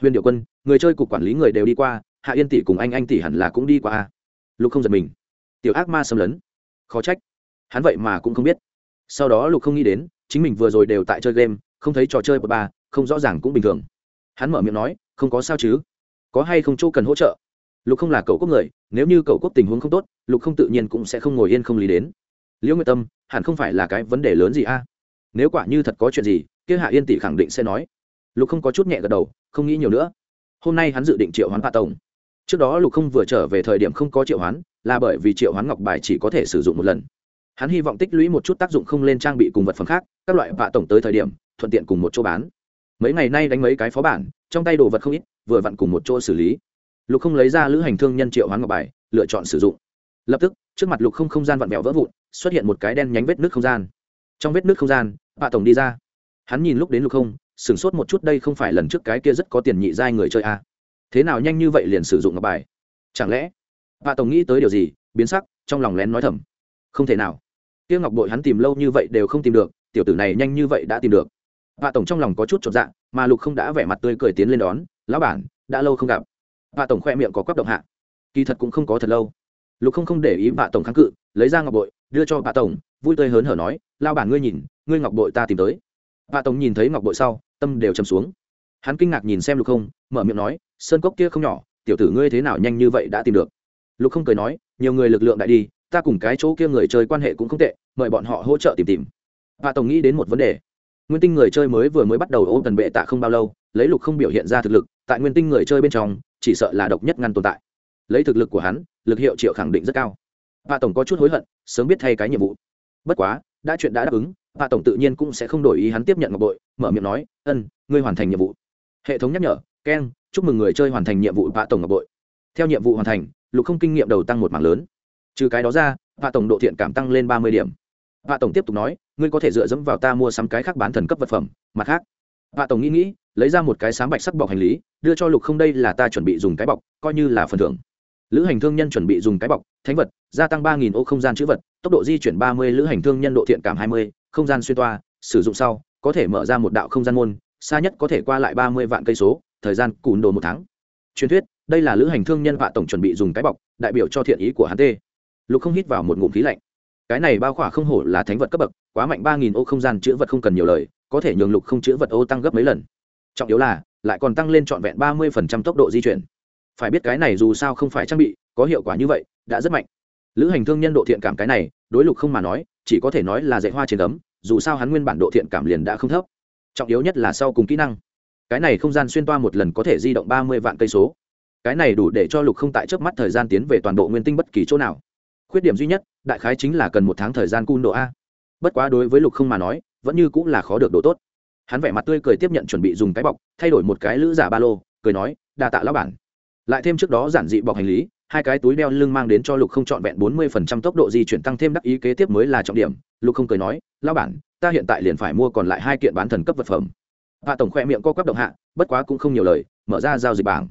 Huyền điệu quân, người chơi cục quản lý người đều đi qua, hạ yên tỷ cùng anh anh tỷ hẳn là cũng đi qua a. Lục không giật mình. Tiểu ác ma xâm lấn? Khó trách. Hắn vậy mà cũng không biết sau đó lục không nghĩ đến, chính mình vừa rồi đều tại chơi game, không thấy trò chơi của ba không rõ ràng cũng bình thường. Hắn mở miệng nói, không có sao chứ? Có hay không chỗ cần hỗ trợ? Lục không là cậu quốc người, nếu như cậu quốc tình huống không tốt, lục không tự nhiên cũng sẽ không ngồi yên không lý đến. Liễu nguyệt tâm, hẳn không phải là cái vấn đề lớn gì a? Nếu quả như thật có chuyện gì, kia hạ yên tỷ khẳng định sẽ nói. Lục không có chút nhẹ gật đầu, không nghĩ nhiều nữa. Hôm nay hắn dự định triệu hoán hạ tổng. Trước đó lục không vừa trở về thời điểm không có triệu hoán, là bởi vì triệu hoán ngọc bài chỉ có thể sử dụng một lần hắn hy vọng tích lũy một chút tác dụng không lên trang bị cùng vật phẩm khác, các loại vạ tổng tới thời điểm, thuận tiện cùng một chỗ bán. Mấy ngày nay đánh mấy cái phó bản, trong tay đồ vật không ít, vừa vặn cùng một chỗ xử lý. Lục không lấy ra lữ hành thương nhân triệu hoán ngọc bài, lựa chọn sử dụng. Lập tức, trước mặt lục không không gian vặn vẹo vỡ vụn, xuất hiện một cái đen nhánh vết nước không gian. Trong vết nước không gian, vạ tổng đi ra. Hắn nhìn lúc đến lục không, sửng sốt một chút đây không phải lần trước cái kia rất có tiền nhị giai người chơi a à. thế nào nhanh như vậy liền sử dụng ngọc bài? Chẳng lẽ, vạ tổng nghĩ tới điều gì, biến sắc, trong lòng lén nói thầm. Không thể nào tiêu ngọc bội hắn tìm lâu như vậy đều không tìm được, tiểu tử này nhanh như vậy đã tìm được. Vạ tổng trong lòng có chút chột dạ mà lục không đã vẻ mặt tươi cười tiến lên đón, lão bản, đã lâu không gặp. Vạ tổng khoe miệng có quắp động hạ. Kỳ thật cũng không có thật lâu. Lục không không để ý vạ tổng kháng cự, lấy ra ngọc bội, đưa cho vạ tổng, vui tươi hớn hở nói lao bản ngươi nhìn, ngươi ngọc bội ta tìm tới. Vạ tổng nhìn thấy ngọc bội sau, tâm đều chầm xuống. Hắn kinh ngạc nhìn xem lục không, mở miệng nói, sơn cốc kia không nhỏ, tiểu tử ngươi thế nào nhanh như vậy đã tìm được? Lục không cười nói, nhiều người lực lượng đại đi ta cùng cái chỗ kia người chơi quan hệ cũng không tệ, mời bọn họ hỗ trợ tìm tìm. Vạ tổng nghĩ đến một vấn đề. Nguyên tinh người chơi mới vừa mới bắt đầu ôm tần bệ tạ không bao lâu, lấy lục không biểu hiện ra thực lực, tại nguyên tinh người chơi bên trong, chỉ sợ là độc nhất ngăn tồn tại. Lấy thực lực của hắn, lực hiệu triệu khẳng định rất cao. Vạ tổng có chút hối hận, sớm biết thay cái nhiệm vụ. Bất quá, đã chuyện đã đáp ứng, vạ tổng tự nhiên cũng sẽ không đổi ý hắn tiếp nhận ngọc bội, mở miệng nói, ân, ngươi hoàn thành nhiệm vụ. Hệ thống nhắc nhở keng chúc mừng người chơi hoàn thành nhiệm vụ vạ tổng ngọc bội. Theo nhiệm vụ hoàn thành, lục không kinh nghiệm đầu tăng một mảng lớn trừ cái đó ra, vạ tổng độ thiện cảm tăng lên ba mươi điểm. Vạ tổng tiếp tục nói, ngươi có thể dựa dẫm vào ta mua sắm cái khác bán thần cấp vật phẩm, mặt khác. Vạ tổng nghĩ nghĩ, lấy ra một cái sáng bạch sắc bọc hành lý, đưa cho lục không, đây là ta chuẩn bị dùng cái bọc, coi như là phần thưởng. Lữ hành thương nhân chuẩn bị dùng cái bọc, thánh vật, gia tăng ba nghìn ô không gian chữ vật, tốc độ di chuyển ba mươi, lữ hành thương nhân độ thiện cảm hai mươi, không gian xuyên toa, sử dụng sau, có thể mở ra một đạo không gian môn, xa nhất có thể qua lại ba mươi vạn cây số, thời gian cùn đồ một tháng. Truyền thuyết, đây là lữ hành thương nhân vạ tổng chuẩn bị dùng cái bọc, đại biểu cho thiện ý của hắn tê lục không hít vào một ngụm khí lạnh. Cái này bao khỏa không hổ là thánh vật cấp bậc, quá mạnh ba nghìn ô không gian chữ vật không cần nhiều lời, có thể nhường lục không chữ vật ô tăng gấp mấy lần. Trọng yếu là, lại còn tăng lên trọn vẹn ba mươi phần trăm tốc độ di chuyển. Phải biết cái này dù sao không phải trang bị, có hiệu quả như vậy, đã rất mạnh. Lữ hành thương nhân độ thiện cảm cái này, đối lục không mà nói, chỉ có thể nói là dạy hoa trên tấm dù sao hắn nguyên bản độ thiện cảm liền đã không thấp. Trọng yếu nhất là sau cùng kỹ năng. Cái này không gian xuyên toa một lần có thể di động ba mươi vạn cây số. Cái này đủ để cho lục không tại trước mắt thời gian tiến về toàn bộ nguyên tinh bất kỳ chỗ nào khuyết điểm duy nhất, đại khái chính là cần một tháng thời gian cun độ a. Bất quá đối với lục không mà nói, vẫn như cũng là khó được độ tốt. Hắn vẻ mặt tươi cười tiếp nhận chuẩn bị dùng cái bọc, thay đổi một cái lữ giả ba lô, cười nói, đa tạ lão bản. Lại thêm trước đó giản dị bọc hành lý, hai cái túi đeo lưng mang đến cho lục không trọn vẹn bốn mươi phần trăm tốc độ di chuyển tăng thêm đắc ý kế tiếp mới là trọng điểm. Lục không cười nói, lão bản, ta hiện tại liền phải mua còn lại hai kiện bán thần cấp vật phẩm. Hạ tổng khoe miệng co quắp động hạ, bất quá cũng không nhiều lời, mở ra giao dịch bảng.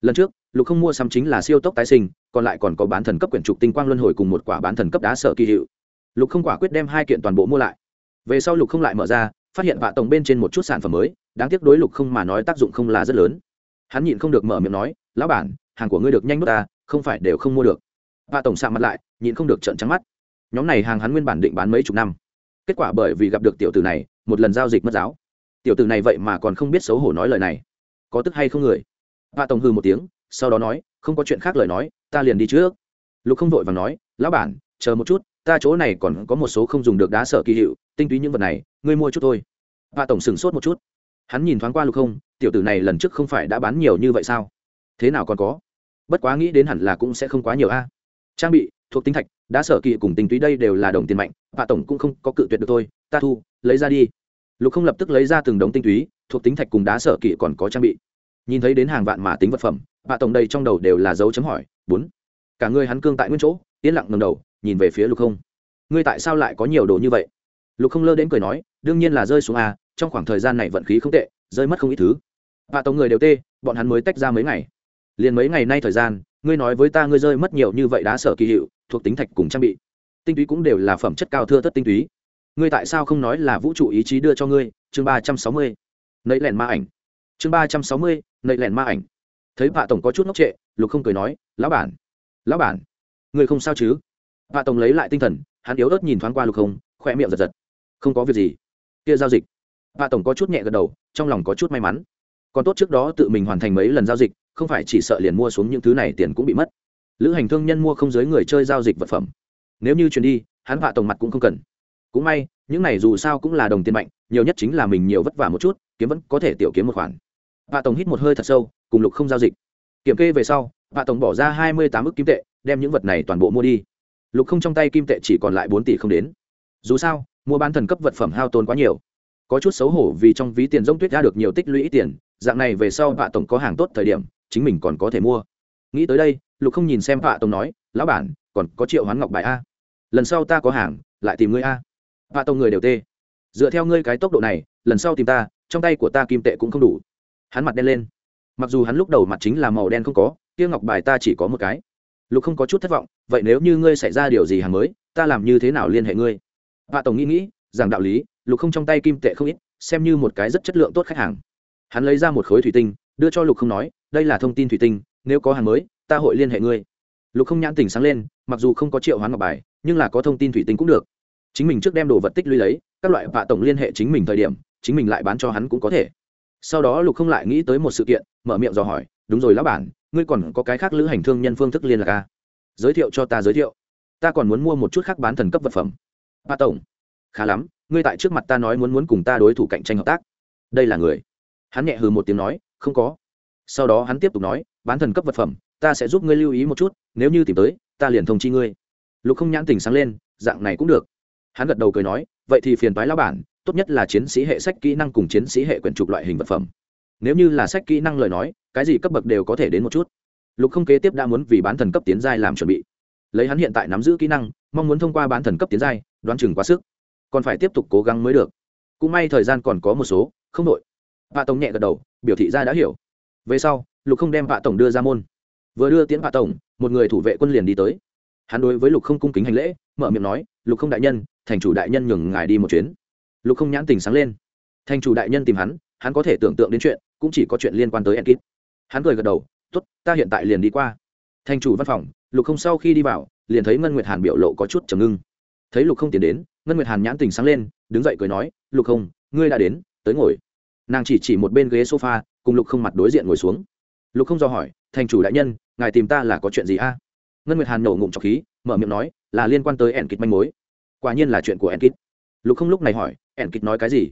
Lần trước lục không mua sắm chính là siêu tốc tái sinh, còn lại còn có bán thần cấp quyển trục tinh quang luân hồi cùng một quả bán thần cấp đá sở kỳ hiệu. Lục không quả quyết đem hai kiện toàn bộ mua lại. Về sau lục không lại mở ra, phát hiện vạ tổng bên trên một chút sản phẩm mới, đáng tiếc đối lục không mà nói tác dụng không là rất lớn. Hắn nhịn không được mở miệng nói, lão bản, hàng của ngươi được nhanh bước ta, không phải đều không mua được. Vạ tổng sạ mặt lại, nhịn không được trợn trắng mắt. Nhóm này hàng hắn nguyên bản định bán mấy chục năm. Kết quả bởi vì gặp được tiểu tử này, một lần giao dịch mất giáo. Tiểu tử này vậy mà còn không biết xấu hổ nói lời này. Có tức hay không người? Vạ tổng hư một tiếng sau đó nói, không có chuyện khác lời nói, ta liền đi trước. Lục không vội và nói, lão bản, chờ một chút, ta chỗ này còn có một số không dùng được đá sở kỳ hiệu, tinh túy những vật này, ngươi mua chút thôi. Hạ tổng sửng sốt một chút. Hắn nhìn thoáng qua lục không, tiểu tử này lần trước không phải đã bán nhiều như vậy sao? Thế nào còn có? Bất quá nghĩ đến hẳn là cũng sẽ không quá nhiều a. Trang bị, thuộc tinh thạch, đá sở kỳ cùng tinh túy đây đều là đồng tiền mạnh hạ tổng cũng không có cự tuyệt được thôi, ta thu, lấy ra đi. Lục không lập tức lấy ra từng đống tinh túy, thuộc tính thạch cùng đá sở kỳ còn có trang bị. Nhìn thấy đến hàng vạn mà tính vật phẩm bà tổng đây trong đầu đều là dấu chấm hỏi, bốn. Cả người hắn cương tại nguyên chỗ, yên lặng ngầm đầu, nhìn về phía lục không. Ngươi tại sao lại có nhiều đồ như vậy? Lục không lơ đến cười nói, đương nhiên là rơi xuống a trong khoảng thời gian này vận khí không tệ, rơi mất không ít thứ. Bà tổng người đều tê, bọn hắn mới tách ra mấy ngày. Liền mấy ngày nay thời gian, ngươi nói với ta ngươi rơi mất nhiều như vậy đá sở kỳ hiệu, thuộc tính thạch cùng trang bị. Tinh túy cũng đều là phẩm chất cao thưa thất tinh túy. Ngươi tại sao không nói là vũ trụ ý chí đưa cho ngươi? Chương ba trăm sáu mươi. Nấy lẻn ma ảnh. Chương ba trăm sáu mươi nấy lẻn ma ảnh thấy vạ tổng có chút ngốc trệ, lục không cười nói, lão bản lão bản, người không sao chứ? Vạ tổng lấy lại tinh thần, hắn yếu ớt nhìn thoáng qua lục không, khỏe miệng giật giật. Không có việc gì. Kia giao dịch. Vạ tổng có chút nhẹ gật đầu, trong lòng có chút may mắn. Còn tốt trước đó tự mình hoàn thành mấy lần giao dịch, không phải chỉ sợ liền mua xuống những thứ này tiền cũng bị mất. Lữ hành thương nhân mua không giới người chơi giao dịch vật phẩm. Nếu như chuyển đi, hắn vạ tổng mặt cũng không cần. Cũng may, những này dù sao cũng là đồng tiền mạnh, nhiều nhất chính là mình nhiều vất vả một chút, kiếm vẫn có thể tiểu kiếm một khoản. Vạ tổng hít một hơi thật sâu cùng lục không giao dịch. Kiểm kê về sau hạ tổng bỏ ra hai mươi tám ức kim tệ, đem những vật này toàn bộ mua đi. Lục không trong tay kim tệ chỉ còn lại bốn tỷ không đến. Dù sao, mua bán thần cấp vật phẩm hao tốn quá nhiều. Có chút xấu hổ vì trong ví tiền rông tuyết ra được nhiều tích lũy tiền, dạng này về sau hạ tổng có hàng tốt thời điểm, chính mình còn có thể mua. Nghĩ tới đây, lục không nhìn xem hạ tổng nói, lão bản, còn có triệu hoán ngọc bài a. Lần sau ta có hàng, lại tìm ngươi a. Hạ tổng người đều tê. Dựa theo ngươi cái tốc độ này, lần sau tìm ta, trong tay của ta kim tệ cũng không đủ. Hắn mặt đen lên mặc dù hắn lúc đầu mặt chính là màu đen không có, kia ngọc bài ta chỉ có một cái. Lục không có chút thất vọng, vậy nếu như ngươi xảy ra điều gì hàng mới, ta làm như thế nào liên hệ ngươi? Vạ tổng nghĩ nghĩ rằng đạo lý, lục không trong tay kim tệ không ít, xem như một cái rất chất lượng tốt khách hàng. Hắn lấy ra một khối thủy tinh, đưa cho lục không nói, đây là thông tin thủy tinh, nếu có hàng mới, ta hội liên hệ ngươi. Lục không nhãn tình sáng lên, mặc dù không có triệu hoán ngọc bài, nhưng là có thông tin thủy tinh cũng được. Chính mình trước đem đồ vật tích lũy lấy, các loại vạ tổng liên hệ chính mình thời điểm, chính mình lại bán cho hắn cũng có thể sau đó lục không lại nghĩ tới một sự kiện, mở miệng dò hỏi, đúng rồi lão bản, ngươi còn có cái khác lữ hành thương nhân phương thức liên lạc à? giới thiệu cho ta giới thiệu. Ta còn muốn mua một chút khác bán thần cấp vật phẩm. Ba tổng. Khá lắm, ngươi tại trước mặt ta nói muốn muốn cùng ta đối thủ cạnh tranh hợp tác. Đây là người. Hắn nhẹ hừ một tiếng nói, không có. Sau đó hắn tiếp tục nói, bán thần cấp vật phẩm, ta sẽ giúp ngươi lưu ý một chút, nếu như tìm tới, ta liền thông chi ngươi. Lục không nhãn tình sáng lên, dạng này cũng được. Hắn gật đầu cười nói, vậy thì phiền toái lão bản tốt nhất là chiến sĩ hệ sách kỹ năng cùng chiến sĩ hệ quyển trục loại hình vật phẩm. Nếu như là sách kỹ năng lời nói, cái gì cấp bậc đều có thể đến một chút. Lục không kế tiếp đã muốn vì bán thần cấp tiến giai làm chuẩn bị. Lấy hắn hiện tại nắm giữ kỹ năng, mong muốn thông qua bán thần cấp tiến giai, đoán chừng quá sức. Còn phải tiếp tục cố gắng mới được. Cũng may thời gian còn có một số, không đội vạ tổng nhẹ gật đầu, biểu thị ra đã hiểu. Về sau, lục không đem vạ tổng đưa ra môn. Vừa đưa tiễn vạ tổng, một người thủ vệ quân liền đi tới. Hắn đối với lục không cung kính hành lễ, mở miệng nói, lục không đại nhân, thành chủ đại nhân nhường ngài đi một chuyến lục không nhãn tình sáng lên. Thành chủ đại nhân tìm hắn hắn có thể tưởng tượng đến chuyện, cũng chỉ có chuyện liên quan tới enkip hắn cười gật đầu t ố t ta hiện tại liền đi qua. Thành chủ văn phòng, lục không sau khi đi vào, liền thấy ngân nguyệt hàn biểu lộ có chút trầm ngưng. Thấy lục không tiến đến, ngân nguyệt hàn nhãn tình sáng lên, đứng dậy cười nói, lục không, ngươi đã đến, tới ngồi. Nàng chỉ chỉ một bên ghế sofa, cùng lục không mặt đối diện ngồi xuống. Lục không do hỏi, thành chủ đại nhân, ngài tìm ta là có chuyện gì a? Ngân nguyệt hàn nổ ngụm trọc khí, mở miệng nói, là liên quan tới ẻn kịch manh mối. Quả nhiên là chuyện của ẻn kịch lục không lúc này hỏi ẻn kịch nói cái gì?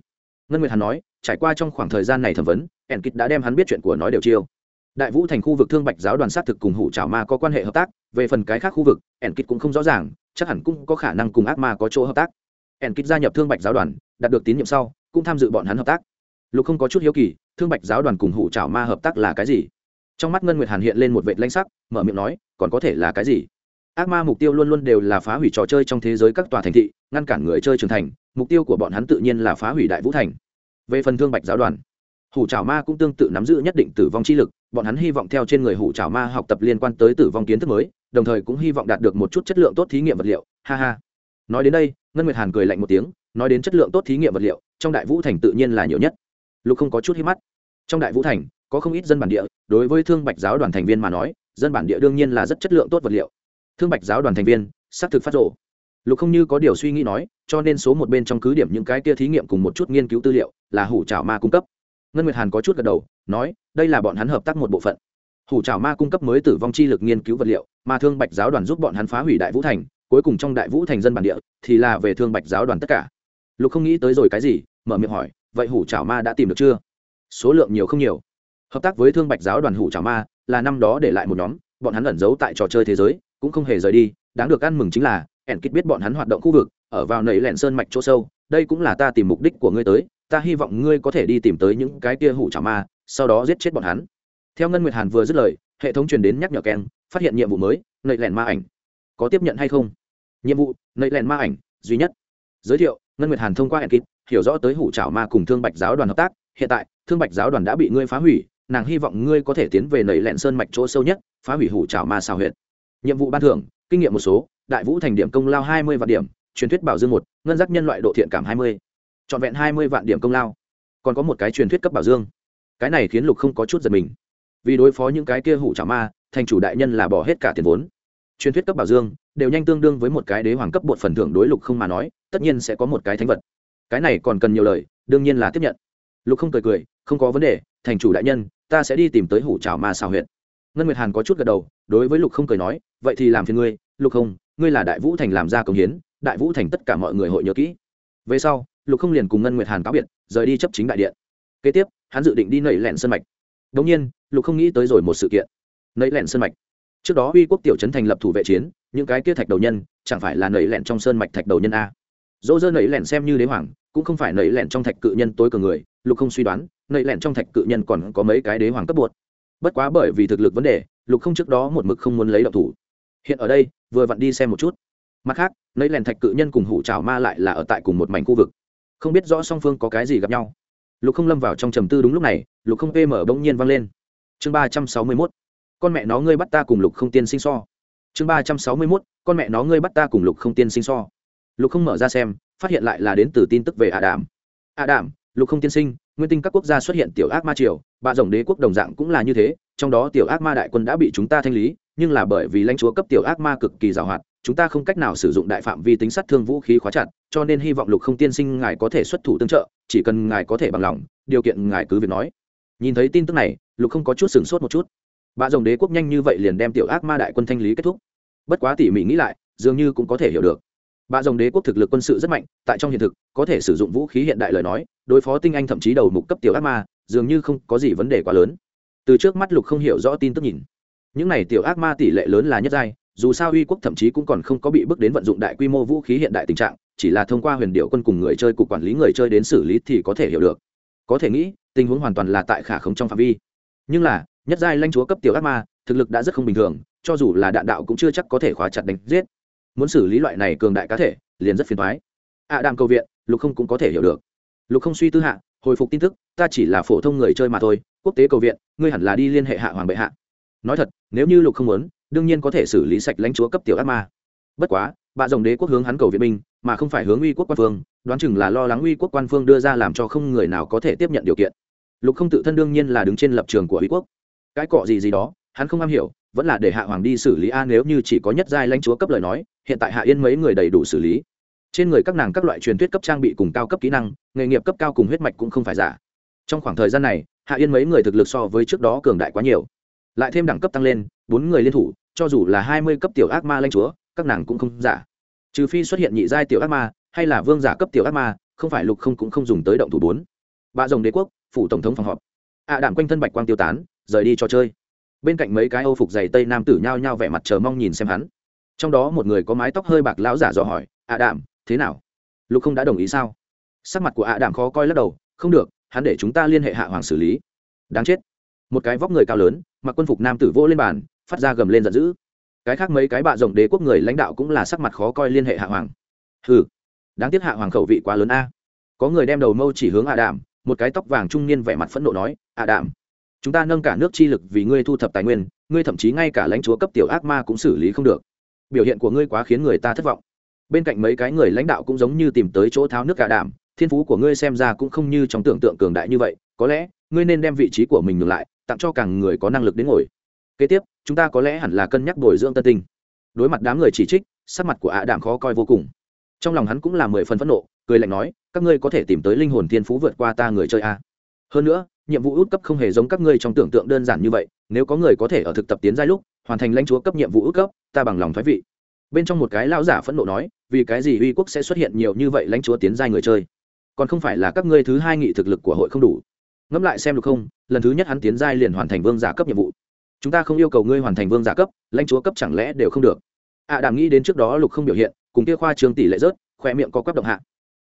Ngân nguyệt hàn nói, trải qua trong khoảng thời gian này thẩm vấn, ẻn kịch đã đem hắn biết chuyện của nói đều chiêu. Đại vũ thành khu vực thương bạch giáo đoàn sát thực cùng hủ trào ma có quan hệ hợp tác, về phần cái khác khu vực, ẻn kịch cũng không rõ ràng, chắc hẳn cũng có khả năng cùng ác ma có chỗ hợp tác. Ẻn kịch gia nhập thương bạch giáo đoàn, đạt được tín nhiệm sau, cũng tham dự bọn hắn hợp tác. Lục không có chút hiếu kỳ, thương bạch giáo đoàn cùng hủ trào ma hợp tác là cái gì? Trong mắt ngân nguyệt hàn hiện lên một vệ lanh sắc, mở miệng nói, còn có thể là cái gì? Ác ma mục tiêu luôn luôn đều là phá hủy trò chơi trong thế giới các tòa thành thị, ngăn cản người chơi trưởng thành, mục tiêu của bọn hắn tự nhiên là phá hủy đại vũ thành. Về phần thương bạch giáo đoàn, hủ trào ma cũng tương tự nắm giữ nhất định tử vong chi lực, bọn hắn hy vọng theo trên người hủ trào ma học tập liên quan tới tử vong kiến thức mới, đồng thời cũng hy vọng đạt được một chút chất lượng tốt thí nghiệm vật liệu. Ha ha. Nói đến đây, ngân nguyệt hàn cười lạnh một tiếng, nói đến chất lượng tốt thí nghiệm vật liệu, trong đại vũ thành tự nhiên là nhiều nhất. Lục không có chút hít mắt. Trong đại vũ thành, có không ít dân bản địa, đối với thương bạch giáo đoàn thành viên mà nói, dân bản địa đương nhiên là rất chất lượng tốt vật liệu thương bạch giáo đoàn thành viên, xác thực phát rộ. Lục không như có điều suy nghĩ nói, cho nên số một bên trong cứ điểm những cái kia thí nghiệm cùng một chút nghiên cứu tư liệu là hủ trào ma cung cấp. Ngân nguyệt hàn có chút gật đầu, nói, đây là bọn hắn hợp tác một bộ phận. Hủ trào ma cung cấp mới tử vong chi lực nghiên cứu vật liệu, mà thương bạch giáo đoàn giúp bọn hắn phá hủy đại vũ thành, cuối cùng trong đại vũ thành dân bản địa thì là về thương bạch giáo đoàn tất cả. Lục không nghĩ tới rồi cái gì, mở miệng hỏi, vậy hủ trào ma đã tìm được chưa? Số lượng nhiều không nhiều? Hợp tác với thương bạch giáo đoàn hủ trào ma là năm đó để lại một nhóm, bọn hắn ẩn giấu tại trò chơi thế giới cũng không hề rời đi, đáng được ăn mừng chính là, ẻn kích biết bọn hắn hoạt động khu vực, ở vào nầy lẹn sơn mạch chỗ sâu, đây cũng là ta tìm mục đích của ngươi tới, ta hy vọng ngươi có thể đi tìm tới những cái kia hủ trả ma, sau đó giết chết bọn hắn. Theo ngân nguyệt hàn vừa dứt lời, hệ thống truyền đến nhắc nhở keng, phát hiện nhiệm vụ mới nầy lẹn ma ảnh. Có tiếp nhận hay không? Nhiệm vụ nầy lẹn ma ảnh, duy nhất. Giới thiệu, ngân nguyệt hàn thông qua ẻn kích hiểu rõ tới hủ trảo ma cùng thương bạch giáo đoàn hợp tác, hiện tại, thương bạch giáo đoàn đã bị ngươi phá hủy, nàng hy vọng ngươi có thể tiến về nầy lẹn sơn mạch chỗ sâu nhất, phá hủy hủ trảo ma xào huyện nhiệm vụ ban thưởng, kinh nghiệm một số, đại vũ thành điểm công lao hai mươi vạn điểm, truyền thuyết bảo dương một, ngân giác nhân loại độ thiện cảm hai mươi. Trọn vẹn hai mươi vạn điểm công lao. Còn có một cái truyền thuyết cấp bảo dương. Cái này khiến lục không có chút giật mình. Vì đối phó những cái kia hủ trả ma, thành chủ đại nhân là bỏ hết cả tiền vốn. Truyền thuyết cấp bảo dương đều nhanh tương đương với một cái đế hoàng cấp bột phần thưởng đối lục không mà nói, tất nhiên sẽ có một cái thánh vật. Cái này còn cần nhiều lời, đương nhiên là tiếp nhận. Lục không cười cười, không có vấn đề, thành chủ đại nhân, ta sẽ đi tìm tới hủ trào ma xào huyện ngân nguyệt hàn có chút gật đầu, đối với lục không cười nói, vậy thì làm phiền ngươi, lục không, ngươi là đại vũ thành làm ra công hiến, đại vũ thành tất cả mọi người hội nhớ kỹ. Về sau, lục không liền cùng ngân nguyệt hàn cáo biệt, rời đi chấp chính đại điện. Kế tiếp, hắn dự định đi nảy lẹn sân mạch. Đống nhiên, lục không nghĩ tới rồi một sự kiện. Nảy lẹn sân mạch. Trước đó uy quốc tiểu trấn thành lập thủ vệ chiến, những cái kia thạch đầu nhân, chẳng phải là nảy lẹn trong sơn mạch thạch đầu nhân a. Dỗ dơ nảy lẹn xem như đế hoàng, cũng không phải nảy lẹn trong thạch cự nhân tối cường người, lục không suy đoán, nảy lẹn trong thạch cự nhân còn có mấy cái đế hoàng cấp bột bất quá bởi vì thực lực vấn đề, lục không trước đó một mực không muốn lấy độc thủ. Hiện ở đây, vừa vặn đi xem một chút. Mặt khác, nấy lèn thạch cự nhân cùng hủ trào ma lại là ở tại cùng một mảnh khu vực. Không biết rõ song phương có cái gì gặp nhau. Lục không lâm vào trong trầm tư đúng lúc này, lục không pm bỗng nhiên vang lên. Chương ba trăm sáu mươi mốt, con mẹ nó ngươi bắt ta cùng lục không tiên sinh so. Chương ba trăm sáu mươi mốt, con mẹ nó ngươi bắt ta cùng lục không tiên sinh so. Lục không mở ra xem, phát hiện lại là đến từ tin tức về ả đàm ả đàm lục không tiên sinh nguyên tinh các quốc gia xuất hiện tiểu ác ma triều bạ rồng đế quốc đồng dạng cũng là như thế, trong đó tiểu ác ma đại quân đã bị chúng ta thanh lý, nhưng là bởi vì lãnh chúa cấp tiểu ác ma cực kỳ giàu hoạt chúng ta không cách nào sử dụng đại phạm vi tính sát thương vũ khí khóa chặt, cho nên hy vọng lục không tiên sinh ngài có thể xuất thủ tương trợ, chỉ cần ngài có thể bằng lòng, điều kiện ngài cứ việc nói. Nhìn thấy tin tức này, lục không có chút sửng sốt một chút. Bạ rồng đế quốc nhanh như vậy liền đem tiểu ác ma đại quân thanh lý kết thúc. Bất quá tỉ mỉ nghĩ lại, dường như cũng có thể hiểu được. Bạ rồng đế quốc thực lực quân sự rất mạnh, tại trong hiện thực, có thể sử dụng vũ khí hiện đại lời nói đối phó tinh anh thậm chí đầu mục cấp tiểu ác ma dường như không có gì vấn đề quá lớn. Từ trước mắt lục không hiểu rõ tin tức nhìn. Những này tiểu ác ma tỷ lệ lớn là nhất giai dù sao uy quốc thậm chí cũng còn không có bị bước đến vận dụng đại quy mô vũ khí hiện đại tình trạng chỉ là thông qua huyền điệu quân cùng người chơi cục quản lý người chơi đến xử lý thì có thể hiểu được. Có thể nghĩ tình huống hoàn toàn là tại khả không trong phạm vi. Nhưng là nhất giai lanh chúa cấp tiểu ác ma thực lực đã rất không bình thường cho dù là đạn đạo cũng chưa chắc có thể khóa chặt đánh giết. Muốn xử lý loại này cường đại cá thể liền rất phiền thoái ạ à, đàm cầu viện lục không cũng có thể hiểu được lục không suy tư hạ, hồi phục tin tức, ta chỉ là phổ thông người chơi mà thôi, quốc tế cầu viện, ngươi hẳn là đi liên hệ hạ hoàng bệ hạ. Nói thật, nếu như lục không muốn, đương nhiên có thể xử lý sạch lãnh chúa cấp tiểu ác ma. Bất quá, bà dòng đế quốc hướng hắn cầu viện binh, mà không phải hướng uy quốc quan phương, đoán chừng là lo lắng uy quốc quan phương đưa ra làm cho không người nào có thể tiếp nhận điều kiện. Lục không tự thân đương nhiên là đứng trên lập trường của uy quốc. Cái cọ gì gì đó, hắn không am hiểu, vẫn là để hạ hoàng đi xử lý a nếu như chỉ có nhất giai lãnh chúa cấp lời nói, hiện tại hạ yên mấy người đầy đủ xử lý trên người các nàng các loại truyền thuyết cấp trang bị cùng cao cấp kỹ năng, nghề nghiệp cấp cao cùng huyết mạch cũng không phải giả. Trong khoảng thời gian này, hạ yên mấy người thực lực so với trước đó cường đại quá nhiều. Lại thêm đẳng cấp tăng lên, bốn người liên thủ, cho dù là hai mươi cấp tiểu ác ma lanh chúa, các nàng cũng không giả. Trừ phi xuất hiện nhị giai tiểu ác ma, hay là vương giả cấp tiểu ác ma, không phải lục không cũng không dùng tới động thủ bốn. Bà rồng đế quốc, phủ tổng thống phòng họp. Ạ à đảm quanh thân bạch quang tiêu tán, rời đi trò chơi. Bên cạnh mấy cái âu phục dày tây nam tử nhao nhao vẻ mặt chờ mong nhìn xem hắn. Trong đó một người có mái tóc hơi bạc lão giả dò hỏi, ạ à thế nào? Lục không đã đồng ý sao? Sắc mặt của ạ à đạm khó coi lắc đầu, không được, hắn để chúng ta liên hệ hạ hoàng xử lý. Đáng chết. Một cái vóc người cao lớn, mặc quân phục nam tử vô lên bàn, phát ra gầm lên giận dữ. Cái khác mấy cái bạ rộng đế quốc người lãnh đạo cũng là sắc mặt khó coi liên hệ hạ hoàng. Hừ, đáng tiếc hạ hoàng khẩu vị quá lớn a. Có người đem đầu mâu chỉ hướng ạ đạm, một cái tóc vàng trung niên vẻ mặt phẫn nộ nói ạ đạm, chúng ta nâng cả nước chi lực vì ngươi thu thập tài nguyên, ngươi thậm chí ngay cả lãnh chúa cấp tiểu ác ma cũng xử lý không được. Biểu hiện của ngươi quá khiến người ta thất vọng bên cạnh mấy cái người lãnh đạo cũng giống như tìm tới chỗ tháo nước cả đảm thiên phú của ngươi xem ra cũng không như trong tưởng tượng cường đại như vậy, có lẽ, ngươi nên đem vị trí của mình ngược lại, tặng cho càng người có năng lực đến ngồi. Kế tiếp, chúng ta có lẽ hẳn là cân nhắc bồi dưỡng tân tinh. Đối mặt đám người chỉ trích, sắc mặt của ạ đảm khó coi vô cùng. Trong lòng hắn cũng là mười phần phẫn nộ, cười lạnh nói, các ngươi có thể tìm tới linh hồn thiên phú vượt qua ta người chơi a hơn nữa, nhiệm vụ út cấp không hề giống các ngươi trong tưởng tượng đơn giản như vậy, nếu có người có thể ở thực tập tiến giai lúc, hoàn thành lãnh chúa cấp nhiệm vụ út cấp, ta bằng lòng thoái vị bên trong một cái lão giả phẫn nộ nói vì cái gì uy quốc sẽ xuất hiện nhiều như vậy lãnh chúa tiến giai người chơi? Còn không phải là các ngươi thứ hai nghị thực lực của hội không đủ. Ngẫm lại xem được không lần thứ nhất hắn tiến giai liền hoàn thành vương giả cấp nhiệm vụ. Chúng ta không yêu cầu ngươi hoàn thành vương giả cấp lãnh chúa cấp chẳng lẽ đều không được? Ạ à, đàm nghĩ đến trước đó lục không biểu hiện cùng kia khoa trường tỷ lệ rớt khoe miệng có quắp động hạ.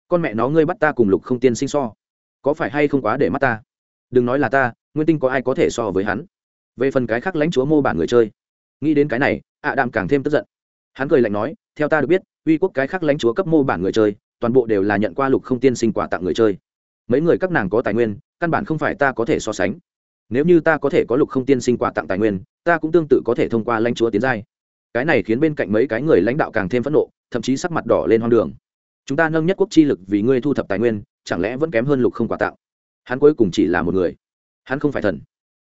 Con mẹ nó ngươi bắt ta cùng lục không tiên sinh so có phải hay không quá để mắt ta? Đừng nói là ta nguyên tinh có ai có thể so với hắn? Về phần cái khác lãnh chúa mô bản người chơi nghĩ đến cái này ạ đàm càng thêm tức giận hắn cười lạnh nói, theo ta được biết, uy quốc cái khác lãnh chúa cấp mô bản người chơi, toàn bộ đều là nhận qua lục không tiên sinh quà tặng người chơi. Mấy người các nàng có tài nguyên, căn bản không phải ta có thể so sánh. Nếu như ta có thể có lục không tiên sinh quà tặng tài nguyên, ta cũng tương tự có thể thông qua lãnh chúa tiến giai. Cái này khiến bên cạnh mấy cái người lãnh đạo càng thêm phẫn nộ, thậm chí sắc mặt đỏ lên hoang đường. Chúng ta nâng nhất quốc chi lực vì ngươi thu thập tài nguyên, chẳng lẽ vẫn kém hơn lục không quà tặng? Hắn cuối cùng chỉ là một người. Hắn không phải thần.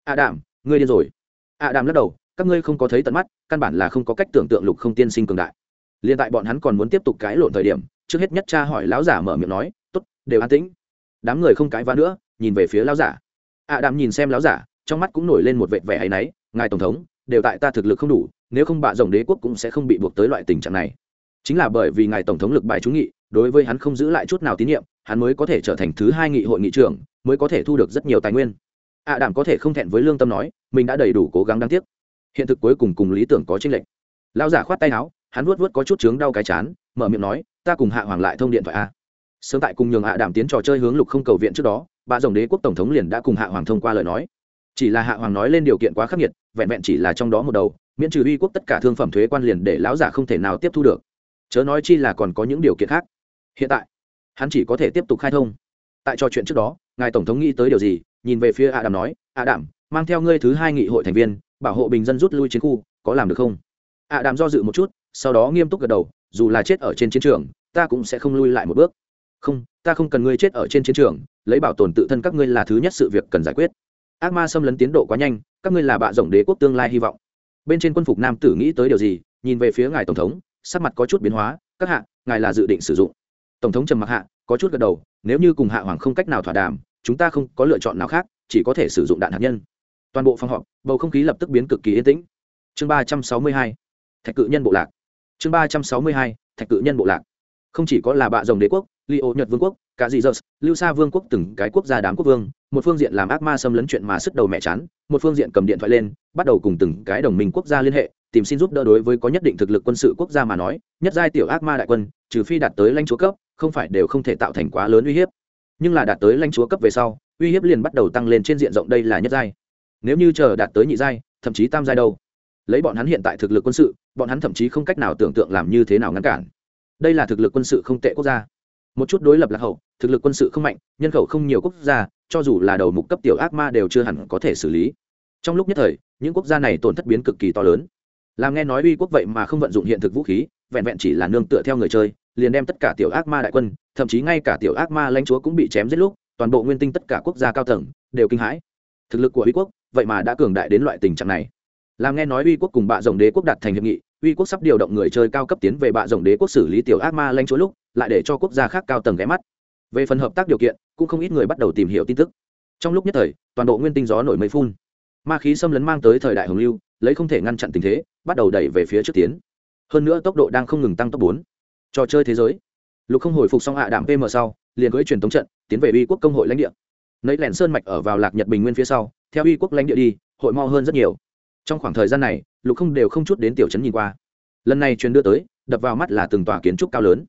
A đàm ngươi điên rồi. A đàm lắc đầu các ngươi không có thấy tận mắt, căn bản là không có cách tưởng tượng lục không tiên sinh cường đại. Liền tại bọn hắn còn muốn tiếp tục cãi lộn thời điểm, trước hết nhất cha hỏi lão giả mở miệng nói t ố t đều an tĩnh. Đám người không cãi vã nữa, nhìn về phía lão giả. A đàm nhìn xem lão giả, trong mắt cũng nổi lên một vệt vẻ hay náy, ngài tổng thống, đều tại ta thực lực không đủ, nếu không bạ rồng đế quốc cũng sẽ không bị buộc tới loại tình trạng này. Chính là bởi vì ngài tổng thống lực bài trúng nghị, đối với hắn không giữ lại chút nào tín nhiệm, hắn mới có thể trở thành thứ hai nghị hội nghị trưởng, mới có thể thu được rất nhiều tài nguyên. Ạ à đảm có thể không thẹn với lương tâm nói, mình đã đầy đủ cố gắng đáng tiếc hiện thực cuối cùng cùng lý tưởng có chênh lệch. Lão giả khoát tay áo hắn vuốt vuốt có chút chướng đau cái chán mở miệng nói ta cùng hạ hoàng lại thông điện thoại a. Sớm tại cùng nhường hạ đảm tiến trò chơi hướng lục không cầu viện trước đó bà rồng đế quốc tổng thống liền đã cùng hạ hoàng thông qua lời nói. Chỉ là hạ hoàng nói lên điều kiện quá khắc nghiệt vẹn vẹn chỉ là trong đó một đầu miễn trừ uy quốc tất cả thương phẩm thuế quan liền để lão giả không thể nào tiếp thu được. Chớ nói chi là còn có những điều kiện khác. Hiện tại hắn chỉ có thể tiếp tục khai thông. Tại trò chuyện trước đó ngài tổng thống nghĩ tới điều gì? Nhìn về phía Hạ Đảm nói "Hạ Đảm, mang theo ngươi thứ hai nghị hội thành viên bảo hộ bình dân rút lui chiến khu, có làm được không? Ạ đàm do dự một chút, sau đó nghiêm túc gật đầu, dù là chết ở trên chiến trường, ta cũng sẽ không lui lại một bước. Không, ta không cần ngươi chết ở trên chiến trường, lấy bảo tồn tự thân các ngươi là thứ nhất sự việc cần giải quyết. Ác ma xâm lấn tiến độ quá nhanh, các ngươi là bạ rộng đế quốc tương lai hy vọng. Bên trên quân phục nam tử nghĩ tới điều gì, nhìn về phía ngài tổng thống, sắc mặt có chút biến hóa, các hạ, ngài là dự định sử dụng. Tổng thống trầm mặc hạ, có chút gật đầu, nếu như cùng hạ hoàng không cách nào thỏa đàm, chúng ta không có lựa chọn nào khác, chỉ có thể sử dụng đạn hạt nhân toàn bộ phòng họp, bầu không khí lập tức biến cực kỳ yên tĩnh. Chương ba trăm sáu mươi hai, thạch cự nhân bộ lạc. Chương ba trăm sáu mươi hai, thạch cự nhân bộ lạc. Không chỉ có là bạ rồng đế quốc li ô nhật vương quốc, cả dị dơ lưu sa vương quốc từng cái quốc gia đám quốc vương, một phương diện làm ác ma xâm lấn chuyện mà sức đầu mẹ chán, một phương diện cầm điện thoại lên, bắt đầu cùng từng cái đồng minh quốc gia liên hệ, tìm xin giúp đỡ đối với có nhất định thực lực quân sự quốc gia mà nói, nhất giai tiểu ác ma đại quân, trừ phi đạt tới lãnh chúa cấp, không phải đều không thể tạo thành quá lớn uy hiếp. Nhưng là đạt tới lãnh chúa cấp về sau, uy hiếp liền bắt đầu tăng lên trên diện rộng đây là nhất giai nếu như chờ đạt tới nhị giai, thậm chí tam giai đâu. Lấy bọn hắn hiện tại thực lực quân sự, bọn hắn thậm chí không cách nào tưởng tượng làm như thế nào ngăn cản. Đây là thực lực quân sự không tệ quốc gia. Một chút đối lập lạc hậu, thực lực quân sự không mạnh, nhân khẩu không nhiều quốc gia, cho dù là đầu mục cấp tiểu ác ma đều chưa hẳn có thể xử lý. Trong lúc nhất thời, những quốc gia này tổn thất biến cực kỳ to lớn. Làm nghe nói uy quốc vậy mà không vận dụng hiện thực vũ khí, vẹn vẹn chỉ là nương tựa theo người chơi, liền đem tất cả tiểu ác ma đại quân, thậm chí ngay cả tiểu ác ma lãnh chúa cũng bị chém giết lúc, toàn bộ nguyên tinh tất cả quốc gia cao tầng, đều kinh hãi. Thực lực của uy quốc vậy mà đã cường đại đến loại tình trạng này. Làm nghe nói uy quốc cùng bạ rồng đế quốc đạt thành hiệp nghị, uy quốc sắp điều động người chơi cao cấp tiến về bạ rồng đế quốc xử lý tiểu ác ma lanh chúa lúc, lại để cho quốc gia khác cao tầng ghé mắt. Về phần hợp tác điều kiện, cũng không ít người bắt đầu tìm hiểu tin tức. Trong lúc nhất thời, toàn bộ nguyên tinh gió nổi mây phun. Ma khí xâm lấn mang tới thời đại hồng lưu, lấy không thể ngăn chặn tình thế, bắt đầu đẩy về phía trước tiến. Hơn nữa tốc độ đang không ngừng tăng tốc bốn. Trò chơi thế giới. Lục không hồi phục xong hạ đạm pm sau, liền gửi truyền thống trận, tiến về uy quốc công hội lãnh địa. Nấy lẻn sơn mạch ở vào lạc nhật bình nguyên phía sau theo uy quốc lãnh địa đi, hội mo hơn rất nhiều. Trong khoảng thời gian này, lục không đều không chút đến tiểu trấn nhìn qua. Lần này truyền đưa tới, đập vào mắt là từng tòa kiến trúc cao lớn.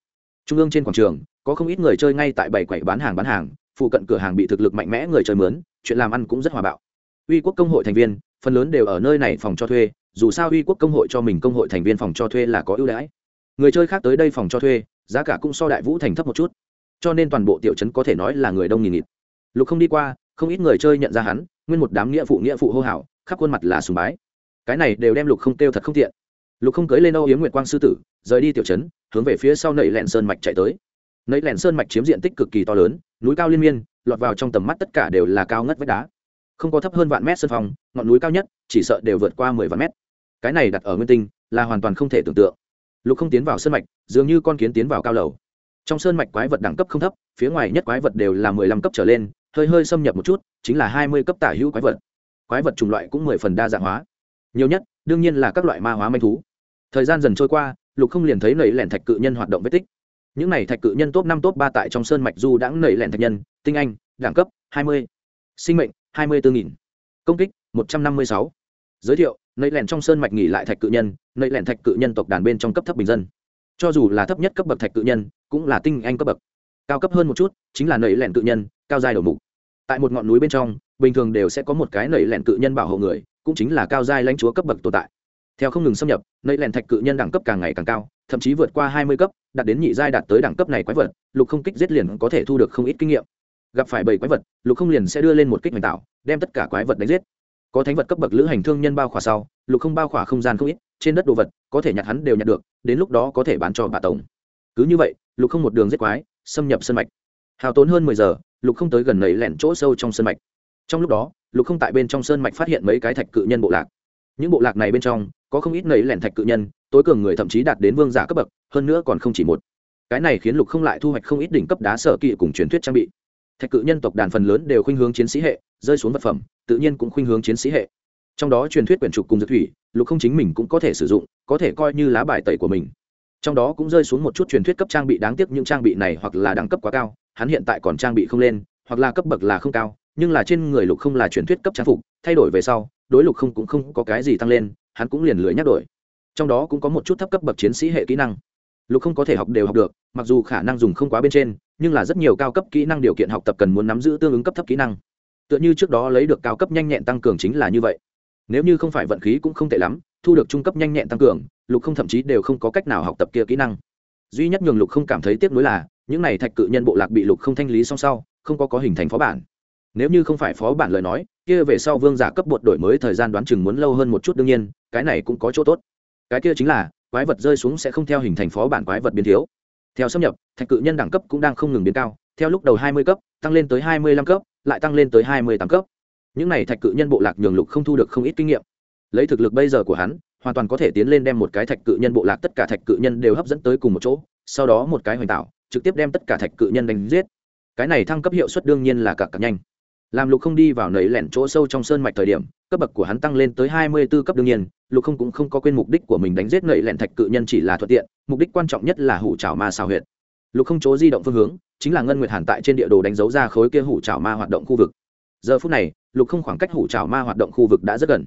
Trung ương trên quảng trường, có không ít người chơi ngay tại bảy quầy bán hàng bán hàng, phụ cận cửa hàng bị thực lực mạnh mẽ người chơi mướn, chuyện làm ăn cũng rất hòa bạo. Uy quốc công hội thành viên, phần lớn đều ở nơi này phòng cho thuê, dù sao uy quốc công hội cho mình công hội thành viên phòng cho thuê là có ưu đãi. Người chơi khác tới đây phòng cho thuê, giá cả cũng so đại vũ thành thấp một chút. Cho nên toàn bộ tiểu trấn có thể nói là người đông nghìn nghịt. Lục không đi qua không ít người chơi nhận ra hắn, nguyên một đám nghĩa phụ nghĩa phụ hô hào, khắp khuôn mặt là sùng bái. Cái này đều đem lục không kêu thật không tiện. Lục không cưới lên âu yếm nguyệt quang sư tử, rời đi tiểu trấn, hướng về phía sau nẩy lẹn sơn mạch chạy tới. Nẩy lẹn sơn mạch chiếm diện tích cực kỳ to lớn, núi cao liên miên, lọt vào trong tầm mắt tất cả đều là cao ngất vách đá. Không có thấp hơn vạn mét sân phòng, ngọn núi cao nhất, chỉ sợ đều vượt qua mười vạn mét. Cái này đặt ở nguyên tinh, là hoàn toàn không thể tưởng tượng. Lục không tiến vào sơn mạch, dường như con kiến tiến vào cao lầu. Trong sơn mạch quái vật đẳng cấp không thấp, phía ngoài nhất quái vật đều là mười lăm cấp trở lên hơi hơi xâm nhập một chút, chính là hai mươi cấp tả hữu quái vật. Quái vật chủng loại cũng mười phần đa dạng hóa. Nhiều nhất, đương nhiên là các loại ma hóa manh thú. Thời gian dần trôi qua, lục không liền thấy nầy lẻn thạch cự nhân hoạt động vết tích. Những này thạch cự nhân top năm, top ba tại trong sơn mạch du đãng nầy lẻn thạch nhân, tinh anh, đẳng cấp, hai mươi. Sinh mệnh, hai mươi bốn nghìn. Công kích, một trăm năm mươi sáu. Giới thiệu nầy lẻn trong sơn mạch nghỉ lại thạch cự nhân nầy lẻn thạch cự nhân tộc đàn bên trong cấp thấp bình dân. Cho dù là thấp nhất cấp bậc thạch cự nhân, cũng là tinh anh cấp bậc. Cao cấp hơn một chút, chính là nầy lẻn cự nhân, cao dài đầu mục tại một ngọn núi bên trong, bình thường đều sẽ có một cái nẩy lẹn cự nhân bảo hộ người, cũng chính là cao giai lãnh chúa cấp bậc tồn tại. Theo không ngừng xâm nhập nẩy lẹn thạch cự nhân đẳng cấp càng ngày càng cao, thậm chí vượt qua hai mươi cấp, đạt đến nhị giai đạt tới đẳng cấp này quái vật, lục không kích giết liền có thể thu được không ít kinh nghiệm. Gặp phải bảy quái vật, lục không liền sẽ đưa lên một kích hoành tạo, đem tất cả quái vật đánh giết. Có thánh vật cấp bậc lữ hành thương nhân bao khỏa sau, lục không bao khỏa không gian không ít, trên đất đồ vật, có thể nhặt hắn đều nhặt được, đến lúc đó có thể bán cho bà tổng. Cứ như vậy, lục không một đường giết quái, xâm nhập sân mạch hào tốn hơn mười giờ, lục không tới gần nầy lẻn chỗ sâu trong sân mạch. Trong lúc đó, lục không tại bên trong sơn mạch phát hiện mấy cái thạch cự nhân bộ lạc. Những bộ lạc này bên trong, có không ít nầy lẻn thạch cự nhân, tối cường người thậm chí đạt đến vương giả cấp bậc, hơn nữa còn không chỉ một. Cái này khiến lục không lại thu hoạch không ít đỉnh cấp đá sở kỵ cùng truyền thuyết trang bị. Thạch cự nhân tộc đàn phần lớn đều khuynh hướng chiến sĩ hệ, rơi xuống vật phẩm, tự nhiên cũng khuynh hướng chiến sĩ hệ. Trong đó truyền thuyết quyển trục cùng dược thủy, lục không chính mình cũng có thể sử dụng, có thể coi như lá bài tẩy của mình. Trong đó cũng rơi xuống một chút truyền thuyết cấp trang bị đáng tiếc, những trang bị này hoặc là đẳng cấp quá cao hắn hiện tại còn trang bị không lên, hoặc là cấp bậc là không cao, nhưng là trên người lục không là truyền thuyết cấp trang phục, thay đổi về sau, đối lục không cũng không có cái gì tăng lên, hắn cũng liền lưỡi nhắc đổi. Trong đó cũng có một chút thấp cấp bậc chiến sĩ hệ kỹ năng. Lục không có thể học đều học được, mặc dù khả năng dùng không quá bên trên, nhưng là rất nhiều cao cấp kỹ năng điều kiện học tập cần muốn nắm giữ tương ứng cấp thấp kỹ năng. Tựa như trước đó lấy được cao cấp nhanh nhẹn tăng cường chính là như vậy. Nếu như không phải vận khí cũng không tệ lắm, thu được trung cấp nhanh nhẹn tăng cường, lục không thậm chí đều không có cách nào học tập kia kỹ năng. Duy nhất nhường lục không cảm thấy tiếc nuối là những này thạch cự nhân bộ lạc bị lục không thanh lý song sau, không có có hình thành phó bản. Nếu như không phải phó bản lời nói, kia về sau vương giả cấp bột đổi mới thời gian đoán chừng muốn lâu hơn một chút đương nhiên, cái này cũng có chỗ tốt. Cái kia chính là, quái vật rơi xuống sẽ không theo hình thành phó bản quái vật biến thiếu. Theo xâm nhập, thạch cự nhân đẳng cấp cũng đang không ngừng biến cao, theo lúc đầu hai mươi cấp, tăng lên tới hai mươi lăm cấp, lại tăng lên tới hai mươi tám cấp. Những này thạch cự nhân bộ lạc nhường lục không thu được không ít kinh nghiệm. Lấy thực lực bây giờ của hắn, hoàn toàn có thể tiến lên đem một cái thạch cự nhân bộ lạc tất cả thạch cự nhân đều hấp dẫn tới cùng một chỗ, sau đó một cái hoành tạo trực tiếp đem tất cả thạch cự nhân đánh giết. Cái này thăng cấp hiệu suất đương nhiên là cả cặp nhanh. Làm lục không đi vào nấy lẻn chỗ sâu trong sơn mạch thời điểm, cấp bậc của hắn tăng lên tới hai mươi b ố cấp đương nhiên, lục không cũng không có quên mục đích của mình đánh giết nầy lẻn thạch cự nhân chỉ là thuận tiện, mục đích quan trọng nhất là hủ trào ma xào huyệt. Lục không chỗ di động phương hướng, chính là ngân nguyệt hàn tại trên địa đồ đánh dấu ra khối kia hủ trào ma hoạt động khu vực. Giờ phút này, lục không khoảng cách hủ trào ma hoạt động khu vực đã rất gần.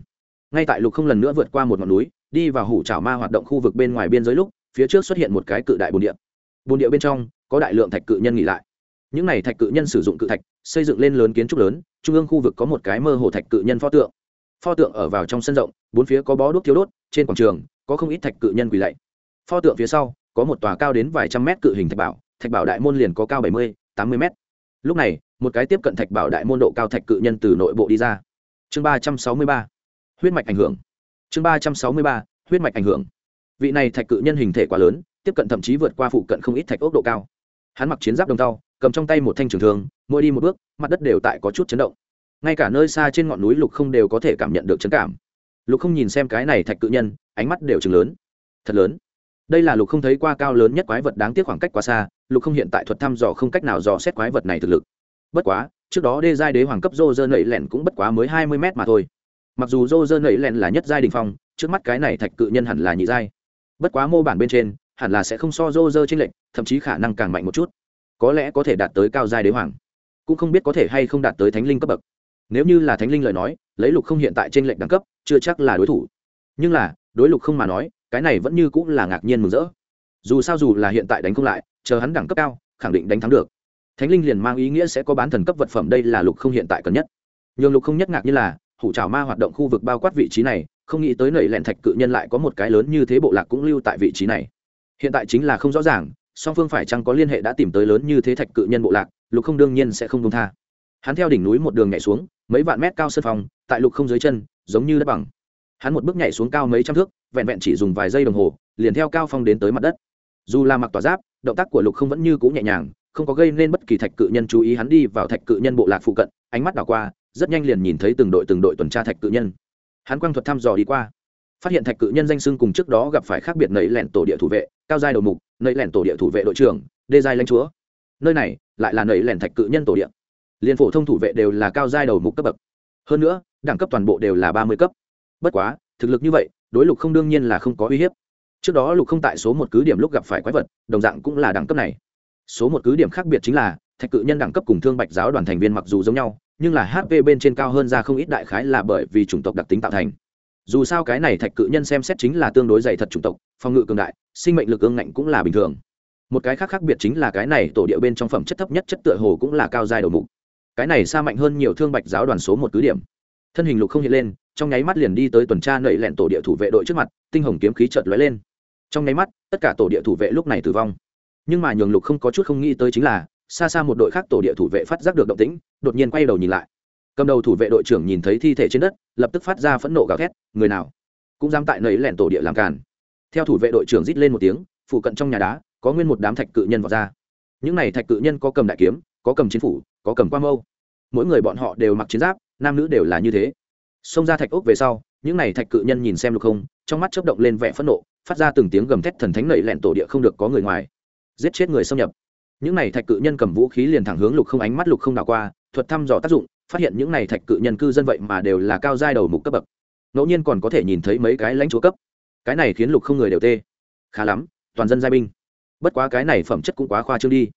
Ngay tại lục không lần nữa vượt qua một ngọn núi, đi vào hủ trào ma hoạt động khu vực bên ngoài biên giới lúc, phía trước xuất hiện một cái cự đại bồn điện bồn địa bên trong, có đại lượng thạch cự nhân nghỉ lại. Những n à y thạch cự nhân sử dụng cự thạch, xây dựng lên lớn kiến trúc lớn, trung ương khu vực có một cái mơ hồ thạch cự nhân pho tượng. Pho tượng ở vào trong sân rộng, bốn phía có bó đuốc thiếu đốt, trên quảng trường, có không ít thạch cự nhân quỳ lạy. Pho tượng phía sau, có một tòa cao đến vài trăm mét cự hình thạch bảo thạch bảo đại môn liền có cao bảy mươi, tám mươi mét. Lúc này, một cái tiếp cận thạch bảo đại môn độ cao thạch cự nhân từ nội bộ đi ra. Chương ba trăm sáu mươi ba, huyết mạch ảnh hưởng. Chương ba trăm sáu mươi ba, huyết mạch ảnh hưởng. Vị này thạch cự nhân hình thể quá lớn tiếp cận thậm chí vượt qua phụ cận không ít thạch ốc độ cao. Hắn mặc chiến giáp đồng tàu cầm trong tay một thanh trường thường mỗi đi một bước, mặt đất đều tại có chút chấn động. Ngay cả nơi xa trên ngọn núi lục không đều có thể cảm nhận được chấn cảm. Lục không nhìn xem cái này thạch cự nhân, ánh mắt đều chừng lớn. Thật lớn. Đây là lục không thấy qua cao lớn nhất quái vật đáng tiếc khoảng cách quá xa, lục không hiện tại thuật thăm dò không cách nào dò xét quái vật này thực lực. Bất quá, trước đó đê giai đế hoàng cấp dô dơ nẩy lẹn cũng bất quá mới hai mươi mét mà thôi. Mặc dù dô dơ nẩy lẹn là nhất giai đình phong, trước mắt cái này thạch cự nhân hẳn là nhị giai. Bất quá mô bản bên trên hẳn là sẽ không so dô dơ trên lệnh thậm chí khả năng càng mạnh một chút. Có lẽ có thể đạt tới cao giai đế hoàng. Cũng không biết có thể hay không đạt tới thánh linh cấp bậc. Nếu như là thánh linh lời nói, lấy lục không hiện tại trên lệnh đẳng cấp, chưa chắc là đối thủ. Nhưng là, đối lục không mà nói, cái này vẫn như cũng là ngạc nhiên mừng rỡ. Dù sao dù là hiện tại đánh không lại, chờ hắn đẳng cấp cao, khẳng định đánh thắng được. Thánh linh liền mang ý nghĩa sẽ có bán thần cấp vật phẩm đây là lục không hiện tại cần nhất. Nhường lục không nhất ngạc như là, hủ trào ma hoạt động khu vực bao quát vị trí này, không nghĩ tới nảy lẹn thạch cự nhân lại có một cái lớn như thế bộ lạc cũng lưu tại vị trí này hiện tại chính là không rõ ràng, song phương phải chăng có liên hệ đã tìm tới lớn như thế thạch cự nhân bộ lạc, lục không đương nhiên sẽ không công tha. Hắn theo đỉnh núi một đường nhảy xuống, mấy vạn mét cao sân phòng, tại lục không dưới chân, giống như đất bằng. Hắn một bước nhảy xuống cao mấy trăm thước, vẹn vẹn chỉ dùng vài giây đồng hồ, liền theo cao phong đến tới mặt đất. Dù là mặc tỏa giáp, động tác của lục không vẫn như c ũ nhẹ nhàng, không có gây nên bất kỳ thạch cự nhân chú ý, hắn đi vào thạch cự nhân bộ lạc phụ cận, ánh mắt đảo qua, rất nhanh liền nhìn thấy từng đội từng đội tuần tra thạch cự nhân. Hắn quang thuật thăm dò đi qua phát hiện thạch cự nhân danh xưng cùng trước đó gặp phải khác biệt nẩy lẹn tổ địa thủ vệ, cao giai đầu mục nẩy lẹn tổ địa thủ vệ đội trưởng, đê giai lãnh chúa. Nơi này lại là nẩy lẹn thạch cự nhân tổ địa. Liên phổ thông thủ vệ đều là cao giai đầu mục cấp bậc. Hơn nữa, đẳng cấp toàn bộ đều là ba mươi cấp. Bất quá, thực lực như vậy, đối lục không đương nhiên là không có uy hiếp. Trước đó lục không tại số một cứ điểm lúc gặp phải quái vật, đồng dạng cũng là đẳng cấp này. Số một cứ điểm khác biệt chính là, thạch cự nhân đẳng cấp cùng thương bạch giáo đoàn thành viên mặc dù giống nhau, nhưng là hp bên trên cao hơn ra không ít đại khái là bởi vì chủng tộc đặc tính tạo thành dù sao cái này thạch cự nhân xem xét chính là tương đối dày thật chủng tộc, phòng ngự cường đại, sinh mệnh lực ương ngạnh cũng là bình thường. Một cái khác khác biệt chính là cái này tổ địa bên trong phẩm chất thấp nhất chất tựa hồ cũng là cao dài đầu mục. Cái này xa mạnh hơn nhiều thương bạch giáo đoàn số một cứ điểm. Thân hình lục không hiện lên, trong nháy mắt liền đi tới tuần tra nẩy lẹn tổ địa thủ vệ đội trước mặt, tinh hồng kiếm khí chợt lóe lên. Trong nháy mắt, tất cả tổ địa thủ vệ lúc này tử vong. Nhưng mà nhường lục không có chút không nghĩ tới chính là, xa xa một đội khác tổ địa thủ vệ phát giác được động tĩnh, đột nhiên quay đầu nhìn lại cầm đầu thủ vệ đội trưởng nhìn thấy thi thể trên đất, lập tức phát ra phẫn nộ gào thét, người nào cũng dám tại nấy lẻn tổ địa làm càn. Theo thủ vệ đội trưởng rít lên một tiếng phụ cận trong nhà đá, có nguyên một đám thạch cự nhân vào ra. Những này thạch cự nhân có cầm đại kiếm, có cầm chiến phủ, có cầm quang mâu. Mỗi người bọn họ đều mặc chiến giáp, nam nữ đều là như thế. Xông ra thạch ốc về sau, những này thạch cự nhân nhìn xem lục không, trong mắt chớp động lên vẻ phẫn nộ, phát ra từng tiếng gầm thét thần thánh nảy lẹn tổ địa không được có người ngoài. Giết chết người xâm nhập. Những này thạch cự nhân cầm vũ khí liền thẳng hướng lục không ánh mắt lục không đào qua, thuật thăm dò tác dụng phát hiện những này thạch cự nhân cư dân vậy mà đều là cao giai đầu mục cấp bậc. Ngẫu nhiên còn có thể nhìn thấy mấy cái lãnh chúa cấp. Cái này khiến lục không người đều tê. Khá lắm, toàn dân giai binh. Bất quá cái này phẩm chất cũng quá khoa trương đi.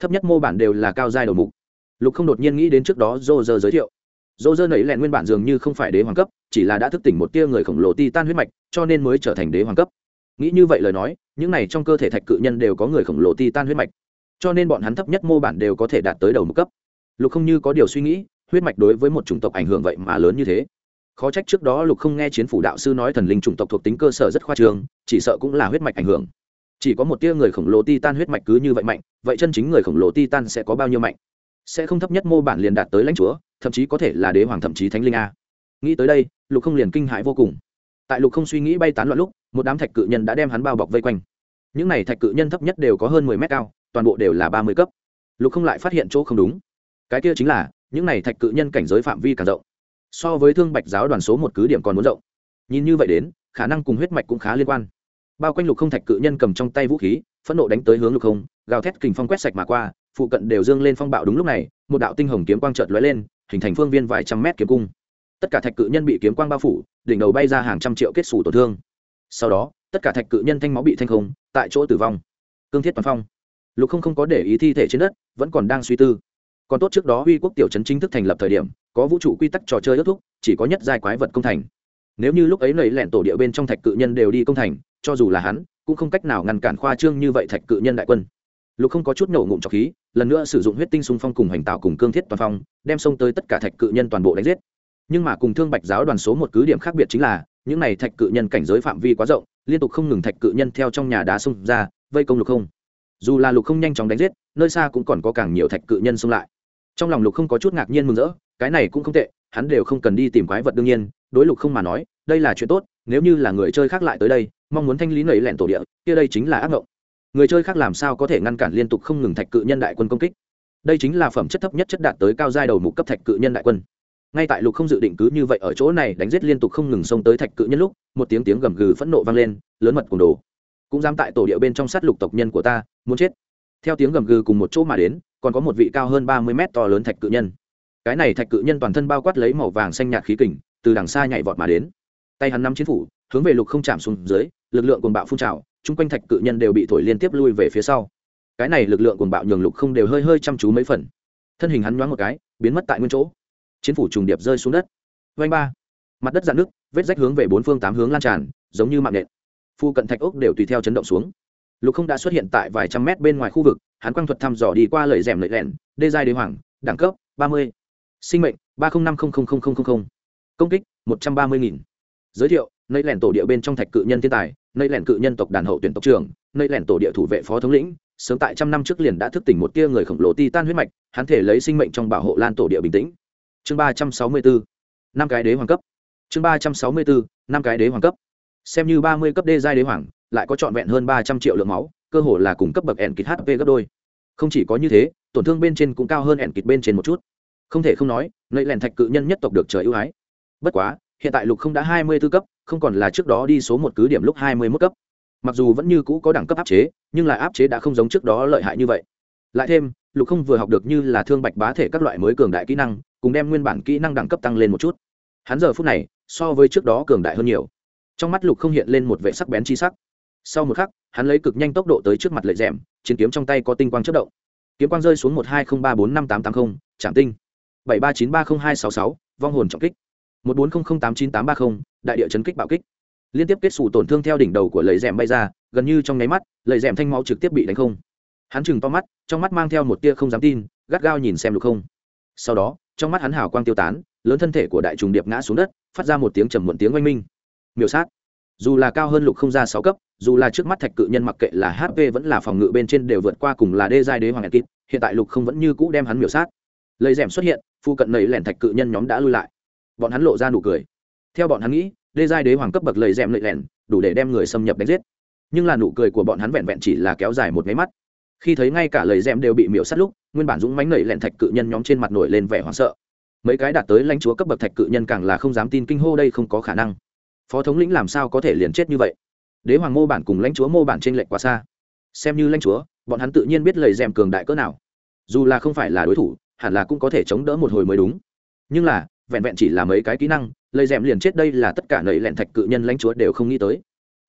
Thấp nhất mô bản đều là cao giai đầu mục. Lục không đột nhiên nghĩ đến trước đó dô dơ giới thiệu. Dô dơ nảy lẹn nguyên bản dường như không phải đế hoàng cấp, chỉ là đã thức tỉnh một tia người khổng lồ ti tan huyết mạch, cho nên mới trở thành đế hoàng cấp. Nghĩ như vậy lời nói, những này trong cơ thể thạch cự nhân đều có người khổng lồ ti tan huyết mạch. Cho nên bọn hắn thấp nhất mô bản đều có thể đạt tới đầu mục cấp. Lục không như có điều suy nghĩ huyết mạch đối với một chủng tộc ảnh hưởng vậy mà lớn như thế. Khó trách trước đó lục không nghe chiến phủ đạo sư nói thần linh chủng tộc thuộc tính cơ sở rất khoa trường chỉ sợ cũng là huyết mạch ảnh hưởng. Chỉ có một tia người khổng lồ titan huyết mạch cứ như vậy mạnh, vậy chân chính người khổng lồ titan sẽ có bao nhiêu mạnh? Sẽ không thấp nhất mô bản liền đạt tới lãnh chúa, thậm chí có thể là đế hoàng thậm chí thánh linh a. Nghĩ tới đây, lục không liền kinh hãi vô cùng. Tại lục không suy nghĩ bay tán loạn lúc, một đám thạch cự nhân đã đem hắn bao bọc vây quanh. Những này thạch cự nhân thấp nhất đều có hơn mười mét cao, toàn bộ đều là ba mươi cấp. Lục không lại phát hiện chỗ không đúng. Cái kia chính là những này thạch cự nhân cảnh giới phạm vi càng rộng, so với thương bạch giáo đoàn số một cứ điểm còn muốn rộng. Nhìn như vậy đến, khả năng cùng huyết mạch cũng khá liên quan. Bao quanh lục không thạch cự nhân cầm trong tay vũ khí, phẫn nộ đánh tới hướng lục không, gào thét kình phong quét sạch mà qua, phụ cận đều dương lên phong bạo đúng lúc này, một đạo tinh hồng kiếm quang trợt lóe lên, hình thành phương viên vài trăm mét kiếm cung. Tất cả thạch cự nhân bị kiếm quang bao phủ, đỉnh đầu bay ra hàng trăm triệu kết xù tổn thương. Sau đó, tất cả thạch cự nhân thanh máu bị thanh không, tại chỗ tử vong. Cương thiết toàn phong. Lục không không có để ý thi thể trên đất, vẫn còn đang suy tư còn tốt trước đó uy quốc tiểu trấn chính thức thành lập thời điểm, có vũ trụ quy tắc trò chơi ước thúc, chỉ có nhất giai quái vật công thành. Nếu như lúc ấy nầy lẹn tổ địa bên trong thạch cự nhân đều đi công thành, cho dù là hắn, cũng không cách nào ngăn cản khoa trương như vậy thạch cự nhân đại quân. Lục không có chút nổ ngụm trọc khí, lần nữa sử dụng huyết tinh xung phong cùng hành tạo cùng cương thiết toàn phong, đem xông tới tất cả thạch cự nhân toàn bộ đánh giết. Nhưng mà cùng thương bạch giáo đoàn số một cứ điểm khác biệt chính là, những này thạch cự nhân cảnh giới phạm vi quá rộng, liên tục không ngừng thạch cự nhân theo trong nhà đá xông ra, vây công lục không. Dù là lục không nhanh chóng đánh giết, nơi xa cũng còn có càng nhiều thạch cự nhân xông lại trong lòng lục không có chút ngạc nhiên mừng rỡ, cái này cũng không tệ, hắn đều không cần đi tìm quái vật đương nhiên, đối lục không mà nói, đây là chuyện tốt, nếu như là người chơi khác lại tới đây, mong muốn thanh lý nầy lẹn tổ địa, kia đây chính là ác mộng. Người chơi khác làm sao có thể ngăn cản liên tục không ngừng thạch cự nhân đại quân công kích? Đây chính là phẩm chất thấp nhất chất đạt tới cao giai đầu mục cấp thạch cự nhân đại quân. Ngay tại lục không dự định cứ như vậy ở chỗ này đánh giết liên tục không ngừng xông tới thạch cự nhân lúc, một tiếng tiếng gầm gừ phẫn nộ vang lên, lớn mật cùng đồ. Cũng dám tại tổ địa bên trong sát lục tộc nhân của ta, muốn chết. Theo tiếng gầm gừ cùng một chỗ mà đến còn có một vị cao hơn ba mươi mét to lớn thạch cự nhân. Cái này thạch cự nhân toàn thân bao quát lấy màu vàng xanh nhạt khí kình, từ đằng xa nhảy vọt mà đến. Tay hắn nắm chiến phủ, hướng về lục không chạm xuống dưới, lực lượng cuồng bạo phun trào, chung quanh thạch cự nhân đều bị thổi liên tiếp lui về phía sau. Cái này lực lượng cuồng bạo nhường lục không đều hơi hơi chăm chú mấy phần. Thân hình hắn nhoáng một cái, biến mất tại nguyên chỗ. Chiến phủ trùng điệp rơi xuống đất. Vanh ba. Mặt đất dạn nước vết rách hướng về bốn phương tám hướng lan tràn, giống như mạng nện. Phu cận thạch ốc đều tùy theo chấn động xuống lục không đã xuất hiện tại vài trăm mét bên ngoài khu vực, hắn quang thuật thăm dò đi qua lời rèm lợi lẹn, đê giai đế hoàng, đẳng cấp ba mươi. Sinh mệnh ba trăm năm mươi công kích một trăm ba mươi nghìn. Giới thiệu nơi lẻn tổ địa bên trong thạch cự nhân thiên tài nơi lẻn cự nhân tộc đàn hậu tuyển tộc trưởng nơi lẻn tổ địa thủ vệ phó thống lĩnh, sớm tại trăm năm trước liền đã thức tỉnh một tia người khổng lồ ti tan huyết mạch, hắn thể lấy sinh mệnh trong bảo hộ lan tổ địa bình tĩnh. Chương ba trăm sáu mươi bốn, năm cái đế hoàng cấp. Chương ba trăm sáu mươi bốn, năm cái đế hoàng cấp. Xem như ba mươi cấp đê giai đế hoàng lại có trọn vẹn hơn ba trăm triệu lượng máu, cơ hồ là cùng cấp bậc ẻn kịt hp gấp đôi. Không chỉ có như thế, tổn thương bên trên cũng cao hơn ẻn kịt bên trên một chút. Không thể không nói nơi lẻn thạch cự nhân nhất tộc được trời ưu ái. Bất quá, hiện tại lục không đã hai mươi b ố cấp, không còn là trước đó đi số một cứ điểm lúc hai mươi mốt cấp. Mặc dù vẫn như cũ có đẳng cấp áp chế, nhưng là áp chế đã không giống trước đó lợi hại như vậy. Lại thêm, lục không vừa học được như là thương bạch bá thể các loại mới cường đại kỹ năng, cùng đem nguyên bản kỹ năng đẳng cấp tăng lên một chút. Hắn giờ phút này, so với trước đó cường đại hơn nhiều. Trong mắt lục không hiện lên một vệ sắc bén chi sắc sau một khắc, hắn lấy cực nhanh tốc độ tới trước mặt lệ rèm, chiến kiếm trong tay có tinh quang chất động. Kiếm quang rơi xuống một hai không ba bốn năm tám tám mươi trạm tinh. Bảy ba chín ba không hai sáu sáu, vong hồn trọng kích. Một bốn không không tám chín tám ba không, đại địa chấn kích bạo kích. Liên tiếp kết xù tổn thương theo đỉnh đầu của lầy rèm bay ra, gần như trong nháy mắt lầy rèm thanh máu trực tiếp bị đánh không. Hắn chừng to mắt, trong mắt mang theo một tia không dám tin, gắt gao nhìn xem được không. Sau đó, trong mắt hắn hào quang tiêu tán, lớn thân thể của đại trùng điệp ngã xuống đất, phát ra một tiếng trầm muộn tiếng oanh minh. Miêu sát dù là cao hơn lục không ra sáu cấp, dù là trước mắt thạch cự nhân mặc kệ là hp vẫn là phòng ngự bên trên đều vượt qua cùng là đê giai đế hoàng nhạc kịp, hiện tại lục không vẫn như cũ đem hắn miểu sát. Lấy rèm xuất hiện, phu cận nầy lẻn thạch cự nhân nhóm đã lui lại. Bọn hắn lộ ra nụ cười. Theo bọn hắn nghĩ, đê giai đế hoàng cấp bậc lầy rèm lệ lẻn, đủ để đem người xâm nhập đánh giết. Nhưng là nụ cười của bọn hắn vẹn vẹn chỉ là kéo dài một máy mắt. Khi thấy ngay cả lời rèm đều bị miểu sát lúc, nguyên bản dũng mánh nầy lẻn thạch cự nhân nhóm trên mặt nổi lên vẻ hoảng sợ. Mấy cái đạt tới lãnh chúa cấp bậc thạch cự nhân càng là không dám tin kinh hô đây không có khả năng phó thống lĩnh làm sao có thể liền chết như vậy? Đế hoàng mô bản cùng lãnh chúa mô bản t r ê n lệch quá xa. Xem như lãnh chúa, bọn hắn tự nhiên biết lời rèm cường đại cỡ nào. Dù là không phải là đối thủ, hẳn là cũng có thể chống đỡ một hồi mới đúng. Nhưng là, vẹn vẹn chỉ là mấy cái kỹ năng lời rèm liền chết đây là tất cả nầy lẹn thạch cự nhân lãnh chúa đều không nghĩ tới.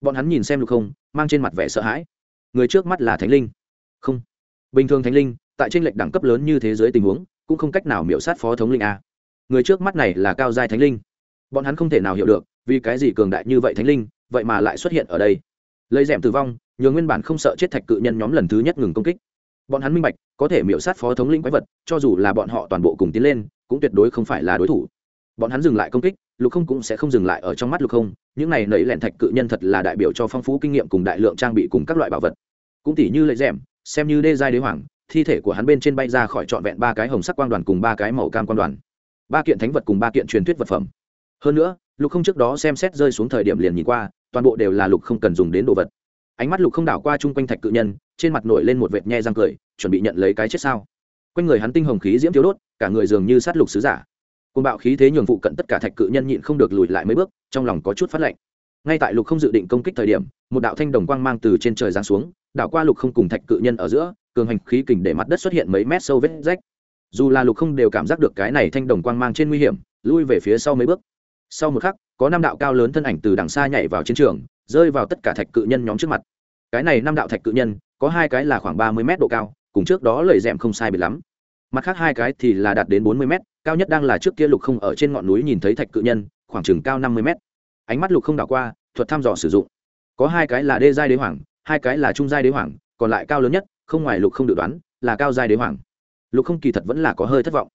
Bọn hắn nhìn xem được không, mang trên mặt vẻ sợ hãi. Người trước mắt là thánh linh. Không. Bình thường thánh linh, tại tranh lệch đẳng cấp lớn như thế giới tình huống, cũng không cách nào miễu sát phó thống linh a. Người trước mắt này là cao giai thánh linh. Bọn hắn không thể nào hiểu được vì cái gì cường đại như vậy thánh linh, vậy mà lại xuất hiện ở đây? Lấy rèm tử vong, nhường nguyên bản không sợ chết thạch cự nhân nhóm lần thứ nhất ngừng công kích. Bọn hắn minh bạch, có thể miễu sát phó thống linh quái vật, cho dù là bọn họ toàn bộ cùng tiến lên, cũng tuyệt đối không phải là đối thủ. Bọn hắn dừng lại công kích, lục không cũng sẽ không dừng lại ở trong mắt lục không, những này nảy lẹn thạch cự nhân thật là đại biểu cho phong phú kinh nghiệm cùng đại lượng trang bị cùng các loại bảo vật. Cũng tỷ như lệ rèm, xem như đê giai đế hoàng, thi thể của hắn bên trên bay ra khỏi trọn vẹn ba cái hồng sắc quang đoàn cùng ba cái màu cam quang đoàn, ba kiện thánh vật cùng ba kiện truyền thuyết vật phẩm. Hơn nữa lục không trước đó xem xét rơi xuống thời điểm liền nhìn qua, toàn bộ đều là lục không cần dùng đến đồ vật. Ánh mắt lục không đảo qua chung quanh thạch cự nhân, trên mặt nổi lên một vệt nhe răng cười, chuẩn bị nhận lấy cái chết sao. Quanh người hắn tinh hồng khí diễm thiếu đốt, cả người dường như sát lục sứ giả. Côn bạo khí thế nhường phụ cận tất cả thạch cự nhân nhịn không được lùi lại mấy bước, trong lòng có chút phát lạnh ngay tại lục không dự định công kích thời điểm, một đạo thanh đồng quang mang từ trên trời giáng xuống, đảo qua lục không cùng thạch cự nhân ở giữa, cường hành khí kình để mặt đất xuất hiện mấy mét sâu vết rách. Dù là lục không đều cảm giác được cái này thanh đồng quang mang trên nguy hiểm, lui về phía sau mấy bước sau một khắc, có năm đạo cao lớn thân ảnh từ đằng xa nhảy vào chiến trường, rơi vào tất cả thạch cự nhân nhóm trước mặt. Cái này năm đạo thạch cự nhân, có hai cái là khoảng ba mươi mét độ cao, cùng trước đó lầy rèm không sai biệt lắm. Mặt khác hai cái thì là đạt đến bốn mươi mét, cao nhất đang là trước kia lục không ở trên ngọn núi nhìn thấy thạch cự nhân, khoảng chừng cao năm mươi mét. Ánh mắt lục không đảo qua, thuật thăm dò sử dụng. Có hai cái là đê giai đế hoàng, hai cái là trung giai đế hoàng, còn lại cao lớn nhất, không ngoài lục không dự đoán, là cao giai đế hoàng. Lục không kỳ thật vẫn là có hơi thất vọng.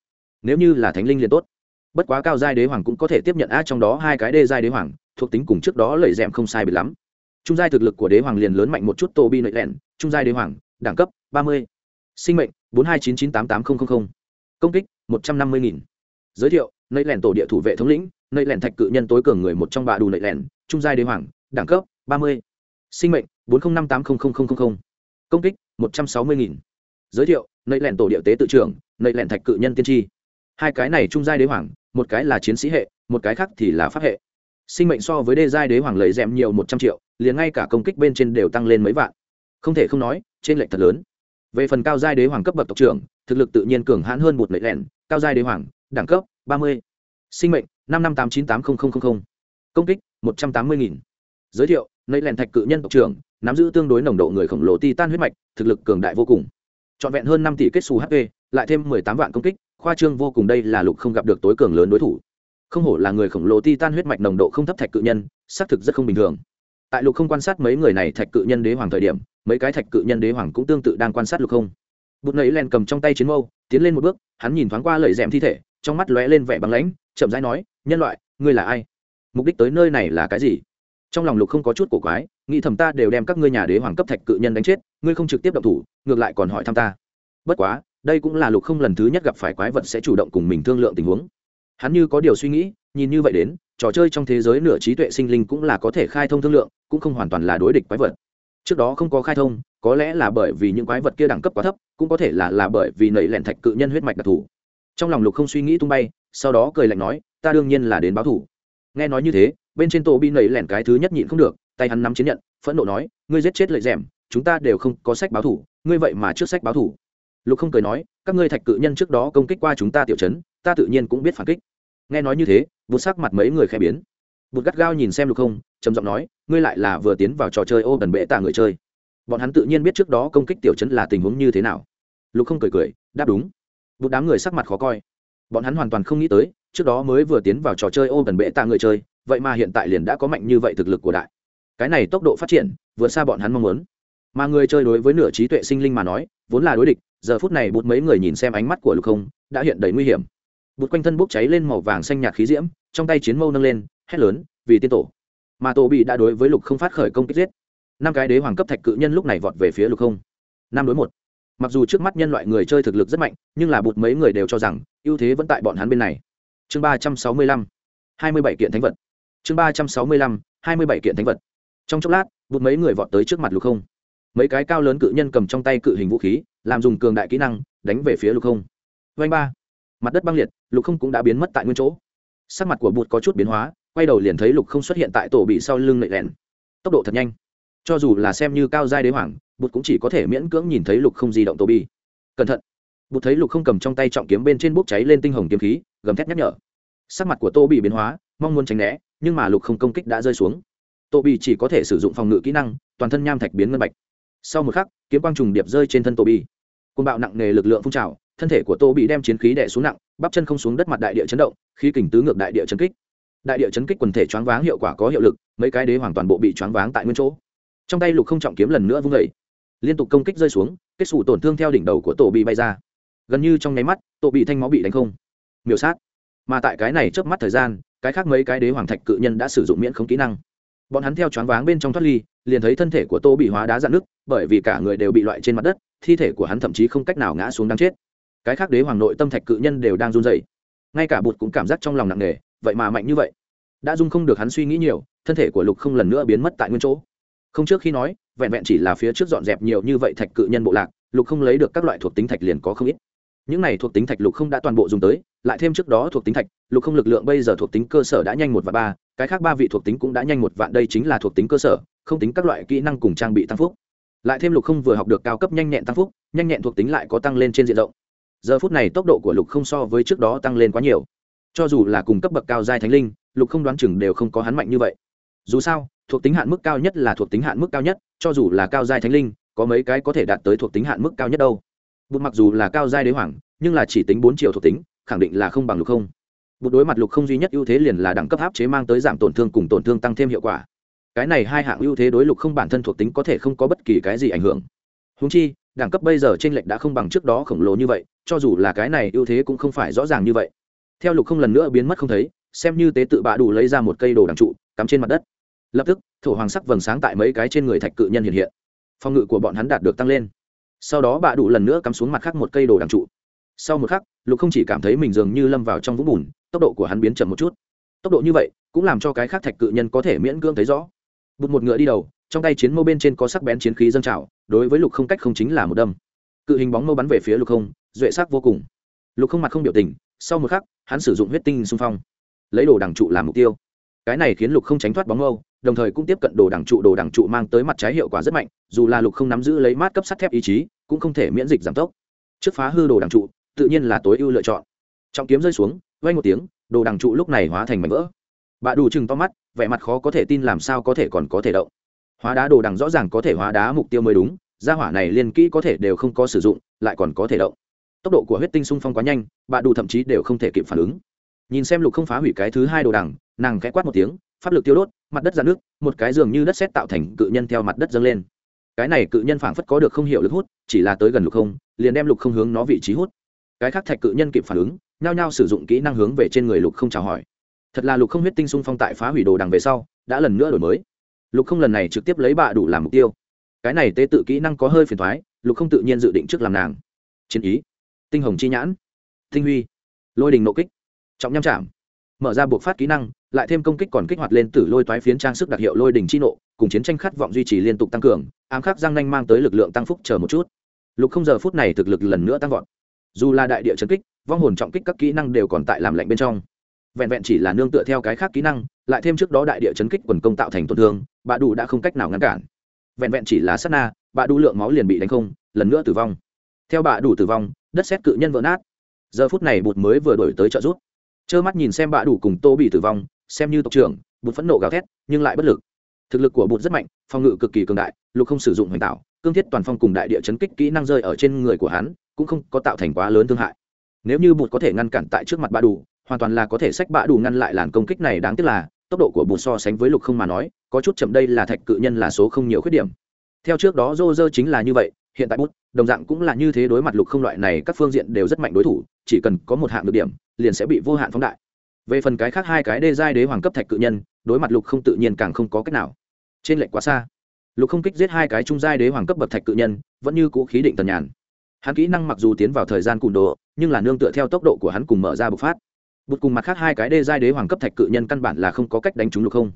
Nếu như là thánh linh liền tốt bất quá cao giai đế hoàng cũng có thể tiếp nhận a trong đó hai cái đê giai đế hoàng, thuộc tính cùng trước đó lầy m không sai biệt lắm. Trung giai thực lực của đế hoàng liền lớn mạnh một chút tô bi nội lẹn trung giai đế hoàng, đẳng cấp ba mươi. Sinh mệnh, bốn hai chín chín tám tám nghìn công kích, một trăm năm mươi nghìn. Giới thiệu nơi lẻn tổ địa thủ vệ thống lĩnh nơi lẻn thạch cự nhân tối cường người một trong bạ đủ nơi lẻn trung giai đế hoàng, đẳng cấp ba mươi. Sinh mệnh, bốn trăm năm tám nghìn công kích, một trăm sáu mươi nghìn. Giới thiệu nơi lẻn tổ địa tế tự trưởng nơi lẻn thạch cự nhân tiên tri. Hai cái này trung giai đế hoàng một cái là chiến sĩ hệ, một cái khác thì là pháp hệ. Sinh mệnh so với đê giai đế hoàng lấy rèm nhiều một trăm triệu, liền ngay cả công kích bên trên đều tăng lên mấy vạn. Không thể không nói, trên lệnh thật lớn. Về phần cao giai đế hoàng cấp bậc tộc trưởng, thực lực tự nhiên cường hãn hơn một lệ lẻn cao giai đế hoàng, đẳng cấp ba mươi. Sinh mệnh, năm năm tám chín tám nghìn công kích, một trăm tám mươi nghìn. Giới thiệu nấy lẻn thạch cự nhân tộc trưởng, nắm giữ tương đối nồng độ người khổng lồ titan huyết mạch, thực lực cường đại vô cùng. Trọn vẹn hơn năm tỷ kết xù hp lại thêm mười tám vạn công kích khoa trương vô cùng đây là lục không gặp được tối cường lớn đối thủ. Không hổ là người khổng lồ titan huyết mạch nồng độ không thấp thạch cự nhân, xác thực rất không bình thường. Tại lục không quan sát mấy người này thạch cự nhân đế hoàng thời điểm, mấy cái thạch cự nhân đế hoàng cũng tương tự đang quan sát lục không. Bụt nẫy len cầm trong tay chiến mâu, tiến lên một bước, hắn nhìn thoáng qua lời rèm thi thể, trong mắt lóe lên vẻ băng lãnh, chậm rãi nói, nhân loại, ngươi là ai? Mục đích tới nơi này là cái gì? Trong lòng lục không có chút cổ quái, nghĩ thầm ta đều đem các ngươi nhà đế hoàng cấp thạch cự nhân đánh chết, ngươi không trực tiếp động thủ, ngược lại còn hỏi thăm ta. Bất quá đây cũng là lục không lần thứ nhất gặp phải quái vật sẽ chủ động cùng mình thương lượng tình huống. Hắn như có điều suy nghĩ, nhìn như vậy đến, trò chơi trong thế giới nửa trí tuệ sinh linh cũng là có thể khai thông thương lượng, cũng không hoàn toàn là đối địch quái vật. Trước đó không có khai thông, có lẽ là bởi vì những quái vật kia đẳng cấp quá thấp, cũng có thể là là bởi vì nẩy lẹn thạch cự nhân huyết mạch đặc thù. Trong lòng lục không suy nghĩ tung bay, sau đó cười lạnh nói, ta đương nhiên là đến báo thủ. Nghe nói như thế, bên trên tổ bị nẩy lẹn cái thứ nhất nhịn không được, tay hắn nắm chiến nhận, phẫn nộ nói, ngươi giết chết lợi rèm, chúng ta đều không có sách báo thủ, ngươi vậy mà trước sách báo thủ lục không cười nói, các ngươi thạch cự nhân trước đó công kích qua chúng ta tiểu chấn ta tự nhiên cũng biết phản kích. Nghe nói như thế, bụt sắc mặt mấy người khẽ biến. Bụt gắt gao nhìn xem lục không, trầm giọng nói, ngươi lại là vừa tiến vào trò chơi ô bần bệ tạ người chơi. Bọn hắn tự nhiên biết trước đó công kích tiểu chấn là tình huống như thế nào. Lục không cười cười, đáp đúng. Bụt đám người sắc mặt khó coi. Bọn hắn hoàn toàn không nghĩ tới, trước đó mới vừa tiến vào trò chơi ô bần bệ tạ người chơi, vậy mà hiện tại liền đã có mạnh như vậy thực lực của đại. Cái này tốc độ phát triển, vượt xa bọn hắn mong muốn. Mà người chơi đối với nửa trí tuệ sinh linh mà nói, vốn là đối địch giờ phút này bút mấy người nhìn xem ánh mắt của lục không, đã hiện đầy nguy hiểm. Bút quanh thân bốc cháy lên màu vàng xanh nhạt khí diễm, trong tay chiến mâu nâng lên, hét lớn, vì tiên tổ. Mà tổ bị đã đối với lục không phát khởi công kích giết. Năm cái đế hoàng cấp thạch cự nhân lúc này vọt về phía lục không. Năm đối một. Mặc dù trước mắt nhân loại người chơi thực lực rất mạnh, nhưng là bụt mấy người đều cho rằng, ưu thế vẫn tại bọn hắn bên này. Chương ba trăm sáu mươi lăm. Hai mươi bảy kiện thánh vật. Chương ba trăm sáu mươi lăm, hai mươi bảy kiện thánh vật. Trong chốc lát, bụt mấy người vọt tới trước mặt lục không mấy cái cao lớn cự nhân cầm trong tay cự hình vũ khí, làm dùng cường đại kỹ năng, đánh về phía lục không. Vanh ba. Mặt đất băng liệt, lục không cũng đã biến mất tại nguyên chỗ. Sắc mặt của bụt có chút biến hóa, quay đầu liền thấy lục không xuất hiện tại tổ bị sau lưng lệ lẹn. Tốc độ thật nhanh. Cho dù là xem như cao giai đế hoàng, bụt cũng chỉ có thể miễn cưỡng nhìn thấy lục không di động tổ bị. Cẩn thận. Bụt thấy lục không cầm trong tay trọng kiếm bên trên bốc cháy lên tinh hồng kiếm khí, gầm thét nhắc nhở. Sắc mặt của tô bị biến hóa, mong muốn tránh né, nhưng mà lục không công kích đã rơi xuống. Tô bị chỉ có thể sử dụng phòng ngự kỹ năng, toàn thân nham thạch biến ngân bạch sau một khắc, kiếm quang trùng điệp rơi trên thân tô bị côn bạo nặng nề lực lượng phun trào, thân thể của tô bị đem chiến khí đè xuống nặng, bắp chân không xuống đất mặt đại địa chấn động, khí kình tứ ngược đại địa chấn kích. Đại địa chấn kích quần thể choáng váng hiệu quả có hiệu lực, mấy cái đế hoàn toàn bộ bị choáng váng tại nguyên chỗ. Trong tay lục không trọng kiếm lần nữa vung vẩy liên tục công kích rơi xuống, kết xù tổn thương theo đỉnh đầu của tổ bị bay ra. Gần như trong nháy mắt tổ bị thanh máu bị đánh không. Miểu sát. Mà tại cái này trước mắt thời gian, cái khác mấy cái đế hoàng thạch cự nhân đã sử dụng miễn không kỹ năng bọn hắn theo choáng váng bên trong thoát ly, liền thấy thân thể của tô bị hóa đá dạn nước bởi vì cả người đều bị loại trên mặt đất, thi thể của hắn thậm chí không cách nào ngã xuống đang chết. Cái khác đế hoàng nội tâm thạch cự nhân đều đang run dậy ngay cả bụt cũng cảm giác trong lòng nặng nề, vậy mà mạnh như vậy. Đã dung không được hắn suy nghĩ nhiều, thân thể của lục không lần nữa biến mất tại nguyên chỗ. Không trước khi nói, vẹn vẹn chỉ là phía trước dọn dẹp nhiều như vậy thạch cự nhân bộ lạc, lục không lấy được các loại thuộc tính thạch liền có không ít những này thuộc tính thạch lục không đã toàn bộ dùng tới, lại thêm trước đó thuộc tính thạch lục không lực lượng bây giờ thuộc tính cơ sở đã nhanh một và ba, cái khác ba vị thuộc tính cũng đã nhanh một vạn, đây chính là thuộc tính cơ sở, không tính các loại kỹ năng cùng trang bị tăng phúc. Lại thêm lục không vừa học được cao cấp nhanh nhẹn tăng phúc, nhanh nhẹn thuộc tính lại có tăng lên trên diện rộng. Giờ phút này tốc độ của lục không so với trước đó tăng lên quá nhiều. Cho dù là cùng cấp bậc cao giai thánh linh, lục không đoán chừng đều không có hắn mạnh như vậy. Dù sao, thuộc tính hạn mức cao nhất là thuộc tính hạn mức cao nhất, cho dù là cao giai thánh linh, có mấy cái có thể đạt tới thuộc tính hạn mức cao nhất đâu bụt mặc dù là cao giai đế hoàng, nhưng là chỉ tính bốn triệu thuộc tính, khẳng định là không bằng lục không. Bụt đối mặt lục không duy nhất ưu thế liền là đẳng cấp áp chế mang tới giảm tổn thương cùng tổn thương tăng thêm hiệu quả. Cái này hai hạng ưu thế đối lục không bản thân thuộc tính có thể không có bất kỳ cái gì ảnh hưởng. Húng chi, đẳng cấp bây giờ t r ê n lệch đã không bằng trước đó khổng lồ như vậy, cho dù là cái này ưu thế cũng không phải rõ ràng như vậy. Theo lục không lần nữa biến mất không thấy, xem như tế tự bạ đủ lấy ra một cây đồ đằng trụ, cắm trên mặt đất. Lập tức, thổ hoàng sắc vầng sáng tại mấy cái trên người thạch cự nhân hiện hiện. Phòng ngự của bọn hắn đạt được tăng lên sau đó bà đủ lần nữa cắm xuống mặt khác một cây đồ đằng trụ. Sau một khắc, lục không chỉ cảm thấy mình dường như lâm vào trong vũng bùn, tốc độ của hắn biến chậm một chút. Tốc độ như vậy, cũng làm cho cái khác thạch cự nhân có thể miễn cưỡng thấy rõ. Bụt một ngựa đi đầu, trong tay chiến mâu bên trên có sắc bén chiến khí dâng trào, đối với lục không cách không chính là một đâm. Cự hình bóng mâu bắn về phía lục không, duệ sắc vô cùng. Lục không mặt không biểu tình, sau một khắc, hắn sử dụng huyết tinh xung phong. Lấy đồ đằng trụ làm mục tiêu. Cái này khiến lục không tránh thoát bóng mâu, đồng thời cũng tiếp cận đồ đằng trụ, đồ đằng trụ mang tới mặt trái hiệu quả rất mạnh, dù là lục không nắm giữ lấy mát cấp sắt thép ý chí cũng không thể miễn dịch giảm tốc. Trước phá hư đồ đằng trụ, tự nhiên là tối ưu lựa chọn. Trọng kiếm rơi xuống vay một tiếng, đồ đằng trụ lúc này hóa thành mảnh vỡ. Bà đủ chừng to mắt, vẻ mặt khó có thể tin làm sao có thể còn có thể động. Hóa đá đồ đằng rõ ràng có thể hóa đá mục tiêu mới đúng, gia hỏa này liên kỹ có thể đều không có sử dụng, lại còn có thể động. Tốc độ của huyết tinh xung phong quá nhanh, bà đủ thậm chí đều không thể kịp phản ứng. Nhìn xem lục không phá hủy cái thứ hai đồ đằng, nàng khẽ quát một tiếng, pháp lực tiêu đốt, mặt đất ra nước một cái giường như đất xét tạo thành cự nhân theo mặt đất dâng lên cái này cự nhân phảng phất có được không hiểu lực hút, chỉ là tới gần lục không, liền đem lục không hướng nó vị trí hút. Cái khác thạch cự nhân kịp phản ứng, nhao nhao sử dụng kỹ năng hướng về trên người lục không chào hỏi. Thật là lục không huyết tinh xung phong tại phá hủy đồ đằng về sau, đã lần nữa đổi mới. Lục không lần này trực tiếp lấy bạ đủ làm mục tiêu. Cái này tế tự kỹ năng có hơi phiền thoái lục không tự nhiên dự định trước làm nàng. Chiến ý. Tinh hồng chi nhãn. Tinh huy. Lôi đình nộ kích. Trọng nham chạm mở ra buộc phát kỹ năng, lại thêm công kích còn kích hoạt lên tử lôi toái phiến trang sức đặc hiệu lôi đình chi nộ, cùng chiến tranh khát vọng duy trì liên tục tăng cường, ám khắc giang nanh mang tới lực lượng tăng phúc chờ một chút. Lục không giờ phút này thực lực lần nữa tăng vọt. Dù là đại địa trấn kích, vong hồn trọng kích các kỹ năng đều còn tại làm lạnh bên trong. Vẹn vẹn chỉ là nương tựa theo cái khác kỹ năng, lại thêm trước đó đại địa chấn kích quần công tạo thành tổn thương, bà đủ đã không cách nào ngăn cản. Vẹn vẹn chỉ là sát na, bà đủ lượng máu liền bị đánh không, lần nữa tử vong. Theo bà đủ tử vong, đất xét cự nhân vỡ nát. Giờ phút này bụt mới vừa đổi tới trợ giúp trơ mắt nhìn xem bạ đủ cùng tô bị tử vong, xem như tộc trưởng, bụt phẫn nộ gào thét, nhưng lại bất lực. Thực lực của bụt rất mạnh, phòng ngự cực kỳ cường đại, lục không sử dụng hoành tạo, cương thiết toàn phong cùng đại địa chấn kích kỹ năng rơi ở trên người của hắn, cũng không có tạo thành quá lớn thương hại. Nếu như bụt có thể ngăn cản tại trước mặt bạ đủ, hoàn toàn là có thể sách bạ đủ ngăn lại làn công kích này đáng tiếc là, tốc độ của bụt so sánh với lục không mà nói, có chút chậm đây là thạch cự nhân là số không nhiều khuyết điểm. Theo trước đó rô rơ chính là như vậy hiện tại bút, đồng dạng cũng là như thế đối mặt lục không loại này, các phương diện đều rất mạnh đối thủ, chỉ cần có một hạng được điểm, liền sẽ bị vô hạn phóng đại. Về phần cái khác hai cái đê giai đế hoàng cấp thạch cự nhân, đối mặt lục không tự nhiên càng không có cách nào. Trên lệnh quá xa. Lục không kích giết hai cái trung giai đế hoàng cấp bậc thạch cự nhân, vẫn như cũ khí định tần nhàn. Hắn kỹ năng mặc dù tiến vào thời gian cùn đồ, nhưng là nương tựa theo tốc độ của hắn cùng mở ra bộc phát. Bụt cùng mặt khác hai cái đê giai đế hoàng cấp thạch cự nhân căn bản là không có cách đánh trúng lục không.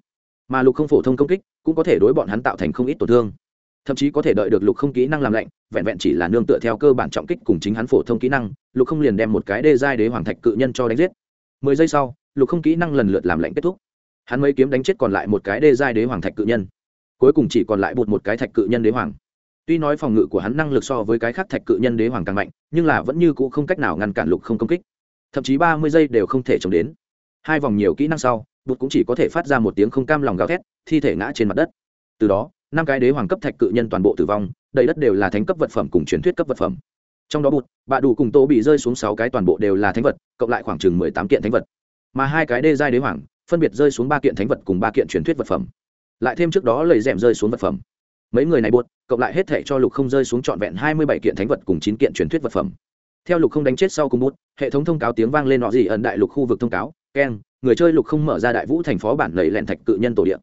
Mà lục không phổ thông công kích cũng có thể đối bọn hắn tạo thành không ít tổn thương thậm chí có thể đợi được lục không kỹ năng làm lạnh, vẹn vẹn chỉ là nương tựa theo cơ bản trọng kích cùng chính hắn phổ thông kỹ năng, lục không liền đem một cái đê giai đế hoàng thạch cự nhân cho đánh giết. Mười giây sau, lục không kỹ năng lần lượt làm lạnh kết thúc. Hắn mấy kiếm đánh chết còn lại một cái đê giai đế hoàng thạch cự nhân. Cuối cùng chỉ còn lại bột một cái thạch cự nhân đế hoàng. Tuy nói phòng ngự của hắn năng lực so với cái khác thạch cự nhân đế hoàng càng mạnh, nhưng là vẫn như cũ không cách nào ngăn cản lục không công kích. Thậm chí ba mươi giây đều không thể chống đến. Hai vòng nhiều kỹ năng sau bột cũng chỉ có thể phát ra một tiếng không cam lòng gào thét, thi thể ngã trên mặt đất. Từ đó năm cái đế hoàng cấp thạch cự nhân toàn bộ tử vong, đầy đất đều là thánh cấp vật phẩm cùng truyền thuyết cấp vật phẩm. Trong đó bụt, bạ đủ cùng tô bị rơi xuống sáu cái toàn bộ đều là thánh vật, cộng lại khoảng chừng mười tám kiện thánh vật. Mà hai cái đê giai đế hoàng, phân biệt rơi xuống ba kiện thánh vật cùng ba kiện truyền thuyết vật phẩm. Lại thêm trước đó lầy rèm rơi xuống vật phẩm. Mấy người này buốt cộng lại hết thể cho lục không rơi xuống trọn vẹn hai mươi bảy kiện thánh vật cùng chín kiện truyền thuyết vật phẩm. Theo lục không đánh chết sau cùng bút hệ thống thông cáo tiếng vang lên nọ gì ẩn đại lục khu vực thông cáo. Keng người chơi lục không mở ra đại vũ thành phó bản lầy lẹn thạch cự nhân tổ điện